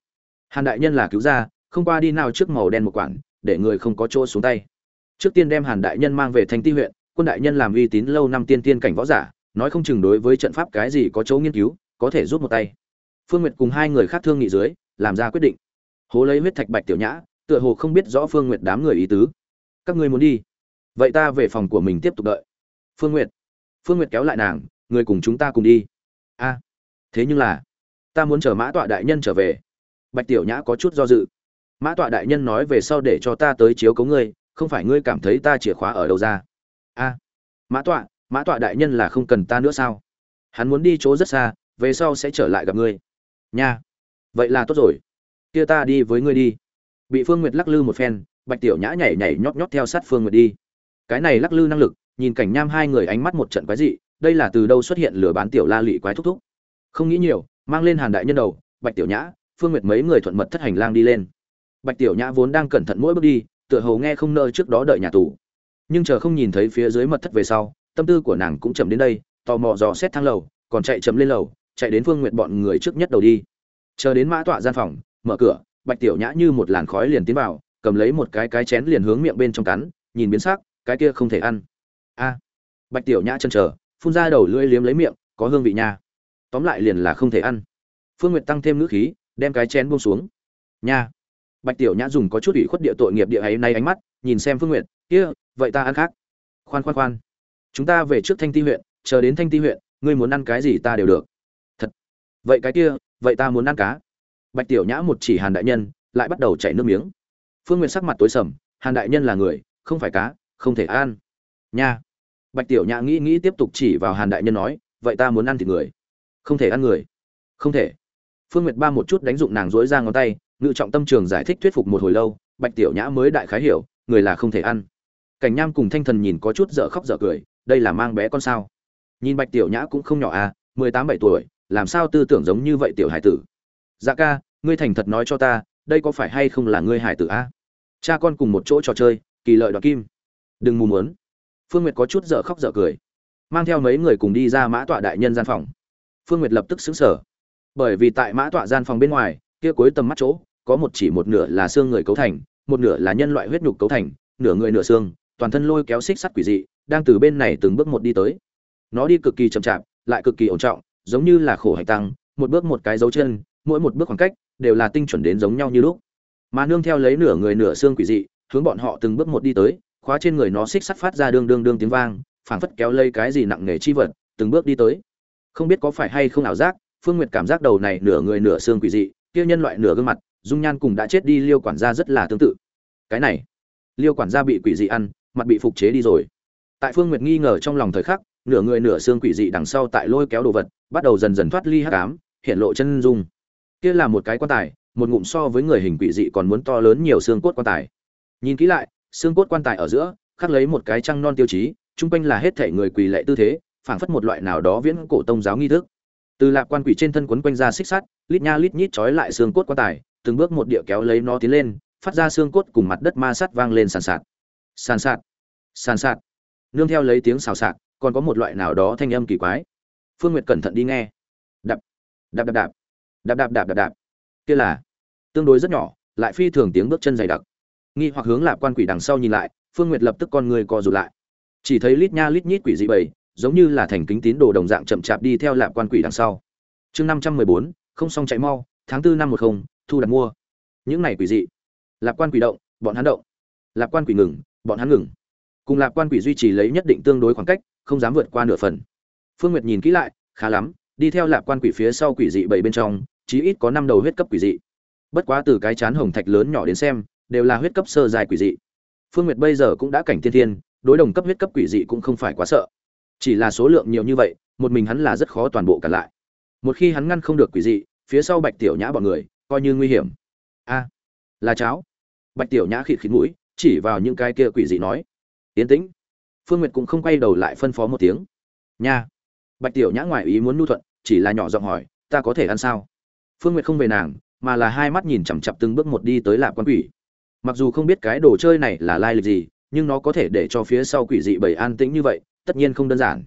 Hàn đại nhân là cứu gia, không qua đi nào trước màu đen một quản, để người không có chỗ xuống tay. Trước tiên đem hàn đại nhân mang về thành ti huyện, quân đại nhân làm uy tín lâu năm tiên tiên cảnh võ giả, nói không chừng đối với trận pháp cái gì có chỗ nghiên cứu, có thể giúp một tay. Phương nguyệt cùng hai người khác thương nghị dưới, làm ra quyết định. Hố lấy huyết thạch bạch tiểu nhã tựa hồ không biết rõ phương nguyệt đám người ý tứ. Các ngươi muốn đi? Vậy ta về phòng của mình tiếp tục đợi. Phương nguyệt. Phương nguyệt kéo lại nàng, người cùng chúng ta cùng đi. A, thế nhưng là, ta muốn chờ mã tọa đại nhân trở về. Bạch tiểu nhã có chút do dự. Mã tọa đại nhân nói về sau để cho ta tới chiếu cố ngươi, không phải ngươi cảm thấy ta chìa khóa ở đâu ra? A, mã tọa mã tọa đại nhân là không cần ta nữa sao? Hắn muốn đi chỗ rất xa, về sau sẽ trở lại gặp ngươi. Nha, vậy là tốt rồi. Kia ta đi với ngươi đi bị phương nguyệt lắc lư một phen, bạch tiểu nhã nhảy nhảy nhót nhót theo sát phương nguyệt đi. Cái này lắc lư năng lực, nhìn cảnh nham hai người ánh mắt một trận quái dị, đây là từ đâu xuất hiện lửa bán tiểu la lị quái thúc thúc? Không nghĩ nhiều, mang lên hàn đại nhân đầu, bạch tiểu nhã, phương nguyệt mấy người thuận mật thất hành lang đi lên. Bạch tiểu nhã vốn đang cẩn thận mỗi bước đi, tựa hồ nghe không nơi trước đó đợi nhà tù. Nhưng chờ không nhìn thấy phía dưới mật thất về sau, tâm tư của nàng cũng chậm đến đây, tò mò dò xét thang lầu, còn chạy chậm lên lầu, chạy đến phương nguyệt bọn người trước nhất đầu đi. Chờ đến mã tọa gian phòng, mở cửa bạch tiểu nhã như một làn khói liền tiến vào, cầm lấy một cái cái chén liền hướng miệng bên trong cắn, nhìn biến sắc, cái kia không thể ăn. A. À. Bạch tiểu nhã chân chờ, phun ra đầu lưỡi liếm lấy miệng, có hương vị nha. Tóm lại liền là không thể ăn. Phương nguyệt tăng thêm ngữ khí, đem cái chén buông xuống. Nha. Bạch tiểu nhã dùng có chút ủy khuất địa tội nghiệp địa ấy nay ánh mắt, nhìn xem phương nguyệt, kia, vậy ta ăn khác. Khoan khoan khoan. Chúng ta về trước thanh ti huyện, chờ đến thanh ti huyện, ngươi muốn ăn cái gì ta đều được. Thật. Vậy cái kia, vậy ta muốn ăn cá bạch tiểu nhã một chỉ hàn đại nhân, lại bắt đầu chảy nước miếng. Phương nguyệt sắc mặt tối sầm, hàn đại nhân là người, không phải cá, không thể ăn. Nha. Bạch tiểu nhã nghĩ nghĩ tiếp tục chỉ vào hàn đại nhân nói, vậy ta muốn ăn thịt người. Không thể ăn người. Không thể. Phương nguyệt ba một chút đánh dụng nàng dối ra ngón tay, ngự trọng tâm trường giải thích thuyết phục một hồi lâu, bạch tiểu nhã mới đại khái hiểu, người là không thể ăn. Cảnh nham cùng thanh thần nhìn có chút dở khóc dở cười, đây là mang bé con sao? Nhìn bạch tiểu nhã cũng không nhỏ à mười tám bảy tuổi, làm sao tư tưởng giống như vậy tiểu hải tử? Dạ ca, ngươi thành thật nói cho ta, đây có phải hay không là ngươi hải tử a? Cha con cùng một chỗ trò chơi, kỳ lợi đoạt kim. Đừng mù muốn. Phương nguyệt có chút dở khóc dở cười. Mang theo mấy người cùng đi ra mã tọa đại nhân gian phòng. Phương nguyệt lập tức xứng sở bởi vì tại mã tọa gian phòng bên ngoài, kia cuối tầm mắt chỗ, có một chỉ một nửa là xương người cấu thành, một nửa là nhân loại huyết nhục cấu thành, nửa người nửa xương, toàn thân lôi kéo xích sắt quỷ dị, đang từ bên này từng bước một đi tới. Nó đi cực kỳ chậm chạp, lại cực kỳ ổn trọng, giống như là khổ hạnh tăng, một bước một cái dấu chân mỗi một bước khoảng cách đều là tinh chuẩn đến giống nhau như lúc. Mà nương theo lấy nửa người nửa xương quỷ dị, hướng bọn họ từng bước một đi tới, khóa trên người nó xích sắt phát ra đương đương đương tiếng vang, phảng phất kéo lây cái gì nặng nề chi vật, từng bước đi tới. Không biết có phải hay không ảo giác, phương nguyệt cảm giác đầu này nửa người nửa xương quỷ dị, kia nhân loại nửa gương mặt, dung nhan cùng đã chết đi liêu quản gia rất là tương tự. Cái này, liêu quản gia bị quỷ dị ăn, mặt bị phục chế đi rồi. Tại phương nguyệt nghi ngờ trong lòng thời khắc, nửa người nửa xương quỷ dị đằng sau tại lôi kéo đồ vật, bắt đầu dần dần thoát ly hắc ám, hiện lộ chân dung kia là một cái quan tài một ngụm so với người hình quỷ dị còn muốn to lớn nhiều xương cốt quan tài. Nhìn kỹ lại xương cốt quan tài ở giữa khắc lấy một cái trăng non tiêu chí chung quanh là hết thể người quỳ lệ tư thế phảng phất một loại nào đó viễn cổ tông giáo nghi thức. Từ lạc quan quỷ trên thân quấn quanh ra xích sắt lít nha lít nhít trói lại xương cốt quan tài từng bước một địa kéo lấy nó tiến lên phát ra xương cốt cùng mặt đất ma sắt vang lên sàn sạt. Sàn sạt sàn sạt. Nương theo lấy tiếng xào sạc còn có một loại nào đó thanh âm kỳ quái. Phương nguyệt cẩn thận đi nghe. Đập, đạp đạp đạp đạp đạp đạp đạp đạp. Kia là tương đối rất nhỏ, lại phi thường tiếng bước chân dày đặc. Nghi hoặc hướng lạp quan quỷ đằng sau nhìn lại, phương nguyệt lập tức con người co rụt lại. Chỉ thấy lít nha lít nhít quỷ dị bầy, giống như là thành kính tín đồ đồng dạng chậm chạp đi theo lạp quan quỷ đằng sau. Chương năm trăm mười bốn, không xong chạy mau, tháng tư năm một không, thu đặt mua. Những này quỷ dị. Lạp quan quỷ động, bọn hắn động. Lạp quan quỷ ngừng, bọn hắn ngừng. Cùng lạp quan quỷ duy trì lấy nhất định tương đối khoảng cách, không dám vượt qua nửa phần. Phương nguyệt nhìn kỹ lại, khá lắm, đi theo lạp quan quỷ phía sau quỷ dị bảy bên trong chí ít có năm đầu huyết cấp quỷ dị. Bất quá từ cái chán hồng thạch lớn nhỏ đến xem, đều là huyết cấp sơ dài quỷ dị. Phương nguyệt bây giờ cũng đã cảnh tiên thiên, đối đồng cấp huyết cấp quỷ dị cũng không phải quá sợ. Chỉ là số lượng nhiều như vậy, một mình hắn là rất khó toàn bộ cả lại. Một khi hắn ngăn không được quỷ dị, phía sau bạch tiểu nhã bọn người, coi như nguy hiểm. A, là cháo. Bạch tiểu nhã khịt khịt mũi, chỉ vào những cái kia quỷ dị nói. Yến tĩnh. Phương nguyệt cũng không quay đầu lại phân phó một tiếng. Nha. Bạch tiểu nhã ngoài ý muốn nu thuận, chỉ là nhỏ giọng hỏi, ta có thể ăn sao? Phương nguyệt không về nàng, mà là hai mắt nhìn chằm chặp từng bước một đi tới lạp quan quỷ. Mặc dù không biết cái đồ chơi này là lai lịch gì, nhưng nó có thể để cho phía sau quỷ dị bầy an tĩnh như vậy, tất nhiên không đơn giản.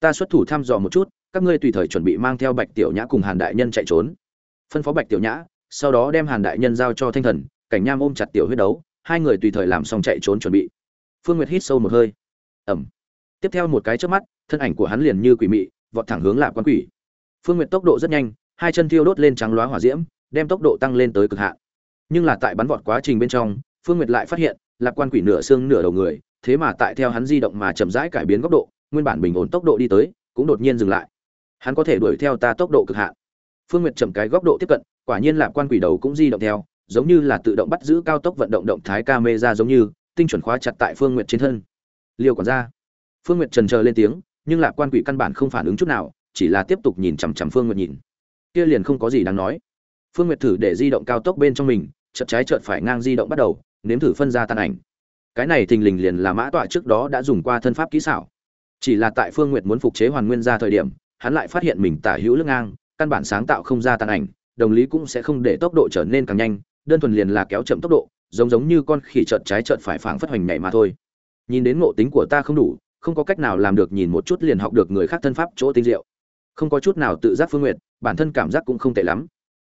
Ta xuất thủ thăm dò một chút, các ngươi tùy thời chuẩn bị mang theo bạch tiểu nhã cùng hàn đại nhân chạy trốn. Phân phó bạch tiểu nhã, sau đó đem hàn đại nhân giao cho thanh thần, cảnh nham ôm chặt tiểu huyết đấu, hai người tùy thời làm xong chạy trốn chuẩn bị. Phương nguyệt hít sâu một hơi. Ẩm. Tiếp theo một cái trước mắt, thân ảnh của hắn liền như quỷ mị, vọt thẳng hướng lạp quan quỷ. Phương nguyệt tốc độ rất nhanh hai chân thiêu đốt lên trắng loá hỏa diễm, đem tốc độ tăng lên tới cực hạn. Nhưng là tại bắn vọt quá trình bên trong, phương nguyệt lại phát hiện, lạc quan quỷ nửa xương nửa đầu người, thế mà tại theo hắn di động mà chậm rãi cải biến góc độ, nguyên bản bình ổn tốc độ đi tới, cũng đột nhiên dừng lại. Hắn có thể đuổi theo ta tốc độ cực hạn. Phương nguyệt chậm cái góc độ tiếp cận, quả nhiên lạc quan quỷ đầu cũng di động theo, giống như là tự động bắt giữ cao tốc vận động động thái camera giống như, tinh chuẩn khóa chặt tại phương nguyệt trên thân. Liêu quản gia. Phương nguyệt trần chờ lên tiếng, nhưng lạc quan quỷ căn bản không phản ứng chút nào, chỉ là tiếp tục nhìn chằm chằm phương nguyệt nhìn kia liền không có gì đáng nói. Phương nguyệt thử để di động cao tốc bên trong mình, chợt trái chợt phải ngang di động bắt đầu, nếm thử phân ra tan ảnh. Cái này thình lình liền là mã tọa trước đó đã dùng qua thân pháp kỹ xảo. Chỉ là tại phương nguyệt muốn phục chế hoàn nguyên ra thời điểm, hắn lại phát hiện mình tả hữu lưng ngang, căn bản sáng tạo không ra tàn ảnh, đồng lý cũng sẽ không để tốc độ trở nên càng nhanh, đơn thuần liền là kéo chậm tốc độ, giống giống như con khỉ trợn trái trợn phải phảng phất hoành nhảy mà thôi. Nhìn đến ngộ tính của ta không đủ, không có cách nào làm được nhìn một chút liền học được người khác thân pháp chỗ tinh diệu. Không có chút nào tự giác phương nguyện bản thân cảm giác cũng không tệ lắm.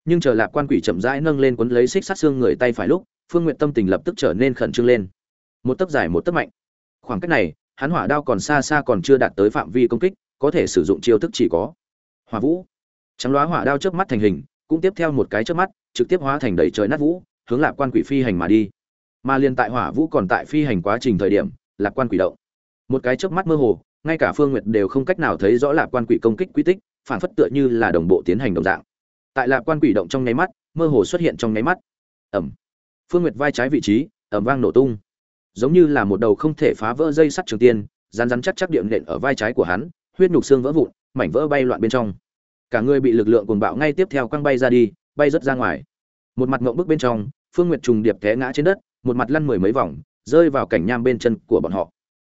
Nhưng chờ lạp quan quỷ chậm rãi nâng lên quấn lấy xích sát xương người tay phải lúc, phương nguyện tâm tình lập tức trở nên khẩn trương lên. Một tấc dài một tấc mạnh. Khoảng cách này, hắn hỏa đao còn xa xa còn chưa đạt tới phạm vi công kích, có thể sử dụng chiêu thức chỉ có. Hỏa vũ. Trắng loá hỏa đao trước mắt thành hình, cũng tiếp theo một cái trước mắt, trực tiếp hóa thành đầy trời nát vũ, hướng lạp quan quỷ phi hành mà đi. Mà liền tại hỏa vũ còn tại phi hành quá trình thời điểm lạp quan quỷ động. Một cái trước mắt mơ hồ, ngay cả phương nguyệt đều không cách nào thấy rõ lạp quan quỷ công kích quy tích phản phất tựa như là đồng bộ tiến hành đồng dạng. Tại lạc quan quỷ động trong nháy mắt, mơ hồ xuất hiện trong nháy mắt. Ẩm phương nguyệt vai trái vị trí ẩm vang nổ tung. Giống như là một đầu không thể phá vỡ dây sắt trường tiên rán rán chắc chắc điện nện ở vai trái của hắn, huyết nhục xương vỡ vụn, mảnh vỡ bay loạn bên trong. Cả người bị lực lượng cuồng bạo ngay tiếp theo quăng bay ra đi, bay rất ra ngoài. Một mặt ngậm bức bên trong, phương nguyệt trùng điệp té ngã trên đất, một mặt lăn mười mấy vòng, rơi vào cảnh nham bên chân của bọn họ.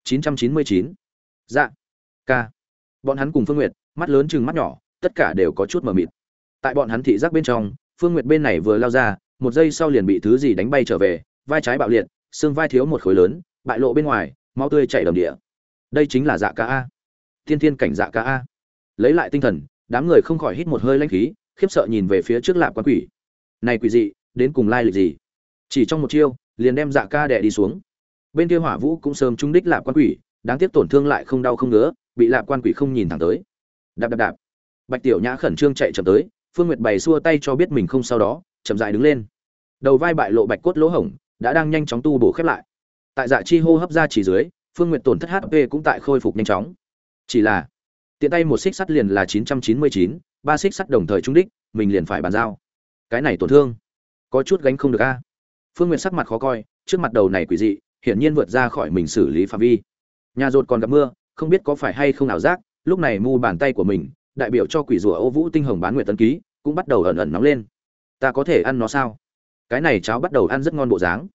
999. dạ. Ca. Bọn hắn cùng phương nguyệt mắt lớn chừng mắt nhỏ, tất cả đều có chút mờ mịt. Tại bọn hắn thị giác bên trong, phương nguyệt bên này vừa lao ra, một giây sau liền bị thứ gì đánh bay trở về, vai trái bạo liệt, xương vai thiếu một khối lớn, bại lộ bên ngoài, máu tươi chảy đầm địa. Đây chính là dạ ca a. Thiên thiên cảnh dạ ca a. Lấy lại tinh thần, đám người không khỏi hít một hơi lãnh khí, khiếp sợ nhìn về phía trước lạp quan quỷ. Này quỷ dị, đến cùng lai lịch gì? Chỉ trong một chiêu, liền đem dạ ca đè đi xuống. Bên kia hỏa vũ cũng sớm trúng đích lạp quan quỷ, đáng tiếc tổn thương lại không đau không ngứa, bị lạp quan quỷ không nhìn thẳng tới đạp đạp đạp. Bạch tiểu nhã khẩn trương chạy chậm tới phương nguyệt bày xua tay cho biết mình không sau đó chậm dại đứng lên. Đầu vai bại lộ bạch cốt lỗ hổng đã đang nhanh chóng tu bổ khép lại. Tại dạ chi hô hấp ra chỉ dưới phương nguyệt tổn thất hp cũng tại khôi phục nhanh chóng. Chỉ là tiện tay một xích sắt liền là 999, ba xích sắt đồng thời trúng đích mình liền phải bàn giao. Cái này tổn thương có chút gánh không được a. Phương nguyệt sắc mặt khó coi trước mặt đầu này quỷ dị hiển nhiên vượt ra khỏi mình xử lý phạm vi. Nhà rột còn gặp mưa không biết có phải hay không ảo giác lúc này mu bàn tay của mình, đại biểu cho quỷ rùa ô vũ tinh hồng bán nguyệt tân ký, cũng bắt đầu ẩn ẩn nóng lên. Ta có thể ăn nó sao? Cái này cháo bắt đầu ăn rất ngon bộ dáng.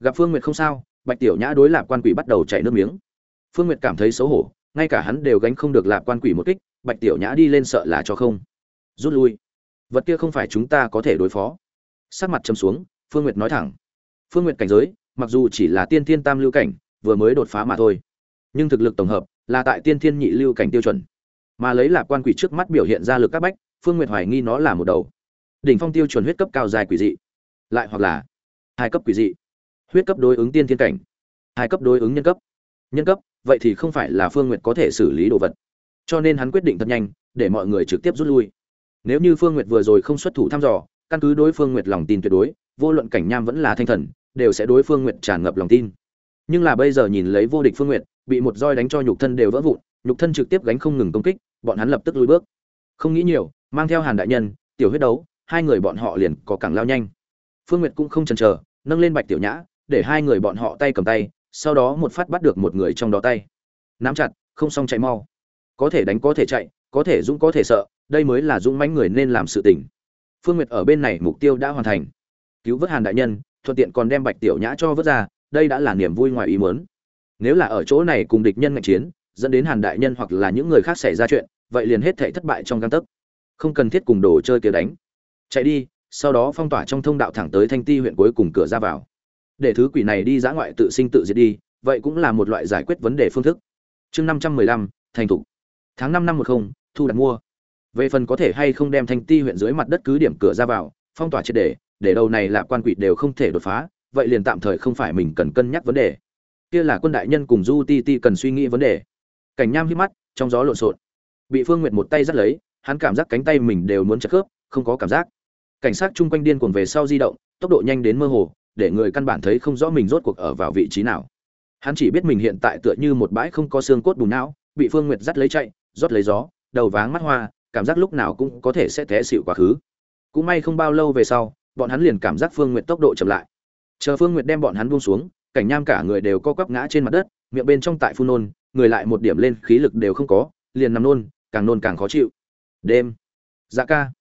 Gặp phương nguyệt không sao, bạch tiểu nhã đối lạp quan quỷ bắt đầu chảy nước miếng. Phương nguyệt cảm thấy xấu hổ, ngay cả hắn đều gánh không được lạp quan quỷ một kích, bạch tiểu nhã đi lên sợ là cho không. Rút lui. Vật kia không phải chúng ta có thể đối phó. Sắc mặt châm xuống, phương nguyệt nói thẳng. Phương nguyệt cảnh giới, mặc dù chỉ là tiên thiên tam lưu cảnh, vừa mới đột phá mà thôi. Nhưng thực lực tổng hợp là tại tiên thiên nhị lưu cảnh tiêu chuẩn. Mà lấy lạc quan quỷ trước mắt biểu hiện ra lực các bách, phương nguyệt hoài nghi nó là một đầu. Đỉnh phong tiêu chuẩn huyết cấp cao dài quỷ dị. Lại hoặc là hai cấp quỷ dị. Huyết cấp đối ứng tiên thiên cảnh, hai cấp đối ứng nhân cấp. Nhân cấp, vậy thì không phải là phương nguyệt có thể xử lý đồ vật. Cho nên hắn quyết định thật nhanh, để mọi người trực tiếp rút lui. Nếu như phương nguyệt vừa rồi không xuất thủ thăm dò, căn cứ đối phương nguyệt lòng tin tuyệt đối, vô luận cảnh nham vẫn là thanh thần, đều sẽ đối phương nguyệt tràn ngập lòng tin nhưng là bây giờ nhìn lấy vô địch phương nguyệt, bị một roi đánh cho nhục thân đều vỡ vụn, nhục thân trực tiếp gánh không ngừng công kích, bọn hắn lập tức lùi bước. Không nghĩ nhiều, mang theo hàn đại nhân, tiểu huyết đấu, hai người bọn họ liền có càng lao nhanh. Phương nguyệt cũng không chần chờ, nâng lên bạch tiểu nhã, để hai người bọn họ tay cầm tay, sau đó một phát bắt được một người trong đó tay. Nắm chặt, không xong chạy mau. Có thể đánh có thể chạy, có thể dũng có thể sợ, đây mới là dũng mãnh người nên làm sự tình. Phương nguyệt ở bên này mục tiêu đã hoàn thành. Cứu vớt hàn đại nhân, thuận tiện còn đem bạch tiểu nhã cho vớt ra đây đã là niềm vui ngoài ý muốn. Nếu là ở chỗ này cùng địch nhân ngạch chiến, dẫn đến hàn đại nhân hoặc là những người khác xảy ra chuyện, vậy liền hết thảy thất bại trong gang tấc. Không cần thiết cùng đồ chơi kia đánh. Chạy đi, sau đó phong tỏa trong thông đạo thẳng tới thanh ti huyện cuối cùng cửa ra vào. Để thứ quỷ này đi dã ngoại tự sinh tự diệt đi, vậy cũng là một loại giải quyết vấn đề phương thức. Chương năm trăm mười lăm, thành thục. Tháng năm năm một không, thu đặt mua. Về phần có thể hay không đem thanh ti huyện dưới mặt đất cứ điểm cửa ra vào, phong tỏa triệt để để đầu này là quan quỷ đều không thể đột phá vậy liền tạm thời không phải mình cần cân nhắc vấn đề. Kia là quân đại nhân cùng du ti ti cần suy nghĩ vấn đề. Cảnh nham hít mắt, trong gió lộn xộn. Bị phương nguyệt một tay dắt lấy, hắn cảm giác cánh tay mình đều muốn chặt khớp, không có cảm giác. Cảnh sát chung quanh điên cuồng về sau di động, tốc độ nhanh đến mơ hồ, để người căn bản thấy không rõ mình rốt cuộc ở vào vị trí nào. Hắn chỉ biết mình hiện tại tựa như một bãi không có xương cốt bùn não, bị phương nguyệt dắt lấy chạy, rót lấy gió, đầu váng mắt hoa, cảm giác lúc nào cũng có thể sẽ té xịu quá khứ. Cũng may không bao lâu về sau, bọn hắn liền cảm giác phương nguyệt tốc độ chậm lại chờ phương nguyệt đem bọn hắn buông xuống, cảnh nham cả người đều co quắp ngã trên mặt đất, miệng bên trong tại phun nôn, người lại một điểm lên khí lực đều không có, liền nằm nôn, càng nôn càng khó chịu. Đêm. Dạ ca.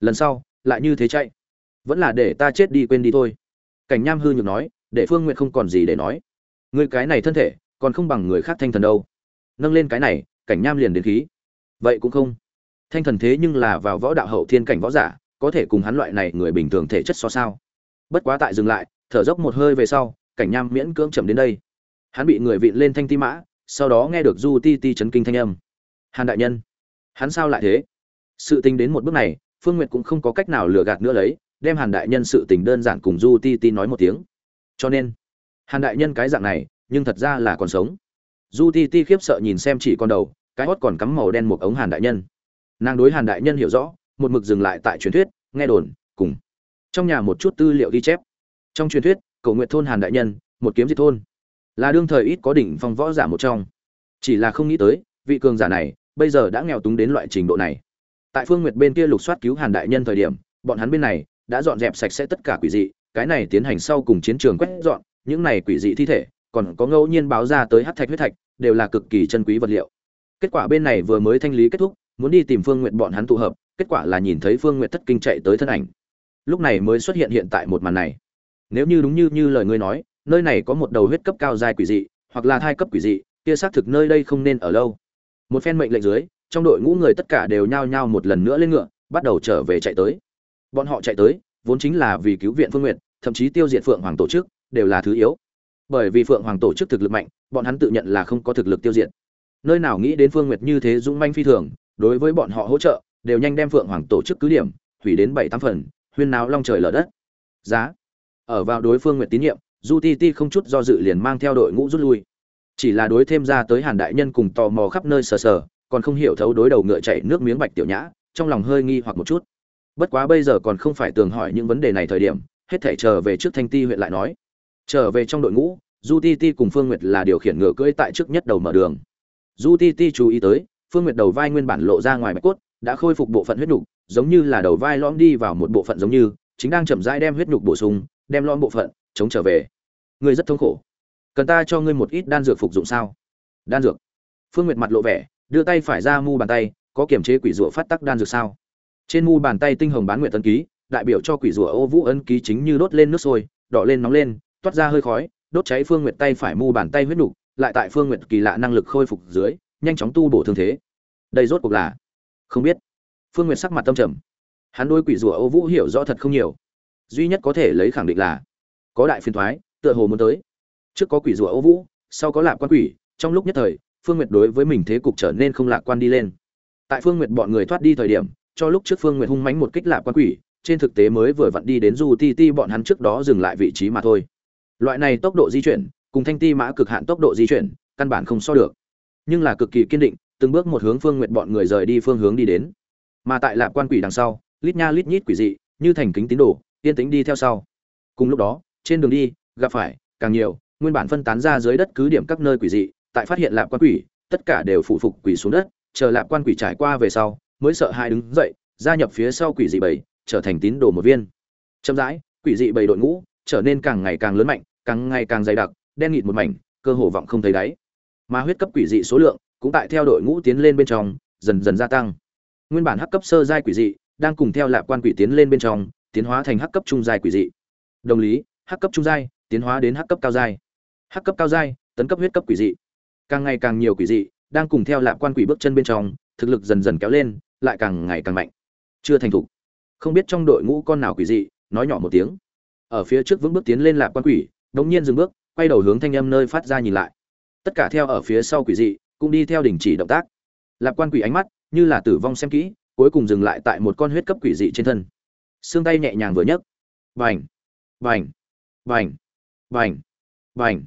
Lần sau, lại như thế chạy. Vẫn là để ta chết đi quên đi thôi. Cảnh nham hư nhược nói, để phương nguyện không còn gì để nói. Người cái này thân thể, còn không bằng người khác thanh thần đâu. Nâng lên cái này, cảnh nham liền đến khí. Vậy cũng không. Thanh thần thế nhưng là vào võ đạo hậu thiên cảnh võ giả, có thể cùng hắn loại này người bình thường thể chất so sao? Bất quá tại dừng lại thở dốc một hơi về sau, cảnh nham miễn cưỡng chậm đến đây. Hắn bị người vịn lên thanh ti mã, sau đó nghe được du ti ti chấn kinh thanh âm. Hàn đại nhân, hắn sao lại thế? Sự tình đến một bước này, phương nguyệt cũng không có cách nào lừa gạt nữa lấy, đem hàn đại nhân sự tình đơn giản cùng du ti ti nói một tiếng. Cho nên, hàn đại nhân cái dạng này, nhưng thật ra là còn sống. Du ti ti khiếp sợ nhìn xem chỉ con đầu, cái hót còn cắm màu đen một ống hàn đại nhân. Nàng đối hàn đại nhân hiểu rõ, một mực dừng lại tại truyền thuyết, nghe đồn, cùng. Trong nhà một chút tư liệu ghi chép trong truyền thuyết, cầu nguyện thôn hàn đại nhân, một kiếm diệt thôn. Là đương thời ít có đỉnh phong võ giả một trong. Chỉ là không nghĩ tới, vị cường giả này, bây giờ đã nghèo túng đến loại trình độ này. Tại phương nguyệt bên kia lục soát cứu hàn đại nhân thời điểm, bọn hắn bên này đã dọn dẹp sạch sẽ tất cả quỷ dị, cái này tiến hành sau cùng chiến trường quét dọn, những này quỷ dị thi thể, còn có ngẫu nhiên báo ra tới hát thạch, huyết thạch, đều là cực kỳ chân quý vật liệu. Kết quả bên này vừa mới thanh lý kết thúc, muốn đi tìm phương nguyện bọn hắn tụ hợp, kết quả là nhìn thấy phương nguyện thất kinh chạy tới thân ảnh. Lúc này mới xuất hiện hiện tại một màn này nếu như đúng như như lời ngươi nói, nơi này có một đầu huyết cấp cao dài quỷ dị, hoặc là thai cấp quỷ dị, kia xác thực nơi đây không nên ở lâu. Một phen mệnh lệnh dưới, trong đội ngũ người tất cả đều nhao nhao một lần nữa lên ngựa, bắt đầu trở về chạy tới. Bọn họ chạy tới, vốn chính là vì cứu viện phương nguyện thậm chí tiêu diệt phượng hoàng tổ chức, đều là thứ yếu. Bởi vì phượng hoàng tổ chức thực lực mạnh, bọn hắn tự nhận là không có thực lực tiêu diệt. Nơi nào nghĩ đến phương nguyệt như thế dũng manh phi thường, đối với bọn họ hỗ trợ, đều nhanh đem phượng hoàng tổ chức cứ điểm, hủy đến bảy tám phần, huyên náo long trời lở đất. Giá ở vào đối phương nguyện tín nhiệm du ti ti không chút do dự liền mang theo đội ngũ rút lui. Chỉ là đối thêm ra tới hàn đại nhân cùng tò mò khắp nơi sờ sờ, còn không hiểu thấu đối đầu ngựa chạy nước miếng bạch tiểu nhã, trong lòng hơi nghi hoặc một chút. Bất quá bây giờ còn không phải tường hỏi những vấn đề này thời điểm, hết thể trở về trước thanh ti huyện lại nói. Trở về trong đội ngũ du ti ti cùng phương nguyệt là điều khiển ngựa cưỡi tại trước nhất đầu mở đường. Du ti ti chú ý tới, phương nguyệt đầu vai nguyên bản lộ ra ngoài bạch cốt, đã khôi phục bộ phận huyết nhục, giống như là đầu vai lõm đi vào một bộ phận giống như, chính đang chậm rãi đem huyết nhục bổ sung đem lon bộ phận, chống trở về. Ngươi rất thống khổ. Cần ta cho ngươi một ít đan dược phục dụng sao? Đan dược. Phương nguyệt mặt lộ vẻ, đưa tay phải ra mu bàn tay, có kiểm chế quỷ rùa phát tắc đan dược sao? Trên mu bàn tay tinh hồng bán nguyệt tân ký, đại biểu cho quỷ rùa ô vũ ấn ký chính như đốt lên nước sôi, đỏ lên nóng lên, toát ra hơi khói, đốt cháy phương nguyệt tay phải mu bàn tay huyết nục, lại tại phương nguyệt kỳ lạ năng lực khôi phục dưới, nhanh chóng tu bổ thương thế. Đây rốt cuộc là? Không biết. Phương nguyệt sắc mặt tâm trầm. Hắn đôi quỷ rùa ô vũ hiểu rõ thật không nhiều duy nhất có thể lấy khẳng định là có đại phiên thoái, tựa hồ muốn tới. Trước có quỷ rùa ô vũ, sau có lạc quan quỷ, trong lúc nhất thời, phương nguyệt đối với mình thế cục trở nên không lạc quan đi lên. Tại phương nguyệt bọn người thoát đi thời điểm, cho lúc trước phương nguyệt hung mánh một kích lạc quan quỷ, trên thực tế mới vừa vặn đi đến du ti ti bọn hắn trước đó dừng lại vị trí mà thôi. Loại này tốc độ di chuyển, cùng thanh ti mã cực hạn tốc độ di chuyển, căn bản không so được. Nhưng là cực kỳ kiên định, từng bước một hướng phương nguyệt bọn người rời đi phương hướng đi đến. Mà tại lạc quan quỷ đằng sau, lít nha lít nhít quỷ dị, như thành kính tín đồ yên tĩnh đi theo sau. Cùng lúc đó, trên đường đi, gặp phải, càng nhiều, nguyên bản phân tán ra dưới đất cứ điểm các nơi quỷ dị, tại phát hiện lạp quan quỷ, tất cả đều phụ phục quỷ xuống đất, chờ lạp quan quỷ trải qua về sau, mới sợ hai đứng dậy, gia nhập phía sau quỷ dị bảy, trở thành tín đồ một viên. Chậm rãi, quỷ dị bảy đội ngũ, trở nên càng ngày càng lớn mạnh, càng ngày càng dày đặc, đen nghịt một mảnh, cơ hồ vọng không thấy đáy. Mà huyết cấp quỷ dị số lượng, cũng tại theo đội ngũ tiến lên bên trong, dần dần gia tăng. Nguyên bản hắc cấp sơ giai quỷ dị, đang cùng theo lạp quan quỷ tiến lên bên trong tiến hóa thành hắc cấp trung giai quỷ dị. Đồng lý, hắc cấp trung giai, tiến hóa đến hắc cấp cao giai. Hắc cấp cao giai, tấn cấp huyết cấp quỷ dị. Càng ngày càng nhiều quỷ dị đang cùng theo lạp quan quỷ bước chân bên trong, thực lực dần dần kéo lên, lại càng ngày càng mạnh. Chưa thành thục. Không biết trong đội ngũ con nào quỷ dị, nói nhỏ một tiếng. Ở phía trước vững bước tiến lên lạp quan quỷ đống nhiên dừng bước, quay đầu hướng thanh âm nơi phát ra nhìn lại. Tất cả theo ở phía sau quỷ dị, cũng đi theo đình chỉ động tác. Lạp quan quỷ ánh mắt như là tử vong xem kỹ, cuối cùng dừng lại tại một con huyết cấp quỷ dị trên thân xương tay nhẹ nhàng vừa nhấc. Vành vành vành vành vành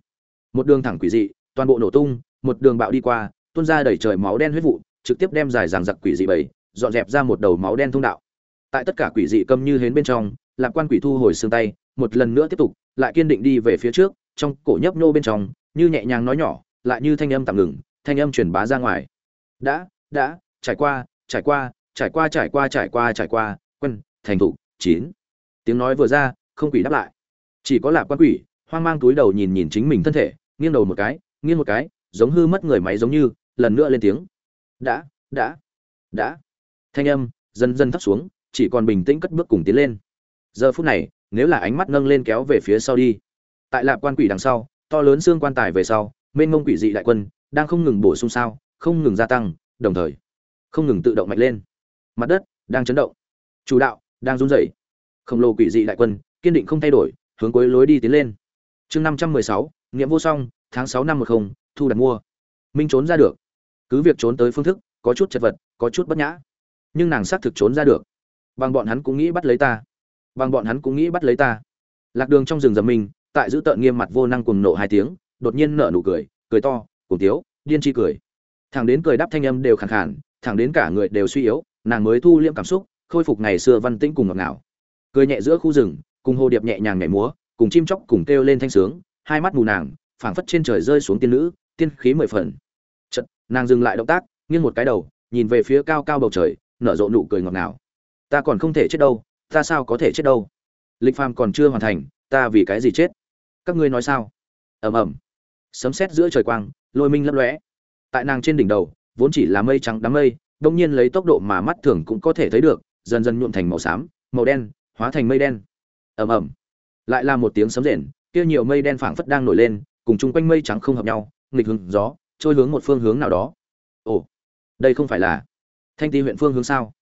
một đường thẳng quỷ dị, toàn bộ nổ tung, một đường bạo đi qua, tuôn ra đầy trời máu đen huyết vụ, trực tiếp đem dài ràng giặc quỷ dị bảy dọn dẹp ra một đầu máu đen thông đạo. Tại tất cả quỷ dị câm như hến bên trong, lạc quan quỷ thu hồi xương tay, một lần nữa tiếp tục, lại kiên định đi về phía trước, trong cổ nhấp nhô bên trong, như nhẹ nhàng nói nhỏ, lại như thanh âm tạm ngừng, thanh âm truyền bá ra ngoài. Đã đã, trải qua trải qua trải qua trải qua trải qua trải qua quân thành thủ chín. Tiếng nói vừa ra, không quỷ đáp lại. Chỉ có lạc quan quỷ, hoang mang túi đầu nhìn nhìn chính mình thân thể, nghiêng đầu một cái, nghiêng một cái, giống hư mất người máy giống như, lần nữa lên tiếng. Đã đã đã. Thanh âm, dần dần thấp xuống, chỉ còn bình tĩnh cất bước cùng tiến lên. Giờ phút này, nếu là ánh mắt nâng lên kéo về phía sau đi. Tại lạp quan quỷ đằng sau, to lớn xương quan tài về sau, mênh mông quỷ dị đại quân, đang không ngừng bổ sung sao, không ngừng gia tăng, đồng thời, không ngừng tự động mạnh lên. Mặt đất đang chấn động. Chủ đạo đang run rẩy. Khổng lồ quỷ dị đại quân, kiên định không thay đổi, hướng cuối lối đi tiến lên. Chương năm trăm mười sáu, nghiệm vô song, tháng sáu năm một không, thu đặt mua. Minh trốn ra được. Cứ việc trốn tới phương thức, có chút chật vật, có chút bất nhã. Nhưng nàng xác thực trốn ra được. Bằng bọn hắn cũng nghĩ bắt lấy ta. Bằng bọn hắn cũng nghĩ bắt lấy ta. Lạc đường trong rừng rầm mình, tại giữ tợn nghiêm mặt vô năng cùng nộ hai tiếng, đột nhiên nở nụ cười cười to cùng tiếu, điên chi cười. Thằng đến cười đáp thanh âm đều khàn khàn, thẳng đến cả người đều suy yếu, nàng mới thu liễm cảm xúc khôi phục ngày xưa văn tĩnh cùng ngọt ngào. Cười nhẹ giữa khu rừng, cùng hồ điệp nhẹ nhàng nhảy múa, cùng chim chóc cùng kêu lên thanh sướng, hai mắt mù nàng, phảng phất trên trời rơi xuống tiên nữ, tiên khí mười phần. Chật nàng dừng lại động tác, nghiêng một cái đầu, nhìn về phía cao cao bầu trời, nở rộ nụ cười ngọt ngào. Ta còn không thể chết đâu, ta sao có thể chết đâu? Lịch phàm còn chưa hoàn thành, ta vì cái gì chết? Các ngươi nói sao? Ầm ầm. Sấm sét giữa trời quang, lôi minh lấp lóe. Tại nàng trên đỉnh đầu, vốn chỉ là mây trắng đám mây, đông nhiên lấy tốc độ mà mắt thường cũng có thể thấy được dần dần nhuộm thành màu xám, màu đen, hóa thành mây đen. Ầm ầm. Lại là một tiếng sấm rền, kia nhiều mây đen phảng phất đang nổi lên, cùng chung quanh mây trắng không hợp nhau, nghịch hướng gió, trôi hướng một phương hướng nào đó. Ồ, đây không phải là thanh ti huyện phương hướng sao?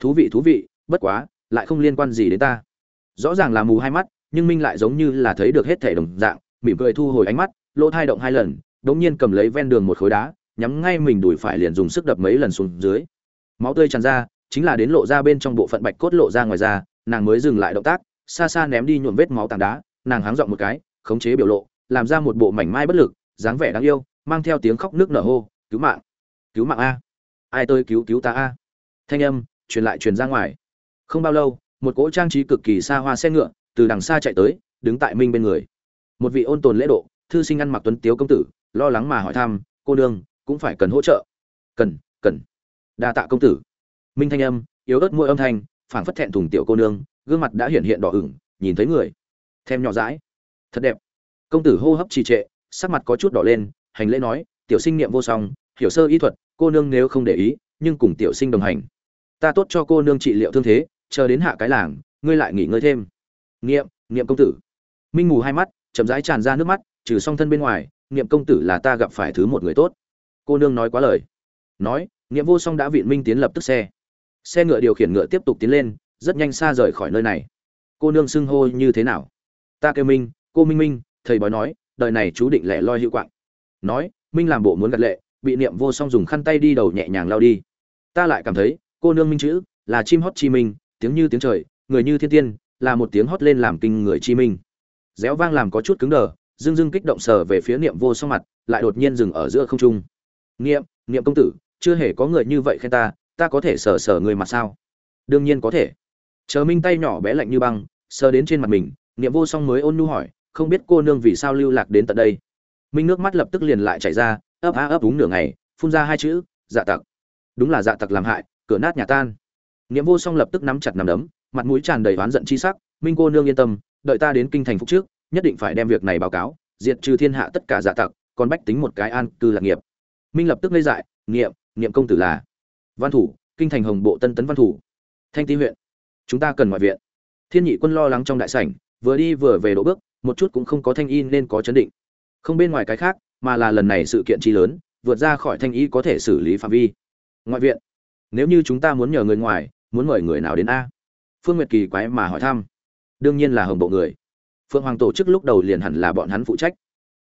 Thú vị thú vị, bất quá, lại không liên quan gì đến ta. Rõ ràng là mù hai mắt, nhưng minh lại giống như là thấy được hết thể đồng dạng, mỉm cười thu hồi ánh mắt, lỗ thai động hai lần, đống nhiên cầm lấy ven đường một khối đá, nhắm ngay mình đùi phải liền dùng sức đập mấy lần xuống dưới. Máu tươi tràn ra chính là đến lộ ra bên trong bộ phận bạch cốt lộ ra ngoài ra, nàng mới dừng lại động tác, xa xa ném đi nhuộm vết máu tảng đá, nàng háng dọn một cái, khống chế biểu lộ, làm ra một bộ mảnh mai bất lực, dáng vẻ đáng yêu, mang theo tiếng khóc nước nở hô, cứu mạng! Cứu mạng a! Ai tôi cứu cứu ta a? Thanh âm truyền lại truyền ra ngoài. Không bao lâu, một cỗ trang trí cực kỳ xa hoa xe ngựa từ đằng xa chạy tới, đứng tại minh bên người. Một vị ôn tồn lễ độ, thư sinh ăn mặc tuấn tiếu công tử, lo lắng mà hỏi thăm, cô nương, cũng phải cần hỗ trợ? Cần cần. Đa tạ công tử minh thanh âm, yếu ớt mũi âm thanh, phảng phất thẹn thùng tiểu cô nương, gương mặt đã hiện hiện đỏ ửng, nhìn thấy người. Thêm nhỏ dãi. Thật đẹp. Công tử hô hấp trì trệ, sắc mặt có chút đỏ lên, hành lễ nói, tiểu sinh niệm vô song, hiểu sơ y thuật, cô nương nếu không để ý, nhưng cùng tiểu sinh đồng hành. Ta tốt cho cô nương trị liệu thương thế, chờ đến hạ cái làng, ngươi lại nghỉ ngơi thêm. Niệm niệm công tử. Minh mù hai mắt, chậm rãi tràn ra nước mắt, trừ song thân bên ngoài, niệm công tử là ta gặp phải thứ một người tốt. Cô nương nói quá lời. Nói, niệm vô song đã viện minh tiến lập tức xe xe ngựa điều khiển ngựa tiếp tục tiến lên, rất nhanh xa rời khỏi nơi này. Cô nương xưng hô như thế nào? Ta kêu minh, cô minh minh, thầy bói nói, đời này chú định lẻ loi hữu quạng. Nói, minh làm bộ muốn gật lệ, bị niệm vô song dùng khăn tay đi đầu nhẹ nhàng lao đi. Ta lại cảm thấy, cô nương minh chữ, là chim hót chi minh, tiếng như tiếng trời, người như thiên tiên, là một tiếng hót lên làm kinh người chi minh. Réo vang làm có chút cứng đờ dưng dưng kích động sờ về phía niệm vô song mặt, lại đột nhiên dừng ở giữa không trung. Niệm niệm công tử, chưa hề có người như vậy khen ta ta có thể sờ sờ người mặt sao? Đương nhiên có thể. Chờ minh tay nhỏ bé lạnh như băng, sờ đến trên mặt mình, niệm vô song mới ôn nhu hỏi, không biết cô nương vì sao lưu lạc đến tận đây? Minh nước mắt lập tức liền lại chảy ra, ấp á ấp đúng nửa ngày, phun ra hai chữ dạ tặc. Đúng là dạ tặc làm hại, cửa nát nhà tan. Niệm vô song lập tức nắm chặt nắm đấm, mặt mũi tràn đầy oán giận chi sắc, minh cô nương yên tâm, đợi ta đến kinh thành phúc trước, nhất định phải đem việc này báo cáo, diệt trừ thiên hạ tất cả dạ tặc, còn bách tính một cái an cư lạc nghiệp. Minh lập tức ngây dại, niệm niệm công tử là văn thủ, kinh thành hồng bộ tân tấn văn thủ. Thanh ti huyện, chúng ta cần ngoại viện. Thiên nhị quân lo lắng trong đại sảnh, vừa đi vừa về đỗ bước, một chút cũng không có thanh y nên có chấn định. Không bên ngoài cái khác, mà là lần này sự kiện chi lớn, vượt ra khỏi thanh y có thể xử lý phạm vi. Ngoại viện, nếu như chúng ta muốn nhờ người ngoài, muốn mời người nào đến a? Phương nguyệt kỳ quái mà hỏi thăm. Đương nhiên là hồng bộ người. Phương hoàng tổ chức lúc đầu liền hẳn là bọn hắn phụ trách.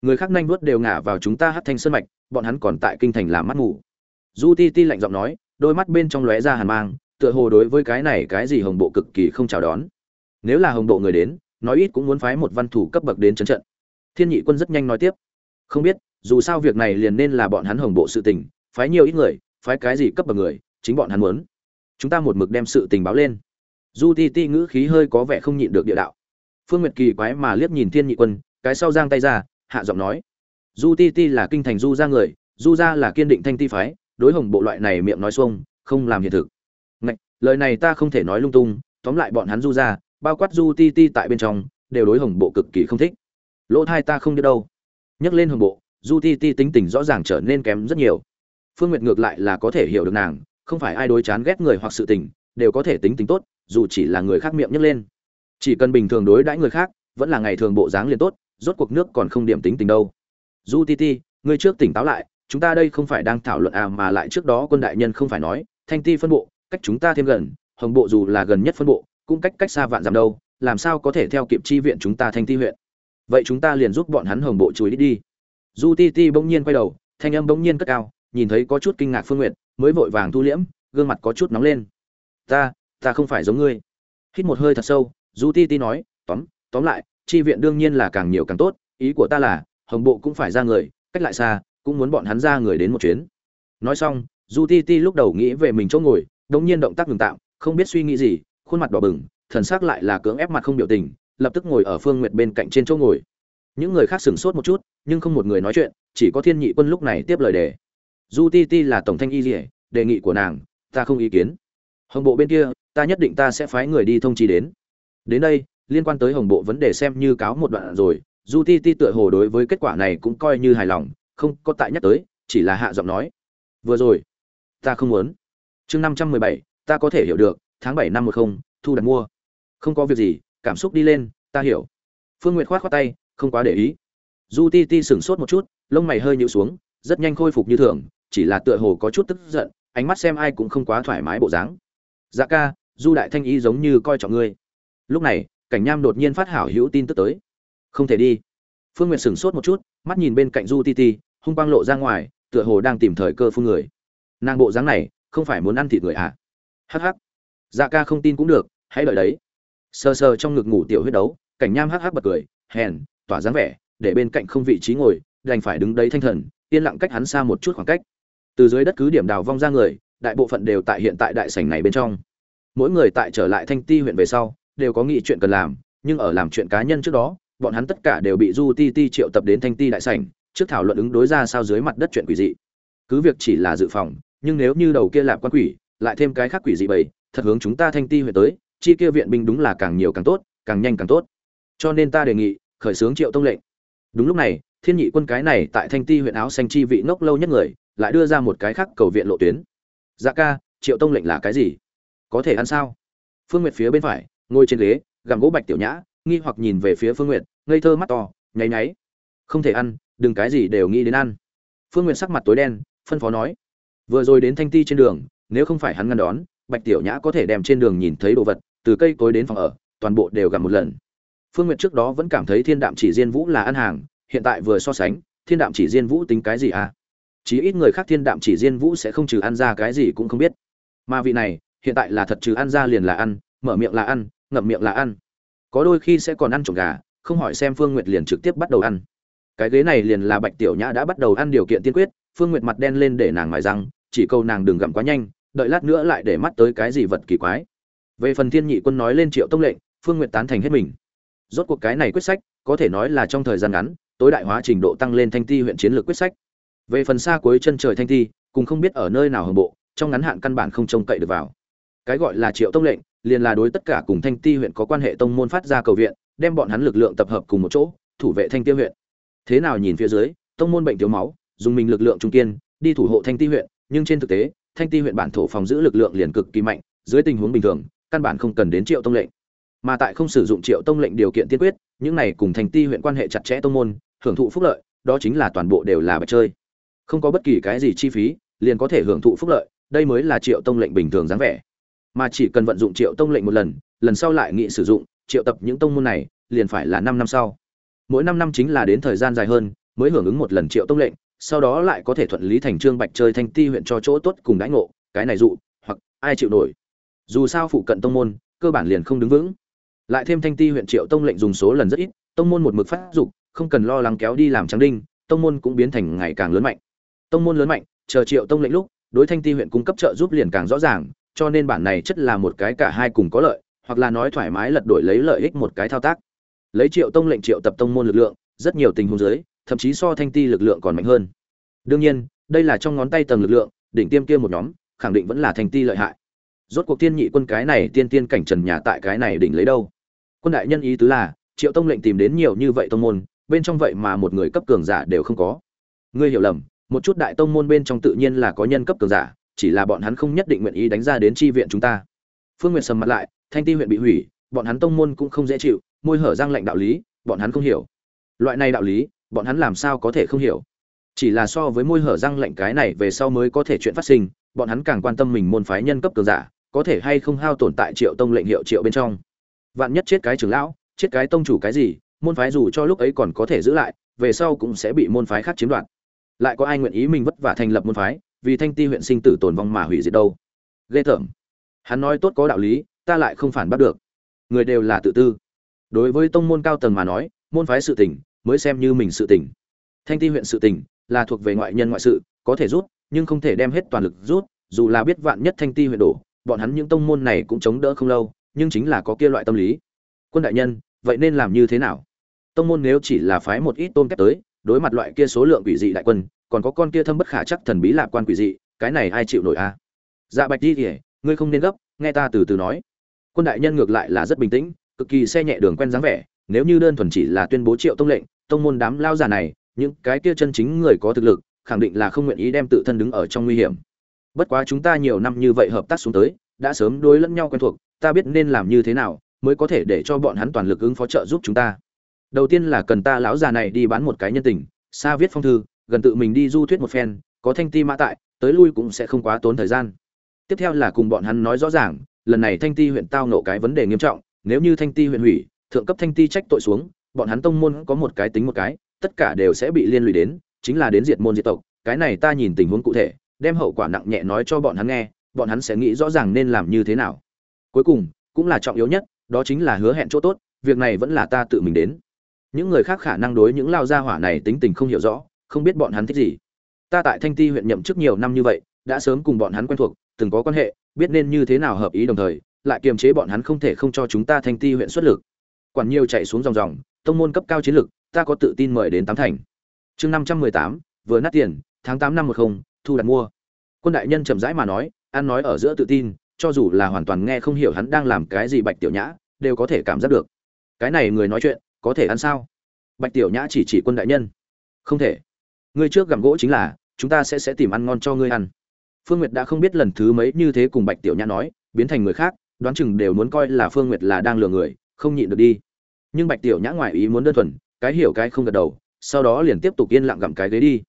Người khác nhanh vuốt đều ngả vào chúng ta hát thanh sơn mạch, bọn hắn còn tại kinh thành làm mắt ngủ du ti ti lạnh giọng nói đôi mắt bên trong lóe ra hàn mang, tựa hồ đối với cái này cái gì hồng bộ cực kỳ không chào đón. Nếu là hồng bộ người đến, nói ít cũng muốn phái một văn thủ cấp bậc đến trấn trận. Thiên nhị quân rất nhanh nói tiếp. Không biết, dù sao việc này liền nên là bọn hắn hồng bộ sự tình, phái nhiều ít người, phái cái gì cấp bậc người, chính bọn hắn muốn. Chúng ta một mực đem sự tình báo lên. Du ti ti ngữ khí hơi có vẻ không nhịn được địa đạo. Phương nguyệt kỳ quái mà liếc nhìn thiên nhị quân, cái sau giang tay ra, hạ giọng nói. Du ti ti là kinh thành du ra người, du ra là kiên định thanh ti phái đối hồng bộ loại này miệng nói xuông không làm hiện thực. Ngạch, lời này ta không thể nói lung tung tóm lại bọn hắn du ra bao quát du ti ti tại bên trong đều đối hồng bộ cực kỳ không thích. Lỗ thai ta không biết đâu. Nhắc lên hồng bộ du ti ti tính tình rõ ràng trở nên kém rất nhiều. Phương nguyệt ngược lại là có thể hiểu được nàng không phải ai đối chán ghét người hoặc sự tình đều có thể tính tính tốt dù chỉ là người khác miệng nhấc lên. Chỉ cần bình thường đối đãi người khác vẫn là ngày thường bộ dáng liền tốt rốt cuộc nước còn không điểm tính tình đâu. Du ti ti ngươi trước tỉnh táo lại chúng ta đây không phải đang thảo luận à mà lại trước đó quân đại nhân không phải nói, thanh ti phân bộ, cách chúng ta thêm gần, hồng bộ dù là gần nhất phân bộ, cũng cách cách xa vạn dặm đâu, làm sao có thể theo kịp chi viện chúng ta thanh ti huyện? Vậy chúng ta liền giúp bọn hắn hồng bộ chùi đi đi. Du ti ti bỗng nhiên quay đầu, thanh âm bỗng nhiên cất cao, nhìn thấy có chút kinh ngạc phương nguyện mới vội vàng thu liễm, gương mặt có chút nóng lên. Ta ta không phải giống ngươi. Hít một hơi thật sâu, du ti ti nói, tóm tóm lại, chi viện đương nhiên là càng nhiều càng tốt, ý của ta là, hồng bộ cũng phải ra người, cách lại xa cũng muốn bọn hắn ra người đến một chuyến. Nói xong, du ti ti lúc đầu nghĩ về mình chỗ ngồi, đống nhiên động tác ngừng tạm, không biết suy nghĩ gì, khuôn mặt đỏ bừng, thần sắc lại là cưỡng ép mặt không biểu tình, lập tức ngồi ở phương nguyệt bên cạnh trên chỗ ngồi. Những người khác sửng sốt một chút, nhưng không một người nói chuyện, chỉ có thiên nhị quân lúc này tiếp lời đề. Du ti ti là tổng thanh y dỉa đề nghị của nàng, ta không ý kiến. Hồng bộ bên kia, ta nhất định ta sẽ phái người đi thông chi đến. Đến đây, liên quan tới hồng bộ vấn đề xem như cáo một đoạn rồi, du ti ti tựa hồ đối với kết quả này cũng coi như hài lòng không có tại nhắc tới, chỉ là hạ giọng nói. Vừa rồi, ta không muốn. Chương năm trăm mười bảy, ta có thể hiểu được, tháng bảy năm một không, thu đặt mua. Không có việc gì, cảm xúc đi lên, ta hiểu. Phương nguyệt khoát khoát tay, không quá để ý. Du ti ti sửng sốt một chút, lông mày hơi nhịu xuống, rất nhanh khôi phục như thường, chỉ là tựa hồ có chút tức giận, ánh mắt xem ai cũng không quá thoải mái bộ dáng. Dạ ca, du đại thanh ý giống như coi trọng ngươi. Lúc này, cảnh nham đột nhiên phát hảo hữu tin tức tới. Không thể đi. Phương nguyệt sửng sốt một chút, mắt nhìn bên cạnh du ti ti hung quang lộ ra ngoài, tựa hồ đang tìm thời cơ phun người. Nàng bộ dáng này, không phải muốn ăn thịt người à? Hắc hắc. Dạ ca không tin cũng được, hãy đợi đấy. Sờ sờ trong ngực ngủ tiểu huyết đấu, cảnh nham hắc hắc bật cười, hèn, tỏa dáng vẻ, để bên cạnh không vị trí ngồi, đành phải đứng đấy thanh thần, yên lặng cách hắn xa một chút khoảng cách. Từ dưới đất cứ điểm đào vong ra người, đại bộ phận đều tại hiện tại đại sảnh này bên trong. Mỗi người tại trở lại thanh ti huyện về sau, đều có nghị chuyện cần làm, nhưng ở làm chuyện cá nhân trước đó, bọn hắn tất cả đều bị du ti ti triệu tập đến thanh ti đại sảnh trước thảo luận ứng đối ra sao dưới mặt đất chuyện quỷ dị. Cứ việc chỉ là dự phòng, nhưng nếu như đầu kia lạp quan quỷ, lại thêm cái khác quỷ dị bầy, thật hướng chúng ta thanh ti huyện tới, chi kia viện binh đúng là càng nhiều càng tốt, càng nhanh càng tốt. Cho nên ta đề nghị, khởi xướng triệu tông lệnh. Đúng lúc này, thiên nhị quân cái này tại thanh ti huyện áo xanh chi vị ngốc lâu nhất người, lại đưa ra một cái khác cầu viện lộ tuyến. Dạ ca, triệu tông lệnh là cái gì? Có thể ăn sao? Phương nguyệt phía bên phải, ngồi trên ghế, gặm gỗ bạch tiểu nhã, nghi hoặc nhìn về phía phương nguyệt, ngây thơ mắt to, nháy nháy. Không thể ăn đừng cái gì đều nghĩ đến ăn. Phương nguyệt sắc mặt tối đen, phân phó nói, vừa rồi đến thanh ti trên đường, nếu không phải hắn ngăn đón, bạch tiểu nhã có thể đem trên đường nhìn thấy đồ vật, từ cây cối đến phòng ở, toàn bộ đều gặp một lần. Phương nguyệt trước đó vẫn cảm thấy thiên đạm chỉ diên vũ là ăn hàng, hiện tại vừa so sánh, thiên đạm chỉ diên vũ tính cái gì à? Chí ít người khác thiên đạm chỉ diên vũ sẽ không trừ ăn ra cái gì cũng không biết. Mà vị này, hiện tại là thật trừ ăn ra liền là ăn, mở miệng là ăn, ngậm miệng là ăn. Có đôi khi sẽ còn ăn trộm gà, không hỏi xem phương nguyệt liền trực tiếp bắt đầu ăn cái ghế này liền là bạch tiểu nhã đã bắt đầu ăn điều kiện tiên quyết, phương nguyệt mặt đen lên để nàng mài răng, chỉ câu nàng đừng gặm quá nhanh, đợi lát nữa lại để mắt tới cái gì vật kỳ quái. Về phần thiên nhị quân nói lên triệu tông lệnh, phương nguyệt tán thành hết mình. Rốt cuộc cái này quyết sách, có thể nói là trong thời gian ngắn, tối đại hóa trình độ tăng lên thanh ti huyện chiến lược quyết sách. Về phần xa cuối chân trời thanh ti, cùng không biết ở nơi nào hồng bộ, trong ngắn hạn căn bản không trông cậy được vào. Cái gọi là triệu tông lệnh, liền là đối tất cả cùng thanh ti huyện có quan hệ tông môn phát ra cầu viện, đem bọn hắn lực lượng tập hợp cùng một chỗ, thủ vệ thanh tiêu huyện thế nào nhìn phía dưới, tông môn bệnh thiếu máu, dùng mình lực lượng trung kiên, đi thủ hộ thanh ti huyện, nhưng trên thực tế, thanh ti huyện bản thổ phòng giữ lực lượng liền cực kỳ mạnh, dưới tình huống bình thường, căn bản không cần đến triệu tông lệnh. Mà tại không sử dụng triệu tông lệnh điều kiện tiên quyết, những này cùng thanh ti huyện quan hệ chặt chẽ tông môn, hưởng thụ phúc lợi, đó chính là toàn bộ đều là bạch chơi. Không có bất kỳ cái gì chi phí, liền có thể hưởng thụ phúc lợi, đây mới là triệu tông lệnh bình thường dáng vẻ. Mà chỉ cần vận dụng triệu tông lệnh một lần lần sau lại nghị sử dụng, triệu tập những tông môn này, liền phải là năm năm sau mỗi năm năm chính là đến thời gian dài hơn, mới hưởng ứng một lần triệu tông lệnh, sau đó lại có thể thuận lý thành trương bạch chơi thanh ti huyện cho chỗ tốt cùng đãi ngộ, cái này dụ, hoặc ai chịu nổi. Dù sao phụ cận tông môn, cơ bản liền không đứng vững. Lại thêm thanh ti huyện triệu tông lệnh dùng số lần rất ít, tông môn một mực phát dục, không cần lo lắng kéo đi làm trắng đinh, tông môn cũng biến thành ngày càng lớn mạnh. Tông môn lớn mạnh, chờ triệu tông lệnh lúc, đối thanh ti huyện cung cấp trợ giúp liền càng rõ ràng, cho nên bản này chất là một cái cả hai cùng có lợi, hoặc là nói thoải mái lật đổi lấy lợi ích một cái thao tác lấy triệu tông lệnh triệu tập tông môn lực lượng, rất nhiều tình huống dưới, thậm chí so thanh ti lực lượng còn mạnh hơn. Đương nhiên, đây là trong ngón tay tầng lực lượng, đỉnh tiêm kia một nhóm, khẳng định vẫn là thanh ti lợi hại. Rốt cuộc tiên nhị quân cái này tiên tiên cảnh trần nhà tại cái này đỉnh lấy đâu? Quân đại nhân ý tứ là, triệu tông lệnh tìm đến nhiều như vậy tông môn, bên trong vậy mà một người cấp cường giả đều không có. Ngươi hiểu lầm, một chút đại tông môn bên trong tự nhiên là có nhân cấp cường giả, chỉ là bọn hắn không nhất định nguyện ý đánh ra đến tri viện chúng ta. Phương nguyện sầm mặt lại, thanh ti huyện bị hủy, bọn hắn tông môn cũng không dễ chịu môi hở răng lệnh đạo lý, bọn hắn không hiểu. Loại này đạo lý, bọn hắn làm sao có thể không hiểu? Chỉ là so với môi hở răng lệnh cái này về sau mới có thể chuyện phát sinh, bọn hắn càng quan tâm mình môn phái nhân cấp cường giả, có thể hay không hao tổn tại triệu tông lệnh hiệu triệu bên trong. Vạn nhất chết cái trưởng lão, chết cái tông chủ cái gì, môn phái dù cho lúc ấy còn có thể giữ lại, về sau cũng sẽ bị môn phái khác chiếm đoạt. Lại có ai nguyện ý mình vất vả thành lập môn phái, vì thanh ti huyện sinh tử tồn vong mà hủy diệt đâu? Ghê tởm. Hắn nói tốt có đạo lý, ta lại không phản bắt được. Người đều là tự tư đối với tông môn cao tầng mà nói, môn phái sự tỉnh mới xem như mình sự tỉnh thanh ti huyện sự tỉnh là thuộc về ngoại nhân ngoại sự, có thể rút, nhưng không thể đem hết toàn lực rút, dù là biết vạn nhất thanh ti huyện đổ, bọn hắn những tông môn này cũng chống đỡ không lâu, nhưng chính là có kia loại tâm lý. Quân đại nhân, vậy nên làm như thế nào? Tông môn nếu chỉ là phái một ít tôn kép tới, đối mặt loại kia số lượng quỷ dị đại quân, còn có con kia thâm bất khả chắc thần bí lạc quan quỷ dị, cái này ai chịu nổi a? À? dạ bạch đi kể ngươi không nên gấp, nghe ta từ từ nói. Quân đại nhân ngược lại là rất bình tĩnh cực kỳ xe nhẹ đường quen dáng vẻ, nếu như đơn thuần chỉ là tuyên bố triệu tông lệnh, tông môn đám lao già này, những cái kia chân chính người có thực lực, khẳng định là không nguyện ý đem tự thân đứng ở trong nguy hiểm. Bất quá chúng ta nhiều năm như vậy hợp tác xuống tới, đã sớm đối lẫn nhau quen thuộc, ta biết nên làm như thế nào, mới có thể để cho bọn hắn toàn lực ứng phó trợ giúp chúng ta. Đầu tiên là cần ta lão già này đi bán một cái nhân tình, xa viết phong thư, gần tự mình đi du thuyết một phen, có thanh ti mã tại, tới lui cũng sẽ không quá tốn thời gian. Tiếp theo là cùng bọn hắn nói rõ ràng, lần này thanh ti huyện tao nộ cái vấn đề nghiêm trọng nếu như thanh ti huyện hủy, thượng cấp thanh ti trách tội xuống, bọn hắn tông môn có một cái tính một cái, tất cả đều sẽ bị liên lụy đến, chính là đến diệt môn diệt tộc, cái này ta nhìn tình huống cụ thể, đem hậu quả nặng nhẹ nói cho bọn hắn nghe, bọn hắn sẽ nghĩ rõ ràng nên làm như thế nào. Cuối cùng, cũng là trọng yếu nhất, đó chính là hứa hẹn chỗ tốt, việc này vẫn là ta tự mình đến. Những người khác khả năng đối những lao gia hỏa này tính tình không hiểu rõ, không biết bọn hắn thích gì. Ta tại thanh ti huyện nhậm chức nhiều năm như vậy, đã sớm cùng bọn hắn quen thuộc, từng có quan hệ, biết nên như thế nào hợp ý đồng thời lại kiềm chế bọn hắn không thể không cho chúng ta thanh ti huyện xuất lực. Quản nhiều chạy xuống dòng dòng, tông môn cấp cao chiến lực, ta có tự tin mời đến tám thành. Chương năm trăm mười tám, vừa nát tiền, tháng tám năm một không, thu đặt mua. Quân đại nhân chậm rãi mà nói, ăn nói ở giữa tự tin, cho dù là hoàn toàn nghe không hiểu hắn đang làm cái gì bạch tiểu nhã, đều có thể cảm giác được. Cái này người nói chuyện, có thể ăn sao? Bạch tiểu nhã chỉ chỉ quân đại nhân. Không thể. Ngươi trước gặm gỗ chính là, chúng ta sẽ sẽ tìm ăn ngon cho ngươi ăn. Phương nguyệt đã không biết lần thứ mấy như thế cùng bạch tiểu nhã nói, biến thành người khác đoán chừng đều muốn coi là phương nguyệt là đang lừa người, không nhịn được đi. Nhưng bạch tiểu nhã ngoài ý muốn đơn thuần, cái hiểu cái không gật đầu, sau đó liền tiếp tục yên lặng gặm cái ghế đi.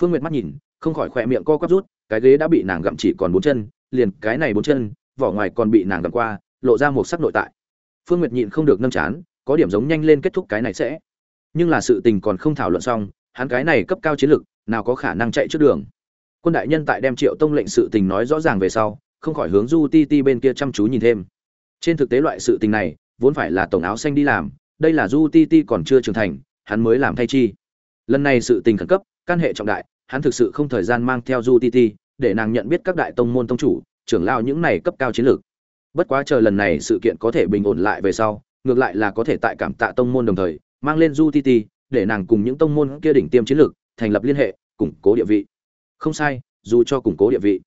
Phương nguyệt mắt nhìn, không khỏi khỏe miệng co quắp rút, cái ghế đã bị nàng gặm chỉ còn bốn chân, liền cái này bốn chân, vỏ ngoài còn bị nàng gặm qua, lộ ra một sắc nội tại. Phương nguyệt nhịn không được nâm chán, có điểm giống nhanh lên kết thúc cái này sẽ. Nhưng là sự tình còn không thảo luận xong, hắn cái này cấp cao chiến lực, nào có khả năng chạy trước đường. Quân đại nhân tại đem triệu tông lệnh sự tình nói rõ ràng về sau không khỏi hướng du ti ti bên kia chăm chú nhìn thêm. Trên thực tế loại sự tình này, vốn phải là tổng áo xanh đi làm, đây là du ti ti còn chưa trưởng thành, hắn mới làm thay chi. Lần này sự tình khẩn cấp, căn hệ trọng đại, hắn thực sự không thời gian mang theo du ti ti, để nàng nhận biết các đại tông môn tông chủ, trưởng lao những này cấp cao chiến lược. Bất quá chờ lần này sự kiện có thể bình ổn lại về sau, ngược lại là có thể tại cảm tạ tông môn đồng thời, mang lên du ti ti, để nàng cùng những tông môn kia đỉnh tiêm chiến lược, thành lập liên hệ, củng cố địa vị. Không sai, dù cho củng cố địa vị.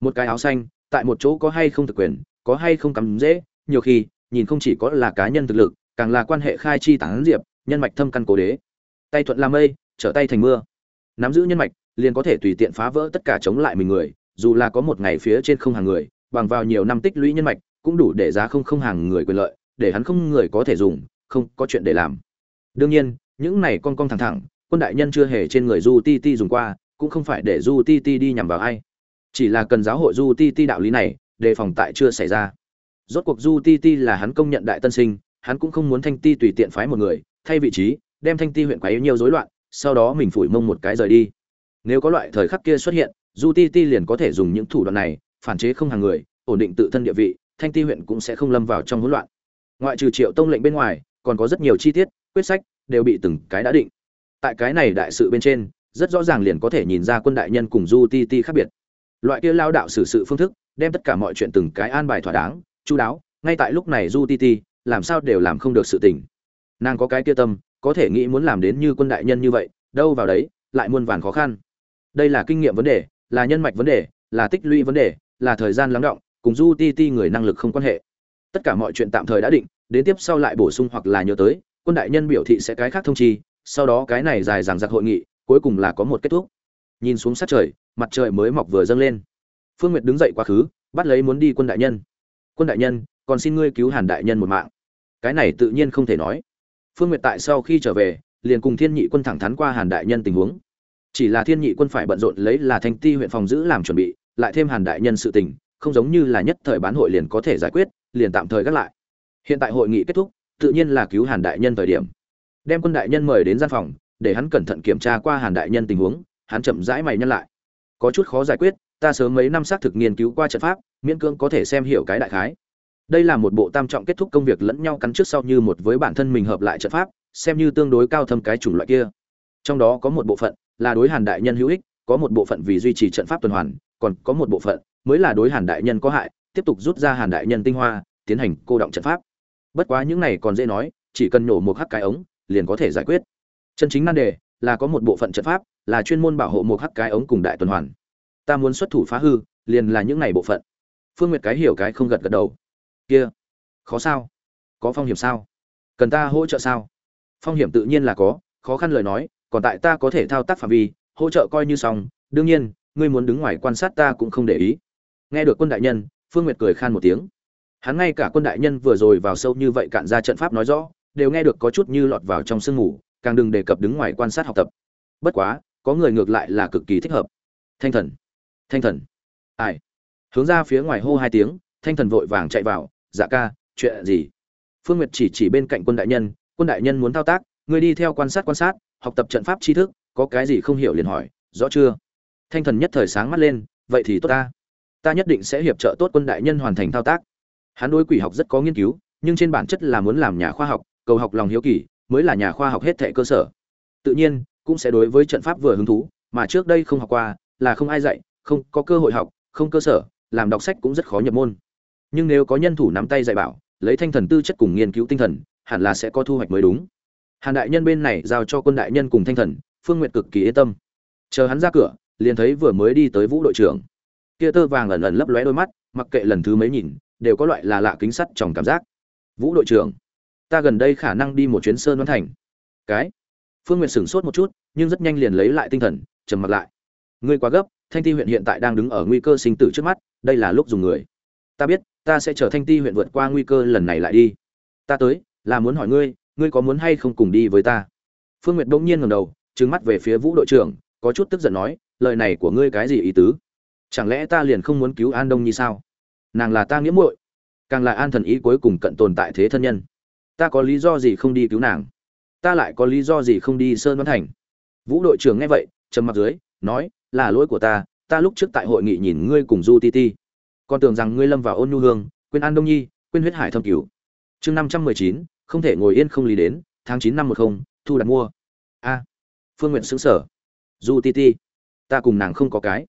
Một cái áo xanh tại một chỗ có hay không thực quyền, có hay không cắm dễ, nhiều khi, nhìn không chỉ có là cá nhân thực lực, càng là quan hệ khai chi tán diệp, nhân mạch thâm căn cố đế. Tay thuận làm mây, trở tay thành mưa. Nắm giữ nhân mạch, liền có thể tùy tiện phá vỡ tất cả chống lại mình người, dù là có một ngày phía trên không hàng người, bằng vào nhiều năm tích lũy nhân mạch, cũng đủ để giá không không hàng người quyền lợi, để hắn không người có thể dùng, không có chuyện để làm. Đương nhiên, những này con con thẳng thẳng, quân đại nhân chưa hề trên người du ti ti dùng qua, cũng không phải để du ti ti đi nhằm vào ai chỉ là cần giáo hội du ti ti đạo lý này, đề phòng tại chưa xảy ra. Rốt cuộc du ti ti là hắn công nhận đại tân sinh, hắn cũng không muốn thanh ti tùy tiện phái một người, thay vị trí, đem thanh ti huyện quá yếu nhiều rối loạn, sau đó mình phủi mông một cái rời đi. Nếu có loại thời khắc kia xuất hiện du ti ti liền có thể dùng những thủ đoạn này, phản chế không hàng người, ổn định tự thân địa vị, thanh ti huyện cũng sẽ không lâm vào trong hỗn loạn. Ngoại trừ triệu tông lệnh bên ngoài, còn có rất nhiều chi tiết, quyết sách đều bị từng cái đã định. Tại cái này đại sự bên trên, rất rõ ràng liền có thể nhìn ra quân đại nhân cùng du ti ti khác biệt loại kia lao đạo xử sự phương thức, đem tất cả mọi chuyện từng cái an bài thỏa đáng chú đáo, ngay tại lúc này du ti ti, làm sao đều làm không được sự tình. Nàng có cái kia tâm, có thể nghĩ muốn làm đến như quân đại nhân như vậy, đâu vào đấy, lại muôn vàn khó khăn. Đây là kinh nghiệm vấn đề, là nhân mạch vấn đề, là tích lũy vấn đề, là thời gian lắng động, cùng du ti ti người năng lực không quan hệ. Tất cả mọi chuyện tạm thời đã định, đến tiếp sau lại bổ sung hoặc là nhớ tới, quân đại nhân biểu thị sẽ cái khác thông chi, sau đó cái này dài dằng dặc hội nghị, cuối cùng là có một kết thúc nhìn xuống sát trời, mặt trời mới mọc vừa dâng lên. Phương nguyệt đứng dậy quá khứ, bắt lấy muốn đi quân đại nhân. Quân đại nhân, còn xin ngươi cứu hàn đại nhân một mạng. Cái này tự nhiên không thể nói. Phương nguyệt tại sau khi trở về, liền cùng thiên nhị quân thẳng thắn qua hàn đại nhân tình huống. Chỉ là thiên nhị quân phải bận rộn lấy là thanh ti huyện phòng giữ làm chuẩn bị, lại thêm hàn đại nhân sự tình, không giống như là nhất thời bán hội liền có thể giải quyết, liền tạm thời gác lại. Hiện tại hội nghị kết thúc, tự nhiên là cứu hàn đại nhân thời điểm. Đem quân đại nhân mời đến gian phòng, để hắn cẩn thận kiểm tra qua hàn đại nhân tình huống hắn chậm rãi mày nhân lại. Có chút khó giải quyết, ta sớm mấy năm xác thực nghiên cứu qua trận pháp, miễn cưỡng có thể xem hiểu cái đại khái. Đây là một bộ tam trọng kết thúc công việc lẫn nhau cắn trước sau như một với bản thân mình hợp lại trận pháp, xem như tương đối cao thâm cái chủng loại kia. Trong đó có một bộ phận là đối hàn đại nhân hữu ích, có một bộ phận vì duy trì trận pháp tuần hoàn, còn có một bộ phận mới là đối hàn đại nhân có hại, tiếp tục rút ra hàn đại nhân tinh hoa, tiến hành cô động trận pháp. Bất quá những này còn dễ nói, chỉ cần nhổ một hắc cái ống, liền có thể giải quyết. Chân chính nan đề là có một bộ phận trận pháp là chuyên môn bảo hộ một hắc cái ống cùng đại tuần hoàn. Ta muốn xuất thủ phá hư, liền là những này bộ phận. Phương nguyệt cái hiểu cái không gật gật đầu. Kia, khó sao? Có phong hiểm sao? Cần ta hỗ trợ sao? Phong hiểm tự nhiên là có, khó khăn lời nói, còn tại ta có thể thao tác phạm vi, hỗ trợ coi như xong. Đương nhiên, ngươi muốn đứng ngoài quan sát ta cũng không để ý. Nghe được quân đại nhân, phương nguyệt cười khan một tiếng. Hắn ngay cả quân đại nhân vừa rồi vào sâu như vậy cạn ra trận pháp nói rõ, đều nghe được có chút như lọt vào trong sương ngủ càng đừng đề cập đứng ngoài quan sát học tập. Bất quá có người ngược lại là cực kỳ thích hợp. Thanh thần thanh thần. Ai? Hướng ra phía ngoài hô hai tiếng, thanh thần vội vàng chạy vào dạ ca, chuyện gì? Phương nguyệt chỉ chỉ bên cạnh quân đại nhân, quân đại nhân muốn thao tác người đi theo quan sát quan sát, học tập trận pháp tri thức, có cái gì không hiểu liền hỏi, rõ chưa? Thanh thần nhất thời sáng mắt lên, vậy thì tốt ta. Ta nhất định sẽ hiệp trợ tốt quân đại nhân hoàn thành thao tác. Hắn đối quỷ học rất có nghiên cứu, nhưng trên bản chất là muốn làm nhà khoa học, cầu học lòng hiếu kỳ, mới là nhà khoa học hết thệ cơ sở. Tự nhiên cũng sẽ đối với trận pháp vừa hứng thú, mà trước đây không học qua, là không ai dạy, không có cơ hội học, không cơ sở, làm đọc sách cũng rất khó nhập môn. Nhưng nếu có nhân thủ nắm tay dạy bảo, lấy thanh thần tư chất cùng nghiên cứu tinh thần, hẳn là sẽ có thu hoạch mới đúng. Hàn đại nhân bên này giao cho quân đại nhân cùng thanh thần, phương nguyệt cực kỳ yên tâm. Chờ hắn ra cửa, liền thấy vừa mới đi tới vũ đội trưởng. Kia tơ vàng ẩn ẩn lấp lóe đôi mắt, mặc kệ lần thứ mấy nhìn, đều có loại là lạ kính sắt trong cảm giác. Vũ đội trưởng, ta gần đây khả năng đi một chuyến sơn văn thành. Cái? Phương Nguyệt sửng sốt một chút, nhưng rất nhanh liền lấy lại tinh thần, trầm mặt lại. Ngươi quá gấp, thanh ti huyện hiện tại đang đứng ở nguy cơ sinh tử trước mắt, đây là lúc dùng người. Ta biết, ta sẽ chờ thanh ti huyện vượt qua nguy cơ lần này lại đi. Ta tới, là muốn hỏi ngươi ngươi có muốn hay không cùng đi với ta? Phương nguyệt bỗng nhiên ngẩng đầu, trừng mắt về phía vũ đội trưởng, có chút tức giận nói, lời này của ngươi cái gì ý tứ? Chẳng lẽ ta liền không muốn cứu an đông nhi sao? Nàng là ta nghĩa muội, càng là an thần ý cuối cùng cận tồn tại thế thân nhân. Ta có lý do gì không đi cứu nàng? Ta lại có lý do gì không đi sơn văn thành? Vũ đội trưởng nghe vậy, trầm mặt dưới, nói, là lỗi của ta ta lúc trước tại hội nghị nhìn ngươi cùng du ti ti. Còn tưởng rằng ngươi lâm vào ôn nhu hương, quên an đông nhi, quên huyết hải thâm cứu chương năm trăm mười chín, không thể ngồi yên không lý đến, tháng chín năm một không, thu đặt mua. A, phương nguyện xứng sở du ti ti, ta cùng nàng không có cái.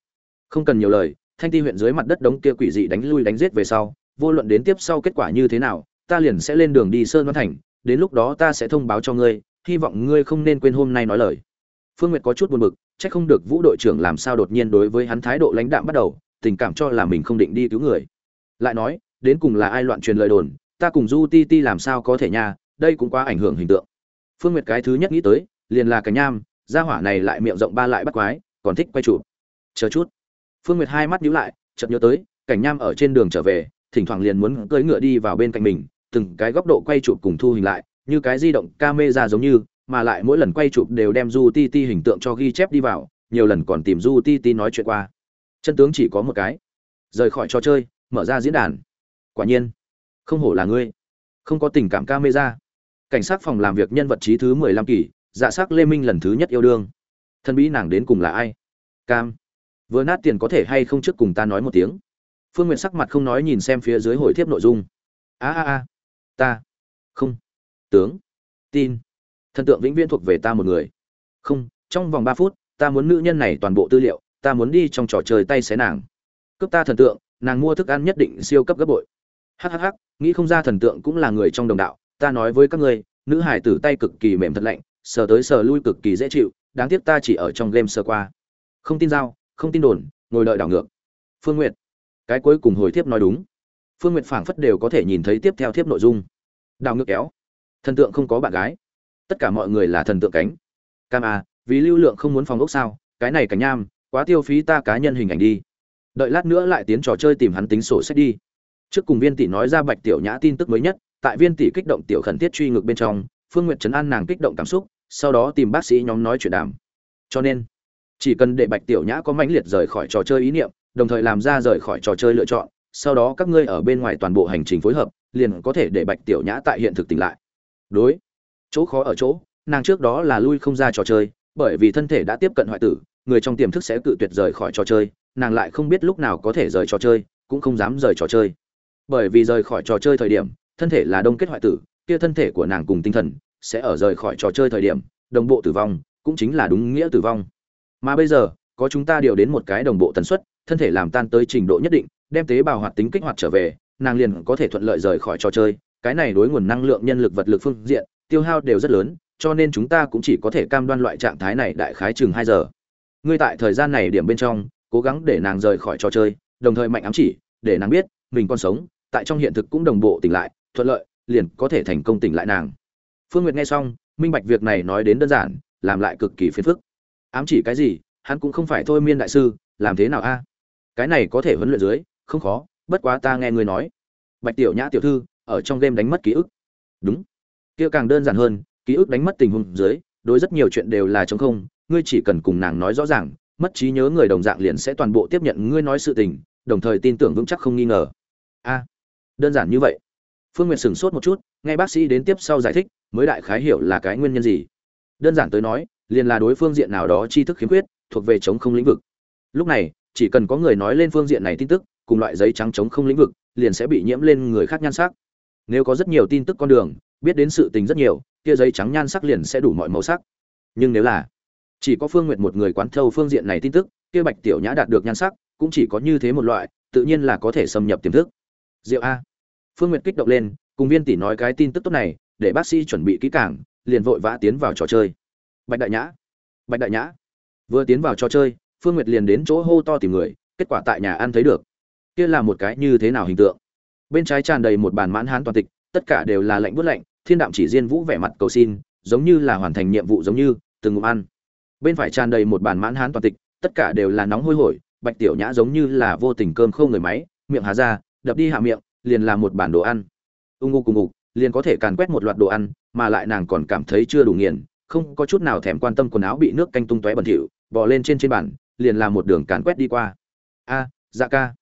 Không cần nhiều lời, thanh ti huyện dưới mặt đất đống kia quỷ dị đánh lui đánh giết về sau, vô luận đến tiếp sau kết quả như thế nào, ta liền sẽ lên đường đi sơn văn thành đến lúc đó ta sẽ thông báo cho ngươi, hy vọng ngươi không nên quên hôm nay nói lời. Phương nguyệt có chút buồn bực trách không được vũ đội trưởng làm sao đột nhiên đối với hắn thái độ lãnh đạm bắt đầu, tình cảm cho là mình không định đi cứu người. Lại nói, đến cùng là ai loạn truyền lời đồn, ta cùng du ti ti làm sao có thể nha, đây cũng quá ảnh hưởng hình tượng. Phương nguyệt cái thứ nhất nghĩ tới, liền là cảnh nham, gia hỏa này lại miệng rộng ba lại bắt quái, còn thích quay chụp. Chờ chút. Phương nguyệt hai mắt nhíu lại, chợt nhớ tới, cảnh nham ở trên đường trở về, thỉnh thoảng liền muốn cưỡi ngựa đi vào bên cạnh mình từng cái góc độ quay chụp cùng thu hình lại, như cái di động camera giống như, mà lại mỗi lần quay chụp đều đem du ti ti hình tượng cho ghi chép đi vào, nhiều lần còn tìm du ti ti nói chuyện qua. Chân tướng chỉ có một cái. Rời khỏi trò chơi, mở ra diễn đàn. Quả nhiên, không hổ là ngươi. Không có tình cảm camera. Cảnh sát phòng làm việc nhân vật trí thứ mười lăm kỳ dạ sắc lê minh lần thứ nhất yêu đương. Thân bí nàng đến cùng là ai? Cam. Vừa nát tiền có thể hay không trước cùng ta nói một tiếng? Phương Nguyệt sắc mặt không nói nhìn xem phía dưới hồi thiếp nội dung. A a a ta. Không. Tướng. Tin. Thần tượng vĩnh viễn thuộc về ta một người. Không, trong vòng ba phút, ta muốn nữ nhân này toàn bộ tư liệu, ta muốn đi trong trò chơi tay xé nàng. Cướp ta thần tượng, nàng mua thức ăn nhất định siêu cấp gấp bội. Hhh nghĩ không ra thần tượng cũng là người trong đồng đạo, ta nói với các ngươi, nữ hải tử tay cực kỳ mềm thật lạnh, sờ tới sờ lui cực kỳ dễ chịu, đáng tiếc ta chỉ ở trong game sơ qua. Không tin giao, không tin đồn, ngồi đợi đảo ngược. Phương n g u y ệ t cái cuối cùng hồi thiếp nói đúng phương n g u y ệ t phảng phất đều có thể nhìn thấy tiếp theo thiếp nội dung. Đào ngược kéo. Thần tượng không có bạn gái. Tất cả mọi người là thần tượng cánh. Cam à vì lưu lượng không muốn phòng ốc sao, cái này cảnh nham, quá tiêu phí ta cá nhân hình ảnh đi. Đợi lát nữa lại tiến trò chơi tìm hắn tính sổ sách đi. Trước cùng viên tỷ nói ra bạch tiểu nhã tin tức mới nhất, tại viên tỷ kích động tiểu khẩn thiết truy ngược bên trong, phương n g u y ệ t trấn an nàng kích động cảm xúc, sau đó tìm bác sĩ nhóm nói chuyện đàm. Cho nên, chỉ cần để bạch tiểu nhã có mãnh liệt rời khỏi trò chơi ý niệm, đồng thời làm ra rời khỏi trò chơi lựa chọn sau đó các ngươi ở bên ngoài toàn bộ hành trình phối hợp, liền có thể để bạch tiểu nhã tại hiện thực tỉnh lại. Đối. Chỗ khó ở chỗ, nàng trước đó là lui không ra trò chơi, bởi vì thân thể đã tiếp cận hoại tử, người trong tiềm thức sẽ cự tuyệt rời khỏi trò chơi, nàng lại không biết lúc nào có thể rời trò chơi, cũng không dám rời trò chơi. Bởi vì rời khỏi trò chơi thời điểm, thân thể là đông kết hoại tử, kia thân thể của nàng cùng tinh thần sẽ ở rời khỏi trò chơi thời điểm, đồng bộ tử vong, cũng chính là đúng nghĩa tử vong. Mà bây giờ, có chúng ta điều đến một cái đồng bộ tần suất, thân thể làm tan tới trình độ nhất định đem tế bào hoạt tính kích hoạt trở về, nàng liền có thể thuận lợi rời khỏi trò chơi. Cái này đối nguồn năng lượng nhân lực vật lực phương diện, tiêu hao đều rất lớn, cho nên chúng ta cũng chỉ có thể cam đoan loại trạng thái này đại khái chừng hai giờ. Ngươi tại thời gian này điểm bên trong, cố gắng để nàng rời khỏi trò chơi, đồng thời mạnh ám chỉ, để nàng biết, mình còn sống, tại trong hiện thực cũng đồng bộ tỉnh lại, thuận lợi, liền có thể thành công tỉnh lại nàng. Phương nguyệt nghe xong, minh bạch việc này nói đến đơn giản, làm lại cực kỳ phiền phức. Ám chỉ cái gì, hắn cũng không phải thôi miên đại sư, làm thế nào a? Cái này có thể huấn luyện dưới không khó, bất quá ta nghe ngươi nói. Bạch tiểu nhã tiểu thư, ở trong game đánh mất ký ức. Đúng. Kia càng đơn giản hơn, ký ức đánh mất tình huống dưới, đối rất nhiều chuyện đều là chống không, ngươi chỉ cần cùng nàng nói rõ ràng, mất trí nhớ người đồng dạng liền sẽ toàn bộ tiếp nhận ngươi nói sự tình, đồng thời tin tưởng vững chắc không nghi ngờ. A, đơn giản như vậy. Phương n g u y ệ t sửng sốt một chút, nghe bác sĩ đến tiếp sau giải thích, mới đại khái hiểu là cái nguyên nhân gì. Đơn giản tới nói, liền là đối phương diện nào đó tri thức khiếm khuyết, thuộc về chống không lĩnh vực. Lúc này, chỉ cần có người nói lên phương diện này tin tức cùng loại giấy trắng trống không lĩnh vực, liền sẽ bị nhiễm lên người khác nhan sắc. Nếu có rất nhiều tin tức con đường, biết đến sự tình rất nhiều, kia giấy trắng nhan sắc liền sẽ đủ mọi màu sắc. Nhưng nếu là chỉ có phương nguyệt một người quán thâu phương diện này tin tức, kia bạch tiểu nhã đạt được nhan sắc, cũng chỉ có như thế một loại, tự nhiên là có thể xâm nhập tiềm thức. Diệu a. Phương nguyệt kích động lên, cùng viên tỷ nói cái tin tức tốt này, để bác sĩ chuẩn bị kỹ càng, liền vội vã tiến vào trò chơi. Bạch đại nhã. Bạch đại nhã. Vừa tiến vào trò chơi, phương nguyệt liền đến chỗ hô to tìm người, kết quả tại nhà ăn thấy được kia là một cái như thế nào hình tượng? Bên trái tràn đầy một bàn mãn hán toàn tịch, tất cả đều là lạnh bút lạnh, thiên đạm chỉ riêng vũ vẻ mặt cầu xin, giống như là hoàn thành nhiệm vụ giống như, từng ngụm ăn. Bên phải tràn đầy một bàn mãn hán toàn tịch, tất cả đều là nóng hôi hổi, bạch tiểu nhã giống như là vô tình cơm không người máy, miệng hà ra, đập đi hạ miệng, liền là một bản đồ ăn. Ung ngu cùng ngục liền có thể càn quét một loạt đồ ăn, mà lại nàng còn cảm thấy chưa đủ nghiền, không có chút nào thèm quan tâm quần áo bị nước canh tung tóe bẩn thỉu, bò lên trên trên bàn, liền là một đường càn quét đi qua. A dạ ca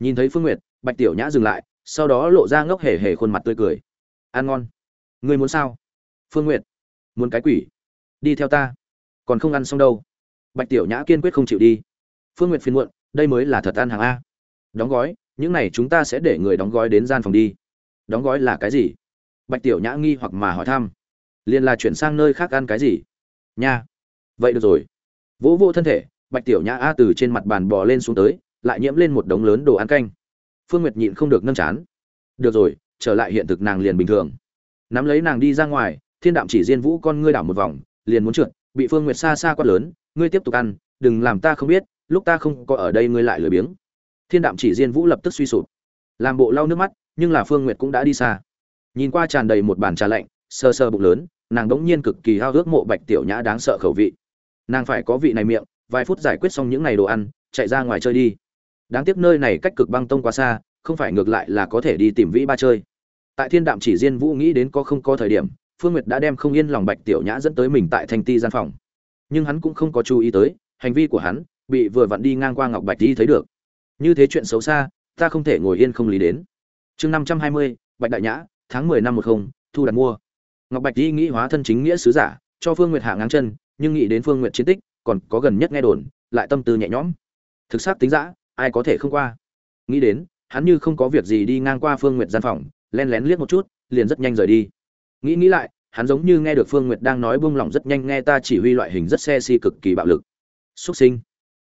nhìn thấy phương nguyệt, bạch tiểu nhã dừng lại, sau đó lộ ra ngốc hề hề khuôn mặt tươi cười. Ăn ngon. Ngươi muốn sao? Phương nguyệt. Muốn cái quỷ. Đi theo ta. Còn không ăn xong đâu. Bạch tiểu nhã kiên quyết không chịu đi. Phương nguyệt phiền muộn, đây mới là thật ăn hàng a. Đóng gói, những này chúng ta sẽ để người đóng gói đến gian phòng đi. Đóng gói là cái gì? Bạch tiểu nhã nghi hoặc mà hỏi thăm. Liền là chuyển sang nơi khác ăn cái gì? Nha. Vậy được rồi. Vỗ vô thân thể, bạch tiểu nhã a từ trên mặt bàn bò lên xuống tới lại nhiễm lên một đống lớn đồ ăn canh. Phương nguyệt nhịn không được nâng chán. Được rồi, trở lại hiện thực nàng liền bình thường. Nắm lấy nàng đi ra ngoài, thiên đạm chỉ diên vũ con ngươi đảo một vòng, liền muốn trượt, bị phương nguyệt xa xa quát lớn, ngươi tiếp tục ăn, đừng làm ta không biết, lúc ta không có ở đây ngươi lại lười biếng. Thiên đạm chỉ diên vũ lập tức suy sụp. Làm bộ lau nước mắt, nhưng là phương nguyệt cũng đã đi xa. Nhìn qua tràn đầy một bàn trà lạnh, sơ sơ bụng lớn, nàng đống nhiên cực kỳ hao ước mộ bạch tiểu nhã đáng sợ khẩu vị. Nàng phải có vị này miệng, vài phút giải quyết xong những ngày đồ ăn, chạy ra ngoài chơi đi đáng tiếc nơi này cách cực băng tông quá xa, không phải ngược lại là có thể đi tìm vĩ ba chơi. Tại thiên đạm chỉ diên vũ nghĩ đến có không có thời điểm, phương nguyệt đã đem không yên lòng bạch tiểu nhã dẫn tới mình tại thanh ti gian phòng. Nhưng hắn cũng không có chú ý tới, hành vi của hắn bị vừa vặn đi ngang qua ngọc bạch đi thấy được. Như thế chuyện xấu xa, ta không thể ngồi yên không lý đến. Chương năm trăm hai mươi, bạch đại nhã, tháng mười năm một không, thu đặt mua. Ngọc bạch đi nghĩ hóa thân chính nghĩa sứ giả, cho phương nguyệt hạ ngang chân, nhưng nghĩ đến phương nguyệt chiến tích, còn có gần nhất nghe đồn, lại tâm tư nhẹ nhõm. Thực xác tính giã ai có thể không qua. Nghĩ đến, hắn như không có việc gì đi ngang qua phương nguyệt gian phòng, len lén liếc một chút, liền rất nhanh rời đi. Nghĩ nghĩ lại, hắn giống như nghe được phương nguyệt đang nói buông lỏng rất nhanh nghe ta chỉ huy loại hình rất xe si cực kỳ bạo lực. Xuất sinh.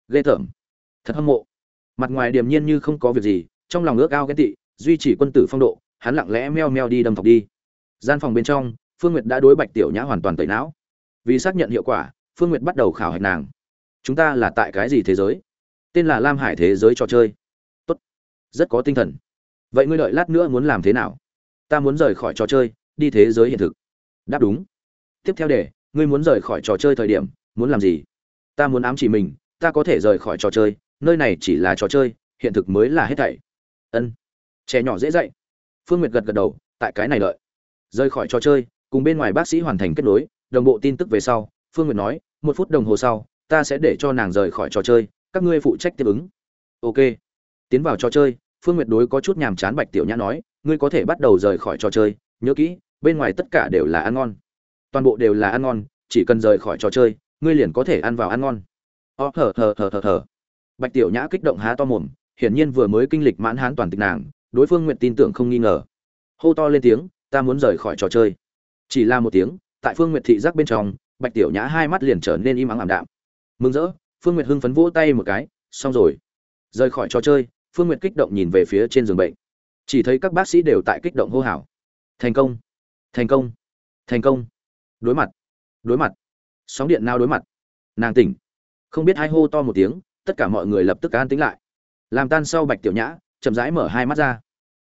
Ghê tởm. Thật hâm mộ. Mặt ngoài điềm nhiên như không có việc gì, trong lòng ước ao ghen tị, duy trì quân tử phong độ, hắn lặng lẽ meo meo đi đâm thọc đi. Gian phòng bên trong, phương nguyệt đã đối bạch tiểu nhã hoàn toàn tẩy não. Vì xác nhận hiệu quả, phương nguyệt bắt đầu khảo hạch nàng. Chúng ta là tại cái gì thế giới? Tên là lam hải thế giới trò chơi. Tốt. Rất có tinh thần. Vậy ngươi đợi lát nữa muốn làm thế nào? Ta muốn rời khỏi trò chơi, đi thế giới hiện thực. Đáp đúng. Tiếp theo để ngươi muốn rời khỏi trò chơi thời điểm, muốn làm gì? Ta muốn ám chỉ mình, ta có thể rời khỏi trò chơi, nơi này chỉ là trò chơi, hiện thực mới là hết thảy. Ân. Trẻ nhỏ dễ dạy. Phương nguyệt gật gật đầu, tại cái này đợi. Rời khỏi trò chơi, cùng bên ngoài bác sĩ hoàn thành kết nối, đồng bộ tin tức về sau, phương nguyệt nói, một phút đồng hồ sau, ta sẽ để cho nàng rời khỏi trò chơi các ngươi phụ trách tiếp ứng. Ok. Tiến vào trò chơi, phương nguyệt đối có chút nhàm chán bạch tiểu nhã nói, ngươi có thể bắt đầu rời khỏi trò chơi, nhớ kỹ, bên ngoài tất cả đều là ăn ngon. Toàn bộ đều là ăn ngon, chỉ cần rời khỏi trò chơi, ngươi liền có thể ăn vào ăn ngon. Ờ, Ó thở thở thở thở thở bạch tiểu nhã kích động há to mồm, hiển nhiên vừa mới kinh lịch mãn hán toàn tịch nàng, đối phương nguyện tin tưởng không nghi ngờ. Hô to lên tiếng, ta muốn rời khỏi trò chơi. Chỉ là một tiếng, tại phương nguyệt thị giác bên trong, bạch tiểu nhã hai mắt liền trở nên im ắng ảm đạm. Mừng rỡ phương nguyệt hưng phấn vỗ tay một cái, xong rồi. Rời khỏi trò chơi, phương nguyệt kích động nhìn về phía trên giường bệnh. Chỉ thấy các bác sĩ đều tại kích động hô hào. Thành công! Thành công! Thành công! Đối mặt! Đối mặt! Sóng điện nào đối mặt? Nàng tỉnh. Không biết hai hô to một tiếng, tất cả mọi người lập tức an tĩnh lại. Làm tan sau bạch tiểu nhã, chậm rãi mở hai mắt ra.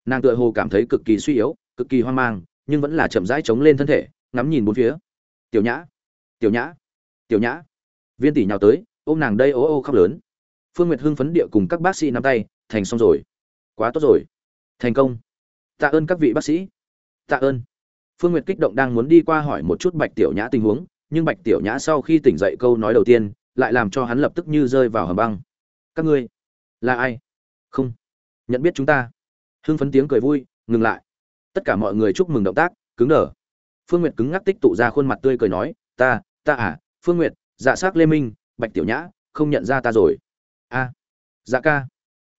Nàng tựa hồ cảm thấy cực kỳ suy yếu, cực kỳ hoang mang, nhưng vẫn là chậm rãi chống lên thân thể, ngắm nhìn bốn phía. Tiểu nhã! Tiểu nhã! Tiểu nhã! Viên tỷ nhào tới ôm nàng đây ô ô khóc lớn. Phương nguyệt hưng phấn địa cùng các bác sĩ nắm tay, thành xong rồi. Quá tốt rồi. Thành công. Tạ ơn các vị bác sĩ. Tạ ơn. Phương nguyệt kích động đang muốn đi qua hỏi một chút bạch tiểu nhã tình huống, nhưng bạch tiểu nhã sau khi tỉnh dậy câu nói đầu tiên, lại làm cho hắn lập tức như rơi vào hầm băng. Các ngươi là ai? Không. Nhận biết chúng ta. Hưng phấn tiếng cười vui, ngừng lại. Tất cả mọi người chúc mừng động tác, cứng đờ. Phương nguyệt cứng ngắc tích tụ ra khuôn mặt tươi cười nói, ta ta à phương nguyệt dạ s á c lê minh bạch tiểu nhã, không nhận ra ta rồi. A. Dạ ca.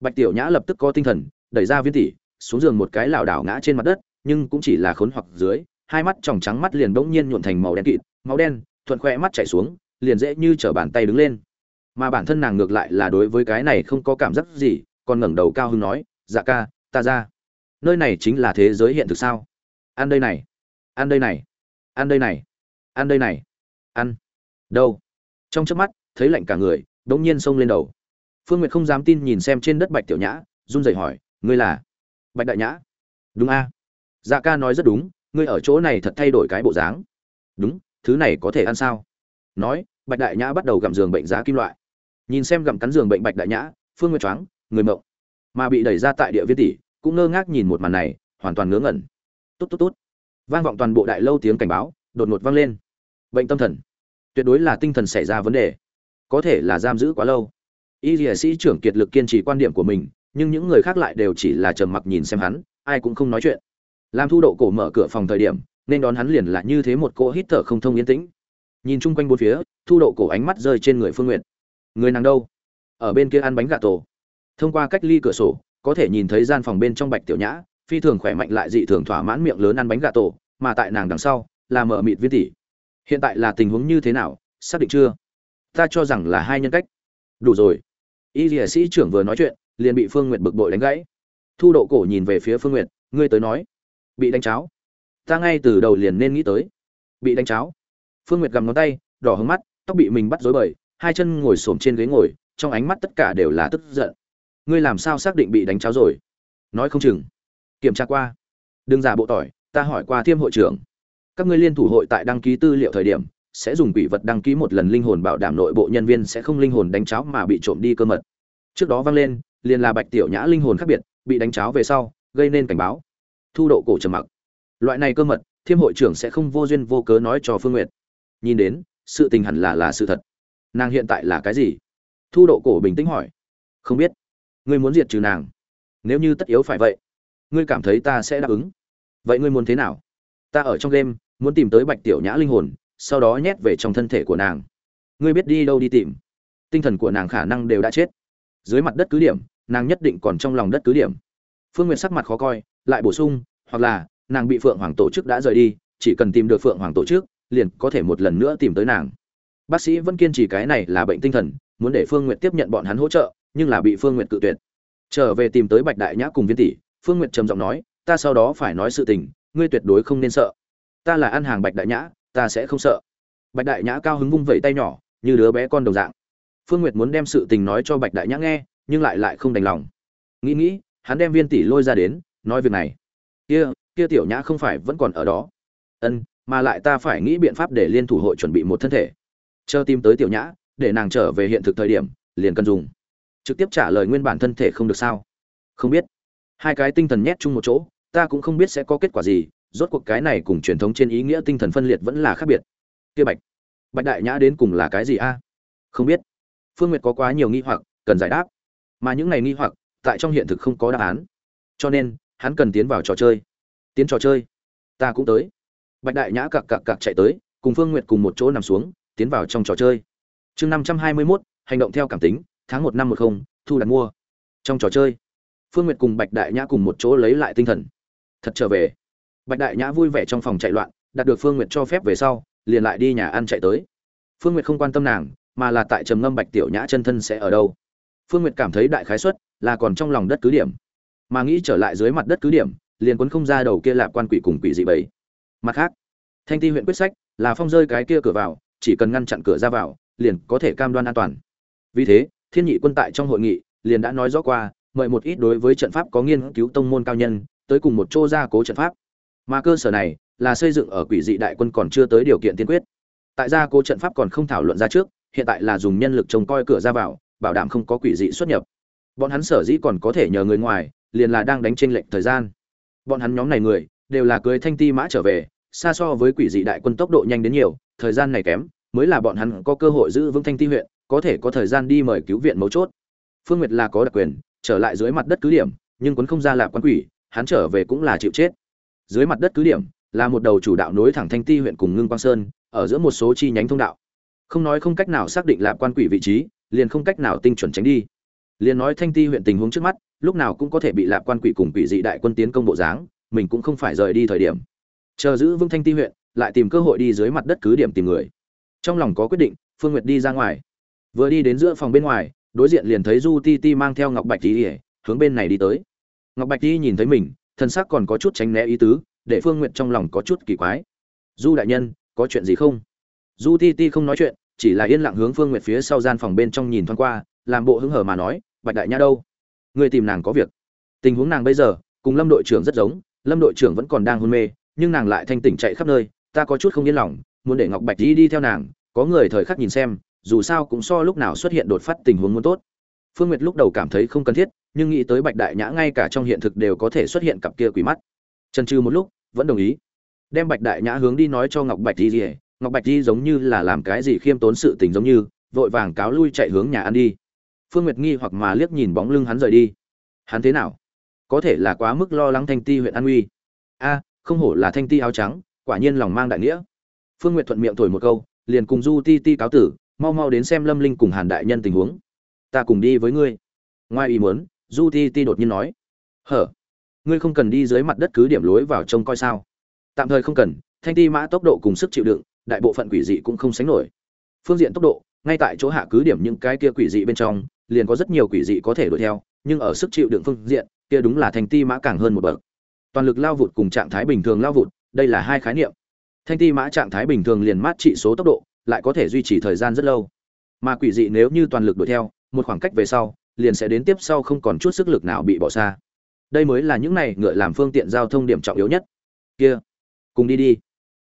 Bạch tiểu nhã lập tức có tinh thần, đẩy ra viên tỷ, xuống giường một cái lảo đảo ngã trên mặt đất, nhưng cũng chỉ là khốn hoặc dưới, hai mắt tròng trắng mắt liền bỗng nhiên nhuộn thành màu đen kịt máu đen, thuận khoe mắt chảy xuống, liền dễ như chở bàn tay đứng lên. Mà bản thân nàng ngược lại là đối với cái này không có cảm giác gì, còn ngẩng đầu cao hưng nói dạ ca, ta ra. Nơi này chính là thế giới hiện thực sao? Ăn đây này. Ăn đây này. Ăn đây này. Ăn đây này. Ăn. Đâu? Trong trước mắt thấy lạnh cả người, đống nhiên xông lên đầu. Phương nguyệt không dám tin nhìn xem trên đất bạch tiểu nhã, run rẩy hỏi, ngươi là? Bạch đại nhã. Đúng a. Dạ ca nói rất đúng, ngươi ở chỗ này thật thay đổi cái bộ dáng. Đúng, thứ này có thể ăn sao? Nói, bạch đại nhã bắt đầu gặm giường bệnh giá kim loại. Nhìn xem gặm cắn giường bệnh bạch đại nhã, phương nguyệt choáng, người mộng. Mà bị đẩy ra tại địa viên tỷ, cũng ngơ ngác nhìn một màn này, hoàn toàn ngớ ngẩn. Tốt tốt tốt. Vang vọng toàn bộ đại lâu tiếng cảnh báo, đột ngột vang lên. Bệnh tâm thần. Tuyệt đối là tinh thần xảy ra vấn đề có thể là giam giữ quá lâu. Y dìa sĩ trưởng kiệt lực kiên trì quan điểm của mình, nhưng những người khác lại đều chỉ là trầm mặc nhìn xem hắn, ai cũng không nói chuyện. Làm thu độ cổ mở cửa phòng thời điểm, nên đón hắn liền là như thế một cô hít thở không thông yên tĩnh. Nhìn chung quanh bốn phía, thu độ cổ ánh mắt rơi trên người phương Nguyệt. người nàng đâu? Ở bên kia ăn bánh gà tổ. Thông qua cách ly cửa sổ, có thể nhìn thấy gian phòng bên trong bạch tiểu nhã, phi thường khỏe mạnh lại dị thường thỏa mãn miệng lớn ăn bánh gà tổ, mà tại nàng đằng sau, là mở mịt viên tỷ. Hiện tại là tình huống như thế nào, xác định chưa? Ta cho rằng là hai nhân cách. Đủ rồi. Y dìa sĩ trưởng vừa nói chuyện, liền bị phương n g u y ệ t bực bội đánh gãy. Thu độ cổ nhìn về phía phương n g u y ệ t ngươi tới nói. Bị đánh cháo. Ta ngay từ đầu liền nên nghĩ tới. Bị đánh cháo. Phương nguyệt gầm ngón tay, đỏ hứng mắt, tóc bị mình bắt rối bời, hai chân ngồi xổm trên ghế ngồi, trong ánh mắt tất cả đều là tức giận. Ngươi làm sao xác định bị đánh cháo rồi? Nói không chừng. Kiểm tra qua. Đừng giả bộ tỏi, ta hỏi qua thiêm hội trưởng. Các ngươi liên thủ hội tại đăng ký tư liệu thời điểm sẽ dùng quỷ vật đăng ký một lần linh hồn bảo đảm nội bộ nhân viên sẽ không linh hồn đánh cháo mà bị trộm đi cơ mật. Trước đó vang lên, liền là bạch tiểu nhã linh hồn khác biệt, bị đánh cháo về sau, gây nên cảnh báo. Thu độ cổ trầm mặc. Loại này cơ mật, thiêm hội trưởng sẽ không vô duyên vô cớ nói cho phương nguyệt. Nhìn đến, sự tình hẳn là là sự thật. Nàng hiện tại là cái gì? Thu độ cổ bình tĩnh hỏi. Không biết. Ngươi muốn diệt trừ nàng. Nếu như tất yếu phải vậy, ngươi cảm thấy ta sẽ đáp ứng. Vậy ngươi muốn thế nào? Ta ở trong đêm, muốn tìm tới bạch tiểu nhã linh hồn sau đó nhét về trong thân thể của nàng. Ngươi biết đi đâu đi tìm. Tinh thần của nàng khả năng đều đã chết. Dưới mặt đất cứ điểm, nàng nhất định còn trong lòng đất cứ điểm. Phương n sắc mặt khó coi, lại bổ sung, hoặc là, nàng bị phượng hoàng tổ chức đã rời đi, chỉ cần tìm được phượng hoàng tổ chức, liền có thể một lần nữa tìm tới nàng. Bác sĩ vẫn kiên trì cái này là bệnh tinh thần, muốn để phương n g u y ệ t tiếp nhận bọn hắn hỗ trợ, nhưng là bị phương n g u y ệ t cự tuyệt. Trở về tìm tới bạch đại nhã cùng viên tỷ, phương n g u y ệ t trầm giọng nói, ta sau đó phải nói sự tình, ngươi tuyệt đối không nên sợ. Ta là ăn hàng bạch đại nhã ta sẽ không sợ. Bạch đại nhã cao hứng vung vẩy tay nhỏ, như đứa bé con đồng dạng. Phương nguyệt muốn đem sự tình nói cho bạch đại nhã nghe, nhưng lại lại không đành lòng. Nghĩ nghĩ, hắn đem viên tỷ lôi ra đến, nói việc này. Kia kia tiểu nhã không phải vẫn còn ở đó. Ân, mà lại ta phải nghĩ biện pháp để liên thủ hội chuẩn bị một thân thể. Chờ tìm tới tiểu nhã, để nàng trở về hiện thực thời điểm, liền cần dùng. Trực tiếp trả lời nguyên bản thân thể không được sao. Không biết. Hai cái tinh thần nhét chung một chỗ, ta cũng không biết sẽ có kết quả gì rốt cuộc cái này cùng truyền thống trên ý nghĩa tinh thần phân liệt vẫn là khác biệt. Kia bạch bạch đại nhã đến cùng là cái gì a? Không biết. Phương nguyệt có quá nhiều nghi hoặc, cần giải đáp. Mà những này nghi hoặc, tại trong hiện thực không có đáp án. Cho nên, hắn cần tiến vào trò chơi. Tiến trò chơi. Ta cũng tới. Bạch đại nhã cặc cặc cặc chạy tới, cùng phương nguyệt cùng một chỗ nằm xuống, tiến vào trong trò chơi. Chương năm trăm hai mươi mốt, hành động theo cảm tính, tháng một năm một không, thu đặt mua. Trong trò chơi, phương nguyệt cùng bạch đại nhã cùng một chỗ lấy lại tinh thần. Thật trở về bạch đại nhã vui vẻ trong phòng chạy loạn đạt được phương nguyệt cho phép về sau, liền lại đi nhà ăn chạy tới. Phương nguyệt không quan tâm nàng, mà là tại trầm ngâm bạch tiểu nhã chân thân sẽ ở đâu. Phương nguyệt cảm thấy đại khái xuất là còn trong lòng đất cứ điểm. Mà nghĩ trở lại dưới mặt đất cứ điểm, liền quấn không ra đầu kia lạp quan quỷ cùng quỷ dị bấy mặt khác, thanh ti huyện quyết sách là phong rơi cái kia cửa vào, chỉ cần ngăn chặn cửa ra vào, liền có thể cam đoan an toàn. Vì thế, thiên nhị quân tại trong hội nghị, liền đã nói rõ qua, mời một ít đối với trận pháp có nghiên cứu tông môn cao nhân, tới cùng một chỗ gia cố trận pháp mà cơ sở này là xây dựng ở quỷ dị đại quân còn chưa tới điều kiện tiên quyết. Tại gia cố trận pháp còn không thảo luận ra trước, hiện tại là dùng nhân lực trông coi cửa ra vào, bảo đảm không có quỷ dị xuất nhập. Bọn hắn sở dĩ còn có thể nhờ người ngoài, liền là đang đánh tranh lệch thời gian. Bọn hắn nhóm này người đều là cưới thanh ti mã trở về, xa so với quỷ dị đại quân tốc độ nhanh đến nhiều, thời gian này kém, mới là bọn hắn có cơ hội giữ vững thanh ti huyện, có thể có thời gian đi mời cứu viện mấu chốt. Phương nguyệt là có đặc quyền, trở lại dưới mặt đất cứ điểm, nhưng quấn không ra lạp quan quỷ, hắn trở về cũng là chịu chết dưới mặt đất cứ điểm, là một đầu chủ đạo nối thẳng thanh ti huyện cùng ngưng quang sơn, ở giữa một số chi nhánh thông đạo. Không nói không cách nào xác định lạp quan quỷ vị trí, liền không cách nào tinh chuẩn tránh đi. Liền nói thanh ti huyện tình huống trước mắt, lúc nào cũng có thể bị lạp quan quỷ cùng quỷ dị đại quân tiến công bộ dáng, mình cũng không phải rời đi thời điểm. Chờ giữ vững thanh ti huyện, lại tìm cơ hội đi dưới mặt đất cứ điểm tìm người. Trong lòng có quyết định, phương nguyệt đi ra ngoài. Vừa đi đến giữa phòng bên ngoài, đối diện liền thấy du ti ti mang theo ngọc bạch tỉ hướng bên này đi tới. Ngọc bạch ti nhìn thấy mình thân xác còn có chút tránh né ý tứ, để phương nguyện trong lòng có chút kỳ quái. Du đại nhân, có chuyện gì không? Du ti ti không nói chuyện, chỉ là yên lặng hướng phương nguyện phía sau gian phòng bên trong nhìn thoáng qua, làm bộ hứng hở mà nói, bạch đại nha đâu? Người tìm nàng có việc. Tình huống nàng bây giờ, cùng lâm đội trưởng rất giống, lâm đội trưởng vẫn còn đang hôn mê, nhưng nàng lại thanh tỉnh chạy khắp nơi, ta có chút không yên lòng, muốn để ngọc bạch đi đi theo nàng, có người thời khắc nhìn xem, dù sao cũng so lúc nào xuất hiện đột phát tình huống muốn tốt phương nguyệt lúc đầu cảm thấy không cần thiết, nhưng nghĩ tới bạch đại nhã ngay cả trong hiện thực đều có thể xuất hiện cặp kia quỷ mắt. Chần chừ một lúc, vẫn đồng ý. Đem bạch đại nhã hướng đi nói cho ngọc bạch di rỉa ngọc bạch di giống như là làm cái gì khiêm tốn sự tình giống như, vội vàng cáo lui chạy hướng nhà ăn đi. Phương nguyệt nghi hoặc mà liếc nhìn bóng lưng hắn rời đi. Hắn thế nào? Có thể là quá mức lo lắng thanh ti huyện an uy. A, không hổ là thanh ti áo trắng, quả nhiên lòng mang đại nghĩa. Phương nguyệt thuận miệng thổi một câu, liền cùng du ti ti cáo tử, mau mau đến xem lâm linh cùng hàn đại nhân tình huống ta cùng đi với ngươi. Ngoài ý muốn du ti ti đột nhiên nói, hở, ngươi không cần đi dưới mặt đất cứ điểm lối vào trông coi sao. Tạm thời không cần, thanh ti mã tốc độ cùng sức chịu đựng, đại bộ phận quỷ dị cũng không sánh nổi. Phương diện tốc độ, ngay tại chỗ hạ cứ điểm những cái kia quỷ dị bên trong, liền có rất nhiều quỷ dị có thể đuổi theo, nhưng ở sức chịu đựng phương diện, kia đúng là thanh ti mã càng hơn một bậc. Toàn lực lao vụt cùng trạng thái bình thường lao vụt, đây là hai khái niệm. Thanh ti mã trạng thái bình thường liền mát trị số tốc độ, lại có thể duy trì thời gian rất lâu. Mà quỷ dị nếu như toàn lực đuổi theo một khoảng cách về sau, liền sẽ đến tiếp sau không còn chút sức lực nào bị bỏ xa. Đây mới là những này ngựa làm phương tiện giao thông điểm trọng yếu nhất. Kia, cùng đi đi.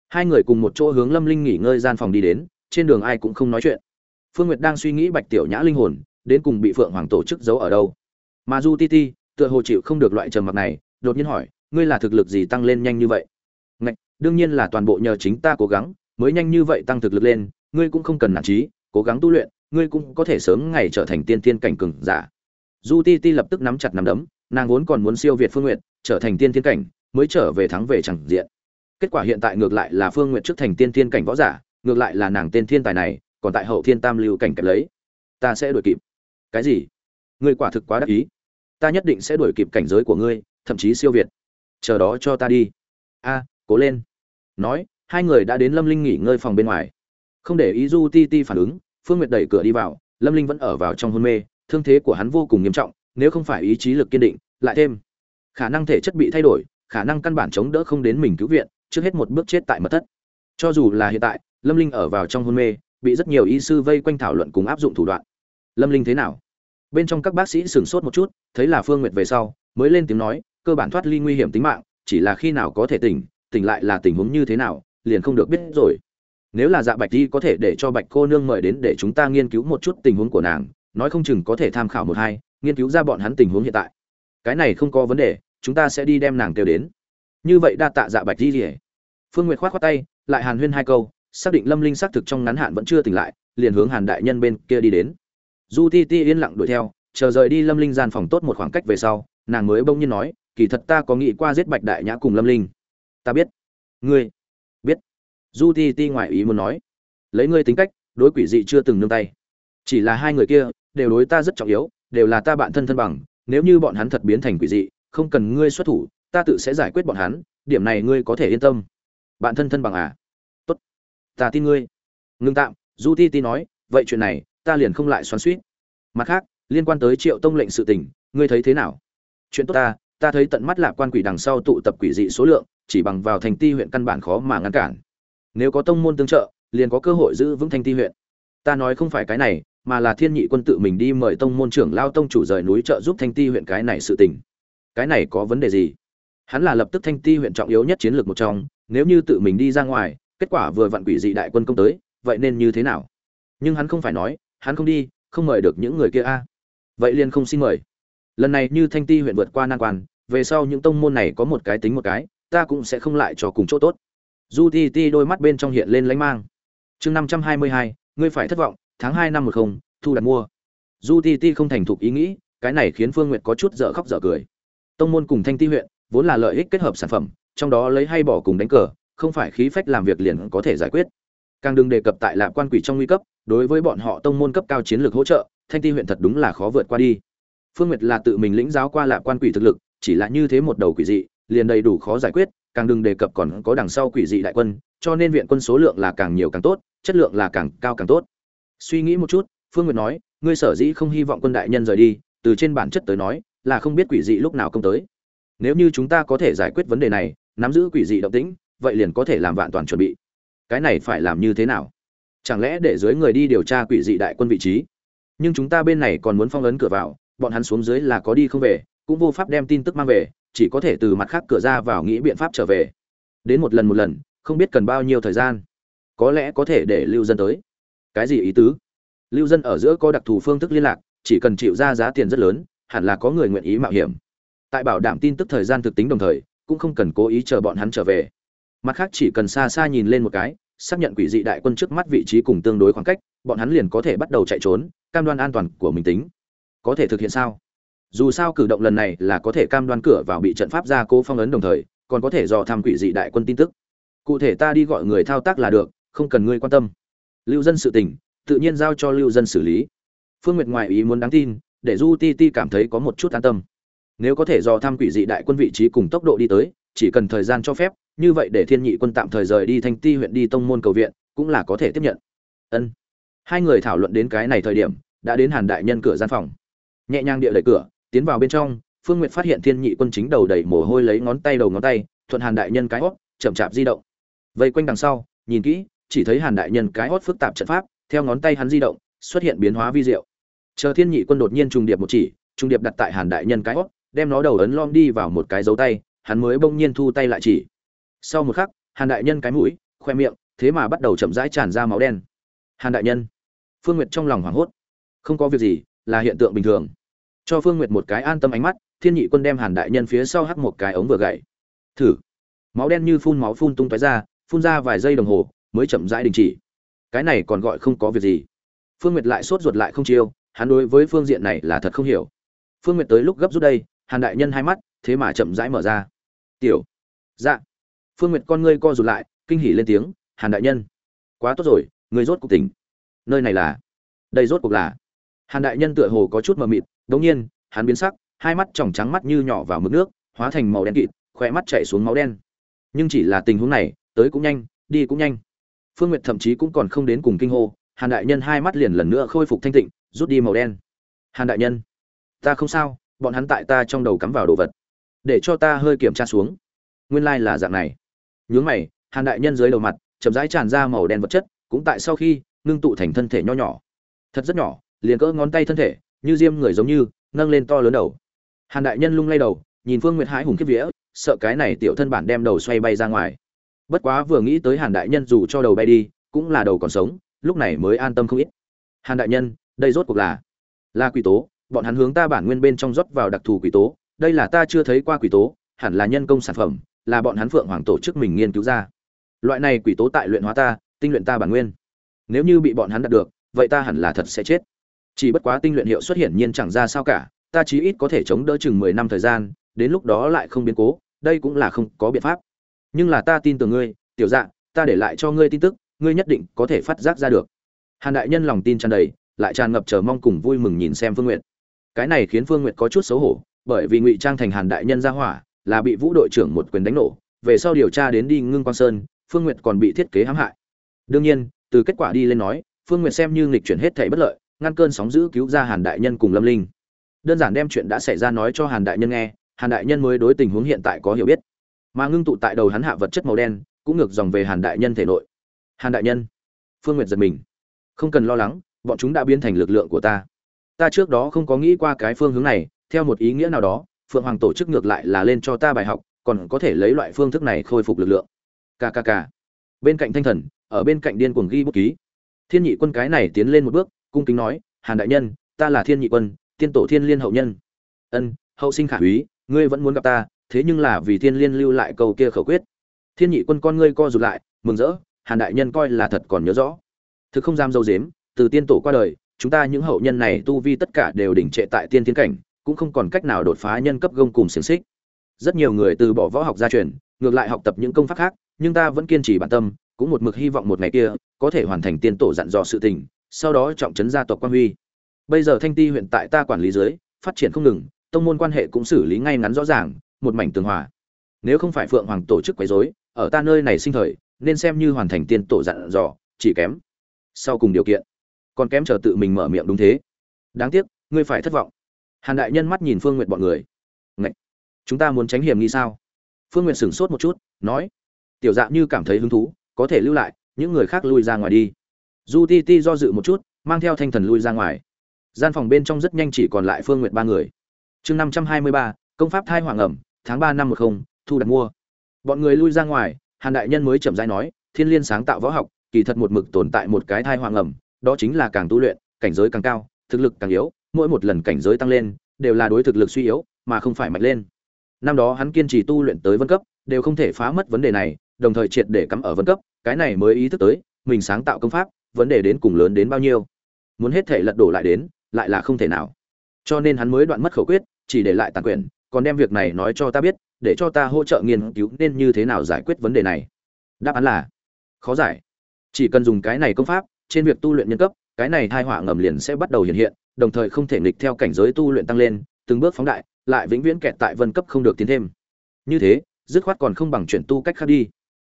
Hai người cùng một chỗ hướng lâm linh nghỉ ngơi gian phòng đi đến, trên đường ai cũng không nói chuyện. Phương nguyệt đang suy nghĩ bạch tiểu nhã linh hồn, đến cùng bị phượng hoàng tổ chức giấu ở đâu. Mà du ti ti, tựa hồ chịu không được loại trầm mặc này, đột nhiên hỏi, ngươi là thực lực gì tăng lên nhanh như vậy? Ngạch, đương nhiên là toàn bộ nhờ chính ta cố gắng, mới nhanh như vậy tăng thực lực lên, ngươi cũng không cần nản trí, cố gắng tu luyện ngươi cũng có thể sớm ngày trở thành tiên tiên cảnh cường giả. Du ti ti lập tức nắm chặt nắm đấm nàng vốn còn muốn siêu việt phương Nguyệt, trở thành tiên tiên cảnh mới trở về thắng về chẳng diện. Kết quả hiện tại ngược lại là phương Nguyệt trước thành tiên tiên cảnh võ giả ngược lại là nàng tên thiên tài này còn tại hậu thiên tam lưu cảnh kẹp lấy. Ta sẽ đuổi kịp. Cái gì? Ngươi quả thực quá đắc ý. Ta nhất định sẽ đuổi kịp cảnh giới của ngươi thậm chí siêu việt. Chờ đó cho ta đi. A cố lên. Nói hai người đã đến lâm linh nghỉ ngơi phòng bên ngoài. Không để ý du ti ti phản ứng phương nguyệt đẩy cửa đi vào, lâm linh vẫn ở vào trong hôn mê, thương thế của hắn vô cùng nghiêm trọng, nếu không phải ý chí lực kiên định, lại thêm khả năng thể chất bị thay đổi, khả năng căn bản chống đỡ không đến mình cứu viện, trước hết một bước chết tại mật thất. Cho dù là hiện tại, lâm linh ở vào trong hôn mê, bị rất nhiều y sư vây quanh thảo luận cùng áp dụng thủ đoạn. Lâm linh thế nào? Bên trong các bác sĩ sửng sốt một chút, thấy là phương nguyệt về sau, mới lên tiếng nói, cơ bản thoát ly nguy hiểm tính mạng, chỉ là khi nào có thể tỉnh tỉnh lại là tình huống như thế nào, liền không được biết rồi nếu là dạ bạch đi có thể để cho bạch cô nương mời đến để chúng ta nghiên cứu một chút tình huống của nàng, nói không chừng có thể tham khảo một hai, nghiên cứu ra bọn hắn tình huống hiện tại. Cái này không có vấn đề, chúng ta sẽ đi đem nàng kêu đến. Như vậy đa tạ dạ bạch đi. Rỉa phương nguyệt khoát khoát tay, lại hàn huyên hai câu, xác định lâm linh xác thực trong ngắn hạn vẫn chưa tỉnh lại, liền hướng hàn đại nhân bên kia đi đến. Du ti ti yên lặng đuổi theo, chờ rời đi lâm linh gian phòng tốt một khoảng cách về sau, nàng mới bỗng nhiên nói, kỳ thật ta có nghĩ qua giết bạch đại nhã cùng lâm linh. Ta biết. Ngươi du ti ti ngoại ý muốn nói, lấy ngươi tính cách, đối quỷ dị chưa từng nương tay. Chỉ là hai người kia đều đối ta rất trọng yếu, đều là ta bạn thân thân bằng, nếu như bọn hắn thật biến thành quỷ dị, không cần ngươi xuất thủ, ta tự sẽ giải quyết bọn hắn, điểm này ngươi có thể yên tâm. Bạn thân thân bằng à? Tốt, ta tin ngươi. Ngưng tạm. Du ti ti nói, vậy chuyện này, ta liền không lại xoắn suýt. Mặt khác, liên quan tới triệu tông lệnh sự tình, ngươi thấy thế nào? Chuyện tốt ta ta thấy tận mắt lạc quan quỷ đằng sau tụ tập quỷ dị số lượng, chỉ bằng vào thành ti huyện căn bản khó mà ngăn cản nếu có tông môn tương trợ, liền có cơ hội giữ vững thanh ti huyện. Ta nói không phải cái này, mà là thiên nhị quân tự mình đi mời tông môn trưởng lao tông chủ rời núi trợ giúp thanh ti huyện cái này sự tình. Cái này có vấn đề gì? Hắn là lập tức thanh ti huyện trọng yếu nhất chiến lược một trong, nếu như tự mình đi ra ngoài, kết quả vừa vặn quỷ dị đại quân công tới, vậy nên như thế nào? Nhưng hắn không phải nói, hắn không đi, không mời được những người kia a. Vậy liền không xin mời. Lần này như thanh ti huyện vượt qua nan quan, về sau những tông môn này có một cái tính một cái, ta cũng sẽ không lại cho cùng chỗ tốt du ti ti đôi mắt bên trong hiện lên lánh mang. Chương năm trăm hai mươi hai, ngươi phải thất vọng, tháng hai năm một không, thu đặt mua. Du ti ti không thành thục ý nghĩ, cái này khiến phương nguyệt có chút dở khóc dở cười. Tông môn cùng thanh ti huyện, vốn là lợi ích kết hợp sản phẩm, trong đó lấy hay bỏ cùng đánh cờ, không phải khí phách làm việc liền có thể giải quyết. Càng đừng đề cập tại lạc quan quỷ trong nguy cấp, đối với bọn họ tông môn cấp cao chiến lược hỗ trợ, thanh ti huyện thật đúng là khó vượt qua đi. Phương nguyệt là tự mình lĩnh giáo qua lạc quan quỷ thực lực, chỉ là như thế một đầu quỷ dị, liền đầy đủ khó giải quyết càng đừng đề cập còn có đằng sau quỷ dị đại quân, cho nên viện quân số lượng là càng nhiều càng tốt, chất lượng là càng cao càng tốt. Suy nghĩ một chút, phương nguyệt nói, ngươi sở dĩ không hy vọng quân đại nhân rời đi, từ trên bản chất tới nói, là không biết quỷ dị lúc nào công tới. Nếu như chúng ta có thể giải quyết vấn đề này, nắm giữ quỷ dị động tĩnh, vậy liền có thể làm vạn toàn chuẩn bị. Cái này phải làm như thế nào? Chẳng lẽ để dưới người đi điều tra quỷ dị đại quân vị trí? Nhưng chúng ta bên này còn muốn phong ấn cửa vào, bọn hắn xuống dưới là có đi không về cũng vô pháp đem tin tức mang về, chỉ có thể từ mặt khác cửa ra vào nghĩ biện pháp trở về. Đến một lần một lần, không biết cần bao nhiêu thời gian. Có lẽ có thể để lưu dân tới. Cái gì ý tứ? Lưu dân ở giữa có đặc thù phương thức liên lạc, chỉ cần chịu ra giá tiền rất lớn, hẳn là có người nguyện ý mạo hiểm. Tại bảo đảm tin tức thời gian thực tính đồng thời, cũng không cần cố ý chờ bọn hắn trở về. Mặt khác chỉ cần xa xa nhìn lên một cái, xác nhận quỷ dị đại quân trước mắt vị trí cùng tương đối khoảng cách, bọn hắn liền có thể bắt đầu chạy trốn, cam đoan an toàn của mình tính. Có thể thực hiện sao? Dù sao cử động lần này là có thể cam đoan cửa vào bị trận pháp gia cố phong ấn đồng thời, còn có thể dò tham quỷ dị đại quân tin tức. Cụ thể ta đi gọi người thao tác là được, không cần ngươi quan tâm. Lưu dân sự tình tự nhiên giao cho lưu dân xử lý. Phương nguyệt ngoại ý muốn đáng tin, để du ti ti cảm thấy có một chút an tâm. Nếu có thể dò tham quỷ dị đại quân vị trí cùng tốc độ đi tới, chỉ cần thời gian cho phép, như vậy để thiên nhị quân tạm thời rời đi thanh ti huyện đi tông môn cầu viện, cũng là có thể tiếp nhận. Ân. Hai người thảo luận đến cái này thời điểm, đã đến hàn đại nhân cửa gian phòng. Nhẹ nhàng địa đẩy cửa tiến vào bên trong, phương n g u y ệ t phát hiện thiên nhị quân chính đầu đầy mồ hôi lấy ngón tay đầu ngón tay, thuận hàn đại nhân cái hót, chậm chạp di động. Vây quanh đằng sau, nhìn kỹ, chỉ thấy hàn đại nhân cái hót phức tạp trận pháp, theo ngón tay hắn di động, xuất hiện biến hóa vi diệu. Chờ thiên nhị quân đột nhiên trùng điệp một chỉ, trùng điệp đặt tại hàn đại nhân cái hót, đem nó đầu ấn lom đi vào một cái dấu tay, hắn mới bỗng nhiên thu tay lại chỉ. Sau một khắc, hàn đại nhân cái mũi, khoe miệng, thế mà bắt đầu chậm rãi tràn ra máu đen. Hàn đại nhân. Phương nguyệt trong lòng hoảng hốt. Không có việc gì, là hiện tượng bình thường cho phương nguyệt một cái an tâm ánh mắt, thiên nhị quân đem hàn đại nhân phía sau hắt một cái ống vừa gậy. Thử. Máu đen như phun máu phun tung tóe ra, phun ra vài giây đồng hồ, mới chậm rãi đình chỉ. Cái này còn gọi không có việc gì. Phương nguyệt lại sốt ruột lại không chiêu, hắn đối với phương diện này là thật không hiểu. Phương nguyệt tới lúc gấp rút đây, hàn đại nhân hai mắt, thế mà chậm rãi mở ra. Tiểu. Dạ. Phương nguyệt con ngươi co rụt lại, kinh hỉ lên tiếng, hàn đại nhân, quá tốt rồi, người rốt cuộc tỉnh. Nơi này là, đây rốt cuộc là. Hàn đại nhân tựa hồ có chút mờ mịt đống nhiên, hắn biến sắc, hai mắt tròng trắng mắt như nhỏ vào mực nước, hóa thành màu đen kịt khỏe mắt chảy xuống máu đen. Nhưng chỉ là tình huống này, tới cũng nhanh, đi cũng nhanh. Phương nguyệt thậm chí cũng còn không đến cùng kinh hô, hàn đại nhân hai mắt liền lần nữa khôi phục thanh tịnh, rút đi màu đen. Hàn đại nhân, ta không sao, bọn hắn tại ta trong đầu cắm vào đồ vật. Để cho ta hơi kiểm tra xuống. Nguyên lai là dạng này. Nhướng mày, hàn đại nhân dưới đầu mặt, chậm rãi tràn ra màu đen vật chất, cũng tại sau khi, ngưng tụ thành thân thể nho nhỏ. Thật rất nhỏ, liền cỡ ngón tay thân thể như diêm người giống như, nâng lên to lớn đầu. Hàn đại nhân lung lay đầu, nhìn phương nguyệt hãi hùng kiếp vía, sợ cái này tiểu thân bản đem đầu xoay bay ra ngoài. Bất quá vừa nghĩ tới hàn đại nhân dù cho đầu bay đi, cũng là đầu còn sống, lúc này mới an tâm không ít. Hàn đại nhân, đây rốt cuộc là là quỷ tố, bọn hắn hướng ta bản nguyên bên trong rót vào đặc thù quỷ tố, đây là ta chưa thấy qua quỷ tố, hẳn là nhân công sản phẩm, là bọn hắn phượng hoàng tổ chức mình nghiên cứu ra. Loại này quỷ tố tại luyện hóa ta, tinh luyện ta bản nguyên. Nếu như bị bọn hắn đạt được, vậy ta hẳn là thật sẽ chết chỉ bất quá tinh luyện hiệu xuất hiện nhiên chẳng ra sao cả, ta chí ít có thể chống đỡ chừng mười năm thời gian, đến lúc đó lại không biến cố, đây cũng là không có biện pháp. Nhưng là ta tin tưởng ngươi, tiểu dạ ta để lại cho ngươi tin tức, ngươi nhất định có thể phát giác ra được. Hàn đại nhân lòng tin tràn đầy, lại tràn ngập chờ mong cùng vui mừng nhìn xem phương n g u y ệ t cái này khiến phương n g u y ệ t có chút xấu hổ, bởi vì ngụy trang thành hàn đại nhân ra hỏa, là bị vũ đội trưởng một quyền đánh nổ, về sau điều tra đến đi ngưng quang sơn, phương n g u y ệ t còn bị thiết kế hãm hại. Đương nhiên, từ kết quả đi lên nói, phương n g u y ệ t xem như nghịch chuyển hết thảy bất lợi ngăn cơn sóng giữ cứu ra hàn đại nhân cùng lâm linh. Đơn giản đem chuyện đã xảy ra nói cho hàn đại nhân nghe, hàn đại nhân mới đối tình huống hiện tại có hiểu biết. Mà ngưng tụ tại đầu hắn hạ vật chất màu đen, cũng ngược dòng về hàn đại nhân thể nội. Hàn đại nhân, phương nguyệt giật mình. Không cần lo lắng, bọn chúng đã biến thành lực lượng của ta. Ta trước đó không có nghĩ qua cái phương hướng này, theo một ý nghĩa nào đó, phượng hoàng tổ chức ngược lại là lên cho ta bài học, còn có thể lấy loại phương thức này khôi phục lực lượng. Kkk bên cạnh thanh thần, ở bên cạnh điên cuồng ghi bút ký. Thiên nhị quân cái này tiến lên một bước cung kính nói, hàn đại nhân, ta là thiên nhị quân, tiên tổ thiên liên hậu nhân. Ân, hậu sinh khả úy, ngươi vẫn muốn gặp ta, thế nhưng là vì thiên liên lưu lại câu kia khẩu quyết. Thiên nhị quân con ngươi co rụt lại, mừng rỡ, hàn đại nhân coi là thật còn nhớ rõ. Thực không dám dâu dếm, từ tiên tổ qua đời, chúng ta những hậu nhân này tu vi tất cả đều đỉnh trệ tại tiên tiến cảnh, cũng không còn cách nào đột phá nhân cấp gông cùng xiềng xích. Rất nhiều người từ bỏ võ học gia truyền, ngược lại học tập những công pháp khác, nhưng ta vẫn kiên trì bản tâm, cũng một mực hy vọng một ngày kia, có thể hoàn thành tiên tổ dặn dò sự tình sau đó trọng trấn gia tộc quan huy. Bây giờ thanh ti huyện tại ta quản lý dưới, phát triển không ngừng, tông môn quan hệ cũng xử lý ngay ngắn rõ ràng, một mảnh tường hòa. Nếu không phải phượng hoàng tổ chức quấy rối, ở ta nơi này sinh thời, nên xem như hoàn thành tiên tổ dặn dò, chỉ kém. Sau cùng điều kiện, còn kém chờ tự mình mở miệng đúng thế. Đáng tiếc, ngươi phải thất vọng. Hàn đại nhân mắt nhìn phương n g u y ệ t bọn người. Ngậy! chúng ta muốn tránh hiểm nghi sao? Phương n g u y ệ t sửng sốt một chút, nói, tiểu dạ như cảm thấy hứng thú, có thể lưu lại, những người khác lui ra ngoài đi du ti ti do dự một chút, mang theo thanh thần lui ra ngoài. Gian phòng bên trong rất nhanh chỉ còn lại phương n g u y ệ t ba người. Chương năm trăm hai mươi ba, công pháp thai hoàng ẩm, tháng ba năm một không, thu đặt mua. Bọn người lui ra ngoài, hàn đại nhân mới chậm rãi nói, thiên liên sáng tạo võ học, kỳ thật một mực tồn tại một cái thai hoàng ẩm, đó chính là càng tu luyện, cảnh giới càng cao, thực lực càng yếu, mỗi một lần cảnh giới tăng lên, đều là đối thực lực suy yếu, mà không phải mạnh lên. Năm đó hắn kiên trì tu luyện tới vân cấp, đều không thể phá mất vấn đề này, đồng thời triệt để cắm ở vân cấp, cái này mới ý thức tới, mình sáng tạo công pháp vấn đề đến cùng lớn đến bao nhiêu. Muốn hết thể lật đổ lại đến, lại là không thể nào. Cho nên hắn mới đoạn mất khẩu quyết, chỉ để lại tàn quyền còn đem việc này nói cho ta biết, để cho ta hỗ trợ nghiên cứu nên như thế nào giải quyết vấn đề này. Đáp án là, khó giải. Chỉ cần dùng cái này công pháp, trên việc tu luyện nhân cấp, cái này thai họa ngầm liền sẽ bắt đầu hiện hiện, đồng thời không thể nghịch theo cảnh giới tu luyện tăng lên, từng bước phóng đại, lại vĩnh viễn kẹt tại vân cấp không được tiến thêm. Như thế, dứt khoát còn không bằng chuyển tu cách khác đi.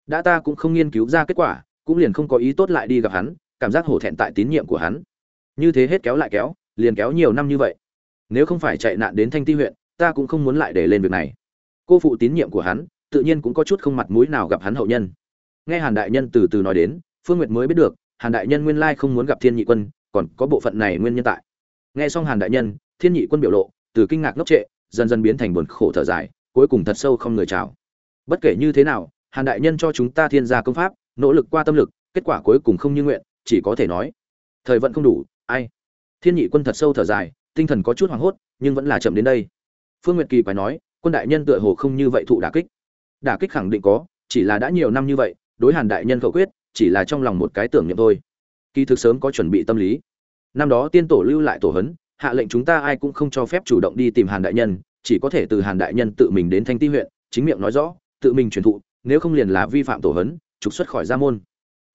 Đã ta cũng không nghiên cứu ra kết quả, cũng liền không có ý tốt lại đi gặp hắn cảm giác hổ thẹn tại tín nhiệm của hắn. Như thế hết kéo lại kéo, liền kéo nhiều năm như vậy. Nếu không phải chạy nạn đến thanh ti huyện, ta cũng không muốn lại để lên việc này. Cô phụ tín nhiệm của hắn, tự nhiên cũng có chút không mặt mũi nào gặp hắn hậu nhân. Nghe hàn đại nhân từ từ nói đến, phương nguyệt mới biết được, hàn đại nhân nguyên lai không muốn gặp thiên nhị quân, còn có bộ phận này nguyên nhân tại. Nghe xong hàn đại nhân, thiên nhị quân biểu lộ, từ kinh ngạc ngốc trệ, dần dần biến thành buồn khổ thở dài, cuối cùng thật sâu không người chào. Bất kể như thế nào, hàn đại nhân cho chúng ta thiên gia công pháp, nỗ lực qua tâm lực, kết quả cuối cùng không như nguyện chỉ có thể nói, thời vận không đủ, ai? Thiên nhị quân thật sâu thở dài, tinh thần có chút hoảng hốt, nhưng vẫn là chậm đến đây. Phương nguyệt kỳ phải nói, quân đại nhân tựa hồ không như vậy thụ đả kích. Đả kích khẳng định có, chỉ là đã nhiều năm như vậy, đối hàn đại nhân khẩu quyết, chỉ là trong lòng một cái tưởng niệm thôi. Kỳ thực sớm có chuẩn bị tâm lý. Năm đó tiên tổ lưu lại tổ hấn, hạ lệnh chúng ta ai cũng không cho phép chủ động đi tìm hàn đại nhân, chỉ có thể từ hàn đại nhân tự mình đến thanh ti huyện, chính miệng nói rõ, tự mình truyền thụ, nếu không liền là vi phạm tổ hấn, trục xuất khỏi gia môn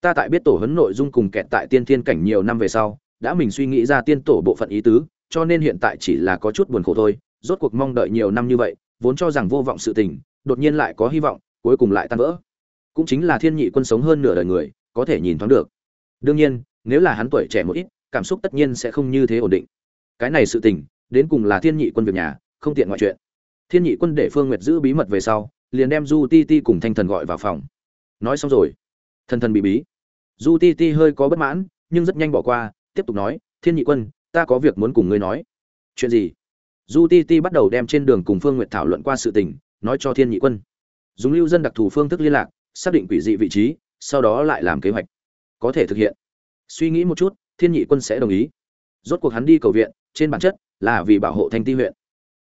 ta tại biết tổ hấn nội dung cùng kẹt tại tiên thiên cảnh nhiều năm về sau, đã mình suy nghĩ ra tiên tổ bộ phận ý tứ, cho nên hiện tại chỉ là có chút buồn khổ thôi. Rốt cuộc mong đợi nhiều năm như vậy, vốn cho rằng vô vọng sự tình, đột nhiên lại có hy vọng, cuối cùng lại tan vỡ. Cũng chính là thiên nhị quân sống hơn nửa đời người, có thể nhìn thoáng được. Đương nhiên, nếu là hắn tuổi trẻ một ít, cảm xúc tất nhiên sẽ không như thế ổn định. Cái này sự tình, đến cùng là thiên nhị quân việc nhà, không tiện ngoại chuyện. Thiên nhị quân để phương nguyệt giữ bí mật về sau, liền đem du ti ti cùng thanh thần gọi vào phòng. Nói xong rồi thần thần bị bí. Du ti ti hơi có bất mãn, nhưng rất nhanh bỏ qua, tiếp tục nói, thiên nhị quân, ta có việc muốn cùng ngươi nói. Chuyện gì? Du ti ti bắt đầu đem trên đường cùng phương n g u y ệ t thảo luận qua sự tình, nói cho thiên nhị quân. Dùng lưu dân đặc thù phương thức liên lạc, xác định quỷ dị vị trí, sau đó lại làm kế hoạch. Có thể thực hiện. Suy nghĩ một chút, thiên nhị quân sẽ đồng ý. Rốt cuộc hắn đi cầu viện, trên bản chất là vì bảo hộ thanh ti huyện.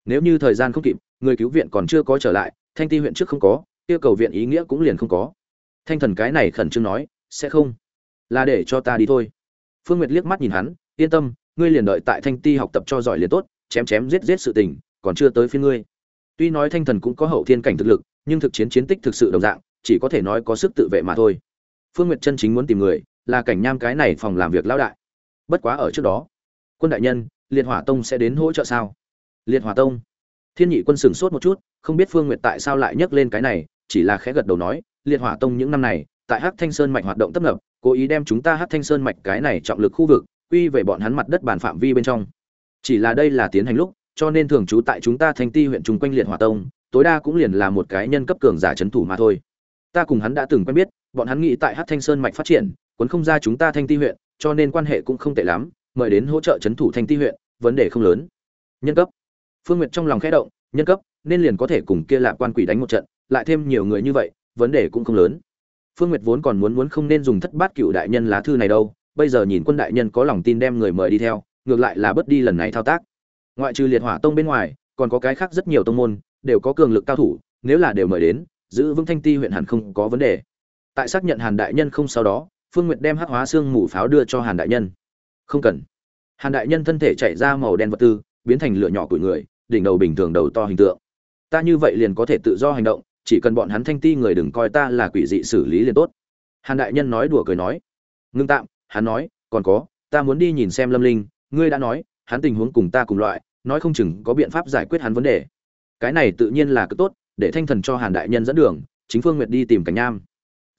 Nếu như thời gian không kịp, người cứu viện còn chưa có trở lại, thanh ti huyện trước không có yêu cầu viện ý nghĩa cũng liền không có thanh thần cái này khẩn trương nói, sẽ không, là để cho ta đi thôi. Phương nguyệt liếc mắt nhìn hắn, yên tâm, ngươi liền đợi tại thanh ti học tập cho giỏi liền tốt, chém chém giết giết sự tình, còn chưa tới phía ngươi. Tuy nói thanh thần cũng có hậu thiên cảnh thực lực, nhưng thực chiến chiến tích thực sự đồng dạng, chỉ có thể nói có sức tự vệ mà thôi. Phương nguyệt chân chính muốn tìm người, là cảnh nham cái này phòng làm việc lão đại. Bất quá ở trước đó, quân đại nhân, liệt hỏa tông sẽ đến hỗ trợ sao? Liệt hỏa tông. Thiên nhị quân sửng sốt một chút, không biết phương nguyệt tại sao lại nhắc lên cái này, chỉ là khẽ gật đầu nói liệt hỏa tông những năm này, tại hắc thanh sơn mạch hoạt động tấp nập, cố ý đem chúng ta hắc thanh sơn mạch cái này trọng lực khu vực, quy về bọn hắn mặt đất bản phạm vi bên trong. Chỉ là đây là tiến hành lúc, cho nên thường trú tại chúng ta thanh ti huyện chung quanh liệt hỏa tông, tối đa cũng liền là một cái nhân cấp cường giả trấn thủ mà thôi. Ta cùng hắn đã từng quen biết, bọn hắn nghĩ tại Hắc thanh sơn mạch phát triển, cuốn không ra chúng ta thanh ti huyện, cho nên quan hệ cũng không tệ lắm, mời đến hỗ trợ trấn thủ thanh ti huyện, vấn đề không lớn. Nhân cấp. Phương nguyệt trong lòng khẽ động, nhân cấp, nên liền có thể cùng kia lạc quan quỷ đánh một trận, lại thêm nhiều người như vậy vấn đề cũng không lớn. Phương nguyệt vốn còn muốn muốn không nên dùng thất bát cựu đại nhân lá thư này đâu, bây giờ nhìn quân đại nhân có lòng tin đem người mời đi theo, ngược lại là bất đi lần này thao tác. Ngoại trừ liệt hỏa tông bên ngoài, còn có cái khác rất nhiều tông môn, đều có cường lực cao thủ, nếu là đều mời đến, giữ vững thanh ti huyện hẳn không có vấn đề. Tại xác nhận hàn đại nhân không sau đó, phương nguyệt đem hắc hóa xương mù pháo đưa cho hàn đại nhân. Không cần. Hàn đại nhân thân thể chạy ra màu đen vật tư, biến thành lửa nhỏ của người, đỉnh đầu bình thường đầu to hình tượng. Ta như vậy liền có thể tự do hành động chỉ cần bọn hắn thanh ti người đừng coi ta là quỷ dị xử lý liền tốt. Hàn đại nhân nói đùa cười nói. Ngưng tạm, hắn nói, còn có, ta muốn đi nhìn xem lâm linh, ngươi đã nói, hắn tình huống cùng ta cùng loại, nói không chừng có biện pháp giải quyết hắn vấn đề. Cái này tự nhiên là cực tốt, để thanh thần cho hàn đại nhân dẫn đường, chính phương nguyệt đi tìm cảnh nham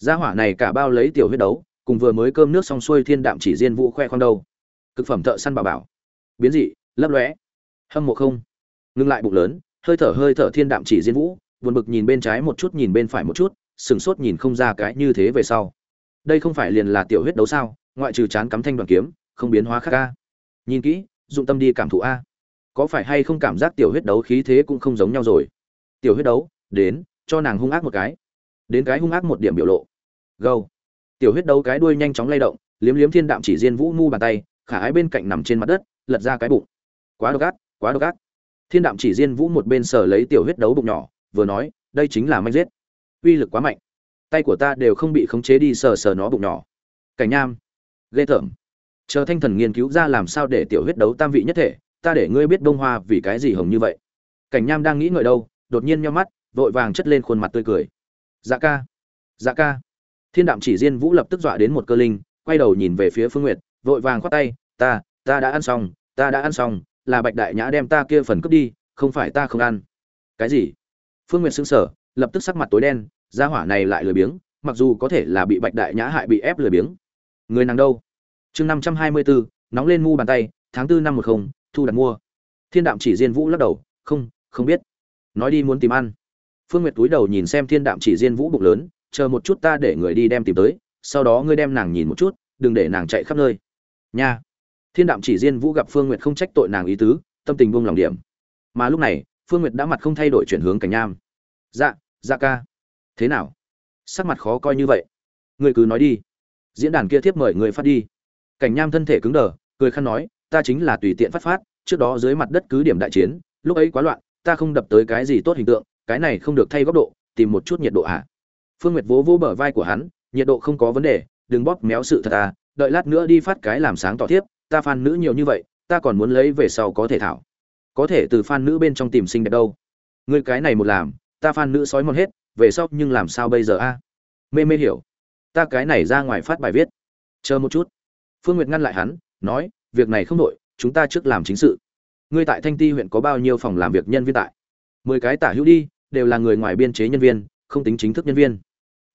gia hỏa này cả bao lấy tiểu huyết đấu, cùng vừa mới cơm nước xong xuôi thiên đạm chỉ diên vũ khoe khoang đâu. Cực phẩm thợ săn bà bảo. Biến dị, lấp lóe. Hâm mộ không. Ngưng lại bụng lớn, hơi thở hơi thở thiên đạm chỉ diên vũ buồn bực nhìn bên trái một chút, nhìn bên phải một chút, sừng sốt nhìn không ra cái như thế về sau. Đây không phải liền là tiểu huyết đấu sao? Ngoại trừ chán cắm thanh đoàn kiếm, không biến hóa khác a. Nhìn kỹ, dụng tâm đi cảm thụ a. Có phải hay không cảm giác tiểu huyết đấu khí thế cũng không giống nhau rồi? Tiểu huyết đấu, đến, cho nàng hung ác một cái. Đến cái hung ác một điểm biểu lộ. Gâu tiểu huyết đấu cái đuôi nhanh chóng lay động, liếm liếm thiên đạm chỉ diên vũ mu bàn tay, khả ái bên cạnh nằm trên mặt đất, lật ra cái bụng. Quá độc ác, quá độc ác. Thiên đạm chỉ diên vũ một bên sờ lấy tiểu huyết đấu bụng nhỏ vừa nói, đây chính là manh giết. Uy lực quá mạnh. Tay của ta đều không bị khống chế đi sờ sờ nó bụng nhỏ. Cảnh nham ghê tởm. Chờ thanh thần nghiên cứu ra làm sao để tiểu huyết đấu tam vị nhất thể, ta để ngươi biết bông hoa vì cái gì hồng như vậy. Cảnh nham đang nghĩ ngợi đâu, đột nhiên nhau mắt, vội vàng chất lên khuôn mặt tươi cười. Dạ ca dạ ca. Thiên đạm chỉ riêng vũ lập tức dọa đến một cơ linh, quay đầu nhìn về phía phương nguyệt, vội vàng khoát tay, ta ta đã ăn xong, ta đã ăn xong, là bạch đại nhã đem ta kia phần cướp đi, không phải ta không ăn. Cái gì? Phương nguyệt xứng sở lập tức sắc mặt tối đen, gia hỏa này lại lười biếng, mặc dù có thể là bị bạch đại nhã hại bị ép lười biếng. Người nàng đâu? Chương năm trăm hai mươi bốn, nóng lên mu bàn tay, tháng tư năm một không, thu đặt mua. Thiên đạm chỉ diên vũ lắc đầu, không không biết. Nói đi muốn tìm ăn. Phương nguyệt túi đầu nhìn xem thiên đạm chỉ diên vũ bụng lớn, chờ một chút ta để người đi đem tìm tới, sau đó ngươi đem nàng nhìn một chút, đừng để nàng chạy khắp nơi. Nha. Thiên đạm chỉ Diên vũ gặp phương nguyệt không trách tội nàng ý tứ, tâm tình buông lòng điểm. Mà lúc này phương nguyệt đã mặt không thay đổi chuyển hướng cảnh nham. Dạ dạ ca. Thế nào? Sắc mặt khó coi như vậy. Ngươi cứ nói đi. Diễn đàn kia thiếp mời người phát đi. Cảnh nham thân thể cứng đờ, cười khăn nói, ta chính là tùy tiện phát phát, trước đó dưới mặt đất cứ điểm đại chiến, lúc ấy quá loạn, ta không đập tới cái gì tốt hình tượng, cái này không được thay góc độ, tìm một chút nhiệt độ à. Phương nguyệt vỗ vỗ bờ vai của hắn, nhiệt độ không có vấn đề, đừng bóp méo sự thật à đợi lát nữa đi phát cái làm sáng tỏ tiếp ta phan nữ nhiều như vậy, ta còn muốn lấy về sau có thể thảo có thể từ fan nữ bên trong tìm sinh đẹp đâu. Ngươi cái này một làm ta fan nữ sói mòn hết về sau nhưng làm sao bây giờ a? Mê mê hiểu. Ta cái này ra ngoài phát bài viết. Chờ một chút. Phương nguyệt ngăn lại hắn nói việc này không đổi, chúng ta trước làm chính sự. Ngươi tại thanh ti huyện có bao nhiêu phòng làm việc nhân viên tại? Mười cái tả hữu đi đều là người ngoài biên chế nhân viên không tính chính thức nhân viên.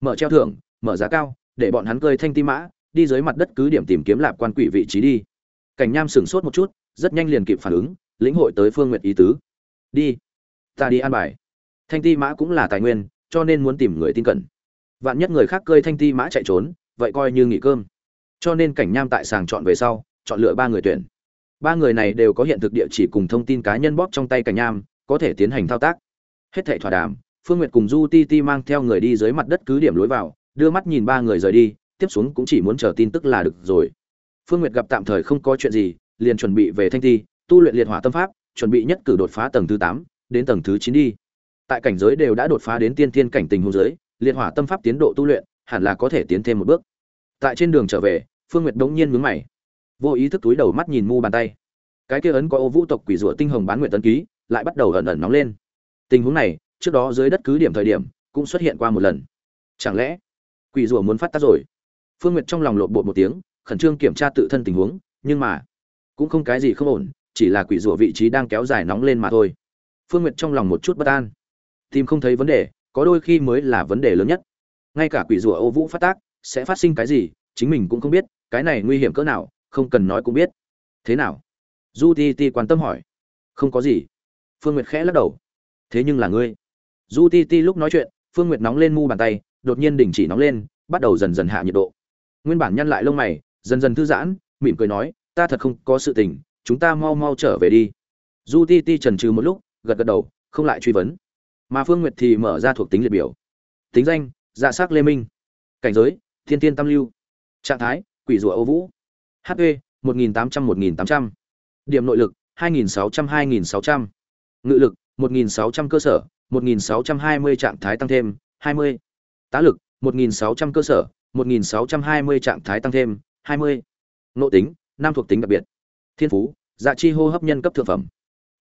Mở treo thưởng mở giá cao để bọn hắn cơi thanh ti mã đi dưới mặt đất cứ điểm tìm kiếm lạp quan quỷ vị trí đi. Cảnh nham sửng sốt một chút rất nhanh liền kịp phản ứng lĩnh hội tới phương nguyệt ý tứ. Đi, ta đi an bài. Thanh ti mã cũng là tài nguyên, cho nên muốn tìm người tin cẩn. Vạn nhất người khác cơi thanh ti mã chạy trốn, vậy coi như nghỉ cơm. Cho nên cảnh nham tại sàng chọn về sau, chọn lựa ba người tuyển. Ba người này đều có hiện thực địa chỉ cùng thông tin cá nhân bóp trong tay cảnh nham, có thể tiến hành thao tác. Hết thảy thỏa đàm, phương nguyệt cùng du ti ti mang theo người đi dưới mặt đất cứ điểm lối vào, đưa mắt nhìn ba người rời đi, tiếp xuống cũng chỉ muốn chờ tin tức là được rồi. Phương nguyệt gặp tạm thời không có chuyện gì, liền chuẩn bị về thanh Ti tu luyện liệt hỏa tâm pháp, chuẩn bị nhất cử đột phá tầng thứ tám, đến tầng thứ chín đi. Tại cảnh giới đều đã đột phá đến tiên tiên cảnh tình huống giới, liệt hỏa tâm pháp tiến độ tu luyện hẳn là có thể tiến thêm một bước. Tại trên đường trở về, phương nguyệt đống nhiên nhướng mày, vô ý thức túi đầu mắt nhìn mu bàn tay. Cái kia ấn có ô vũ tộc quỷ rủa tinh hồng bán nguyện tấn ký, lại bắt đầu ẩn ẩn nóng lên. Tình huống này, trước đó dưới đất cứ điểm thời điểm, cũng xuất hiện qua một lần. Chẳng lẽ, quỷ rủa muốn phát tác rồi? Phương nguyệt trong lòng lột bột một tiếng, khẩn trương kiểm tra tự thân tình huống, nhưng mà, cũng không cái gì không ổn chỉ là quỷ rủa vị trí đang kéo dài nóng lên mà thôi. Phương nguyệt trong lòng một chút bất an. Tìm không thấy vấn đề, có đôi khi mới là vấn đề lớn nhất. Ngay cả quỷ rùa ô vũ phát tác, sẽ phát sinh cái gì, chính mình cũng không biết, cái này nguy hiểm cỡ nào, không cần nói cũng biết. Thế nào? Du ti ti quan tâm hỏi. Không có gì. Phương nguyệt khẽ lắc đầu. Thế nhưng là ngươi. Du ti ti lúc nói chuyện, phương nguyệt nóng lên mu bàn tay, đột nhiên đình chỉ nóng lên, bắt đầu dần dần hạ nhiệt độ. Nguyên bản nhăn lại lông mày, dần dần thư giãn, mỉm cười nói, ta thật không có sự tình chúng ta mau mau trở về đi. Du ti ti trần trừ một lúc, gật gật đầu, không lại truy vấn. Mà phương nguyệt thì mở ra thuộc tính liệt biểu. Tính danh dạ s ắ c lê minh. Cảnh giới, thiên tiên tam lưu. Trạng thái, quỷ rùa ô vũ. Hp một nghìn tám trăm, một nghìn tám trăm. Điểm nội lực, hai nghìn sáu trăm, hai nghìn sáu trăm. Ngự lực, một nghìn sáu trăm cơ sở, một nghìn sáu trăm hai mươi trạng thái tăng thêm, hai mươi. Tá lực, một nghìn sáu trăm cơ sở, một nghìn sáu trăm hai mươi trạng thái tăng thêm, hai mươi. Nội tính, năm thuộc tính đặc biệt thiên phú dạ chi hô hấp nhân cấp thượng phẩm.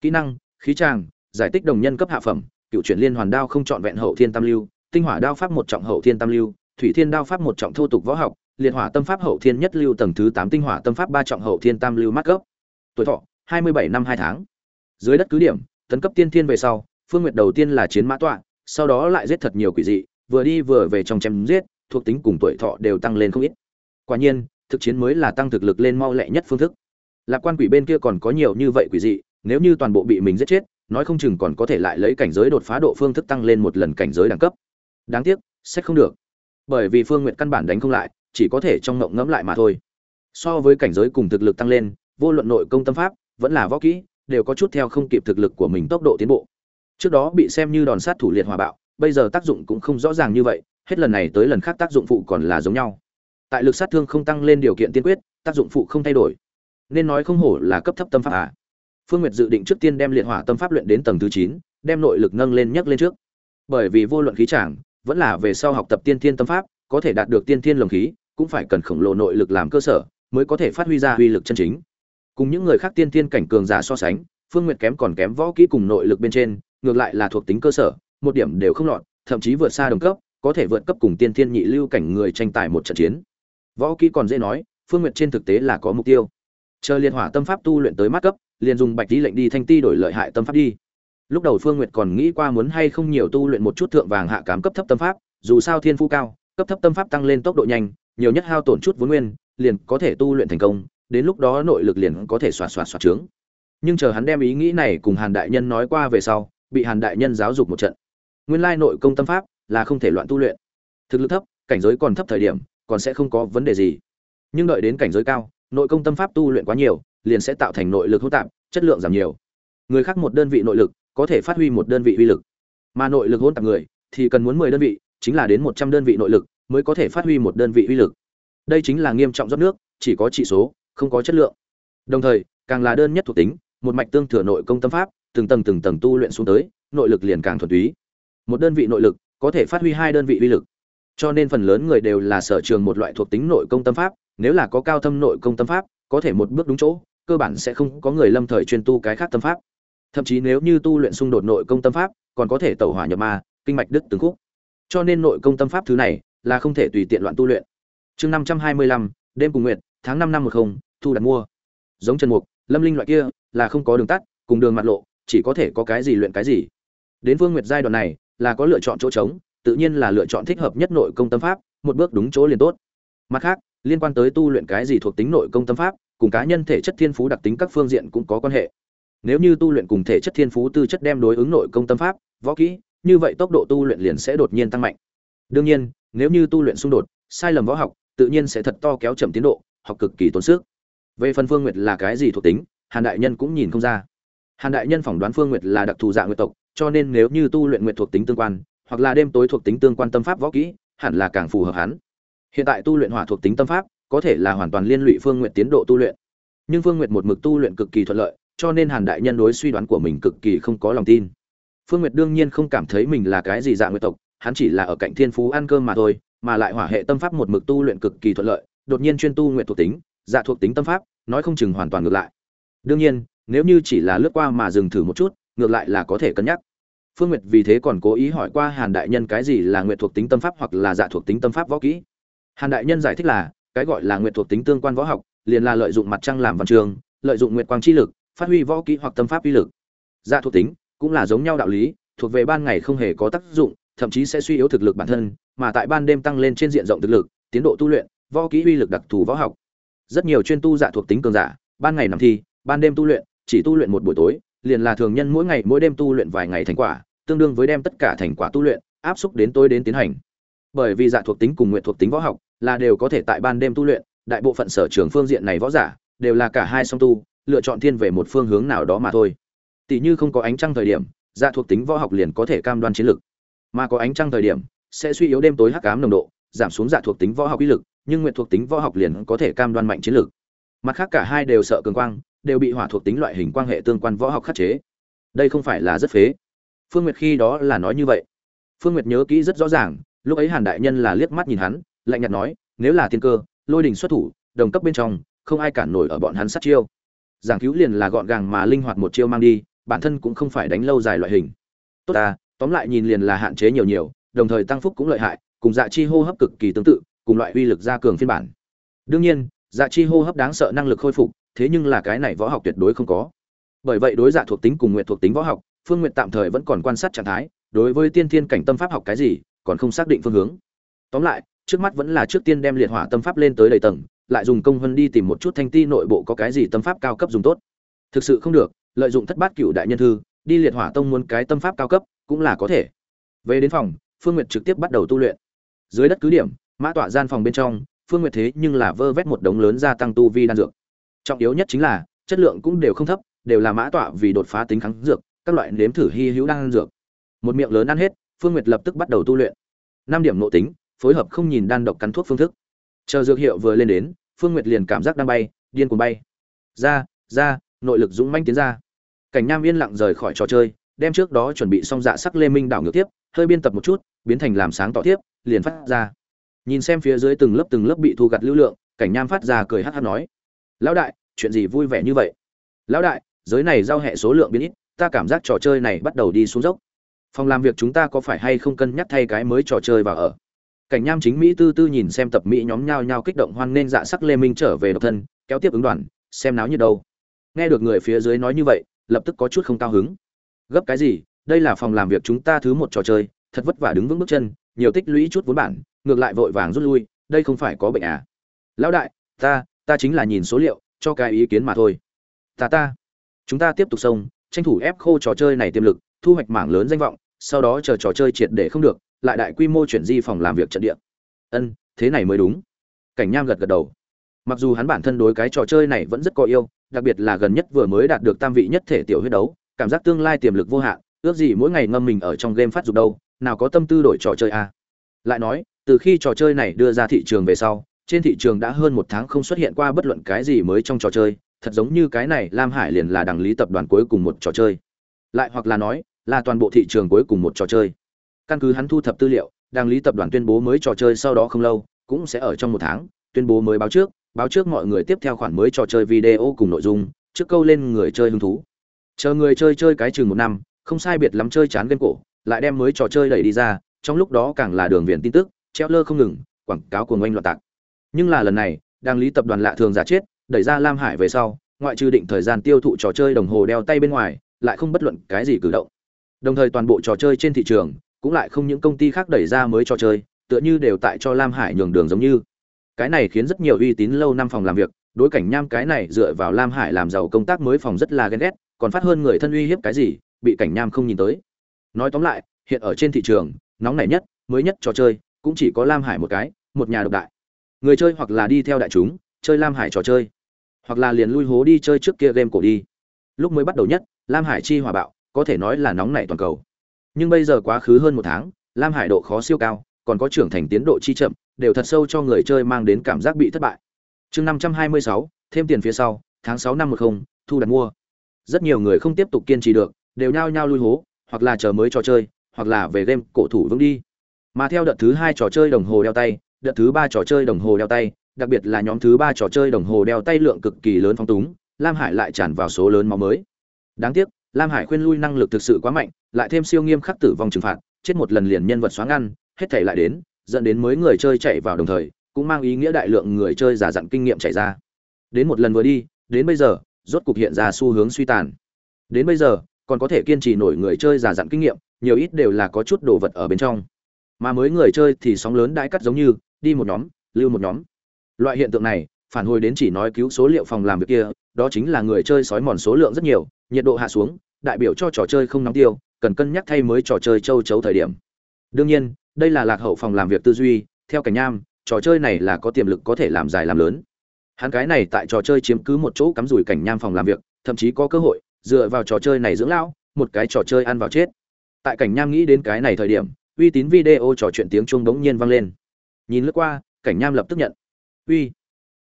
Kỹ năng, khí tràng, giải tích đồng nhân cấp hạ phẩm, cựu chuyển liên hoàn đao không trọn vẹn hậu thiên tam lưu, tinh hỏa đao pháp một trọng hậu thiên tam lưu, thủy thiên đao pháp một trọng thô tục võ học, liệt hỏa tâm pháp hậu thiên nhất lưu tầng thứ tám tinh hỏa tâm pháp ba trọng hậu thiên tam lưu mát gốc. Tuổi thọ, hai mươi bảy năm hai tháng. Dưới đất cứ điểm, tấn cấp tiên thiên về sau, phương nguyệt đầu tiên là chiến mã tọa, sau đó lại giết thật nhiều quỷ dị, vừa đi vừa về trong chém giết, thuộc tính cùng tuổi thọ đều tăng lên không ít. Quả nhiên, thực chiến mới là tăng thực lực lên mau lẹ nhất phương thức lạc quan quỷ bên kia còn có nhiều như vậy quỷ dị, nếu như toàn bộ bị mình giết chết, nói không chừng còn có thể lại lấy cảnh giới đột phá độ phương thức tăng lên một lần cảnh giới đẳng cấp. Đáng tiếc, sẽ không được. Bởi vì phương nguyện căn bản đánh không lại, chỉ có thể trong ngộng ngẫm lại mà thôi. So với cảnh giới cùng thực lực tăng lên, vô luận nội công tâm pháp, vẫn là võ kỹ, đều có chút theo không kịp thực lực của mình tốc độ tiến bộ. Trước đó bị xem như đòn sát thủ liệt hòa bạo, bây giờ tác dụng cũng không rõ ràng như vậy, hết lần này tới lần khác tác dụng phụ còn là giống nhau. Tại lực sát thương không tăng lên điều kiện tiên quyết, tác dụng phụ không thay đổi nên nói không hổ là cấp thấp tâm pháp à Phương Nguyệt dự định trước tiên đem liệt hỏa tâm pháp luyện đến tầng thứ 9, đem nội lực nâng lên nhấc lên trước. Bởi vì vô luận khí chàng, vẫn là về sau học tập tiên thiên tâm pháp, có thể đạt được tiên thiên lồng khí, cũng phải cần khổng lồ nội lực làm cơ sở, mới có thể phát huy ra uy lực chân chính. Cùng những người khác tiên thiên cảnh cường giả so sánh, Phương Nguyệt kém còn kém võ kỹ cùng nội lực bên trên, ngược lại là thuộc tính cơ sở, một điểm đều không lọt, thậm chí vượt xa đồng cấp, có thể vượt cấp cùng tiên thiên nhị lưu cảnh người tranh tài một trận chiến. Võ kỹ còn dễ nói, Phương Nguyệt trên thực tế là có mục tiêu. Chờ liệt hỏa tâm pháp tu luyện tới mắt cấp, liền dùng bạch tí lệnh đi thanh ti đổi lợi hại tâm pháp đi. Lúc đầu phương nguyệt còn nghĩ qua muốn hay không nhiều tu luyện một chút thượng vàng hạ cám cấp thấp tâm pháp dù sao thiên phú cao cấp thấp tâm pháp tăng lên tốc độ nhanh nhiều nhất hao tổn chút vốn nguyên liền có thể tu luyện thành công đến lúc đó nội lực liền có thể xoạt xoạt xoạt trướng. Nhưng chờ hắn đem ý nghĩ này cùng hàn đại nhân nói qua về sau bị hàn đại nhân giáo dục một trận. Nguyên lai nội công tâm pháp là không thể loạn tu luyện. Thực lực thấp cảnh giới còn thấp thời điểm còn sẽ không có vấn đề gì. Nhưng đợi đến cảnh giới cao nội công tâm pháp tu luyện quá nhiều, liền sẽ tạo thành nội lực hỗn tạp, chất lượng giảm nhiều. Người khác một đơn vị nội lực, có thể phát huy một đơn vị uy lực. Mà nội lực hỗn tạp người, thì cần muốn mười đơn vị, chính là đến một trăm đơn vị nội lực mới có thể phát huy một đơn vị uy lực. Đây chính là nghiêm trọng rót nước, chỉ có trị số, không có chất lượng. Đồng thời, càng là đơn nhất thuộc tính, một mạch tương thừa nội công tâm pháp, từng tầng từng tầng tu luyện xuống tới, nội lực liền càng thuần túy. Một đơn vị nội lực có thể phát huy hai đơn vị uy lực. Cho nên phần lớn người đều là sở trường một loại thuộc tính nội công tâm pháp nếu là có cao thâm nội công tâm pháp, có thể một bước đúng chỗ, cơ bản sẽ không có người lâm thời chuyên tu cái khác tâm pháp. Thậm chí nếu như tu luyện xung đột nội công tâm pháp, còn có thể tẩu hỏa nhập ma, kinh mạch đứt từng khúc. Cho nên nội công tâm pháp thứ này là không thể tùy tiện loạn tu luyện. Chương năm trăm hai mươi lăm, đêm cùng nguyện tháng năm năm một không, thu đặt mua. Giống trần mục, lâm linh loại kia là không có đường tắt, cùng đường mặt lộ, chỉ có thể có cái gì luyện cái gì. Đến vương nguyệt giai đoạn này là có lựa chọn chỗ trống, tự nhiên là lựa chọn thích hợp nhất nội công tâm pháp, một bước đúng chỗ liền tốt. Mặt khác liên quan tới tu luyện cái gì thuộc tính nội công tâm pháp, cùng cá nhân thể chất thiên phú đặc tính các phương diện cũng có quan hệ. Nếu như tu luyện cùng thể chất thiên phú tư chất đem đối ứng nội công tâm pháp, võ kỹ, như vậy tốc độ tu luyện liền sẽ đột nhiên tăng mạnh. Đương nhiên, nếu như tu luyện xung đột, sai lầm võ học, tự nhiên sẽ thật to kéo chậm tiến độ, học cực kỳ tốn sức. Về phần phương nguyệt là cái gì thuộc tính, hàn đại nhân cũng nhìn không ra. Hàn đại nhân phỏng đoán phương nguyệt là đặc thù dạng nguyệt tộc, cho nên nếu như tu luyện nguyệt thuộc tính tương quan, hoặc là đêm tối thuộc tính tương quan tâm pháp võ kỹ, hẳn là càng phù hợp hắn hiện tại tu luyện hỏa thuộc tính tâm pháp, có thể là hoàn toàn liên lụy phương nguyệt tiến độ tu luyện. Nhưng phương nguyệt một mực tu luyện cực kỳ thuận lợi, cho nên hàn đại nhân đối suy đoán của mình cực kỳ không có lòng tin. Phương nguyệt đương nhiên không cảm thấy mình là cái gì dạng nguyệt tộc, hắn chỉ là ở cạnh thiên phú ăn cơm mà thôi, mà lại hỏa hệ tâm pháp một mực tu luyện cực kỳ thuận lợi, đột nhiên chuyên tu nguyệt thuộc tính dạ thuộc tính tâm pháp, nói không chừng hoàn toàn ngược lại. Đương nhiên, nếu như chỉ là lướt qua mà dừng thử một chút, ngược lại là có thể cân nhắc. Phương nguyệt vì thế còn cố ý hỏi qua hàn đại nhân cái gì là nguyệt thuộc tính tâm pháp hoặc là dạ thuộc tính tâm pháp võ kỹ hàn đại nhân giải thích là, cái gọi là nguyệt thuộc tính tương quan võ học, liền là lợi dụng mặt trăng làm văn trường, lợi dụng nguyệt quang chi lực, phát huy võ kỹ hoặc tâm pháp uy lực. Dạ thuộc tính cũng là giống nhau đạo lý, thuộc về ban ngày không hề có tác dụng, thậm chí sẽ suy yếu thực lực bản thân, mà tại ban đêm tăng lên trên diện rộng thực lực, tiến độ tu luyện, võ kỹ uy lực đặc thù võ học. Rất nhiều chuyên tu dạ thuộc tính cường giả, ban ngày nằm thi, ban đêm tu luyện, chỉ tu luyện một buổi tối, liền là thường nhân mỗi ngày mỗi đêm tu luyện vài ngày thành quả, tương đương với đem tất cả thành quả tu luyện, áp xúc đến tối đến tiến hành bởi vì dạ thuộc tính cùng nguyện thuộc tính võ học là đều có thể tại ban đêm tu luyện, đại bộ phận sở trường phương diện này võ giả đều là cả hai song tu, lựa chọn thiên về một phương hướng nào đó mà thôi. Tỷ như không có ánh trăng thời điểm dạ thuộc tính võ học liền có thể cam đoan chiến lực. Mà có ánh trăng thời điểm, sẽ suy yếu đêm tối hắc ám nồng độ, giảm xuống dạ thuộc tính võ học uy lực, nhưng nguyện thuộc tính võ học liền có thể cam đoan mạnh chiến lực. Mặt khác cả hai đều sợ cường quang, đều bị hỏa thuộc tính loại hình quan hệ tương quan võ học khắc chế. Đây không phải là rất phế. Phương nguyệt khi đó là nói như vậy. Phương nguyệt nhớ kỹ rất rõ ràng lúc ấy hàn đại nhân là liếc mắt nhìn hắn, lạnh nhạt nói, nếu là thiên cơ, lôi đình xuất thủ, đồng cấp bên trong, không ai cản nổi ở bọn hắn sát chiêu. Giảng cứu liền là gọn gàng mà linh hoạt một chiêu mang đi, bản thân cũng không phải đánh lâu dài loại hình. Tốt ta, tóm lại nhìn liền là hạn chế nhiều nhiều, đồng thời tăng phúc cũng lợi hại, cùng dạ chi hô hấp cực kỳ tương tự, cùng loại uy lực gia cường phiên bản. Đương nhiên dạ chi hô hấp đáng sợ năng lực khôi phục, thế nhưng là cái này võ học tuyệt đối không có. Bởi vậy đối dạ thuộc tính cùng nguyện thuộc tính võ học, phương nguyện tạm thời vẫn còn quan sát trạng thái, đối với tiên thiên cảnh tâm pháp học cái gì còn không xác định phương hướng. Tóm lại, trước mắt vẫn là trước tiên đem liệt hỏa tâm pháp lên tới đầy tầng, lại dùng công hơn đi tìm một chút thanh ti nội bộ có cái gì tâm pháp cao cấp dùng tốt. Thực sự không được, lợi dụng thất bát cựu đại nhân thư, đi liệt hỏa tông muốn cái tâm pháp cao cấp, cũng là có thể. Về đến phòng, phương nguyệt trực tiếp bắt đầu tu luyện. Dưới đất cứ điểm, mã tọa gian phòng bên trong, phương nguyệt thế nhưng là vơ vét một đống lớn gia tăng tu vi đan dược. Trọng yếu nhất chính là, chất lượng cũng đều không thấp, đều là mã tọa vì đột phá tính kháng dược, các loại nếm thử hy hữu đan dược. Một miệng lớn ăn hết phương nguyệt lập tức bắt đầu tu luyện. Năm điểm nội tính, phối hợp không nhìn đan độc cắn thuốc phương thức. Chờ dược hiệu vừa lên đến, phương nguyệt liền cảm giác đang bay, điên cuồng bay. Ra ra, nội lực dũng manh tiến ra. Cảnh nham yên lặng rời khỏi trò chơi, đem trước đó chuẩn bị xong dạ sắc lê minh đảo ngược tiếp, hơi biên tập một chút, biến thành làm sáng tỏ tiếp, liền phát ra. Nhìn xem phía dưới từng lớp từng lớp bị thu gặt lưu lượng, cảnh nham phát ra cười hát hát nói. Lão đại, chuyện gì vui vẻ như vậy? Lão đại, giới này giao hệ số lượng biến ít, ta cảm giác trò chơi này bắt đầu đi xuống dốc phòng làm việc chúng ta có phải hay không cân nhắc thay cái mới trò chơi và ở? Cảnh nham chính mỹ tư tư nhìn xem tập mỹ nhóm nhao nhao kích động hoan nên dạ sắc lê minh trở về độc thân, kéo tiếp ứng đoàn, xem náo như đâu. Nghe được người phía dưới nói như vậy, lập tức có chút không cao hứng. Gấp cái gì, đây là phòng làm việc chúng ta thứ một trò chơi, thật vất vả đứng vững bước chân, nhiều tích lũy chút vốn bản, ngược lại vội vàng rút lui, đây không phải có bệnh à? Lão đại, ta ta chính là nhìn số liệu, cho cái ý kiến mà thôi. Ta ta. Chúng ta tiếp tục xông, tranh thủ ép khô trò chơi này tiềm lực, thu hoạch mảng lớn danh vọng sau đó chờ trò chơi triệt để không được, lại đại quy mô chuyển di phòng làm việc trận địa. Ân, thế này mới đúng. Cảnh nham gật gật đầu. Mặc dù hắn bản thân đối cái trò chơi này vẫn rất có yêu, đặc biệt là gần nhất vừa mới đạt được tam vị nhất thể tiểu huyết đấu, cảm giác tương lai tiềm lực vô hạn, ước gì mỗi ngày ngâm mình ở trong game phát dục đâu, nào có tâm tư đổi trò chơi a à. lại nói, từ khi trò chơi này đưa ra thị trường về sau, trên thị trường đã hơn một tháng không xuất hiện qua bất luận cái gì mới trong trò chơi, thật giống như cái này lam hải liền là đằng lý tập đoàn cuối cùng một trò chơi. Lại hoặc là nói là toàn bộ thị trường cuối cùng một trò chơi. Căn cứ hắn thu thập tư liệu đằng lý tập đoàn tuyên bố mới trò chơi sau đó không lâu, cũng sẽ ở trong một tháng, tuyên bố mới báo trước báo trước mọi người tiếp theo khoản mới trò chơi video cùng nội dung, trước câu lên người chơi hứng thú. Chờ người chơi chơi cái chừng một năm, không sai biệt lắm chơi chán game cổ, lại đem mới trò chơi đẩy đi ra, trong lúc đó càng là đường viện tin tức, treo lơ không ngừng, quảng cáo của ngoanh loạn tạc. Nhưng là lần này đang lý tập đoàn lạ thường giả chết, đẩy ra lam hải về sau, ngoại trừ định thời gian tiêu thụ trò chơi đồng hồ đeo tay bên ngoài, lại không bất luận cái gì cử động đồng thời toàn bộ trò chơi trên thị trường, cũng lại không những công ty khác đẩy ra mới trò chơi, tựa như đều tại cho lam hải nhường đường giống như. Cái này khiến rất nhiều uy tín lâu năm phòng làm việc, đối cảnh nham cái này dựa vào lam hải làm giàu công tác mới phòng rất là ghen ghét, còn phát hơn người thân uy hiếp cái gì, bị cảnh nham không nhìn tới. Nói tóm lại, hiện ở trên thị trường, nóng nảy nhất, mới nhất trò chơi, cũng chỉ có lam hải một cái, một nhà độc đại. Người chơi hoặc là đi theo đại chúng, chơi lam hải trò chơi, hoặc là liền lui hố đi chơi trước kia game cổ đi. Lúc mới bắt đầu nhất, lam hải chi hòa bạo có thể nói là nóng nảy toàn cầu. Nhưng bây giờ quá khứ hơn một tháng, lam hải độ khó siêu cao, còn có trưởng thành tiến độ chi chậm, đều thật sâu cho người chơi mang đến cảm giác bị thất bại. Chương năm trăm hai mươi sáu, thêm tiền phía sau, tháng sáu năm một không, thu đặt mua. Rất nhiều người không tiếp tục kiên trì được, đều nhao nhao lui hố, hoặc là chờ mới trò chơi, hoặc là về game cổ thủ vững đi. Mà theo đợt thứ hai trò chơi đồng hồ đeo tay, đợt thứ ba trò chơi đồng hồ đeo tay, đặc biệt là nhóm thứ ba trò chơi đồng hồ đeo tay lượng cực kỳ lớn phong túng, lam hải lại tràn vào số lớn máu mới. Đáng tiếc lam hải khuyên lui năng lực thực sự quá mạnh, lại thêm siêu nghiêm khắc tử vong trừng phạt, chết một lần liền nhân vật xóa ngăn hết thảy lại đến, dẫn đến mới người chơi chạy vào đồng thời, cũng mang ý nghĩa đại lượng người chơi giả dặn kinh nghiệm chạy ra. Đến một lần vừa đi, đến bây giờ, rốt cục hiện ra xu hướng suy tàn. Đến bây giờ, còn có thể kiên trì nổi người chơi giả dặn kinh nghiệm, nhiều ít đều là có chút đồ vật ở bên trong. Mà mới người chơi thì sóng lớn đãi cắt giống như, đi một nhóm, lưu một nhóm. Loại hiện tượng này, phản hồi đến chỉ nói cứu số liệu phòng làm việc kia, đó chính là người chơi sói mòn số lượng rất nhiều, nhiệt độ hạ xuống đại biểu cho trò chơi không nóng tiêu, cần cân nhắc thay mới trò chơi châu chấu thời điểm. Đương nhiên, đây là lạc hậu phòng làm việc tư duy, theo cảnh nham, trò chơi này là có tiềm lực có thể làm dài làm lớn. Hắn cái này tại trò chơi chiếm cứ một chỗ cắm rủi cảnh nham phòng làm việc, thậm chí có cơ hội dựa vào trò chơi này dưỡng lão, một cái trò chơi ăn vào chết. Tại cảnh nham nghĩ đến cái này thời điểm, uy tín video trò chuyện tiếng chuông bỗng nhiên vang lên. Nhìn lướt qua, cảnh nham lập tức nhận. Uy,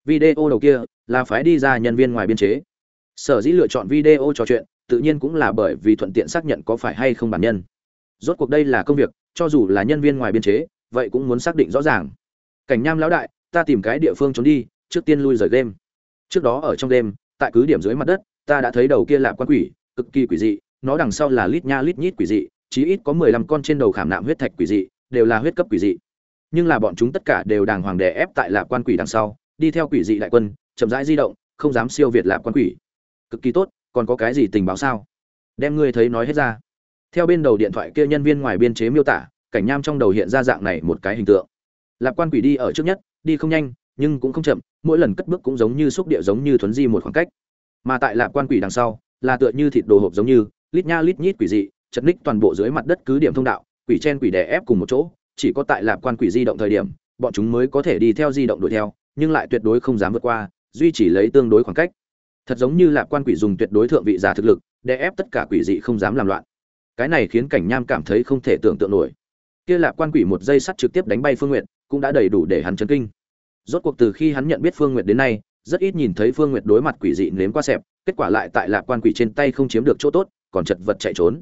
video đầu kia là phái đi ra nhân viên ngoài biên chế. Sở dĩ lựa chọn video trò chuyện tự nhiên cũng là bởi vì thuận tiện xác nhận có phải hay không bản nhân. Rốt cuộc đây là công việc, cho dù là nhân viên ngoài biên chế, vậy cũng muốn xác định rõ ràng. Cảnh nham lão đại, ta tìm cái địa phương trốn đi, trước tiên lui rời game. Trước đó ở trong game tại cứ điểm dưới mặt đất, ta đã thấy đầu kia là quan quỷ, cực kỳ quỷ dị, nó đằng sau là lít nha lít nhít quỷ dị, chí ít có mười lăm con trên đầu khảm nạm huyết thạch quỷ dị, đều là huyết cấp quỷ dị. Nhưng là bọn chúng tất cả đều đàng hoàng đè ép tại lạp quan quỷ đằng sau, đi theo quỷ dị đại quân, chậm rãi di động, không dám siêu việt lạp quan quỷ. Cực kỳ tốt còn có cái gì tình báo sao? Đem ngươi thấy nói hết ra. Theo bên đầu điện thoại kia nhân viên ngoài biên chế miêu tả, cảnh nham trong đầu hiện ra dạng này một cái hình tượng. Lạp quan quỷ đi ở trước nhất, đi không nhanh, nhưng cũng không chậm, mỗi lần cất bước cũng giống như xúc địa giống như thuấn di một khoảng cách. Mà tại lạp quan quỷ đằng sau, là tựa như thịt đồ hộp giống như, lít nha lít nhít quỷ dị, chật ních toàn bộ dưới mặt đất cứ điểm thông đạo, quỷ chen quỷ đè ép cùng một chỗ, chỉ có tại lạp quan quỷ di động thời điểm, bọn chúng mới có thể đi theo di động đuổi theo, nhưng lại tuyệt đối không dám vượt qua, duy trì lấy tương đối khoảng cách thật giống như là quan quỷ dùng tuyệt đối thượng vị giả thực lực để ép tất cả quỷ dị không dám làm loạn. Cái này khiến cảnh nham cảm thấy không thể tưởng tượng nổi. Kia lạp quan quỷ một dây sắt trực tiếp đánh bay phương nguyện cũng đã đầy đủ để hắn chấn kinh. Rốt cuộc từ khi hắn nhận biết phương nguyện đến nay, rất ít nhìn thấy phương nguyện đối mặt quỷ dị nếm qua xẹp, kết quả lại tại lạp quan quỷ trên tay không chiếm được chỗ tốt, còn chật vật chạy trốn.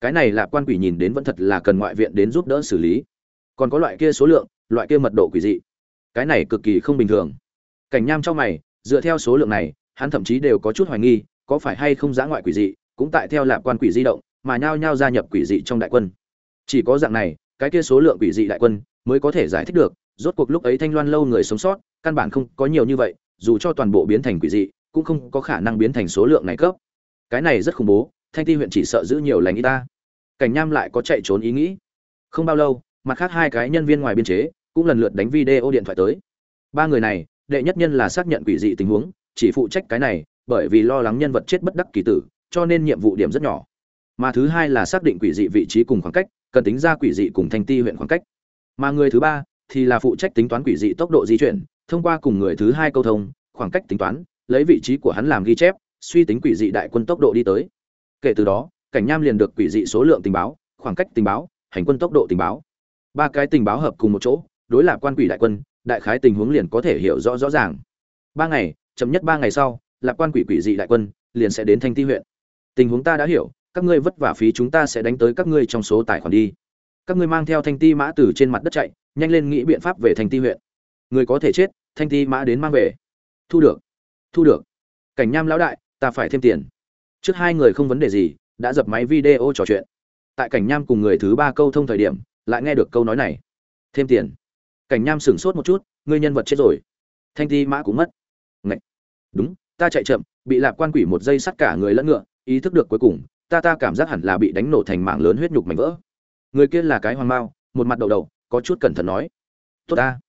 Cái này lạp quan quỷ nhìn đến vẫn thật là cần ngoại viện đến giúp đỡ xử lý. Còn có loại kia số lượng, loại kia mật độ quỷ dị. Cái này cực kỳ không bình thường. Cảnh nham trong mày, dựa theo số lượng này hắn thậm chí đều có chút hoài nghi, có phải hay không giã ngoại quỷ dị, cũng tại theo lạp quan quỷ di động, mà nhao nhao gia nhập quỷ dị trong đại quân. Chỉ có dạng này, cái kia số lượng quỷ dị đại quân mới có thể giải thích được, rốt cuộc lúc ấy thanh loan lâu người sống sót, căn bản không có nhiều như vậy, dù cho toàn bộ biến thành quỷ dị, cũng không có khả năng biến thành số lượng này cấp. Cái này rất khủng bố, thanh ti huyện chỉ sợ giữ nhiều lành y ta. Cảnh nham lại có chạy trốn ý nghĩ. Không bao lâu, mặt khác hai cái nhân viên ngoài biên chế cũng lần lượt đánh video điện thoại tới. Ba người này, đệ nhất nhân là xác nhận quỷ dị tình huống chỉ phụ trách cái này, bởi vì lo lắng nhân vật chết bất đắc kỳ tử, cho nên nhiệm vụ điểm rất nhỏ. Mà thứ hai là xác định quỷ dị vị trí cùng khoảng cách, cần tính ra quỷ dị cùng thanh ti huyện khoảng cách. Mà người thứ ba thì là phụ trách tính toán quỷ dị tốc độ di chuyển, thông qua cùng người thứ hai câu thông, khoảng cách tính toán, lấy vị trí của hắn làm ghi chép, suy tính quỷ dị đại quân tốc độ đi tới. Kể từ đó, cảnh nham liền được quỷ dị số lượng tình báo, khoảng cách tình báo, hành quân tốc độ tình báo. Ba cái tình báo hợp cùng một chỗ, đối lập quan quỷ đại quân, đại khái tình huống liền có thể hiểu rõ rõ ràng. Ba ngày chậm nhất ba ngày sau, lạc quan quỷ quỷ dị đại quân liền sẽ đến thanh ti huyện. Tình huống ta đã hiểu, các ngươi vất vả phí chúng ta sẽ đánh tới các ngươi trong số tài khoản đi. Các ngươi mang theo thanh ti mã từ trên mặt đất chạy, nhanh lên nghĩ biện pháp về thanh ti huyện. Người có thể chết, thanh ti mã đến mang về. Thu được thu được. Cảnh nham lão đại, ta phải thêm tiền. Trước hai người không vấn đề gì, đã dập máy video trò chuyện. Tại cảnh nham cùng người thứ ba câu thông thời điểm, lại nghe được câu nói này. Thêm tiền. Cảnh nham sửng sốt một chút, ngươi nhân vật chết rồi. Thanh ti mã cũng mất đúng, ta chạy chậm, bị lạc quan quỷ một giây sắt cả người lẫn ngựa, ý thức được cuối cùng, ta ta cảm giác hẳn là bị đánh nổ thành mảng lớn huyết nhục mảnh vỡ. Người kia là cái hoàng mao, một mặt đầu đầu có chút cẩn thận nói. Tốt ta.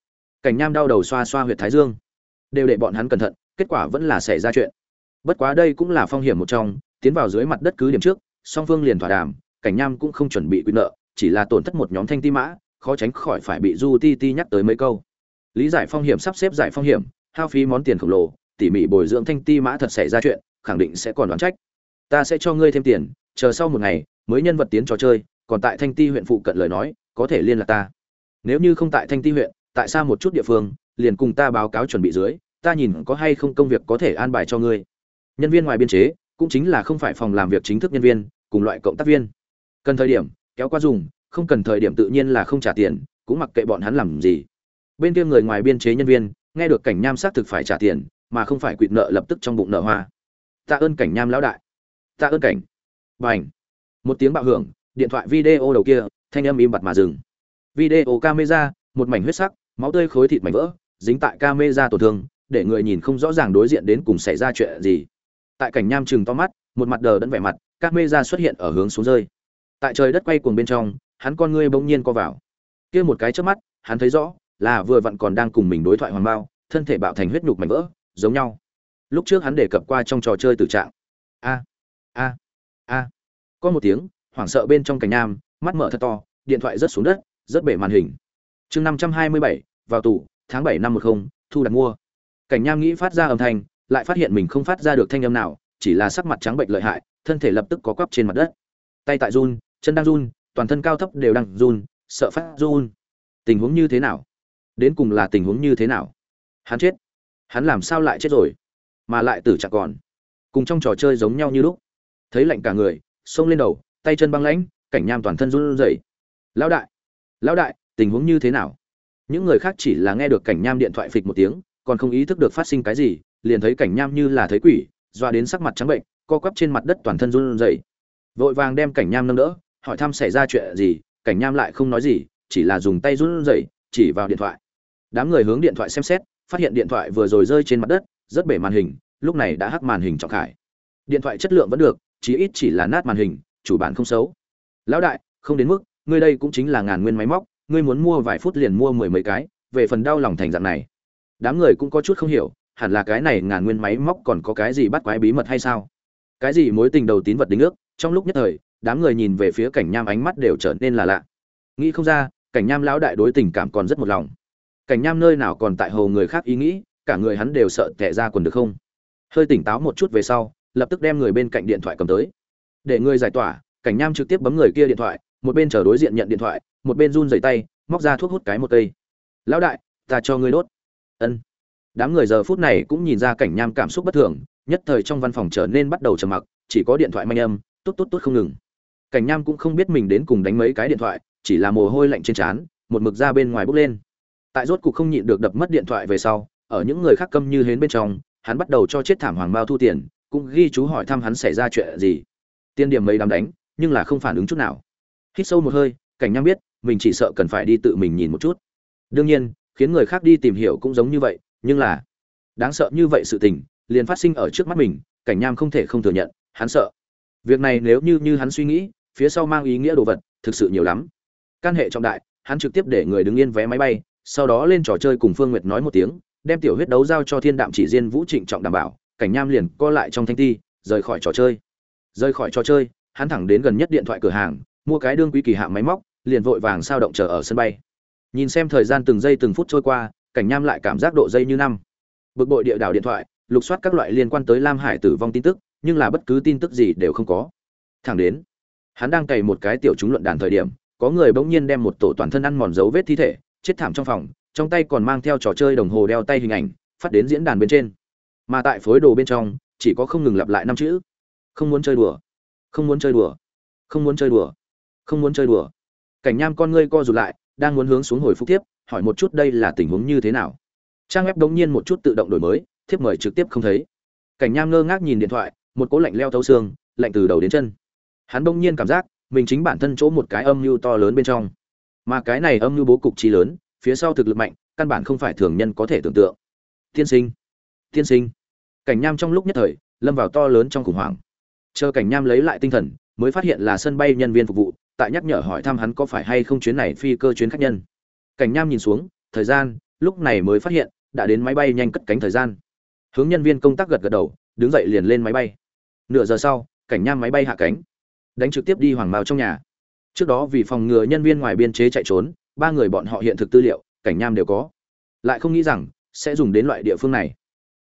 Cảnh nham đau đầu xoa xoa huyệt thái dương. Đều để bọn hắn cẩn thận, kết quả vẫn là xảy ra chuyện. Bất quá đây cũng là phong hiểm một trong, tiến vào dưới mặt đất cứ điểm trước, song phương liền thỏa đàm, cảnh nham cũng không chuẩn bị quyền nợ, chỉ là tổn thất một nhóm thanh ti mã, khó tránh khỏi phải bị du ti ti nhắc tới mấy câu. Lý giải phong hiểm sắp xếp giải phong hiểm, hao phí món tiền khổng lồ tỉ mỉ bồi dưỡng thanh ti mã thật xảy ra chuyện, khẳng định sẽ còn đoán trách. Ta sẽ cho ngươi thêm tiền, chờ sau một ngày, mới nhân vật tiến trò chơi, còn tại thanh ti huyện phụ cận lời nói, có thể liên lạc ta. Nếu như không tại thanh ti huyện, tại sao một chút địa phương, liền cùng ta báo cáo chuẩn bị dưới, ta nhìn có hay không công việc có thể an bài cho ngươi. Nhân viên ngoài biên chế, cũng chính là không phải phòng làm việc chính thức nhân viên, cùng loại cộng tác viên. Cần thời điểm, kéo qua dùng, không cần thời điểm tự nhiên là không trả tiền, cũng mặc kệ bọn hắn làm gì. Bên kia người ngoài biên chế nhân viên, nghe được cảnh nham xác thực phải trả tiền mà không phải quỵt nợ lập tức trong bụng nợ hoa. Tạ ơn cảnh nham lão đại. Tạ ơn cảnh. B à n h một tiếng bạo hưởng, điện thoại video đầu kia, thanh âm im bặt mà dừng. Video camera, một mảnh huyết sắc, máu tươi khối thịt mảnh vỡ, dính tại camera tổn thương, để người nhìn không rõ ràng đối diện đến cùng xảy ra chuyện gì. Tại cảnh nham chừng to mắt, một mặt đờ đẫn vẻ mặt, camera xuất hiện ở hướng xuống rơi. Tại trời đất quay cuồng bên trong, hắn con ngươi bỗng nhiên co vào. Kia một cái trước mắt, hắn thấy rõ, là vừa vặn còn đang cùng mình đối thoại hoàng bao, thân thể bạo thành huyết nhục mảnh vỡ giống nhau. Lúc trước hắn đề cập qua trong trò chơi tử trạng. A a a. Có một tiếng, hoảng sợ bên trong cảnh nam, mắt mở thật to, điện thoại rớt xuống đất, rớt bể màn hình. Chương năm trăm hai mươi bảy, vào tù, tháng bảy năm một không, thu đặt mua. Cảnh nham nghĩ phát ra âm thanh, lại phát hiện mình không phát ra được thanh âm nào, chỉ là sắc mặt trắng bệnh lợi hại, thân thể lập tức có quắp trên mặt đất. Tay tại run, chân đang run, toàn thân cao thấp đều đang run, sợ phát run. Tình huống như thế nào? Đến cùng là tình huống như thế nào? Hắn chết hắn làm sao lại chết rồi? Mà lại tử chẳng còn. Cùng trong trò chơi giống nhau như lúc. Thấy lạnh cả người, xông lên đầu, tay chân băng lãnh, cảnh nham toàn thân run rẩy. Lão đại! Lão đại, tình huống như thế nào? Những người khác chỉ là nghe được cảnh nham điện thoại phịch một tiếng, còn không ý thức được phát sinh cái gì, liền thấy cảnh nham như là thấy quỷ, doa đến sắc mặt trắng bệnh, co quắp trên mặt đất toàn thân run rẩy. Vội vàng đem cảnh nham nâng đỡ, hỏi thăm xảy ra chuyện gì, cảnh nham lại không nói gì, chỉ là dùng tay run rẩy, chỉ vào điện thoại. Đám người hướng điện thoại xem xét phát hiện điện thoại vừa rồi rơi trên mặt đất, rất bể màn hình, lúc này đã hắc màn hình trọng khải. Điện thoại chất lượng vẫn được, chí ít chỉ là nát màn hình, chủ bản không xấu. Lão đại, không đến mức, ngươi đây cũng chính là ngàn nguyên máy móc, ngươi muốn mua vài phút liền mua mười mấy cái, về phần đau lòng thành dạng này. Đám người cũng có chút không hiểu, hẳn là cái này ngàn nguyên máy móc còn có cái gì bắt quái bí mật hay sao? Cái gì mối tình đầu tín vật đính ước? Trong lúc nhất thời, đám người nhìn về phía cảnh nham ánh mắt đều trở nên là lạ. Nghĩ không ra, cảnh nham lão đại đối tình cảm còn rất một lòng cảnh nham nơi nào còn tại hồ người khác ý nghĩ, cả người hắn đều sợ tệ ra quần được không? Hơi tỉnh táo một chút về sau, lập tức đem người bên cạnh điện thoại cầm tới. Để người giải tỏa, cảnh nham trực tiếp bấm người kia điện thoại, một bên chờ đối diện nhận điện thoại, một bên run dày tay, móc ra thuốc hút cái một cây. Lão đại, ta cho ngươi đốt. Ân. Đám người giờ phút này cũng nhìn ra cảnh nham cảm xúc bất thường, nhất thời trong văn phòng trở nên bắt đầu trầm mặc, chỉ có điện thoại manh âm tốt tốt tốt không ngừng. Cảnh nham cũng không biết mình đến cùng đánh mấy cái điện thoại, chỉ là mồ hôi lạnh trên trán, một mực ra bên ngoài bốc lên tại rốt cục không nhịn được đập mất điện thoại về sau, ở những người khác câm như hến bên trong, hắn bắt đầu cho chết thảm hoàng bao thu tiền, cũng ghi chú hỏi thăm hắn xảy ra chuyện gì. Tiên điểm mấy đám đánh, nhưng là không phản ứng chút nào. Hít sâu một hơi, cảnh nham biết, mình chỉ sợ cần phải đi tự mình nhìn một chút. Đương nhiên, khiến người khác đi tìm hiểu cũng giống như vậy, nhưng là, đáng sợ như vậy sự tình, liền phát sinh ở trước mắt mình, cảnh nham không thể không thừa nhận, hắn sợ. Việc này nếu như như hắn suy nghĩ, phía sau mang ý nghĩa đồ vật, thực sự nhiều lắm. Căn hệ trọng đại, hắn trực tiếp để người đứng yên vé máy bay sau đó lên trò chơi cùng phương nguyệt nói một tiếng, đem tiểu huyết đấu giao cho thiên đạm chỉ riêng vũ trịnh trọng đảm bảo, cảnh nham liền co lại trong thanh ti, rời khỏi trò chơi. Rời khỏi trò chơi, hắn thẳng đến gần nhất điện thoại cửa hàng, mua cái đương quý kỳ hạ máy móc, liền vội vàng sao động chờ ở sân bay. Nhìn xem thời gian từng giây từng phút trôi qua, cảnh nham lại cảm giác độ giây như năm. Bực bội địa đảo điện thoại, lục soát các loại liên quan tới lam hải tử vong tin tức, nhưng là bất cứ tin tức gì đều không có. Thẳng đến, hắn đang cày một cái tiểu chúng luận đàn thời điểm, có người bỗng nhiên đem một tổ toàn thân ăn mòn dấu vết thi thể chết thảm trong phòng, trong tay còn mang theo trò chơi đồng hồ đeo tay hình ảnh, phát đến diễn đàn bên trên. Mà tại phối đồ bên trong, chỉ có không ngừng lặp lại năm chữ. Không muốn chơi đùa. Không muốn chơi đùa. Không muốn chơi đùa. Không muốn chơi đùa. Cảnh nham con ngươi co rụt lại, đang muốn hướng xuống hồi phục tiếp, hỏi một chút đây là tình huống như thế nào. Trang web đống nhiên một chút tự động đổi mới, thiếp mời trực tiếp không thấy. Cảnh nham ngơ ngác nhìn điện thoại, một cỗ lạnh leo thấu xương, lạnh từ đầu đến chân. Hắn bỗng nhiên cảm giác, mình chính bản thân chỗ một cái âm mưu to lớn bên trong mà cái này âm mưu bố cục trí lớn, phía sau thực lực mạnh, căn bản không phải thường nhân có thể tưởng tượng. Tiên sinh tiên sinh. Cảnh nham trong lúc nhất thời, lâm vào to lớn trong khủng hoảng. Chờ cảnh nham lấy lại tinh thần, mới phát hiện là sân bay nhân viên phục vụ, tại nhắc nhở hỏi thăm hắn có phải hay không chuyến này phi cơ chuyến khách nhân. Cảnh nham nhìn xuống, thời gian, lúc này mới phát hiện, đã đến máy bay nhanh cất cánh thời gian. Hướng nhân viên công tác gật gật đầu, đứng dậy liền lên máy bay. Nửa giờ sau, cảnh nham máy bay hạ cánh. Đánh trực tiếp đi hoàng mao trong nhà trước đó vì phòng ngừa nhân viên ngoài biên chế chạy trốn, ba người bọn họ hiện thực tư liệu, cảnh nham đều có. Lại không nghĩ rằng, sẽ dùng đến loại địa phương này.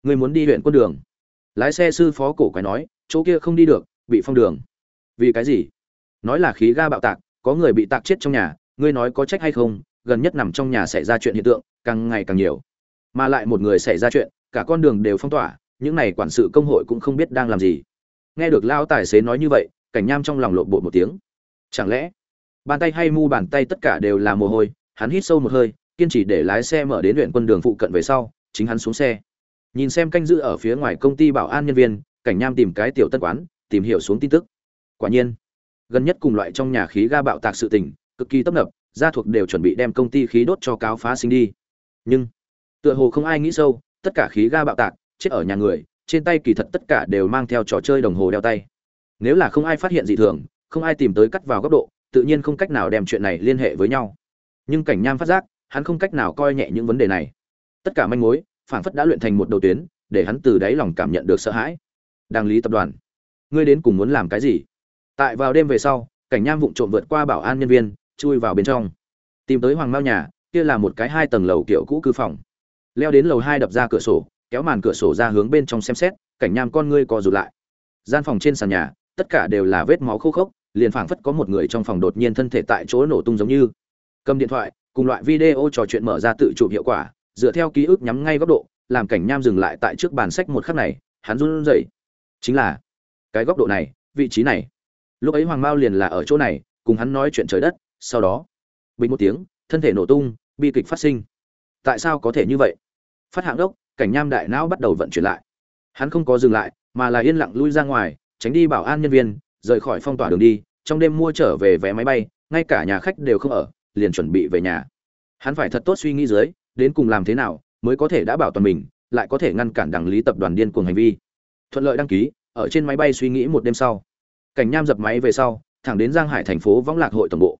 Người muốn đi huyện quân đường. Lái xe sư phó cổ quái nói, chỗ kia không đi được, bị phong đường. Vì cái gì? Nói là khí ga bạo tạc, có người bị tạc chết trong nhà, ngươi nói có trách hay không, gần nhất nằm trong nhà xảy ra chuyện hiện tượng, càng ngày càng nhiều. Mà lại một người xảy ra chuyện, cả con đường đều phong tỏa, những này quản sự công hội cũng không biết đang làm gì. Nghe được lao tài xế nói như vậy, cảnh nham trong lòng lộn bộ một tiếng chẳng lẽ, bàn tay hay mu bàn tay tất cả đều là mồ hôi, hắn hít sâu một hơi, kiên trì để lái xe mở đến huyện quân đường phụ cận về sau, chính hắn xuống xe. Nhìn xem canh giữ ở phía ngoài công ty bảo an nhân viên, cảnh nham tìm cái tiểu tân quán, tìm hiểu xuống tin tức. Quả nhiên, gần nhất cùng loại trong nhà khí ga bạo tạc sự tình, cực kỳ tấp nập, gia thuộc đều chuẩn bị đem công ty khí đốt cho cáo phá sinh đi. Nhưng, tựa hồ không ai nghĩ sâu, tất cả khí ga bạo tạc, chết ở nhà người, trên tay kỳ thật tất cả đều mang theo trò chơi đồng hồ đeo tay. Nếu là không ai phát hiện dị thường không ai tìm tới cắt vào góc độ, tự nhiên không cách nào đem chuyện này liên hệ với nhau. Nhưng cảnh nham phát giác, hắn không cách nào coi nhẹ những vấn đề này. Tất cả manh mối phản phất đã luyện thành một đầu tuyến, để hắn từ đáy lòng cảm nhận được sợ hãi. Đàng lý tập đoàn, ngươi đến cùng muốn làm cái gì? Tại vào đêm về sau, cảnh nham vụng trộm vượt qua bảo an nhân viên, chui vào bên trong. Tìm tới hoàng mao nhà, kia là một cái hai tầng lầu kiểu cũ cư phòng. Leo đến lầu hai đập ra cửa sổ, kéo màn cửa sổ ra hướng bên trong xem xét, cảnh nham con ngươi co rụt lại. Gian phòng trên sàn nhà, tất cả đều là vết máu khô khốc liền phảng phất có một người trong phòng đột nhiên thân thể tại chỗ nổ tung giống như. Cầm điện thoại, cùng loại video trò chuyện mở ra tự chụp hiệu quả, dựa theo ký ức nhắm ngay góc độ, làm cảnh nham dừng lại tại trước bàn sách một khắc này, hắn run rẩy. Chính là, cái góc độ này, vị trí này. Lúc ấy hoàng mao liền là ở chỗ này, cùng hắn nói chuyện trời đất, sau đó, bình một tiếng, thân thể nổ tung, bi kịch phát sinh. Tại sao có thể như vậy? Phát hạng đốc, cảnh nham đại não bắt đầu vận chuyển lại. Hắn không có dừng lại, mà là yên lặng lui ra ngoài, tránh đi bảo an nhân viên, rời khỏi phong tỏa đường đi trong đêm mua trở về vé máy bay, ngay cả nhà khách đều không ở, liền chuẩn bị về nhà. Hắn phải thật tốt suy nghĩ dưới, đến cùng làm thế nào mới có thể đã bảo toàn mình, lại có thể ngăn cản đảng lý tập đoàn điên cuồng hành vi. Thuận lợi đăng ký, ở trên máy bay suy nghĩ một đêm sau. Cảnh nham dập máy về sau, thẳng đến giang hải thành phố võng lạc hội tổng bộ.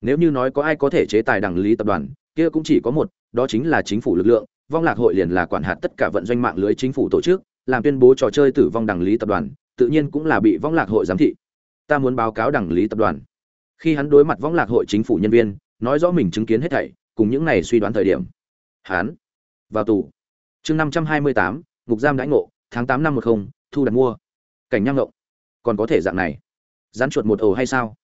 Nếu như nói có ai có thể chế tài đảng lý tập đoàn, kia cũng chỉ có một, đó chính là chính phủ lực lượng vong lạc hội liền là quản hạt tất cả vận doanh mạng lưới chính phủ tổ chức, làm tuyên bố trò chơi tử vong đảng lý tập đoàn, tự nhiên cũng là bị vong lạc hội giám thị ta muốn báo cáo đảng lý tập đoàn. Khi hắn đối mặt võng lạc hội chính phủ nhân viên, nói rõ mình chứng kiến hết thảy, cùng những này suy đoán thời điểm. Hắn vào tù. Chương năm trăm hai mươi tám, ngục giam đãi ngộ, tháng tám năm một không, thu đặt mua. Cảnh nhang ngộng. Còn có thể dạng này. Rắn chuột một ổ hay sao?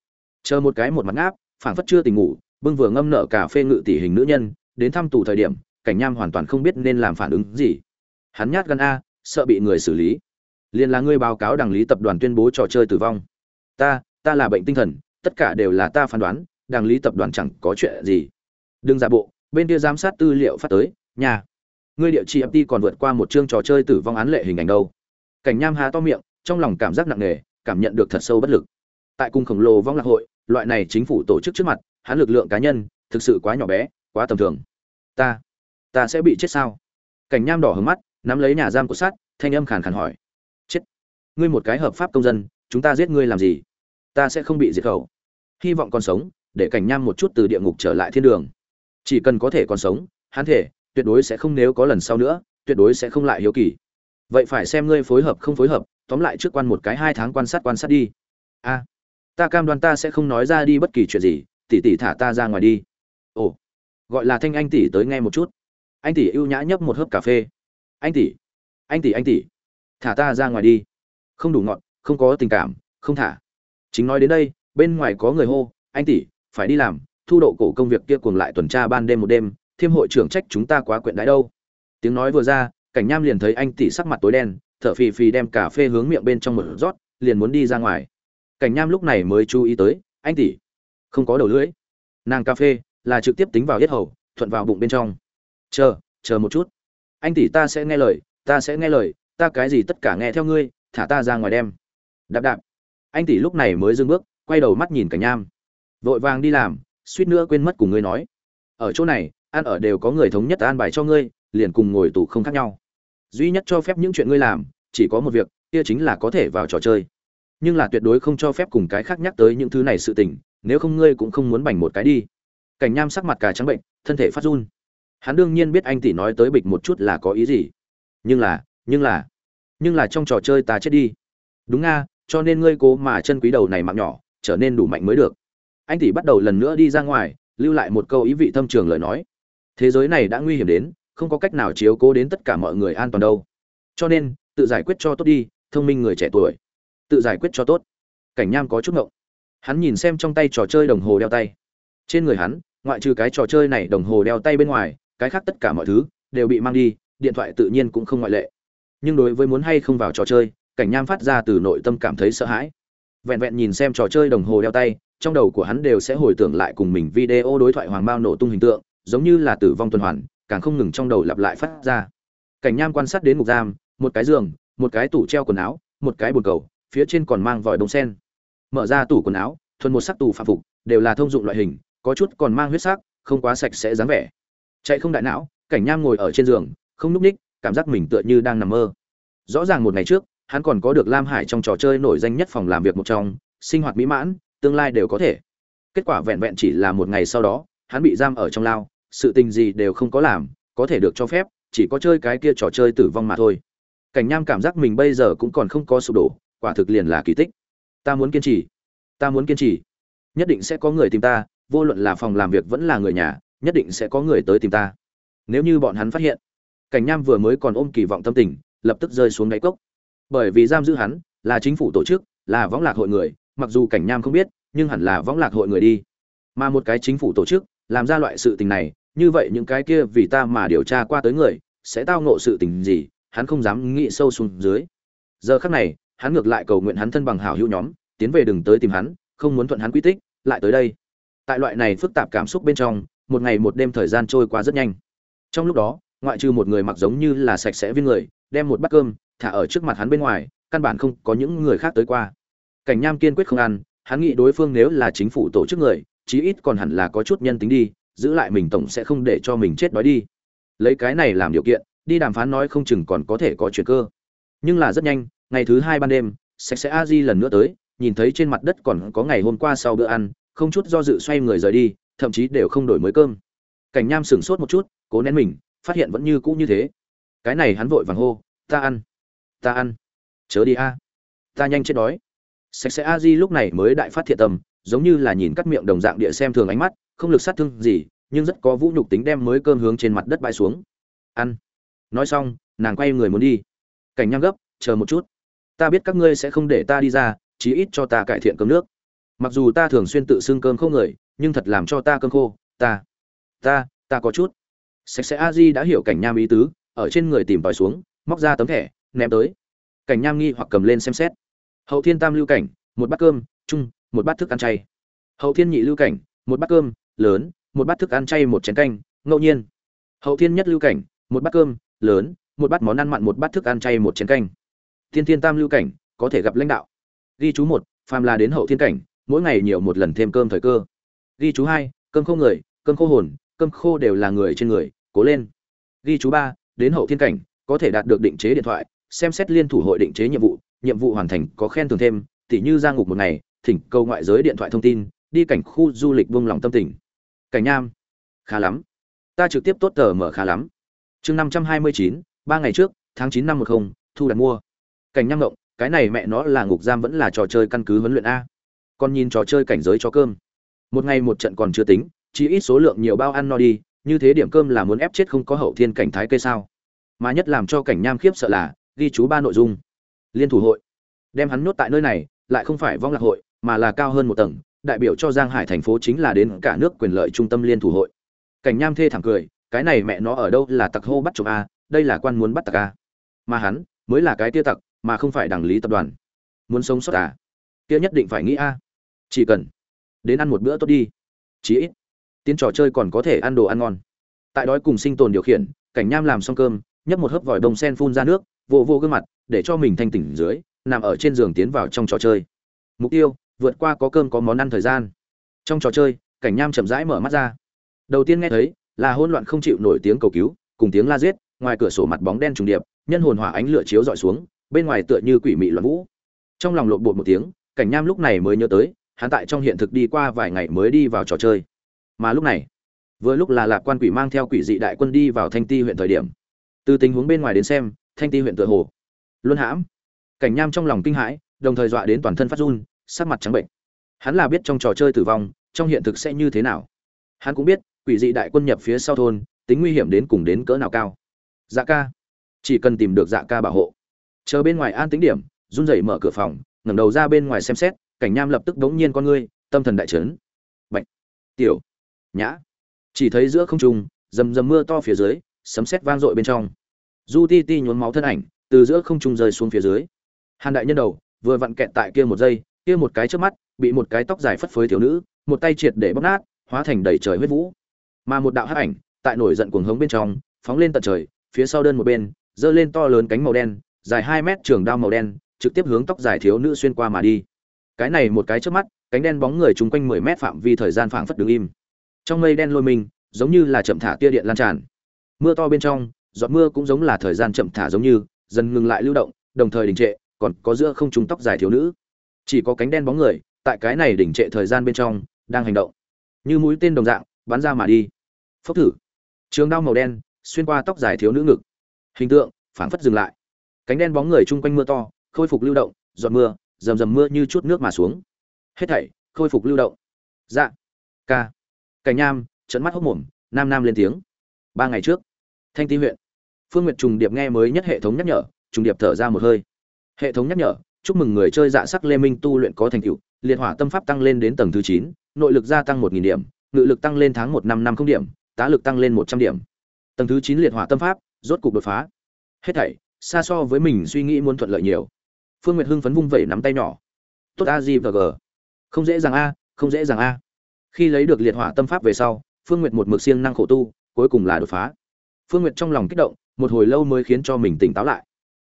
Chờ một cái một mặt ngáp, phảng phất chưa tỉnh ngủ, bưng vừa ngâm nợ cà phê ngự tỷ hình nữ nhân, đến thăm tù thời điểm, cảnh nham hoàn toàn không biết nên làm phản ứng gì. Hắn nhát gan a, sợ bị người xử lý. Liền là ngươi báo cáo đảng lý tập đoàn tuyên bố trò chơi tử vong ta ta là bệnh tinh thần, tất cả đều là ta phán đoán đảng lý tập đoàn chẳng có chuyện gì. Đừng giả bộ, bên kia giám sát tư liệu phát tới, nhà. Ngươi địa chỉ ft còn vượt qua một chương trò chơi tử vong án lệ hình ảnh đâu. Cảnh nham há to miệng, trong lòng cảm giác nặng nề, cảm nhận được thật sâu bất lực. Tại cung khổng lồ vong lạc hội, loại này chính phủ tổ chức trước mặt, hắn lực lượng cá nhân, thực sự quá nhỏ bé, quá tầm thường. Ta ta sẽ bị chết sao? Cảnh nham đỏ hướng mắt, nắm lấy nhà giam của sát, thanh âm khàn khàn hỏi. Chết. Ngươi một cái hợp pháp công dân chúng ta giết ngươi làm gì? Ta sẽ không bị diệt khẩu. Hy vọng còn sống, để cảnh nham một chút từ địa ngục trở lại thiên đường. Chỉ cần có thể còn sống, hắn thể, tuyệt đối sẽ không nếu có lần sau nữa, tuyệt đối sẽ không lại hiếu kỳ. Vậy phải xem ngươi phối hợp không phối hợp, tóm lại trước quan một cái hai tháng quan sát quan sát đi. A, ta cam đoan ta sẽ không nói ra đi bất kỳ chuyện gì tỷ tỷ thả ta ra ngoài đi. Ồ, gọi là thanh anh tỷ tới nghe một chút. Anh tỷ ưu nhã nhấp một hớp cà phê. Anh tỷ anh tỷ anh tỷ thả ta ra ngoài đi. Không đủ ngọn không có tình cảm, không thả. Chính nói đến đây, bên ngoài có người hô, anh tỷ, phải đi làm, thu độ cổ công việc kia cuồng lại tuần tra ban đêm một đêm thiêm hội trưởng trách chúng ta quá quyện đãi đâu. Tiếng nói vừa ra, cảnh nham liền thấy anh tỷ sắc mặt tối đen, thở phì phì đem cà phê hướng miệng bên trong một rót, liền muốn đi ra ngoài. Cảnh nham lúc này mới chú ý tới, anh tỷ, không có đầu lưỡi. Nàng cà phê là trực tiếp tính vào yết hầu, thuận vào bụng bên trong. Chờ chờ một chút. Anh tỷ ta sẽ nghe lời, ta sẽ nghe lời, ta cái gì tất cả nghe theo ngươi, thả ta ra ngoài đem đạp đạp. Anh tỷ lúc này mới dưng bước, quay đầu mắt nhìn cảnh nham. Vội vàng đi làm, suýt nữa quên mất cùng ngươi nói. Ở chỗ này, ăn ở đều có người thống nhất an bài cho ngươi, liền cùng ngồi tù không khác nhau. Duy nhất cho phép những chuyện ngươi làm, chỉ có một việc, kia chính là có thể vào trò chơi. Nhưng là tuyệt đối không cho phép cùng cái khác nhắc tới những thứ này sự tình, nếu không ngươi cũng không muốn bành một cái đi. Cảnh nham sắc mặt cả trắng bệnh, thân thể phát run. Hắn đương nhiên biết anh tỷ nói tới bịch một chút là có ý gì. Nhưng là nhưng là nhưng là trong trò chơi ta chết đi. Đúng nga cho nên ngươi cố mà chân quý đầu này mạng nhỏ, trở nên đủ mạnh mới được. Anh tỷ bắt đầu lần nữa đi ra ngoài, lưu lại một câu ý vị thâm trường lời nói. Thế giới này đã nguy hiểm đến, không có cách nào chiếu cố đến tất cả mọi người an toàn đâu. Cho nên, tự giải quyết cho tốt đi, thông minh người trẻ tuổi. Tự giải quyết cho tốt. Cảnh nham có chút ngộng. Hắn nhìn xem trong tay trò chơi đồng hồ đeo tay. Trên người hắn, ngoại trừ cái trò chơi này đồng hồ đeo tay bên ngoài, cái khác tất cả mọi thứ đều bị mang đi, điện thoại tự nhiên cũng không ngoại lệ. Nhưng đối với muốn hay không vào trò chơi cảnh nham phát ra từ nội tâm cảm thấy sợ hãi. Vẹn vẹn nhìn xem trò chơi đồng hồ đeo tay, trong đầu của hắn đều sẽ hồi tưởng lại cùng mình video đối thoại hoàng bao nổ tung hình tượng, giống như là tử vong tuần hoàn, càng không ngừng trong đầu lặp lại phát ra. Cảnh nham quan sát đến mục giam, một cái giường, một cái tủ treo quần áo, một cái bồn cầu, phía trên còn mang vòi đông sen. Mở ra tủ quần áo, thuần một sắc tủ phạm phục, đều là thông dụng loại hình, có chút còn mang huyết sắc, không quá sạch sẽ dáng vẻ. Chạy không đại não, cảnh nham ngồi ở trên giường, không núp ních, cảm giác mình tựa như đang nằm mơ. Rõ ràng một ngày trước hắn còn có được lam hải trong trò chơi nổi danh nhất phòng làm việc một trong, sinh hoạt mỹ mãn, tương lai đều có thể. Kết quả vẹn vẹn chỉ là một ngày sau đó, hắn bị giam ở trong lao, sự tình gì đều không có làm, có thể được cho phép, chỉ có chơi cái kia trò chơi tử vong mà thôi. Cảnh nham cảm giác mình bây giờ cũng còn không có sụp đổ, quả thực liền là kỳ tích. Ta muốn kiên trì. Ta muốn kiên trì. Nhất định sẽ có người tìm ta, vô luận là phòng làm việc vẫn là người nhà, nhất định sẽ có người tới tìm ta. Nếu như bọn hắn phát hiện, cảnh nham vừa mới còn ôm kỳ vọng tâm tình, lập tức rơi xuống đáy cốc bởi vì giam giữ hắn là chính phủ tổ chức, là võng lạc hội người, mặc dù cảnh nham không biết, nhưng hẳn là võng lạc hội người đi. Mà một cái chính phủ tổ chức, làm ra loại sự tình này, như vậy những cái kia vì ta mà điều tra qua tới người, sẽ tao ngộ sự tình gì, hắn không dám nghĩ sâu xuống dưới. Giờ khắc này, hắn ngược lại cầu nguyện hắn thân bằng hảo hữu nhóm, tiến về đừng tới tìm hắn, không muốn thuận hắn quy tích, lại tới đây. Tại loại này phức tạp cảm xúc bên trong, một ngày một đêm thời gian trôi qua rất nhanh. Trong lúc đó, ngoại trừ một người mặc giống như là sạch sẽ viên người, đem một bát cơm thả ở trước mặt hắn bên ngoài, căn bản không có những người khác tới qua. Cảnh nham kiên quyết không ăn, hắn nghĩ đối phương nếu là chính phủ tổ chức người, chí ít còn hẳn là có chút nhân tính đi, giữ lại mình tổng sẽ không để cho mình chết đói đi. Lấy cái này làm điều kiện, đi đàm phán nói không chừng còn có thể có chuyện cơ. Nhưng là rất nhanh, ngày thứ hai ban đêm, sạch sẽ a di lần nữa tới, nhìn thấy trên mặt đất còn có ngày hôm qua sau bữa ăn, không chút do dự xoay người rời đi, thậm chí đều không đổi mới cơm. Cảnh nham sửng sốt một chút, cố nén mình, phát hiện vẫn như cũ như thế. Cái này hắn vội vàng hô, ta ăn ta ăn. Chớ đi a. Ta nhanh chết đói. Sạch sẽ a di lúc này mới đại phát thiện tâm, giống như là nhìn cắt miệng đồng dạng địa xem thường ánh mắt, không lực sát thương gì, nhưng rất có vũ nhục tính đem mới cơm hướng trên mặt đất bay xuống. Ăn. Nói xong, nàng quay người muốn đi. Cảnh nhang gấp, chờ một chút. Ta biết các ngươi sẽ không để ta đi ra, chí ít cho ta cải thiện cơm nước. Mặc dù ta thường xuyên tự xưng cơm không người, nhưng thật làm cho ta cơm khô, ta ta ta có chút. Sạch sẽ a di đã hiểu cảnh nham ý tứ, ở trên người tìm tòi xuống, móc ra tấm thẻ ném tới. Cảnh nham nghi hoặc cầm lên xem xét. Hậu thiên tam lưu cảnh, một bát cơm, chung, một bát thức ăn chay. Hậu thiên nhị lưu cảnh, một bát cơm, lớn, một bát thức ăn chay một chén canh, ngẫu nhiên. Hậu thiên nhất lưu cảnh, một bát cơm, lớn, một bát món ăn mặn một bát thức ăn chay một chén canh. Thiên thiên tam lưu cảnh, có thể gặp lãnh đạo. Ghi chú một, phàm là đến hậu thiên cảnh, mỗi ngày nhiều một lần thêm cơm thời cơ. Ghi chú hai, cơm khô người, cơm khô hồn, cơm khô đều là người trên người, cố lên. Ghi chú ba, đến hậu thiên cảnh, có thể đạt được định chế điện thoại xem xét liên thủ hội định chế nhiệm vụ nhiệm vụ hoàn thành có khen thưởng thêm, tỉ như ra ngục một ngày, thỉnh câu ngoại giới điện thoại thông tin, đi cảnh khu du lịch buông lòng tâm tình. Cảnh nham khá lắm. Ta trực tiếp tốt tờ mở khá lắm. Chương năm trăm hai mươi chín, ba ngày trước, tháng chín năm một không, thu đặt mua. Cảnh nham động cái này mẹ nó là ngục giam vẫn là trò chơi căn cứ huấn luyện a. Còn nhìn trò chơi cảnh giới cho cơm. Một ngày một trận còn chưa tính, chỉ ít số lượng nhiều bao ăn no đi, như thế điểm cơm là muốn ép chết không có hậu thiên cảnh thái cây sao. Mà nhất làm cho cảnh nham khiếp sợ là ghi chú ba nội dung. Liên thủ hội. Đem hắn nhốt tại nơi này, lại không phải vong lạc hội, mà là cao hơn một tầng, đại biểu cho giang hải thành phố chính là đến cả nước quyền lợi trung tâm liên thủ hội. Cảnh nham thê thẳng cười, cái này mẹ nó ở đâu là tặc hô bắt chồng a, đây là quan muốn bắt tặc a. Mà hắn, mới là cái tia tặc, mà không phải đảng lý tập đoàn. Muốn sống sót à? Kia nhất định phải nghĩ a. Chỉ cần đến ăn một bữa tốt đi. Chí ít, tiến trò chơi còn có thể ăn đồ ăn ngon. Tại đói cùng sinh tồn điều khiển, cảnh nham làm xong cơm nhấp một hớp vòi bông sen phun ra nước, vô vô gương mặt, để cho mình thanh tỉnh dưới, nằm ở trên giường tiến vào trong trò chơi. Mục tiêu, vượt qua có cơm có món ăn thời gian. Trong trò chơi, cảnh nham chậm rãi mở mắt ra. Đầu tiên nghe thấy, là hỗn loạn không chịu nổi tiếng cầu cứu, cùng tiếng la giết, ngoài cửa sổ mặt bóng đen trùng điệp, nhân hồn hỏa ánh lửa chiếu dọi xuống, bên ngoài tựa như quỷ mị loạn vũ. Trong lòng lộn bột một tiếng, cảnh nham lúc này mới nhớ tới, hắn tại trong hiện thực đi qua vài ngày mới đi vào trò chơi. Mà lúc này, vừa lúc là lạc quan quỷ mang theo quỷ dị đại quân đi vào thanh ti huyện thời điểm từ tình huống bên ngoài đến xem, thanh ti huyện tựa hồ luân hãm. Cảnh nham trong lòng kinh hãi, đồng thời dọa đến toàn thân phát run, sắc mặt trắng bệnh. Hắn là biết trong trò chơi tử vong, trong hiện thực sẽ như thế nào. Hắn cũng biết, quỷ dị đại quân nhập phía sau thôn, tính nguy hiểm đến cùng đến cỡ nào cao. Dạ ca. Chỉ cần tìm được dạ ca bảo hộ. Chờ bên ngoài an tính điểm, run rẩy mở cửa phòng, ngẩng đầu ra bên ngoài xem xét, cảnh nham lập tức đống nhiên con ngươi, tâm thần đại trấn bệnh tiểu. Nhã. Chỉ thấy giữa không trung, rầm rầm mưa to phía dưới sấm sét vang dội bên trong. Du ti ti nhuốm máu thân ảnh, từ giữa không trung rơi xuống phía dưới. Hàn đại nhân đầu, vừa vặn kẹt tại kia một giây, kia một cái trước mắt, bị một cái tóc dài phất phới thiếu nữ, một tay triệt để bóp nát, hóa thành đầy trời huyết vũ. Mà một đạo hắc ảnh, tại nổi giận cuồng hống bên trong, phóng lên tận trời, phía sau đơn một bên, giơ lên to lớn cánh màu đen, dài hai mét trường đao màu đen, trực tiếp hướng tóc dài thiếu nữ xuyên qua mà đi. Cái này một cái trước mắt, cánh đen bóng người chung quanh mười mét phạm vi thời gian phảng phất đứng im. Trong mây đen lôi mình, giống như là chậm thả tia điện lan tràn mưa to bên trong, giọt mưa cũng giống là thời gian chậm thả giống như, dần ngừng lại lưu động, đồng thời đình trệ, còn có giữa không trúng tóc dài thiếu nữ. Chỉ có cánh đen bóng người, tại cái này đỉnh trệ thời gian bên trong, đang hành động. Như mũi tên đồng dạng, bắn ra mà đi. Phốc thử. Trường đao màu đen, xuyên qua tóc dài thiếu nữ ngực. Hình tượng, phảng phất dừng lại. Cánh đen bóng người chung quanh mưa to, khôi phục lưu động, giọt mưa, rầm rầm mưa như chút nước mà xuống. Hết thảy, khôi phục lưu động. Dạ. Ca. Cảnh nham trận mắt hốc mồm, nam nam lên tiếng. Ba ngày trước thanh ti huyện. Phương nguyệt trùng điệp nghe mới nhất hệ thống nhắc nhở, trùng điệp thở ra một hơi. Hệ thống nhắc nhở, chúc mừng người chơi dạ sắc lê minh tu luyện có thành tựu, liệt hỏa tâm pháp tăng lên đến tầng thứ chín, nội lực gia tăng một nghìn điểm, ngự lực tăng lên tháng một năm năm không điểm, tá lực tăng lên một trăm điểm. Tầng thứ chín liệt hỏa tâm pháp, rốt cục đột phá. Hết thảy, xa so với mình suy nghĩ muốn thuận lợi nhiều. Phương nguyệt hưng phấn vung vẩy nắm tay nhỏ. Tốt a, g và g. Không dễ dàng a, không dễ dàng a. Khi lấy được liệt hỏa tâm pháp về sau, phương nguyệt một mực siêng năng khổ tu, cuối cùng là đột phá phương nguyệt trong lòng kích động, một hồi lâu mới khiến cho mình tỉnh táo lại.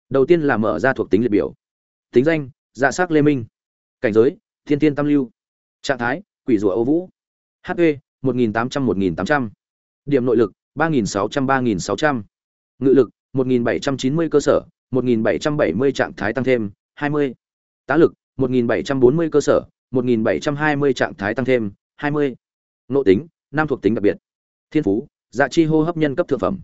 Đầu tiên là mở ra thuộc tính liệt biểu. Tính danh dạ s á c lê minh. Cảnh giới, thiên tiên tam lưu. Trạng thái, quỷ rùa ô vũ. Hp một nghìn tám trăm, một nghìn tám trăm. Điểm nội lực, ba nghìn sáu trăm, ba nghìn sáu trăm. Ngự lực, một nghìn bảy trăm chín mươi cơ sở, một nghìn bảy trăm bảy mươi trạng thái tăng thêm, hai mươi. Tá lực, một nghìn bảy trăm bốn mươi cơ sở, một nghìn bảy trăm hai mươi trạng thái tăng thêm, hai mươi. Nội tính nam thuộc tính đặc biệt. Thiên phú dạ chi hô hấp nhân cấp thượng phẩm.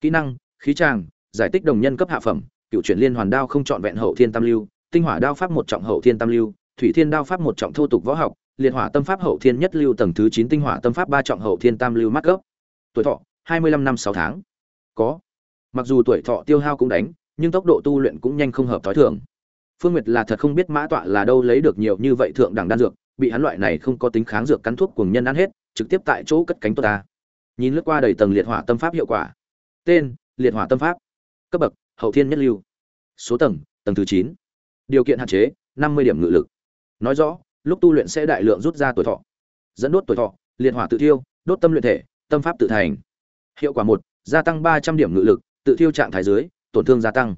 Kỹ năng, khí tràng, giải tích đồng nhân cấp hạ phẩm, cựu chuyển liên hoàn đao không trọn vẹn hậu thiên tam lưu, tinh hỏa đao pháp một trọng hậu thiên tam lưu, thủy thiên đao pháp một trọng thô tục võ học, liệt hỏa tâm pháp hậu thiên nhất lưu tầng thứ chín tinh hỏa tâm pháp ba trọng hậu thiên tam lưu mắt gốc. Tuổi thọ, hai mươi lăm năm sáu tháng. Có. Mặc dù tuổi thọ tiêu hao cũng đánh, nhưng tốc độ tu luyện cũng nhanh không hợp thói thường. Phương nguyệt là thật không biết mã tọa là đâu lấy được nhiều như vậy thượng đẳng đan dược, bị hắn loại này không có tính kháng dược cắn thuốc cùng nhân ăn hết, trực tiếp tại chỗ cất cánh tốt ta nhìn lướt qua đầy tầng liệt hỏa tâm pháp hiệu quả. Tên, liệt hỏa tâm pháp. Cấp bậc, hậu thiên nhất lưu. Số tầng tầng thứ chín. Điều kiện hạn chế, năm mươi điểm ngự lực. Nói rõ, lúc tu luyện sẽ đại lượng rút ra tuổi thọ. Dẫn đốt tuổi thọ, liệt hỏa tự thiêu, đốt tâm luyện thể, tâm pháp tự thành. Hiệu quả một, gia tăng ba trăm điểm ngự lực, tự thiêu trạng thái dưới, tổn thương gia tăng.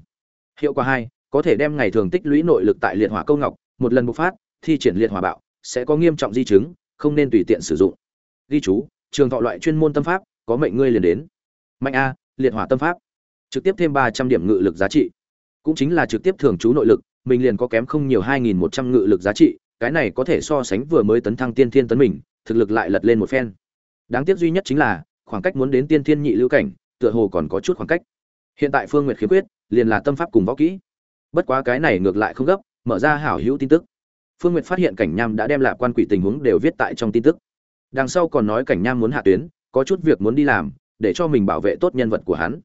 Hiệu quả hai, có thể đem ngày thường tích lũy nội lực tại liệt hỏa câu ngọc, một lần bộc phát, thi triển liệt hỏa bạo, sẽ có nghiêm trọng di chứng, không nên tùy tiện sử dụng. Ghi chú trường thọ loại chuyên môn tâm pháp, có mệnh ngươi liền đến. Mạnh a, liệt hỏa tâm pháp. Trực tiếp thêm ba trăm điểm ngự lực giá trị. Cũng chính là trực tiếp thường trú nội lực, mình liền có kém không nhiều hai nghìn một trăm ngự lực giá trị, cái này có thể so sánh vừa mới tấn thăng tiên thiên tấn mình, thực lực lại lật lên một phen. Đáng tiếc duy nhất chính là, khoảng cách muốn đến tiên thiên nhị lưu cảnh, tựa hồ còn có chút khoảng cách. Hiện tại phương nguyệt khiếm khuyết, liền là tâm pháp cùng võ kỹ. Bất quá cái này ngược lại không gấp, mở ra hảo hữu tin tức. Phương nguyệt phát hiện cảnh nham đã đem lại quan quỷ tình huống đều viết tại trong tin tức đằng sau còn nói cảnh nham muốn hạ tuyến, có chút việc muốn đi làm, để cho mình bảo vệ tốt nhân vật của hắn.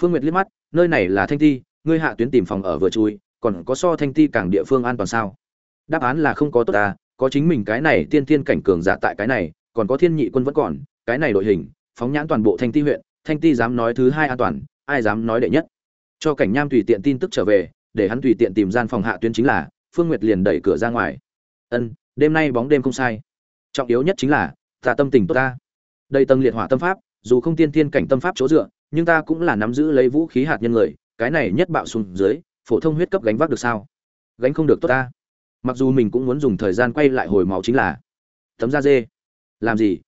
Phương nguyệt liếc mắt, nơi này là thanh ti, ngươi hạ tuyến tìm phòng ở vừa chui, còn có so thanh ti càng địa phương an toàn sao? Đáp án là không có tốt à có chính mình cái này tiên thiên cảnh cường giả tại cái này, còn có thiên nhị quân vẫn còn, cái này đội hình, phóng nhãn toàn bộ thanh ti huyện, thanh ti dám nói thứ hai an toàn, ai dám nói đệ nhất? Cho cảnh nham tùy tiện tin tức trở về, để hắn tùy tiện tìm gian phòng hạ tuyến chính là, phương nguyệt liền đẩy cửa ra ngoài. Ân, đêm nay bóng đêm không sai. Trọng yếu nhất chính là ta tâm tình tốt ta. Đây tầng liệt hỏa tâm pháp, dù không tiên thiên cảnh tâm pháp chỗ dựa, nhưng ta cũng là nắm giữ lấy vũ khí hạt nhân người, cái này nhất bạo xuống dưới, phổ thông huyết cấp gánh vác được sao? Gánh không được tốt ta. Mặc dù mình cũng muốn dùng thời gian quay lại hồi máu chính là tấm da dê. Làm gì?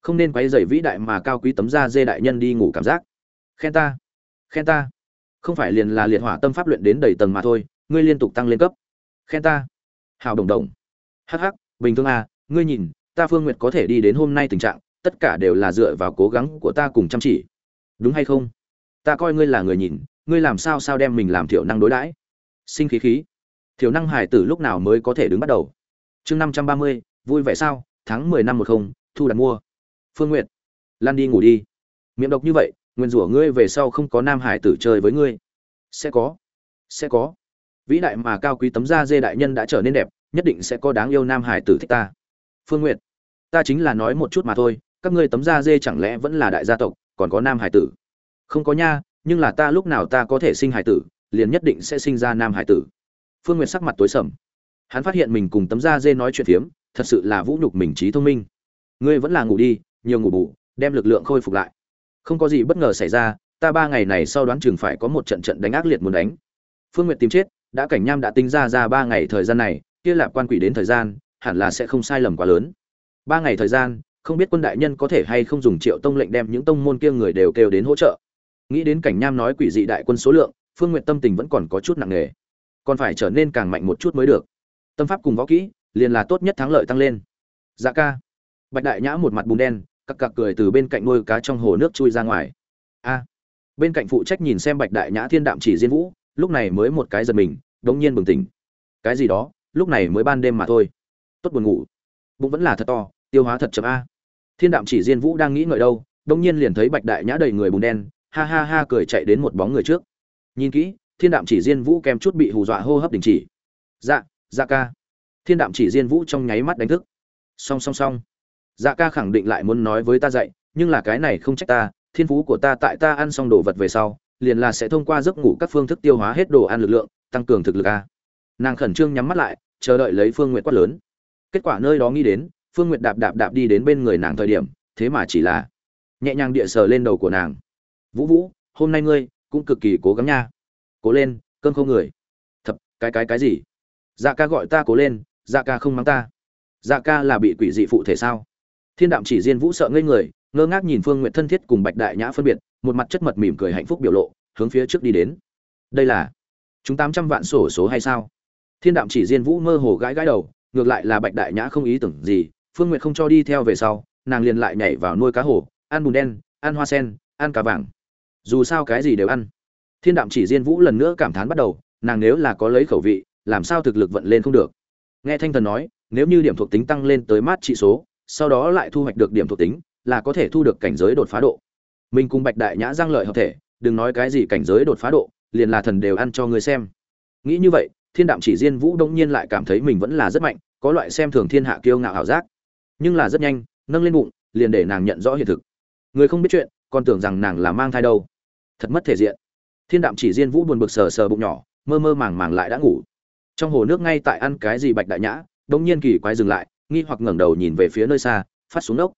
Không nên quấy dày vĩ đại mà cao quý tấm da dê đại nhân đi ngủ cảm giác. Khen ta. Khen ta. Không phải liền là liệt hỏa tâm pháp luyện đến đầy tầng mà thôi, ngươi liên tục tăng lên cấp. Khen ta. Hào đồng đồng. Hắc hắc, bình thường à ngươi nhìn ta phương nguyệt có thể đi đến hôm nay tình trạng, tất cả đều là dựa vào cố gắng của ta cùng chăm chỉ. Đúng hay không? Ta coi ngươi là người nhìn, ngươi làm sao sao đem mình làm thiểu năng đối đãi? Sinh khí khí. Thiểu năng hải tử lúc nào mới có thể đứng bắt đầu? Chương năm trăm ba mươi, vui vẻ sao? Tháng mười năm một không, thu đặt mua. Phương n g u y ệ t lan đi ngủ đi. Miệng độc như vậy nguyên rủa ngươi về sau không có nam hải tử chơi với ngươi. Sẽ có. Sẽ có. Vĩ đại mà cao quý tấm da dê đại nhân đã trở nên đẹp, nhất định sẽ có đáng yêu nam hải tử thích ta phương n g u y ệ t ta chính là nói một chút mà thôi, các ngươi tấm da dê chẳng lẽ vẫn là đại gia tộc, còn có nam hải tử? Không có nha, nhưng là ta lúc nào ta có thể sinh hải tử, liền nhất định sẽ sinh ra nam hải tử. Phương n g u y ệ t sắc mặt tối sầm. Hắn phát hiện mình cùng tấm da dê nói chuyện phiếm, thật sự là vũ nhục mình trí thông minh. Ngươi vẫn là ngủ đi, nhiều ngủ bù, đem lực lượng khôi phục lại. Không có gì bất ngờ xảy ra, ta ba ngày này sau đoán chừng phải có một trận trận đánh ác liệt muốn đánh. Phương n g u y ệ t tìm chết, đã cảnh nham đã tính ra ra ba ngày thời gian này, kia lạp quan quỷ đến thời gian hẳn là sẽ không sai lầm quá lớn. Ba ngày thời gian, không biết quân đại nhân có thể hay không dùng triệu tông lệnh đem những tông môn kia người đều kêu đến hỗ trợ. Nghĩ đến cảnh nham nói quỷ dị đại quân số lượng, phương n g u y ệ t tâm tình vẫn còn có chút nặng nề. Còn phải trở nên càng mạnh một chút mới được. Tâm pháp cùng võ kỹ, liền là tốt nhất thắng lợi tăng lên. Dạ ca. Bạch đại nhã một mặt bùn đen, cặc cặc cười từ bên cạnh nuôi cá trong hồ nước chui ra ngoài. A. Bên cạnh phụ trách nhìn xem bạch đại nhã thiên đạm chỉ diên vũ, lúc này mới một cái giật mình đ ỗ n g nhiên bừng tỉnh. Cái gì đó, lúc này mới ban đêm mà thôi tốt buồn ngủ. Bụng vẫn là thật to, tiêu hóa thật chậm a. Thiên đạm chỉ diên vũ đang nghĩ ngợi đâu đông nhiên liền thấy bạch đại nhã đầy người bùn đen, ha ha ha cười chạy đến một bóng người trước. Nhìn kỹ, thiên đạm chỉ diên vũ kèm chút bị hù dọa hô hấp đình chỉ. Dạ dạ ca. Thiên đạm chỉ diên vũ trong nháy mắt đánh thức. Song song song. Dạ ca khẳng định lại muốn nói với ta dậy nhưng là cái này không trách ta, thiên phú của ta tại ta ăn xong đồ vật về sau, liền là sẽ thông qua giấc ngủ các phương thức tiêu hóa hết đồ ăn lực lượng, tăng cường thực lực a. Nàng khẩn trương nhắm mắt lại, chờ đợi lấy phương nguyện quát lớn kết quả nơi đó nghĩ đến, phương n g u y ệ t đạp đạp đạp đi đến bên người nàng thời điểm, thế mà chỉ là nhẹ nhàng địa sờ lên đầu của nàng. Vũ vũ, hôm nay ngươi cũng cực kỳ cố gắng nha. Cố lên cơn không người. Thật, cái cái cái gì? Dạ ca gọi ta cố lên dạ ca không mắng ta. Dạ ca là bị quỷ dị phụ thể sao? Thiên đạm chỉ diên vũ sợ ngây người, ngơ ngác nhìn phương n g u y ệ t thân thiết cùng bạch đại nhã phân biệt, một mặt chất mật mỉm cười hạnh phúc biểu lộ, hướng phía trước đi đến. Đây là chúng tám trăm vạn sổ số hay sao? Thiên đạm chỉ diên vũ mơ hồ gãi gãi đầu ngược lại là bạch đại nhã không ý tưởng gì, phương nguyệt không cho đi theo về sau, nàng liền lại nhảy vào nuôi cá hồ, ăn bùn đen, ăn hoa sen, ăn cá vàng. Dù sao cái gì đều ăn. Thiên đạm chỉ diên vũ lần nữa cảm thán bắt đầu, nàng nếu là có lấy khẩu vị, làm sao thực lực vận lên không được. Nghe thanh thần nói, nếu như điểm thuộc tính tăng lên tới mát trị số, sau đó lại thu hoạch được điểm thuộc tính, là có thể thu được cảnh giới đột phá độ. Mình cùng bạch đại nhã giang lợi hợp thể, đừng nói cái gì cảnh giới đột phá độ, liền là thần đều ăn cho người xem. Nghĩ như vậy, thiên đạm chỉ diên vũ đông nhiên lại cảm thấy mình vẫn là rất mạnh có loại xem thường thiên hạ kiêu ngạo ảo giác. Nhưng là rất nhanh, nâng lên bụng, liền để nàng nhận rõ hiện thực. Người không biết chuyện, còn tưởng rằng nàng là mang thai đâu. Thật mất thể diện. Thiên đạm chỉ diên vũ buồn bực sờ sờ bụng nhỏ, mơ mơ màng màng lại đã ngủ. Trong hồ nước ngay tại ăn cái gì bạch đại nhã đông nhiên kỳ quái dừng lại, nghi hoặc ngẩng đầu nhìn về phía nơi xa, phát xuống ốc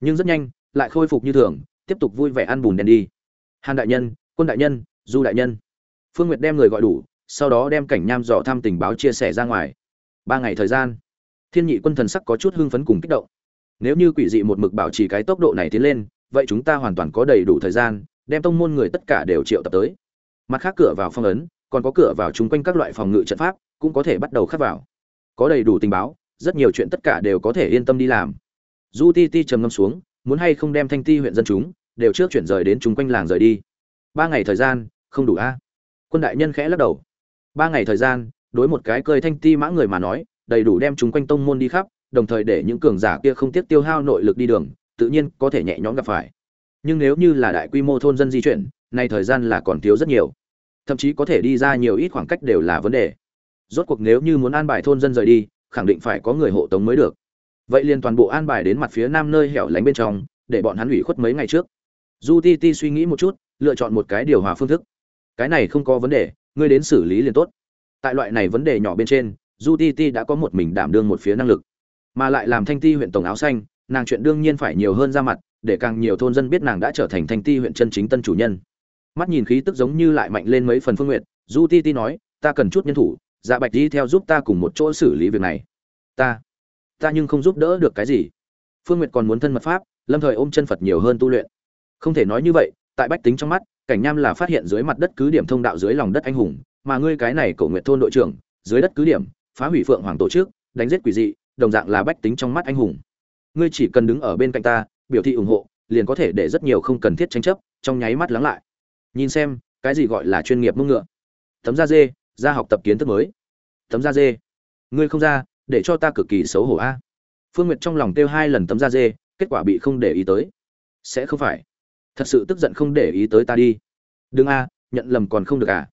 nhưng rất nhanh, lại khôi phục như thường, tiếp tục vui vẻ ăn bùn đen đi. Hàn đại nhân, quân đại nhân, du đại nhân. Phương nguyệt đem người gọi đủ, sau đó đem cảnh nham dò thăm tình báo chia sẻ ra ngoài. Ba ngày thời gian thiên nhị quân thần sắc có chút hưng phấn cùng kích động. Nếu như quỷ dị một mực bảo trì cái tốc độ này tiến lên, vậy chúng ta hoàn toàn có đầy đủ thời gian, đem tông môn người tất cả đều triệu tập tới. Mặt khác cửa vào phong ấn, còn có cửa vào chung quanh các loại phòng ngự trận pháp, cũng có thể bắt đầu khắc vào. Có đầy đủ tình báo, rất nhiều chuyện tất cả đều có thể yên tâm đi làm. Du ti ti trầm ngâm xuống, muốn hay không đem thanh ti huyện dân chúng, đều trước chuyển rời đến chung quanh làng rời đi. Ba ngày thời gian, không đủ a. Quân đại nhân khẽ lắc đầu. Ba ngày thời gian, đối một cái cơi thanh ti mã người mà nói đầy đủ đem chúng quanh tông môn đi khắp, đồng thời để những cường giả kia không tiếc tiêu hao nội lực đi đường, tự nhiên có thể nhẹ nhõm gặp phải. Nhưng nếu như là đại quy mô thôn dân di chuyển, nay thời gian là còn thiếu rất nhiều. Thậm chí có thể đi ra nhiều ít khoảng cách đều là vấn đề. Rốt cuộc nếu như muốn an bài thôn dân rời đi, khẳng định phải có người hộ tống mới được. Vậy liền toàn bộ an bài đến mặt phía nam nơi hẻo lánh bên trong, để bọn hắn ủy khuất mấy ngày trước. Du ti ti suy nghĩ một chút, lựa chọn một cái điều hòa phương thức. Cái này không có vấn đề, ngươi đến xử lý liền tốt. Tại loại này vấn đề nhỏ bên trên du ti ti đã có một mình đảm đương một phía năng lực, mà lại làm thanh ti huyện tổng áo xanh, nàng chuyện đương nhiên phải nhiều hơn ra mặt, để càng nhiều thôn dân biết nàng đã trở thành thanh ti huyện chân chính tân chủ nhân. Mắt nhìn khí tức giống như lại mạnh lên mấy phần phương nguyện du ti ti nói, ta cần chút nhân thủ dạ bạch đi theo giúp ta cùng một chỗ xử lý việc này. Ta ta nhưng không giúp đỡ được cái gì. Phương nguyệt còn muốn thân mật pháp, lâm thời ôm chân phật nhiều hơn tu luyện. Không thể nói như vậy, tại bách tính trong mắt, cảnh nham là phát hiện dưới mặt đất cứ điểm thông đạo dưới lòng đất anh hùng, mà ngươi cái này cổ nguyệt thôn đội trưởng, dưới đất cứ điểm phá hủy phượng hoàng tổ chức, đánh giết quỷ dị, đồng dạng là bách tính trong mắt anh hùng. Ngươi chỉ cần đứng ở bên cạnh ta, biểu thị ủng hộ, liền có thể để rất nhiều không cần thiết tranh chấp, trong nháy mắt lắng lại. Nhìn xem, cái gì gọi là chuyên nghiệp mông ngựa? Tấm da dê, ra học tập kiến thức mới. Tấm da dê. Ngươi không ra, để cho ta cực kỳ xấu hổ a. Phương nguyệt trong lòng kêu hai lần tấm da dê, kết quả bị không để ý tới. Sẽ không phải. Thật sự tức giận không để ý tới ta đi. Đừng a, nhận lầm còn không được à.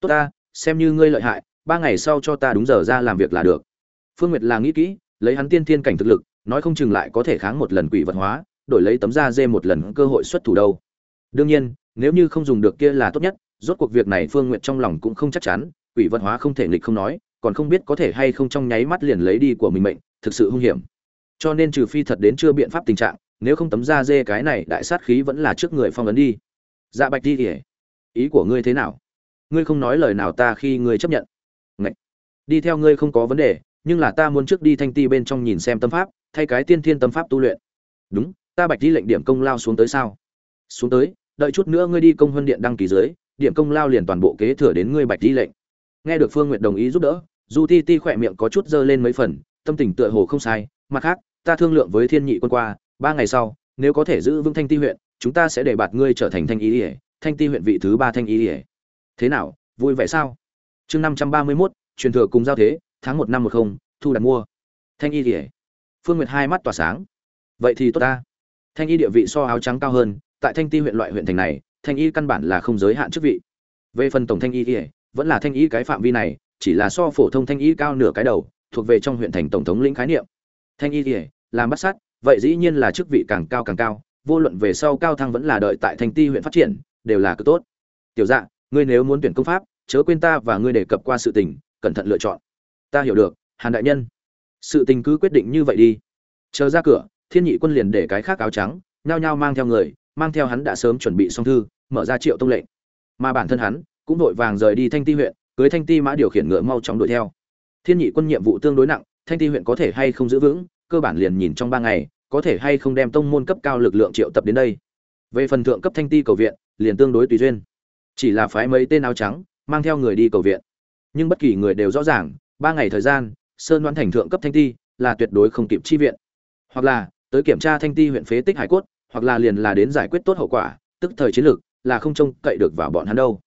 Tốt ta xem như ngươi lợi hại ba ngày sau cho ta đúng giờ ra làm việc là được. Phương nguyệt là nghĩ kỹ, lấy hắn tiên thiên cảnh thực lực, nói không chừng lại có thể kháng một lần quỷ vật hóa, đổi lấy tấm da dê một lần cơ hội xuất thủ đâu. Đương nhiên, nếu như không dùng được kia là tốt nhất, rốt cuộc việc này phương nguyệt trong lòng cũng không chắc chắn, quỷ vật hóa không thể nghịch không nói, còn không biết có thể hay không trong nháy mắt liền lấy đi của mình mệnh, thực sự hung hiểm. Cho nên trừ phi thật đến chưa biện pháp tình trạng, nếu không tấm da dê cái này đại sát khí vẫn là trước người phong ấn đi. Dạ bạch đi ỉa ý của ngươi thế nào? Ngươi không nói lời nào ta khi ngươi chấp nhận đi theo ngươi không có vấn đề, nhưng là ta muốn trước đi thanh ti bên trong nhìn xem tâm pháp, thay cái tiên thiên tâm pháp tu luyện. Đúng, ta bạch đi lệnh điểm công lao xuống tới sao? Xuống tới, đợi chút nữa ngươi đi công huân điện đăng ký dưới, điểm công lao liền toàn bộ kế thừa đến ngươi bạch đi lệnh. Nghe được phương nguyện đồng ý giúp đỡ, du ti ti khỏe miệng có chút dơ lên mấy phần, tâm tình tựa hồ không sai, mặt khác, ta thương lượng với thiên nhị quân qua, ba ngày sau, nếu có thể giữ vững thanh ti huyện, chúng ta sẽ để bạt ngươi trở thành thanh ý ỉa thanh ti huyện vị thứ ba thanh ý ỉa thế nào, vui vẻ sao? Chương năm trăm ba mươi mốt truyền thừa cùng giao thế, tháng một năm một không, thu đặt mua. Thanh y rỉa phương nguyệt hai mắt tỏa sáng. Vậy thì tốt ta. Thanh y địa vị so áo trắng cao hơn, tại thanh ti huyện loại huyện thành này, thanh y căn bản là không giới hạn chức vị. Về phần tổng thanh y rỉa vẫn là thanh y cái phạm vi này, chỉ là so phổ thông thanh y cao nửa cái đầu, thuộc về trong huyện thành tổng thống lĩnh khái niệm. Thanh y rỉa làm bắt sát, vậy dĩ nhiên là chức vị càng cao càng cao, vô luận về sau cao thăng vẫn là đợi tại thanh ti huyện phát triển, đều là cực tốt. Tiểu dạ ngươi nếu muốn tuyển công pháp, chớ quên ta và ngươi đề cập qua sự tình cẩn thận lựa chọn. Ta hiểu được, hàn đại nhân. Sự tình cứ quyết định như vậy đi. Chờ ra cửa, thiên nhị quân liền để cái khác áo trắng, nhao nhao mang theo người, mang theo hắn đã sớm chuẩn bị xong thư, mở ra triệu tông lệnh. Mà bản thân hắn cũng vội vàng rời đi thanh ti huyện, cưới thanh ti mã điều khiển ngựa mau chóng đuổi theo. Thiên nhị quân nhiệm vụ tương đối nặng, thanh ti huyện có thể hay không giữ vững, cơ bản liền nhìn trong ba ngày, có thể hay không đem tông môn cấp cao lực lượng triệu tập đến đây. Về phần thượng cấp thanh ti cầu viện, liền tương đối tùy duyên. Chỉ là phái mấy tên áo trắng, mang theo người đi cầu viện nhưng bất kỳ người đều rõ ràng, ba ngày thời gian, sơn đoán thành thượng cấp thanh ti là tuyệt đối không kịp chi viện. Hoặc là, tới kiểm tra thanh ti huyện phế tích hải cốt, hoặc là liền là đến giải quyết tốt hậu quả, tức thời chiến lược, là không trông cậy được vào bọn hắn đâu.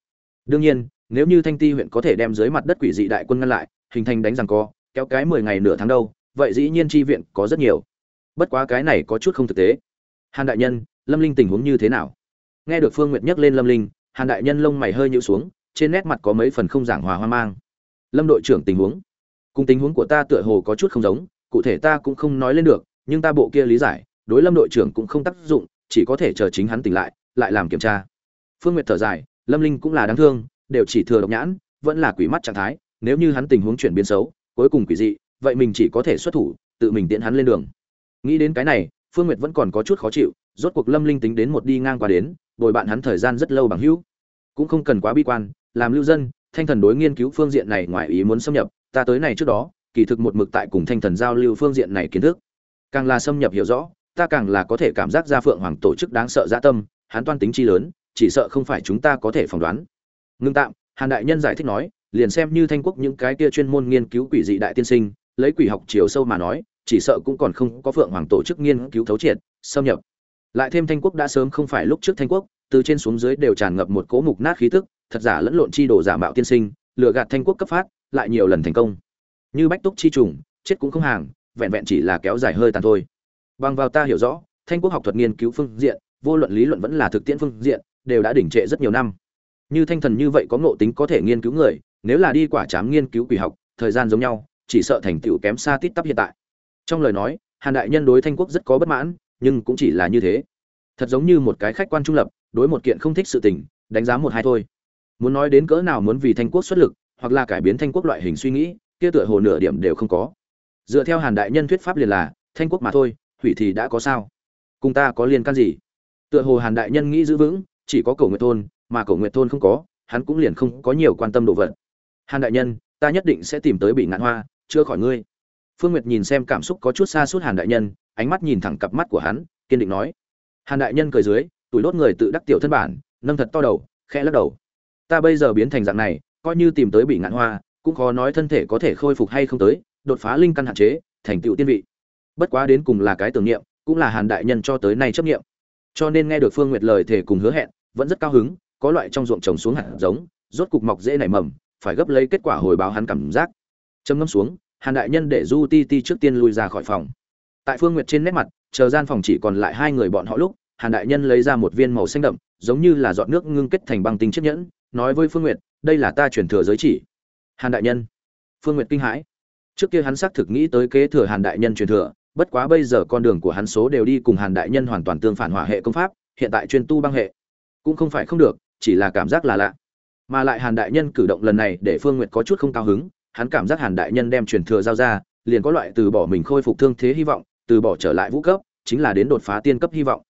Đương nhiên, nếu như thanh ti huyện có thể đem dưới mặt đất quỷ dị đại quân ngăn lại, hình thành đánh rằng co, kéo cái mười ngày nửa tháng đâu, vậy dĩ nhiên chi viện có rất nhiều. Bất quá cái này có chút không thực tế. Hàn đại nhân, lâm linh tình huống như thế nào? Nghe được phương nguyệt nhắc lên lâm linh, hàn đại nhân lông mày hơi nhũ xuống trên nét mặt có mấy phần không giảng hòa hoang mang. Lâm đội trưởng tình huống. Cùng tình huống của ta tựa hồ có chút không giống, cụ thể ta cũng không nói lên được, nhưng ta bộ kia lý giải, đối lâm đội trưởng cũng không tác dụng, chỉ có thể chờ chính hắn tỉnh lại lại làm kiểm tra. Phương nguyệt thở dài, lâm linh cũng là đáng thương, đều chỉ thừa độc nhãn, vẫn là quỷ mắt trạng thái, nếu như hắn tình huống chuyển biến xấu, cuối cùng quỷ dị, vậy mình chỉ có thể xuất thủ, tự mình tiễn hắn lên đường. Nghĩ đến cái này, phương nguyệt vẫn còn có chút khó chịu, rốt cuộc lâm linh tính đến một đi ngang qua đến, bồi bạn hắn thời gian rất lâu bằng hữu. Cũng không cần quá bi quan làm lưu dân, thanh thần đối nghiên cứu phương diện này ngoài ý muốn xâm nhập, ta tới này trước đó, kỳ thực một mực tại cùng thanh thần giao lưu phương diện này kiến thức. Càng là xâm nhập hiểu rõ, ta càng là có thể cảm giác ra phượng hoàng tổ chức đáng sợ dã tâm hắn toan tính chi lớn, chỉ sợ không phải chúng ta có thể phỏng đoán. Ngưng tạm, hàn đại nhân giải thích nói, liền xem như thanh quốc những cái kia chuyên môn nghiên cứu quỷ dị đại tiên sinh, lấy quỷ học chiều sâu mà nói, chỉ sợ cũng còn không có phượng hoàng tổ chức nghiên cứu thấu triệt, xâm nhập. Lại thêm thanh quốc đã sớm không phải lúc trước thanh quốc, từ trên xuống dưới đều tràn ngập một cố mục nát khí tức thật giả lẫn lộn chi đồ giả mạo tiên sinh, lừa gạt thanh quốc cấp phát, lại nhiều lần thành công. Như bách túc chi trùng, chết cũng không hàng, vẹn vẹn chỉ là kéo dài hơi tàn thôi. Bằng vào ta hiểu rõ, thanh quốc học thuật nghiên cứu phương diện, vô luận lý luận vẫn là thực tiễn phương diện, đều đã đỉnh trệ rất nhiều năm. Như thanh thần như vậy có ngộ tính có thể nghiên cứu người, nếu là đi quả chám nghiên cứu quỷ học, thời gian giống nhau, chỉ sợ thành tựu kém xa tít tắp hiện tại. Trong lời nói, hàn đại nhân đối thanh quốc rất có bất mãn, nhưng cũng chỉ là như thế. Thật giống như một cái khách quan trung lập, đối một kiện không thích sự tình, đánh giá một hai thôi muốn nói đến cỡ nào muốn vì thanh quốc xuất lực, hoặc là cải biến thanh quốc loại hình suy nghĩ, kia tựa hồ nửa điểm đều không có. Dựa theo hàn đại nhân thuyết pháp liền là, thanh quốc mà thôi, hủy thì đã có sao? Cùng ta có liên can gì? Tựa hồ hàn đại nhân nghĩ giữ vững, chỉ có cầu nguyện thôn, mà cầu nguyện thôn không có, hắn cũng liền không có nhiều quan tâm đồ vật. Hàn đại nhân, ta nhất định sẽ tìm tới bị ngạn hoa chưa khỏi ngươi. Phương nguyệt nhìn xem cảm xúc có chút xa suốt hàn đại nhân, ánh mắt nhìn thẳng cặp mắt của hắn, kiên định nói. Hàn đại nhân cười dưới, tuổi đốt người tự đắc tiểu thân bản, nâng thật to đầu, khẽ lắc đầu ta bây giờ biến thành dạng này, coi như tìm tới bị ngạn hoa, cũng khó nói thân thể có thể khôi phục hay không tới, đột phá linh căn hạn chế, thành tựu tiên vị. Bất quá đến cùng là cái tưởng niệm, cũng là hàn đại nhân cho tới nay chấp niệm. Cho nên nghe được phương nguyệt lời thể cùng hứa hẹn, vẫn rất cao hứng, có loại trong ruộng trồng xuống hạt giống, rốt cục mọc dễ nảy mầm, phải gấp lấy kết quả hồi báo hắn cảm giác. Châm ngâm xuống, hàn đại nhân để du ti ti trước tiên lui ra khỏi phòng. Tại phương nguyệt trên nét mặt, chờ gian phòng chỉ còn lại hai người bọn họ lúc, hàn đại nhân lấy ra một viên màu xanh đậm, giống như là giọt nước ngưng kết thành băng tinh chiếc nhẫn nói với phương nguyệt, đây là ta chuyển thừa giới chỉ. Hàn đại nhân. Phương nguyệt kinh hãi. Trước kia hắn xác thực nghĩ tới kế thừa hàn đại nhân truyền thừa, bất quá bây giờ con đường của hắn số đều đi cùng hàn đại nhân hoàn toàn tương phản hỏa hệ công pháp, hiện tại chuyên tu băng hệ. Cũng không phải không được, chỉ là cảm giác là lạ. Mà lại hàn đại nhân cử động lần này để phương n g u y ệ t có chút không cao hứng, hắn cảm giác hàn đại nhân đem truyền thừa giao ra, liền có loại từ bỏ mình khôi phục thương thế hy vọng, từ bỏ trở lại vũ cấp, chính là đến đột phá tiên cấp hy vọng.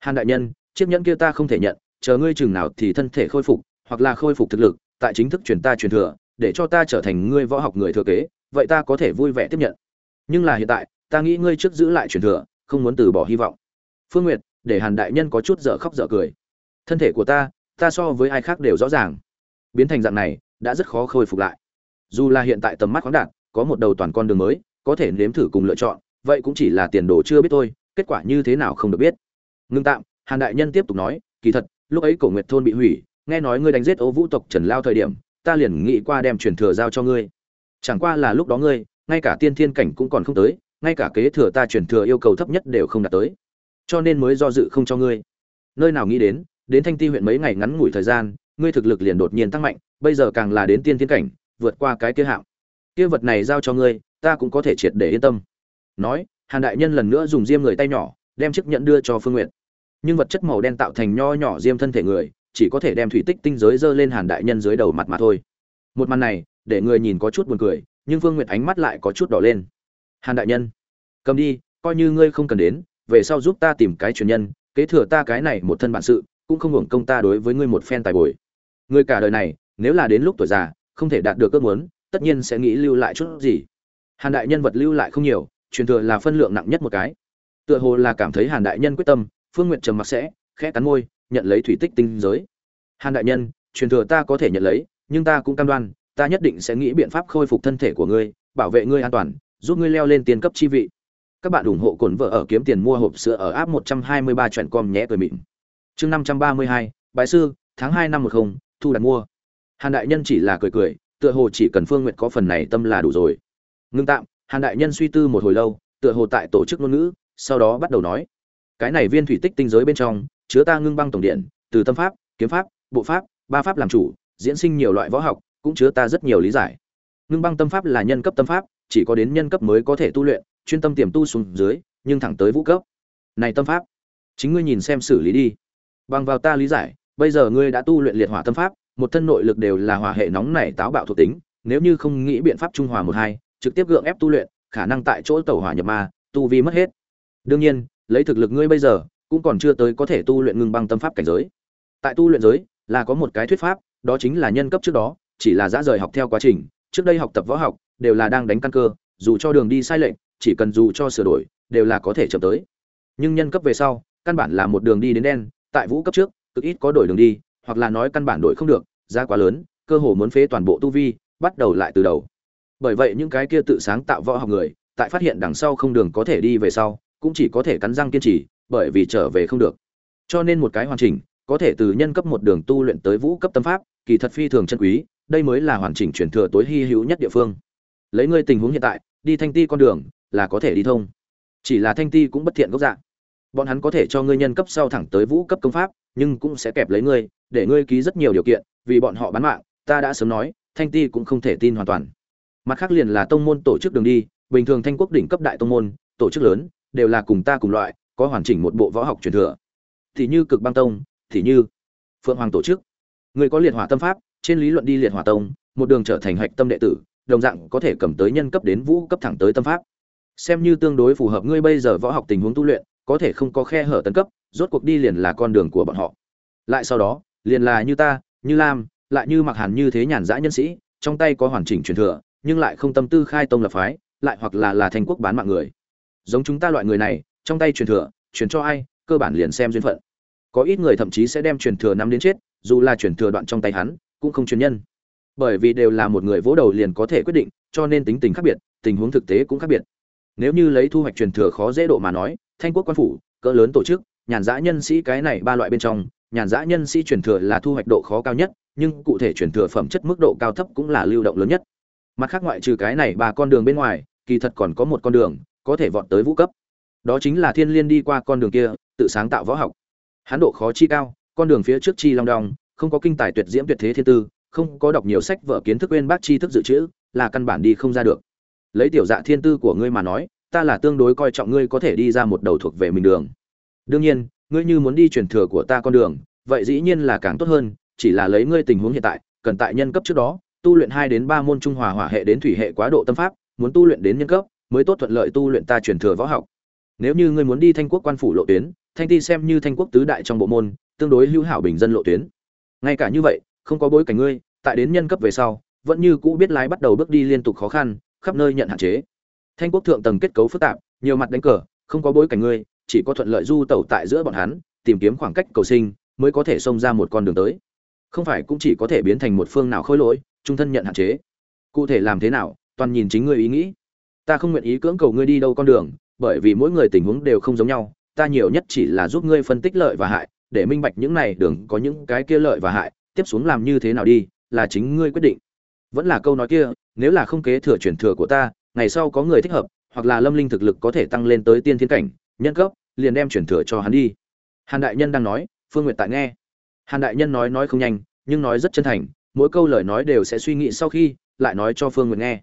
Hàn đại nhân, chiếc nhẫn kia ta không thể nhận, chờ ngươi chừng nào thì thân thể khôi phục hoặc là khôi phục thực lực, tại chính thức truyền ta truyền thừa, để cho ta trở thành ngươi võ học người thừa kế, vậy ta có thể vui vẻ tiếp nhận. Nhưng là hiện tại, ta nghĩ ngươi trước giữ lại truyền thừa, không muốn từ bỏ hy vọng. Phương nguyệt, để hàn đại nhân có chút dở khóc dở cười. Thân thể của ta ta so với ai khác đều rõ ràng. Biến thành dạng này, đã rất khó khôi phục lại. Dù là hiện tại tầm mắt khoáng đạt, có một đầu toàn con đường mới, có thể nếm thử cùng lựa chọn, vậy cũng chỉ là tiền đồ chưa biết thôi, kết quả như thế nào không được biết. Ngưng tạm, hàn đại nhân tiếp tục nói, kỳ thật, lúc ấy cổ nguyệt thôn bị hủy nghe nói ngươi đánh giết ấu vũ tộc trần lao thời điểm, ta liền nghĩ qua đem truyền thừa giao cho ngươi. Chẳng qua là lúc đó ngươi, ngay cả tiên thiên cảnh cũng còn không tới, ngay cả kế thừa ta truyền thừa yêu cầu thấp nhất đều không đạt tới. Cho nên mới do dự không cho ngươi. Nơi nào nghĩ đến đến thanh ti huyện mấy ngày ngắn ngủi thời gian, ngươi thực lực liền đột nhiên tăng mạnh, bây giờ càng là đến tiên thiên cảnh, vượt qua cái kia hạng. Kia vật này giao cho ngươi, ta cũng có thể triệt để yên tâm. Nói, hàn đại nhân lần nữa dùng diêm người tay nhỏ, đem chiếc nhẫn đưa cho phương nguyện nhưng vật chất màu đen tạo thành nho nhỏ diêm thân thể người chỉ có thể đem thủy tích tinh giới dơ lên hàn đại nhân dưới đầu mặt mà thôi. Một màn này, để người nhìn có chút buồn cười, nhưng phương nguyệt ánh mắt lại có chút đỏ lên. Hàn đại nhân, cầm đi, coi như ngươi không cần đến, về sau giúp ta tìm cái truyền nhân, kế thừa ta cái này một thân bản sự, cũng không hưởng công ta đối với ngươi một phen tài bồi. Người cả đời này, nếu là đến lúc tuổi già, không thể đạt được ước muốn, tất nhiên sẽ nghĩ lưu lại chút gì. Hàn đại nhân vật lưu lại không nhiều, truyền thừa là phân lượng nặng nhất một cái. Tựa hồ là cảm thấy hàn đại nhân quyết tâm, phương nguyện trầm mặc sẽ, khẽ cắn môi nhận lấy thủy tích tinh giới. Hàn đại nhân truyền thừa ta có thể nhận lấy nhưng ta cũng cam đoan ta nhất định sẽ nghĩ biện pháp khôi phục thân thể của ngươi bảo vệ ngươi an toàn giúp ngươi leo lên tiền cấp chi vị. Các bạn ủng hộ cồn vợ ở kiếm tiền mua hộp sữa ở app 123 chuyển com nhé cười mịn chương 532, bái sư tháng 2 năm 10, thu đặt mua. Hàn đại nhân chỉ là cười cười tựa hồ chỉ cần phương Nguyệt có phần này tâm là đủ rồi. Ngưng tạm hàn đại nhân suy tư một hồi lâu tựa hồ tại tổ chức ngôn ngữ sau đó bắt đầu nói cái này viên thủy tích tinh giới bên trong, chứa ta ngưng băng tổng điện, từ tâm pháp, kiếm pháp, bộ pháp, ba pháp làm chủ, diễn sinh nhiều loại võ học, cũng chứa ta rất nhiều lý giải. Ngưng băng tâm pháp là nhân cấp tâm pháp, chỉ có đến nhân cấp mới có thể tu luyện, chuyên tâm tiềm tu xuống dưới, nhưng thẳng tới vũ cấp. Này tâm pháp, chính ngươi nhìn xem xử lý đi. Bằng vào ta lý giải, bây giờ ngươi đã tu luyện liệt hỏa tâm pháp, một thân nội lực đều là hỏa hệ nóng nảy táo bạo thuộc tính, nếu như không nghĩ biện pháp trung hòa một hai, trực tiếp gượng ép tu luyện, khả năng tại chỗ tẩu hỏa nhập ma, tu vi mất hết. Đương nhiên lấy thực lực ngươi bây giờ, cũng còn chưa tới có thể tu luyện ngưng băng tâm pháp cảnh giới. Tại tu luyện giới, là có một cái thuyết pháp, đó chính là nhân cấp trước đó, chỉ là dã rời học theo quá trình, trước đây học tập võ học, đều là đang đánh căn cơ, dù cho đường đi sai lệch, chỉ cần dù cho sửa đổi, đều là có thể chậm tới. Nhưng nhân cấp về sau, căn bản là một đường đi đến đen, tại vũ cấp trước, cực ít có đổi đường đi, hoặc là nói căn bản đổi không được, giá quá lớn, cơ hồ muốn phế toàn bộ tu vi, bắt đầu lại từ đầu. Bởi vậy những cái kia tự sáng tạo võ học người, tại phát hiện đằng sau không đường có thể đi về sau cũng chỉ có thể cắn răng kiên trì, bởi vì trở về không được. Cho nên một cái hoàn chỉnh, có thể từ nhân cấp một đường tu luyện tới vũ cấp tâm pháp, kỳ thật phi thường chân quý, đây mới là hoàn chỉnh truyền thừa tối hy hữu nhất địa phương. Lấy ngươi tình huống hiện tại, đi thanh ti con đường, là có thể đi thông. Chỉ là thanh ti cũng bất thiện gốc dạng bọn hắn có thể cho ngươi nhân cấp sau thẳng tới vũ cấp công pháp, nhưng cũng sẽ kẹp lấy ngươi, để ngươi ký rất nhiều điều kiện, vì bọn họ bán mạng, ta đã sớm nói, thanh ti cũng không thể tin hoàn toàn. Mặt khác liền là tông môn tổ chức đường đi, bình thường thanh quốc đỉnh cấp đại tông môn, tổ chức lớn đều là cùng ta cùng loại, có hoàn chỉnh một bộ võ học truyền thừa. Thì như cực băng tông, thì như phượng hoàng tổ chức. Người có liệt hỏa tâm pháp, trên lý luận đi liệt hỏa tông, một đường trở thành hạch tâm đệ tử, đồng dạng có thể cầm tới nhân cấp đến vũ cấp thẳng tới tâm pháp. Xem như tương đối phù hợp ngươi bây giờ võ học tình huống tu luyện, có thể không có khe hở tấn cấp, rốt cuộc đi liền là con đường của bọn họ. Lại sau đó, liền là như ta, như lam, lại như mặc hàn như thế nhàn dã nhân sĩ, trong tay có hoàn chỉnh truyền thừa, nhưng lại không tâm tư khai tông lập phái, lại hoặc là là thành quốc bán mạng người giống chúng ta loại người này, trong tay truyền thừa, truyền cho ai, cơ bản liền xem duyên phận. Có ít người thậm chí sẽ đem truyền thừa nắm đến chết, dù là truyền thừa đoạn trong tay hắn, cũng không truyền nhân. Bởi vì đều là một người vỗ đầu liền có thể quyết định, cho nên tính tình khác biệt, tình huống thực tế cũng khác biệt. Nếu như lấy thu hoạch truyền thừa khó dễ độ mà nói, thanh quốc quan phủ, cỡ lớn tổ chức, nhàn dã nhân sĩ cái này ba loại bên trong, nhàn dã nhân sĩ truyền thừa là thu hoạch độ khó cao nhất, nhưng cụ thể truyền thừa phẩm chất mức độ cao thấp cũng là lưu động lớn nhất. Mặt khác ngoại trừ cái này ba con đường bên ngoài, kỳ thật còn có một con đường có thể vọt tới vũ cấp. Đó chính là thiên liên đi qua con đường kia, tự sáng tạo võ học. Hán độ khó chi cao, con đường phía trước chi long đong, không có kinh tài tuyệt diễm tuyệt thế thiên tư, không có đọc nhiều sách vở kiến thức quên bác chi thức dự trữ, là căn bản đi không ra được. Lấy tiểu dạ thiên tư của ngươi mà nói, ta là tương đối coi trọng ngươi có thể đi ra một đầu thuộc về mình đường. Đương nhiên, ngươi như muốn đi truyền thừa của ta con đường, vậy dĩ nhiên là càng tốt hơn, chỉ là lấy ngươi tình huống hiện tại, cần tại nhân cấp trước đó, tu luyện hai đến ba môn trung hòa hỏa hệ đến thủy hệ quá độ tâm pháp, muốn tu luyện đến nhân cấp mới tốt thuận lợi tu luyện ta truyền thừa võ học. Nếu như ngươi muốn đi thanh quốc quan phủ lộ tuyến, thanh ti xem như thanh quốc tứ đại trong bộ môn, tương đối hữu hảo bình dân lộ tuyến. Ngay cả như vậy, không có bối cảnh ngươi, tại đến nhân cấp về sau, vẫn như cũ biết lái bắt đầu bước đi liên tục khó khăn, khắp nơi nhận hạn chế. Thanh quốc thượng tầng kết cấu phức tạp, nhiều mặt đánh cờ, không có bối cảnh ngươi, chỉ có thuận lợi du tẩu tại giữa bọn hắn, tìm kiếm khoảng cách cầu sinh, mới có thể xông ra một con đường tới. Không phải cũng chỉ có thể biến thành một phương nào khôi lỗi, trung thân nhận hạn chế. Cụ thể làm thế nào, toàn nhìn chính ngươi ý nghĩ ta không nguyện ý cưỡng cầu ngươi đi đâu con đường, bởi vì mỗi người tình huống đều không giống nhau, ta nhiều nhất chỉ là giúp ngươi phân tích lợi và hại, để minh bạch những này đường có những cái kia lợi và hại, tiếp xuống làm như thế nào đi, là chính ngươi quyết định. Vẫn là câu nói kia, nếu là không kế thừa chuyển thừa của ta, ngày sau có người thích hợp, hoặc là lâm linh thực lực có thể tăng lên tới tiên thiên cảnh, nhân cấp, liền đem chuyển thừa cho hắn đi. Hàn đại nhân đang nói, phương nguyệt tại nghe. Hàn đại nhân nói nói không nhanh, nhưng nói rất chân thành, mỗi câu lời nói đều sẽ suy nghĩ sau khi, lại nói cho phương nguyệt nghe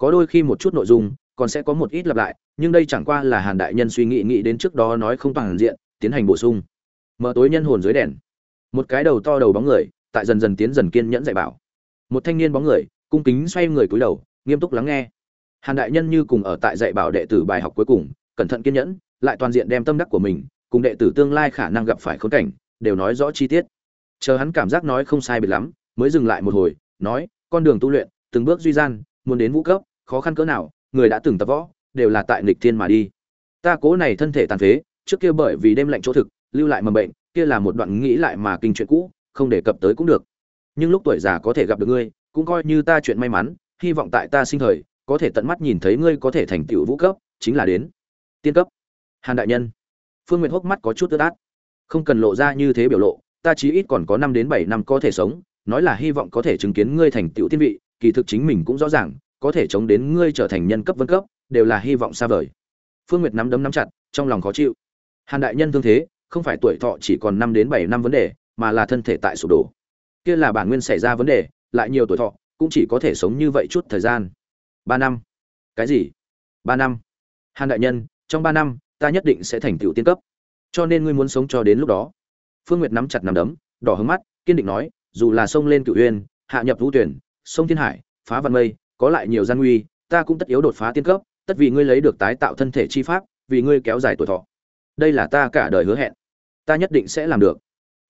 có đôi khi một chút nội dung, còn sẽ có một ít lặp lại, nhưng đây chẳng qua là hàn đại nhân suy nghĩ nghĩ đến trước đó nói không toàn diện, tiến hành bổ sung. Mở tối nhân hồn dưới đèn. Một cái đầu to đầu bóng người, tại dần dần tiến dần kiên nhẫn dạy bảo. Một thanh niên bóng người, cung kính xoay người cúi đầu, nghiêm túc lắng nghe. Hàn đại nhân như cùng ở tại dạy bảo đệ tử bài học cuối cùng, cẩn thận kiên nhẫn, lại toàn diện đem tâm đắc của mình, cùng đệ tử tương lai khả năng gặp phải khốn cảnh, đều nói rõ chi tiết. Chờ hắn cảm giác nói không sai biệt lắm, mới dừng lại một hồi, nói, con đường tu luyện, từng bước duy gian, muốn đến vũ cấp khó khăn cỡ nào, người đã từng tập võ, đều là tại nghịch thiên mà đi. Ta cố này thân thể tàn phế, trước kia bởi vì đêm lạnh chỗ thực, lưu lại mầm bệnh, kia là một đoạn nghĩ lại mà kinh chuyện cũ, không đề cập tới cũng được. Nhưng lúc tuổi già có thể gặp được ngươi, cũng coi như ta chuyện may mắn, hy vọng tại ta sinh thời, có thể tận mắt nhìn thấy ngươi có thể thành tựu vũ cấp, chính là đến. Tiên cấp. Hàn đại nhân. Phương nguyệt hốc mắt có chút ướt át. Không cần lộ ra như thế biểu lộ, ta chí ít còn có năm đến bảy năm có thể sống, nói là hy vọng có thể chứng kiến ngươi thành tựu tiên vị, kỳ thực chính mình cũng rõ ràng có thể chống đến ngươi trở thành nhân cấp vân cấp, đều là hy vọng xa vời. Phương nguyệt nắm đấm nắm chặt, trong lòng khó chịu. Hàn đại nhân thương thế, không phải tuổi thọ chỉ còn năm đến bảy năm vấn đề, mà là thân thể tại sụp đổ. Kia là bản nguyên xảy ra vấn đề, lại nhiều tuổi thọ, cũng chỉ có thể sống như vậy chút thời gian. Ba năm. Cái gì? Ba năm. Hàn đại nhân, trong ba năm, ta nhất định sẽ thành tựu tiên cấp. Cho nên ngươi muốn sống cho đến lúc đó. Phương nguyệt nắm chặt nắm đấm, đỏ hứng mắt, kiên định nói, dù là sông lên cửu uyên, hạ nhập vũ tuyển, sông thiên hải, phá văn mây có lại nhiều gian nguy, ta cũng tất yếu đột phá tiên cấp, tất vì ngươi lấy được tái tạo thân thể chi pháp, vì ngươi kéo dài tuổi thọ. Đây là ta cả đời hứa hẹn. Ta nhất định sẽ làm được.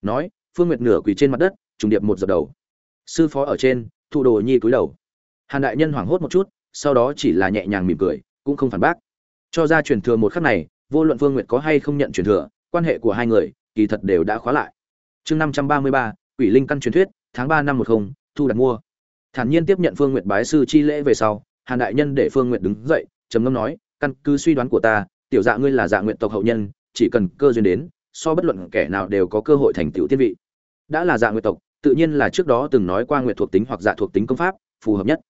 Nói, phương nguyệt nửa quỳ trên mặt đất, trùng điệp một dập đầu. Sư phó ở trên, thụ đồ nhi cúi đầu. Hàn đại nhân hoảng hốt một chút, sau đó chỉ là nhẹ nhàng mỉm cười, cũng không phản bác. Cho ra truyền thừa một khắc này, vô luận phương nguyệt có hay không nhận truyền thừa, quan hệ của hai người, kỳ thật đều đã khóa lại. Chương năm trăm ba mươi ba, quỷ linh căn truyền thuyết, tháng ba năm một không, thu đặt mua thản nhiên tiếp nhận phương nguyệt bái sư chi lễ về sau, hàn đại nhân để phương nguyệt đứng dậy, trầm ngâm nói, căn cứ suy đoán của ta, tiểu dạ ngươi là dạ nguyện tộc hậu nhân, chỉ cần cơ duyên đến, so bất luận kẻ nào đều có cơ hội thành tựu tiên vị. Đã là dạ nguyện tộc, tự nhiên là trước đó từng nói qua nguyện thuộc tính hoặc dạ thuộc tính công pháp, phù hợp nhất.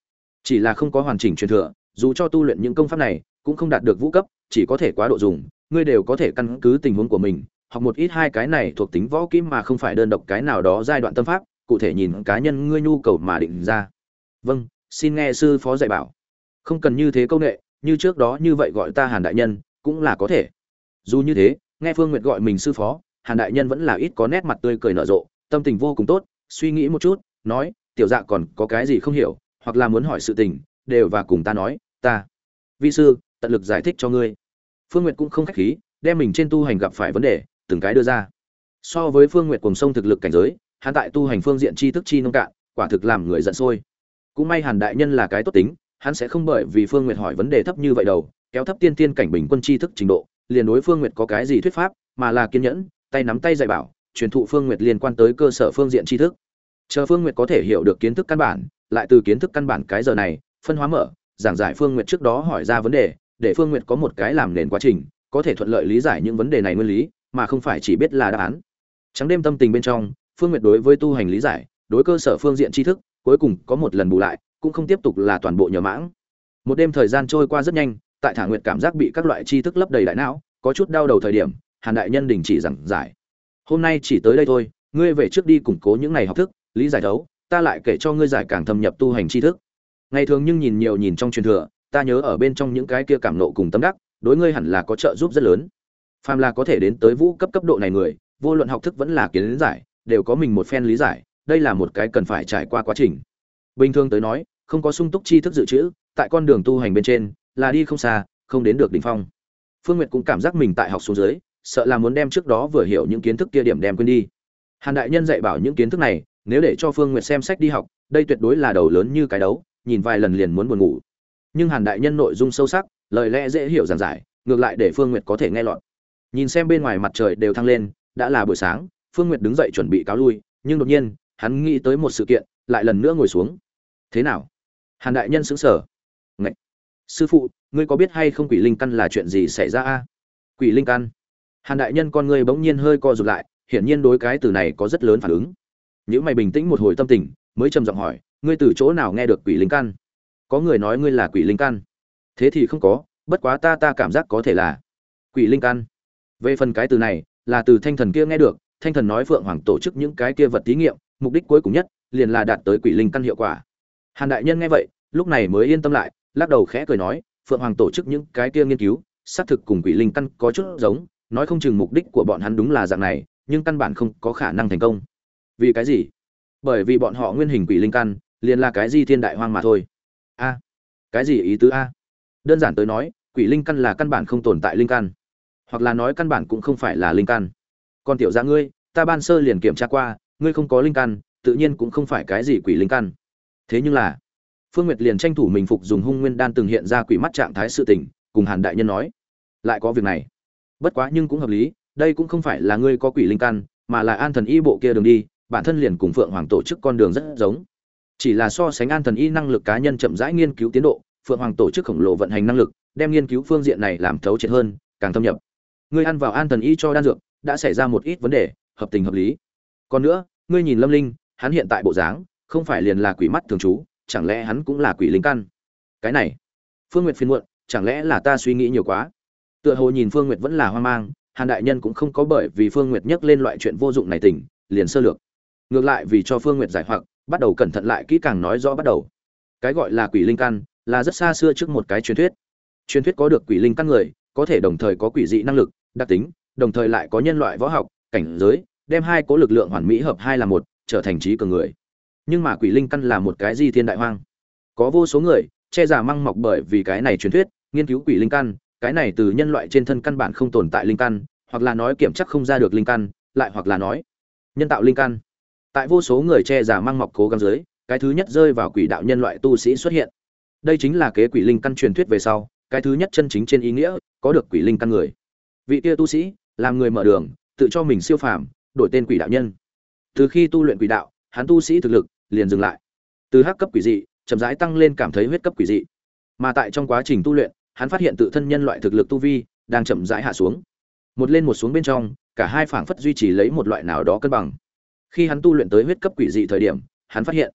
Chỉ là không có hoàn chỉnh truyền thừa, dù cho tu luyện những công pháp này, cũng không đạt được vũ cấp, chỉ có thể quá độ dùng, ngươi đều có thể căn cứ tình huống của mình, học một ít hai cái này thuộc tính võ kỹ mà không phải đơn độc cái nào đó giai đoạn tâm pháp cụ thể nhìn cá nhân ngươi nhu cầu mà định ra. Vâng xin nghe sư phó dạy bảo. Không cần như thế công nghệ như trước đó như vậy gọi ta hàn đại nhân, cũng là có thể. Dù như thế, nghe phương nguyệt gọi mình sư phó, hàn đại nhân vẫn là ít có nét mặt tươi cười nở rộ, tâm tình vô cùng tốt, suy nghĩ một chút, nói, tiểu dạ còn có cái gì không hiểu, hoặc là muốn hỏi sự tình, đều và cùng ta nói, ta, vi sư, tận lực giải thích cho ngươi. Phương nguyệt cũng không khách khí, đem mình trên tu hành gặp phải vấn đề, từng cái đưa ra. So với phương nguyệt cùng sông thực lực cảnh giới hắn tại tu hành phương diện tri thức chi nông cạn, quả thực làm người giận sôi. Cũng may hàn đại nhân là cái tốt tính, hắn sẽ không bởi vì phương nguyệt hỏi vấn đề thấp như vậy đâu kéo thấp tiên tiên cảnh bình quân tri thức trình độ, liền đối phương nguyệt có cái gì thuyết pháp, mà là kiên nhẫn, tay nắm tay dạy bảo, truyền thụ phương nguyệt liên quan tới cơ sở phương diện tri thức. Chờ phương nguyệt có thể hiểu được kiến thức căn bản, lại từ kiến thức căn bản cái giờ này, phân hóa mở, giảng giải phương nguyệt trước đó hỏi ra vấn đề, để phương nguyệt có một cái làm nền quá trình, có thể thuận lợi lý giải những vấn đề này nguyên lý, mà không phải chỉ biết là đáp án. Trắng đêm tâm tình bên trong phương nguyệt đối với tu hành lý giải, đối cơ sở phương diện tri thức, cuối cùng có một lần bù lại, cũng không tiếp tục là toàn bộ nhờ mãng. Một đêm thời gian trôi qua rất nhanh, tại thả nguyệt cảm giác bị các loại tri thức lấp đầy đại não, có chút đau đầu thời điểm, hàn đại nhân đình chỉ giảng giải. Hôm nay chỉ tới đây thôi, ngươi về trước đi củng cố những ngày học thức, lý giải đấu ta lại kể cho ngươi giải càng thâm nhập tu hành tri thức. Ngày thường nhưng nhìn nhiều nhìn trong truyền thừa, ta nhớ ở bên trong những cái kia cảm nộ cùng tâm đắc, đối ngươi hẳn là có trợ giúp rất lớn. Phàm là có thể đến tới vũ cấp cấp độ này người, vô luận học thức vẫn là kiến giải đều có mình một phen lý giải, đây là một cái cần phải trải qua quá trình. Bình thường tới nói, không có sung túc tri thức dự trữ, tại con đường tu hành bên trên, là đi không xa, không đến được đỉnh phong. Phương nguyệt cũng cảm giác mình tại học xuống dưới, sợ là muốn đem trước đó vừa hiểu những kiến thức kia điểm đem quên đi. Hàn đại nhân dạy bảo những kiến thức này, nếu để cho phương nguyệt xem sách đi học, đây tuyệt đối là đầu lớn như cái đấu, nhìn vài lần liền muốn buồn ngủ. Nhưng hàn đại nhân nội dung sâu sắc, lời lẽ dễ hiểu giản giải, ngược lại để phương nguyệt có thể nghe lọt. Nhìn xem bên ngoài mặt trời đều thăng lên, đã là buổi sáng phương nguyệt đứng dậy chuẩn bị cáo lui, nhưng đột nhiên, hắn nghĩ tới một sự kiện, lại lần nữa ngồi xuống. Thế nào? Hàn đại nhân sững sờ. Ngậy! sư phụ, ngươi có biết hay không quỷ linh căn là chuyện gì xảy ra a? Quỷ linh căn? Hàn đại nhân con ngươi bỗng nhiên hơi co rụt lại, hiển nhiên đối cái từ này có rất lớn phản ứng. Những mày bình tĩnh một hồi tâm tình, mới trầm giọng hỏi, ngươi từ chỗ nào nghe được quỷ linh căn? Có người nói ngươi là quỷ linh căn. Thế thì không có, bất quá ta ta cảm giác có thể là quỷ linh căn. Về phần cái từ này, là từ thanh thần kia nghe được thanh thần nói phượng hoàng tổ chức những cái kia vật thí nghiệm, mục đích cuối cùng nhất liền là đạt tới quỷ linh căn hiệu quả. Hàn đại nhân nghe vậy, lúc này mới yên tâm lại, lắc đầu khẽ cười nói, phượng hoàng tổ chức những cái kia nghiên cứu, xác thực cùng quỷ linh căn có chút giống, nói không chừng mục đích của bọn hắn đúng là dạng này, nhưng căn bản không có khả năng thành công. Vì cái gì? Bởi vì bọn họ nguyên hình quỷ linh căn, liền là cái gì thiên đại hoang mà thôi. A, cái gì ý tứ a? Đơn giản tới nói, quỷ linh căn là căn bản không tồn tại linh căn. Hoặc là nói căn bản cũng không phải là linh căn còn tiểu ra ngươi, ta ban sơ liền kiểm tra qua, ngươi không có linh căn, tự nhiên cũng không phải cái gì quỷ linh căn. Thế nhưng là, phương nguyệt liền tranh thủ mình phục dùng hung nguyên đan từng hiện ra quỷ mắt trạng thái sự tình, cùng hàn đại nhân nói, lại có việc này. Bất quá nhưng cũng hợp lý, đây cũng không phải là ngươi có quỷ linh căn, mà là an thần y bộ kia đường đi, bản thân liền cùng phượng hoàng tổ chức con đường rất giống. Chỉ là so sánh an thần y năng lực cá nhân chậm rãi nghiên cứu tiến độ, phượng hoàng tổ chức khổng lồ vận hành năng lực, đem nghiên cứu phương diện này làm thấu triệt hơn, càng thâm nhập. Ngươi ăn vào an thần y cho đan dược đã xảy ra một ít vấn đề, hợp tình hợp lý. Còn nữa, ngươi nhìn lâm linh, hắn hiện tại bộ dáng, không phải liền là quỷ mắt thường trú, chẳng lẽ hắn cũng là quỷ linh căn? Cái này, phương nguyệt phiền muộn, chẳng lẽ là ta suy nghĩ nhiều quá? Tựa hồ nhìn phương nguyệt vẫn là hoang mang, hàn đại nhân cũng không có bởi vì phương nguyệt nhắc lên loại chuyện vô dụng này tỉnh, liền sơ lược. Ngược lại vì cho phương nguyệt giải hoặc, bắt đầu cẩn thận lại kỹ càng nói rõ bắt đầu. Cái gọi là quỷ linh căn, là rất xa xưa trước một cái truyền thuyết. Truyền thuyết có được quỷ linh căn người, có thể đồng thời có quỷ dị năng lực, đặc tính đồng thời lại có nhân loại võ học, cảnh giới, đem hai cố lực lượng hoàn mỹ hợp hai là một, trở thành trí cường người. Nhưng mà quỷ linh căn là một cái di thiên đại hoang. Có vô số người, che giả măng mọc bởi vì cái này truyền thuyết, nghiên cứu quỷ linh căn, cái này từ nhân loại trên thân căn bản không tồn tại linh căn, hoặc là nói kiểm chắc không ra được linh căn, lại hoặc là nói, nhân tạo linh căn. Tại vô số người che giả măng mọc cố gắng dưới, cái thứ nhất rơi vào quỷ đạo nhân loại tu sĩ xuất hiện. Đây chính là kế quỷ linh căn truyền thuyết về sau, cái thứ nhất chân chính trên ý nghĩa, có được quỷ linh căn người. Vị kia tu sĩ làm người mở đường, tự cho mình siêu phàm, đổi tên quỷ đạo nhân. Từ khi tu luyện quỷ đạo, hắn tu sĩ thực lực liền dừng lại. Từ hắc cấp quỷ dị, chậm rãi tăng lên cảm thấy huyết cấp quỷ dị. Mà tại trong quá trình tu luyện, hắn phát hiện tự thân nhân loại thực lực tu vi đang chậm rãi hạ xuống. Một lên một xuống bên trong, cả hai phảng phất duy trì lấy một loại nào đó cân bằng. Khi hắn tu luyện tới huyết cấp quỷ dị thời điểm, hắn phát hiện,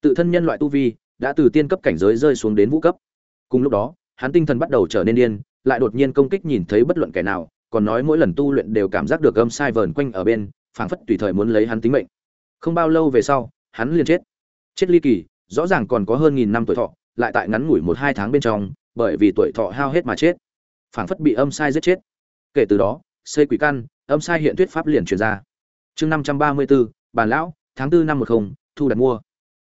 tự thân nhân loại tu vi đã từ tiên cấp cảnh giới rơi xuống đến vũ cấp. Cùng lúc đó, hắn tinh thần bắt đầu trở nên điên, lại đột nhiên công kích nhìn thấy bất luận kẻ nào còn nói mỗi lần tu luyện đều cảm giác được âm sai vờn quanh ở bên, phảng phất tùy thời muốn lấy hắn tính mệnh. Không bao lâu về sau, hắn liền chết. Chết ly kỳ, rõ ràng còn có hơn nghìn năm tuổi thọ, lại tại ngắn ngủi một hai tháng bên trong, bởi vì tuổi thọ hao hết mà chết. Phảng phất bị âm sai giết chết. Kể từ đó, xây quỷ căn, âm sai hiện thuyết pháp liền truyền ra. Chương năm trăm ba mươi bốn bàn lão, tháng tư năm một không, thu đặt mua.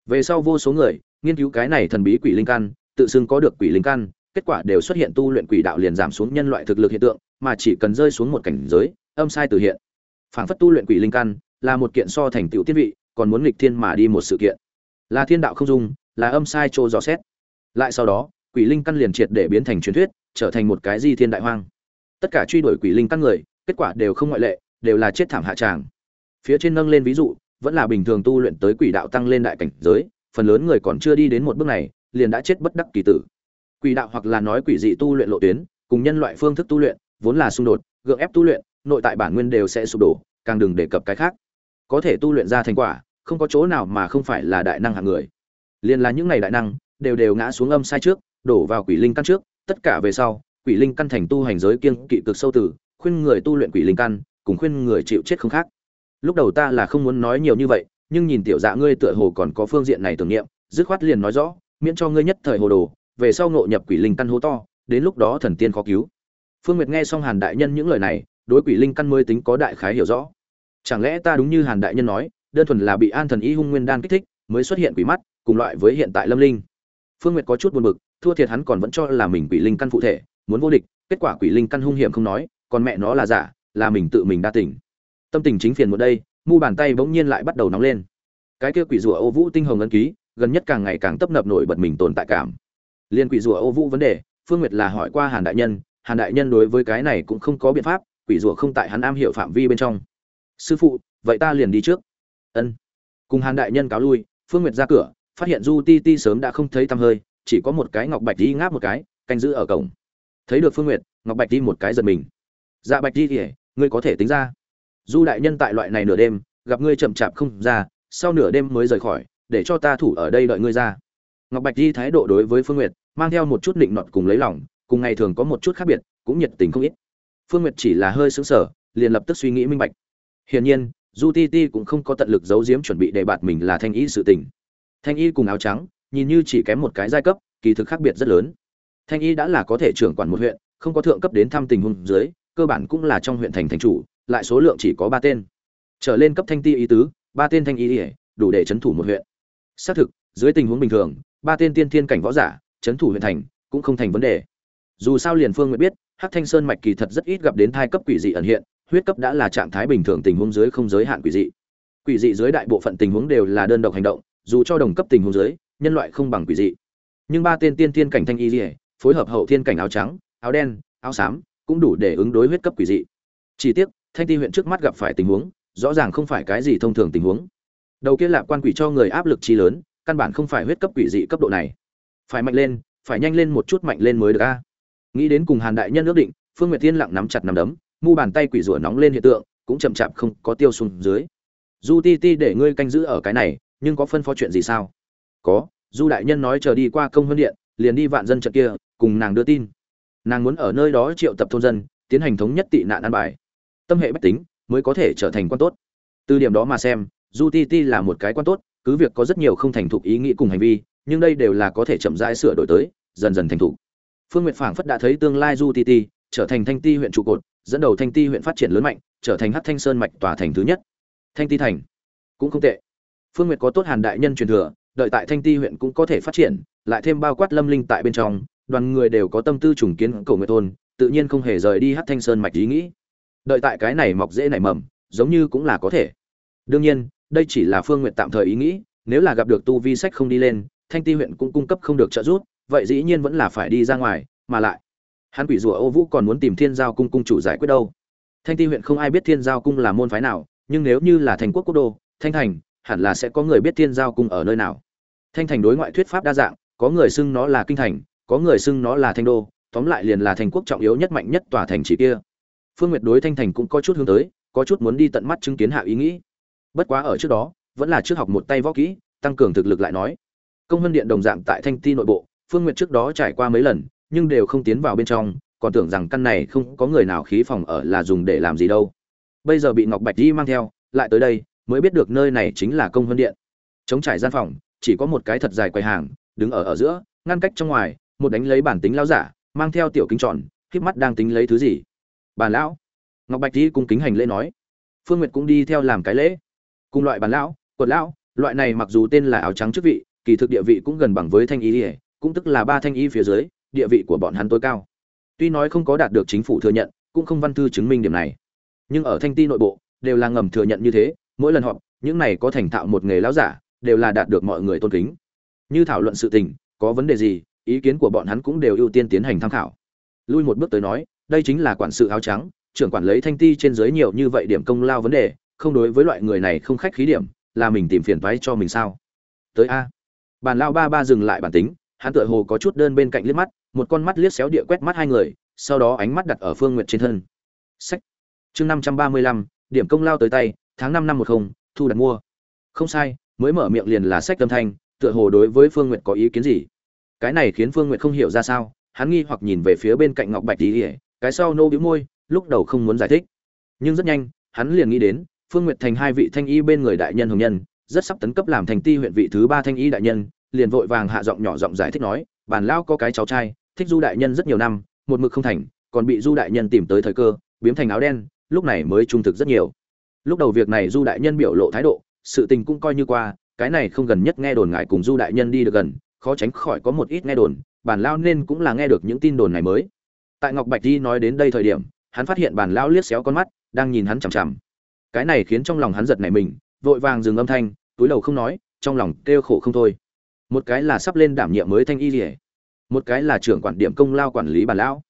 Về sau vô số người, nghiên cứu cái này thần bí quỷ linh căn, tự xưng có được quỷ linh căn, kết quả đều xuất hiện tu luyện quỷ đạo liền giảm xuống nhân loại thực lực hiện tượng mà chỉ cần rơi xuống một cảnh giới, âm sai từ hiện. Phảng phất tu luyện quỷ linh căn, là một kiện so thành tựu tiên vị, còn muốn nghịch thiên mà đi một sự kiện. Là thiên đạo không dung, là âm sai trô gió xét. Lại sau đó, quỷ linh căn liền triệt để biến thành truyền thuyết, trở thành một cái di thiên đại hoang. Tất cả truy đuổi quỷ linh căn người, kết quả đều không ngoại lệ, đều là chết thảm hạ tràng. Phía trên nâng lên ví dụ, vẫn là bình thường tu luyện tới quỷ đạo tăng lên đại cảnh giới, phần lớn người còn chưa đi đến một bước này, liền đã chết bất đắc kỳ tử. Quỷ đạo hoặc là nói quỷ dị tu luyện lộ tuyến, cùng nhân loại phương thức tu luyện vốn là xung đột, gượng ép tu luyện, nội tại bản nguyên đều sẽ sụp đổ, càng đừng đề cập cái khác. Có thể tu luyện ra thành quả, không có chỗ nào mà không phải là đại năng hạng người. Liền là những ngày đại năng, đều đều ngã xuống âm sai trước, đổ vào quỷ linh căn trước, tất cả về sau, quỷ linh căn thành tu hành giới kiêng kỵ cực sâu tử, khuyên người tu luyện quỷ linh căn, cùng khuyên người chịu chết không khác. Lúc đầu ta là không muốn nói nhiều như vậy, nhưng nhìn tiểu dạ ngươi tựa hồ còn có phương diện này tưởng niệm, dứt khoát liền nói rõ, miễn cho ngươi nhất thời hồ đồ, về sau ngộ nhập quỷ linh căn hố to, đến lúc đó thần tiên khó cứu phương nguyệt nghe xong hàn đại nhân những lời này, đối quỷ linh căn mới tính có đại khái hiểu rõ. Chẳng lẽ ta đúng như hàn đại nhân nói, đơn thuần là bị an thần y hung nguyên đan kích thích, mới xuất hiện quỷ mắt, cùng loại với hiện tại lâm linh? Phương nguyệt có chút buồn bực, thua thiệt hắn còn vẫn cho là mình quỷ linh căn phụ thể, muốn vô địch, kết quả quỷ linh căn hung hiểm không nói, còn mẹ nó là giả, là mình tự mình đa tỉnh tâm tình chính phiền một đây, mu bàn tay bỗng nhiên lại bắt đầu nóng lên. Cái kia quỷ rùa ô vũ tinh hồng ấn ký, gần nhất càng ngày càng tấp nập nổi bật mình tồn tại cảm. Liên quỷ rùa ô vũ vấn đề, phương nguyệt là hỏi qua hàn đại nhân hàn đại nhân đối với cái này cũng không có biện pháp, quỷ rủa không tại hắn am hiểu phạm vi bên trong. Sư phụ, vậy ta liền đi trước. Ân. Cùng hàn đại nhân cáo lui, phương nguyệt ra cửa, phát hiện du ti ti sớm đã không thấy tăm hơi, chỉ có một cái ngọc bạch đi ngáp một cái, canh giữ ở cổng. Thấy được phương nguyệt, ngọc bạch đi một cái giật mình. Dạ bạch đi kể ngươi có thể tính ra. Du đại nhân tại loại này nửa đêm, gặp ngươi chậm chạp không ra, sau nửa đêm mới rời khỏi, để cho ta thủ ở đây đợi ngươi ra. Ngọc bạch di thái độ đối với phương nguyệt, mang theo một chút định nọt cùng lấy lòng cùng ngày thường có một chút khác biệt, cũng nhiệt tình không ít. Phương nguyệt chỉ là hơi sững sờ, liền lập tức suy nghĩ minh bạch. Hiển nhiên, du ti ti cũng không có tận lực giấu giếm chuẩn bị để bạt mình là thanh y sự tình. Thanh y cùng áo trắng, nhìn như chỉ kém một cái giai cấp, kỳ thực khác biệt rất lớn. Thanh y đã là có thể trưởng quản một huyện, không có thượng cấp đến thăm tình huống dưới, cơ bản cũng là trong huyện thành thành chủ, lại số lượng chỉ có ba tên. Trở lên cấp thanh ti ý tứ, ba tên thanh y, đủ để chấn thủ một huyện. Xác thực, dưới tình huống bình thường, ba tên tiên thiên cảnh võ giả, chấn thủ huyện thành, cũng không thành vấn đề dù sao liền phương nguyện biết, hắc thanh sơn mạch kỳ thật rất ít gặp đến thai cấp quỷ dị ẩn hiện, huyết cấp đã là trạng thái bình thường tình huống dưới không giới hạn quỷ dị. Quỷ dị dưới đại bộ phận tình huống đều là đơn độc hành động, dù cho đồng cấp tình huống dưới, nhân loại không bằng quỷ dị. Nhưng ba tên tiên thiên cảnh thanh y dỉa phối hợp hậu thiên cảnh áo trắng, áo đen, áo xám, cũng đủ để ứng đối huyết cấp quỷ dị. Chỉ tiếc, thanh ti huyện trước mắt gặp phải tình huống, rõ ràng không phải cái gì thông thường tình huống. Đầu kia lạp quan quỷ cho người áp lực chi lớn, căn bản không phải huyết cấp quỷ dị cấp độ này. Phải mạnh lên, phải nhanh lên một chút mạnh lên mới được a nghĩ đến cùng hàn đại nhân ước định, phương nguyệt tiên lặng nắm chặt nắm đấm, mu bàn tay quỷ rủa nóng lên hiện tượng, cũng chậm chạp không có tiêu xuống dưới. Du ti ti để ngươi canh giữ ở cái này, nhưng có phân phó chuyện gì sao? Có du đại nhân nói chờ đi qua công huân điện, liền đi vạn dân trận kia, cùng nàng đưa tin. Nàng muốn ở nơi đó triệu tập thôn dân, tiến hành thống nhất tị nạn an bài. Tâm hệ bách tính mới có thể trở thành quan tốt. Từ điểm đó mà xem du ti ti là một cái quan tốt, cứ việc có rất nhiều không thành thục ý nghĩ cùng hành vi, nhưng đây đều là có thể chậm rãi sửa đổi tới, dần dần thành thục phương nguyệt phảng phất đã thấy tương lai du ti ti, trở thành thanh ti huyện trụ cột, dẫn đầu thanh ti huyện phát triển lớn mạnh, trở thành hát thanh sơn mạch tòa thành thứ nhất. Thanh ti thành cũng không tệ. Phương nguyệt có tốt hàn đại nhân truyền thừa, đợi tại thanh ti huyện cũng có thể phát triển, lại thêm bao quát lâm linh tại bên trong, đoàn người đều có tâm tư trùng kiến cầu nguyệt thôn, tự nhiên không hề rời đi hát thanh sơn mạch ý nghĩ. Đợi tại cái này mọc dễ nảy mầm, giống như cũng là có thể. Đương nhiên, đây chỉ là phương nguyện tạm thời ý nghĩ, nếu là gặp được tu vi sách không đi lên, thanh ti huyện cũng cung cấp không được trợ giúp vậy dĩ nhiên vẫn là phải đi ra ngoài, mà lại, hắn quỷ rùa ô vũ còn muốn tìm thiên giao cung cung chủ giải quyết đâu. Thanh ti huyện không ai biết thiên giao cung là môn phái nào, nhưng nếu như là thành quốc quốc đô, thanh thành, hẳn là sẽ có người biết thiên giao cung ở nơi nào. Thanh thành đối ngoại thuyết pháp đa dạng, có người xưng nó là kinh thành, có người xưng nó là thanh đô, tóm lại liền là thành quốc trọng yếu nhất mạnh nhất tòa thành chỉ kia. Phương nguyệt đối thanh thành cũng có chút hướng tới, có chút muốn đi tận mắt chứng kiến hạ ý nghĩ. Bất quá ở trước đó, vẫn là trước học một tay võ kỹ, tăng cường thực lực lại nói. Công vân điện đồng dạng tại thanh ti nội bộ phương nguyệt trước đó trải qua mấy lần, nhưng đều không tiến vào bên trong, còn tưởng rằng căn này không có người nào khí phòng ở là dùng để làm gì đâu. Bây giờ bị ngọc bạch di mang theo, lại tới đây, mới biết được nơi này chính là công hơn điện. Trống trải gian phòng, chỉ có một cái thật dài quầy hàng, đứng ở ở giữa, ngăn cách trong ngoài, một đánh lấy bản tính lão giả, mang theo tiểu kính tròn, khép mắt đang tính lấy thứ gì. Bà lão. Ngọc bạch di cung kính hành lễ nói. Phương nguyệt cũng đi theo làm cái lễ. Cùng loại bà lão quần lão, loại này mặc dù tên là áo trắng chức vị, kỳ thực địa vị cũng gần bằng với thanh y ỉa cũng tức là ba thanh y phía dưới, địa vị của bọn hắn tối cao. Tuy nói không có đạt được chính phủ thừa nhận, cũng không văn thư chứng minh điểm này. Nhưng ở thanh ti nội bộ, đều là ngầm thừa nhận như thế, mỗi lần họp, những này có thành thạo một nghề lão giả, đều là đạt được mọi người tôn kính. Như thảo luận sự tình, có vấn đề gì, ý kiến của bọn hắn cũng đều ưu tiên tiến hành tham khảo. Lui một bước tới nói, đây chính là quản sự áo trắng, trưởng quản lấy thanh ti trên dưới nhiều như vậy điểm công lao vấn đề, không đối với loại người này không khách khí điểm, là mình tìm phiền toái cho mình sao? Tới a. Bàn lao ba ba dừng lại bản tính hắn tựa hồ có chút đơn bên cạnh liếc mắt một con mắt liếc xéo địa quét mắt hai người sau đó ánh mắt đặt ở phương nguyệt trên thân. Sách. Chương năm trăm ba mươi lăm điểm công lao tới tay tháng năm năm một không thu đặt mua. Không sai mới mở miệng liền là sách âm thanh tựa hồ đối với phương nguyệt có ý kiến gì? Cái này khiến phương nguyệt không hiểu ra sao hắn nghi hoặc nhìn về phía bên cạnh ngọc bạch Tỷ, ỉa cái sau nô bĩu môi lúc đầu không muốn giải thích. Nhưng rất nhanh hắn liền nghĩ đến phương nguyệt thành hai vị thanh y bên người đại nhân hồng nhân rất sắp tấn cấp làm thành ti huyện vị thứ ba thanh y đại nhân liền vội vàng hạ giọng nhỏ giọng giải thích nói, bản lao có cái cháu trai, thích du đại nhân rất nhiều năm, một mực không thành, còn bị du đại nhân tìm tới thời cơ, biếm thành áo đen, lúc này mới trung thực rất nhiều. Lúc đầu việc này du đại nhân biểu lộ thái độ, sự tình cũng coi như qua, cái này không gần nhất nghe đồn ngại cùng du đại nhân đi được gần, khó tránh khỏi có một ít nghe đồn, bản lao nên cũng là nghe được những tin đồn này mới. Tại ngọc bạch đi nói đến đây thời điểm, hắn phát hiện bản lao liếc xéo con mắt, đang nhìn hắn chằm chằm. Cái này khiến trong lòng hắn giật nảy mình, vội vàng dừng âm thanh, túi đầu không nói, trong lòng kêu khổ không thôi một cái là sắp lên đảm nhiệm mới thanh y rỉa một cái là trưởng quản điểm công lao quản lý bản lão.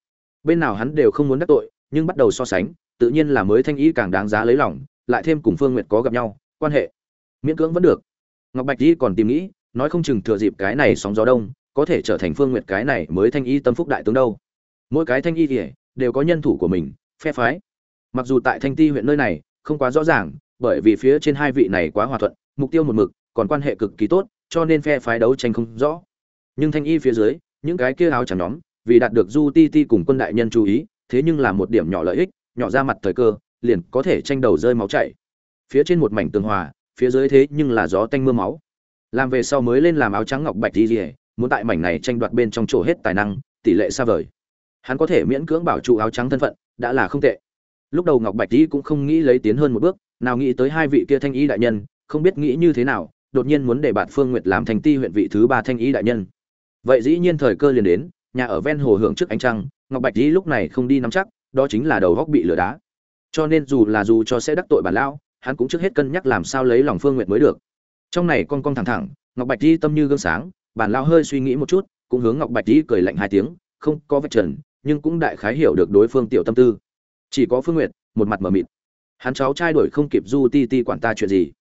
Bên nào hắn đều không muốn đắc tội, nhưng bắt đầu so sánh, tự nhiên là mới thanh y càng đáng giá lấy lòng, lại thêm cùng phương nguyệt có gặp nhau, quan hệ miễn cưỡng vẫn được. Ngọc bạch y còn tìm nghĩ, nói không chừng thừa dịp cái này sóng gió đông, có thể trở thành phương nguyệt cái này mới thanh y tâm phúc đại tướng đâu. Mỗi cái thanh y rỉa đều có nhân thủ của mình, phe phái. Mặc dù tại thanh ti huyện nơi này, không quá rõ ràng, bởi vì phía trên hai vị này quá hòa thuận, mục tiêu một mực, còn quan hệ cực kỳ tốt cho nên phe phái đấu tranh không rõ. Nhưng thanh y phía dưới, những cái kia áo chẳng nhóm, vì đạt được du ti ti cùng quân đại nhân chú ý, thế nhưng là một điểm nhỏ lợi ích, nhỏ ra mặt thời cơ, liền có thể tranh đầu rơi máu chảy. Phía trên một mảnh tường hòa, phía dưới thế nhưng là gió tanh mưa máu. Làm về sau mới lên làm áo trắng ngọc bạch đi rỉa muốn tại mảnh này tranh đoạt bên trong chỗ hết tài năng, tỷ lệ xa vời. Hắn có thể miễn cưỡng bảo trụ áo trắng thân phận, đã là không tệ. Lúc đầu ngọc bạch đi cũng không nghĩ lấy tiến hơn một bước, nào nghĩ tới hai vị kia thanh y đại nhân, không biết nghĩ như thế nào đột nhiên muốn để bạn phương nguyệt làm thành ti huyện vị thứ ba thanh y đại nhân. Vậy dĩ nhiên thời cơ liền đến, nhà ở ven hồ hưởng trước ánh trăng, ngọc bạch di lúc này không đi nắm chắc, đó chính là đầu góc bị lửa đá. Cho nên dù là dù cho sẽ đắc tội bản lão, hắn cũng trước hết cân nhắc làm sao lấy lòng phương Nguyệt mới được. Trong này con con thẳng thẳng, ngọc bạch di tâm như gương sáng, bản lão hơi suy nghĩ một chút, cũng hướng ngọc bạch di cười lạnh hai tiếng, không có vết trần, nhưng cũng đại khái hiểu được đối phương tiểu tâm tư. Chỉ có phương nguyệt, một mặt mờ mịt. Hắn cháu trai đổi không kịp du ti ti quản ta chuyện gì?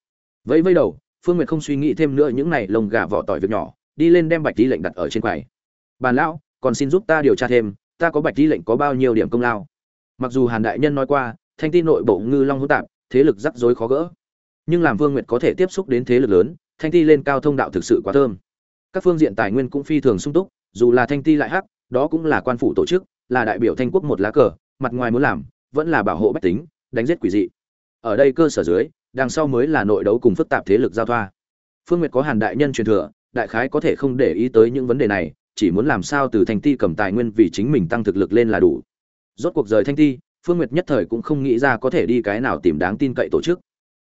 Vẫy vẫy đầu phương nguyệt không suy nghĩ thêm nữa những này lồng gà vỏ tỏi việc nhỏ, đi lên đem bạch di lệnh đặt ở trên quầy. Bàn lão, còn xin giúp ta điều tra thêm, ta có bạch di lệnh có bao nhiêu điểm công lao? Mặc dù hàn đại nhân nói qua, thanh ti nội bộ ngư long hỗn tạp, thế lực rắc rối khó gỡ. Nhưng làm vương nguyệt có thể tiếp xúc đến thế lực lớn, thanh ti lên cao thông đạo thực sự quá thơm. Các phương diện tài nguyên cũng phi thường sung túc, dù là thanh ti lại hắc, đó cũng là quan phủ tổ chức, là đại biểu thanh quốc một lá cờ, mặt ngoài muốn làm, vẫn là bảo hộ bách tính, đánh giết quỷ dị. Ở đây cơ sở dưới đằng sau mới là nội đấu cùng phức tạp thế lực giao thoa. Phương nguyệt có hàn đại nhân truyền thừa, đại khái có thể không để ý tới những vấn đề này, chỉ muốn làm sao từ thanh ti cầm tài nguyên vì chính mình tăng thực lực lên là đủ. Rốt cuộc rời thanh ti, phương nguyệt nhất thời cũng không nghĩ ra có thể đi cái nào tìm đáng tin cậy tổ chức.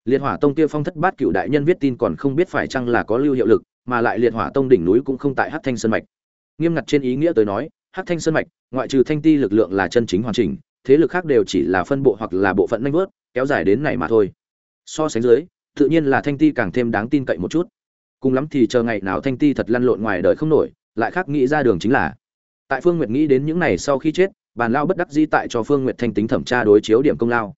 Liệt hỏa tông kia phong thất bát cựu đại nhân viết tin còn không biết phải chăng là có lưu hiệu lực, mà lại liệt hỏa tông đỉnh núi cũng không tại hát thanh sơn mạch. Nghiêm ngặt trên ý nghĩa tới nói hát thanh sơn mạch, ngoại trừ thanh ti lực lượng là chân chính hoàn chỉnh, thế lực khác đều chỉ là phân bộ hoặc là bộ phận nanh vớt kéo dài đến này mà thôi so sánh dưới, tự nhiên là thanh ti càng thêm đáng tin cậy một chút. Cùng lắm thì chờ ngày nào thanh ti thật lăn lộn ngoài đời không nổi, lại khác nghĩ ra đường chính là. Tại phương nguyệt nghĩ đến những này sau khi chết, bàn lao bất đắc dĩ tại cho phương nguyệt thanh tính thẩm tra đối chiếu điểm công lao.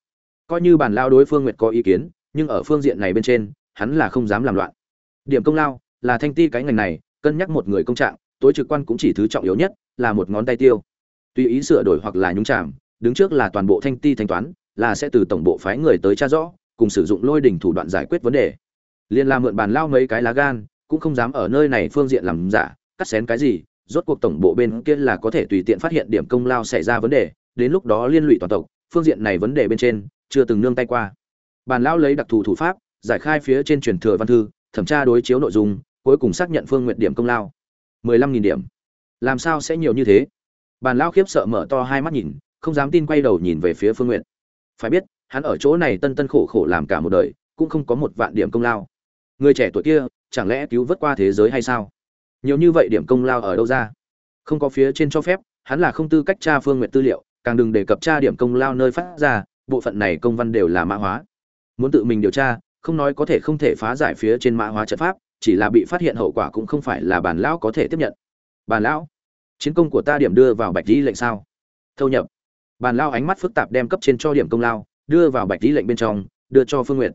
Coi như bàn lao đối phương nguyệt có ý kiến, nhưng ở phương diện này bên trên, hắn là không dám làm loạn. Điểm công lao, là thanh ti cái ngành này, cân nhắc một người công trạng, tối trực quan cũng chỉ thứ trọng yếu nhất, là một ngón tay tiêu. Tùy ý sửa đổi hoặc là nhúng chạm đứng trước là toàn bộ thanh ti thanh toán, là sẽ từ tổng bộ phái người tới tra rõ cùng sử dụng lôi đỉnh thủ đoạn giải quyết vấn đề. Liên la mượn bàn lao mấy cái lá gan, cũng không dám ở nơi này phương diện làm giả, cắt xén cái gì, rốt cuộc tổng bộ bên kia là có thể tùy tiện phát hiện điểm công lao xảy ra vấn đề, đến lúc đó liên lụy toàn tộc, phương diện này vấn đề bên trên, chưa từng nương tay qua. Bàn lao lấy đặc thù thủ pháp, giải khai phía trên truyền thừa văn thư, thẩm tra đối chiếu nội dung, cuối cùng xác nhận phương nguyện điểm công lao. mười lăm nghìn điểm. Làm sao sẽ nhiều như thế? Bàn lao khiếp sợ mở to hai mắt nhìn, không dám tin quay đầu nhìn về phía phương nguyện. Phải biết hắn ở chỗ này tân tân khổ khổ làm cả một đời, cũng không có một vạn điểm công lao. Người trẻ tuổi kia, chẳng lẽ cứu vớt qua thế giới hay sao? Nhiều như vậy điểm công lao ở đâu ra? Không có phía trên cho phép, hắn là không tư cách tra phương nguyện tư liệu, càng đừng đề cập tra điểm công lao nơi phát ra, bộ phận này công văn đều là mã hóa. Muốn tự mình điều tra, không nói có thể không thể phá giải phía trên mã hóa trận pháp, chỉ là bị phát hiện hậu quả cũng không phải là bản lão có thể tiếp nhận. Bản lão, chiến công của ta điểm đưa vào bạch lý lệnh sao? Thâu nhập. Bản lão ánh mắt phức tạp đem cấp trên cho điểm công lao đưa vào bạch lý lệnh bên trong, đưa cho phương nguyện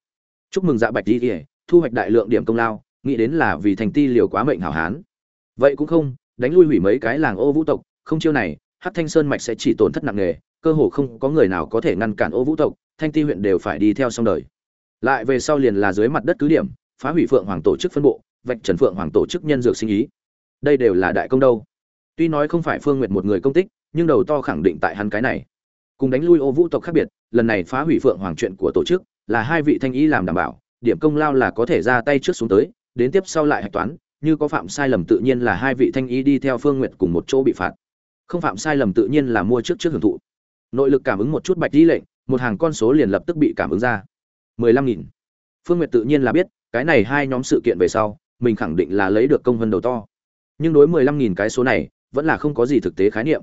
chúc mừng dạ bạch lý kể thu hoạch đại lượng điểm công lao, nghĩ đến là vì thành ti liều quá mệnh hảo hán. Vậy cũng không, đánh lui hủy mấy cái làng ô vũ tộc, không chiêu này hát thanh sơn mạch sẽ chỉ tổn thất nặng nề, cơ hồ không có người nào có thể ngăn cản ô vũ tộc, thanh ti huyện đều phải đi theo xong đời. Lại về sau liền là dưới mặt đất cứ điểm, phá hủy phượng hoàng tổ chức phân bộ, vạch trần phượng hoàng tổ chức nhân dược sinh ý. Đây đều là đại công đâu. Tuy nói không phải phương nguyệt một người công tích, nhưng đầu to khẳng định tại hắn cái này. Cùng đánh lui ô vũ tộc khác biệt lần này phá hủy phượng hoàng chuyện của tổ chức, là hai vị thanh ý làm đảm bảo, điểm công lao là có thể ra tay trước xuống tới, đến tiếp sau lại hạch toán, như có phạm sai lầm tự nhiên là hai vị thanh ý đi theo phương nguyệt cùng một chỗ bị phạt. Không phạm sai lầm tự nhiên là mua trước trước hưởng thụ. Nội lực cảm ứng một chút bạch đi lệnh, một hàng con số liền lập tức bị cảm ứng ra. mười lăm nghìn. Phương nguyệt tự nhiên là biết, cái này hai nhóm sự kiện về sau, mình khẳng định là lấy được công vân đầu to. Nhưng đối mười lăm nghìn cái số này, vẫn là không có gì thực tế khái niệm.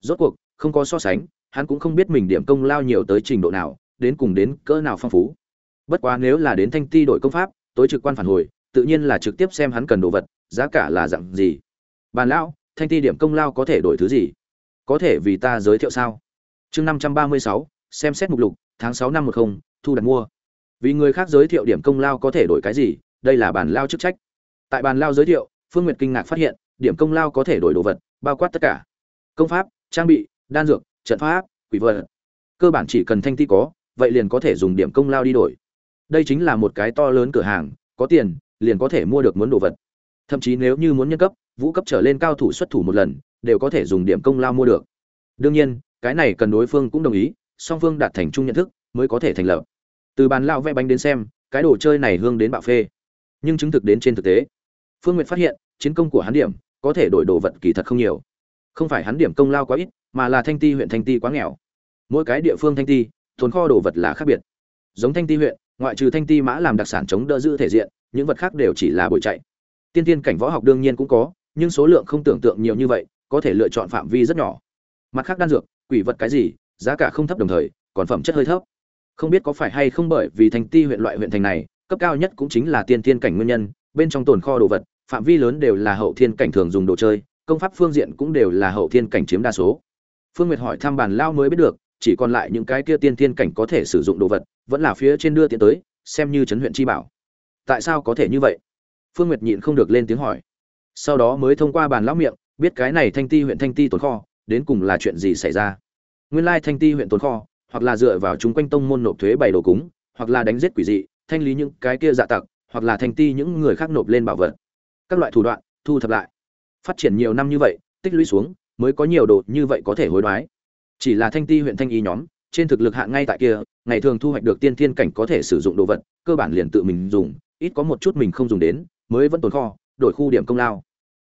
Rốt cuộc, không có so sánh hắn cũng không biết mình điểm công lao nhiều tới trình độ nào, đến cùng đến cỡ nào phong phú. Bất quá nếu là đến thanh ti đổi công pháp, tối trực quan phản hồi, tự nhiên là trực tiếp xem hắn cần đồ vật, giá cả là dạng gì. Bàn lão, thanh ti điểm công lao có thể đổi thứ gì? Có thể vì ta giới thiệu sao? Chương năm trăm ba mươi sáu, xem xét mục lục, tháng sáu năm một không, thu đặt mua. Vì người khác giới thiệu điểm công lao có thể đổi cái gì, đây là bàn lao chức trách. Tại bàn lao giới thiệu, phương nguyệt kinh ngạc phát hiện, điểm công lao có thể đổi đồ vật, bao quát tất cả. Công pháp, trang bị, đan dược trận pháp, quỷ vật. Cơ bản chỉ cần thanh ti có, vậy liền có thể dùng điểm công lao đi đổi. Đây chính là một cái to lớn cửa hàng, có tiền, liền có thể mua được muốn đồ vật. Thậm chí nếu như muốn nhân cấp, vũ cấp trở lên cao thủ xuất thủ một lần, đều có thể dùng điểm công lao mua được. Đương nhiên, cái này cần đối phương cũng đồng ý, song phương đạt thành chung nhận thức, mới có thể thành lập. Từ bàn lao vẽ bánh đến xem, cái đồ chơi này hương đến bạo phê. Nhưng chứng thực đến trên thực tế. Phương nguyệt phát hiện, chiến công của hắn điểm, có thể đổi đồ vật kỳ thật không nhiều không phải hắn điểm công lao quá ít, mà là thanh ti huyện thanh ti quá nghèo. Mỗi cái địa phương thanh ti, tồn kho đồ vật là khác biệt. Giống thanh ti huyện, ngoại trừ thanh ti mã làm đặc sản chống đỡ giữ thể diện, những vật khác đều chỉ là bồi chạy. Tiên tiên cảnh võ học đương nhiên cũng có, nhưng số lượng không tưởng tượng nhiều như vậy, có thể lựa chọn phạm vi rất nhỏ. Mặt khác đan dược, quỷ vật cái gì, giá cả không thấp đồng thời, còn phẩm chất hơi thấp. Không biết có phải hay không bởi vì thành ti huyện loại huyện thành này, cấp cao nhất cũng chính là tiên tiên cảnh nguyên nhân, bên trong tồn kho đồ vật, phạm vi lớn đều là hậu thiên cảnh thường dùng đồ chơi công pháp phương diện cũng đều là hậu thiên cảnh chiếm đa số. Phương nguyệt hỏi thăm bàn lao mới biết được, chỉ còn lại những cái kia tiên thiên cảnh có thể sử dụng đồ vật, vẫn là phía trên đưa tiến tới, xem như chấn huyện chi bảo. Tại sao có thể như vậy? Phương nguyệt nhịn không được lên tiếng hỏi. Sau đó mới thông qua bàn lão miệng, biết cái này thanh ti huyện thanh ti tồn kho, đến cùng là chuyện gì xảy ra? Nguyên lai thanh ti huyện tồn kho, hoặc là dựa vào chúng quanh tông môn nộp thuế bày đồ cúng, hoặc là đánh giết quỷ dị, thanh lý những cái kia dạ tặc, hoặc là thanh ti những người khác nộp lên bảo vật. Các loại thủ đoạn, thu thập lại phát triển nhiều năm như vậy, tích lũy xuống, mới có nhiều đồ như vậy có thể hối đoái. Chỉ là thanh ti huyện thanh y nhóm, trên thực lực hạng ngay tại kia, ngày thường thu hoạch được tiên thiên cảnh có thể sử dụng đồ vật, cơ bản liền tự mình dùng, ít có một chút mình không dùng đến, mới vẫn tồn kho, đổi khu điểm công lao.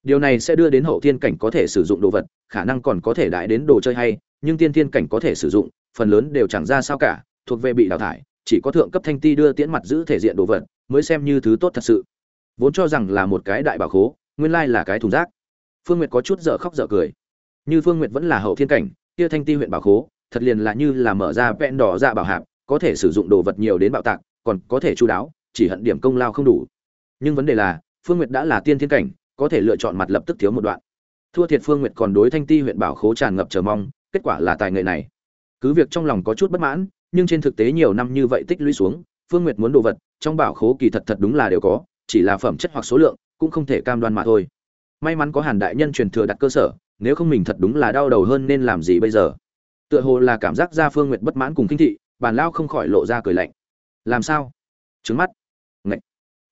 Điều này sẽ đưa đến hậu thiên cảnh có thể sử dụng đồ vật, khả năng còn có thể đại đến đồ chơi hay, nhưng tiên thiên cảnh có thể sử dụng, phần lớn đều chẳng ra sao cả, thuộc về bị đào thải, chỉ có thượng cấp thanh ti đưa tiễn mặt giữ thể diện đồ vật, mới xem như thứ tốt thật sự. Vốn cho rằng là một cái đại bảo khố, nguyên lai là cái thùng rác phương nguyệt có chút dở khóc dở cười. Như phương nguyệt vẫn là hậu thiên cảnh, kia thanh ti huyện bảo khố, thật liền là như là mở ra vẹn đỏ dạ bảo hạp, có thể sử dụng đồ vật nhiều đến bạo tạc, còn có thể chú đáo, chỉ hận điểm công lao không đủ. Nhưng vấn đề là, phương nguyệt đã là tiên thiên cảnh, có thể lựa chọn mặt lập tức thiếu một đoạn. Thua thiệt phương nguyệt còn đối thanh ti huyện bảo khố tràn ngập chờ mong, kết quả là tài nghệ này. Cứ việc trong lòng có chút bất mãn, nhưng trên thực tế nhiều năm như vậy tích lũy xuống, phương nguyệt muốn đồ vật, trong bảo khố kỳ thật thật đúng là đều có, chỉ là phẩm chất hoặc số lượng, cũng không thể cam đoan mà thôi may mắn có hàn đại nhân truyền thừa đặt cơ sở, nếu không mình thật đúng là đau đầu hơn nên làm gì bây giờ? Tựa hồ là cảm giác ra phương nguyệt bất mãn cùng kinh thị bàn lao không khỏi lộ ra cười lạnh. Làm sao? Trứng mắt. Ngậy.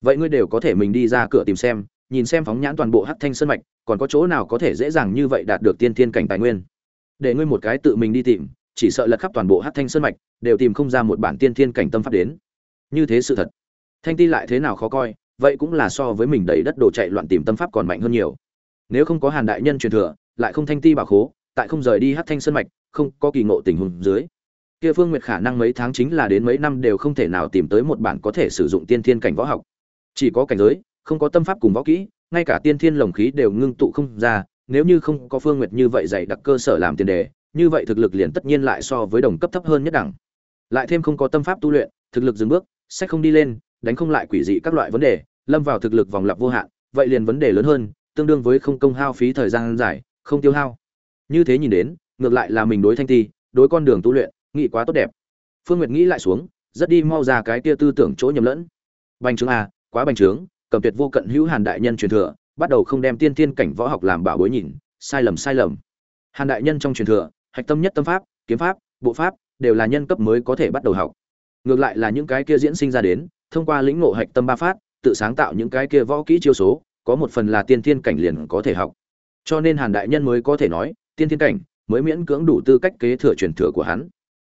vậy ngươi đều có thể mình đi ra cửa tìm xem, nhìn xem phóng nhãn toàn bộ hắc thanh sơn mạch, còn có chỗ nào có thể dễ dàng như vậy đạt được tiên thiên cảnh tài nguyên? Để ngươi một cái tự mình đi tìm, chỉ sợ lật khắp toàn bộ hát thanh sơn mạch, đều tìm không ra một bản tiên thiên cảnh tâm pháp đến. Như thế sự thật. Thanh ti lại thế nào khó coi vậy cũng là so với mình đầy đất đồ chạy loạn tìm tâm pháp còn mạnh hơn nhiều. Nếu không có hàn đại nhân truyền thừa, lại không thanh ti bảo khố, tại không rời đi hát thanh sơn mạch, không có kỳ ngộ tình huống dưới. Kia phương nguyệt khả năng mấy tháng chính là đến mấy năm đều không thể nào tìm tới một bản có thể sử dụng tiên thiên cảnh võ học. Chỉ có cảnh giới, không có tâm pháp cùng võ kỹ, ngay cả tiên thiên lồng khí đều ngưng tụ không ra, nếu như không có phương nguyệt như vậy dạy đặc cơ sở làm tiền đề, như vậy thực lực liền tất nhiên lại so với đồng cấp thấp hơn nhất đẳng. Lại thêm không có tâm pháp tu luyện, thực lực dừng bước sách không đi lên, đánh không lại quỷ dị các loại vấn đề lâm vào thực lực vòng lặp vô hạn, vậy liền vấn đề lớn hơn, tương đương với không công hao phí thời gian dài, không tiêu hao. Như thế nhìn đến, ngược lại là mình đối thanh ti, đối con đường tu luyện, nghĩ quá tốt đẹp. Phương nguyệt nghĩ lại xuống, rất đi mau ra cái kia tư tưởng chỗ nhầm lẫn. Bành trướng a quá bành trướng, cầm tuyệt vô cận hữu hàn đại nhân truyền thừa, bắt đầu không đem tiên tiên cảnh võ học làm bảo bối nhìn, sai lầm sai lầm. Hàn đại nhân trong truyền thừa, hạch tâm nhất tâm pháp, kiếm pháp, bộ pháp, đều là nhân cấp mới có thể bắt đầu học. Ngược lại là những cái kia diễn sinh ra đến, thông qua lĩnh ngộ hạch tâm ba phát tự sáng tạo những cái kia võ kỹ chiêu số, có một phần là tiên thiên cảnh liền có thể học. Cho nên hàn đại nhân mới có thể nói, tiên thiên cảnh mới miễn cưỡng đủ tư cách kế thừa truyền thừa của hắn.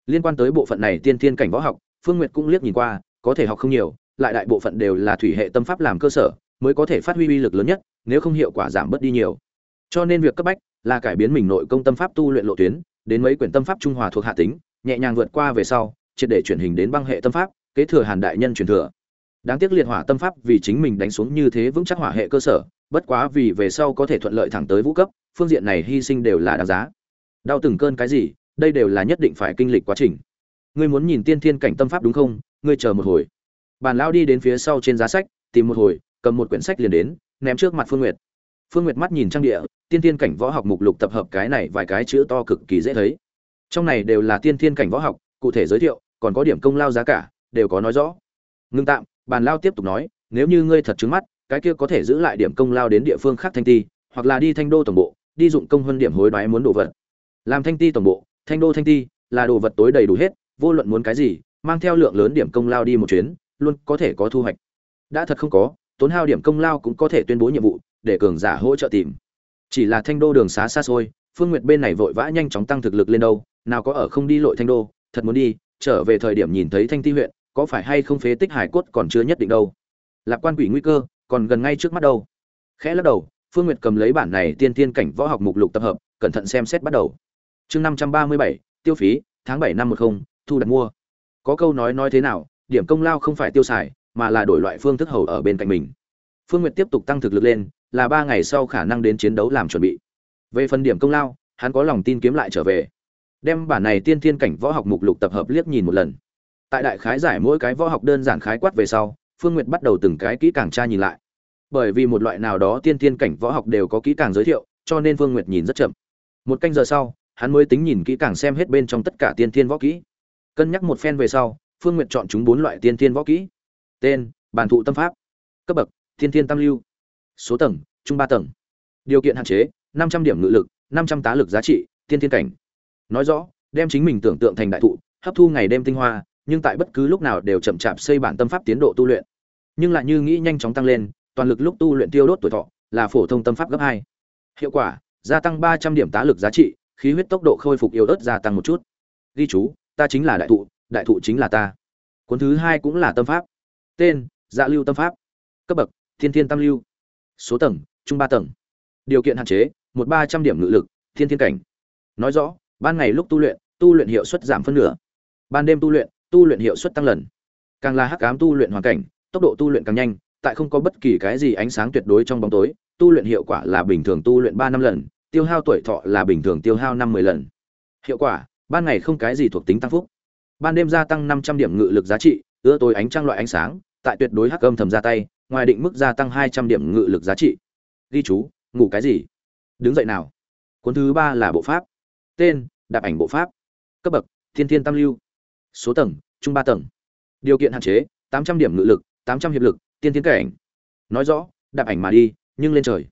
Liên quan tới bộ phận này tiên thiên cảnh võ học, phương nguyệt cũng liếc nhìn qua, có thể học không nhiều, lại đại bộ phận đều là thủy hệ tâm pháp làm cơ sở, mới có thể phát huy uy lực lớn nhất, nếu không hiệu quả giảm bớt đi nhiều. Cho nên việc cấp bách là cải biến mình nội công tâm pháp tu luyện lộ tuyến, đến mấy quyển tâm pháp trung hòa thuộc hạ tính, nhẹ nhàng vượt qua về sau, triệt để chuyển hình đến băng hệ tâm pháp, kế thừa hàn đại nhân truyền thừa đáng tiếc liệt hỏa tâm pháp vì chính mình đánh xuống như thế vững chắc hỏa hệ cơ sở, bất quá vì về sau có thể thuận lợi thẳng tới vũ cấp, phương diện này hy sinh đều là đáng giá. Đau từng cơn cái gì, đây đều là nhất định phải kinh lịch quá trình. Ngươi muốn nhìn tiên thiên cảnh tâm pháp đúng không? Ngươi chờ một hồi. Bàn lao đi đến phía sau trên giá sách, tìm một hồi, cầm một quyển sách liền đến, ném trước mặt phương nguyệt. Phương nguyệt mắt nhìn trang địa, tiên thiên cảnh võ học mục lục tập hợp cái này vài cái chữ to cực kỳ dễ thấy. Trong này đều là tiên thiên cảnh võ học, cụ thể giới thiệu, còn có điểm công lao giá cả, đều có nói rõ. Ngưng tạm bàn lao tiếp tục nói, nếu như ngươi thật trứng mắt, cái kia có thể giữ lại điểm công lao đến địa phương khác thanh ti, hoặc là đi thanh đô tổng bộ, đi dụng công hơn điểm hối đoái muốn đồ vật. Làm thanh ti tổng bộ, thanh đô thanh ti, là đồ vật tối đầy đủ hết, vô luận muốn cái gì, mang theo lượng lớn điểm công lao đi một chuyến, luôn có thể có thu hoạch. Đã thật không có, tốn hao điểm công lao cũng có thể tuyên bố nhiệm vụ, để cường giả hỗ trợ tìm. Chỉ là thanh đô đường xá xa xôi, phương nguyệt bên này vội vã nhanh chóng tăng thực lực lên đâu, nào có ở không đi lội thanh đô, thật muốn đi, trở về thời điểm nhìn thấy thanh ti huyện có phải hay không phế tích hải cốt còn chưa nhất định đâu? Lạc quan quỷ nguy cơ, còn gần ngay trước mắt đâu? Khẽ lắc đầu, phương nguyệt cầm lấy bản này tiên tiên cảnh võ học mục lục tập hợp, cẩn thận xem xét bắt đầu. Chương năm trăm ba mươi bảy, tiêu phí, tháng bảy năm một không, thu đặt mua. Có câu nói nói thế nào, điểm công lao không phải tiêu xài, mà là đổi loại phương thức hầu ở bên cạnh mình. Phương nguyệt tiếp tục tăng thực lực lên, là ba ngày sau khả năng đến chiến đấu làm chuẩn bị. Về phần điểm công lao, hắn có lòng tin kiếm lại trở về. Đem bản này tiên thiên cảnh võ học mục lục tập hợp liếc nhìn một lần tại đại khái giải mỗi cái võ học đơn giản khái quát về sau, phương nguyệt bắt đầu từng cái kỹ càng tra nhìn lại. Bởi vì một loại nào đó tiên thiên cảnh võ học đều có kỹ càng giới thiệu, cho nên phương nguyệt nhìn rất chậm. Một canh giờ sau, hắn mới tính nhìn kỹ càng xem hết bên trong tất cả tiên thiên võ kỹ. Cân nhắc một phen về sau, phương nguyệt chọn chúng bốn loại tiên thiên võ kỹ. Tên, bàn thụ tâm pháp. Cấp bậc tiên thiên tam lưu. Số tầng, trung ba tầng. Điều kiện hạn chế, năm trăm điểm ngự lực, năm trăm tá lực giá trị, tiên thiên cảnh. Nói rõ, đem chính mình tưởng tượng thành đại thụ, hấp thu ngày đêm tinh hoa nhưng tại bất cứ lúc nào đều chậm chạp xây bản tâm pháp tiến độ tu luyện. Nhưng lại như nghĩ nhanh chóng tăng lên, toàn lực lúc tu luyện tiêu đốt tuổi thọ, là phổ thông tâm pháp gấp hai. Hiệu quả, gia tăng ba trăm điểm tá lực giá trị, khí huyết tốc độ khôi phục yếu ớt gia tăng một chút. Ghi chú, ta chính là đại thụ đại thụ chính là ta. Cuốn thứ hai cũng là tâm pháp. Tên dạ lưu tâm pháp. Cấp bậc, thiên thiên tam lưu. Số tầng, trung ba tầng. Điều kiện hạn chế, một ba trăm điểm ngự lực, thiên thiên cảnh. Nói rõ, ban ngày lúc tu luyện tu luyện hiệu suất giảm phân nửa. Ban đêm tu luyện tu luyện hiệu suất tăng lần. Càng là hắc ám tu luyện hoàn cảnh, tốc độ tu luyện càng nhanh, tại không có bất kỳ cái gì ánh sáng tuyệt đối trong bóng tối, tu luyện hiệu quả là bình thường tu luyện ba năm lần, tiêu hao tuổi thọ là bình thường tiêu hao năm mười lần. Hiệu quả, ban ngày không cái gì thuộc tính tăng phúc. Ban đêm gia tăng năm trăm điểm ngự lực giá trị, ưa tối ánh trăng loại ánh sáng, tại tuyệt đối hắc âm thầm ra tay, ngoài định mức gia tăng hai trăm điểm ngự lực giá trị. Ghi chú, ngủ cái gì? Đứng dậy nào. Cuốn thứ ba là bộ pháp. Tên, đạp ảnh bộ pháp. Cấp bậc, thiên thiên tam lưu số tầng trung ba tầng. Điều kiện hạn chế, tám trăm điểm ngự lực, tám trăm hiệp lực, tiên tiến cảnh. Nói rõ, đạp ảnh mà đi, nhưng lên trời.